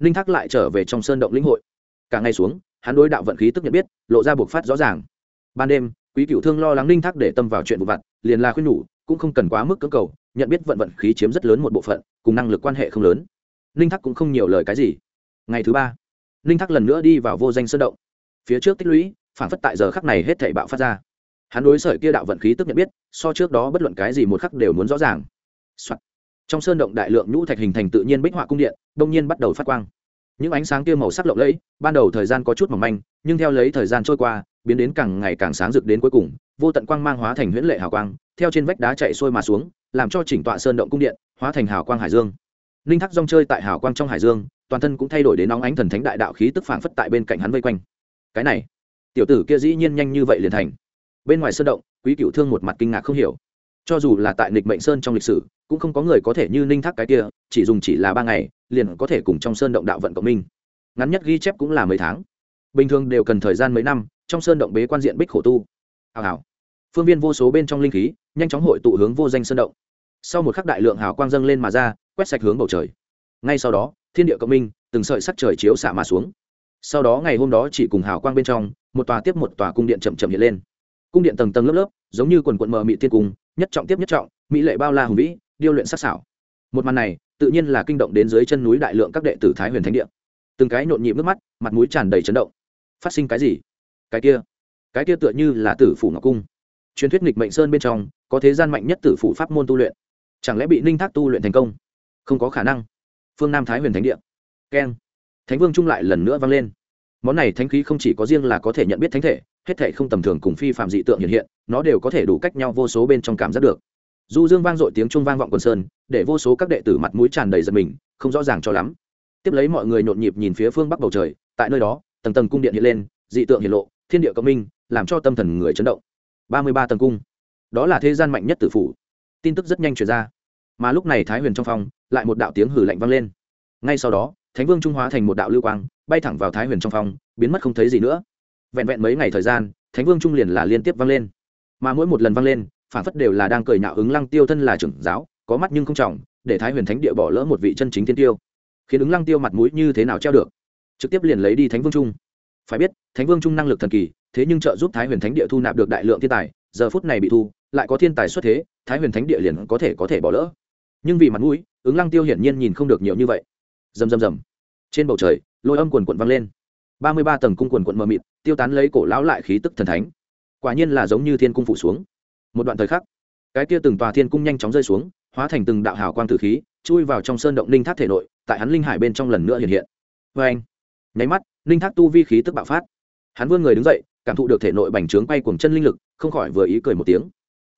ninh thác lại trở về trong sơn động lĩnh hội. Cả ngày xuống, hắn đối đạo vận khí tức nhận biết, lộ ra buộc phát rõ ràng. Ban đêm, quý cựu thương lo lắng ninh thác để tâm vào chuyện vụ vặt, liền là khuyên nhủ, cũng không cần quá mức cưỡng cầu, nhận biết vận vận khí chiếm rất lớn một bộ phận, cùng năng lực quan hệ không lớn. Ninh thác cũng không nhiều lời cái gì ngày thứ ba, ninh thác lần nữa đi vào vô danh sơn động. Phía trước tích lũy, phản phất tại giờ khắc này hết thảy bạo phát ra. Hắn đối sợi kia đạo vận khí tức nhận biết, so trước đó bất luận cái gì một khắc đều muốn rõ ràng、Soạn. trong sơn động đại lượng nhũ thạch hình thành tự nhiên bích họa cung điện, đông nhiên bắt đầu phát quang. Những ánh sáng kia màu sắc lộng lẫy, ban đầu thời gian có chút mỏng manh, nhưng theo lấy thời gian trôi qua, biến đến càng ngày càng sáng rực đến cuối cùng, vô tận quang mang hóa thành huyễn lệ hào quang, theo trên vách đá chạy xuôi mà xuống, làm cho chỉnh tọa sơn động cung điện, hóa thành hào quang hải dương. Ninh thác rong chơi tại hào quang trong hải dương toàn thân cũng thay đổi đến nóng ánh thần thánh đại đạo khí tức phảng phất tại bên cạnh hắn vây quanh. Cái này, tiểu tử kia dĩ nhiên nhanh như vậy liền thành. Bên ngoài sơn động, quý cựu thương một mặt kinh ngạc không hiểu. Cho dù là tại nịch mệnh sơn trong lịch sử, cũng không có người có thể như ninh thác cái kia, chỉ dùng chỉ là ba ngày, liền có thể cùng trong sơn động đạo vận cộng minh. Ngắn nhất ghi chép cũng là mấy tháng. Bình thường đều cần thời gian mấy năm, trong sơn động bế quan diện bích khổ tu. Hào hào. Phương viên vô số bên trong linh khí, nhanh chóng hội tụ hướng vô danh sơn động. Sau một khắc đại lượng hào quang dâng lên mà ra, quét sạch hướng bầu trời. Ngay sau đó thiên địa cộng minh, từng sợi sắc trời chiếu xạ mà xuống. Sau đó ngày hôm đó chỉ cùng hào quang bên trong, một tòa tiếp một tòa cung điện chậm chậm hiện lên. Cung điện tầng tầng lớp lớp, giống như quần quận mờ mị tiên cung, nhất trọng tiếp nhất trọng, mỹ lệ bao la hùng vĩ, điêu luyện sắc xảo một màn này, tự nhiên là kinh động đến dưới chân núi đại lượng các đệ tử thái huyền thánh địa. Từng cái nhộn nhịp nước mắt, mặt mũi tràn đầy chấn động. Phát sinh cái gì? Cái kia? Cái kia tựa như là tử phủ ngọc cung. Truyền thuyết nghịch mệnh sơn bên trong, có thế gian mạnh nhất tử phủ pháp môn tu luyện. Chẳng lẽ bị ninh thác tu luyện thành công? Không có khả năng phương nam thái huyền thánh địa keng thánh vương trung lại lần nữa vang lên món này thánh khí không chỉ có riêng là có thể nhận biết thánh thể hết thể không tầm thường cùng phi phạm dị tượng hiện hiện nó đều có thể đủ cách nhau vô số bên trong cảm giác được du dương vang dội tiếng trung vang vọng quần sơn để vô số các đệ tử mặt mũi tràn đầy giật mình không rõ ràng cho lắm tiếp lấy mọi người nhộn nhịp nhìn phía phương bắc bầu trời tại nơi đó tầng tầng cung điện hiện lên dị tượng hiện lộ thiên địa cộng minh làm cho tâm thần người chấn động ba mươi ba tầng cung đó là thế gian mạnh nhất tử phủ tin tức rất nhanh chuyển ra mà lúc này thái huyền trong phòng lại một đạo tiếng hử lạnh vang lên ngay sau đó thánh vương trung hóa thành một đạo lưu quang bay thẳng vào thái huyền trong phòng biến mất không thấy gì nữa vẹn vẹn mấy ngày thời gian thánh vương trung liền là liên tiếp vang lên mà mỗi một lần vang lên phản phất đều là đang cười nhạo ứng lăng tiêu thân là trưởng giáo có mắt nhưng không trọng để thái huyền thánh địa bỏ lỡ một vị chân chính thiên tiêu khiến ứng lăng tiêu mặt mũi như thế nào treo được trực tiếp liền lấy đi thánh vương trung phải biết thánh vương trung năng lực thần kỳ thế nhưng trợ giúp thái huyền thánh địa thu nạp được đại lượng thiên tài giờ phút này bị thu lại có thiên tài xuất thế thái huyền thánh địa liền có thể có thể bỏ lỡ nhưng vì mặt mũi, ứng lăng tiêu hiển nhiên nhìn không được nhiều như vậy. Rầm rầm rầm. Trên bầu trời, lôi âm quần quận vang lên. Ba mươi ba tầng cung quần quận mờ mịt, tiêu tán lấy cổ lão lại khí tức thần thánh. Quả nhiên là giống như thiên cung phủ xuống. Một đoạn thời khắc, cái kia từng tòa thiên cung nhanh chóng rơi xuống, hóa thành từng đạo hào quang tử khí, chui vào trong sơn động linh thác thể nội, tại hắn linh hải bên trong lần nữa hiện hiện. Vê anh, nháy mắt, linh thác tu vi khí tức bạo phát. Hắn vươn người đứng dậy, cảm thụ được thể nội bành trướng bay cuồng chân linh lực, không khỏi vừa ý cười một tiếng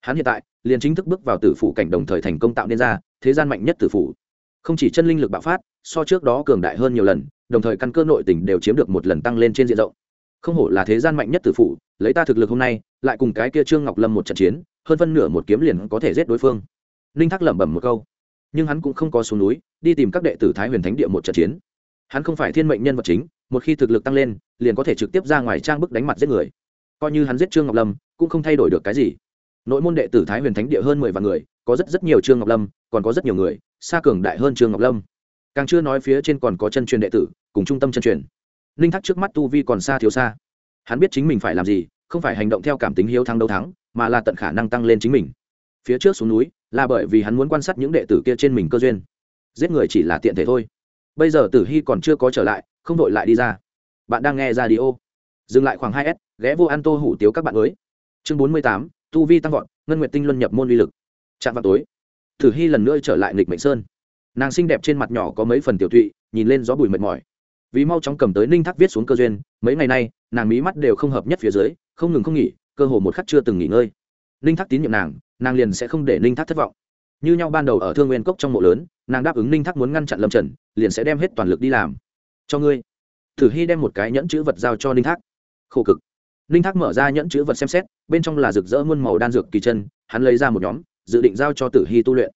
hắn hiện tại liền chính thức bước vào tử phủ cảnh đồng thời thành công tạo nên ra thế gian mạnh nhất tử phủ. Không chỉ chân linh lực bạo phát, so trước đó cường đại hơn nhiều lần, đồng thời căn cơ nội tình đều chiếm được một lần tăng lên trên diện rộng. Không hổ là thế gian mạnh nhất tử phủ, lấy ta thực lực hôm nay, lại cùng cái kia trương ngọc lâm một trận chiến, hơn phân nửa một kiếm liền có thể giết đối phương. Ninh thác lẩm bẩm một câu. Nhưng hắn cũng không có xuống núi, đi tìm các đệ tử thái huyền thánh địa một trận chiến. Hắn không phải thiên mệnh nhân vật chính, một khi thực lực tăng lên, liền có thể trực tiếp ra ngoài trang bức đánh mặt giết người. Coi như hắn giết trương ngọc lâm, cũng không thay đổi được cái gì nội môn đệ tử thái huyền thánh địa hơn mười vạn người, có rất rất nhiều trương ngọc lâm, còn có rất nhiều người, xa cường đại hơn trương ngọc lâm. Càng chưa nói phía trên còn có chân truyền đệ tử, cùng trung tâm chân truyền. Ninh thắc trước mắt tu vi còn xa thiếu xa. Hắn biết chính mình phải làm gì, không phải hành động theo cảm tính hiếu thắng đấu thắng, mà là tận khả năng tăng lên chính mình. Phía trước xuống núi, là bởi vì hắn muốn quan sát những đệ tử kia trên mình cơ duyên. Giết người chỉ là tiện thể thôi. Bây giờ tử hy còn chưa có trở lại, không đội lại đi ra. Bạn đang nghe ra đi ô dừng lại khoảng hai s, ghé vô ăn tô hủ tiếu các bạn mới. Chương bốn mươi tám tu vi tăng vọt, ngân nguyệt tinh luân nhập môn uy lực. Chạm vào tối, Thử hy lần nữa trở lại nghịch mệnh sơn. Nàng xinh đẹp trên mặt nhỏ có mấy phần tiểu thụy, nhìn lên gió bụi mệt mỏi. Vì mau chóng cầm tới ninh thác viết xuống cơ duyên, mấy ngày nay, nàng mí mắt đều không hợp nhất phía dưới, không ngừng không nghỉ, cơ hồ một khắc chưa từng nghỉ ngơi. Ninh thác tín nhiệm nàng nàng liền sẽ không để ninh thác thất vọng. Như nhau ban đầu ở thương nguyên cốc trong mộ lớn, nàng đáp ứng ninh thác muốn ngăn chặn lâm trần, liền sẽ đem hết toàn lực đi làm. Cho ngươi. Thử hy đem một cái nhẫn chữ vật giao cho ninh thác. Khổ cực ninh thác mở ra nhẫn chữ vật xem xét, bên trong là rực rỡ muôn màu đan dược kỳ chân, hắn lấy ra một nhóm, dự định giao cho tử hy tu luyện.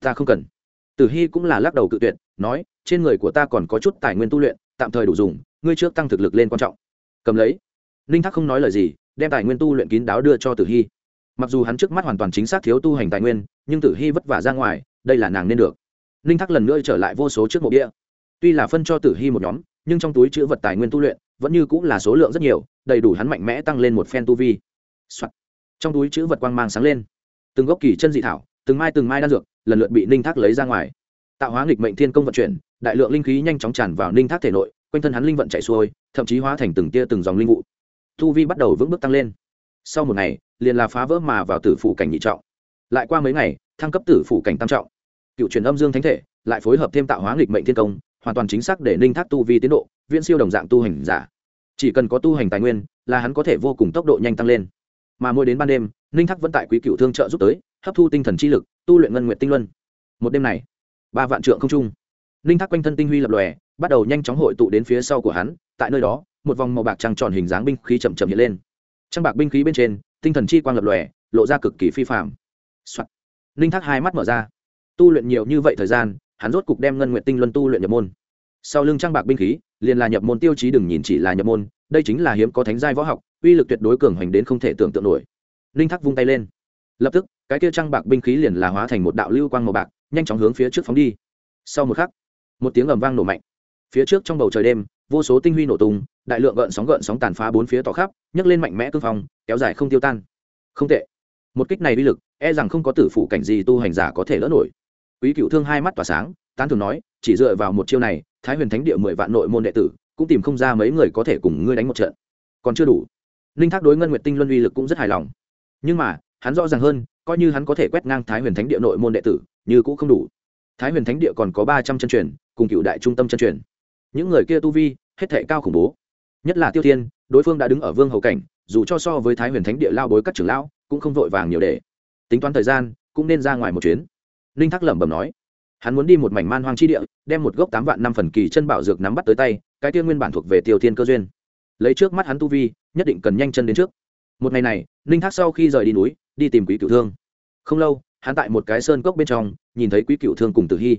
Ta không cần. Tử hy cũng là lắc đầu cự tuyệt, nói, trên người của ta còn có chút tài nguyên tu luyện, tạm thời đủ dùng, ngươi trước tăng thực lực lên quan trọng. Cầm lấy. Ninh thác không nói lời gì, đem tài nguyên tu luyện kín đáo đưa cho tử hy. Mặc dù hắn trước mắt hoàn toàn chính xác thiếu tu hành tài nguyên, nhưng tử hy vất vả ra ngoài, đây là nàng nên được. Ninh thác lần nữa trở lại vô số trước mộ đĩa tuy là phân cho tử hy một nhóm, nhưng trong túi chữ vật tài nguyên tu luyện vẫn như cũng là số lượng rất nhiều, đầy đủ hắn mạnh mẽ tăng lên một phen tu vi、Soạn. trong túi chữ vật quang mang sáng lên. Từng gốc kỳ chân dị thảo, từng mai từng mai đan dược, lần lượt bị ninh thác lấy ra ngoài. Tạo hóa nghịch mệnh thiên công vận chuyển, đại lượng linh khí nhanh chóng tràn vào ninh thác thể nội, quanh thân hắn linh vận chạy xuôi, thậm chí hóa thành từng tia từng dòng linh vụ. Tu vi bắt đầu vững bước tăng lên. Sau một ngày, liền là phá vỡ mà vào tử phủ cảnh nhị trọng. Lại qua mấy ngày, thăng cấp tử phủ cảnh tam trọng. Cựu truyền âm dương thánh thể, lại phối hợp thêm tạo hóa nghịch mệnh thiên công hoàn toàn chính xác để ninh thác tu vi tiến độ, viễn siêu đồng dạng tu hành giả. Chỉ cần có tu hành tài nguyên, là hắn có thể vô cùng tốc độ nhanh tăng lên. Mà mỗi đến ban đêm, ninh thác vẫn tại quý cựu thương trợ giúp tới, hấp thu tinh thần chi lực, tu luyện ngân nguyện tinh luân. Một đêm này, ba vạn trượng không trung, ninh thác quanh thân tinh huy lập lòe, bắt đầu nhanh chóng hội tụ đến phía sau của hắn. Tại nơi đó, một vòng màu bạc trăng tròn hình dáng binh khí chậm chậm hiện lên. Trăng bạc binh khí bên trên, tinh thần chi quang lập lòe, lộ ra cực kỳ phi phạm、Soạn. ninh thác hai mắt mở ra. Tu luyện nhiều như vậy thời gian hắn rốt cục đem ngân nguyện tinh luân tu luyện nhập môn. Sau lưng trang bạc binh khí, liền là nhập môn tiêu chí đừng nhìn chỉ là nhập môn, đây chính là hiếm có thánh giai võ học, uy lực tuyệt đối cường hoành đến không thể tưởng tượng nổi. Linh thác vung tay lên. Lập tức, cái kia trang bạc binh khí liền là hóa thành một đạo lưu quang màu bạc, nhanh chóng hướng phía trước phóng đi. Sau một khắc, một tiếng ầm vang nổ mạnh. Phía trước trong bầu trời đêm, vô số tinh huy nổ tung, đại lượng gợn sóng gợn sóng tàn phá bốn phía tỏ khắp, nhấc lên mạnh mẽ cương phong, kéo dài không tiêu tan. Không tệ. Một kích này uy lực e rằng không có tử phụ cảnh gì tu hành giả có thể lỡ nổi quý cựu thương hai mắt tỏa sáng, tán thường nói, chỉ dựa vào một chiêu này, thái huyền thánh địa mười vạn nội môn đệ tử, cũng tìm không ra mấy người có thể cùng ngươi đánh một trận. Còn chưa đủ. Ninh thác đối ngân nguyệt tinh luân uy lực cũng rất hài lòng. Nhưng mà, hắn rõ ràng hơn, coi như hắn có thể quét ngang thái huyền thánh địa nội môn đệ tử, như cũng không đủ. Thái huyền thánh địa còn có ba trăm chân truyền, cùng cựu đại trung tâm chân truyền. Những người kia tu vi, hết thể cao khủng bố. Nhất là tiêu thiên, đối phương đã đứng ở vương hầu cảnh, dù cho so với thái huyền thánh địa lao bối các trưởng lão, cũng không vội vàng nhiều để. Tính toán thời gian, cũng nên ra ngoài một chuyến ninh thác lẩm bẩm nói, hắn muốn đi một mảnh man hoang chi địa, đem một gốc tám vạn năm phần kỳ chân bảo dược nắm bắt tới tay, cái tiên nguyên bản thuộc về tiêu thiên cơ duyên. Lấy trước mắt hắn tu vi, nhất định cần nhanh chân đến trước. Một ngày này ninh thác sau khi rời đi núi, đi tìm quý cựu thương. Không lâu, hắn tại một cái sơn cốc bên trong, nhìn thấy quý cựu thương cùng tử hy.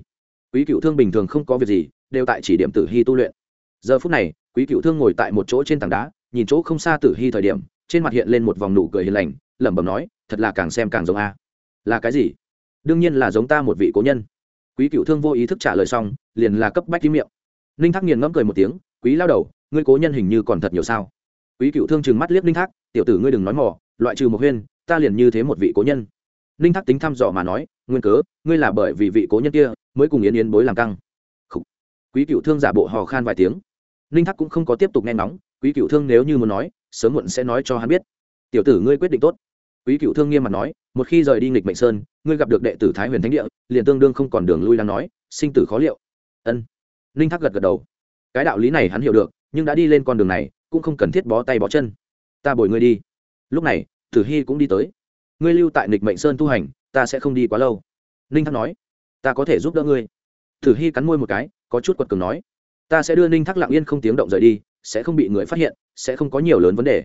Quý cựu thương bình thường không có việc gì, đều tại chỉ điểm tử hy tu luyện. Giờ phút này, quý cựu thương ngồi tại một chỗ trên tảng đá, nhìn chỗ không xa tử hy thời điểm, trên mặt hiện lên một vòng nụ cười hiền lành, lẩm bẩm nói, thật là càng xem càng giống a. Là cái gì? Đương nhiên là giống ta một vị cố nhân. Quý cựu thương vô ý thức trả lời xong, liền là cấp bách ký miệng. Ninh thác nghiền ngẫm cười một tiếng, quý lao đầu, ngươi cố nhân hình như còn thật nhiều sao? Quý cựu thương chừng mắt liếc ninh thác, tiểu tử ngươi đừng nói mỏ loại trừ một huyên, ta liền như thế một vị cố nhân. Ninh thác tính thăm dò mà nói, nguyên cớ, ngươi là bởi vì vị cố nhân kia mới cùng yến yến bối làm căng. Quý cựu thương giả bộ hò khan vài tiếng. Ninh thác cũng không có tiếp tục nghe ngóng, quý cựu thương nếu như muốn nói, sớm muộn sẽ nói cho hắn biết. Tiểu tử ngươi quyết định tốt. Quý cựu thương nghiêm mặt nói, một khi rời đi nghịch mệnh sơn ngươi gặp được đệ tử thái huyền thánh địa, liền tương đương không còn đường lui đang nói, sinh tử khó liệu. Ân. Ninh thác gật gật đầu. Cái đạo lý này hắn hiểu được, nhưng đã đi lên con đường này, cũng không cần thiết bó tay bó chân. Ta bồi ngươi đi. Lúc này, tử hy cũng đi tới. Ngươi lưu tại Nịch mệnh sơn tu hành, ta sẽ không đi quá lâu. Ninh thác nói. Ta có thể giúp đỡ ngươi. Tử hy cắn môi một cái, có chút quật cường nói. Ta sẽ đưa ninh thác lặng yên không tiếng động rời đi, sẽ không bị người phát hiện, sẽ không có nhiều lớn vấn đề.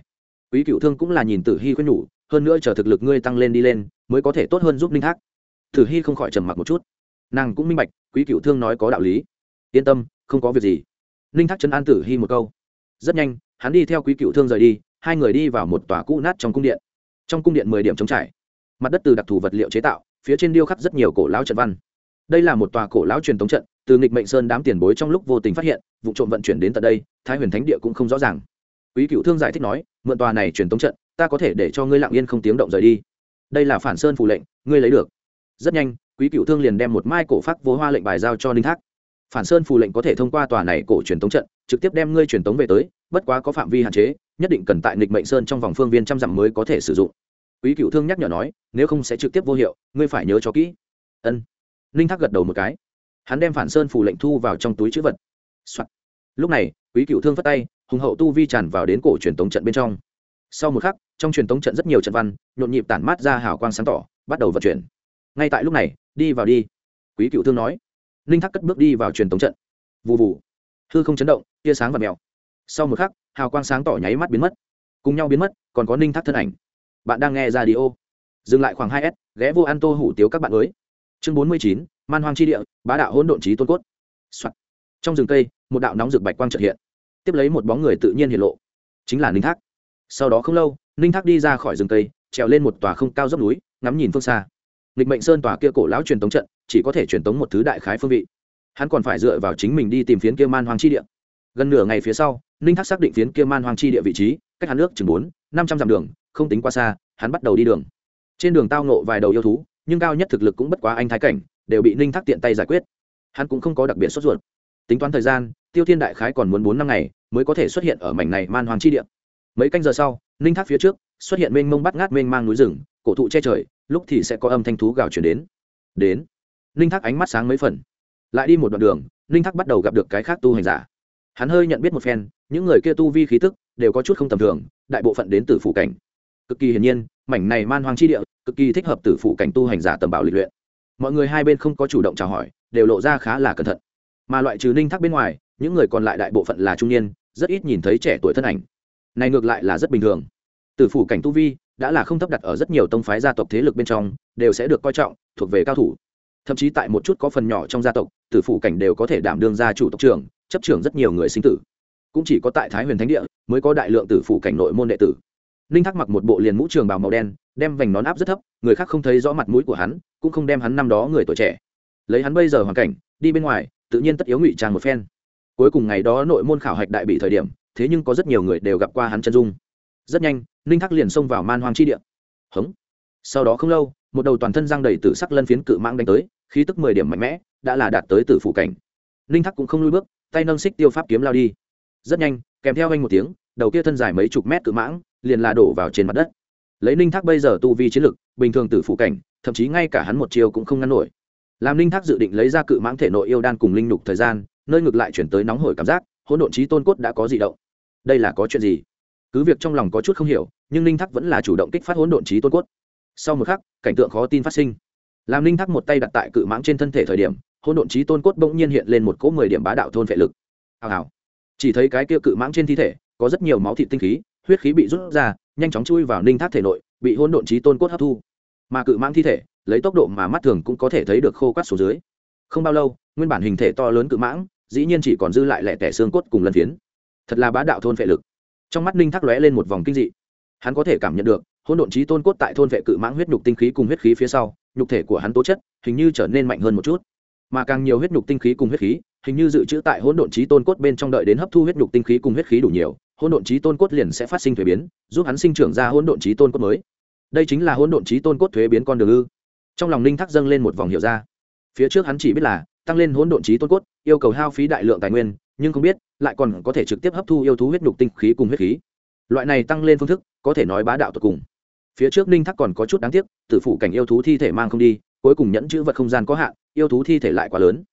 Quý cựu thương cũng là nhìn tử hy khuyên nhủ hơn nữa chờ thực lực ngươi tăng lên đi lên, mới có thể tốt hơn giúp ninh thác tử hy không khỏi trầm mặc một chút. Nàng cũng minh bạch, quý cựu thương nói có đạo lý. Yên tâm, không có việc gì. Ninh thác chân an tử hy một câu. Rất nhanh, hắn đi theo quý cựu thương rời đi, hai người đi vào một tòa cũ nát trong cung điện. Trong cung điện mười điểm trống trải. Mặt đất từ đặc thù vật liệu chế tạo, phía trên điêu khắc rất nhiều cổ lão trận văn. Đây là một tòa cổ lão truyền thống trận, từ nghịch mệnh sơn đám tiền bối trong lúc vô tình phát hiện, vụ trộm vận chuyển đến tận đây, thái huyền thánh địa cũng không rõ ràng. Quý cựu thương giải thích nói, mượn tòa này truyền thống trận ta có thể để cho ngươi lặng yên không tiếng động rời đi. Đây là phản sơn phù lệnh, ngươi lấy được. Rất nhanh, quý cựu thương liền đem một mai cổ phát vô hoa lệnh bài giao cho ninh thác. Phản sơn phù lệnh có thể thông qua tòa này cổ truyền tống trận, trực tiếp đem ngươi truyền tống về tới, bất quá có phạm vi hạn chế, nhất định cần tại nghịch mệnh sơn trong vòng phương viên trăm dặm mới có thể sử dụng. Quý cựu thương nhắc nhở nói, nếu không sẽ trực tiếp vô hiệu, ngươi phải nhớ cho kỹ. Ân. Ninh thác gật đầu một cái. Hắn đem phản sơn phù lệnh thu vào trong túi chữ vật、Soạn. lúc này, quý cựu thương phất tay, hùng hậu tu vi tràn vào đến cổ truyền tống trận bên trong sau một khắc, trong truyền tống trận rất nhiều trận văn, nhộn nhịp tản mát ra hào quang sáng tỏ, bắt đầu vận chuyển. Ngay tại lúc này, đi vào đi. Quý cựu thương nói. Ninh thác cất bước đi vào truyền tống trận. Vụ vụ hư không chấn động, tia sáng và mèo. Sau một khắc, hào quang sáng tỏ nháy mắt biến mất. Cùng nhau biến mất, còn có ninh thác thân ảnh. Bạn đang nghe ra đi ô dừng lại khoảng hai s, ghé vô ăn tô hủ tiếu các bạn mới. Chương bốn mươi chín, man hoang chi địa, bá đạo hỗn độn trí tôn cốt、Soạn. trong rừng cây, một đạo nóng rực bạch quang trợt hiện. Tiếp lấy một bóng người tự nhiên hiện lộ. Chính là ninh thác sau đó không lâu ninh thác đi ra khỏi rừng tây, trèo lên một tòa không cao dốc núi ngắm nhìn phương xa. Nghịch mệnh sơn tòa kia cổ lão truyền tống trận chỉ có thể truyền tống một thứ đại khái phương vị. Hắn còn phải dựa vào chính mình đi tìm phiến kia man hoang chi địa. Gần nửa ngày phía sau ninh thác xác định phiến kia man hoang chi địa vị trí cách hắn nước chừng bốn năm trăm dặm đường không tính qua xa hắn bắt đầu đi đường. Trên đường tao nộ vài đầu yêu thú nhưng cao nhất thực lực cũng bất quá anh thái cảnh đều bị ninh thác tiện tay giải quyết. Hắn cũng không có đặc biệt sốt ruột. Tính toán thời gian tiêu thiên đại khái còn muốn bốn năm ngày mới có thể xuất hiện ở mảnh này man hoàng chi địa mấy canh giờ sau, ninh thác phía trước xuất hiện mênh mông bắt ngát mênh mang núi rừng, cổ thụ che trời, lúc thì sẽ có âm thanh thú gào chuyển đến. Đến. Ninh thác ánh mắt sáng mấy phần. Lại đi một đoạn đường, ninh thác bắt đầu gặp được cái khác tu hành giả. Hắn hơi nhận biết một phen, những người kia tu vi khí tức đều có chút không tầm thường, đại bộ phận đến từ phủ cảnh. Cực kỳ hiển nhiên, mảnh này man hoang chi địa, cực kỳ thích hợp từ phủ cảnh tu hành giả tầm bảo lịch luyện. Mọi người hai bên không có chủ động chào hỏi, đều lộ ra khá là cẩn thận. Mà loại trừ ninh thác bên ngoài, những người còn lại đại bộ phận là trung niên, rất ít nhìn thấy trẻ tuổi thân ảnh này ngược lại là rất bình thường. Từ phủ cảnh tu vi, đã là không thấp đặt ở rất nhiều tông phái gia tộc thế lực bên trong, đều sẽ được coi trọng, thuộc về cao thủ. Thậm chí tại một chút có phần nhỏ trong gia tộc, tử phủ cảnh đều có thể đảm đương gia chủ tộc trưởng, chấp trưởng rất nhiều người sinh tử. Cũng chỉ có tại thái huyền thánh địa mới có đại lượng tử phủ cảnh nội môn đệ tử. Ninh thắc mặc một bộ liền mũ trường bào màu đen, đem vành nón áp rất thấp, người khác không thấy rõ mặt mũi của hắn, cũng không đem hắn năm đó người tuổi trẻ. Lấy hắn bây giờ hoàn cảnh, đi bên ngoài, tự nhiên tất yếu ngụy trang một phen cuối cùng ngày đó nội môn khảo hạch đại bị thời điểm, thế nhưng có rất nhiều người đều gặp qua hắn chân dung. Rất nhanh, ninh Thác liền xông vào man hoang chi địa. Hống. Sau đó không lâu, một đầu toàn thân răng đầy tử sắc lân phiến cự mãng đánh tới, khí tức mười điểm mạnh mẽ, đã là đạt tới tử phủ cảnh. Ninh Thác cũng không lui bước, tay nâng xích tiêu pháp kiếm lao đi. Rất nhanh, kèm theo anh một tiếng, đầu kia thân dài mấy chục mét cự mãng liền là đổ vào trên mặt đất. Lấy ninh thác bây giờ tu vi chiến lực, bình thường tử phụ cảnh, thậm chí ngay cả hắn một chiều cũng không ngăn nổi. Làm ninh thác dự định lấy ra cự mãng thể nội yêu đan cùng linh nục thời gian nơi ngược lại chuyển tới nóng hổi cảm giác, hỗn độn trí tôn cốt đã có gì động. Đây là có chuyện gì? Cứ việc trong lòng có chút không hiểu, nhưng ninh thắc vẫn là chủ động kích phát hỗn độn trí tôn cốt. Sau một khắc, cảnh tượng khó tin phát sinh. Làm ninh thắc một tay đặt tại cự mãng trên thân thể thời điểm, hỗn độn trí tôn cốt bỗng nhiên hiện lên một cỗ mười điểm bá đạo thôn vệ lực. Hào hào. Chỉ thấy cái kia cự mãng trên thi thể, có rất nhiều máu thịt tinh khí, huyết khí bị rút ra, nhanh chóng chui vào ninh thác thể nội, bị hỗn độn trí tôn cốt hấp thu. Mà cự mãng thi thể, lấy tốc độ mà mắt thường cũng có thể thấy được khô quát số dưới. Không bao lâu, nguyên bản hình thể to lớn cự mãng dĩ nhiên chỉ còn dư lại lẻ tẻ xương cốt cùng lân phiến. Thật là bá đạo thôn vệ lực. Trong mắt ninh thác lóe lên một vòng kinh dị. Hắn có thể cảm nhận được hôn độn trí tôn cốt tại thôn vệ cự mãng huyết nhục tinh khí cùng huyết khí phía sau, nhục thể của hắn tố chất hình như trở nên mạnh hơn một chút. Mà càng nhiều huyết nhục tinh khí cùng huyết khí, hình như dự trữ tại hỗn độn trí tôn cốt bên trong đợi đến hấp thu huyết nhục tinh khí cùng huyết khí đủ nhiều, hỗn độn trí tôn cốt liền sẽ phát sinh thuế biến, giúp hắn sinh trưởng ra hỗn độn trí tôn cốt mới. Đây chính là hỗn độn trí tôn cốt thuế biến con đường ư. Trong lòng ninh thác dâng lên một vòng hiệu ra. Phía trước hắn chỉ biết là tăng lên hỗn độn trí tôn cốt, yêu cầu hao phí đại lượng tài nguyên, nhưng không biết, lại còn có thể trực tiếp hấp thu yêu thú huyết nhục tinh khí cùng huyết khí. Loại này tăng lên phương thức, có thể nói bá đạo tột cùng. Phía trước ninh thác còn có chút đáng tiếc, tử phụ cảnh yêu thú thi thể mang không đi, cuối cùng nhẫn chữ vật không gian có hạn, yêu thú thi thể lại quá lớn.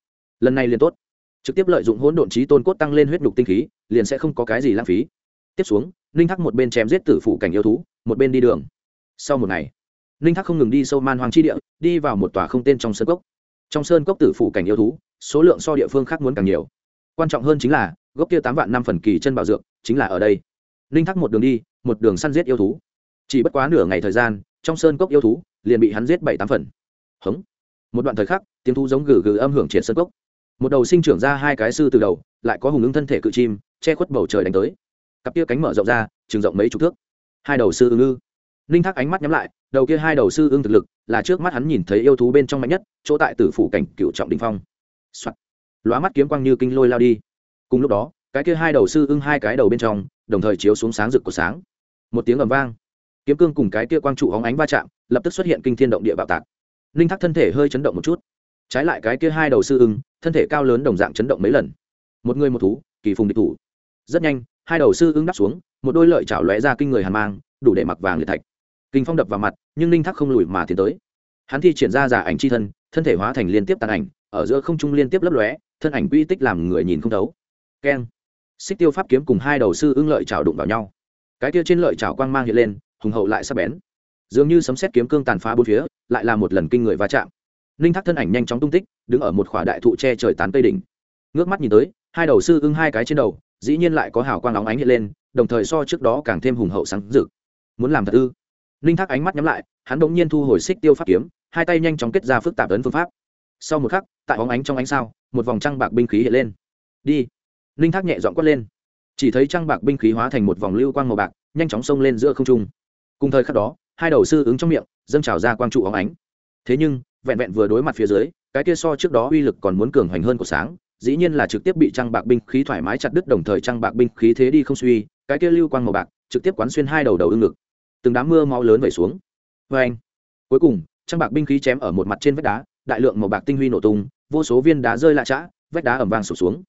Lần này liền tốt. Trực tiếp lợi dụng hỗn độn trí tôn cốt tăng lên huyết nhục tinh khí, liền sẽ không có cái gì lãng phí. Tiếp xuống, ninh thác một bên chém giết tử phụ cảnh yêu thú, một bên đi đường. Sau một ngày, ninh thác không ngừng đi sâu man hoang chi địa, đi vào một tòa không tên trong sơn cốc trong sơn cốc tử phụ cảnh yêu thú, số lượng so địa phương khác muốn càng nhiều. Quan trọng hơn chính là, gốc kia tám vạn năm phần kỳ chân bảo dược chính là ở đây. Ninh thắc một đường đi, một đường săn giết yêu thú. Chỉ bất quá nửa ngày thời gian, trong sơn cốc yêu thú liền bị hắn giết bảy tám phần. Hống. Một đoạn thời khắc, tiếng thu giống gừ gừ âm hưởng triệt sơn cốc. Một đầu sinh trưởng ra hai cái sư từ đầu, lại có hùng ứng thân thể cự chim, che khuất bầu trời đánh tới. Cặp kia cánh mở rộng ra trường rộng mấy chục thước. Hai đầu sư ưng ư ninh thác ánh mắt nhắm lại, đầu kia hai đầu sư ương thực lực là trước mắt hắn nhìn thấy yêu thú bên trong mạnh nhất, chỗ tại tử phủ cảnh cựu trọng đình phong、Soạn. lóa mắt kiếm quang như kinh lôi lao đi. Cùng lúc đó, cái kia hai đầu sư ưng hai cái đầu bên trong, đồng thời chiếu xuống sáng rực của sáng. Một tiếng ầm vang. Kiếm cương cùng cái kia quang trụ hóng ánh va chạm, lập tức xuất hiện kinh thiên động địa bạo tạc. Ninh thác thân thể hơi chấn động một chút. Trái lại cái kia hai đầu sư ưng thân thể cao lớn đồng dạng chấn động mấy lần. Một người một thú, kỳ phùng địch thủ. Rất nhanh, hai đầu sư ưng đắp xuống, một đôi lợi chảo lóe ra kinh người hàn mang, đủ để mặc vàng liệt thạch kinh phong đập vào mặt, nhưng ninh thác không lùi mà tiến tới. Hắn thi triển ra giả ảnh c h i thân thân thể hóa thành liên tiếp tàn ảnh, ở giữa không trung liên tiếp lấp lóe, thân ảnh quy tích làm người nhìn không thấu. Keng. Xích tiêu pháp kiếm cùng hai đầu sư ưng lợi chảo đụng vào nhau. Cái kia trên lợi chảo quang mang hiện lên, hùng hậu lại sắp bén. Dường như sấm xét kiếm cương tàn phá bốn phía, lại là một lần kinh người va chạm. Ninh thác thân ảnh nhanh chóng tung tích, đứng ở một khỏa đại thụ che trời tán cây đỉnh. Ngước mắt nhìn tới, hai đầu sư ưng hai cái trên đầu, dĩ nhiên lại có hào quang óng ánh hiện lên, đồng thời so trước đó càng thêm hùng hậu sáng rực. Muốn làm thật ư? Ninh thác ánh mắt nhắm lại, hắn bỗng nhiên thu hồi xích tiêu pháp kiếm, hai tay nhanh chóng kết ra phức tạp ấn phương pháp. Sau một khắc, tại óng ánh trong ánh sao, một vòng trăng bạc binh khí hiện lên. Đi! Ninh thác nhẹ dọn quất lên. Chỉ thấy trăng bạc binh khí hóa thành một vòng lưu quang màu bạc, nhanh chóng xông lên giữa không trung. Cùng thời khắc đó, hai đầu sư ứng trong miệng, dâng trào ra quang trụ óng ánh. Thế nhưng, vẹn vẹn vừa đối mặt phía dưới, cái kia so trước đó uy lực còn muốn cường hoành hơn của sáng, dĩ nhiên là trực tiếp bị trăng bạc binh khí thoải mái chặt đứt, đồng thời trăng bạc binh khí thế đi không suy, cái kia lưu quang màu bạc trực tiếp quán xuyên hai đầu đầu ưng ngực từng đám mưa máu lớn vẩy xuống. Vê anh, cuối cùng, trăng bạc binh khí chém ở một mặt trên vách đá, đại lượng màu bạc tinh huy nổ tung, vô số viên đá rơi lạ chã vách đá ẩm vàng sụp xuống.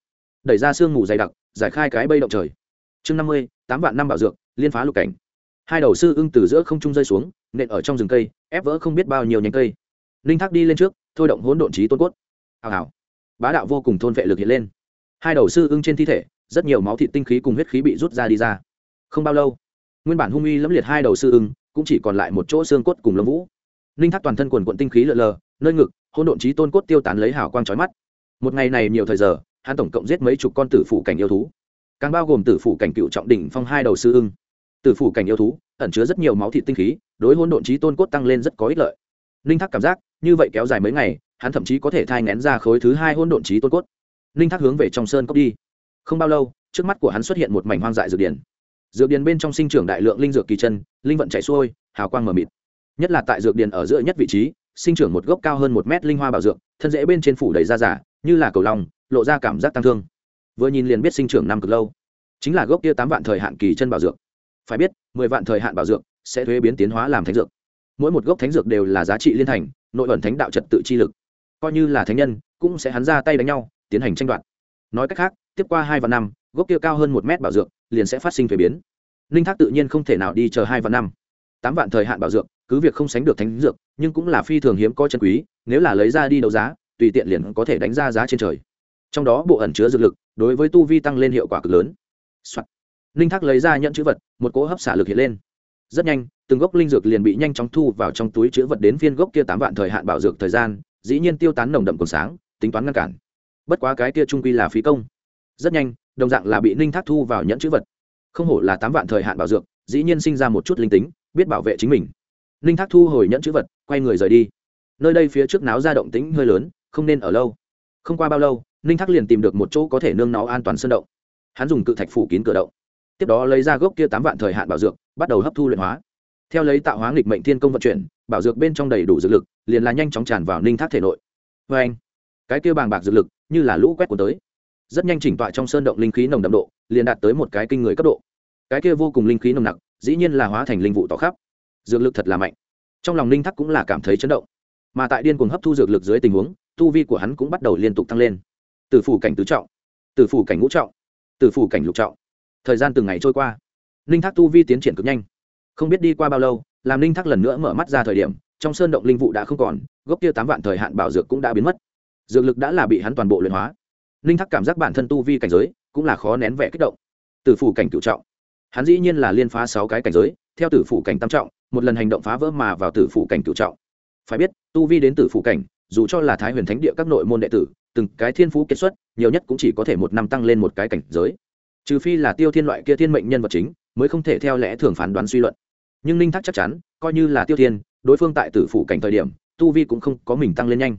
Đẩy ra sương mù dày đặc, giải khai cái bây động trời. Chương năm mươi, tám vạn năm bảo dược, liên phá lục cảnh. Hai đầu sư ưng từ giữa không trung rơi xuống, nện ở trong rừng cây, ép vỡ không biết bao nhiêu nhánh cây. Linh thác đi lên trước, thôi động hỗn độn trí tôn cốt. Hào hào. Bá đạo vô cùng thôn vệ lực hiện lên. Hai đầu sư ưng trên thi thể, rất nhiều máu thịt tinh khí cùng huyết khí bị rút ra đi ra. Không bao lâu nguyên bản hung uy lẫm liệt hai đầu sư ưng cũng chỉ còn lại một chỗ xương cốt cùng lông vũ. Ninh thác toàn thân quần quận tinh khí lợ lờ, nơi ngực hôn độn trí tôn cốt tiêu tán lấy hào quang trói mắt. Một ngày này nhiều thời giờ, hắn tổng cộng giết mấy chục con tử phủ cảnh yêu thú. Càng bao gồm tử phủ cảnh cựu trọng đỉnh phong hai đầu sư ưng. Tử phủ cảnh yêu thú ẩn chứa rất nhiều máu thịt tinh khí, đối hôn độn trí tôn cốt tăng lên rất có ích lợi. Ninh thác cảm giác, như vậy kéo dài mấy ngày, hắn thậm chí có thể thai ngén ra khối thứ hai hôn độn trí tôn cốt. Ninh thác hướng về trong sơn cốc đi. Không bao lâu, trước mắt của hắn xuất hiện một mảnh hoang dại dược điển dược điển bên trong sinh trưởng đại lượng linh dược kỳ chân, linh vận chạy xuôi, hào quang mờ mịt. Nhất là tại dược điển ở giữa nhất vị trí, sinh trưởng một gốc cao hơn một mét linh hoa bảo dược, thân rễ bên trên phủ đầy da giả, như là cầu lòng lộ ra cảm giác tăng thương. Vừa nhìn liền biết sinh trưởng năm cực lâu. Chính là gốc kia tám vạn thời hạn kỳ chân bảo dược. Phải biết, mười vạn thời hạn bảo dược sẽ thuế biến tiến hóa làm thánh dược. Mỗi một gốc thánh dược đều là giá trị liên thành, nội ẩn thánh đạo trật tự chi lực. Coi như là thánh nhân, cũng sẽ hắn ra tay đánh nhau, tiến hành tranh đoạt. Nói cách khác, tiếp qua hai vạn năm gốc kia cao hơn một mét bảo dược liền sẽ phát sinh thuế biến. Linh thác tự nhiên không thể nào đi chờ hai vạn năm. Tám vạn thời hạn bảo dược, cứ việc không sánh được thánh dược, nhưng cũng là phi thường hiếm có chân quý, nếu là lấy ra đi đấu giá, tùy tiện liền có thể đánh ra giá trên trời. Trong đó bộ ẩn chứa dược lực, đối với tu vi tăng lên hiệu quả cực lớn、Soạn. linh thác lấy ra nhận chữ vật, một cỗ hấp xả lực hiện lên. Rất nhanh, từng gốc linh dược liền bị nhanh chóng thu vào trong túi chữ vật đến phiên gốc kia tám vạn thời hạn bảo dược thời gian, dĩ nhiên tiêu tán nồng đậm còn sáng, tính toán ngăn cản. Bất quá cái kia trung quy là phí công rất nhanh, đồng dạng là bị ninh thác thu vào nhẫn chữ vật. Không hổ là tám vạn thời hạn bảo dược, dĩ nhiên sinh ra một chút linh tính, biết bảo vệ chính mình. Ninh thác thu hồi nhẫn chữ vật, quay người rời đi. Nơi đây phía trước náo ra động tính hơi lớn, không nên ở lâu. Không qua bao lâu, ninh thác liền tìm được một chỗ có thể nương nó an toàn sơn động. Hắn dùng cự thạch phủ kín cửa động. Tiếp đó lấy ra gốc kia tám vạn thời hạn bảo dược, bắt đầu hấp thu luyện hóa. Theo lấy tạo hóa nghịch mệnh thiên công vận chuyển, bảo dược bên trong đầy đủ dược lực, liền là nhanh chóng tràn vào ninh thác thể nội. Vê anh, cái kia bàng bạc dược lực, như là lũ quét của tới rất nhanh chỉnh tọa trong sơn động linh khí nồng đậm độ, liền đạt tới một cái kinh người cấp độ. Cái kia vô cùng linh khí nồng nặc, dĩ nhiên là hóa thành linh vụ tỏ khắp. Dược lực thật là mạnh. Trong lòng linh thắc cũng là cảm thấy chấn động. Mà tại điên cuồng hấp thu dược lực dưới tình huống, tu vi của hắn cũng bắt đầu liên tục tăng lên. Từ phủ cảnh tứ trọng từ phủ cảnh ngũ trọng từ phủ cảnh lục trọng. Thời gian từng ngày trôi qua linh thác tu vi tiến triển cực nhanh. Không biết đi qua bao lâu, làm linh thác lần nữa mở mắt ra thời điểm, trong sơn động linh vụ đã không còn, gốc kia tám vạn thời hạn bảo dược cũng đã biến mất. Dược lực đã là bị hắn toàn bộ luyện hóa ninh thác cảm giác bản thân tu vi cảnh giới cũng là khó nén vẻ kích động. Từ phủ cảnh cựu trọng, hắn dĩ nhiên là liên phá sáu cái cảnh giới, theo tử phủ cảnh tam trọng, một lần hành động phá vỡ mà vào tử phủ cảnh cựu trọng. Phải biết, tu vi đến tử phủ cảnh, dù cho là thái huyền thánh địa các nội môn đệ tử, từng cái thiên phú kết xuất, nhiều nhất cũng chỉ có thể một năm tăng lên một cái cảnh giới. Trừ phi là tiêu thiên loại kia thiên mệnh nhân vật chính, mới không thể theo lẽ thường phán đoán suy luận. Nhưng ninh thác chắc chắn, coi như là tiêu thiên, đối phương tại tử phủ cảnh thời điểm, tu vi cũng không có mình tăng lên nhanh.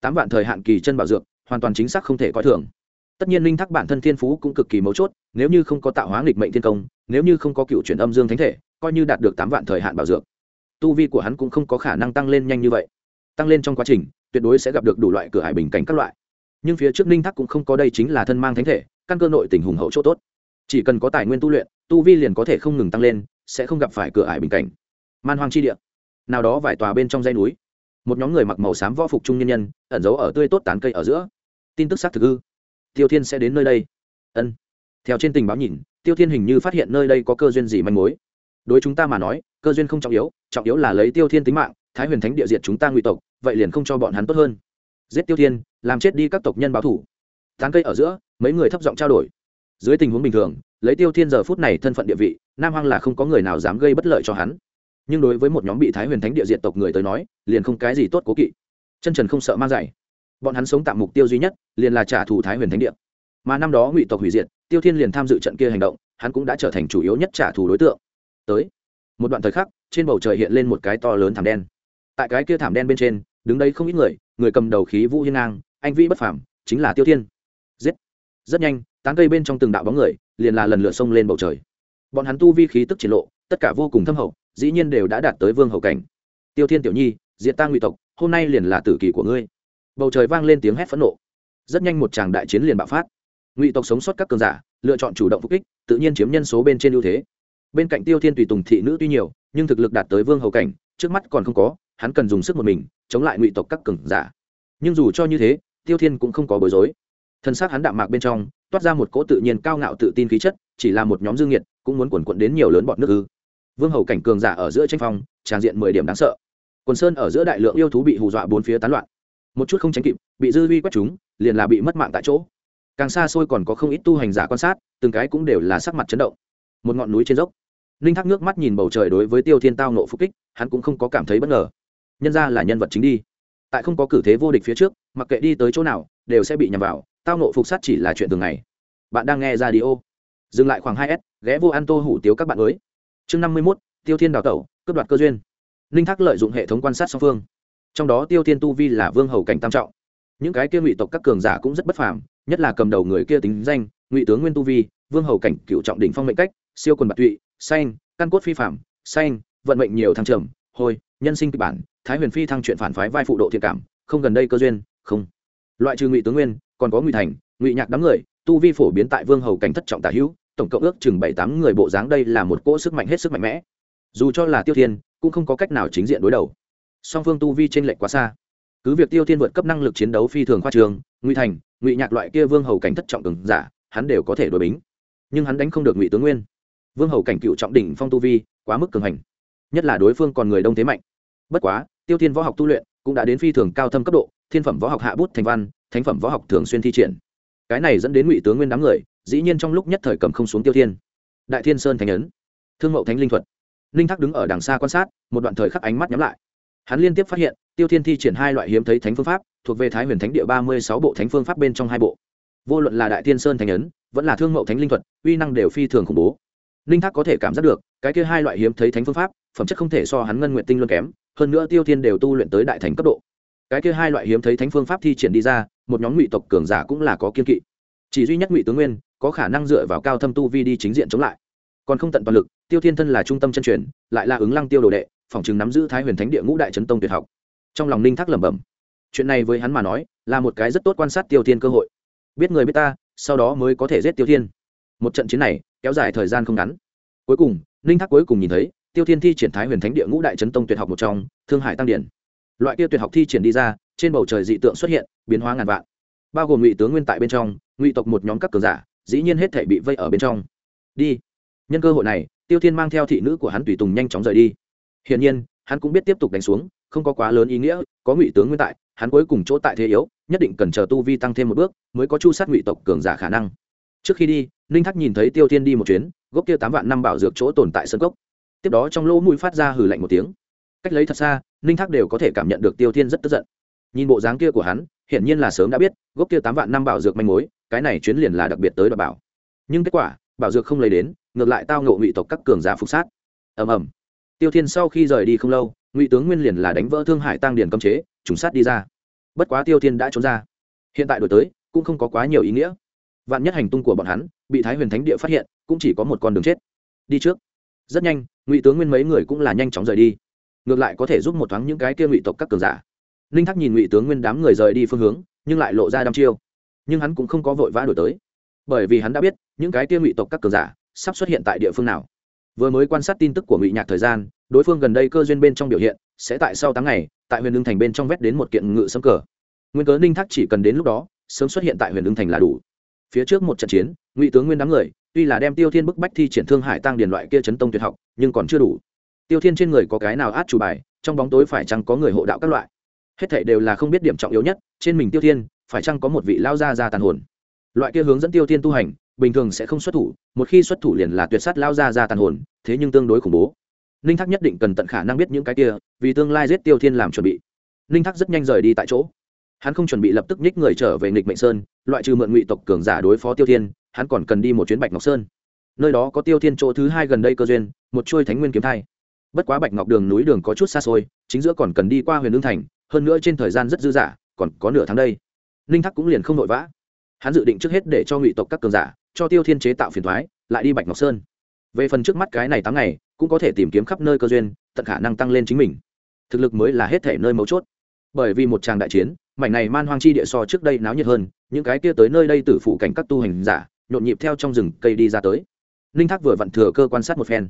Tám vạn thời hạn kỳ chân bảo dược hoàn toàn chính xác không thể coi thường. Tất nhiên linh thác bản thân thiên phú cũng cực kỳ mấu chốt, nếu như không có tạo hóa nghịch mệnh thiên công, nếu như không có cựu chuyển âm dương thánh thể, coi như đạt được tám vạn thời hạn bảo dược, tu vi của hắn cũng không có khả năng tăng lên nhanh như vậy. Tăng lên trong quá trình, tuyệt đối sẽ gặp được đủ loại cửa hải bình cảnh các loại. Nhưng phía trước Linh thác cũng không có đây chính là thân mang thánh thể, căn cơ nội tình hùng hậu chỗ tốt. Chỉ cần có tài nguyên tu luyện, tu vi liền có thể không ngừng tăng lên, sẽ không gặp phải cửa ải bình cảnh. Man hoang chi địa. Nào đó vài tòa bên trong dây núi. Một nhóm người mặc màu xám võ phục trung nhân nhân, ẩn giấu ở tươi tốt tán cây ở giữa tin tức xác thực ư? Tiêu thiên sẽ đến nơi đây. Ân. Theo trên tình báo nhìn, tiêu thiên hình như phát hiện nơi đây có cơ duyên gì manh mối. Đối chúng ta mà nói, cơ duyên không trọng yếu trọng yếu là lấy tiêu thiên tính mạng, thái huyền thánh địa diệt chúng ta nguy tộc, vậy liền không cho bọn hắn tốt hơn. Giết tiêu thiên, làm chết đi các tộc nhân báo thủ. Tán cây ở giữa, mấy người thấp giọng trao đổi. Dưới tình huống bình thường, lấy tiêu thiên giờ phút này thân phận địa vị, nam hoang là không có người nào dám gây bất lợi cho hắn. Nhưng đối với một nhóm bị thái huyền thánh địa diện tộc người tới nói, liền không cái gì tốt cố kỵ. Chân trần không sợ mang dạy bọn hắn sống tạm mục tiêu duy nhất liền là trả thù thái huyền thánh địa. Mà năm đó ngụy tộc hủy diệt, tiêu thiên liền tham dự trận kia hành động, hắn cũng đã trở thành chủ yếu nhất trả thù đối tượng. Tới, một đoạn thời khắc, trên bầu trời hiện lên một cái to lớn thảm đen. Tại cái kia thảm đen bên trên, đứng đây không ít người người cầm đầu khí vũ hiên ngang, anh vĩ bất phàm, chính là tiêu thiên. Giết! Rất nhanh, tán cây bên trong từng đạo bóng người liền là lần lượt xông lên bầu trời. Bọn hắn tu vi khí tức triển lộ, tất cả vô cùng thâm hậu, dĩ nhiên đều đã đạt tới vương hậu cảnh. Tiêu thiên tiểu nhi diện ta ngụy tộc, hôm nay liền là tử kỳ của ngươi bầu trời vang lên tiếng hét phẫn nộ. Rất nhanh một tràng đại chiến liền bạo phát. Ngụy tộc sống sót các cường giả, lựa chọn chủ động phục kích, tự nhiên chiếm nhân số bên trên ưu thế. Bên cạnh tiêu thiên tùy tùng thị nữ tuy nhiều, nhưng thực lực đạt tới vương hầu cảnh, trước mắt còn không có, hắn cần dùng sức một mình, chống lại ngụy tộc các cường giả. Nhưng dù cho như thế, tiêu thiên cũng không có bối rối. Thân xác hắn đạm mạc bên trong, toát ra một cỗ tự nhiên cao ngạo tự tin khí chất, chỉ là một nhóm dương nhiệt cũng muốn quần quận đến nhiều lớn bọn nước ư. Vương hầu cảnh cường giả ở giữa tranh phong, tràn diện mười điểm đáng sợ. Quần sơn ở giữa đại lượng yêu thú bị hù dọa bốn phía tán loạn một chút không tránh kịp, bị dư vi quét chúng, liền là bị mất mạng tại chỗ. Càng xa xôi còn có không ít tu hành giả quan sát, từng cái cũng đều là sắc mặt chấn động. Một ngọn núi trên dốc. Ninh thác nước mắt nhìn bầu trời đối với tiêu thiên tao nộ phục kích, hắn cũng không có cảm thấy bất ngờ. Nhân ra là nhân vật chính đi. Tại không có cử thế vô địch phía trước, mặc kệ đi tới chỗ nào, đều sẽ bị nhầm vào, tao nộ phục sát chỉ là chuyện thường ngày. Bạn đang nghe ra đi ô dừng lại khoảng hai s, ghé vô ăn tô hủ tiếu các bạn mới. Chương năm mươi mốt, tiêu thiên đào tẩu, cướp đoạt cơ duyên. Ninh thác lợi dụng hệ thống quan sát song phương trong đó tiêu thiên tu vi là vương hầu cảnh tam trọng. Những cái kia ngụy tộc các cường giả cũng rất bất phàm, nhất là cầm đầu người kia tính danh, ngụy tướng nguyên tu vi, vương hầu cảnh cựu trọng đỉnh phong mệnh cách, siêu quần bạc tụy xanh căn cốt phi phạm xanh vận mệnh nhiều thăng trầm hồi nhân sinh kịch bản, thái huyền phi thăng chuyện phản phái vai phụ độ thiện cảm, không gần đây cơ duyên, không. Loại trừ ngụy tướng nguyên, còn có ngụy thành, ngụy nhạc đám người, tu vi phổ biến tại vương hầu cảnh thất trọng tả hữu, tổng cộng ước chừng bảy tám người bộ dáng đây là một cỗ sức mạnh hết sức mạnh mẽ. Dù cho là tiêu thiên, cũng không có cách nào chính diện đối đầu song phương tu vi t r ê n lệch quá xa. Cứ việc tiêu thiên vượt cấp năng lực chiến đấu phi thường khoa trường, ngụy thành, ngụy nhạc loại kia vương hầu cảnh thất trọng cường giả, hắn đều có thể đối bính. Nhưng hắn đánh không được ngụy tướng nguyên. Vương hầu cảnh cựu trọng đỉnh phong tu vi, quá mức cường hành. Nhất là đối phương còn người đông thế mạnh. Bất quá, tiêu thiên võ học tu luyện cũng đã đến phi thường cao thâm cấp độ, thiên phẩm võ học hạ bút thành văn, thánh phẩm võ học thường xuyên thi triển. Cái này dẫn đến ngụy tướng nguyên đám người, dĩ nhiên trong lúc nhất thời cầm không xuống tiêu thiên. Đại thiên sơn thánh ấn, thương mậu thánh linh thuật. Linh thác đứng ở đằng xa quan sát, một đoạn thời khắc ánh mắt nhắm lại hắn liên tiếp phát hiện, tiêu thiên thi triển hai loại hiếm thấy thánh phương pháp, thuộc về thái huyền thánh địa ba mươi sáu bộ thánh phương pháp bên trong hai bộ. Vô luận là đại tiên sơn thánh ấn, vẫn là thương mậu thánh linh thuật, uy năng đều phi thường khủng bố. Linh thác có thể cảm giác được, cái kia hai loại hiếm thấy thánh phương pháp, phẩm chất không thể so hắn ngân nguyện tinh luôn kém, hơn nữa tiêu thiên đều tu luyện tới đại thành cấp độ. Cái kia hai loại hiếm thấy thánh phương pháp thi triển đi ra, một nhóm ngụy tộc cường giả cũng là có kiên kỵ. Chỉ duy nhất ngụy tướng nguyên, có khả năng dựa vào cao thâm tu vi đi chính diện chống lại. Còn không tận toàn lực, tiêu thiên thân là trung tâm chân truyền, lại là ứng lăng tiêu đồ đệ phòng chứng nắm giữ thái huyền thánh địa ngũ đại trấn tông tuyệt học. Trong lòng ninh thác lẩm bẩm, chuyện này với hắn mà nói là một cái rất tốt quan sát tiêu thiên cơ hội. Biết người biết ta, sau đó mới có thể giết tiêu thiên. Một trận chiến này kéo dài thời gian không ngắn. Cuối cùng, ninh thác cuối cùng nhìn thấy, tiêu thiên thi triển thái huyền thánh địa ngũ đại trấn tông tuyệt học một trong, thương hải tăng điển. Loại kia tuyệt học thi triển đi ra, trên bầu trời dị tượng xuất hiện, biến hóa ngàn vạn. Bao gồm ngụy tướng nguyên tại bên trong, ngụy tộc một nhóm các cường giả, dĩ nhiên hết thể bị vây ở bên trong. Đi. Nhân cơ hội này, tiêu thiên mang theo thị nữ của hắn tùy tùng nhanh chóng rời đi hiển nhiên, hắn cũng biết tiếp tục đánh xuống, không có quá lớn ý nghĩa, có ngụy tướng nguyên tại, hắn cuối cùng chỗ tại thế yếu, nhất định cần chờ tu vi tăng thêm một bước, mới có chu sát ngụy tộc cường giả khả năng. Trước khi đi ninh thắc nhìn thấy tiêu thiên đi một chuyến, gốc kia tám vạn năm bảo dược chỗ tồn tại sân gốc tiếp đó trong lỗ mũi phát ra hử lạnh một tiếng. Cách lấy thật xa ninh thác đều có thể cảm nhận được tiêu thiên rất tức giận. Nhìn bộ dáng kia của hắn, hiển nhiên là sớm đã biết, gốc kia tám vạn năm bảo dược manh mối, cái này chuyến liền là đặc biệt tới đoạt bảo. Nhưng kết quả, bảo dược không lấy đến, ngược lại tao ngộ ngụy tộc các cường giả phục sát. Ầm ầm tiêu thiên sau khi rời đi không lâu, ngụy tướng nguyên liền là đánh vỡ thương hải tăng điền cấm chế, trùng sát đi ra. Bất quá tiêu thiên đã trốn ra. Hiện tại đổi tới, cũng không có quá nhiều ý nghĩa. Vạn nhất hành tung của bọn hắn bị thái huyền thánh địa phát hiện, cũng chỉ có một con đường chết. Đi trước. Rất nhanh, ngụy tướng nguyên mấy người cũng là nhanh chóng rời đi. Ngược lại có thể giúp một thoáng những cái kia ngụy tộc các cường giả. Ninh thắc nhìn ngụy tướng nguyên đám người rời đi phương hướng, nhưng lại lộ ra đăm chiêu. Nhưng hắn cũng không có vội vã đổi tới. Bởi vì hắn đã biết, những cái kia ngụy tộc các cường giả sắp xuất hiện tại địa phương nào vừa mới quan sát tin tức của ngụy nhạc thời gian đối phương gần đây cơ duyên bên trong biểu hiện sẽ tại sau tháng ngày tại huyền lương thành bên trong vét đến một kiện ngự sấm cờ nguyên cớ ninh thác chỉ cần đến lúc đó sớm xuất hiện tại huyền lương thành là đủ phía trước một trận chiến ngụy tướng nguyên đám người tuy là đem tiêu thiên bức bách thi triển thương hải tăng điền loại kia chấn tông tuyệt học nhưng còn chưa đủ tiêu thiên trên người có cái nào át chủ bài trong bóng tối phải chăng có người hộ đạo các loại hết thảy đều là không biết điểm trọng yếu nhất trên mình tiêu thiên phải chăng có một vị lao gia gia tàn hồn loại kia hướng dẫn tiêu thiên tu hành bình thường sẽ không xuất thủ một khi xuất thủ liền là tuyệt sát lao gia gia tàn hồn thế nhưng tương đối khủng bố. Ninh thác nhất định cần tận khả năng biết những cái kia, vì tương lai giết tiêu thiên làm chuẩn bị. Ninh thác rất nhanh rời đi tại chỗ. Hắn không chuẩn bị lập tức nhích người trở về nghịch mệnh sơn, loại trừ mượn ngụy tộc cường giả đối phó tiêu thiên, hắn còn cần đi một chuyến bạch ngọc sơn. Nơi đó có tiêu thiên chỗ thứ hai gần đây cơ duyên, một chuôi thánh nguyên kiếm thai. Bất quá bạch ngọc đường núi đường có chút xa xôi, chính giữa còn cần đi qua huyền lương thành, hơn nữa trên thời gian rất dư dả, còn có nửa tháng đây. Ninh thắc cũng liền không vội vã. Hắn dự định trước hết để cho ngụy tộc các cường giả, cho tiêu thiên chế tạo phiền thoái, lại đi bạch ngọc sơn về phần trước mắt cái này tám ngày, cũng có thể tìm kiếm khắp nơi cơ duyên, tận khả năng tăng lên chính mình. Thực lực mới là hết thể nơi mấu chốt. Bởi vì một tràng đại chiến, mảnh này man hoang chi địa so trước đây náo nhiệt hơn, những cái kia tới nơi đây tử phụ cảnh các tu hành giả, nhộn nhịp theo trong rừng cây đi ra tới. Ninh thác vừa vặn thừa cơ quan sát một phen.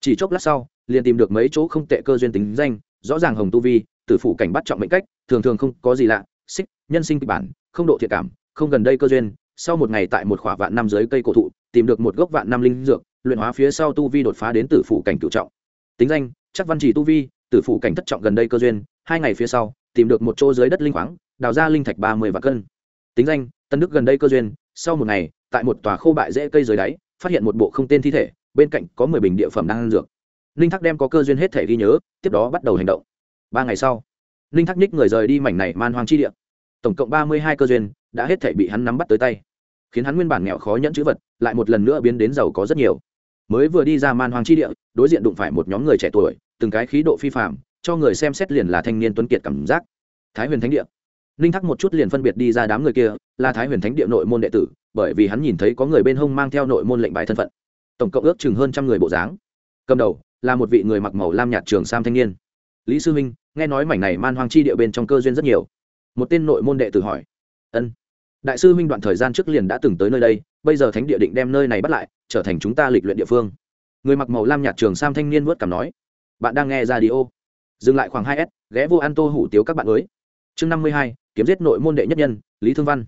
Chỉ chốc lát sau, liền tìm được mấy chỗ không tệ cơ duyên tính danh, rõ ràng hồng tu vi, tử phụ cảnh bắt trọng mệnh cách, thường thường không có gì lạ, xích, nhân sinh kịch bản, không độ thiệt cảm, không gần đây cơ duyên, sau một ngày tại một khỏa vạn năm dưới cây cổ thụ, tìm được một gốc vạn năm linh dược luyện hóa phía sau tu vi đột phá đến tử phụ cảnh cựu trọng. Tính danh, chắc văn chỉ tu vi, tử phụ cảnh thất trọng gần đây cơ duyên, hai ngày phía sau, tìm được một chỗ dưới đất linh khoáng, đào ra linh thạch ba mươi vạn cân. Tính danh, tân đức gần đây cơ duyên, sau một ngày, tại một tòa khô bại rễ cây dưới đáy, phát hiện một bộ không tên thi thể, bên cạnh có mười bình địa phẩm đang ăn dược. Linh thắc đem có cơ duyên hết thể ghi nhớ, tiếp đó bắt đầu hành động. Ba ngày sau, linh thắc ních người rời đi mảnh này man hoang chi địa. Tổng cộng ba mươi hai cơ duyên đã hết thể bị hắn nắm bắt tới tay. Khiến hắn nguyên bản nghèo khó nhẫn chữ vật, lại một lần nữa biến đến giàu có rất nhiều mới vừa đi ra man hoang chi địa, đối diện đụng phải một nhóm người trẻ tuổi, từng cái khí độ phi phạm cho người xem xét liền là thanh niên tuấn kiệt cảm giác. Thái huyền thánh địa. Ninh thắc một chút liền phân biệt đi ra đám người kia, là thái huyền thánh địa nội môn đệ tử, bởi vì hắn nhìn thấy có người bên hông mang theo nội môn lệnh bài thân phận. Tổng cộng ước chừng hơn trăm người bộ dáng. Cầm đầu, là một vị người mặc màu lam nhạt trường sam thanh niên. Lý sư minh, nghe nói mảnh này man hoang chi địa bên trong cơ duyên rất nhiều. Một tên nội môn đệ tử hỏi. Ân đại sư minh đoạn thời gian trước liền đã từng tới nơi đây, bây giờ thánh địa định đem nơi này bắt lại, trở thành chúng ta lịch luyện địa phương. Người mặc màu lam nhạt trường sam thanh niên vớt cảm nói, bạn đang nghe ra đi ô dừng lại khoảng hai s, ghé vô ăn tô hủ tiếu các bạn mới. Chương năm mươi hai, kiếm giết nội môn đệ nhất nhân, lý thương văn.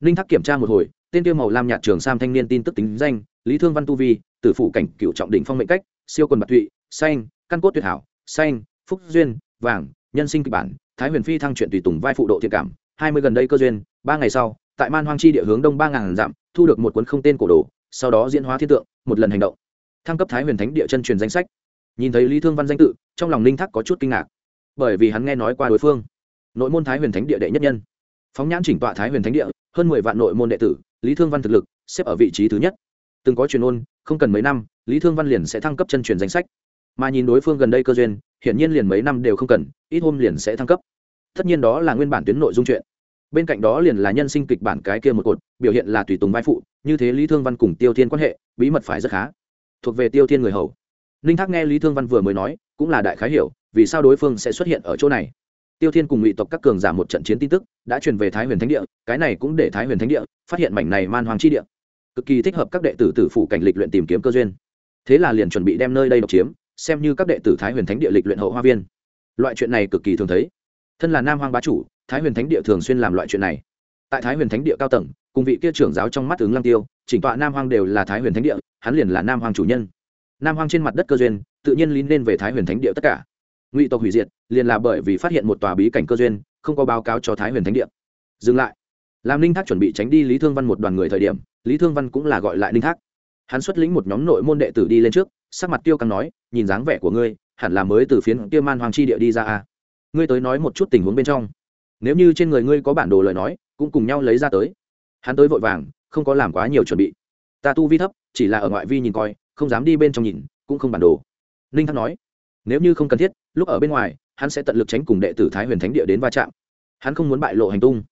Ninh thắc kiểm tra một hồi, tên tiêu màu lam nhạt trường sam thanh niên tin tức tính danh, lý thương văn tu vi, tử phụ cảnh cựu trọng đỉnh phong mệnh cách, siêu quần bạc thụy, xanh, căn cốt tuyệt hảo, xanh, phúc duyên, vàng, nhân sinh kịch bản, thái huyền phi thăng chuyện tùy tùng vai phụ độ thiện cảm, hai mươi gần đây cơ duyên, ba ngày sau tại man hoang chi địa hướng đông ba ngàn dặm, thu được một cuốn không tên cổ đồ, sau đó diễn hóa thiên tượng, một lần hành động. Thăng cấp thái huyền thánh địa chân truyền danh sách. Nhìn thấy lý thương văn danh tự, trong lòng linh thắc có chút kinh ngạc. Bởi vì hắn nghe nói qua đối phương. Nội môn thái huyền thánh địa đệ nhất nhân. Phóng nhãn chỉnh tọa thái huyền thánh địa, hơn mười vạn nội môn đệ tử, lý thương văn thực lực, xếp ở vị trí thứ nhất. Từng có truyền ôn, không cần mấy năm, lý thương văn liền sẽ thăng cấp chân truyền danh sách. Mà nhìn đối phương gần đây cơ duyên, hiển nhiên liền mấy năm đều không cần, ít hôm liền sẽ thăng cấp. Tất nhiên đó là nguyên bản tuyến nội dung chuyện bên cạnh đó liền là nhân sinh kịch bản cái kia một cột, biểu hiện là tùy tùng vai phụ, như thế lý thương văn cùng tiêu thiên quan hệ, bí mật phải rất khá. Thuộc về tiêu thiên người hầu. Ninh thác nghe lý thương văn vừa mới nói, cũng là đại khái hiểu, vì sao đối phương sẽ xuất hiện ở chỗ này. Tiêu thiên cùng ngụy tộc các cường giả một trận chiến tin tức, đã truyền về thái huyền thánh địa, cái này cũng để thái huyền thánh địa phát hiện mảnh này man hoàng chi địa. Cực kỳ thích hợp các đệ tử tử phủ cảnh lịch luyện tìm kiếm cơ duyên. Thế là liền chuẩn bị đem nơi đây độc chiếm, xem như các đệ tử thái huyền thánh địa lịch luyện hậu hoa viên. Loại chuyện này cực kỳ thường thấy. Thân là nam hoàng bá chủ thái huyền thánh địa thường xuyên làm loại chuyện này. Tại thái huyền thánh địa cao tầng, cùng vị kia trưởng giáo trong mắt ứng lăng tiêu, chỉnh tọa nam hoàng đều là thái huyền thánh địa, hắn liền là nam hoàng chủ nhân. Nam hoàng trên mặt đất cơ duyên, tự nhiên lín lên về thái huyền thánh địa tất cả. Ngụy tộc hủy diệt, liền là bởi vì phát hiện một tòa bí cảnh cơ duyên, không có báo cáo cho thái huyền thánh địa. Dừng lại. Làm ninh thác chuẩn bị tránh đi lý thương văn một đoàn người thời điểm, lý thương văn cũng là gọi lại ninh thác. Hắn xuất lĩnh một nhóm nội môn đệ tử đi lên trước, sắc mặt tiêu căng nói, nhìn dáng vẻ của ngươi, hẳn là mới từ phiến kia man hoàng chi địa đi ra à. ngươi tới nói một chút tình huống bên trong nếu như trên người ngươi có bản đồ lời nói, cũng cùng nhau lấy ra tới. Hắn tới vội vàng, không có làm quá nhiều chuẩn bị. Ta tu vi thấp, chỉ là ở ngoại vi nhìn coi, không dám đi bên trong nhìn, cũng không bản đồ. Ninh thác nói, nếu như không cần thiết, lúc ở bên ngoài, hắn sẽ tận lực tránh cùng đệ tử thái huyền thánh địa đến va chạm. Hắn không muốn bại lộ hành tung.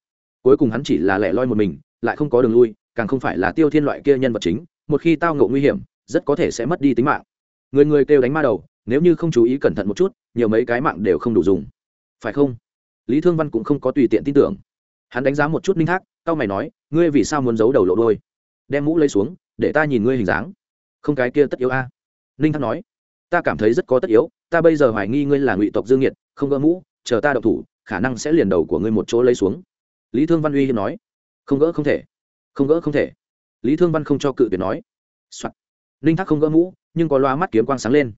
Cuối cùng hắn chỉ là lẻ loi một mình, lại không có đường lui, càng không phải là tiêu thiên loại kia nhân vật chính, một khi tao ngộ nguy hiểm, rất có thể sẽ mất đi tính mạng. Người người kêu đánh ma đầu, nếu như không chú ý cẩn thận một chút, nhiều mấy cái mạng đều không đủ dùng. Phải không? Lý thương văn cũng không có tùy tiện tin tưởng. Hắn đánh giá một chút ninh thác tao mày nói, ngươi vì sao muốn giấu đầu lộ đôi đem mũ lấy xuống, để ta nhìn ngươi hình dáng. Không cái kia tất yếu a. À. ninh thác nói, ta cảm thấy rất có tất yếu, ta bây giờ hoài nghi ngươi là ngụy tộc dương nhiệt không gỡ mũ, chờ ta đậu thủ, khả năng sẽ liền đầu của ngươi một chỗ lấy xuống. Lý thương văn uy hiếm nói, không gỡ không thể, không gỡ không thể. Lý thương văn không cho cự tuyệt nói、Soạn. ninh thác không gỡ mũ, nhưng có loa mắt kiếm quang sáng lên.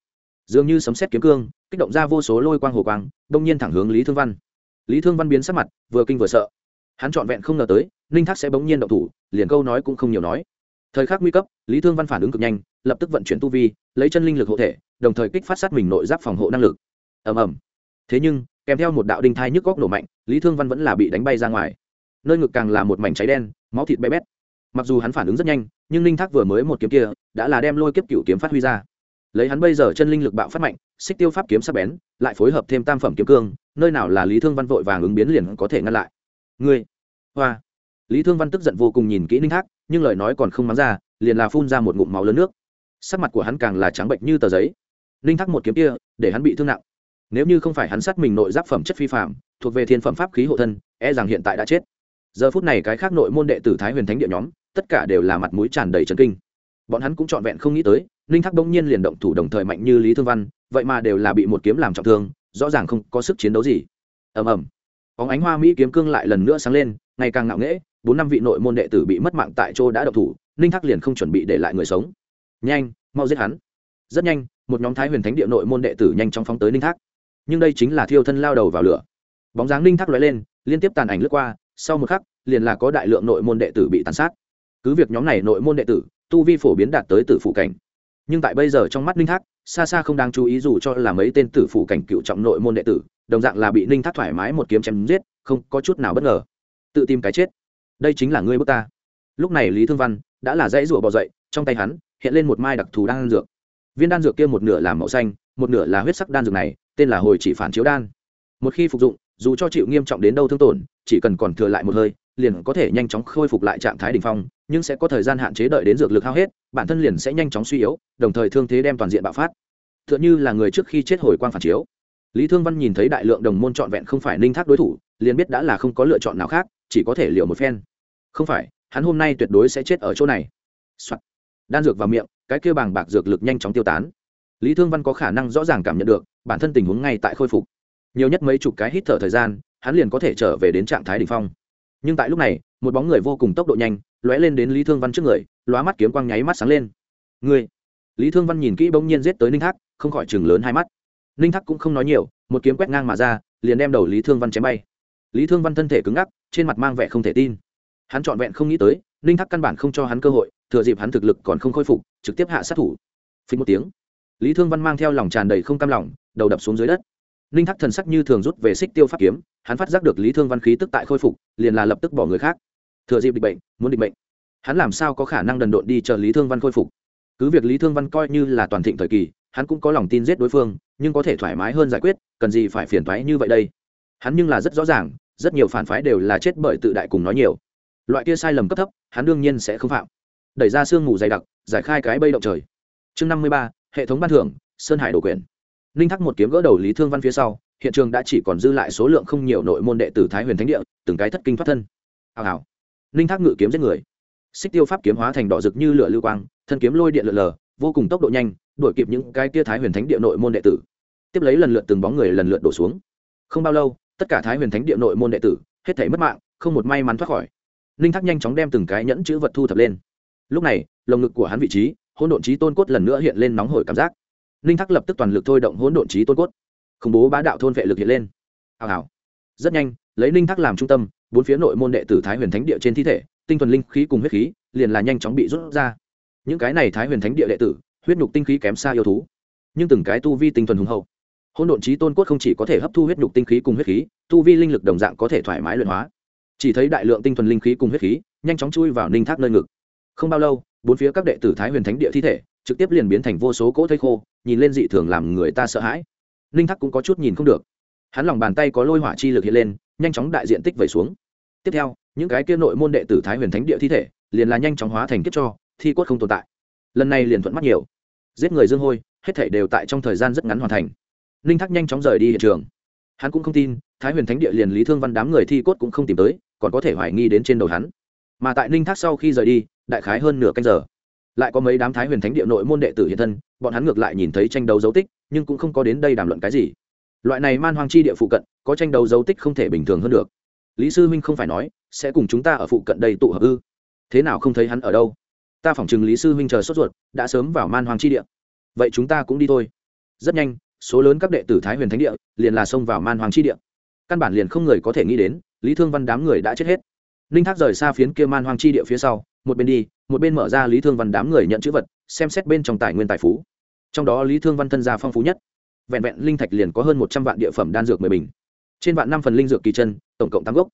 Dường như sấm xét kiếm cương, kích động ra vô số lôi quang hồ quang, đông nhiên thẳng hướng lý thương văn lý thương văn biến sắc mặt, vừa kinh vừa sợ. Hắn trọn vẹn không ngờ tới, ninh thác sẽ bỗng nhiên động thủ, liền câu nói cũng không nhiều nói. Thời khắc nguy cấp, lý thương văn phản ứng cực nhanh, lập tức vận chuyển tu vi, lấy chân linh lực hộ thể, đồng thời kích phát sát mình nội giáp phòng hộ năng lực. Ầm ầm. Thế nhưng, kèm theo một đạo đinh thai nhức góc nổ mạnh, lý thương văn vẫn là bị đánh bay ra ngoài. Nơi ngực càng là một mảnh cháy đen, máu thịt bé bét. Mặc dù hắn phản ứng rất nhanh, nhưng linh thác vừa mới một kiếm kia, đã là đem lôi kiếp cựu kiếm phát huy ra. Lấy hắn bây giờ chân linh lực bạo phát mạnh, xích tiêu pháp kiếm sắc bén, lại phối hợp thêm tam phẩm kiếm cương nơi nào là lý thương văn vội vàng ứng biến liền có thể ngăn lại. Ngươi, hoa. Lý thương văn tức giận vô cùng nhìn kỹ ninh thác, nhưng lời nói còn không mắng ra, liền là phun ra một ngụm máu lớn nước. Sắc mặt của hắn càng là trắng bệnh như tờ giấy. Ninh thác một kiếm kia, để hắn bị thương nặng. Nếu như không phải hắn sát mình nội giáp phẩm chất phi phạm thuộc về thiên phẩm pháp khí hộ thân e rằng hiện tại đã chết. Giờ phút này cái khác nội môn đệ tử thái huyền thánh địa nhóm, tất cả đều là mặt mũi tràn đầy trần kinh. Bọn hắn cũng trọn vẹn không nghĩ tới, ninh thác đông nhiên liền động thủ đồng thời mạnh như lý thương văn, vậy mà đều là bị một kiếm làm trọng thương rõ ràng không có sức chiến đấu gì. Ầm ầm. Bóng ánh hoa mỹ kiếm cương lại lần nữa sáng lên, ngày càng ngạo nghễ, bốn năm vị nội môn đệ tử bị mất mạng tại chỗ đã động thủ, ninh thác liền không chuẩn bị để lại người sống. Nhanh, mau giết hắn. Rất nhanh, một nhóm thái huyền thánh địa nội môn đệ tử nhanh chóng phóng tới ninh thác. Nhưng đây chính là thiêu thân lao đầu vào lửa. Bóng dáng ninh thác lóe lên, liên tiếp tàn ảnh lướt qua, sau một khắc, liền là có đại lượng nội môn đệ tử bị tàn sát. Cứ việc nhóm này nội môn đệ tử, tu vi phổ biến đạt tới tử phụ cảnh. Nhưng tại bây giờ trong mắt ninh thác xa xa không đáng chú ý dù cho là mấy tên tử phủ cảnh cựu trọng nội môn đệ tử, đồng dạng là bị ninh thác thoải mái một kiếm chém giết, không có chút nào bất ngờ. Tự tìm cái chết. Đây chính là ngươi bước ta. Lúc này lý thương văn đã là dãy rủa bò dậy, trong tay hắn hiện lên một mai đặc thù đan dược. Viên đan dược kia một nửa là màu xanh, một nửa là huyết sắc đan dược này, tên là hồi chỉ phản chiếu đan. Một khi phục dụng, dù cho chịu nghiêm trọng đến đâu thương tổn, chỉ cần còn thừa lại một hơi, liền có thể nhanh chóng khôi phục lại trạng thái đ ỉ n h phong nhưng sẽ có thời gian hạn chế đợi đến dược lực hao hết, bản thân liền sẽ nhanh chóng suy yếu, đồng thời thương thế đem toàn diện bạo phát. T h ư ợ n h ư là người trước khi chết hồi quang phản chiếu. Lý thương văn nhìn thấy đại lượng đồng môn trọn vẹn không phải ninh thác đối thủ, liền biết đã là không có lựa chọn nào khác, chỉ có thể liều một phen. Không phải, hắn hôm nay tuyệt đối sẽ chết ở chỗ này、Soạn. đan dược vào miệng, cái kêu bàng bạc dược lực nhanh chóng tiêu tán. Lý thương văn có khả năng rõ ràng cảm nhận được, bản thân tình huống ngay tại khôi phục. Nhiều nhất mấy chục cái hít thở thời gian, hắn liền có thể trở về đến trạng thái đ ỉ n h phong. Nhưng tại lúc này, một bóng người vô cùng tốc độ nhanh lóe lên đến lý thương văn trước người, lóa mắt kiếm quang nháy mắt sáng lên. Ngươi. lý thương văn nhìn kỹ bỗng nhiên giết tới ninh thác, không khỏi chừng lớn hai mắt. Ninh thác cũng không nói nhiều, một kiếm quét ngang mà ra, liền đem đầu lý thương văn chém bay. Lý thương văn thân thể cứng ngắc, trên mặt mang vẻ không thể tin. Hắn trọn vẹn không nghĩ tới, ninh thác căn bản không cho hắn cơ hội, thừa dịp hắn thực lực còn không khôi phục, trực tiếp hạ sát thủ. Phí một tiếng, lý thương văn mang theo lòng tràn đầy không cam lòng, đầu đập xuống dưới đất. Ninh thác thần sắc như thường rút về xích tiêu pháp kiếm, hắn phát giác được lý thương văn khí tức tại khôi phục, liền là lập tức bỏ người khác thừa dịp địch bệnh, muốn địch bệnh hắn làm sao có khả năng đần độn đi chờ lý thương văn khôi phục? Cứ việc lý thương văn coi như là toàn thịnh thời kỳ, hắn cũng có lòng tin giết đối phương, nhưng có thể thoải mái hơn giải quyết, cần gì phải phiền thoái như vậy đây? Hắn nhưng là rất rõ ràng, rất nhiều phản phái đều là chết bởi tự đại cùng nói nhiều. Loại kia sai lầm cấp thấp, hắn đương nhiên sẽ không phạm. Đẩy ra sương mù dày đặc, giải khai cái bây động trời. Chương năm mươi ba, hệ thống ban thưởng, sơn hải đổ quyền. Ninh thắc một kiếm gỡ đầu lý thương văn phía sau, hiện trường đã chỉ còn dư lại số lượng không nhiều nội môn đệ tử thái huyền thánh địa, từng cái thất kinh thoát thân. Hào hào ninh thác ngự kiếm giết người. Xích tiêu pháp kiếm hóa thành đỏ rực như lửa lưu quang, thân kiếm lôi điện lượn lờ, vô cùng tốc độ nhanh, đuổi kịp những cái tia thái huyền thánh địa nội môn đệ tử. Tiếp lấy lần lượt từng bóng người lần lượt đổ xuống. Không bao lâu, tất cả thái huyền thánh địa nội môn đệ tử, hết thể mất mạng, không một may mắn thoát khỏi. Ninh thác nhanh chóng đem từng cái nhẫn chữ vật thu thập lên. Lúc này, lồng ngực của hắn vị trí, hỗn độn trí tôn cốt lần nữa hiện lên nóng hổi cảm giác. Ninh thác lập tức toàn lực thôi động hỗn độn trí tôn cốt. Khủng bố bá đạo thôn vệ lực hiện lên. Hào hào. Rất nhanh, lấy ninh thác làm trung tâm bốn phía nội môn đệ tử thái huyền thánh địa trên thi thể, tinh thuần linh khí cùng huyết khí liền là nhanh chóng bị rút ra. Những cái này thái huyền thánh địa đệ tử, huyết nhục tinh khí kém xa yêu thú, nhưng từng cái tu vi tinh thuần hùng hậu. Hôn độn trí tôn cốt không chỉ có thể hấp thu huyết nhục tinh khí cùng huyết khí, tu vi linh lực đồng dạng có thể thoải mái luyện hóa. Chỉ thấy đại lượng tinh thuần linh khí cùng huyết khí nhanh chóng chui vào ninh thác nơi ngực. Không bao lâu, bốn phía các đệ tử thái huyền thánh địa thi thể trực tiếp liền biến thành vô số cỗ thây khô, nhìn lên dị thường làm người ta sợ hãi. Ninh thác cũng có chút nhìn không được hắn lòng bàn tay có lôi hỏa chi lực hiện lên, nhanh chóng đại diện tích vẩy xuống. Tiếp theo, những cái kia nội môn đệ tử thái huyền thánh địa thi thể, liền là nhanh chóng hóa thành kiếp cho, thi cốt không tồn tại. Lần này liền thuận mắt nhiều. Giết người dương hôi, hết thể đều tại trong thời gian rất ngắn hoàn thành. Ninh thác nhanh chóng rời đi hiện trường. Hắn cũng không tin, thái huyền thánh địa liền lý thương văn đám người thi cốt cũng không tìm tới, còn có thể hoài nghi đến trên đầu hắn. Mà tại ninh thác sau khi rời đi, đại khái hơn nửa canh giờ, lại có mấy đám thái huyền thánh địa nội môn đệ tử hiện thân, bọn hắn ngược lại nhìn thấy tranh đấu dấu tích, nhưng cũng không có đến đây đàm luận cái gì loại này man hoang chi địa phụ cận, có tranh đấu dấu tích không thể bình thường hơn được. Lý sư minh không phải nói, sẽ cùng chúng ta ở phụ cận đây tụ hợp ư? Thế nào không thấy hắn ở đâu? Ta phỏng chừng lý sư minh chờ sốt ruột, đã sớm vào man hoang chi địa. Vậy chúng ta cũng đi thôi. Rất nhanh, số lớn các đệ tử thái huyền thánh địa liền là xông vào man hoang chi địa. Căn bản liền không người có thể nghĩ đến, lý thương văn đám người đã chết hết. Ninh thác rời xa phiến kia man hoang chi địa phía sau, một bên đi, một bên mở ra lý thương văn đám người nhận chữ vật, xem xét bên trong tài nguyên tài phú. Trong đó lý thương văn thân gia phong phú nhất vẹn vẹn linh thạch liền có hơn một trăm vạn địa phẩm đan dược mười bình. Trên vạn năm phần linh dược kỳ chân, tổng cộng tám gốc.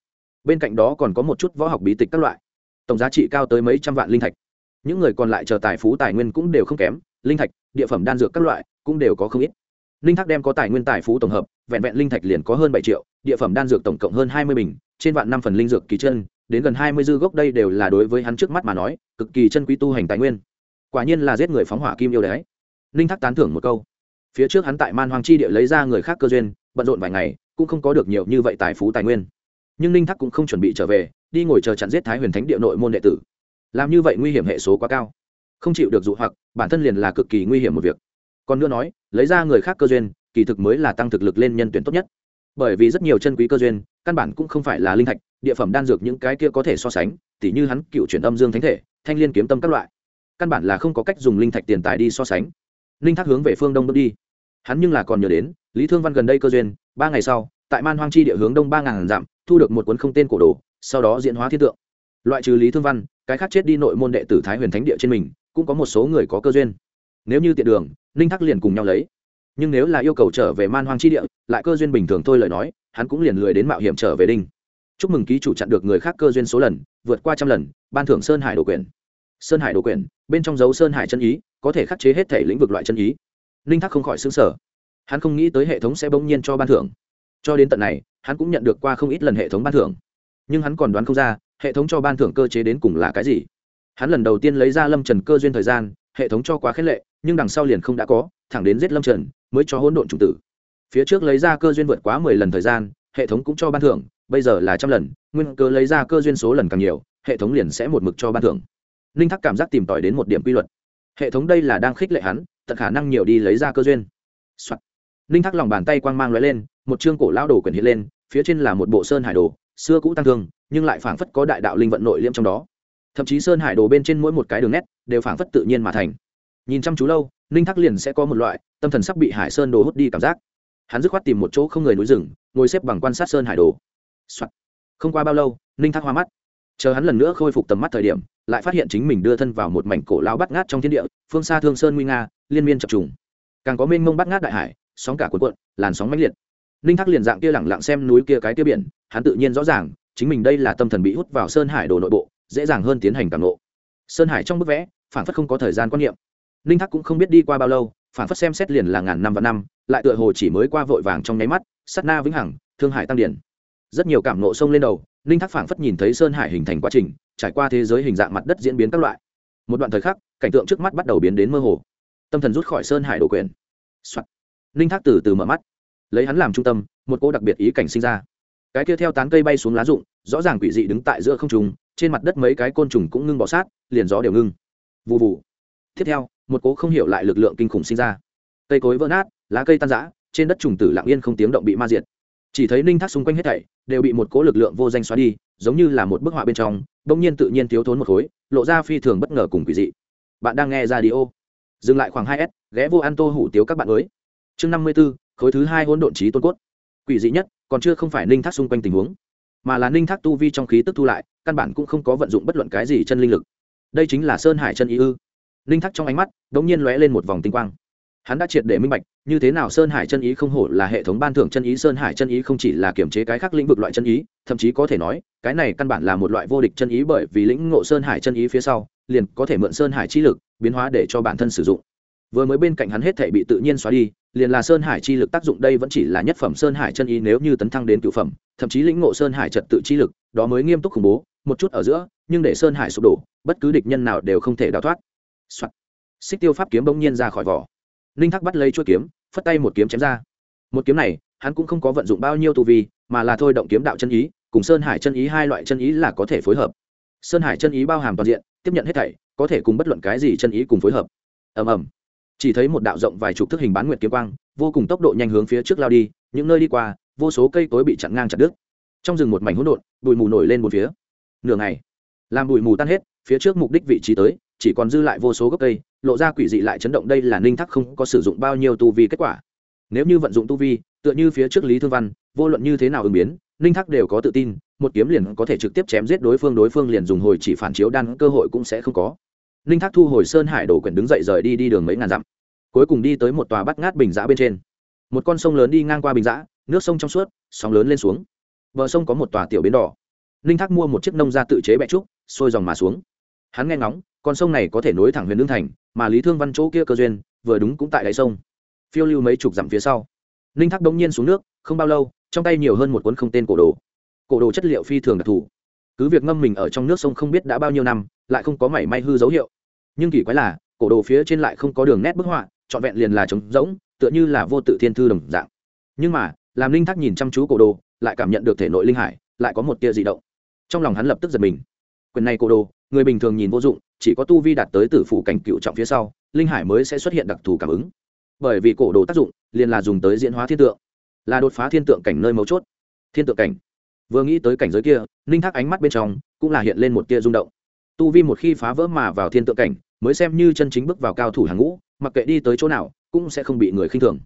Bên cạnh đó còn có một chút võ học bí tịch các loại. Tổng giá trị cao tới mấy trăm vạn linh thạch. Những người còn lại chờ tài phú, tài nguyên cũng đều không kém, linh thạch, địa phẩm đan dược các loại cũng đều có không ít. Linh thác đem có tài nguyên, tài phú tổng hợp, vẹn vẹn linh thạch liền có hơn bảy triệu, địa phẩm đan dược tổng cộng hơn hai mươi bình, trên vạn năm phần linh dược kỳ chân, đến gần hai mươi dư gốc đây đều là đối với hắn trước mắt mà nói, cực kỳ chân quý tu hành tài nguyên. Quả nhiên là giết người phóng hỏa kim yêu đấy Linh thác tán thưởng một câu phía trước hắn tại man hoàng chi địa lấy ra người khác cơ duyên, bận rộn vài ngày, cũng không có được nhiều như vậy tài phú tài nguyên. Nhưng ninh thác cũng không chuẩn bị trở về, đi ngồi chờ chặn giết thái huyền thánh địa nội môn đệ tử. Làm như vậy nguy hiểm hệ số quá cao. Không chịu được dụ hoặc, bản thân liền là cực kỳ nguy hiểm một việc. Còn nữa nói, lấy ra người khác cơ duyên, kỳ thực mới là tăng thực lực lên nhân tuyển tốt nhất. Bởi vì rất nhiều chân quý cơ duyên, căn bản cũng không phải là linh thạch, địa phẩm đan dược những cái kia có thể so sánh, tỉ như hắn cựu chuyển âm dương thánh thể, thanh liên kiếm tâm các loại. Căn bản là không có cách dùng linh thạch tiền tài đi so sánh linh thác hướng về phương đông bước đi. Hắn nhưng là còn nhớ đến, lý thương văn gần đây cơ duyên, ba ngày sau, tại man hoang chi địa hướng đông ba ngàn dặm, thu được một cuốn không tên cổ đồ, sau đó diễn hóa thiên tượng. Loại trừ lý thương văn, cái khác chết đi nội môn đệ tử thái huyền thánh địa trên mình, cũng có một số người có cơ duyên. Nếu như tiện đường ninh thác liền cùng nhau lấy. Nhưng nếu là yêu cầu trở về man hoang chi địa, lại cơ duyên bình thường thôi lời nói, hắn cũng liền lười đến mạo hiểm trở về đinh. Chúc mừng ký chủ chặn được người khác cơ duyên số lần, vượt qua trăm lần, ban thưởng sơn hải đồ quyền sơn hải đồ quyền bên trong dấu sơn hải chân ý có thể khắc chế hết thể lĩnh vực loại chân ý. Ninh thác không khỏi xứng sở hắn không nghĩ tới hệ thống sẽ bỗng nhiên cho ban thưởng. Cho đến tận này, hắn cũng nhận được qua không ít lần hệ thống ban thưởng. Nhưng hắn còn đoán không ra, hệ thống cho ban thưởng cơ chế đến cùng là cái gì. Hắn lần đầu tiên lấy ra lâm trần cơ duyên thời gian, hệ thống cho quá khét lệ, nhưng đằng sau liền không đã có, thẳng đến giết lâm trần, mới cho hỗn độn chủng tử. Phía trước lấy ra cơ duyên vượt quá mười lần thời gian, hệ thống cũng cho ban thưởng, bây giờ là trăm lần, nguyên cơ lấy ra cơ duyên số lần càng nhiều, hệ thống liền sẽ một mực cho ban thưởng. Ninh thắc cảm giác tìm tòi đến một điểm quy luật hệ thống đây là đang khích lệ hắn, tận khả năng nhiều đi lấy ra cơ duyên、Soạn. ninh Thác lòng bàn tay quang mang l lên, một chương cổ lao đồ quyển hiện lên, phía trên là một bộ sơn hải đồ, xưa cũ tăng thương, nhưng lại phảng phất có đại đạo linh vận nội liêm trong đó. Thậm chí sơn hải đồ bên trên mỗi một cái đường nét, đều phảng phất tự nhiên mà thành. Nhìn chăm chú lâu, ninh Thác liền sẽ có một loại, tâm thần sắp bị hải sơn đồ hút đi cảm giác. Hắn dứt khoát tìm một chỗ không người núi rừng, ngồi xếp bằng quan sát sơn hải đồ、Soạn. không qua bao lâu, ninh Thác hoa mắt. Chờ hắn lần nữa khôi phục tầm mắt thời điểm lại phát hiện chính mình đưa thân vào một mảnh cổ lao bắt ngát trong thiên địa, phương xa thương sơn nguy nga, liên miên chập trùng. Càng có mênh mông bắt ngát đại hải, sóng cả cuộn cuộn, làn sóng mãnh liệt. Ninh thác liền dạng kia lẳng lặng xem núi kia cái kia biển, hắn tự nhiên rõ ràng, chính mình đây là tâm thần bị hút vào sơn hải đồ nội bộ, dễ dàng hơn tiến hành càng lộ sơn hải trong bức vẽ phản phất không có thời gian quan niệm. Ninh thác cũng không biết đi qua bao lâu phản phất xem xét liền là ngàn năm và năm, lại tựa hồ chỉ mới qua vội vàng trong nháy mắt sắt na vĩnh hằng, thương hải tăng điển. Rất nhiều cảm nộ sông lên đầu ninh thác phảng phất nhìn thấy sơn hải hình thành quá trình, trải qua thế giới hình dạng mặt đất diễn biến các loại. Một đoạn thời khắc, cảnh tượng trước mắt bắt đầu biến đến mơ hồ. Tâm thần rút khỏi sơn hải đồ quyền、Soạn. ninh thác từ từ mở mắt. Lấy hắn làm trung tâm, một cô đặc biệt ý cảnh sinh ra. Cái kia theo tán cây bay xuống lá rụng, rõ ràng quỷ dị đứng tại giữa không trùng trên mặt đất mấy cái côn trùng cũng ngưng bỏ sát, liền gió đều ngưng. Vụ vụ tiếp theo, một cố không hiểu lại lực lượng kinh khủng sinh ra. Cây cối vỡ nát, lá cây tan rã, trên đất trùng tử lặng yên không tiếng động bị ma diệt chỉ thấy ninh thác xung quanh hết thảy đều bị một cố lực lượng vô danh xóa đi, giống như là một bức họa bên trong bỗng nhiên tự nhiên thiếu thốn một khối, lộ ra phi thường bất ngờ cùng quỷ dị. Bạn đang nghe ra đi ô dừng lại khoảng hai s, ghé vô ăn tô hủ tiếu các bạn mới. Chương năm mươi b ố khối thứ hai hỗn độn trí tôn cốt. Quỷ dị nhất, còn chưa không phải ninh thác xung quanh tình huống, mà là ninh thác tu vi trong khí tức thu lại, căn bản cũng không có vận dụng bất luận cái gì chân linh lực. Đây chính là sơn hải chân ý ư. Ninh thác trong ánh mắt đ ỗ n g nhiên lóe lên một vòng tinh quang. Hắn đã triệt để minh bạch như thế nào sơn hải chân ý không hổ là hệ thống ban thưởng chân ý, sơn hải chân ý không chỉ là kiểm chế cái khác lĩnh vực loại chân ý, thậm chí có thể nói, cái này căn bản là một loại vô địch chân ý bởi vì lĩnh ngộ sơn hải chân ý phía sau, liền có thể mượn sơn hải chi lực, biến hóa để cho bản thân sử dụng. Vừa mới bên cạnh hắn hết thể bị tự nhiên xóa đi, liền là sơn hải chi lực tác dụng đây vẫn chỉ là nhất phẩm sơn hải chân ý nếu như tấn thăng đến cựu phẩm, thậm chí lĩnh ngộ sơn hải trật tự chi lực, đó mới nghiêm túc khủng bố, một chút ở giữa, nhưng để sơn hải sụp đổ, bất cứ địch nhân nào đều không thể đào thoát、Soạn. xích tiêu pháp kiếm bỗng nhiên ra khỏi vỏ. Ninh thác bắt lấy chuỗi kiếm phất tay một kiếm chém ra. Một kiếm này, hắn cũng không có vận dụng bao nhiêu tu vi, mà là thôi động kiếm đạo chân ý, cùng sơn hải chân ý hai loại chân ý là có thể phối hợp. Sơn hải chân ý bao hàm toàn diện, tiếp nhận hết thảy, có thể cùng bất luận cái gì chân ý cùng phối hợp. Ầm ầm. Chỉ thấy một đạo rộng vài chục thước hình bán nguyệt kiếm quang, vô cùng tốc độ nhanh hướng phía trước lao đi, những nơi đi qua, vô số cây cối bị chặn ngang chặt đứt. Trong rừng một mảnh hỗn độn, bụi mù nổi lên một phía. Nửa ngày, làm bụi mù tan hết, phía trước mục đích vị trí tới, chỉ còn dư lại vô số gốc cây lộ ra quỷ dị lại chấn động đây là ninh thắc không có sử dụng bao nhiêu tu vi kết quả. Nếu như vận dụng tu vi, tựa như phía trước lý thương văn, vô luận như thế nào ứng biến, ninh thắc đều có tự tin, một kiếm liền có thể trực tiếp chém giết đối phương đối phương liền dùng hồi chỉ phản chiếu đan, cơ hội cũng sẽ không có. Ninh thác thu hồi sơn hải đổ quyển đứng dậy rời đi đi đường mấy ngàn dặm. Cuối cùng đi tới một tòa bắt ngát bình giã bên trên. Một con sông lớn đi ngang qua bình giã nước sông trong suốt, sóng lớn lên xuống. Bờ sông có một tòa tiểu bến đỏ. Ninh thác mua một chiếc nông ra tự chế bẹ trúc sôi dòng mà xuống. Hắn nghe ngóng, con sông này có thể nối thẳng huyền lương thành mà lý thương văn chỗ kia cơ duyên, vừa đúng cũng tại đáy sông. Phiêu lưu mấy chục dặm phía sau, ninh thác đông nhiên xuống nước, không bao lâu, trong tay nhiều hơn một cuốn không tên cổ đồ. Cổ đồ chất liệu phi thường đặc thù. Cứ việc ngâm mình ở trong nước sông không biết đã bao nhiêu năm, lại không có mảy may hư dấu hiệu. Nhưng kỳ quái là, cổ đồ phía trên lại không có đường nét bức họa, trọn vẹn liền là trống rỗng, tựa như là vô tự thiên thư đồng dạng. Nhưng mà, làm linh thác nhìn chăm chú cổ đồ, lại cảm nhận được thể nội linh hải, lại có một tia dị động. Trong lòng hắn lập tức giật mình quyền này cổ đồ, người bình thường nhìn vô dụng, chỉ có tu vi đạt tới tử phủ cảnh cựu trọng phía sau, linh hải mới sẽ xuất hiện đặc thù cảm ứng. Bởi vì cổ đồ tác dụng, liền là dùng tới diễn hóa thiên tượng, là đột phá thiên tượng cảnh nơi mấu chốt. Thiên tượng cảnh. Vừa nghĩ tới cảnh giới kia, ninh thác ánh mắt bên trong cũng là hiện lên một tia rung động. Tu vi một khi phá vỡ mà vào thiên tượng cảnh, mới xem như chân chính bước vào cao thủ hàng ngũ, mặc kệ đi tới chỗ nào, cũng sẽ không bị người khinh thường.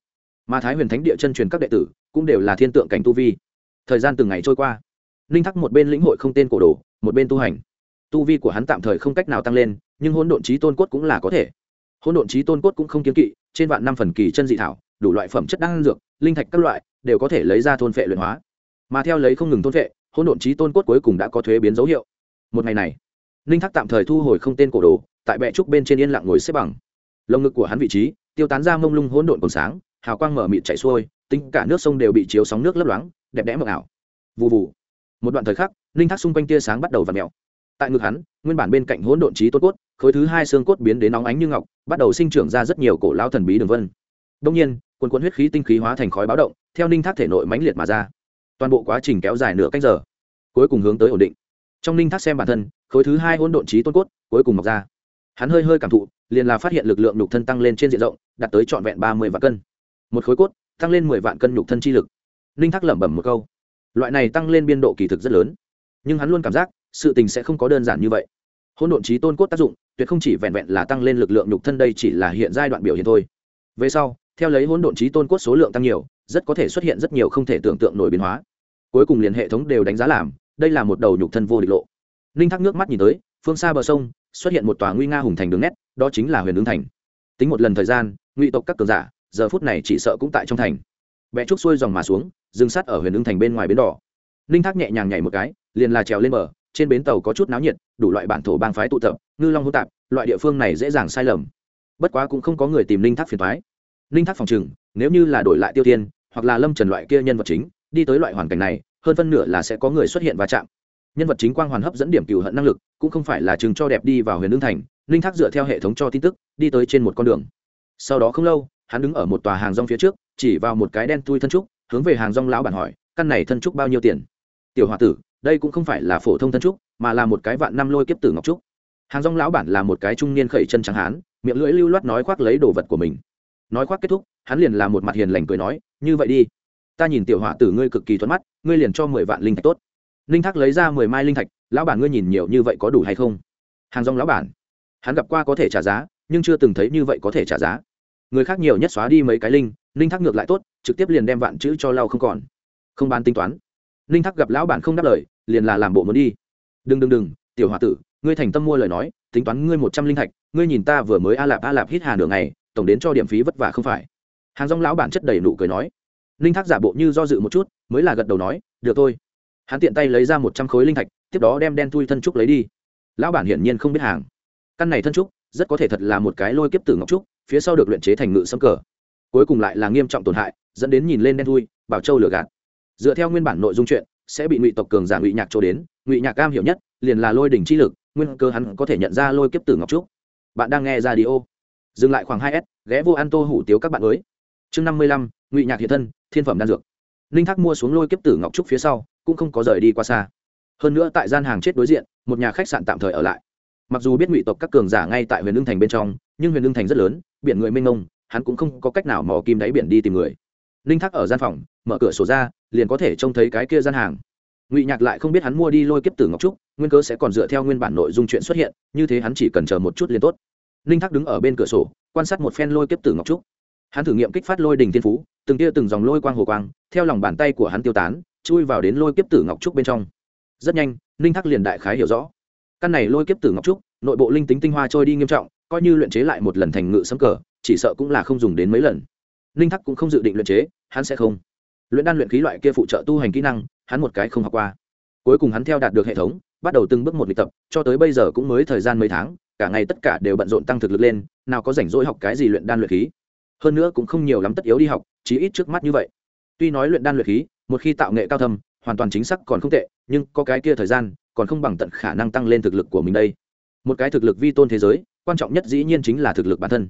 Mà thái huyền thánh địa chân truyền các đệ tử cũng đều là thiên tượng cảnh tu vi. Thời gian từng ngày trôi qua, ninh thắc một bên lĩnh hội không tên cổ đồ, một bên tu hành tu vi của hắn tạm thời không cách nào tăng lên, nhưng hỗn độn trí tôn cốt cũng là có thể. Hỗn độn trí tôn cốt cũng không kiếm kỵ, trên vạn năm phần kỳ chân dị thảo, đủ loại phẩm chất đan dược, linh thạch các loại, đều có thể lấy ra thôn phệ luyện hóa. Mà theo lấy không ngừng thôn phệ, hỗn độn trí tôn cốt cuối cùng đã có thuế biến dấu hiệu. Một ngày này ninh thác tạm thời thu hồi không tên cổ đồ, tại bệ trúc bên trên yên lặng ngồi xếp bằng. Lồng ngực của hắn vị trí, tiêu tán ra mông lung hỗn độn còn sáng, hào quang mở mịt chảy xuôi, tính cả nước sông đều bị chiếu sóng nước lấp loáng, đẹp đẽ mờ ảo. Vụ vụ một đoạn thời khắc ninh thác xung quanh tia sáng bắt đầu v ặ mẹo tại ngực hắn, nguyên bản bên cạnh hỗn độn trí tốt cốt, khối thứ hai xương cốt biến đến nóng ánh như ngọc, bắt đầu sinh trưởng ra rất nhiều cổ lao thần bí đường vân. Đông nhiên, quần quần huyết khí tinh khí hóa thành khói báo động, theo ninh thác thể nội mãnh liệt mà ra. Toàn bộ quá trình kéo dài nửa cách giờ, cuối cùng hướng tới ổn định. Trong ninh thác xem bản thân, khối thứ hai hỗn độn trí tôn cốt cuối cùng mọc ra. Hắn hơi hơi cảm thụ, liền là phát hiện lực lượng nhục thân tăng lên trên diện rộng, đạt tới trọn vẹn ba mươi vạn cân. Một khối cốt, tăng lên mười vạn cân nhục thân chi lực. Ninh thác lẩm bẩm một câu. Loại này tăng lên biên độ kỳ thực rất lớn. Nhưng hắn luôn cảm giác sự tình sẽ không có đơn giản như vậy. Hỗn độn trí tôn cốt tác dụng, tuyệt không chỉ vẹn vẹn là tăng lên lực lượng nhục thân đây chỉ là hiện giai đoạn biểu hiện thôi. Về sau, theo lấy hỗn độn trí tôn cốt số lượng tăng nhiều, rất có thể xuất hiện rất nhiều không thể tưởng tượng nổi biến hóa. Cuối cùng liền hệ thống đều đánh giá làm, đây là một đầu nhục thân vô địch lộ. Ninh thác nước mắt nhìn tới, phương xa bờ sông, xuất hiện một tòa nguy nga hùng thành đường nét, đó chính là huyền ứng thành. Tính một lần thời gian, ngụy tộc các cường giả, giờ phút này chỉ sợ cũng tại trong thành. Vẽ trúc xuôi dòng mà xuống, dừng sát ở huyền ứng thành bên ngoài bến đỏ. Ninh thác nhẹ nhàng nhảy một cái, liền là trèo lên bờ trên bến tàu có chút náo nhiệt, đủ loại bản thổ bang phái tụ tập, ngư long hô tạp, loại địa phương này dễ dàng sai lầm. Bất quá cũng không có người tìm linh thác phiền thoái linh thác phòng chừng nếu như là đổi lại tiêu tiên hoặc là lâm trần loại kia nhân vật chính, đi tới loại hoàn cảnh này, hơn phân nửa là sẽ có người xuất hiện va chạm. Nhân vật chính quang hoàn hấp dẫn điểm cựu hận năng lực, cũng không phải là chừng cho đẹp đi vào huyền lương thành linh thác dựa theo hệ thống cho tin tức, đi tới trên một con đường. Sau đó không lâu, hắn đứng ở một tòa hàng rong phía trước, chỉ vào một cái đen tui thân trúc, hướng về hàng rong lão bản hỏi, căn này thân trúc bao nhiêu tiền? Tiểu h o a tử đây cũng không phải là phổ thông thân trúc, mà là một cái vạn năm lôi kiếp tử ngọc trúc. Hàng rong lão bản là một cái trung niên khẩy chân trắng hán, miệng lưỡi lưu loát nói khoác lấy đồ vật của mình. Nói khoác kết thúc, hắn liền là một mặt hiền lành cười nói, như vậy đi. Ta nhìn tiểu họa tử ngươi cực kỳ thuận mắt, ngươi liền cho mười vạn linh thạch tốt. Linh thác lấy ra mười mai linh thạch, lão bản ngươi nhìn nhiều như vậy có đủ hay không? Hàng rong lão bản, hắn gặp qua có thể trả giá, nhưng chưa từng thấy như vậy có thể trả giá. Người khác nhiều nhất xóa đi mấy cái linh linh thác ngược lại tốt, trực tiếp liền đem vạn chữ cho lau không còn. Không bán tính toán. Linh thác gặp lão bản không đáp lời liền là làm bộ muốn đi. Đừng đừng đừng tiểu h tử ngươi thành tâm mua lời nói tính toán ngươi một trăm linh thạch ngươi nhìn ta vừa mới a lạp a lạp hít hà nửa ngày, tổng đến cho điểm phí vất vả không phải. Hàng rong lão bản chất đầy nụ cười nói. Linh thác giả bộ như do dự một chút mới là gật đầu nói được thôi. Hắn tiện tay lấy ra một trăm khối linh thạch tiếp đó đem đen thui thân trúc lấy đi. Lão bản hiển nhiên không biết hàng. Căn này thân trúc rất có thể thật là một cái lôi kiếp tử ngọc trúc phía sau được luyện chế thành ngự sâm cờ. Cuối cùng lại là nghiêm trọng tổn hại dẫn đến nhìn lên đen thui bảo châu lửa gạt. Dựa theo nguyên bản nội dung chuyện sẽ bị ngụy tộc cường giả ngụy nhạc chỗ đến, ngụy nhạc cam hiểu nhất, liền là lôi đỉnh chi lực, nguyên cơ hắn có thể nhận ra lôi kiếp tử ngọc trúc. Bạn đang nghe ra đi ô dừng lại khoảng hai s, ghé vô ăn tô hủ tiếu các bạn mới. Chương năm mươi lăm, ngụy nhạc hiện thân, thiên phẩm đan dược. Ninh thác mua xuống lôi kiếp tử ngọc trúc phía sau, cũng không có rời đi qua xa. Hơn nữa tại gian hàng chết đối diện, một nhà khách sạn tạm thời ở lại. Mặc dù biết ngụy tộc các cường giả ngay tại huyền lương thành bên trong, nhưng huyền lương thành rất lớn, biển người mênh mông, hắn cũng không có cách nào mò kim đáy biển đi tìm người. Ninh thác ở gian phòng, mở cửa sổ ra liền có thể trông thấy cái kia gian hàng. Ngụy nhạc lại không biết hắn mua đi lôi kiếp tử ngọc trúc, nguyên cớ sẽ còn dựa theo nguyên bản nội dung chuyện xuất hiện, như thế hắn chỉ cần chờ một chút liền tốt. Ninh thác đứng ở bên cửa sổ, quan sát một phen lôi kiếp tử ngọc trúc. Hắn thử nghiệm kích phát lôi đình thiên phú, từng tia từng dòng lôi quang hồ quang, theo lòng bàn tay của hắn tiêu tán, chui vào đến lôi kiếp tử ngọc trúc bên trong. Rất nhanh, ninh thác liền đại khái hiểu rõ. Căn này lôi kiếp tử ngọc trúc, nội bộ linh tính tinh hoa trôi đi nghiêm trọng, coi như luyện chế lại một lần thành ngự sấm cờ, chỉ sợ cũng là không dùng đến mấy lần. Ninh thác cũng không dự định luyện chế, hắn sẽ không luyện đan luyện khí loại kia phụ trợ tu hành kỹ năng, hắn một cái không học qua. Cuối cùng hắn theo đạt được hệ thống, bắt đầu từng bước một luyện tập, cho tới bây giờ cũng mới thời gian mấy tháng, cả ngày tất cả đều bận rộn tăng thực lực lên, nào có rảnh rỗi học cái gì luyện đan luyện khí. Hơn nữa cũng không nhiều lắm tất yếu đi học, chí ít trước mắt như vậy. Tuy nói luyện đan luyện khí, một khi tạo nghệ cao thâm, hoàn toàn chính xác còn không tệ, nhưng có cái kia thời gian, còn không bằng tận khả năng tăng lên thực lực của mình đây. Một cái thực lực vi tôn thế giới, quan trọng nhất dĩ nhiên chính là thực lực bản thân.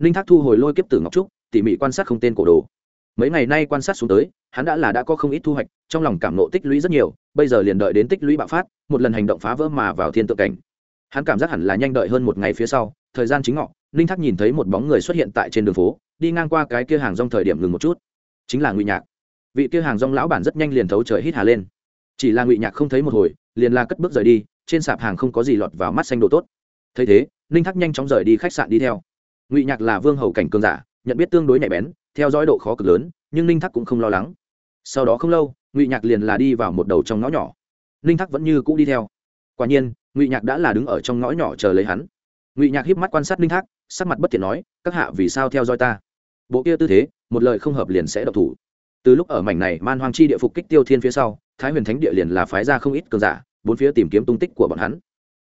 Ninh thác thu hồi lôi kiếp tử ngọc trúc, tỉ mỉ quan sát không tên cổ đồ mấy ngày nay quan sát xuống tới, hắn đã là đã có không ít thu hoạch, trong lòng cảm nộ tích lũy rất nhiều, bây giờ liền đợi đến tích lũy bạo phát, một lần hành động phá vỡ mà vào thiên tượng cảnh. Hắn cảm giác hẳn là nhanh đợi hơn một ngày phía sau, thời gian chính ngọ, ninh thác nhìn thấy một bóng người xuất hiện tại trên đường phố, đi ngang qua cái kia hàng rong thời điểm ngừng một chút. Chính là ngụy nhạc. Vị kia hàng rong lão bản rất nhanh liền thấu trời hít hà lên. Chỉ là ngụy nhạc không thấy một hồi, liền la cất bước rời đi, trên sạp hàng không có gì lọt vào mắt xanh đồ tốt. Thấy thế, ninh thác nhanh chóng rời đi khách sạn đi theo. Ngụy nhạc là vương hầu cảnh cường giả, nhận biết tương đối nhạy bén theo dõi độ khó cực lớn, nhưng ninh thác cũng không lo lắng. Sau đó không lâu, ngụy nhạc liền là đi vào một đầu trong ngõ nhỏ. Ninh thác vẫn như cũ đi theo. Quả nhiên, ngụy nhạc đã là đứng ở trong ngõ nhỏ chờ lấy hắn. Ngụy nhạc híp mắt quan sát ninh thác, sắc mặt bất thiện nói, các hạ vì sao theo dõi ta? Bộ kia tư thế, một lời không hợp liền sẽ độc thủ. Từ lúc ở mảnh này man hoang chi địa phục kích tiêu thiên phía sau, thái huyền thánh địa liền là phái ra không ít cường giả, bốn phía tìm kiếm tung tích của bọn hắn.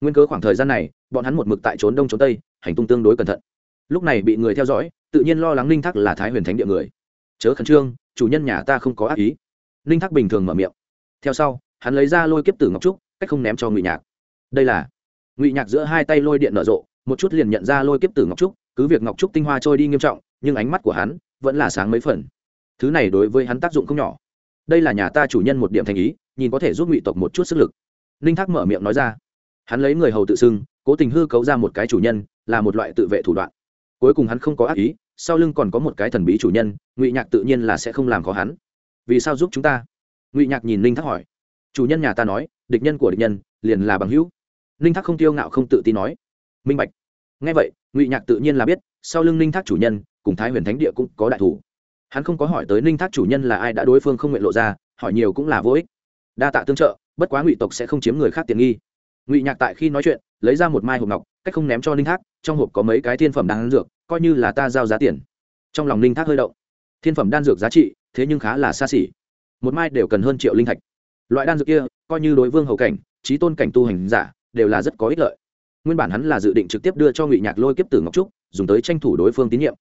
Nguyên cớ khoảng thời gian này, bọn hắn một mực tại trốn đông trốn tây, hành tung tương đối cẩn thận. Lúc này bị người theo dõi tự nhiên lo lắng ninh thác là thái huyền thánh địa người. Chớ khẩn trương, chủ nhân nhà ta không có ác ý. Ninh thác bình thường mở miệng. Theo sau, hắn lấy ra lôi kiếp tử ngọc trúc, cách không ném cho ngụy nhạc. Đây là ngụy nhạc giữa hai tay lôi điện nở rộ, một chút liền nhận ra lôi kiếp tử ngọc trúc, cứ việc ngọc trúc tinh hoa trôi đi nghiêm trọng, nhưng ánh mắt của hắn vẫn là sáng mấy phần. Thứ này đối với hắn tác dụng không nhỏ. Đây là nhà ta chủ nhân một điểm thành ý, nhìn có thể giúp ngụy tộc một chút sức lực. Ninh thác mở miệng nói ra. Hắn lấy người hầu tự xưng, cố tình hư cấu ra một cái chủ nhân, là một loại tự vệ thủ đoạn. Cuối cùng hắn không có ác ý sau lưng còn có một cái thần bí chủ nhân, ngụy nhạc tự nhiên là sẽ không làm khó hắn. Vì sao giúp chúng ta? Ngụy nhạc nhìn ninh thác hỏi. Chủ nhân nhà ta nói, địch nhân của địch nhân, liền là bằng hữu. Ninh thác không tiêu ngạo không tự tin nói. Minh bạch. Ngay vậy, ngụy nhạc tự nhiên là biết, sau lưng ninh thác chủ nhân, cùng thái huyền thánh địa cũng có đại thủ. Hắn không có hỏi tới ninh thác chủ nhân là ai đã đối phương không nguyện lộ ra, hỏi nhiều cũng là vô ích. Đa tạ tương trợ, bất quá ngụy tộc sẽ không chiếm người khác tiện nghi. Ngụy nhạc tại khi nói chuyện, lấy ra một mai hộp ngọc, cách không ném cho ninh thác, trong hộp có mấy cái thiên phẩm đan dược coi như là ta giao giá tiền. Trong lòng linh thác hơi động. Thiên phẩm đan dược giá trị, thế nhưng khá là xa xỉ. Một mai đều cần hơn triệu linh thạch. Loại đan dược kia, coi như đối vương hầu cảnh trí tôn cảnh tu hành giả, đều là rất có ích lợi. Nguyên bản hắn là dự định trực tiếp đưa cho ngụy nhạc lôi kiếp tử ngọc trúc, dùng tới tranh thủ đối phương tín nhiệm.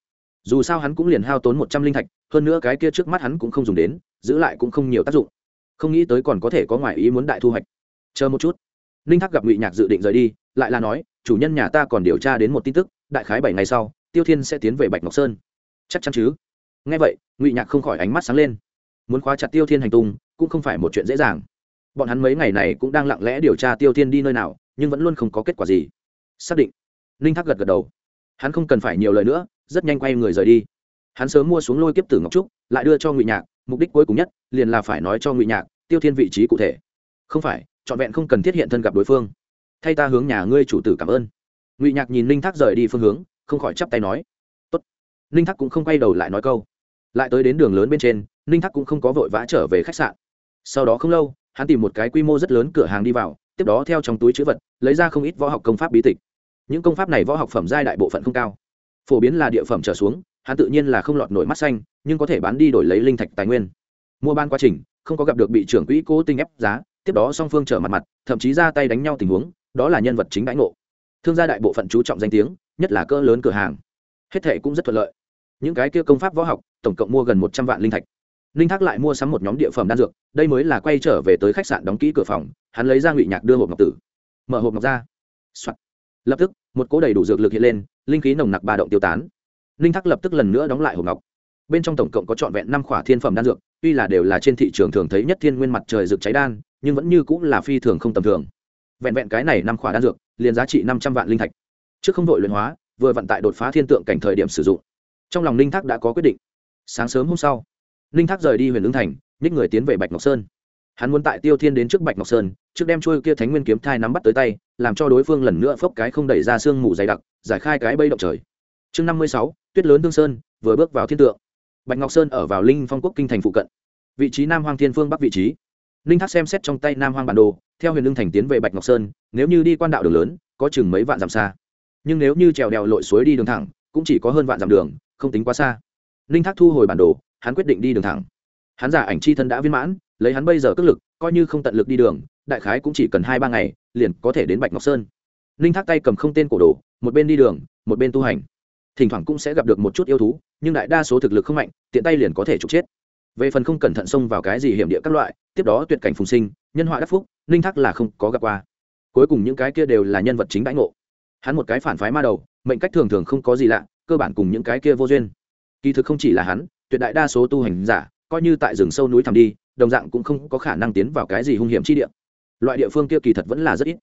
Dù sao hắn cũng liền hao tốn một trăm linh thạch, hơn nữa cái kia trước mắt hắn cũng không dùng đến, giữ lại cũng không nhiều tác dụng. Không nghĩ tới còn có thể có ngoại ý muốn đại thu hoạch. Chờ một chút. Ninh thác gặp ngụy nhạc dự định rời đi, lại là nói, chủ nhân nhà ta còn điều tra đến một tin tức, đại khái bảy ngày sau tiêu thiên sẽ tiến về bạch ngọc sơn. Chắc chắn chứ? Ngay vậy, ngụy nhạc không khỏi ánh mắt sáng lên. Muốn khóa chặt tiêu thiên hành tung, cũng không phải một chuyện dễ dàng. Bọn hắn mấy ngày này cũng đang lặng lẽ điều tra tiêu thiên đi nơi nào, nhưng vẫn luôn không có kết quả gì. Xác định. Ninh thác gật gật đầu. Hắn không cần phải nhiều lời nữa, rất nhanh quay người rời đi. Hắn sớm mua xuống lôi kiếp tử ngọc trúc, lại đưa cho ngụy nhạc, mục đích cuối cùng nhất, liền là phải nói cho ngụy nhạc, tiêu thiên vị trí cụ thể. Không phải, trọn vẹn không cần thiết hiện thân gặp đối phương. Thay ta hướng nhà ngươi chủ tử cảm ơn. Ngụy nhạc nhìn ninh thác rời đi phương hướng không khỏi chắp tay nói, Tốt. ninh thắc cũng không quay đầu lại nói câu. Lại tới đến đường lớn bên trên, ninh thắc cũng không có vội vã trở về khách sạn. Sau đó không lâu, hắn tìm một cái quy mô rất lớn cửa hàng đi vào, tiếp đó theo trong túi chữ vật, lấy ra không ít võ học công pháp bí tịch. Những công pháp này võ học phẩm giai đại bộ phận không cao. Phổ biến là địa phẩm trở xuống, hắn tự nhiên là không lọt nổi mắt xanh, nhưng có thể bán đi đổi lấy linh thạch tài nguyên. Mua ban quá trình, không có gặp được bị trưởng quỹ cố tình ép giá, tiếp đó song phương trở mặt mặt, thậm chí ra tay đánh nhau tình huống, đó là nhân vật chính đãi ngộ thương gia đại bộ phận chú trọng danh tiếng, nhất là cỡ lớn cửa hàng. Hết thệ cũng rất thuận lợi. Những cái kia công pháp võ học, tổng cộng mua gần một trăm vạn linh thạch. Linh thác lại mua sắm một nhóm địa phẩm đan dược, đây mới là quay trở về tới khách sạn đóng kỹ cửa phòng, hắn lấy ra ngụy nhạc đưa hộp ngọc tử. Mở hộp ngọc ra、Soạn. lập tức, một cỗ đầy đủ dược lực hiện lên, linh khí nồng nặc ba động tiêu tán. Linh thác lập tức lần nữa đóng lại hộp ngọc. Bên trong tổng cộng có trọn vẹn năm khỏa thiên phẩm đan dược, tuy là đều là trên thị trường thường thấy nhất thiên nguyên mặt trời rực cháy đan, nhưng vẫn như cũng là phi thường không tầm thường. Vẹn vẹn cái này năm khỏa đan dược liền giá trị năm trăm vạn linh thạch. Trước không đội luyện hóa, vừa vận tại đột phá thiên tượng cảnh thời điểm sử dụng. Trong lòng ninh thác đã có quyết định. Sáng sớm hôm sau, ninh thác rời đi huyền ứng thành, nhích người tiến về bạch ngọc sơn. Hắn muốn tại tiêu thiên đến trước bạch ngọc sơn, trước đem trôi kia thánh nguyên kiếm thai nắm bắt tới tay, làm cho đối phương lần nữa phốc cái không đẩy ra sương mù dày đặc, giải khai cái bây động trời. Chương năm mươi sáu, tuyết lớn tương sơn, vừa bước vào thiên tượng. Bạch ngọc sơn ở vào linh phong quốc kinh thành phụ cận. Vị trí nam hoàng thiên phương bắc vị trí ninh thác xem xét trong tay nam Hoang bản đồ, theo huyền lương thành tiến về bạch ngọc sơn, nếu như đi quan đạo đường lớn, có chừng mấy vạn dặm xa. Nhưng nếu như trèo đèo lội suối đi đường thẳng, cũng chỉ có hơn vạn dặm đường, không tính quá xa. Ninh thác thu hồi bản đồ, hắn quyết định đi đường thẳng. Hắn giả ảnh chi thân đã viên mãn, lấy hắn bây giờ cất lực, coi như không tận lực đi đường, đại khái cũng chỉ cần hai ba ngày, liền có thể đến bạch ngọc sơn. Ninh thác tay cầm không tên cổ đồ, một bên đi đường, một bên tu hành. Thỉnh thoảng cũng sẽ gặp được một chút yêu thú, nhưng đại đa số thực lực không mạnh, tiện tay liền có thể trục chết về phần không cẩn thận xông vào cái gì hiểm địa các loại, tiếp đó tuyệt cảnh phùng sinh, nhân họa đắc phúc, ninh thác là không có gặp qua. Cuối cùng những cái kia đều là nhân vật chính đãi ngộ. Hắn một cái phản phái ma đầu, mệnh cách thường thường không có gì lạ, cơ bản cùng những cái kia vô duyên. Kỳ thực không chỉ là hắn, tuyệt đại đa số tu hành giả, coi như tại rừng sâu núi thẳm đi, đồng dạng cũng không có khả năng tiến vào cái gì hung hiểm chi địa. Loại địa phương kia kỳ thật vẫn là rất ít.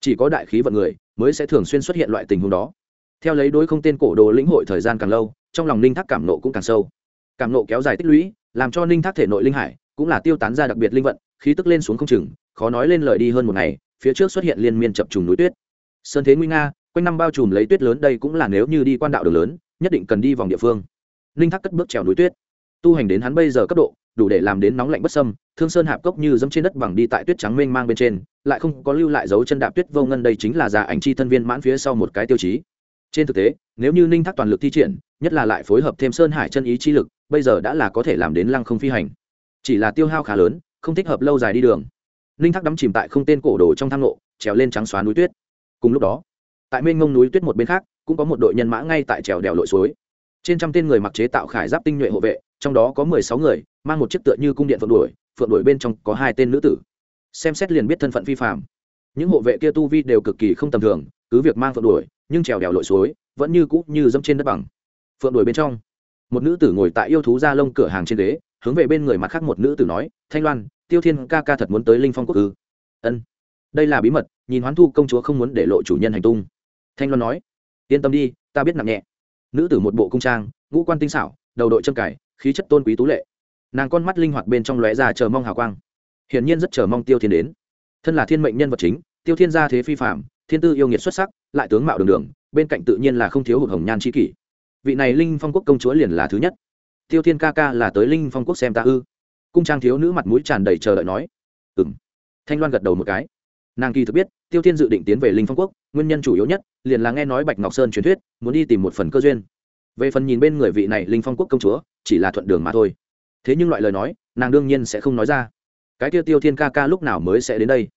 Chỉ có đại khí vận người mới sẽ thường xuyên xuất hiện loại tình huống đó. Theo lấy đối không tên cổ đồ lĩnh hội thời gian càng lâu, trong lòng ninh thác cảm nộ cũng càng sâu. Cảm nộ kéo dài tích lũy làm cho ninh thác thể nội linh hải cũng là tiêu tán ra đặc biệt linh vận, khí tức lên xuống không chừng, khó nói lên lời đi hơn một ngày, phía trước xuất hiện liên miên chập trùng núi tuyết. Sơn thế nguy nga, quanh năm bao trùm lấy tuyết lớn đây cũng là nếu như đi quan đạo đường lớn, nhất định cần đi vòng địa phương. Ninh thác cất bước trèo núi tuyết. Tu hành đến hắn bây giờ cấp độ, đủ để làm đến nóng lạnh bất sâm thương sơn hạp cốc như dẫm trên đất bằng đi tại tuyết trắng mênh mang bên trên, lại không có lưu lại dấu chân đạp tuyết vô ngân đây chính là già ảnh chi thân viên mãn phía sau một cái tiêu chí. Trên thực tế, nếu như ninh thác toàn lực thi triển, nhất là lại phối hợp thêm sơn hải chân ý chi lực bây giờ đã là có thể làm đến lăng không phi hành. Chỉ là tiêu hao khá lớn, không thích hợp lâu dài đi đường. Ninh thác đắm chìm tại không tên cổ đồ trong thang lộ trèo lên trắng xóa núi tuyết. Cùng lúc đó, tại mênh ngông núi tuyết một bên khác, cũng có một đội nhân mã ngay tại trèo đèo lội suối. Trên trăm tên người mặc chế tạo khải giáp tinh nhuệ hộ vệ, trong đó có mười sáu người, mang một chiếc tựa như cung điện phượng đuổi phượng đuổi bên trong có hai tên nữ tử. Xem xét liền biết thân phận phi phạm những hộ vệ kia tu vi đều cực kỳ không tầm thường, cứ việc mang phượng đuổi, nhưng trèo đèo lội suối vẫn như cũ như dẫm trên đất bằng. Phượng đuổi bên trong một nữ tử ngồi tại yêu thú gia lông cửa hàng trên ghế, hướng về bên người mặt khác một nữ tử nói, thanh loan, tiêu thiên ca ca thật muốn tới linh phong quốc ư? Ân. Đây là bí mật, nhìn hoán thu công chúa không muốn để lộ chủ nhân hành tung. Thanh loan nói, yên tâm đi, ta biết nặng nhẹ. Nữ tử một bộ cung trang, ngũ quan tinh xảo, đầu đội chân cải, khí chất tôn quý tú lệ. Nàng con mắt linh hoạt bên trong lóe ra chờ mong hào quang. Hiển nhiên rất chờ mong tiêu thiên đến. Thân là thiên mệnh nhân vật chính, tiêu thiên gia thế phi phạm thiên tư yêu nghiệt xuất sắc, lại tướng mạo đường đường, bên cạnh tự nhiên là không thiếu hụt hồng nhan c kỷ vị này linh phong quốc công chúa liền là thứ nhất. Tiêu thiên ca ca là tới linh phong quốc xem ta ư? Cung trang thiếu nữ mặt mũi tràn đầy chờ đợi nói. Ừ m thanh loan gật đầu một cái. Nàng kỳ thực biết, tiêu thiên dự định tiến về linh phong quốc, nguyên nhân chủ yếu nhất, liền là nghe nói bạch ngọc sơn truyền thuyết, muốn đi tìm một phần cơ duyên. Về phần nhìn bên người vị này linh phong quốc công chúa, chỉ là thuận đường mà thôi. Thế nhưng loại lời nói, nàng đương nhiên sẽ không nói ra. Cái tiêu tiêu thiên ca ca lúc nào mới sẽ đến đây?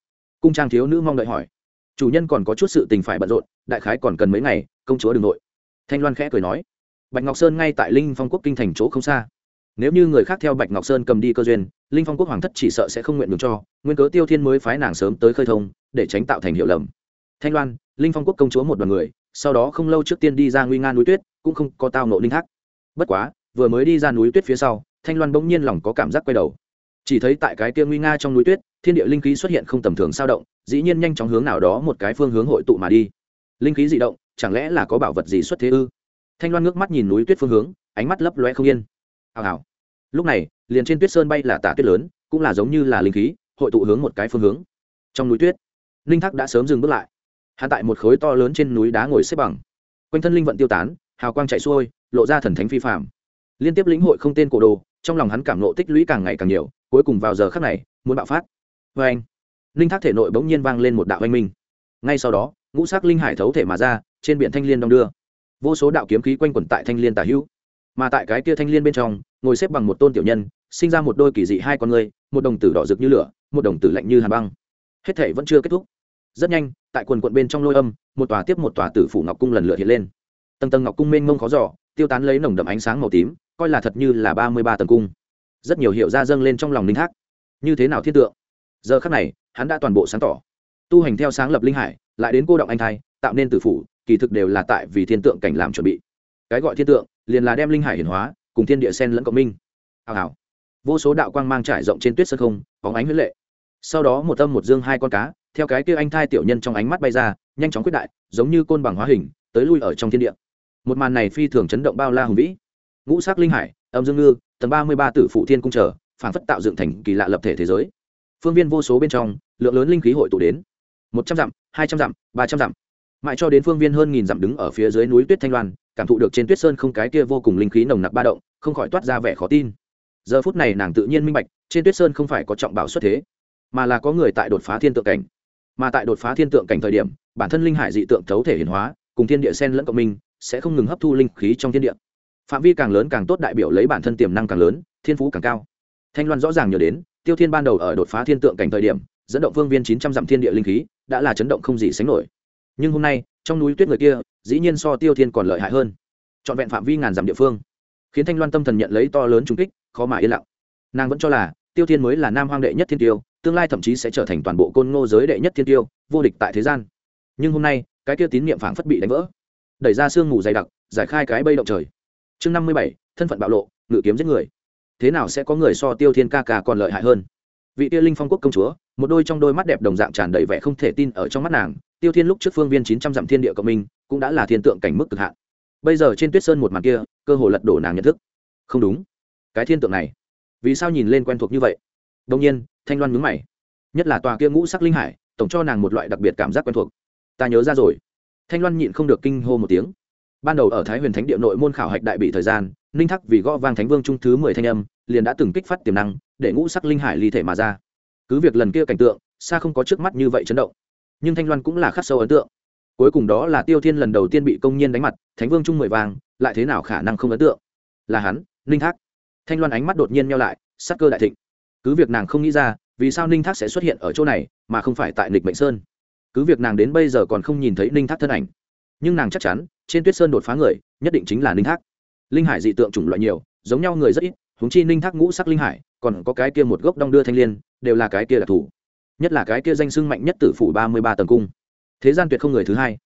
Cung trang thiếu nữ mong đợi hỏi. Chủ nhân còn có chút sự tình phải bận rộn, đại khái còn cần mấy ngày, công chúa đ ừ n g nội. Thanh loan khẽ cười nói bạch ngọc sơn ngay tại linh phong quốc kinh thành chỗ không xa. Nếu như người khác theo bạch ngọc sơn cầm đi cơ duyên, linh phong quốc hoàng thất chỉ sợ sẽ không nguyện được cho, nguyên cớ tiêu thiên mới phái nàng sớm tới khơi thông, để tránh tạo thành hiệu lầm. Thanh loan, linh phong quốc công chúa một đoàn người, sau đó không lâu trước tiên đi ra nguy nga núi tuyết, cũng không có tao nộ linh thác bất quá, vừa mới đi ra núi tuyết phía sau, thanh loan bỗng nhiên lòng có cảm giác quay đầu. Chỉ thấy tại cái kia nguy nga trong núi tuyết, thiên địa linh khí xuất hiện không tầm thường sao động, dĩ nhiên nhanh chóng hướng nào đó một cái phương hướng hội tụ mà đi. Linh khí dị động, chẳng lẽ là có bảo vật gì xuất thế ư? Thanh loan ngước mắt nhìn núi tuyết phương hướng, ánh mắt lấp loe không yên. Hào hào. Lúc này, liền trên tuyết sơn bay là tả tuyết lớn, cũng là giống như là linh khí, hội tụ hướng một cái phương hướng. Trong núi tuyết linh thác đã sớm dừng bước lại. Hạ tại một khối to lớn trên núi đá ngồi xếp bằng. Quanh thân linh vận tiêu tán, hào quang chạy xuôi, lộ ra thần thánh phi phạm liên tiếp lĩnh hội không tên cổ đồ, trong lòng hắn cảm nộ tích lũy càng ngày càng nhiều, cuối cùng vào giờ khắc này, muốn bạo phát. Vê anh linh thác thể nội bỗng nhiên vang lên một đạo anh minh. Ngay sau đó, ngũ sắc linh hải thấu thể mà ra, trên biển thanh liên đong đưa vô số đạo kiếm khí quanh quẩn tại thanh liên tả hữu. Mà tại cái kia thanh liên bên trong, ngồi xếp bằng một tôn tiểu nhân, sinh ra một đôi kỳ dị hai con người, một đồng tử đỏ rực như lửa, một đồng tử lạnh như hàn băng. Hết thể vẫn chưa kết thúc. Rất nhanh, tại quần quận bên trong lôi âm, một tòa tiếp một tòa tử phủ ngọc cung lần lượt hiện lên. Tầng tầng ngọc cung mênh mông khó giỏ tiêu tán lấy nồng đậm ánh sáng màu tím, coi là thật như là ba mươi ba tầng cung. Rất nhiều hiệu ra dâng lên trong lòng linh thác. Như thế nào thiên tượng? Giờ khắc này, hắn đã toàn bộ sáng tỏ. Tu hành theo sáng lập linh hải, lại đến cô động anh thai, tạo nên tử phủ kỳ thực đều là tại vì thiên tượng cảnh làm chuẩn bị. Cái gọi thiên tượng, liền là đem linh hải hiển hóa, cùng thiên địa sen lẫn cộng minh. Hào hào. Vô số đạo quang mang trải rộng trên tuyết sơn không, bóng ánh huyết lệ. Sau đó một âm một dương hai con cá, theo cái kia anh thai tiểu nhân trong ánh mắt bay ra, nhanh chóng quyết đại, giống như côn bằng hóa hình, tới lui ở trong thiên địa. Một màn này phi thường chấn động bao la hùng vĩ. Ngũ sắc linh hải, âm dương ngư, tầng ba mươi ba tử phụ thiên cung trở phản phất tạo dựng thành kỳ lạ lập thể thế giới. Phương viên vô số bên trong, lượng lớn linh khí hội tụ đến. Một trăm dặm, hai trăm dặm, ba trăm dặm mãi cho đến phương viên hơn nghìn dặm đứng ở phía dưới núi tuyết thanh loan, cảm thụ được trên tuyết sơn không cái kia vô cùng linh khí nồng nặc ba động, không khỏi toát ra vẻ khó tin. Giờ phút này nàng tự nhiên minh bạch, trên tuyết sơn không phải có trọng bảo xuất thế, mà là có người tại đột phá thiên tượng cảnh. Mà tại đột phá thiên tượng cảnh thời điểm, bản thân linh hải dị tượng thấu thể hiển hóa, cùng thiên địa sen lẫn cộng minh, sẽ không ngừng hấp thu linh khí trong thiên địa. Phạm vi càng lớn càng tốt đại biểu lấy bản thân tiềm năng càng lớn, thiên phú càng cao. Thanh loan rõ ràng nhớ đến, tiêu thiên ban đầu ở đột phá thiên tượng cảnh thời điểm, dẫn động phương viên chín trăm dặm thiên địa linh khí, đã là chấn động không gì sánh nổi nhưng hôm nay, trong núi tuyết người kia, dĩ nhiên so tiêu thiên còn lợi hại hơn. Trọn vẹn phạm vi ngàn dặm địa phương, khiến thanh loan tâm thần nhận lấy to lớn trung kích, khó mà yên lặng. Nàng vẫn cho là, tiêu thiên mới là nam hoang đệ nhất thiên tiêu, tương lai thậm chí sẽ trở thành toàn bộ côn ngô giới đệ nhất thiên tiêu, vô địch tại thế gian. Nhưng hôm nay, cái kia tín niệm phảng phất bị đánh vỡ. Đẩy ra sương mù dày đặc, giải khai cái bây động trời. Chương năm mươi bảy, thân phận bạo lộ, ngự kiếm giết người. Thế nào sẽ có người so tiêu thiên ca ca còn lợi hại hơn? Vị tiêu linh phong quốc công chúa, một đôi trong đôi mắt đẹp đồng dạng tràn đầy vẻ không thể tin ở trong mắt nàng tiêu thiên lúc trước phương viên chín trăm dặm thiên địa cộng minh, cũng đã là thiên tượng cảnh mức cực hạn. Bây giờ trên tuyết sơn một màn kia, cơ hồ lật đổ nàng nhận thức. Không đúng. Cái thiên tượng này, vì sao nhìn lên quen thuộc như vậy? Đông nhiên, thanh loan mướn mày. Nhất là tòa kia ngũ sắc linh hải, tổng cho nàng một loại đặc biệt cảm giác quen thuộc. Ta nhớ ra rồi. Thanh loan nhịn không được kinh hô một tiếng. Ban đầu ở thái huyền thánh địa nội môn khảo hạch đại bị thời gian, ninh thắc vì gõ vang thánh vương trung thứ mười thanh âm, liền đã từng kích phát tiềm năng, để ngũ sắc linh hải ly thể mà ra. Cứ việc lần kia cảnh tượng, xa không có trước mắt như vậy chấn động nhưng thanh loan cũng là khắc sâu ấn tượng. Cuối cùng đó là tiêu thiên lần đầu tiên bị công nhiên đánh mặt, thánh vương trung mười vàng, lại thế nào khả năng không ấn tượng? Là hắn, ninh thác. Thanh loan ánh mắt đột nhiên nhau lại, sắc cơ đại thịnh. Cứ việc nàng không nghĩ ra, vì sao ninh thác sẽ xuất hiện ở chỗ này, mà không phải tại nịch mệnh sơn? Cứ việc nàng đến bây giờ còn không nhìn thấy ninh thác thân ảnh, nhưng nàng chắc chắn, trên tuyết sơn đột phá người, nhất định chính là ninh thác. Linh hải dị tượng chủng loại nhiều, giống nhau người rất ít húng chi ninh thác ngũ sắc linh hải, còn có cái kia một gốc đong đưa thanh l i ê n đều là cái kia đặc thù nhất là cái kia danh sưng mạnh nhất tử phủ ba mươi ba tầng cung. Thế gian tuyệt không người thứ hai.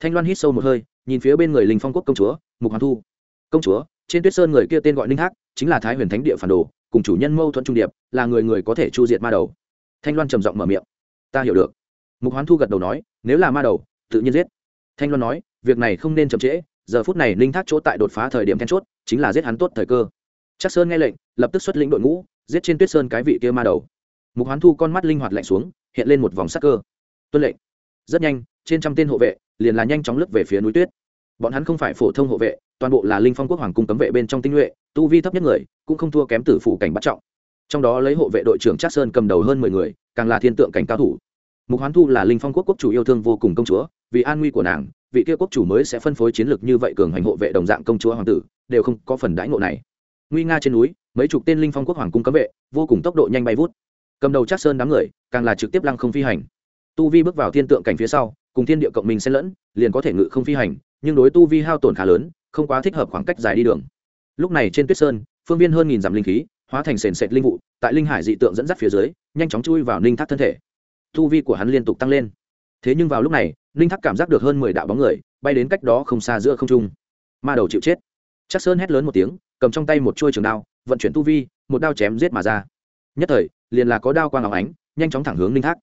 Thanh loan hít sâu một hơi, nhìn phía bên người linh phong quốc công chúa, mục hoàng thu. Công chúa, trên tuyết sơn người kia tên gọi ninh thác chính là thái huyền thánh địa phản đồ, cùng chủ nhân mâu thuẫn trung điệp, là người người có thể chu diệt ma đầu. Thanh loan trầm giọng mở miệng. Ta hiểu được. Mục hoán thu gật đầu nói, nếu là ma đầu, tự nhiên giết. Thanh loan nói, việc này không nên chậm trễ, giờ phút này ninh thác chỗ tại đột phá thời điểm then chốt, chính là giết hắn tốt thời cơ. Chắc sơn nghe lệnh, lập tức xuất lĩnh đội ngũ, giết trên tuyết sơn cái vị kia ma đầu mục hoán thu con mắt linh hoạt lạnh xuống, hiện lên một vòng sắc cơ. Tuân lệnh. Rất nhanh, trên trăm tên hộ vệ liền là nhanh chóng lướt về phía núi tuyết. Bọn hắn không phải phổ thông hộ vệ, toàn bộ là linh phong quốc hoàng cung cấm vệ bên trong tinh nhuệ, tu vi thấp nhất người, cũng không thua kém tử phủ cảnh bắt trọng. Trong đó lấy hộ vệ đội trưởng trác sơn cầm đầu hơn mười người, càng là thiên tượng cảnh cao thủ. Mục hoán thu là linh phong quốc quốc chủ yêu thương vô cùng công chúa, vì an nguy của nàng, vị kia quốc chủ mới sẽ phân phối chiến lược như vậy cường hành hộ vệ đồng dạng công chúa hoàng tử, đều không có phần đãi ngộ này. Nguy nga trên núi, mấy chục tên linh phong quốc hoàng cung cấm vệ, vô cùng tốc độ nhanh bay vút cầm đầu chắc sơn đám người, càng là trực tiếp lăng không phi hành. Tu vi bước vào thiên tượng cảnh phía sau, cùng thiên địa cộng mình xen lẫn, liền có thể ngự không phi hành, nhưng đối tu vi hao tổn khá lớn, không quá thích hợp khoảng cách dài đi đường. Lúc này trên tuyết sơn, phương viên hơn nghìn dặm linh khí, hóa thành sền sệt linh vụ, tại linh hải dị tượng dẫn dắt phía dưới, nhanh chóng chui vào ninh thác thân thể. Tu vi của hắn liên tục tăng lên. Thế nhưng vào lúc này, ninh thác cảm giác được hơn mười đạo bóng người, bay đến cách đó không xa giữa không trung. Ma đầu chịu chết. Chắc sơn hét lớn một tiếng, cầm trong tay một chuôi trường đao, vận chuyển tu vi, một đao chém giết mà ra. Nhất thời liền là có đao quang áo ánh, nhanh chóng thẳng hướng ninh thác.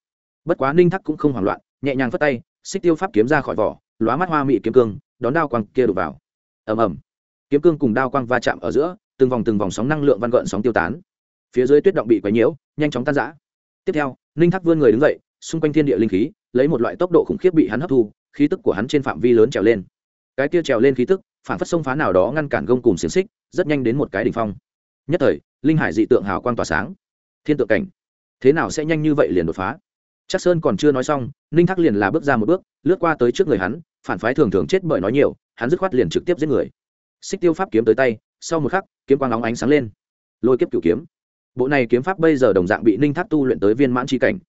Bất quá ninh thác cũng không hoảng loạn, nhẹ nhàng phất tay, xích tiêu pháp kiếm ra khỏi vỏ, lóa mắt hoa mị kiếm cương, đón đao quang kia đục vào. Ầm ầm. Kiếm cương cùng đao quang va chạm ở giữa, từng vòng từng vòng sóng năng lượng văn gợn sóng tiêu tán. Phía dưới tuyết động bị quấy nhiễu, nhanh chóng tan rã. Tiếp theo, ninh thác vươn người đứng dậy, xung quanh thiên địa linh khí, lấy một loại tốc độ khủng khiếp bị hắn hấp thu, khí tức của hắn trên phạm vi lớn trèo lên. Cái kia trèo lên khí tức, phản phất sông phá nào đó ngăn cản gông cùng xiềng xích, rất nhanh đến một cái đỉnh phong. Nhất thời, linh hải dị tượng hào quang tỏa sáng thiên tượng cảnh. Thế nào sẽ nhanh như vậy liền đột phá? Chắc sơn còn chưa nói xong, ninh thác liền là bước ra một bước, lướt qua tới trước người hắn, phản phái thường thường chết bởi nói nhiều, hắn dứt khoát liền trực tiếp giết người. Xích tiêu pháp kiếm tới tay, sau một khắc, kiếm quang óng ánh sáng lên. Lôi kiếp cửu kiếm. Bộ này kiếm pháp bây giờ đồng dạng bị ninh thác tu luyện tới viên mãn tri cảnh.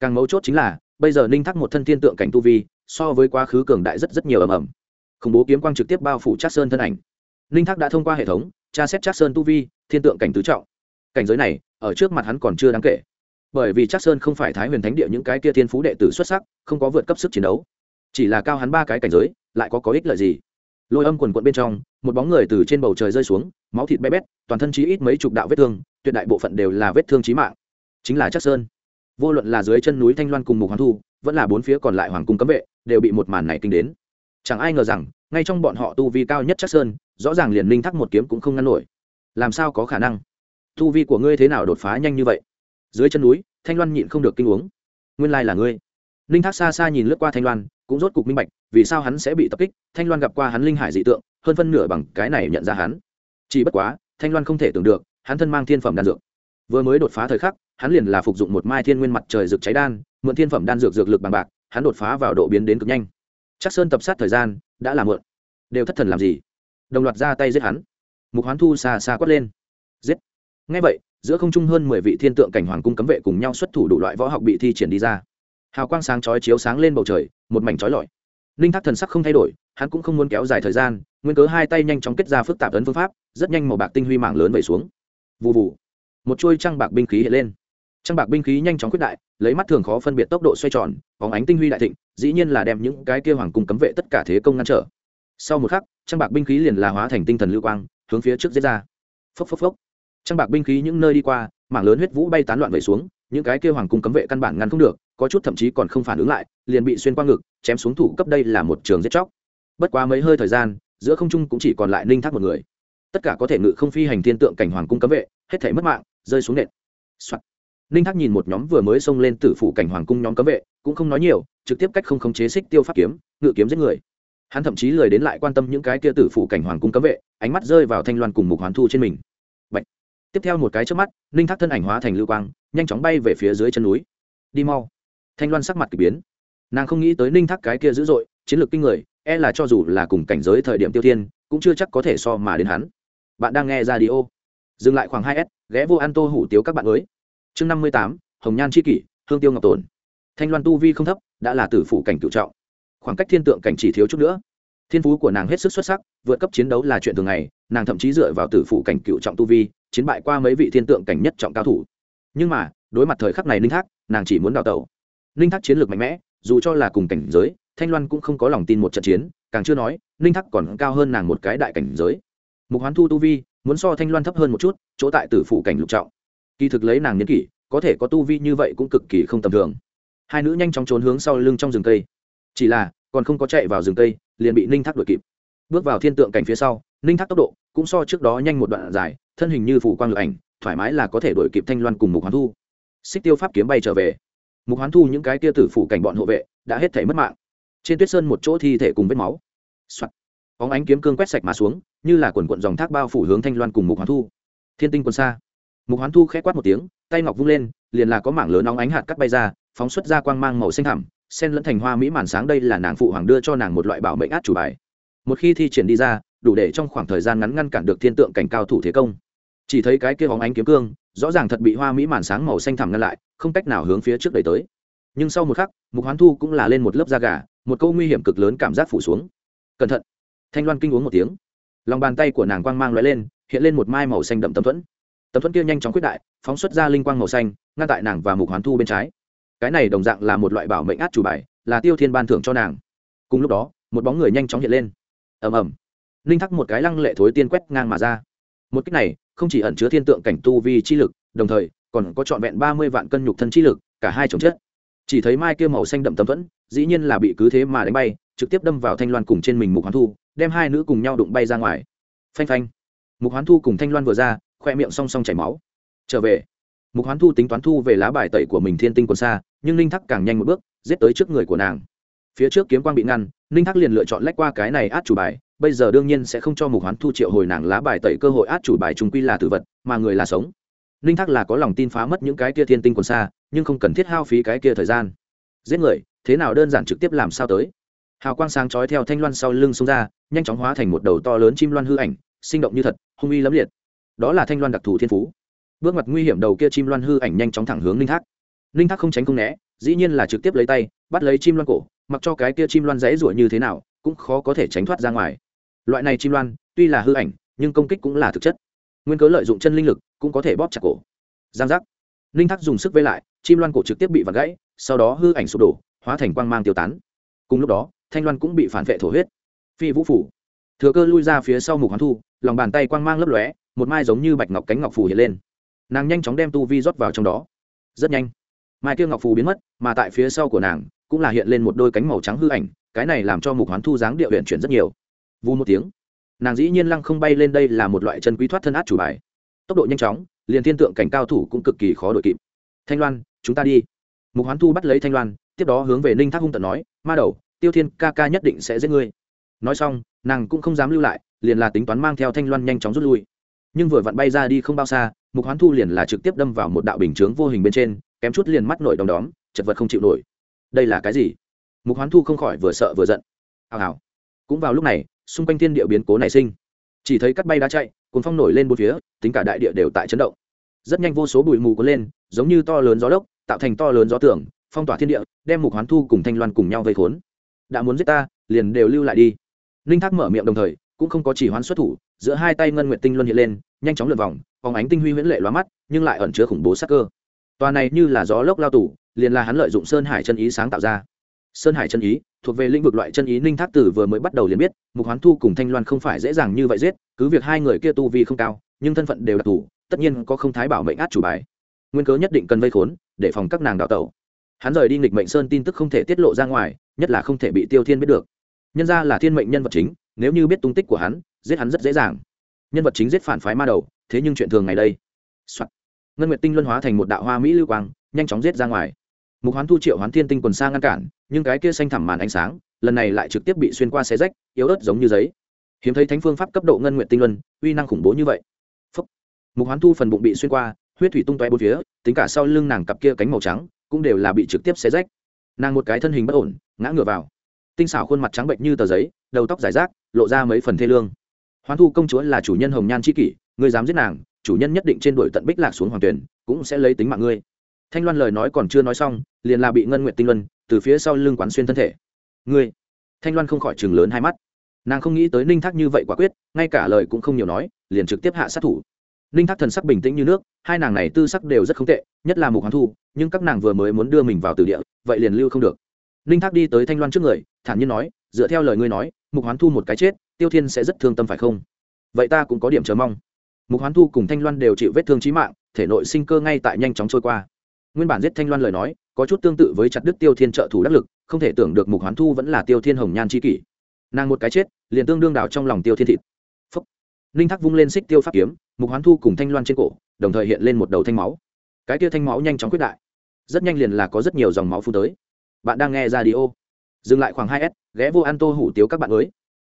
Càng mấu chốt chính là, bây giờ ninh thác một thân thiên tượng cảnh tu vi, so với quá khứ cường đại rất rất nhiều ầm ầm. Khủng bố kiếm quang trực tiếp bao phủ chắc sơn thân ảnh. Ninh thác đã thông qua hệ thống, tra xét chắc sơn tu vi, thiên tượng cảnh tứ trọng. Cảnh giới này ở trước mặt hắn còn chưa đáng kể. Bởi vì chắc sơn không phải thái huyền thánh địa những cái kia thiên phú đệ tử xuất sắc, không có vượt cấp sức chiến đấu. Chỉ là cao hắn ba cái cảnh giới, lại có có ích lợi gì? Lôi âm quần quận bên trong, một bóng người từ trên bầu trời rơi xuống, máu thịt bé bét, toàn thân chí ít mấy chục đạo vết thương, tuyệt đại bộ phận đều là vết thương chí mạng. Chính là chắc sơn. Vô luận là dưới chân núi thanh loan cùng mục hoàng thu, vẫn là bốn phía còn lại hoàng cung cấm vệ, đều bị một màn này kinh đến. Chẳng ai ngờ rằng, ngay trong bọn họ tu vi cao nhất chắc sơn, rõ ràng liền linh thắc một kiếm cũng không ngăn nổi. Làm sao có khả năng? Tu vi của ngươi thế nào đột phá nhanh như vậy? Dưới chân núi, thanh loan nhịn không được kinh uống. Nguyên lai là ngươi. Linh thác xa xa nhìn lướt qua thanh loan, cũng rốt cục minh bạch, vì sao hắn sẽ bị tập kích? Thanh loan gặp qua hắn linh hải dị tượng, hơn phân nửa bằng cái này nhận ra hắn. Chỉ bất quá, thanh loan không thể tưởng được, hắn thân mang thiên phẩm đan dược. Vừa mới đột phá thời khắc, hắn liền là phục dụng một mai thiên nguyên mặt trời rực cháy đan, mượn thiên phẩm đan dược dược lực bằng bạc, hắn đột phá vào độ biến đến cực nhanh. Chắc sơn tập sát thời gian, đã là mượn đều thất thần làm gì? Đồng loạt ra tay giết hắn. Mục hoán thu xa xa quất lên. Giết! Ngay vậy, giữa không trung hơn mười vị thiên tượng cảnh hoàng cung cấm vệ cùng nhau xuất thủ đủ loại võ học bị thi triển đi ra. Hào quang sáng chói chiếu sáng lên bầu trời, một mảnh chói lọi. Linh thác thần sắc không thay đổi, hắn cũng không muốn kéo dài thời gian, nguyên cớ hai tay nhanh chóng kết ra phức tạp ấn phương pháp, rất nhanh màu bạc tinh huy mảng lớn vẩy xuống. Vụ vụ một chuôi trăng bạc binh khí hiện lên. Trăng bạc binh khí nhanh chóng quyết đại, lấy mắt thường khó phân biệt tốc độ xoay tròn, bóng ánh tinh huy đại thịnh, dĩ nhiên là đem những cái kia hoàng cung cấm vệ tất cả thế công ngăn trở. Sau một khắc, trăng bạc binh khí liền là hóa thành tinh thần lưu quang, hướng phía trước giết ra. Phốc phốc phốc trang bạc binh khí những nơi đi qua, mảng lớn huyết vũ bay tán loạn vẩy xuống, những cái kia hoàng cung cấm vệ căn bản ngăn không được, có chút thậm chí còn không phản ứng lại, liền bị xuyên qua ngực, chém xuống thủ cấp đây là một trường giết chóc. Bất quá mấy hơi thời gian, giữa không trung cũng chỉ còn lại ninh thác một người. Tất cả có thể ngự không phi hành thiên tượng cảnh hoàng cung cấm vệ, hết thể mất mạng, rơi xuống nện、Soạn. ninh thác nhìn một nhóm vừa mới xông lên tử phủ cảnh hoàng cung nhóm cấm vệ, cũng không nói nhiều, trực tiếp cách không khống chế xích tiêu pháp kiếm, ngự kiếm giết người. Hắn thậm chí lười đến lại quan tâm những cái kia tử phủ cảnh hoàng cung cấm vệ, ánh mắt rơi vào thanh loan cùng mục hoàn thu trên mình tiếp theo một cái trước mắt, ninh thác thân ảnh hóa thành lưu quang, nhanh chóng bay về phía dưới chân núi. Đi mau. Thanh loan sắc mặt k ỳ biến. Nàng không nghĩ tới ninh thác cái kia dữ dội, chiến lược kinh người e là cho dù là cùng cảnh giới thời điểm tiêu thiên, cũng chưa chắc có thể so mà đến hắn. Bạn đang nghe ra đi ô. Dừng lại khoảng hai s, ghé vô ăn tô hủ tiếu các bạn mới. Chương năm mươi tám, hồng nhan c h i kỷ, hương tiêu ngọc tồn. Thanh loan tu vi không thấp, đã là tử phủ cảnh cựu trọng. Khoảng cách thiên tượng cảnh chỉ thiếu chút nữa. Thiên phú của nàng hết sức xuất sắc, vượt cấp chiến đấu là chuyện thường ngày, nàng thậm chí dựa vào tử phủ cảnh cựu trọng tu vi chiến bại qua mấy vị thiên tượng cảnh nhất trọng cao thủ. Nhưng mà, đối mặt thời khắc này ninh thác, nàng chỉ muốn đào tẩu. Ninh thác chiến lược mạnh mẽ, dù cho là cùng cảnh giới, thanh loan cũng không có lòng tin một trận chiến, càng chưa nói, ninh thác còn cao hơn nàng một cái đại cảnh giới. Mục hoán thu tu vi, muốn so thanh loan thấp hơn một chút, chỗ tại tử phủ cảnh lục trọng. Kỳ thực lấy nàng niên kỷ, có thể có tu vi như vậy cũng cực kỳ không tầm thường. Hai nữ nhanh chóng trốn hướng sau lưng trong rừng cây. Chỉ là, còn không có chạy vào rừng cây, liền bị ninh thác đuổi kịp. Bước vào thiên tượng cảnh phía sau, ninh thác tốc độ cũng so trước đó nhanh một đoạn dài, thân hình như phủ quang lực ảnh, thoải mái là có thể đuổi kịp thanh loan cùng mục hoán thu. Xích tiêu pháp kiếm bay trở về. Mục hoán thu những cái tia tử phủ cảnh bọn hộ vệ đã hết thể mất mạng. Trên tuyết sơn một chỗ thi thể cùng vết máu、Soạn. óng ánh kiếm cương quét sạch mà xuống, như là quần quận dòng thác bao phủ hướng thanh loan cùng mục hoán thu. Thiên tinh quân xa. Mục hoán thu k h ẽ quát một tiếng, tay ngọc vung lên, liền là có mảng lớn óng ánh hạt cắt bay ra, phóng xuất ra quang mang màu xanh thẳm, sen lẫn thành hoa mỹ màn sáng đây là nàng phụ hoàng đưa cho nàng một loại bảo mệnh át chủ bài. Một khi thi triển đi ra đủ để trong khoảng thời gian ngắn ngăn cản được thiên tượng cảnh cao thủ thế công. Chỉ thấy cái kia hóng ánh kiếm cương, rõ ràng thật bị hoa mỹ màn sáng màu xanh thẳm ngăn lại, không cách nào hướng phía trước đẩy tới. Nhưng sau một khắc, mục hoán thu cũng là lên một lớp da gà, một câu nguy hiểm cực lớn cảm giác phủ xuống. Cẩn thận. Thanh loan kinh uống một tiếng. Lòng bàn tay của nàng quang mang l lên, hiện lên một mai màu xanh đậm tấm thuẫn. Tấm thuẫn kia nhanh chóng quyết đại, phóng xuất ra linh quang màu xanh, ngăn tại nàng và mục hoán thu bên trái. Cái này đồng dạng là một loại bảo mệnh át chủ bài, là tiêu thiên ban thưởng cho nàng. Cùng lúc đó, một bóng người nhanh chóng hiện lên. Ầm ầm linh thắc một cái lăng lệ thối tiên quét ngang mà ra. Một cách này, không chỉ ẩn chứa thiên tượng cảnh tu vi chi lực, đồng thời, còn có trọn vẹn ba mươi vạn cân nhục thân chi lực, cả hai chồng chất. Chỉ thấy mai kia màu xanh đậm tấm thuẫn, dĩ nhiên là bị cứ thế mà đánh bay, trực tiếp đâm vào thanh loan cùng trên mình mục hoán thu, đem hai nữ cùng nhau đụng bay ra ngoài. Phanh phanh. Mục hoán thu cùng thanh loan vừa ra, khoe miệng song song chảy máu. Trở về. Mục hoán thu tính toán thu về lá bài tẩy của mình thiên tinh còn xa, nhưng ninh thắc càng nhanh một bước, giết tới trước người của nàng. Phía trước kiếm quang bị ngăn ninh thắc liền lựa chọn lách qua cái này át chủ bài bây giờ đương nhiên sẽ không cho mục hoán thu triệu hồi nàng lá bài tẩy cơ hội át chủ bài trung quy là tử vật, mà người là sống. Ninh thác là có lòng tin phá mất những cái kia thiên tinh còn xa, nhưng không cần thiết hao phí cái kia thời gian. Giết người, thế nào đơn giản trực tiếp làm sao tới? Hào quang sáng chói theo thanh loan sau lưng xông ra, nhanh chóng hóa thành một đầu to lớn chim loan hư ảnh, sinh động như thật, hung uy lẫm liệt. Đó là thanh loan đặc thù thiên phú. Bước mặt nguy hiểm đầu kia chim loan hư ảnh nhanh chóng thẳng hướng ninh thác. Ninh thác không tránh không né, dĩ nhiên là trực tiếp lấy tay, bắt lấy chim loan cổ, mặc cho cái kia chim loan dãy rủa như thế nào, cũng khó có thể tránh thoát ra ngoài loại này chim loan, tuy là hư ảnh, nhưng công kích cũng là thực chất. Nguyên cớ lợi dụng chân linh lực, cũng có thể bóp chặt cổ. Giang giác. Linh thác dùng sức vây lại, chim loan cổ trực tiếp bị vặt gãy, sau đó hư ảnh sụp đổ, hóa thành quang mang tiêu tán. Cùng lúc đó, thanh loan cũng bị phản vệ thổ huyết. Phi vũ phủ. Thừa cơ lui ra phía sau mục hoán thu, lòng bàn tay quang mang lấp lóe, một mai giống như bạch ngọc cánh ngọc phù hiện lên. Nàng nhanh chóng đem tu vi rót vào trong đó. Rất nhanh, mai kia ngọc phù biến mất, mà tại phía sau của nàng, cũng là hiện lên một đôi cánh màu trắng hư ảnh, cái này làm cho mục hoán thu dáng địa huyện chuyển rất nhiều vu một tiếng. Nàng dĩ nhiên lăng không bay lên đây là một loại chân quý thoát thân át chủ bài. Tốc độ nhanh chóng, liền thiên tượng cảnh cao thủ cũng cực kỳ khó đội kịp. Thanh loan, chúng ta đi. Mục hoán thu bắt lấy thanh loan, tiếp đó hướng về ninh thác hung tận nói, ma đầu, tiêu thiên ca ca nhất định sẽ giết ngươi. Nói xong, nàng cũng không dám lưu lại, liền là tính toán mang theo thanh loan nhanh chóng rút lui. Nhưng vừa vặn bay ra đi không bao xa, mục hoán thu liền là trực tiếp đâm vào một đạo bình chướng vô hình bên trên, kém chút liền mắt nổi đom đóm, chật vật không chịu nổi. Đây là cái gì? Mục hoán thu không khỏi vừa sợ vừa giận. Hào hào. Cũng vào lúc này xung quanh thiên địa biến cố nảy sinh. Chỉ thấy cắt bay đá chạy cuốn phong nổi lên bốn phía, tính cả đại địa đều tại chấn động. Rất nhanh vô số bụi mù cuốn lên, giống như to lớn gió lốc, tạo thành to lớn gió tưởng phong tỏa thiên địa, đem mục hoán thu cùng thanh loan cùng nhau vây khốn. Đã muốn giết ta, liền đều lưu lại đi. Ninh thác mở miệng đồng thời, cũng không có chỉ hoán xuất thủ, giữa hai tay ngân nguyện tinh luân hiện lên, nhanh chóng lượt vòng, phóng ánh tinh huy huyễn lệ loa mắt, nhưng lại ẩn chứa khủng bố sắc cơ. Tòa này như là gió lốc lao tủ liền là hắn lợi dụng sơn hải chân ý sáng tạo ra. Sơn hải chân ý thuộc về lĩnh vực loại chân ý ninh thác tử vừa mới bắt đầu liền biết, mục hoán thu cùng thanh loan không phải dễ dàng như vậy giết, cứ việc hai người kia tu vi không cao, nhưng thân phận đều đặc thù, tất nhiên có không thái bảo mệnh át chủ bài. Nguyên cớ nhất định cần vây khốn, để phòng các nàng đào tẩu. Hắn rời đi nghịch mệnh sơn tin tức không thể tiết lộ ra ngoài, nhất là không thể bị tiêu thiên biết được. Nhân ra là thiên mệnh nhân vật chính, nếu như biết tung tích của hắn, giết hắn rất dễ dàng. Nhân vật chính giết phản phái ma đầu, thế nhưng chuyện thường ngày đây、Soạn. ngân nguyệt tinh luân hóa thành một đạo hoa mỹ lưu quang, nhanh chóng giết ra ngoài mục hoán thu triệu hoán thiên tinh quần xa ngăn cản, nhưng cái kia xanh thẳm màn ánh sáng, lần này lại trực tiếp bị xuyên qua xé rách, yếu ớt giống như giấy. Hiếm thấy thánh phương pháp cấp độ ngân nguyện tinh luân, uy năng khủng bố như vậy. Phúc. mục hoán thu phần bụng bị xuyên qua, huyết thủy tung toe bốn phía, tính cả sau lưng nàng cặp kia cánh màu trắng, cũng đều là bị trực tiếp xé rách. Nàng một cái thân hình bất ổn, ngã ngửa vào. Tinh xảo khuôn mặt trắng bệnh như tờ giấy, đầu tóc dài rác, lộ ra mấy phần thê lương. Hoán thu công chúa là chủ nhân hồng nhan c kỷ, ngươi dám giết nàng, chủ nhân nhất định trên đuổi tận bích lạc xuống hoàng tuyển, cũng sẽ lấy tính mạng ngươi thanh loan lời nói còn chưa nói xong, liền là bị ngân nguyện tinh luân từ phía sau lưng quán xuyên thân thể. Ngươi? Thanh loan không khỏi chừng lớn hai mắt. Nàng không nghĩ tới ninh thác như vậy quả quyết, ngay cả lời cũng không nhiều nói, liền trực tiếp hạ sát thủ. Ninh thác thần sắc bình tĩnh như nước, hai nàng này tư sắc đều rất không tệ, nhất là mục hoàng thu, nhưng các nàng vừa mới muốn đưa mình vào từ địa, vậy liền lưu không được. Ninh thác đi tới thanh loan trước người, thản nhiên nói, dựa theo lời ngươi nói, mục hoán thu một cái chết, tiêu thiên sẽ rất thương tâm phải không? Vậy ta cũng có điểm chờ mong. Mục hoán thu cùng thanh loan đều chịu vết thương trí mạng, thể nội sinh cơ ngay tại nhanh chóng trôi qua nguyên bản giết thanh loan lời nói, có chút tương tự với chặt đức tiêu thiên trợ thủ đắc lực, không thể tưởng được mục hoán thu vẫn là tiêu thiên hồng nhan c kỷ. Nàng một cái chết, liền tương đương đào trong lòng tiêu thiên thịt. Phúc. Ninh thác vung lên xích tiêu pháp kiếm, mục hoán thu cùng thanh loan trên cổ, đồng thời hiện lên một đầu thanh máu. Cái tiêu thanh máu nhanh chóng quyết đại. Rất nhanh liền là có rất nhiều dòng máu phun tới. Bạn đang nghe ra đi ô dừng lại khoảng hai s, ghé vô ăn tô hủ tiếu các bạn mới